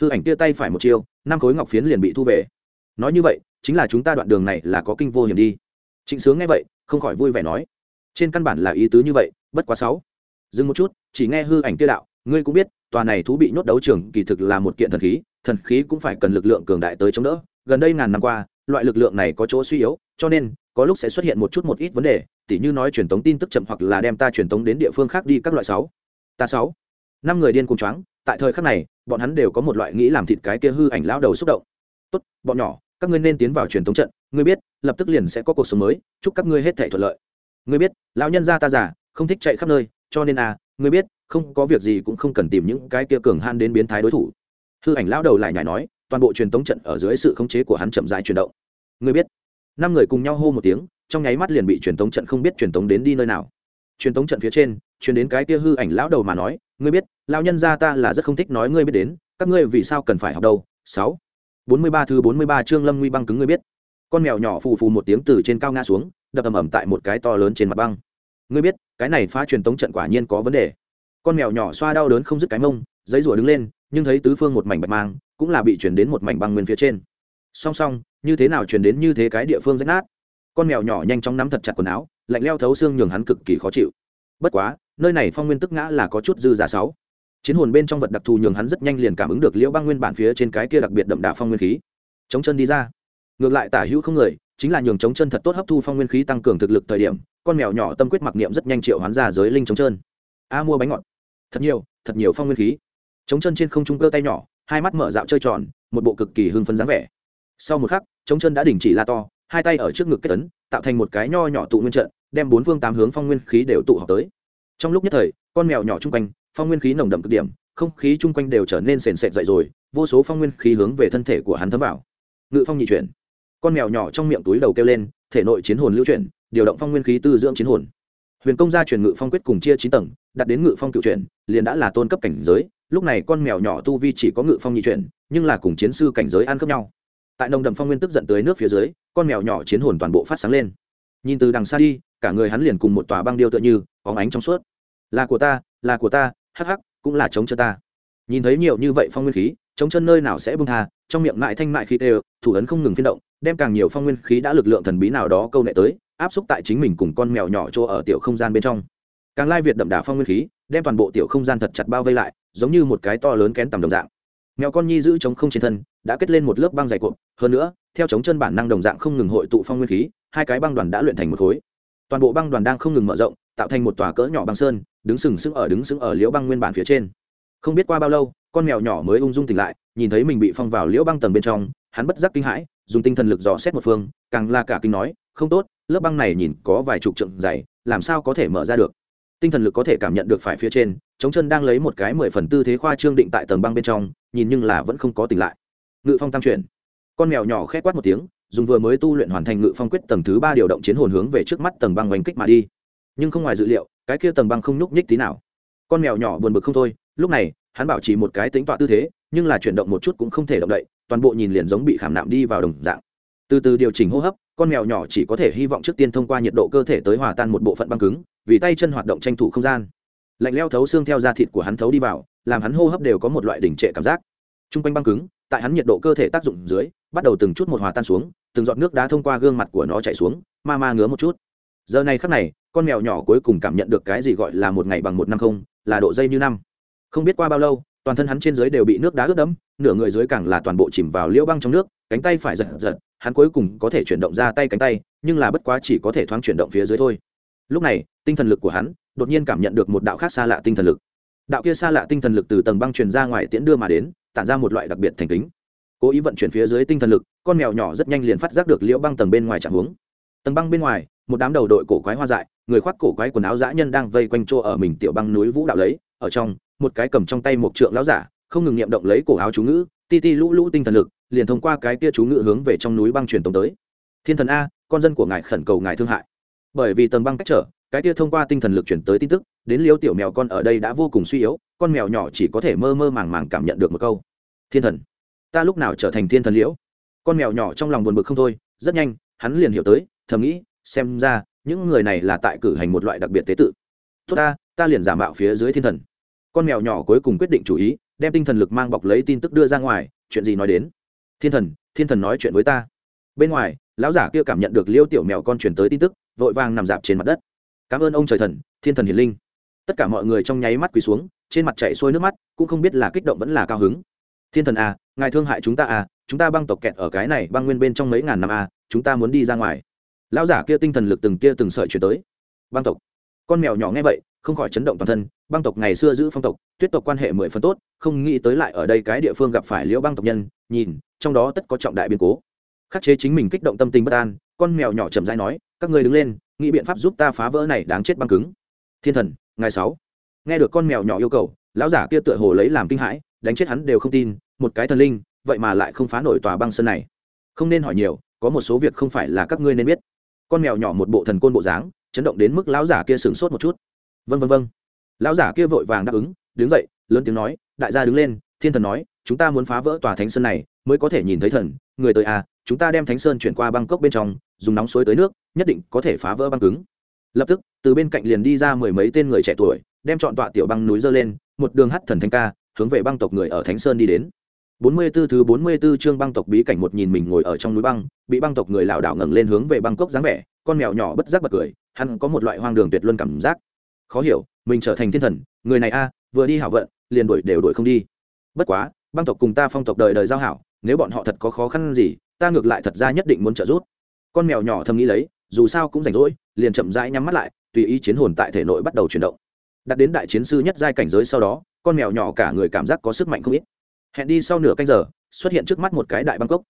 Hư ảnh kia tay phải một chiêu, năm khối ngọc phiến liền bị thu về. Nói như vậy, chính là chúng ta đoạn đường này là có kinh vô hiểm đi. Trịnh sướng nghe vậy, không khỏi vui vẻ nói. Trên căn bản là ý tứ như vậy, bất quá sáu. Dừng một chút, chỉ nghe hư ảnh kia đạo ngươi cũng biết, tòa này thú bị nhốt đấu trường kỳ thực là một kiện thần khí thần khí cũng phải cần lực lượng cường đại tới chống đỡ. Gần đây ngàn năm qua, loại lực lượng này có chỗ suy yếu, cho nên, có lúc sẽ xuất hiện một chút một ít vấn đề, tỉ như nói truyền tống tin tức chậm hoặc là đem ta truyền tống đến địa phương khác đi các loại sáu. Ta sáu. Năm người điên cùng choáng, tại thời khắc này, bọn hắn đều có một loại nghĩ làm thịt cái kia hư ảnh lão đầu xúc động. Tốt, bọn nhỏ, các ngươi nên tiến vào truyền tống trận, ngươi biết, lập tức liền sẽ có cuộc sống mới, chúc các ngươi hết thể thuận lợi. Ngươi biết, lão nhân gia ta già, không thích chạy khắp nơi, cho nên à ngươi biết không có việc gì cũng không cần tìm những cái kia cường han đến biến thái đối thủ. Hư ảnh lão đầu lại nhảy nói, toàn bộ truyền tống trận ở dưới sự khống chế của hắn chậm rãi chuyển động. Ngươi biết, năm người cùng nhau hô một tiếng, trong nháy mắt liền bị truyền tống trận không biết truyền tống đến đi nơi nào. Truyền tống trận phía trên, truyền đến cái kia hư ảnh lão đầu mà nói, ngươi biết, lão nhân gia ta là rất không thích nói ngươi biết đến, các ngươi vì sao cần phải học đâu? Sáu, bốn mươi ba thứ bốn mươi ba chương lâm nguy băng cứng ngươi biết. Con mèo nhỏ phù phù một tiếng từ trên cao ngã xuống, đập ầm ầm tại một cái to lớn trên mặt băng. Ngươi biết, cái này phá truyền tống trận quả nhiên có vấn đề con mèo nhỏ xoa đau đớn không dứt cái mông, giấy rủa đứng lên, nhưng thấy tứ phương một mảnh bạch mang, cũng là bị chuyển đến một mảnh băng nguyên phía trên. Song song, như thế nào chuyển đến như thế cái địa phương rách nát? Con mèo nhỏ nhanh chóng nắm thật chặt quần áo, lạnh leo thấu xương nhường hắn cực kỳ khó chịu. Bất quá, nơi này phong nguyên tức ngã là có chút dư giả sáu. Chiến hồn bên trong vật đặc thù nhường hắn rất nhanh liền cảm ứng được liễu băng nguyên bản phía trên cái kia đặc biệt đậm đà phong nguyên khí. Chống chân đi ra. Ngược lại tả hữu không người, chính là nhường chống chân thật tốt hấp thu phong nguyên khí tăng cường thực lực thời điểm, con mèo nhỏ tâm quyết mặc niệm rất nhanh triệu hoán ra giới linh chống chân. A mua bánh ngọt thật nhiều thật nhiều phong nguyên khí. Chống chân trên không trung cơ tay nhỏ, hai mắt mở dạo chơi tròn, một bộ cực kỳ hưng phấn dáng vẻ. Sau một khắc chống chân đã đình chỉ la to, hai tay ở trước ngực kết tấn tạo thành một cái nho nhỏ tụ nguyên trận, đem bốn phương tám hướng phong nguyên khí đều tụ họp tới. Trong lúc nhất thời, con mèo nhỏ chung quanh, phong nguyên khí nồng đậm cực điểm, không khí chung quanh đều trở nên sền sệt dậy rồi, vô số phong nguyên khí hướng về thân thể của hắn thấm vào. Ngự phong nhị chuyển. Con mèo nhỏ trong miệng túi đầu kêu lên, thể nội chiến hồn lưu chuyển, điều động phong nguyên khí tư dưỡng chiến hồn huyền công gia truyền ngự phong quyết cùng chia chín tầng, đặt đến ngự phong cựu chuyển, liền đã là tôn cấp cảnh giới, lúc này con mèo nhỏ tu vi chỉ có ngự phong nhị chuyển, nhưng là cùng chiến sư cảnh giới ăn khớp nhau. Tại nồng đầm phong nguyên tức giận tới nước phía dưới, con mèo nhỏ chiến hồn toàn bộ phát sáng lên. Nhìn từ đằng xa đi, cả người hắn liền cùng một tòa băng điêu tựa như óng ánh trong suốt. Là của ta, là của ta, hắc hắc, cũng là chống chân ta. Nhìn thấy nhiều như vậy phong nguyên khí, chống chân nơi nào sẽ bung tha, trong miệng mại thanh mại khí đều, thủ ấn không ngừng phiên động đem càng nhiều phong nguyên khí đã lực lượng thần bí nào đó câu nệ tới, áp xúc tại chính mình cùng con mèo nhỏ chỗ ở tiểu không gian bên trong. Càng lai việt đậm đà phong nguyên khí, đem toàn bộ tiểu không gian thật chặt bao vây lại, giống như một cái to lớn kén tầm đồng dạng. Mèo con nhi giữ chống không trên thân, đã kết lên một lớp băng dày cộm hơn nữa, theo chống chân bản năng đồng dạng không ngừng hội tụ phong nguyên khí, hai cái băng đoàn đã luyện thành một khối. Toàn bộ băng đoàn đang không ngừng mở rộng, tạo thành một tòa cỡ nhỏ băng sơn, đứng sừng sững ở, đứng sững ở liễu băng nguyên bản phía trên. Không biết qua bao lâu, con mèo nhỏ mới ung dung tỉnh lại, nhìn thấy mình bị phong vào liễu băng tầng bên trong, hắn bất giác kinh hãi dùng tinh thần lực dò xét một phương, càng là cả kinh nói, không tốt, lớp băng này nhìn có vài chục trượng dày, làm sao có thể mở ra được? Tinh thần lực có thể cảm nhận được phải phía trên, chống chân đang lấy một cái mười phần tư thế khoa trương định tại tầng băng bên trong, nhìn nhưng là vẫn không có tỉnh lại. Ngự phong tam chuyển. Con mèo nhỏ khẽ quát một tiếng, dùng vừa mới tu luyện hoàn thành ngự phong quyết tầng thứ ba điều động chiến hồn hướng về trước mắt tầng băng oanh kích mà đi. Nhưng không ngoài dự liệu, cái kia tầng băng không nhúc nhích tí nào. Con mèo nhỏ buồn bực không thôi, lúc này, hắn bảo trì một cái tính tọa tư thế, nhưng là chuyển động một chút cũng không thể động đậy toàn bộ nhìn liền giống bị khảm nạm đi vào đồng dạng. Từ từ điều chỉnh hô hấp, con mèo nhỏ chỉ có thể hy vọng trước tiên thông qua nhiệt độ cơ thể tới hòa tan một bộ phận băng cứng, vì tay chân hoạt động tranh thủ không gian. Lạnh leo thấu xương theo da thịt của hắn thấu đi vào, làm hắn hô hấp đều có một loại đỉnh trệ cảm giác. T r u n g quanh băng cứng, tại hắn nhiệt độ cơ thể tác dụng dưới, bắt đầu từng chút một hòa tan xuống, từng giọt nước đá thông qua gương mặt của nó chạy xuống, ma ma ngứa một chút. Giờ này khắc này, con mèo nhỏ cuối cùng cảm nhận được cái gì gọi là một ngày bằng một năm không, là độ dây như năm. Không biết qua bao lâu toàn thân hắn trên dưới đều bị nước đá ướt đẫm, nửa người dưới càng là toàn bộ chìm vào liễu băng trong nước, cánh tay phải giật giật, hắn cuối cùng có thể chuyển động ra tay cánh tay, nhưng là bất quá chỉ có thể thoáng chuyển động phía dưới thôi. Lúc này, tinh thần lực của hắn đột nhiên cảm nhận được một đạo khác xa lạ tinh thần lực. Đạo kia xa lạ tinh thần lực từ tầng băng truyền ra ngoài tiễn đưa mà đến, tản ra một loại đặc biệt thành kính. Cố ý vận chuyển phía dưới tinh thần lực, con mèo nhỏ rất nhanh liền phát giác được liễu băng tầng bên ngoài chạm hướng tầng băng bên ngoài, một đám đầu đội cổ quái hoa dại, người khoác cổ quái quần áo dã nhân đang vây quanh chỗ ở mình tiểu băng núi vũ đạo lấy, ở trong một cái cầm trong tay một trượng lão giả, không ngừng niệm động lấy cổ áo chú ngữ, ti ti lũ lũ tinh thần lực, liền thông qua cái kia chú ngữ hướng về trong núi băng truyền tống tới. Thiên thần a, con dân của ngài khẩn cầu ngài thương hại. Bởi vì tầng băng cách trở, cái kia thông qua tinh thần lực chuyển tới tin tức, đến liêu tiểu mèo con ở đây đã vô cùng suy yếu, con mèo nhỏ chỉ có thể mơ mơ màng màng cảm nhận được một câu. Thiên thần, ta lúc nào trở thành thiên thần liễu? Con mèo nhỏ trong lòng buồn bực không thôi, rất nhanh, hắn liền hiểu tới, thầm nghĩ, xem ra, những người này là tại cử hành một loại đặc biệt tế tự. Tốt ta ta liền giả mạo phía dưới thiên thần con mèo nhỏ cuối cùng quyết định chủ ý, đem tinh thần lực mang bọc lấy tin tức đưa ra ngoài, chuyện gì nói đến? Thiên thần thiên thần nói chuyện với ta. Bên ngoài, lão giả kia cảm nhận được liêu tiểu mèo con chuyển tới tin tức, vội vàng nằm dạp trên mặt đất. Cảm ơn ông trời thần, thiên thần hiền linh. Tất cả mọi người trong nháy mắt quỳ xuống, trên mặt chạy xuôi nước mắt, cũng không biết là kích động vẫn là cao hứng. Thiên thần à ngài thương hại chúng ta à chúng ta băng tộc kẹt ở cái này băng nguyên bên trong mấy ngàn năm à chúng ta muốn đi ra ngoài. Lão giả kia tinh thần lực từng kia từng sợi chuyển tới. Băng tộc. Con mèo nhỏ nghe vậy không khỏi chấn động toàn thân, băng tộc ngày xưa giữ phong tộc, tuyết tộc quan hệ mười phần tốt, không nghĩ tới lại ở đây cái địa phương gặp phải liễu băng tộc nhân, nhìn, trong đó tất có trọng đại biến cố. Khắc chế chính mình kích động tâm tình bất an, con mèo nhỏ chậm rãi nói, các người đứng lên, nghĩ biện pháp giúp ta phá vỡ này đáng chết băng cứng. Thiên thần ngày sáu. Nghe được con mèo nhỏ yêu cầu, lão giả kia tựa hồ lấy làm kinh hãi, đánh chết hắn đều không tin, một cái thần linh, vậy mà lại không phá nổi tòa băng sơn này. Không nên hỏi nhiều, có một số việc không phải là các ngươi nên biết. Con mèo nhỏ một bộ thần côn bộ dáng, chấn động đến mức lão giả kia sửng sốt một chút vân vân vân lão giả kia vội vàng đáp ứng, đứng dậy, lớn tiếng nói, đại gia đứng lên. Thiên thần nói, chúng ta muốn phá vỡ tòa thánh sơn này, mới có thể nhìn thấy thần. Người tới à chúng ta đem thánh sơn chuyển qua băng cốc bên trong, dùng nóng suối tới nước, nhất định có thể phá vỡ băng cứng. Lập tức, từ bên cạnh liền đi ra mười mấy tên người trẻ tuổi, đem chọn tọa tiểu băng núi dơ lên, một đường hắt thần thanh ca, hướng về băng tộc người ở thánh sơn đi đến. Bốn mươi 44 thứ bốn mươi 44 chương băng tộc bí cảnh một nhìn mình ngồi ở trong núi băng, bị băng tộc người lảo đảo ngẩng lên hướng về băng cốc dáng vẻ, con mèo nhỏ bất giác bật cười, hắn có một loại hoang đường tuyệt luân cảm giác khó hiểu, mình trở thành thiên thần, người này a, vừa đi hảo vận, liền đuổi đều đuổi không đi. Bất quá, băng tộc cùng ta phong tộc đời đời giao hảo, nếu bọn họ thật có khó khăn gì, ta ngược lại thật ra nhất định muốn trợ giúp. Con mèo nhỏ thầm nghĩ lấy, dù sao cũng rảnh rỗi, liền chậm rãi nhắm mắt lại, tùy ý chiến hồn tại thể nội bắt đầu chuyển động. Đặt đến đại chiến sư nhất giai cảnh giới sau đó, con mèo nhỏ cả người cảm giác có sức mạnh không ít. Hẹn đi sau nửa canh giờ, xuất hiện trước mắt một cái đại bangkok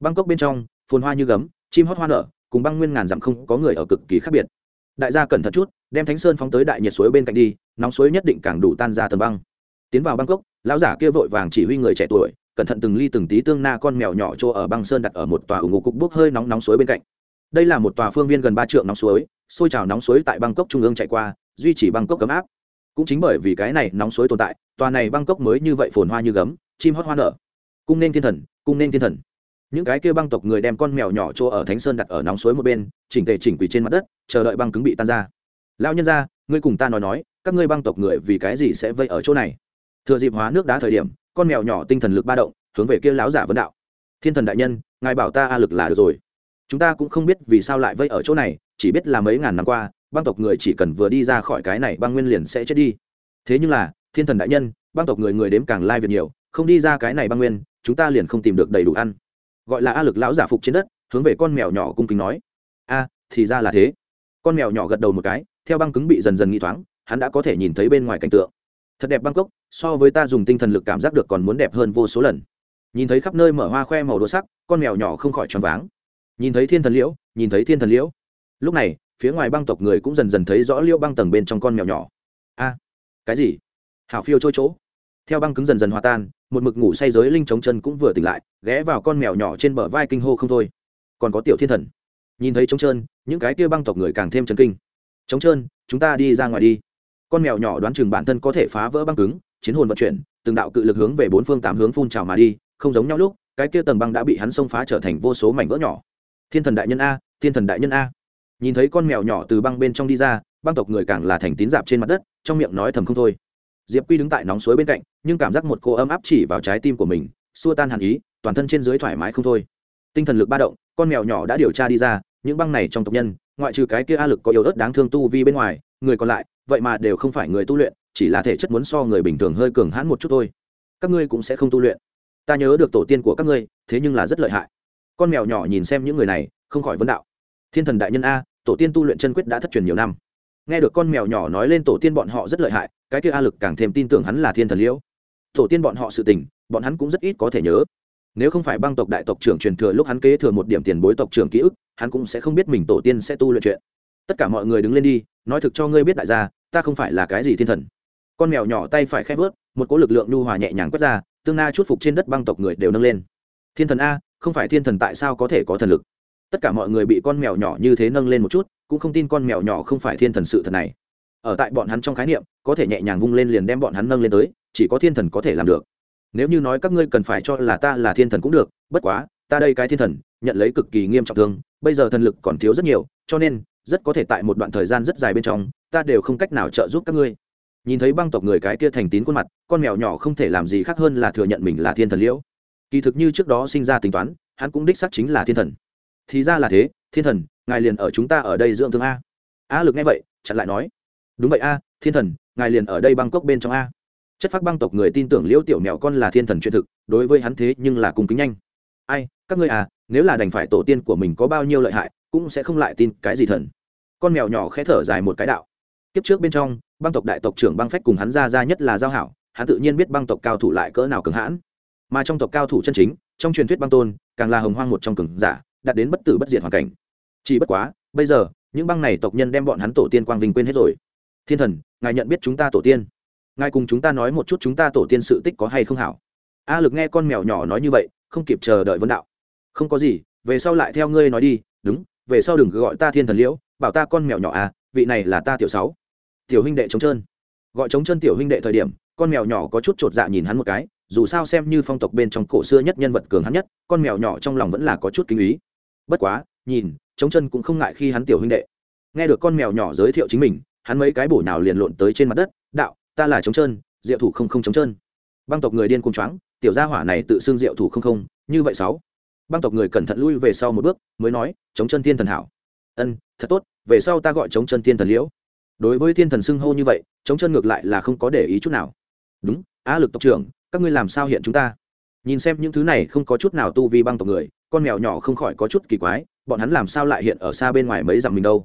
bangkok bên trong, phồn hoa như gấm, chim hót hoa nở, cùng băng nguyên ngàn dặm không có người ở cực kỳ khác biệt đại gia cẩn thận chút, đem thánh sơn phóng tới đại nhiệt suối bên cạnh đi, nóng suối nhất định càng đủ tan ra tầm băng. Tiến vào bangkok lão giả kia vội vàng chỉ huy người trẻ tuổi, cẩn thận từng ly từng tí tương na con mèo nhỏ chỗ ở băng sơn đặt ở một tòa ủng ngục cục bốc hơi nóng nóng suối bên cạnh. Đây là một tòa phương viên gần ba trượng nóng suối, sôi trào nóng suối tại bangkok trung ương chạy qua, duy trì bangkok cấm áp. Cũng chính bởi vì cái này nóng suối tồn tại, tòa này bangkok mới như vậy phồn hoa như gấm, chim hót hoa nở. Cung nên thiên thần, cung nên thiên thần những cái kia băng tộc người đem con mèo nhỏ chỗ ở thánh sơn đặt ở nóng suối một bên, chỉnh tề chỉnh quỳ trên mặt đất, chờ đợi băng cứng bị tan ra. Lao nhân ra ngươi cùng ta nói nói, các ngươi băng tộc người vì cái gì sẽ vây ở chỗ này? Thừa dịp hóa nước đá thời điểm, con mèo nhỏ tinh thần lực ba động, hướng về kia láo giả vấn đạo. Thiên thần đại nhân, ngài bảo ta a lực là được rồi. Chúng ta cũng không biết vì sao lại vây ở chỗ này, chỉ biết là mấy ngàn năm qua, băng tộc người chỉ cần vừa đi ra khỏi cái này băng nguyên liền sẽ chết đi. Thế nhưng là, thiên thần đại nhân, băng tộc người người đếm càng lai việt nhiều, không đi ra cái này băng nguyên, chúng ta liền không tìm được đầy đủ ăn gọi là a lực lão giả phục trên đất, hướng về con mèo nhỏ cung kính nói. A, thì ra là thế. Con mèo nhỏ gật đầu một cái, theo băng cứng bị dần dần nghi thoáng, hắn đã có thể nhìn thấy bên ngoài cảnh tượng. Thật đẹp bangkok so với ta dùng tinh thần lực cảm giác được còn muốn đẹp hơn vô số lần. Nhìn thấy khắp nơi mở hoa khoe màu đồ sắc, con mèo nhỏ không khỏi choáng váng. Nhìn thấy thiên thần liễu, nhìn thấy thiên thần liễu. Lúc này, phía ngoài băng tộc người cũng dần dần thấy rõ liễu băng tầng bên trong con mèo nhỏ. A, cái gì? Hảo phiêu trôi chỗ. Theo băng cứng dần dần hòa tan một mực ngủ say giới linh chống chân cũng vừa tỉnh lại, ghé vào con mèo nhỏ trên bờ vai kinh hô không thôi. Còn có tiểu thiên thần. Nhìn thấy trống trơn, những cái kia băng tộc người càng thêm chấn kinh. Trống trơn, chúng ta đi ra ngoài đi. Con mèo nhỏ đoán chừng bản thân có thể phá vỡ băng cứng, chiến hồn vận chuyển, từng đạo cự lực hướng về bốn phương tám hướng phun trào mà đi, không giống nhau lúc, cái kia tầng băng đã bị hắn xông phá trở thành vô số mảnh vỡ nhỏ. Thiên thần đại nhân a, thiên thần đại nhân a. Nhìn thấy con mèo nhỏ từ băng bên trong đi ra, băng tộc người càng là thành tín dạp trên mặt đất, trong miệng nói thầm không thôi diệp quy đứng tại nóng suối bên cạnh, nhưng cảm giác một cô ấm áp chỉ vào trái tim của mình, xua tan hàn ý, toàn thân trên dưới thoải mái không thôi. Tinh thần lực ba động, con mèo nhỏ đã điều tra đi ra, những băng này trong tộc nhân, ngoại trừ cái kia a lực có yếu ớt đáng thương tu vi bên ngoài, người còn lại, vậy mà đều không phải người tu luyện, chỉ là thể chất muốn so người bình thường hơi cường hãn một chút thôi. Các ngươi cũng sẽ không tu luyện. Ta nhớ được tổ tiên của các ngươi, thế nhưng là rất lợi hại. Con mèo nhỏ nhìn xem những người này, không khỏi vấn đạo. Thiên thần đại nhân a, tổ tiên tu luyện chân quyết đã thất truyền nhiều năm nghe được con mèo nhỏ nói lên tổ tiên bọn họ rất lợi hại, cái kia a lực càng thêm tin tưởng hắn là thiên thần liễu. Tổ tiên bọn họ sự tình, bọn hắn cũng rất ít có thể nhớ. Nếu không phải băng tộc đại tộc trưởng truyền thừa lúc hắn kế thừa một điểm tiền bối tộc trưởng ký ức, hắn cũng sẽ không biết mình tổ tiên sẽ tu luyện chuyện. Tất cả mọi người đứng lên đi, nói thực cho ngươi biết đại gia, ta không phải là cái gì thiên thần. Con mèo nhỏ tay phải khép vớt, một cỗ lực lượng nhu hòa nhẹ nhàng quét ra, tương na chút phục trên đất băng tộc người đều nâng lên. Thiên thần a, không phải thiên thần tại sao có thể có thần lực? Tất cả mọi người bị con mèo nhỏ như thế nâng lên một chút, cũng không tin con mèo nhỏ không phải thiên thần sự thật này. Ở tại bọn hắn trong khái niệm, có thể nhẹ nhàng vung lên liền đem bọn hắn nâng lên tới, chỉ có thiên thần có thể làm được. Nếu như nói các ngươi cần phải cho là ta là thiên thần cũng được, bất quá, ta đây cái thiên thần, nhận lấy cực kỳ nghiêm trọng thương, bây giờ thần lực còn thiếu rất nhiều, cho nên, rất có thể tại một đoạn thời gian rất dài bên trong, ta đều không cách nào trợ giúp các ngươi. Nhìn thấy băng tộc người cái kia thành tín khuôn mặt, con mèo nhỏ không thể làm gì khác hơn là thừa nhận mình là thiên thần liễu. Kỳ thực như trước đó sinh ra tính toán, hắn cũng đích xác chính là thiên thần thì ra là thế, thiên thần, ngài liền ở chúng ta ở đây dưỡng thương a. A lực nghe vậy, chặn lại nói, đúng vậy a, thiên thần, ngài liền ở đây băng bên trong a. Chất phác băng tộc người tin tưởng liễu tiểu mèo con là thiên thần chuyện thực, đối với hắn thế nhưng là cung kính nhanh. Ai, các ngươi à nếu là đành phải tổ tiên của mình có bao nhiêu lợi hại, cũng sẽ không lại tin cái gì thần. Con mèo nhỏ khẽ thở dài một cái đạo. Kiếp trước bên trong băng tộc đại tộc trưởng băng phách cùng hắn ra ra nhất là giao hảo, hắn tự nhiên biết băng tộc cao thủ lại cỡ nào cường hãn. Mà trong tộc cao thủ chân chính, trong truyền thuyết băng tôn, càng là hồng hoang một trong cường giả đạt đến bất tử bất diệt hoàn cảnh. Chỉ bất quá, bây giờ, những băng này tộc nhân đem bọn hắn tổ tiên quang vinh quên hết rồi. Thiên thần, ngài nhận biết chúng ta tổ tiên. Ngài cùng chúng ta nói một chút chúng ta tổ tiên sự tích có hay không hảo. A lực nghe con mèo nhỏ nói như vậy, không kịp chờ đợi vấn đạo. Không có gì, về sau lại theo ngươi nói đi, đúng, về sau đừng cứ gọi ta thiên thần liễu, bảo ta con mèo nhỏ à vị này là ta tiểu sáu. Tiểu huynh đệ trống trơn. Gọi trống chân tiểu huynh đệ thời điểm, con mèo nhỏ có chút chột dạ nhìn hắn một cái, dù sao xem như phong tộc bên trong cổ xưa nhất nhân vật cường hắn nhất, con mèo nhỏ trong lòng vẫn là có chút kinh ý bất quá, nhìn, trống chân cũng không ngại khi hắn tiểu huynh đệ. Nghe được con mèo nhỏ giới thiệu chính mình, hắn mấy cái bổ nào liền lộn tới trên mặt đất, đạo, ta là trống trơn diệu thủ không không trống trơn băng tộc người điên cùng choáng, tiểu gia hỏa này tự xưng diệu thủ không không, như vậy sáu. Băng tộc người cẩn thận lui về sau một bước, mới nói chống chân thiên thần hảo. Ân, thật tốt, về sau ta gọi chống chân thiên thần liễu. Đối với thiên thần xưng hô như vậy chống chân ngược lại là không có để ý chút nào. Đúng á lực tộc trưởng, các ngươi làm sao hiện chúng ta? Nhìn xem những thứ này không có chút nào tu vi băng tộc người, con mèo nhỏ không khỏi có chút kỳ quái, bọn hắn làm sao lại hiện ở xa bên ngoài mấy dặm mình đâu?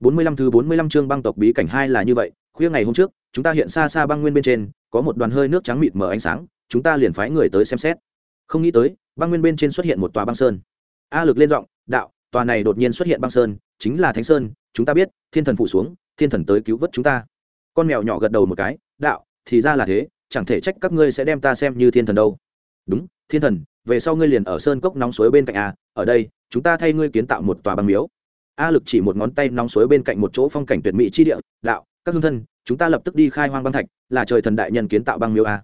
Bốn mươi lăm thứ bốn mươi lăm chương băng tộc bí cảnh hai là như vậy, khuya ngày hôm trước, chúng ta hiện xa xa băng nguyên bên trên, có một đoàn hơi nước trắng mịt mở ánh sáng, chúng ta liền phái người tới xem xét. Không nghĩ tới, băng nguyên bên trên xuất hiện một tòa băng sơn. A lực lên giọng, đạo, tòa này đột nhiên xuất hiện băng sơn, chính là thánh sơn, chúng ta biết, thiên thần phụ xuống, thiên thần tới cứu vớt chúng ta. Con mèo nhỏ gật đầu một cái, đạo, thì ra là thế, chẳng thể trách các ngươi sẽ đem ta xem như thiên thần đâu đúng, thiên thần, về sau ngươi liền ở sơn cốc nóng suối bên cạnh a ở đây, chúng ta thay ngươi kiến tạo một tòa băng miếu. A lực chỉ một ngón tay nóng suối bên cạnh một chỗ phong cảnh tuyệt mỹ chi địa, đạo, các hương thân, chúng ta lập tức đi khai hoang băng thạch, là trời thần đại nhân kiến tạo băng miếu a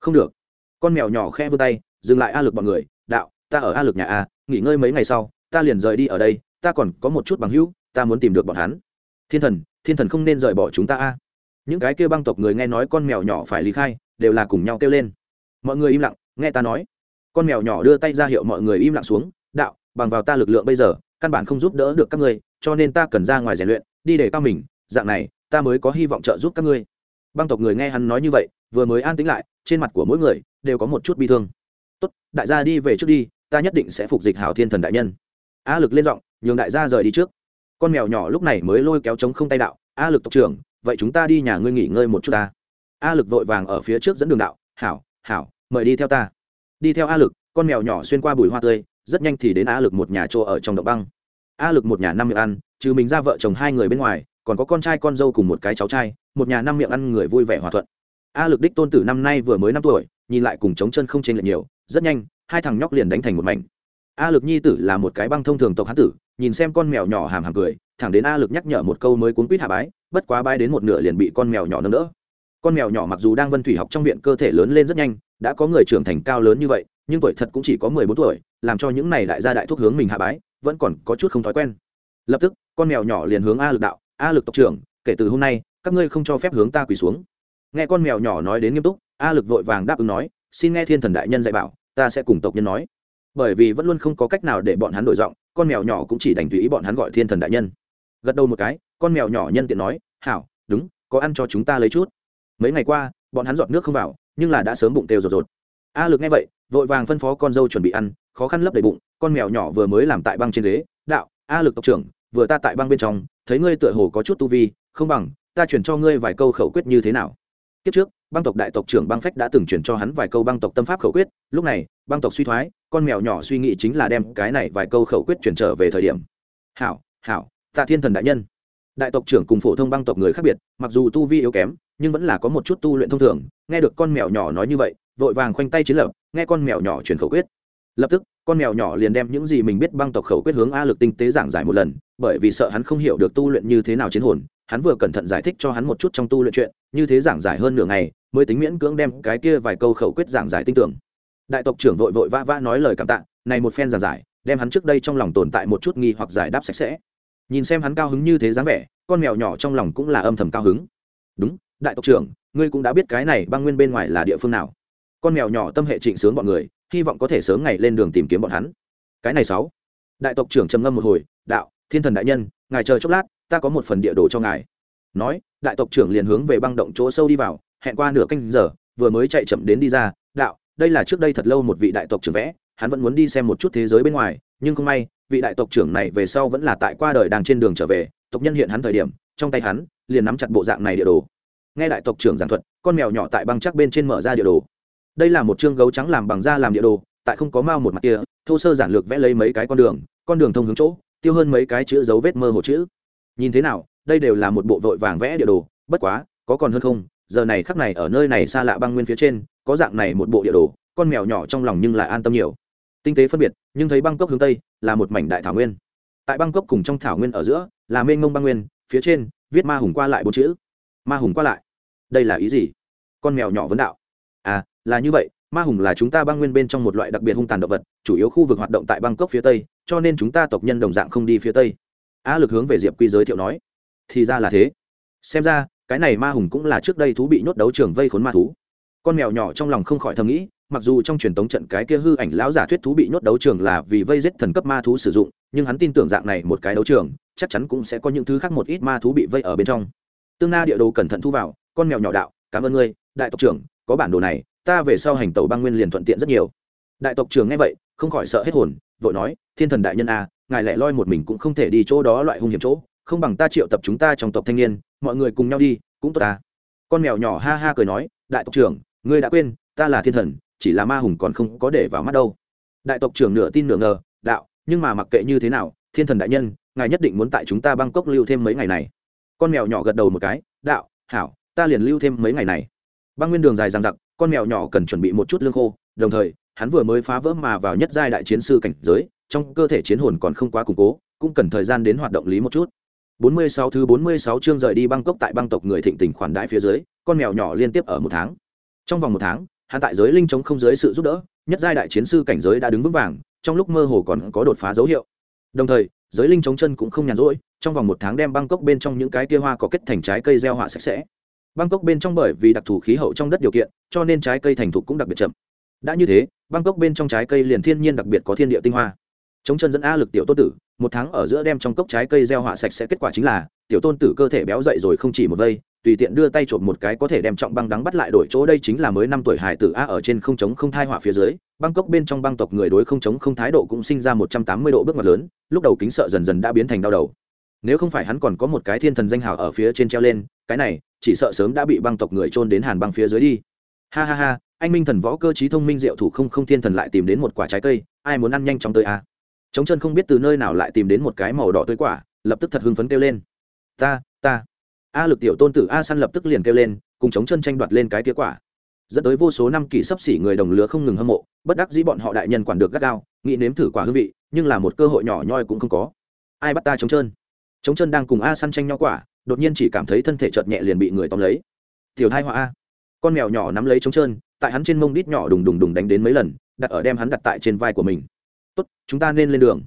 không được. Con mèo nhỏ khe vươn tay, dừng lại a lực bọn người, đạo, ta ở a lực nhà a nghỉ ngơi mấy ngày sau, ta liền rời đi ở đây, ta còn có một chút bằng hữu, ta muốn tìm được bọn hắn. Thiên thần thiên thần không nên rời bỏ chúng ta a những cái kêu băng tộc người nghe nói con mèo nhỏ phải lý khai, đều là cùng nhau kêu lên. Mọi người im lặng nghe ta nói. Con mèo nhỏ đưa tay ra hiệu mọi người im lặng xuống, đạo, bằng vào ta lực lượng bây giờ, căn bản không giúp đỡ được các ngươi, cho nên ta cần ra ngoài rèn luyện, đi để cao mình, dạng này, ta mới có hy vọng trợ giúp các ngươi. Băng tộc người nghe hắn nói như vậy, vừa mới an tĩnh lại, trên mặt của mỗi người đều có một chút bi thương. Tốt, đại gia đi về trước đi, ta nhất định sẽ phục dịch hảo thiên thần đại nhân. A lực lên giọng, nhường đại gia rời đi trước. Con mèo nhỏ lúc này mới lôi kéo trống không tay đạo, a lực tộc trưởng, vậy chúng ta đi nhà ngươi nghỉ ngơi một chút ta. A lực vội vàng ở phía trước dẫn đường đạo, hảo hảo mời đi theo ta. Đi theo a lực, con mèo nhỏ xuyên qua bụi hoa tươi, rất nhanh thì đến a lực một nhà chỗ ở trong động băng. A lực một nhà năm miệng ăn, trừ mình ra vợ chồng hai người bên ngoài, còn có con trai con dâu cùng một cái cháu trai, một nhà năm miệng ăn người vui vẻ hòa thuận. A lực đích tôn tử năm nay vừa mới năm tuổi, nhìn lại cùng chống chân không chênh lệch nhiều, rất nhanh, hai thằng nhóc liền đánh thành một mảnh. A lực nhi tử là một cái băng thông thường tộc hán tử, nhìn xem con mèo nhỏ hàm hàm cười, thẳng đến a lực nhắc nhở một câu mới cuốn quýt hạ bái, bất quá bái đến một nửa liền bị con mèo nhỏ nâng đỡ. Con mèo nhỏ mặc dù đang vân thủy học trong viện cơ thể lớn lên rất nhanh đã có người trưởng thành cao lớn như vậy, nhưng tuổi thật cũng chỉ có mười bốn tuổi, làm cho những này đại gia đại thúc hướng mình hạ bái, vẫn còn có chút không thói quen. Lập tức, con mèo nhỏ liền hướng a lực đạo, a lực tộc trưởng, kể từ hôm nay, các ngươi không cho phép hướng ta quỳ xuống. Nghe con mèo nhỏ nói đến nghiêm túc, a lực vội vàng đáp ứng nói, xin nghe thiên thần đại nhân dạy bảo, ta sẽ cùng tộc nhân nói. Bởi vì vẫn luôn không có cách nào để bọn hắn đổi giọng, con mèo nhỏ cũng chỉ đành tùy ý bọn hắn gọi thiên thần đại nhân. Gật đầu một cái, con mèo nhỏ nhân tiện nói, hảo, đúng, có ăn cho chúng ta lấy chút. Mấy ngày qua, bọn hắn dọn nước không vào nhưng là đã sớm bụng têu rột rột. A lực nghe vậy, vội vàng phân phó con dâu chuẩn bị ăn, khó khăn lấp đầy bụng, con mèo nhỏ vừa mới làm tại băng trên ghế, đạo, a lực tộc trưởng, vừa ta tại băng bên trong, thấy ngươi tựa hồ có chút tu vi, không bằng, ta chuyển cho ngươi vài câu khẩu quyết như thế nào. Kiếp trước, băng tộc đại tộc trưởng băng phách đã từng chuyển cho hắn vài câu băng tộc tâm pháp khẩu quyết, lúc này, băng tộc suy thoái, con mèo nhỏ suy nghĩ chính là đem cái này vài câu khẩu quyết chuyển trở về thời điểm. Hảo hảo tạ thiên thần đại nhân. Đại tộc trưởng cùng phổ thông băng tộc người khác biệt, mặc dù tu vi yếu kém nhưng vẫn là có một chút tu luyện thông thường, nghe được con mèo nhỏ nói như vậy, vội vàng khoanh tay chiến lập, nghe con mèo nhỏ truyền khẩu quyết. Lập tức, con mèo nhỏ liền đem những gì mình biết băng tộc khẩu quyết hướng a lực tinh tế giảng giải một lần, bởi vì sợ hắn không hiểu được tu luyện như thế nào chiến hồn, hắn vừa cẩn thận giải thích cho hắn một chút trong tu luyện chuyện, như thế giảng giải hơn nửa ngày, mới tính miễn cưỡng đem cái kia vài câu khẩu quyết giảng giải tinh tưởng. Đại tộc trưởng vội vội vã vã nói lời cảm tạ, này một phen giảng giải, đem hắn trước đây trong lòng tồn tại một chút nghi hoặc giải đáp sạch sẽ. Nhìn xem hắn cao hứng như thế dáng vẻ, con mèo nhỏ trong lòng cũng là âm thầm cao hứng. Đúng đại tộc trưởng, ngươi cũng đã biết cái này băng nguyên bên ngoài là địa phương nào. Con mèo nhỏ tâm hệ trịnh sướng bọn người, hy vọng có thể sớm ngày lên đường tìm kiếm bọn hắn. Cái này sáu. Đại tộc trưởng trầm ngâm một hồi, đạo, thiên thần đại nhân, ngài chờ chốc lát, ta có một phần địa đồ cho ngài. Nói, đại tộc trưởng liền hướng về băng động chỗ sâu đi vào, hẹn qua nửa canh giờ, vừa mới chạy chậm đến đi ra, đạo, đây là trước đây thật lâu một vị đại tộc trưởng vẽ, hắn vẫn muốn đi xem một chút thế giới bên ngoài, nhưng không may, vị đại tộc trưởng này về sau vẫn là tại qua đời đang trên đường trở về, tộc nhân hiện hắn thời điểm, trong tay hắn, liền nắm chặt bộ dạng này địa đồ nghe đại tộc trưởng giảng thuật, con mèo nhỏ tại băng chắc bên trên mở ra địa đồ. Đây là một chương gấu trắng làm bằng da làm địa đồ, tại không có mao một mặt kia, thô sơ giản lược vẽ lấy mấy cái con đường con đường thông hướng chỗ, tiêu hơn mấy cái chữ dấu vết mơ hồ chữ. Nhìn thế nào, đây đều là một bộ vội vàng vẽ địa đồ, bất quá, có còn hơn không, giờ này khắc này ở nơi này xa lạ băng nguyên phía trên, có dạng này một bộ địa đồ, con mèo nhỏ trong lòng nhưng lại an tâm nhiều. Tinh tế phân biệt, nhưng thấy băng cốc hướng tây, là một mảnh đại thảo nguyên. Tại băng cốc cùng trong thảo nguyên ở giữa, là mênh mông băng nguyên, phía trên, viết ma hùng qua lại bốn chữ. Ma hùng qua lại đây là ý gì? Con mèo nhỏ vấn đạo. À là như vậy, ma hùng là chúng ta băng nguyên bên trong một loại đặc biệt hung tàn động vật, chủ yếu khu vực hoạt động tại bangkok phía tây, cho nên chúng ta tộc nhân đồng dạng không đi phía tây. A lực hướng về diệp quy giới thiệu nói. Thì ra là thế. Xem ra, cái này ma hùng cũng là trước đây thú bị nhốt đấu trường vây khốn ma thú. Con mèo nhỏ trong lòng không khỏi thầm nghĩ, mặc dù trong truyền thống trận cái kia hư ảnh lão giả thuyết thú bị nhốt đấu trường là vì vây giết thần cấp ma thú sử dụng, nhưng hắn tin tưởng dạng này một cái đấu trường, chắc chắn cũng sẽ có những thứ khác một ít ma thú bị vây ở bên trong. Tương na địa đồ cẩn thận thu vào con mèo nhỏ đạo cảm ơn ngươi đại tộc trưởng có bản đồ này ta về sau hành tàu băng nguyên liền thuận tiện rất nhiều. Đại tộc trưởng nghe vậy không khỏi sợ hết hồn vội nói thiên thần đại nhân a à, ngài lại loi một mình cũng không thể đi chỗ đó loại hung hiểm chỗ không bằng ta triệu tập chúng ta trong tộc thanh niên mọi người cùng nhau đi cũng tốt ta. Con mèo nhỏ ha ha cười nói đại tộc trưởng ngươi đã quên ta là thiên thần chỉ là ma hùng còn không có để vào mắt đâu. Đại tộc trưởng nửa tin nửa ngờ đạo nhưng mà mặc kệ như thế nào thiên thần đại nhân ngài nhất định muốn tại chúng ta bangkok lưu thêm mấy ngày này. Con mèo nhỏ gật đầu một cái đạo hảo ta liền lưu thêm mấy ngày này băng nguyên đường dài dằng dặc con mèo nhỏ cần chuẩn bị một chút lương khô đồng thời hắn vừa mới phá vỡ mà vào nhất giai đại chiến sư cảnh giới trong cơ thể chiến hồn còn không quá củng cố cũng cần thời gian đến hoạt động lý một chút 46 thứ 46 chương rời đi Bangkok tại băng tộc người thịnh tình khoản đãi phía dưới, con mèo nhỏ liên tiếp ở một tháng. Trong vòng một tháng, hắn tại giới linh chống không giới sự giúp đỡ, nhất giai đại chiến sư cảnh giới đã đứng vững vàng, trong lúc mơ hồ còn có đột phá dấu hiệu. Đồng thời, giới linh chống chân cũng không nhàn rỗi, trong vòng một tháng đem Bangkok bên trong những cái kia hoa có kết thành trái cây gieo họa sạch sẽ. Bangkok bên trong bởi vì đặc thù khí hậu trong đất điều kiện, cho nên trái cây thành thục cũng đặc biệt chậm. Đã như thế, Bangkok bên trong trái cây liền thiên nhiên đặc biệt có thiên địa tinh hoa. chống chân dẫn a lực tiểu tôn tử một tháng ở giữa đem trong cốc trái cây gieo họa sạch sẽ kết quả chính là tiểu tôn tử cơ thể béo dậy rồi không chỉ một vây tùy tiện đưa tay chộp một cái có thể đem trọng băng đắng bắt lại đổi chỗ đây chính là mới năm tuổi hải tử a ở trên không chống không thai họa phía dưới băng cốc bên trong băng tộc người đối không chống không thái độ cũng sinh ra một trăm tám mươi độ bước ngoặt lớn lúc đầu kính sợ dần dần đã biến thành đau đầu nếu không phải hắn còn có một cái thiên thần danh hào ở phía trên treo lên, cái này, chỉ sợ sớm đã bị băng tộc người trôn đến hàn băng phía dưới đi. Ha ha ha, anh minh thần võ cơ trí thông minh diệu thủ không không thiên thần lại tìm đến một quả trái cây, ai muốn ăn nhanh chóng tới à? Trống chân không biết từ nơi nào lại tìm đến một cái màu đỏ tươi quả, lập tức thật hưng phấn kêu lên. Ta ta. A lực tiểu tôn tử a săn lập tức liền kêu lên, cùng chống chân tranh đoạt lên cái tía quả. Dẫn tới vô số năm kỳ sắp xỉ người đồng lứa không ngừng hâm mộ, bất đắc dĩ bọn họ đại nhân quản được gắt gao, nghĩ nếm thử quả hương vị, nhưng là một cơ hội nhỏ nhoi cũng không có. Ai bắt ta chống chân? Chống chân đang cùng a săn tranh nhau quả, đột nhiên chỉ cảm thấy thân thể chợt nhẹ liền bị người tóm lấy. Tiểu thai họa a. Con mèo nhỏ nắm lấy chống trơn, tại hắn trên mông đít nhỏ đùng đùng đùng đánh đến mấy lần, đặt ở đem hắn đặt tại trên vai của mình. Tốt, chúng ta nên lên đường.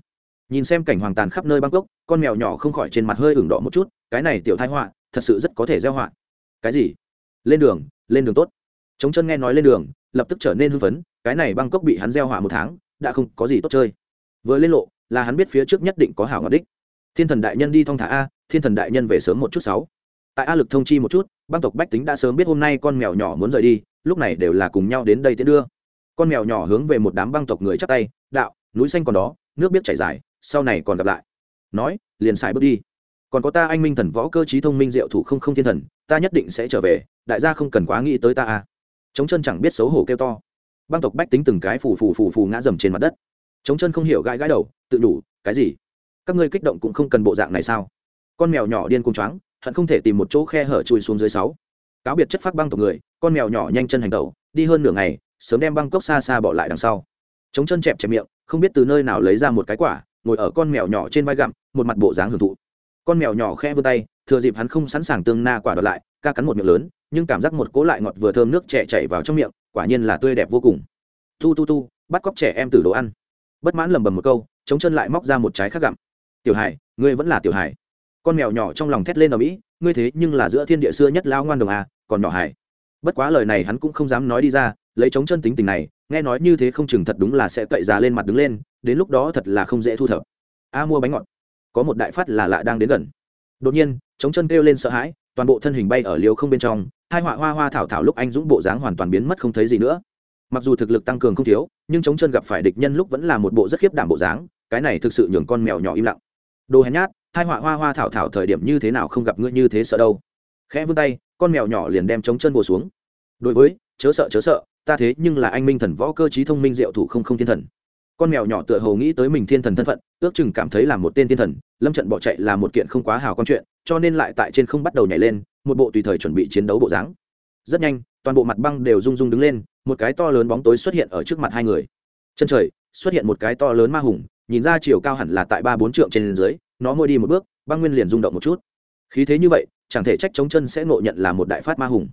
Nhìn xem cảnh hoàng tàn khắp nơi bangkok, con mèo nhỏ không khỏi trên mặt hơi ửng đỏ một chút, cái này tiểu thai họa, thật sự rất có thể gieo họa. Cái gì? Lên đường lên đường tốt. Chống chân nghe nói lên đường, lập tức trở nên hưng phấn, cái này bangkok bị hắn gieo họa một tháng, đã không có gì tốt chơi. Vừa lên lộ, là hắn biết phía trước nhất định có hảo ngọc đích thiên thần đại nhân đi thong thả a, thiên thần đại nhân về sớm một chút sáu. Tại a lực thông chi một chút băng tộc bách tính đã sớm biết hôm nay con mèo nhỏ muốn rời đi, lúc này đều là cùng nhau đến đây tiến đưa. Con mèo nhỏ hướng về một đám băng tộc người chắp tay, đạo, núi xanh còn đó, nước biết chảy dài, sau này còn gặp lại. Nói, liền xài bước đi. Còn có ta anh minh thần võ cơ trí thông minh diệu thủ không không thiên thần, ta nhất định sẽ trở về, đại gia không cần quá nghĩ tới ta a. Chống chân chẳng biết xấu hổ kêu to. Băng tộc bách tính từng cái phù phù phù phù ngã dầm trên mặt đất. Chống chân không hiểu gãi gãi đầu, tự đủ, cái gì? Các ngươi kích động cũng không cần bộ dạng này sao? Con mèo nhỏ điên cuồng choáng, hận không thể tìm một chỗ khe hở chui xuống dưới sáu. Cáo biệt chất phát băng tộc người, con mèo nhỏ nhanh chân hành tẩu, đi hơn nửa ngày, sớm đem băng cốc xa xa bỏ lại đằng sau. Chống chân chẹp chẹp miệng, không biết từ nơi nào lấy ra một cái quả, ngồi ở con mèo nhỏ trên vai gặm, một mặt bộ dáng hưởng thụ. Con mèo nhỏ khe vươn tay, thừa dịp hắn không sẵn sàng tương na quả đọt lại, ca cắn một miệng lớn, nhưng cảm giác một cố lại ngọt vừa thơm nước trẻ chảy vào trong miệng, quả nhiên là tươi đẹp vô cùng. Tu tu tu bắt cóc trẻ em từ đồ ăn. Bất mãn lầm bầm một câu chống chân lại móc ra một trái khác gặm tiểu hải, ngươi vẫn là tiểu hải. Con mèo nhỏ trong lòng thét lên ở mỹ, ngươi thế nhưng là giữa thiên địa xưa nhất lao ngoan đồng à còn nhỏ hải. Bất quá lời này hắn cũng không dám nói đi ra, lấy chống chân tính tình này, nghe nói như thế không chừng thật đúng là sẽ cậy già lên mặt đứng lên, đến lúc đó thật là không dễ thu thập. A mua bánh ngọt. Có một đại phát là lạ đang đến gần. Đột nhiên chống chân kêu lên sợ hãi, toàn bộ thân hình bay ở liều không bên trong, hai họa hoa hoa thảo thảo lúc anh dũng bộ dáng hoàn toàn biến mất không thấy gì nữa. Mặc dù thực lực tăng cường không thiếu, nhưng chống chân gặp phải địch nhân lúc vẫn là một bộ rất khiếp đảm bộ dáng, cái này thực sự nhường con mèo nhỏ im lặng đồ hèn nhát, hai họa hoa hoa thảo thảo thời điểm như thế nào không gặp ngươi như thế sợ đâu. Khẽ vươn tay, con mèo nhỏ liền đem chống chân bồ xuống. Đối với, chớ sợ chớ sợ, ta thế nhưng là anh minh thần võ cơ trí thông minh diệu thủ không không thiên thần. Con mèo nhỏ tựa hồ nghĩ tới mình thiên thần thân phận, ước chừng cảm thấy là một tên thiên thần, lâm trận bỏ chạy là một kiện không quá hào con chuyện, cho nên lại tại trên không bắt đầu nhảy lên, một bộ tùy thời chuẩn bị chiến đấu bộ dáng. Rất nhanh, toàn bộ mặt băng đều rung rung đứng lên, một cái to lớn bóng tối xuất hiện ở trước mặt hai người. Chân trời, xuất hiện một cái to lớn ma hùng nhìn ra chiều cao hẳn là tại ba bốn trượng trên dưới, nó môi đi một bước, băng nguyên liền rung động một chút. Khí thế như vậy, chẳng thể trách chống chân sẽ ngộ nhận là một đại phát ma hùng.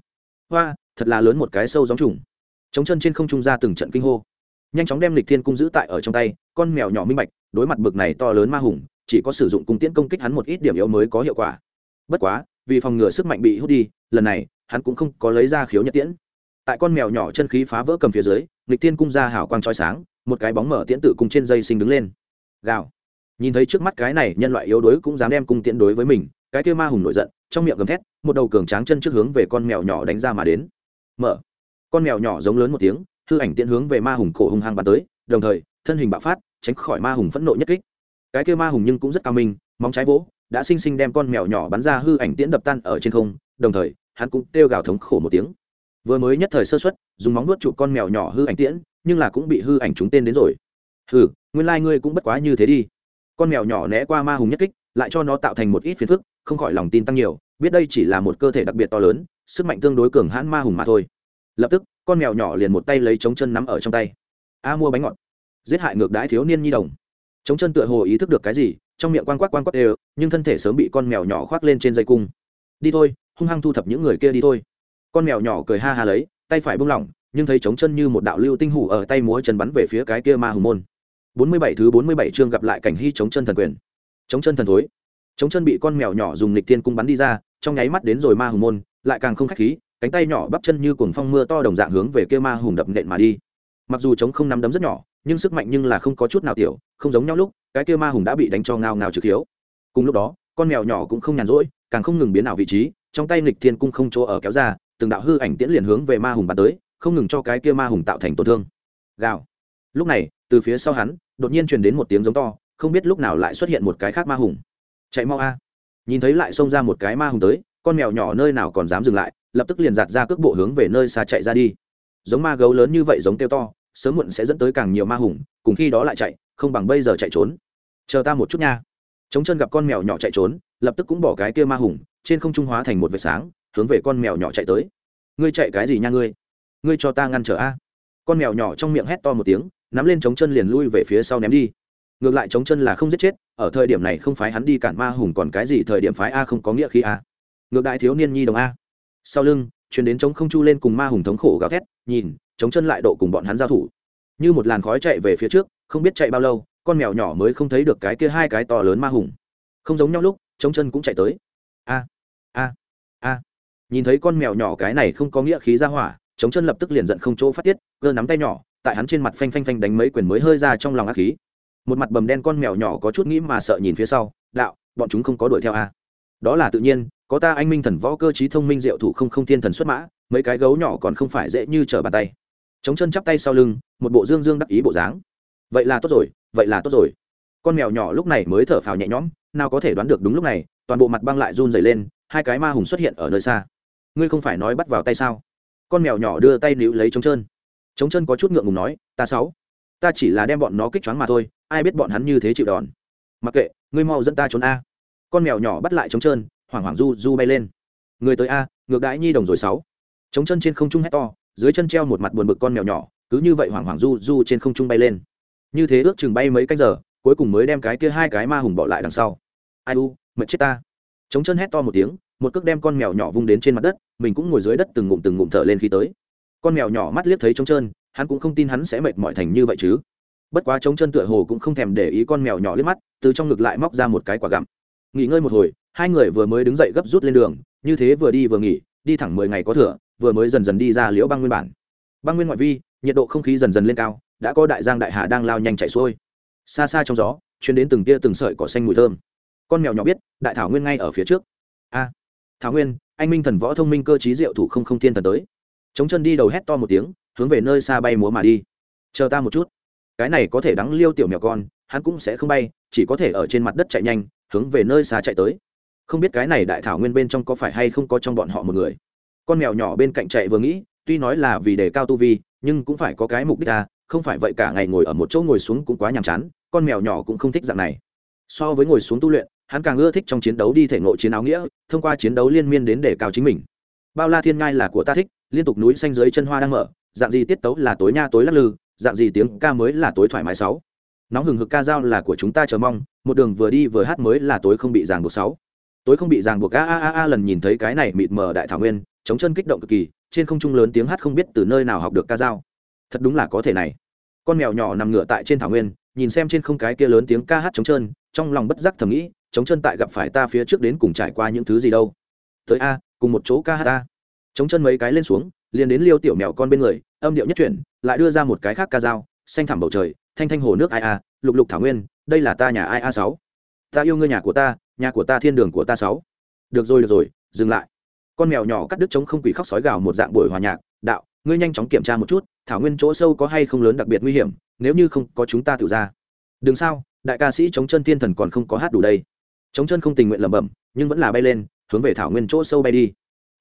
Hoa, thật là lớn một cái sâu gióng trùng. Chống chân trên không trung ra từng trận kinh hô. Nhanh chóng đem lịch thiên cung giữ tại ở trong tay, con mèo nhỏ minh bạch, đối mặt bực này to lớn ma hùng, chỉ có sử dụng cung tiễn công kích hắn một ít điểm yếu mới có hiệu quả. Bất quá, vì phòng ngừa sức mạnh bị hút đi, lần này, hắn cũng không có lấy ra khiếu nhật tiễn. Tại con mèo nhỏ chân khí phá vỡ cầm phía dưới, lịch thiên cung ra hào quang trói sáng, một cái bóng mở tiễn tử cùng trên dây sinh đứng lên gào. Nhìn thấy trước mắt cái này, nhân loại yếu đuối cũng dám đem cung tiễn đối với mình, cái kia ma hùng nổi giận, trong miệng gầm thét, một đầu cường tráng chân trước hướng về con mèo nhỏ đánh ra mà đến. Mở. Con mèo nhỏ giống lớn một tiếng, hư ảnh tiễn hướng về ma hùng cổ hung hăng bắn tới, đồng thời, thân hình bạo phát, tránh khỏi ma hùng phẫn nộ nhất kích. Cái kia ma hùng nhưng cũng rất cao minh, móng trái vỗ, đã sinh sinh đem con mèo nhỏ bắn ra hư ảnh tiễn đập tan ở trên không, đồng thời, hắn cũng kêu gào thống khổ một tiếng. Vừa mới nhất thời sơ xuất dùng móng nuốt chụp con mèo nhỏ hư ảnh tiễn, nhưng là cũng bị hư ảnh chúng tên đến rồi hừ, nguyên lai、like、ngươi cũng bất quá như thế đi. Con mèo nhỏ né qua ma hùng nhất kích, lại cho nó tạo thành một ít phiền phức, không khỏi lòng tin tăng nhiều, biết đây chỉ là một cơ thể đặc biệt to lớn, sức mạnh tương đối cường hãn ma hùng mà thôi. Lập tức, con mèo nhỏ liền một tay lấy trống chân nắm ở trong tay. A mua bánh ngọt. Giết hại ngược đãi thiếu niên nhi đồng. Trống chân tựa hồ ý thức được cái gì, trong miệng quan quắc quan quắc đều, nhưng thân thể sớm bị con mèo nhỏ khoác lên trên dây cung. Đi thôi, hung hăng thu thập những người kia đi thôi. Con mèo nhỏ cười ha ha lấy, tay phải buông lỏng, nhưng thấy trống chân như một đạo lưu tinh hủ ở tay múa chân bắn về phía cái kia ma hùng môn bốn mươi bảy thứ bốn mươi bảy chương gặp lại cảnh hy chống chân thần quyền. Chống chân thần thối. Chống chân bị con mèo nhỏ dùng lịch thiên cung bắn đi ra, trong nháy mắt đến rồi ma hùng môn, lại càng không khách khí, cánh tay nhỏ bắp chân như cuồng phong mưa to đồng dạng hướng về kia ma hùng đập nện mà đi. Mặc dù chống không nắm đấm rất nhỏ, nhưng sức mạnh nhưng là không có chút nào tiểu, không giống nhau lúc, cái kia ma hùng đã bị đánh cho ngao ngao trực hiếu. Cùng lúc đó, con mèo nhỏ cũng không nhàn rỗi, càng không ngừng biến ảo vị trí, trong tay nghịch thiên cung không chỗ ở kéo ra, từng đạo hư ảnh tiễn liền hướng về ma hùng bắn tới, không ngừng cho cái kia ma hùng tạo thành tổn thương. Gào. Lúc này từ phía sau hắn, đột nhiên truyền đến một tiếng giống to, không biết lúc nào lại xuất hiện một cái khác ma hùng. Chạy mau a. Nhìn thấy lại xông ra một cái ma hùng tới, con mèo nhỏ nơi nào còn dám dừng lại, lập tức liền giạt ra cước bộ hướng về nơi xa chạy ra đi. Giống ma gấu lớn như vậy giống tiêu to, sớm muộn sẽ dẫn tới càng nhiều ma hùng, cùng khi đó lại chạy, không bằng bây giờ chạy trốn. Chờ ta một chút nha. Chống chân gặp con mèo nhỏ chạy trốn, lập tức cũng bỏ cái kia ma hùng, trên không trung hóa thành một vệt sáng, hướng về con mèo nhỏ chạy tới. Ngươi chạy cái gì nha ngươi? Ngươi cho ta ngăn trở a. Con mèo nhỏ trong miệng hét to một tiếng nắm lên chống chân liền lui về phía sau ném đi. Ngược lại chống chân là không giết chết, ở thời điểm này không phái hắn đi cản ma hùng còn cái gì, thời điểm phái a không có nghĩa khi a. Ngược đại thiếu niên nhi đồng a. Sau lưng chuyển đến chống không chu lên cùng ma hùng thống khổ gào thét, nhìn chống chân lại độ cùng bọn hắn giao thủ. Như một làn khói chạy về phía trước, không biết chạy bao lâu, con mèo nhỏ mới không thấy được cái kia hai cái to lớn ma hùng. Không giống nhau lúc chống chân cũng chạy tới. A a a. Nhìn thấy con mèo nhỏ cái này không có nghĩa khí ra hỏa chống chân lập tức liền giận không chỗ phát tiết cơ nắm tay nhỏ tại hắn trên mặt phanh phanh phanh đánh mấy quyền mới hơi ra trong lòng ác khí. Một mặt bầm đen con mèo nhỏ có chút nghĩ mà sợ nhìn phía sau, đạo, bọn chúng không có đuổi theo a đó là tự nhiên, có ta anh minh thần võ cơ trí thông minh diệu thủ không không thiên thần xuất mã, mấy cái gấu nhỏ còn không phải dễ như trở bàn tay. Chống chân chắp tay sau lưng, một bộ dương dương đắc ý bộ dáng. Vậy là tốt rồi, vậy là tốt rồi. Con mèo nhỏ lúc này mới thở phào nhẹ nhõm, nào có thể đoán được đúng lúc này, toàn bộ mặt băng lại run dày lên, hai cái ma hùng xuất hiện ở nơi xa. Ngươi không phải nói bắt vào tay sao? Con mèo nhỏ đưa tay níu lấy trống trơn trống chân có chút ngượng ngùng nói, ta sáu, ta chỉ là đem bọn nó kích choáng mà thôi, ai biết bọn hắn như thế chịu đòn. Mặc kệ, ngươi mau dẫn ta trốn a. Con mèo nhỏ bắt lại trống chân, hoảng hoảng du du bay lên. Người tới a, ngược đãi nhi đồng rồi sáu. Trống chân trên không trung hét to, dưới chân treo một mặt buồn bực con mèo nhỏ, cứ như vậy hoảng hoảng du du trên không trung bay lên. Như thế ước chừng bay mấy canh giờ, cuối cùng mới đem cái kia hai cái ma hùng bỏ lại đằng sau. Ai u mệt chết ta. Chống chân hét to một tiếng, một cước đem con mèo nhỏ vung đến trên mặt đất, mình cũng ngồi dưới đất từng ngụm từng ngụm thở lên khi tới con mèo nhỏ mắt liếc thấy trống trơn, hắn cũng không tin hắn sẽ mệt mỏi thành như vậy chứ. Bất quá trống chân tựa hồ cũng không thèm để ý con mèo nhỏ liếc mắt, từ trong ngực lại móc ra một cái quả gặm. Nghỉ ngơi một hồi, hai người vừa mới đứng dậy gấp rút lên đường, như thế vừa đi vừa nghỉ, đi thẳng mười ngày có thừa, vừa mới dần dần đi ra liễu băng nguyên bản. Băng nguyên ngoại vi, nhiệt độ không khí dần dần lên cao, đã có đại giang đại hà đang lao nhanh chạy xuôi. Xa xa trong gió, chuyến đến từng tia từng sợi cỏ xanh mùi thơm. Con mèo nhỏ biết, đại thảo nguyên ngay ở phía trước. A, thảo nguyên, anh minh thần võ thông minh cơ t diệu thủ không không thiên thần tới chống chân đi đầu hét to một tiếng hướng về nơi xa bay múa mà đi. Chờ ta một chút. Cái này có thể đắng liêu tiểu mèo con hắn cũng sẽ không bay chỉ có thể ở trên mặt đất chạy nhanh hướng về nơi xa chạy tới. Không biết cái này đại thảo nguyên bên trong có phải hay không có trong bọn họ một người. Con mèo nhỏ bên cạnh chạy vừa nghĩ tuy nói là vì đề cao tu vi nhưng cũng phải có cái mục đích ta, không phải vậy cả ngày ngồi ở một chỗ ngồi xuống cũng quá nhàm chán con mèo nhỏ cũng không thích dạng này. So với ngồi xuống tu luyện hắn càng ưa thích trong chiến đấu đi thể ngộ chiến áo nghĩa thông qua chiến đấu liên miên đến để cao chính mình. Bao la thiên ngai là của ta thích liên tục núi xanh dưới chân hoa đang mở, dạng gì tiết tấu là tối nha tối lắc lư, dạng gì tiếng ca mới là tối thoải mái sáu. Nóng hừng hực ca dao là của chúng ta chờ mong, một đường vừa đi vừa hát mới là tối không bị ràng buộc sáu. Tối không bị ràng buộc, a a a a, lần nhìn thấy cái này mịt mờ đại thảo nguyên, chống chân kích động cực kỳ, trên không trung lớn tiếng hát không biết từ nơi nào học được ca dao. Thật đúng là có thể này. Con mèo nhỏ nằm ngửa tại trên thảo nguyên, nhìn xem trên không cái kia lớn tiếng ca hát chống chân, trong lòng bất giác thầm nghĩ, chống chân tại gặp phải ta phía trước đến cùng trải qua những thứ gì đâu. Tới a, cùng một chỗ ca hát ta chống chân mấy cái lên xuống, liền đến liêu tiểu mèo con bên người, âm điệu nhất chuyển, lại đưa ra một cái khác ca dao, xanh thẳm bầu trời, thanh thanh hồ nước ai a, lục lục thảo nguyên, đây là ta nhà ai a sáu? Ta yêu ngươi nhà của ta, nhà của ta thiên đường của ta sáu. Được rồi được rồi, dừng lại. Con mèo nhỏ cắt đứt chống không quỷ khóc sói gào một dạng buổi hòa nhạc, đạo, ngươi nhanh chóng kiểm tra một chút, thảo nguyên chỗ sâu có hay không lớn đặc biệt nguy hiểm, nếu như không, có chúng ta tự ra. Đừng sao, đại ca sĩ chống chân thiên thần còn không có hát đủ đây. Chống chân không tình nguyện lẩm bẩm, nhưng vẫn là bay lên, hướng về thảo nguyên chỗ sâu bay đi.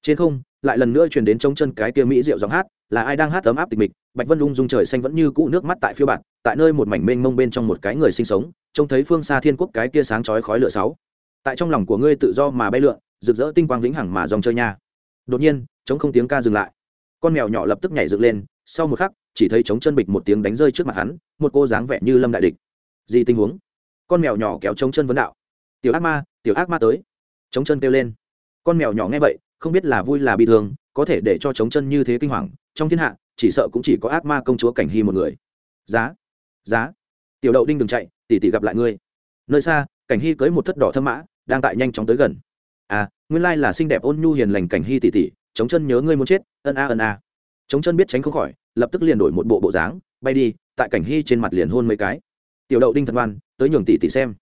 Trên không lại lần nữa truyền đến trống chân cái kia mỹ rượu giọng hát, là ai đang hát ấm áp tịch mịch, bạch vân lung dung trời xanh vẫn như cũ nước mắt tại phiêu bạt, tại nơi một mảnh mênh mông bên trong một cái người sinh sống, trông thấy phương xa thiên quốc cái kia sáng chói khói lửa sáu. Tại trong lòng của ngươi tự do mà bay lượn, rực rỡ tinh quang vĩnh hằng mà dòng chơi nha. Đột nhiên, trống không tiếng ca dừng lại. Con mèo nhỏ lập tức nhảy dựng lên, sau một khắc, chỉ thấy trống chân bịch một tiếng đánh rơi trước mặt hắn, một cô dáng vẻ như lâm đại địch. Gì tình huống? Con mèo nhỏ kéo trống chân vấn đạo. Tiểu ác ma, tiểu ác ma tới. Trống chân kêu lên. Con mèo nhỏ nghe vậy không biết là vui là bị thương, có thể để cho chống chân như thế kinh hoàng, trong thiên hạ, chỉ sợ cũng chỉ có ác ma công chúa cảnh hy một người. Giá giá. Tiểu đậu đinh đừng chạy tỉ tỉ gặp lại ngươi. Nơi xa, cảnh hy cưới một thất đỏ thâm mã, đang tại nhanh chóng tới gần. À nguyên lai là xinh đẹp ôn nhu hiền lành cảnh hy tỉ tỉ chống chân nhớ ngươi muốn chết, ân a ân a. Chống chân biết tránh không khỏi, lập tức liền đổi một bộ bộ dáng, bay đi, tại cảnh hy trên mặt liền hôn mấy cái. Tiểu đậu đinh thật ngoan, tới nhường tỷ tỷ xem.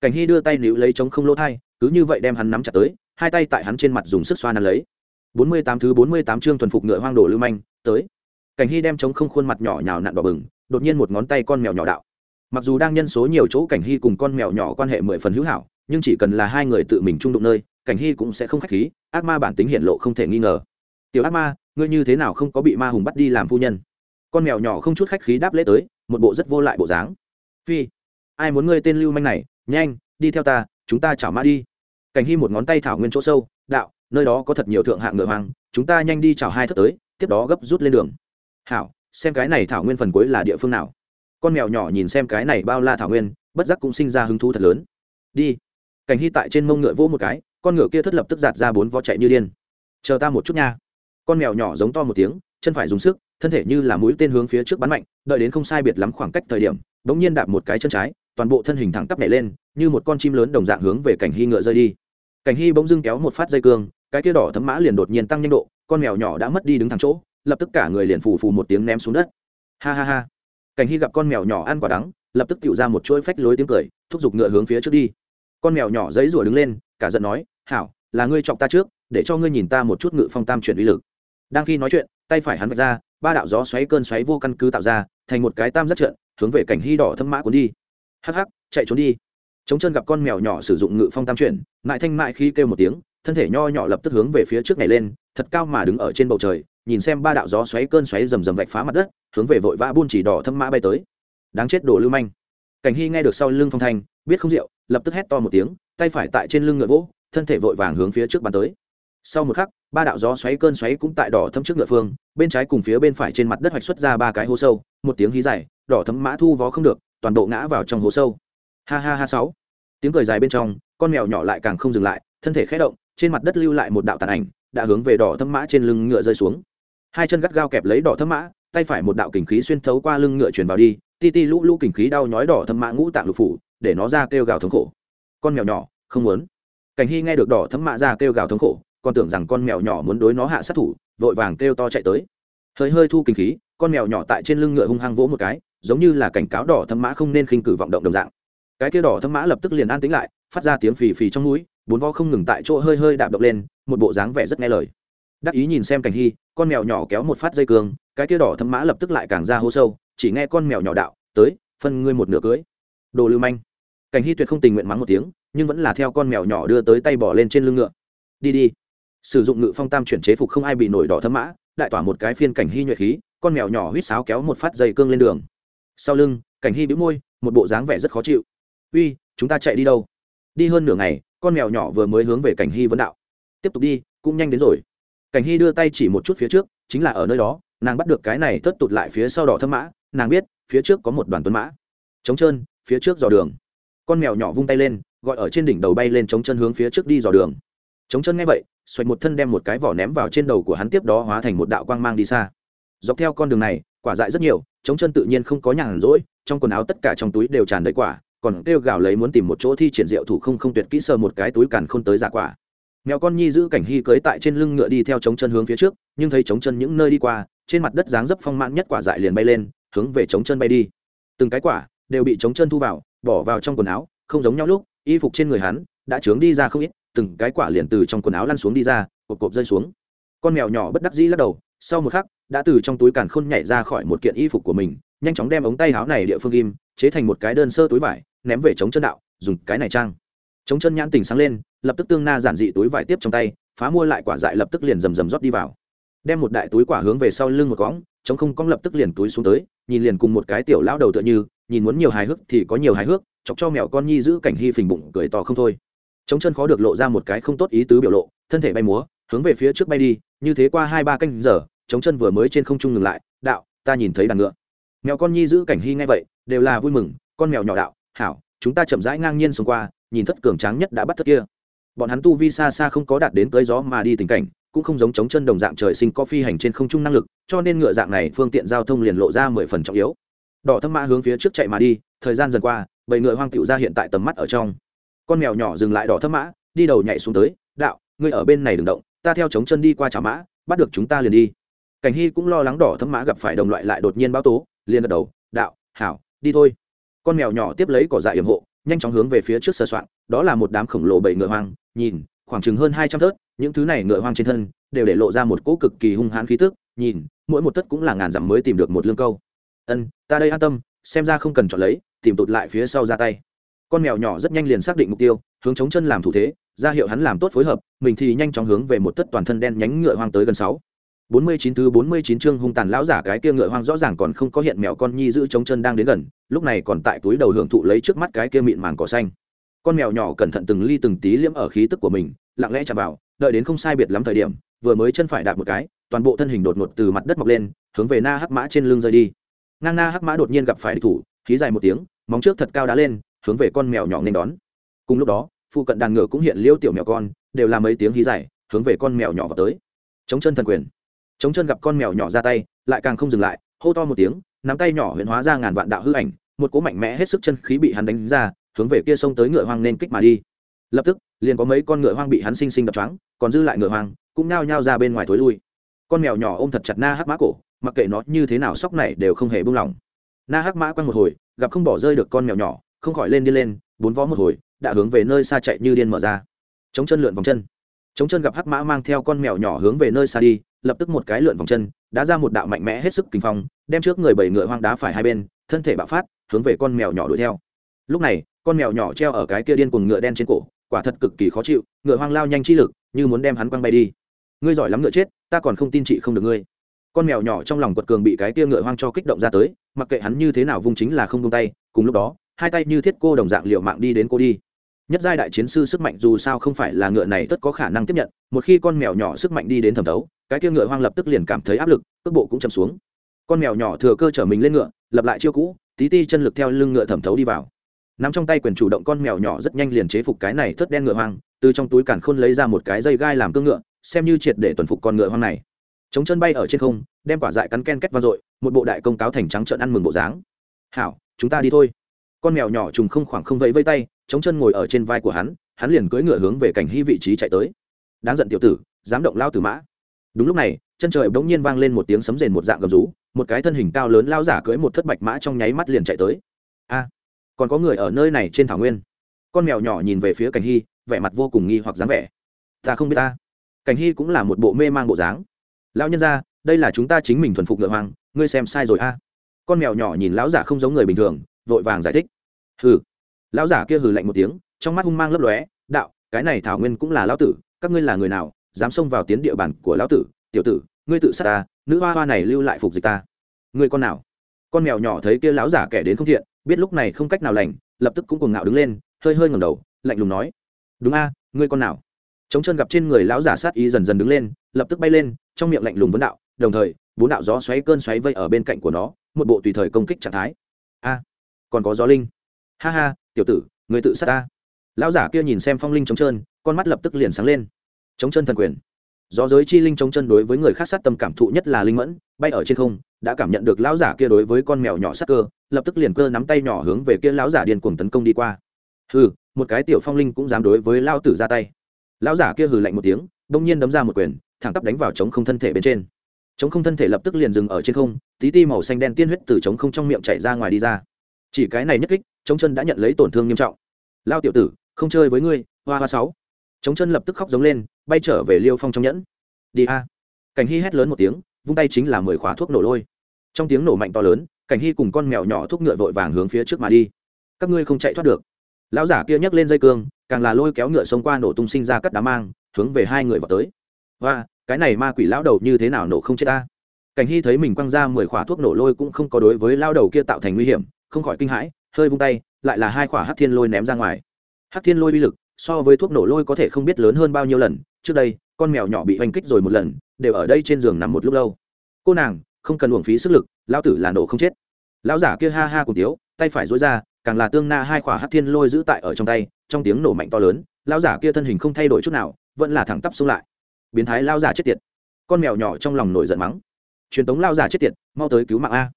Cảnh hy đưa tay níu lấy chống không lỗ thai, cứ như vậy đem hắn nắm chặt tới hai tay tại hắn trên mặt dùng sức xoa nắn lấy. Bốn mươi tám thứ bốn mươi tám chương thuần phục ngựa hoang đồ lưu manh, tới. Cảnh hy đem chống không khuôn mặt nhỏ nhào nặn đỏ bừng, đột nhiên một ngón tay con mèo nhỏ đạo. Mặc dù đang nhân số nhiều chỗ cảnh hy cùng con mèo nhỏ quan hệ mười phần hữu hảo, nhưng chỉ cần là hai người tự mình chung đụng nơi, cảnh hy cũng sẽ không k h á c h khí, ác ma bản tính hiện lộ không thể nghi ngờ. Tiểu ác ma, ngươi như thế nào không có bị ma hùng bắt đi làm phu nhân? Con mèo nhỏ không chút khách khí đáp lễ tới, một bộ rất vô lại bộ dáng. Phi, ai muốn ngươi tên lưu manh này? Nhanh, đi theo ta, chúng ta chảo ma đi cảnh hy một ngón tay thảo nguyên chỗ sâu, đạo, nơi đó có thật nhiều thượng hạng ngựa hoang, chúng ta nhanh đi chào hai thất tới, tiếp đó gấp rút lên đường. Hảo, xem cái này thảo nguyên phần cuối là địa phương nào? Con mèo nhỏ nhìn xem cái này bao la thảo nguyên, bất giác cũng sinh ra hứng thú thật lớn. Đi. Cảnh hy tại trên mông ngựa vỗ một cái, con ngựa kia thất lập tức giạt ra bốn vó chạy như điên. Chờ ta một chút nha. Con mèo nhỏ giống to một tiếng, chân phải dùng sức, thân thể như là mũi tên hướng phía trước bắn mạnh, đợi đến không sai biệt lắm khoảng cách thời điểm đ ỗ n g nhiên đạp một cái chân trái, toàn bộ thân hình thẳng tắp nhảy lên, như một con chim lớn đồng dạng hướng về cảnh hy ngựa rơi đi cảnh hy bỗng dưng kéo một phát dây cương, cái kia đỏ thấm mã liền đột nhiên tăng nhanh độ, con mèo nhỏ đã mất đi đứng thẳng chỗ, lập tức cả người liền phù phù một tiếng ném xuống đất. Ha ha ha. Cảnh hy gặp con mèo nhỏ ăn quả đắng, lập tức tự ra một chuỗi phách lối tiếng cười, thúc giục ngựa hướng phía trước đi. Con mèo nhỏ giấy rủa đứng lên, cả giận nói, hảo, là ngươi chọc ta trước, để cho ngươi nhìn ta một chút ngự phong tam chuyển uy lực. Đang khi nói chuyện, tay phải hắn vạch ra, ba đạo gió xoáy cơn xoáy vô căn cứ tạo ra, thành một cái tam rất trận, hướng về cảnh hy đỏ thâm mã cuốn đi. Hắc hắc, chạy trốn đi chống chân gặp con mèo nhỏ sử dụng ngự phong tam chuyển, mại thanh mại khi kêu một tiếng, thân thể nho nhỏ lập tức hướng về phía trước này lên, thật cao mà đứng ở trên bầu trời, nhìn xem ba đạo gió xoáy cơn xoáy rầm rầm vạch phá mặt đất, hướng về vội vã buôn chỉ đỏ thâm mã bay tới. Đáng chết đồ lưu manh. Cảnh hy nghe được sau lưng phong thanh, biết không rượu, lập tức hét to một tiếng, tay phải tại trên lưng ngựa vỗ, thân thể vội vàng hướng phía trước bắn tới. Sau một khắc, ba đạo gió xoáy cơn xoáy cũng tại đỏ thâm trước ngựa phương, bên trái cùng phía bên phải trên mặt đất hoạch xuất ra ba cái hố sâu, một tiếng hí dài, đỏ thấm mã thu vó không được, toàn bộ ngã vào trong hố sâu ha ha ha sáu. Tiếng cười dài bên trong, con mèo nhỏ lại càng không dừng lại, thân thể khẽ động, trên mặt đất lưu lại một đạo tàn ảnh, đã hướng về đỏ thâm mã trên lưng ngựa rơi xuống. Hai chân gắt gao kẹp lấy đỏ thâm mã, tay phải một đạo kình khí xuyên thấu qua lưng ngựa truyền vào đi, ti ti lũ lũ kình khí đau nhói đỏ thâm mã ngũ tạng lục phủ, để nó ra kêu gào thống khổ. Con mèo nhỏ, không muốn. Cảnh hy nghe được đỏ thâm mã ra kêu gào thống khổ, còn tưởng rằng con mèo nhỏ muốn đối nó hạ sát thủ, vội vàng kêu to chạy tới. Hơi hơi thu kinh khí, con mèo nhỏ tại trên lưng ngựa hung hăng vỗ một cái, giống như là cảnh cáo đỏ thâm mã không nên khinh cử vọng động đồng dạng cái kia đỏ thâm mã lập tức liền an tĩnh lại, phát ra tiếng phì phì trong núi, bốn vo không ngừng tại chỗ hơi hơi đạp động lên, một bộ dáng vẻ rất nghe lời. Đắc ý nhìn xem cảnh hy, con mèo nhỏ kéo một phát dây cương, cái kia đỏ thâm mã lập tức lại càng ra hô sâu, chỉ nghe con mèo nhỏ đạo, tới, phân ngươi một nửa cưới. Đồ lưu manh. Cảnh hy tuyệt không tình nguyện mắng một tiếng, nhưng vẫn là theo con mèo nhỏ đưa tới tay bỏ lên trên lưng ngựa. Đi đi. Sử dụng ngự phong tam chuyển chế phục không ai bị nổi đỏ thấm mã, đại tỏa một cái phiên cảnh hy nhuệ khí, con mèo nhỏ huýt sáo kéo một phát dây cương lên đường. Sau lưng, cảnh hy bĩu môi, một bộ dáng vẻ rất khó chịu uy, chúng ta chạy đi đâu? Đi hơn nửa ngày, con mèo nhỏ vừa mới hướng về cảnh hy vấn đạo. Tiếp tục đi, cũng nhanh đến rồi. Cảnh hy đưa tay chỉ một chút phía trước, chính là ở nơi đó, nàng bắt được cái này thất tụt lại phía sau đỏ thâm mã. Nàng biết, phía trước có một đoàn tuấn mã. Trống trơn, phía trước dò đường. Con mèo nhỏ vung tay lên, gọi ở trên đỉnh đầu bay lên trống chân hướng phía trước đi dò đường. Trống chân nghe vậy, xoạch một thân đem một cái vỏ ném vào trên đầu của hắn tiếp đó hóa thành một đạo quang mang đi xa. Dọc theo con đường này, quả dại rất nhiều, Trống chân tự nhiên không có nhàn rỗi, trong quần áo tất cả trong túi đều tràn đầy quả còn kêu gào lấy muốn tìm một chỗ thi triển diệu thủ không không tuyệt kỹ sờ một cái túi càn không tới giả quả. Mèo con nhi giữ cảnh hy cưới tại trên lưng ngựa đi theo chống chân hướng phía trước, nhưng thấy chống chân những nơi đi qua, trên mặt đất dáng dấp phong mãn nhất quả dại liền bay lên, hướng về chống chân bay đi. Từng cái quả đều bị chống chân thu vào, bỏ vào trong quần áo, không giống nhau lúc, y phục trên người hắn đã trướng đi ra không ít, từng cái quả liền từ trong quần áo lăn xuống đi ra, cộp cộp rơi xuống. Con mèo nhỏ bất đắc dĩ lắc đầu, sau một khắc, đã từ trong túi càn khôn nhảy ra khỏi một kiện y phục của mình, nhanh chóng đem ống tay áo này địa phương ghim chế thành một cái đơn sơ túi vải ném về chống chân đạo, dùng cái này trang. Chống chân nhãn tình sáng lên, lập tức tương na giản dị túi vải tiếp trong tay, phá mua lại quả dại lập tức liền rầm rầm rót đi vào. Đem một đại túi quả hướng về sau lưng một cõng, chống không cong lập tức liền túi xuống tới, nhìn liền cùng một cái tiểu lão đầu tựa như, nhìn muốn nhiều hài hước thì có nhiều hài hước, chọc cho mèo con nhi giữ cảnh hy phình bụng cười to không thôi. Chống chân khó được lộ ra một cái không tốt ý tứ biểu lộ, thân thể bay múa, hướng về phía trước bay đi, như thế qua hai ba canh giờ, chống chân vừa mới trên không trung ngừng lại, đạo, ta nhìn thấy đàn ngựa. Mèo con nhi giữ cảnh hy ngay vậy, đều là vui mừng, con mèo nhỏ đạo hảo, chúng ta chậm rãi ngang nhiên xông qua, nhìn thất cường tráng nhất đã bắt thất kia. Bọn hắn tu vi xa xa không có đạt đến tới gió mà đi tình cảnh, cũng không giống chống chân đồng dạng trời sinh có phi hành trên không trung năng lực, cho nên ngựa dạng này phương tiện giao thông liền lộ ra mười phần trọng yếu. Đỏ thâm mã hướng phía trước chạy mà đi, thời gian dần qua, bầy ngựa hoang tựu ra hiện tại tầm mắt ở trong. Con mèo nhỏ dừng lại đỏ thâm mã, đi đầu nhảy xuống tới, đạo, ngươi ở bên này đừng động, ta theo chống chân đi qua trả mã, bắt được chúng ta liền đi. Cảnh hy cũng lo lắng đỏ thâm mã gặp phải đồng loại lại đột nhiên báo tố, liền gật đầu, đạo, hảo, đi thôi con mèo nhỏ tiếp lấy cỏ dại yểm hộ, nhanh chóng hướng về phía trước sơ soạn đó là một đám khổng lồ bảy ngựa hoang, nhìn, khoảng chừng hơn hai trăm thớt, những thứ này ngựa hoang trên thân đều để lộ ra một cỗ cực kỳ hung hãn khí tức, nhìn, mỗi một tấc cũng là ngàn dặm mới tìm được một lương câu. Ân, ta đây an tâm, xem ra không cần chọn lấy, tìm tụt lại phía sau ra tay. Con mèo nhỏ rất nhanh liền xác định mục tiêu, hướng chống chân làm thủ thế, ra hiệu hắn làm tốt phối hợp, mình thì nhanh chóng hướng về một tất toàn thân đen nhánh ngựa hoang tới gần sáu bốn mươi chín thứ bốn mươi chín chương hung tàn lão giả cái kia ngựa hoang rõ ràng còn không có hiện mèo con nhi giữ chống chân đang đến gần, lúc này còn tại túi đầu hưởng thụ lấy trước mắt cái kia mịn màng cỏ xanh. Con mèo nhỏ cẩn thận từng ly từng tí liếm ở khí tức của mình, lặng lẽ chạm vào, đợi đến không sai biệt lắm thời điểm, vừa mới chân phải đạp một cái, toàn bộ thân hình đột ngột từ mặt đất mọc lên, hướng về na hắc mã trên lưng rơi đi. Ngang na hắc mã đột nhiên gặp phải địch thủ, khí dài một tiếng, móng trước thật cao đá lên, hướng về con mèo nhỏ nên đón. Cùng lúc đó phụ cận đàn ngựa cũng hiện liêu tiểu mèo con, đều làm mấy tiếng hí dài, hướng về con mèo nhỏ vào tới. Chống chân thần quyền chống chân gặp con mèo nhỏ ra tay, lại càng không dừng lại, hô to một tiếng, nắm tay nhỏ huyện hóa ra ngàn vạn đạo hư ảnh, một cỗ mạnh mẽ hết sức chân khí bị hắn đánh ra, hướng về kia sông tới ngựa hoang nên kích mà đi. Lập tức, liền có mấy con ngựa hoang bị hắn sinh sinh đập choáng, còn dư lại ngựa hoang, cũng nao nhao ra bên ngoài thối lui. Con mèo nhỏ ôm thật chặt na hắc mã cổ, mặc kệ nó như thế nào sóc này đều không hề buông lỏng. Na hắc mã quăng một hồi, gặp không bỏ rơi được con mèo nhỏ, không khỏi lên đi lên, bốn vó một hồi, đã hướng về nơi xa chạy như điên mở ra. Chống chân lượn vòng chân chống chân gặp hắc mã mang theo con mèo nhỏ hướng về nơi xa đi, lập tức một cái lượn vòng chân, đã ra một đạo mạnh mẽ hết sức kinh phong, đem trước người bảy ngựa hoang đá phải hai bên, thân thể bạo phát, hướng về con mèo nhỏ đuổi theo. Lúc này, con mèo nhỏ treo ở cái kia điên cùng ngựa đen trên cổ, quả thật cực kỳ khó chịu, ngựa hoang lao nhanh chi lực, như muốn đem hắn quăng bay đi. Ngươi giỏi lắm ngựa chết, ta còn không tin chị không được ngươi. Con mèo nhỏ trong lòng quật cường bị cái kia ngựa hoang cho kích động ra tới, mặc kệ hắn như thế nào vung chính là không buông tay, cùng lúc đó, hai tay như thiết cô đồng dạng liệu mạng đi đến cô đi nhất giai đại chiến sư sức mạnh dù sao không phải là ngựa này tất có khả năng tiếp nhận, một khi con mèo nhỏ sức mạnh đi đến thẩm thấu, cái kia ngựa hoang lập tức liền cảm thấy áp lực, cước bộ cũng chầm xuống. Con mèo nhỏ thừa cơ chở mình lên ngựa, lập lại chiêu cũ, tí ti chân lực theo lưng ngựa thẩm thấu đi vào. Nắm trong tay quyền chủ động con mèo nhỏ rất nhanh liền chế phục cái này thất đen ngựa hoang, từ trong túi cản khôn lấy ra một cái dây gai làm cương ngựa, xem như triệt để tuần phục con ngựa hoang này. Chống chân bay ở trên không, đem quả dại cắn ken két vang dội, một bộ đại công cáo thành trắng trợn ăn mừng bộ dáng. Hảo, chúng ta đi thôi. Con mèo nhỏ trùng không khoảng không vẫy vây tay chống chân ngồi ở trên vai của hắn hắn liền cưỡi ngựa hướng về cảnh hy vị trí chạy tới. Đáng giận tiểu tử, dám động lao tử mã. Đúng lúc này, chân trời bỗng nhiên vang lên một tiếng sấm rền một dạng gầm rú, một cái thân hình cao lớn lao giả cưỡi một thất bạch mã trong nháy mắt liền chạy tới. A, còn có người ở nơi này trên thảo nguyên. Con mèo nhỏ nhìn về phía cảnh hy, vẻ mặt vô cùng nghi hoặc dáng vẻ. Ta không biết ta. Cảnh hy cũng là một bộ mê mang bộ dáng. Lão nhân ra đây là chúng ta chính mình thuần phục ngựa hoang, ngươi xem sai rồi a. Con mèo nhỏ nhìn lão giả không giống người bình thường, vội vàng giải thích. Hừ lão giả kia hừ lạnh một tiếng, trong mắt hung mang lấp lóe, đạo, cái này thảo nguyên cũng là lão tử, các ngươi là người nào, dám xông vào tiến địa bàn của lão tử? Tiểu tử, ngươi tự sát ta, nữ hoa hoa này lưu lại phục dịch ta. Ngươi con nào? Con mèo nhỏ thấy kia lão giả kẻ đến không thiện, biết lúc này không cách nào lành, lập tức cũng cuồng ngạo đứng lên, hơi hơi ngẩng đầu, lạnh lùng nói, đúng a, ngươi con nào? Chống chân gặp trên người lão giả sát ý dần dần đứng lên, lập tức bay lên, trong miệng lạnh lùng vấn đạo, đồng thời, bốn đạo gió xoáy cơn xoáy vây ở bên cạnh của nó, một bộ tùy thời công kích trạng thái. A, còn có gió linh. Ha ha tiểu tử, người tự sát ta. Lão giả kia nhìn xem phong linh chống chân, con mắt lập tức liền sáng lên. Chống chân thần quyền. Do giới chi linh chống chân đối với người khác sát tâm cảm thụ nhất là linh mẫn, bay ở trên không, đã cảm nhận được lão giả kia đối với con mèo nhỏ sát cơ, lập tức liền cơ nắm tay nhỏ hướng về kia lão giả điên cuồng tấn công đi qua. Hừ, một cái tiểu phong linh cũng dám đối với lao tử ra tay. Lão giả kia hừ lạnh một tiếng đông nhiên đấm ra một quyền, thẳng tắp đánh vào chống không thân thể bên trên. Chống không thân thể lập tức liền dừng ở trên không, tí ti màu xanh đen tiên huyết từ chống không trong miệng chảy ra ngoài đi ra chỉ cái này nhất kích chống chân đã nhận lấy tổn thương nghiêm trọng. Lao tiểu tử, không chơi với ngươi, hoa hoa sáu. Chống chân lập tức khóc giống lên, bay trở về liêu phong trong nhẫn. Đi a. Cảnh hy hét lớn một tiếng, vung tay chính là mười khóa thuốc nổ lôi. Trong tiếng nổ mạnh to lớn, cảnh hy cùng con mèo nhỏ thuốc ngựa vội vàng hướng phía trước mà đi. Các ngươi không chạy thoát được. Lão giả kia nhấc lên dây cương, càng là lôi kéo ngựa sống qua nổ tung sinh ra cắt đá mang, hướng về hai người vào tới. Và cái này ma quỷ lão đầu như thế nào nổ không chết ta? Cảnh hy thấy mình quăng ra mười khỏa thuốc nổ lôi cũng không có đối với lao đầu kia tạo thành nguy hiểm không khỏi kinh hãi, hơi vung tay, lại là hai quả hắc thiên lôi ném ra ngoài. Hắc thiên lôi uy lực, so với thuốc nổ lôi có thể không biết lớn hơn bao nhiêu lần, trước đây, con mèo nhỏ bị oanh kích rồi một lần, đều ở đây trên giường nằm một lúc lâu. Cô nàng, không cần uổng phí sức lực lao tử là nổ không chết. Lão giả kia ha ha cùng tiếu, tay phải dối ra, càng là tương na hai khỏa hát thiên lôi giữ tại ở trong tay, trong tiếng nổ mạnh to lớn, lão giả kia thân hình không thay đổi chút nào, vẫn là thẳng tắp xuống lại. Biến thái lão giả chết tiệt. Con mèo nhỏ trong lòng nổi giận mắng. Truyền tống lão giả chết tiệt, mau tới cứu mạng a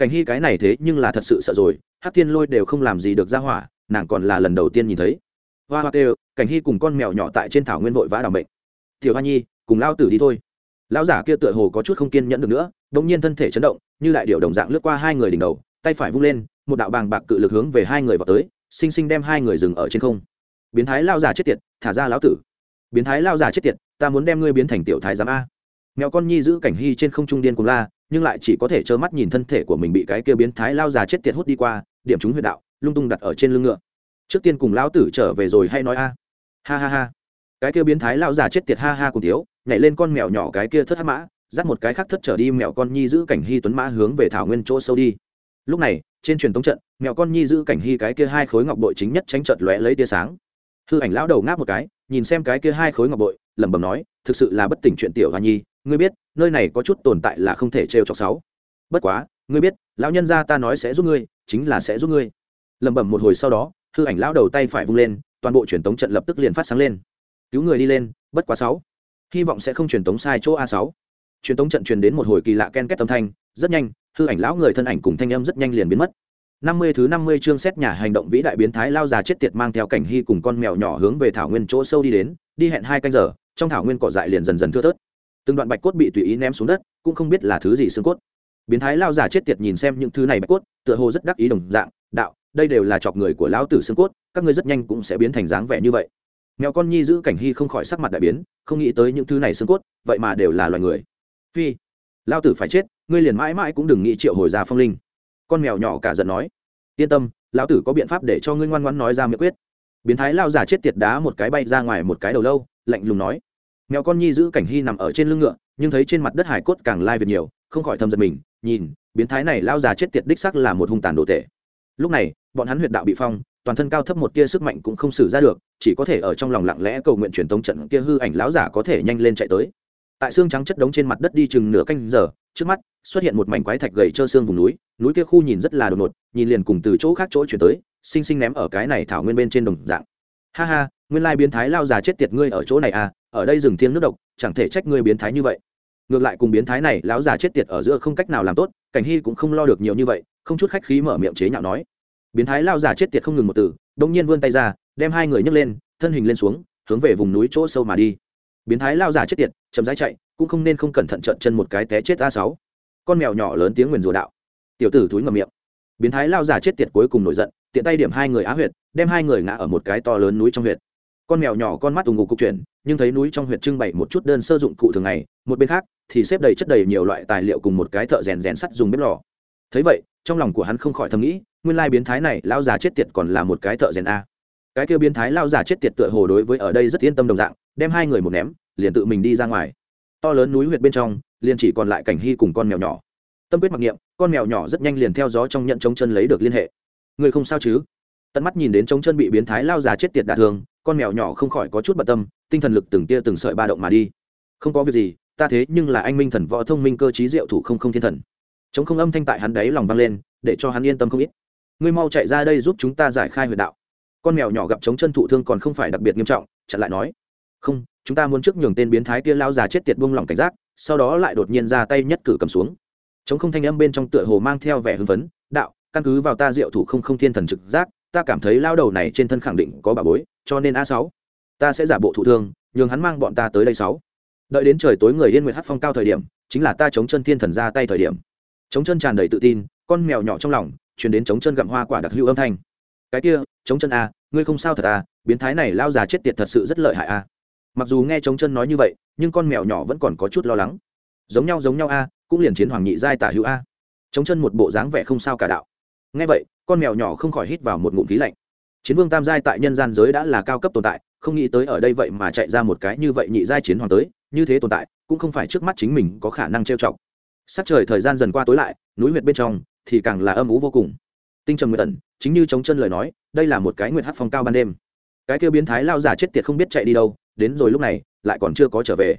cảnh hy cái này thế nhưng là thật sự sợ rồi hát thiên lôi đều không làm gì được ra hỏa, nàng còn là lần đầu tiên nhìn thấy. Hoa hoa kêu, cảnh hy cùng con mèo nhỏ tại trên thảo nguyên vội vã đ bệnh tiểu hoa nhi, cùng lao tử đi thôi. Lão giả kia tựa hồ có chút không kiên nhẫn được nữa đ ỗ n g nhiên thân thể chấn động, như đại điệu đồng dạng lướt qua hai người đỉnh đầu, tay phải vung lên, một đạo bàng bạc cự lực hướng về hai người vào tới sinh sinh đem hai người dừng ở trên không. Biến thái lao giả chết tiệt, thả ra lão tử. Biến thái lao giả chết tiệt, ta muốn đem ngươi biến thành tiểu thái giám a. Mèo con nhi giữ cảnh hy trên không trung điên cùng la nhưng lại chỉ có thể trơ mắt nhìn thân thể của mình bị cái kia biến thái lao già chết tiệt hút đi qua, điểm chúng huyệt đạo, lung tung đặt ở trên lưng ngựa. Trước tiên cùng lão tử trở về rồi hay nói a? Ha ha ha. Cái kia biến thái lao già chết tiệt ha ha cùng thiếu, nhảy lên con mèo nhỏ cái kia thất hát mã, dắt một cái khác thất trở đi mèo con nhi giữ cảnh hy tuấn mã hướng về thảo nguyên chỗ sâu đi. Lúc này, trên truyền tống trận, mèo con nhi giữ cảnh hy cái kia hai khối ngọc bội chính nhất tránh trợt lóe lấy tia sáng. Hư ảnh lão đầu ngáp một cái, nhìn xem cái kia hai khối ngọc bội, lẩm bẩm nói, thực sự là bất tỉnh chuyện tiểu hoa nhi, ngươi biết nơi này có chút tồn tại là không thể trêu chọc sáu. Bất quá, ngươi biết, lão nhân gia ta nói sẽ giúp ngươi, chính là sẽ giúp ngươi. Lẩm bẩm một hồi sau đó, hư ảnh lão đầu tay phải vung lên, toàn bộ truyền tống trận lập tức liền phát sáng lên. Cứu người đi lên, bất quá sáu. Hy vọng sẽ không truyền tống sai chỗ a sáu. Truyền tống trận truyền đến một hồi kỳ lạ ken kết âm thanh, rất nhanh, hư ảnh lão người thân ảnh cùng thanh âm rất nhanh liền biến mất. Năm mươi thứ năm mươi chương xét nhà hành động vĩ đại biến thái lao già chết tiệt mang theo cảnh hy cùng con mèo nhỏ hướng về thảo nguyên chỗ sâu đi đến, đi hẹn hai canh giờ, trong thảo nguyên cỏ dại liền dần dần thưa thớt từng đoạn bạch cốt bị tùy ý ném xuống đất, cũng không biết là thứ gì xương cốt. Biến thái lao giả chết tiệt nhìn xem những thứ này bạch cốt, tựa hồ rất đắc ý đồng dạng, đạo, đây đều là chọc người của lão tử xương cốt, các ngươi rất nhanh cũng sẽ biến thành dáng vẻ như vậy. Mèo con nhi giữ cảnh hy không khỏi sắc mặt đại biến, không nghĩ tới những thứ này xương cốt, vậy mà đều là loài người. Phi lao tử phải chết, ngươi liền mãi mãi cũng đừng nghĩ triệu hồi ra phong linh. Con mèo nhỏ cả giận nói, yên tâm, lão tử có biện pháp để cho ngươi ngoan ngoãn nói ra miệng quyết. Biến thái lao giả chết tiệt đá một cái bay ra ngoài một cái đầu lâu, lạnh lùng nói mèo con nhi giữ cảnh hy nằm ở trên lưng ngựa, nhưng thấy trên mặt đất hải cốt càng lai việt nhiều, không khỏi thầm giật mình, nhìn, biến thái này lao già chết tiệt đích sắc là một hung tàn đồ tệ. Lúc này, bọn hắn huyệt đạo bị phong, toàn thân cao thấp một tia sức mạnh cũng không xử ra được, chỉ có thể ở trong lòng lặng lẽ cầu nguyện truyền tống trận kia hư ảnh lão giả có thể nhanh lên chạy tới. Tại xương trắng chất đống trên mặt đất đi chừng nửa canh giờ, trước mắt, xuất hiện một mảnh quái thạch gầy trơ xương vùng núi núi kia khu nhìn rất là đột ngột, nhìn liền cùng từ chỗ khác chỗ chuyển tới, xinh xinh ném ở cái này thảo nguyên bên trên đồng dạng. Ha ha, nguyên lai biến thái lao già chết tiệt ngươi ở chỗ này à ở đây rừng thiêng nước độc, chẳng thể trách ngươi biến thái như vậy. Ngược lại cùng biến thái này, lão già chết tiệt ở giữa không cách nào làm tốt, cảnh hy cũng không lo được nhiều như vậy, không chút khách khí mở miệng chế nhạo nói. Biến thái lao già chết tiệt không ngừng một từ đông nhiên vươn tay ra, đem hai người nhấc lên, thân hình lên xuống, hướng về vùng núi chỗ sâu mà đi. Biến thái lao già chết tiệt, chậm rãi chạy, cũng không nên không cẩn thận trận chân một cái té chết a sáu. Con mèo nhỏ lớn tiếng nguyền rủa đạo. Tiểu tử thúi ngầm miệng. Biến thái lao già chết tiệt cuối cùng nổi giận, tiện tay điểm hai người á huyệt, đem hai người ngã ở một cái to lớn núi trong huyệt con mèo nhỏ con mắt ù ngục cục chuyển, nhưng thấy núi trong huyệt trưng bày một chút đơn sơ dụng cụ thường ngày, một bên khác thì xếp đầy chất đầy nhiều loại tài liệu cùng một cái thợ rèn rèn sắt dùng bếp lò. Thấy vậy, trong lòng của hắn không khỏi thầm nghĩ, nguyên lai biến thái này lao già chết tiệt còn là một cái thợ rèn a. Cái kêu biến thái lao già chết tiệt tựa hồ đối với ở đây rất yên tâm đồng dạng, đem hai người một ném, liền tự mình đi ra ngoài. To lớn núi huyệt bên trong, liền chỉ còn lại cảnh hy cùng con mèo nhỏ. Tâm quyết mặc niệm, con mèo nhỏ rất nhanh liền theo gió trong nhận trống chân lấy được liên hệ. Người không sao chứ? Tận mắt nhìn đến trống chân bị biến thái lao già chết tiệt đả thương con mèo nhỏ không khỏi có chút bận tâm, tinh thần lực từng tia từng sợi ba động mà đi. Không có việc gì, ta thế nhưng là anh minh thần võ thông minh cơ t diệu thủ không không thiên thần. Chống không âm thanh tại hắn đáy lòng vang lên, để cho hắn yên tâm không ít. Ngươi mau chạy ra đây giúp chúng ta giải khai huyền đạo. Con mèo nhỏ gặp chống chân thụ thương còn không phải đặc biệt nghiêm trọng, chặn lại nói. Không, chúng ta muốn trước nhường tên biến thái kia lao già chết tiệt buông lỏng cảnh giác, sau đó lại đột nhiên ra tay nhất cử cầm xuống. Chống không thanh âm bên trong tựa hồ mang theo vẻ hưng phấn, đạo, căn cứ vào ta diệu thủ không không thiên thần trực giác ta cảm thấy lao đầu này trên thân khẳng định có bà bối, cho nên a sáu, ta sẽ giả bộ thụ thương, nhường hắn mang bọn ta tới đây sáu. Đợi đến trời tối người yên nguyệt hát phong cao thời điểm, chính là ta chống chân thiên thần ra tay thời điểm. Chống chân tràn đầy tự tin, con mèo nhỏ trong lòng chuyển đến chống chân gặm hoa quả đặc hữu âm thanh. Cái kia, chống chân a, ngươi không sao thật à biến thái này lao già chết tiệt thật sự rất lợi hại a. Mặc dù nghe chống chân nói như vậy, nhưng con mèo nhỏ vẫn còn có chút lo lắng. Giống nhau giống nhau a, cũng liền chiến hoàng nhị giai tả hữu a. Chống chân một bộ dáng vẻ không sao cả đạo. Nghe vậy con mèo nhỏ không khỏi hít vào một ngụm khí lạnh. Chiến vương tam giai tại nhân gian giới đã là cao cấp tồn tại, không nghĩ tới ở đây vậy mà chạy ra một cái như vậy nhị giai chiến hoàng tới, như thế tồn tại, cũng không phải trước mắt chính mình có khả năng trêu chọc. Sắc trời thời gian dần qua tối lại, núi huyệt bên trong thì càng là âm ú vô cùng. Tinh trầm nguyệt tần chính như chống chân lời nói, đây là một cái nguyệt hát phong cao ban đêm. Cái kêu biến thái lao giả chết tiệt không biết chạy đi đâu, đến rồi lúc này, lại còn chưa có trở về.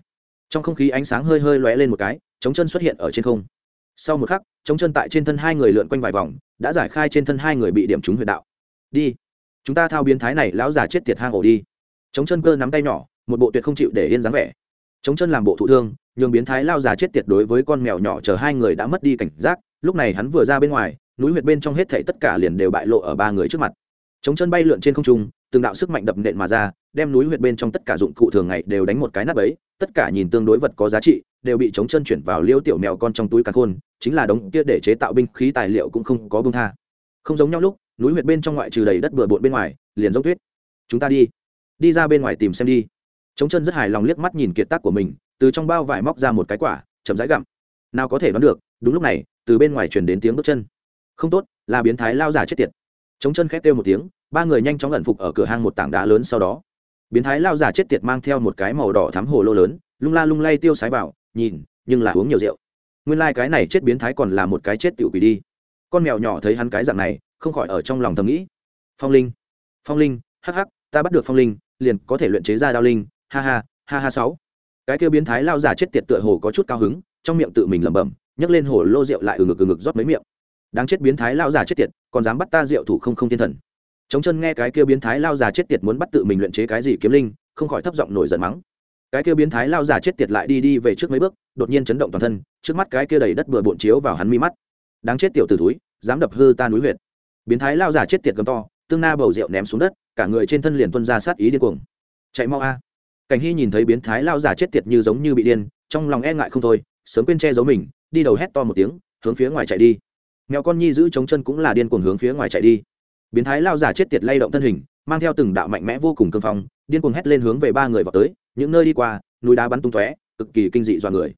Trong không khí ánh sáng hơi hơi lóe lên một cái, chống chân xuất hiện ở trên không sau một khắc, chống chân tại trên thân hai người lượn quanh vài vòng, đã giải khai trên thân hai người bị điểm trúng huyệt đạo. Đi, chúng ta thao biến thái này lão già chết tiệt hang ổ đi. Chống chân cơ nắm tay nhỏ, một bộ tuyệt không chịu để yên dáng vẻ. Chống chân làm bộ thụ thương, nhường biến thái lao già chết tiệt đối với con mèo nhỏ chờ hai người đã mất đi cảnh giác, lúc này hắn vừa ra bên ngoài, núi huyệt bên trong hết thảy tất cả liền đều bại lộ ở ba người trước mặt. Chống chân bay lượn trên không trung từng đạo sức mạnh đập nện mà ra, đem núi huyệt bên trong tất cả dụng cụ thường ngày đều đánh một cái nắp ấy tất cả nhìn tương đối vật có giá trị, đều bị chống chân chuyển vào liêu tiểu mèo con trong túi càn khôn, chính là đống kia để chế tạo binh khí tài liệu cũng không có bông tha. Không giống nhau lúc, núi huyệt bên trong ngoại trừ đầy đất bừa bộn bên ngoài, liền giống tuyết. Chúng ta đi. Đi ra bên ngoài tìm xem đi. Chống chân rất hài lòng liếc mắt nhìn kiệt tác của mình, từ trong bao vải móc ra một cái quả, chậm rãi gặm. Nào có thể đoán được, đúng lúc này, từ bên ngoài chuyển đến tiếng bước chân. Không tốt, là biến thái lao giả chết tiệt. Chống chân khét kêu một tiếng ba người nhanh chóng ẩn phục ở cửa hang một tảng đá lớn sau đó. Biến thái lao giả chết tiệt mang theo một cái màu đỏ thắm hồ lô lớn, lung la lung lay tiêu sái vào, nhìn, nhưng là uống nhiều rượu. Nguyên lai、like、cái này chết biến thái còn là một cái chết tiểu quỷ đi. Con mèo nhỏ thấy hắn cái dạng này, không khỏi ở trong lòng thầm nghĩ. Phong linh phong linh, hắc hắc, ta bắt được phong linh, liền có thể luyện chế ra đao linh, ha ha ha ha sáu. Cái kêu biến thái lao giả chết tiệt tựa hồ có chút cao hứng, trong miệng tự mình lẩm bẩm, nhấc lên hồ lô rượu lại ừ ngực ừ ngực rót mấy miệng. Đáng chết biến thái lao giả chết tiệt, còn dám bắt ta rượu thủ không không thiên thần chống chân nghe cái kia biến thái lao giả chết tiệt muốn bắt tự mình luyện chế cái gì kiếm linh, không khỏi thấp giọng nổi giận mắng. Cái kia biến thái lao giả chết tiệt lại đi đi về trước mấy bước, đột nhiên chấn động toàn thân, trước mắt cái kia đầy đất bừa bộn chiếu vào hắn mi mắt. Đáng chết tiểu t túi dám đập hư ta núi huyệt. Biến thái lao giả chết tiệt gầm to, tương na bầu rượu ném xuống đất, cả người trên thân liền tuân ra sát ý điên cuồng. Chạy mau a. Cảnh hy nhìn thấy biến thái lao giả chết tiệt như giống như bị điên, trong lòng e ngại không thôi, sớm quên che giấu mình, đi đầu hét to một tiếng, hướng phía ngoài chạy đi. Mèo con nhi giữ chống chân cũng là điên cuồng hướng phía ngoài chạy đi biến thái lao giả chết tiệt lay động thân hình, mang theo từng đạo mạnh mẽ vô cùng cương phong, điên cuồng hét lên hướng về ba người vào tới, những nơi đi qua, núi đá bắn tung tóe, cực kỳ kinh dị dọa người.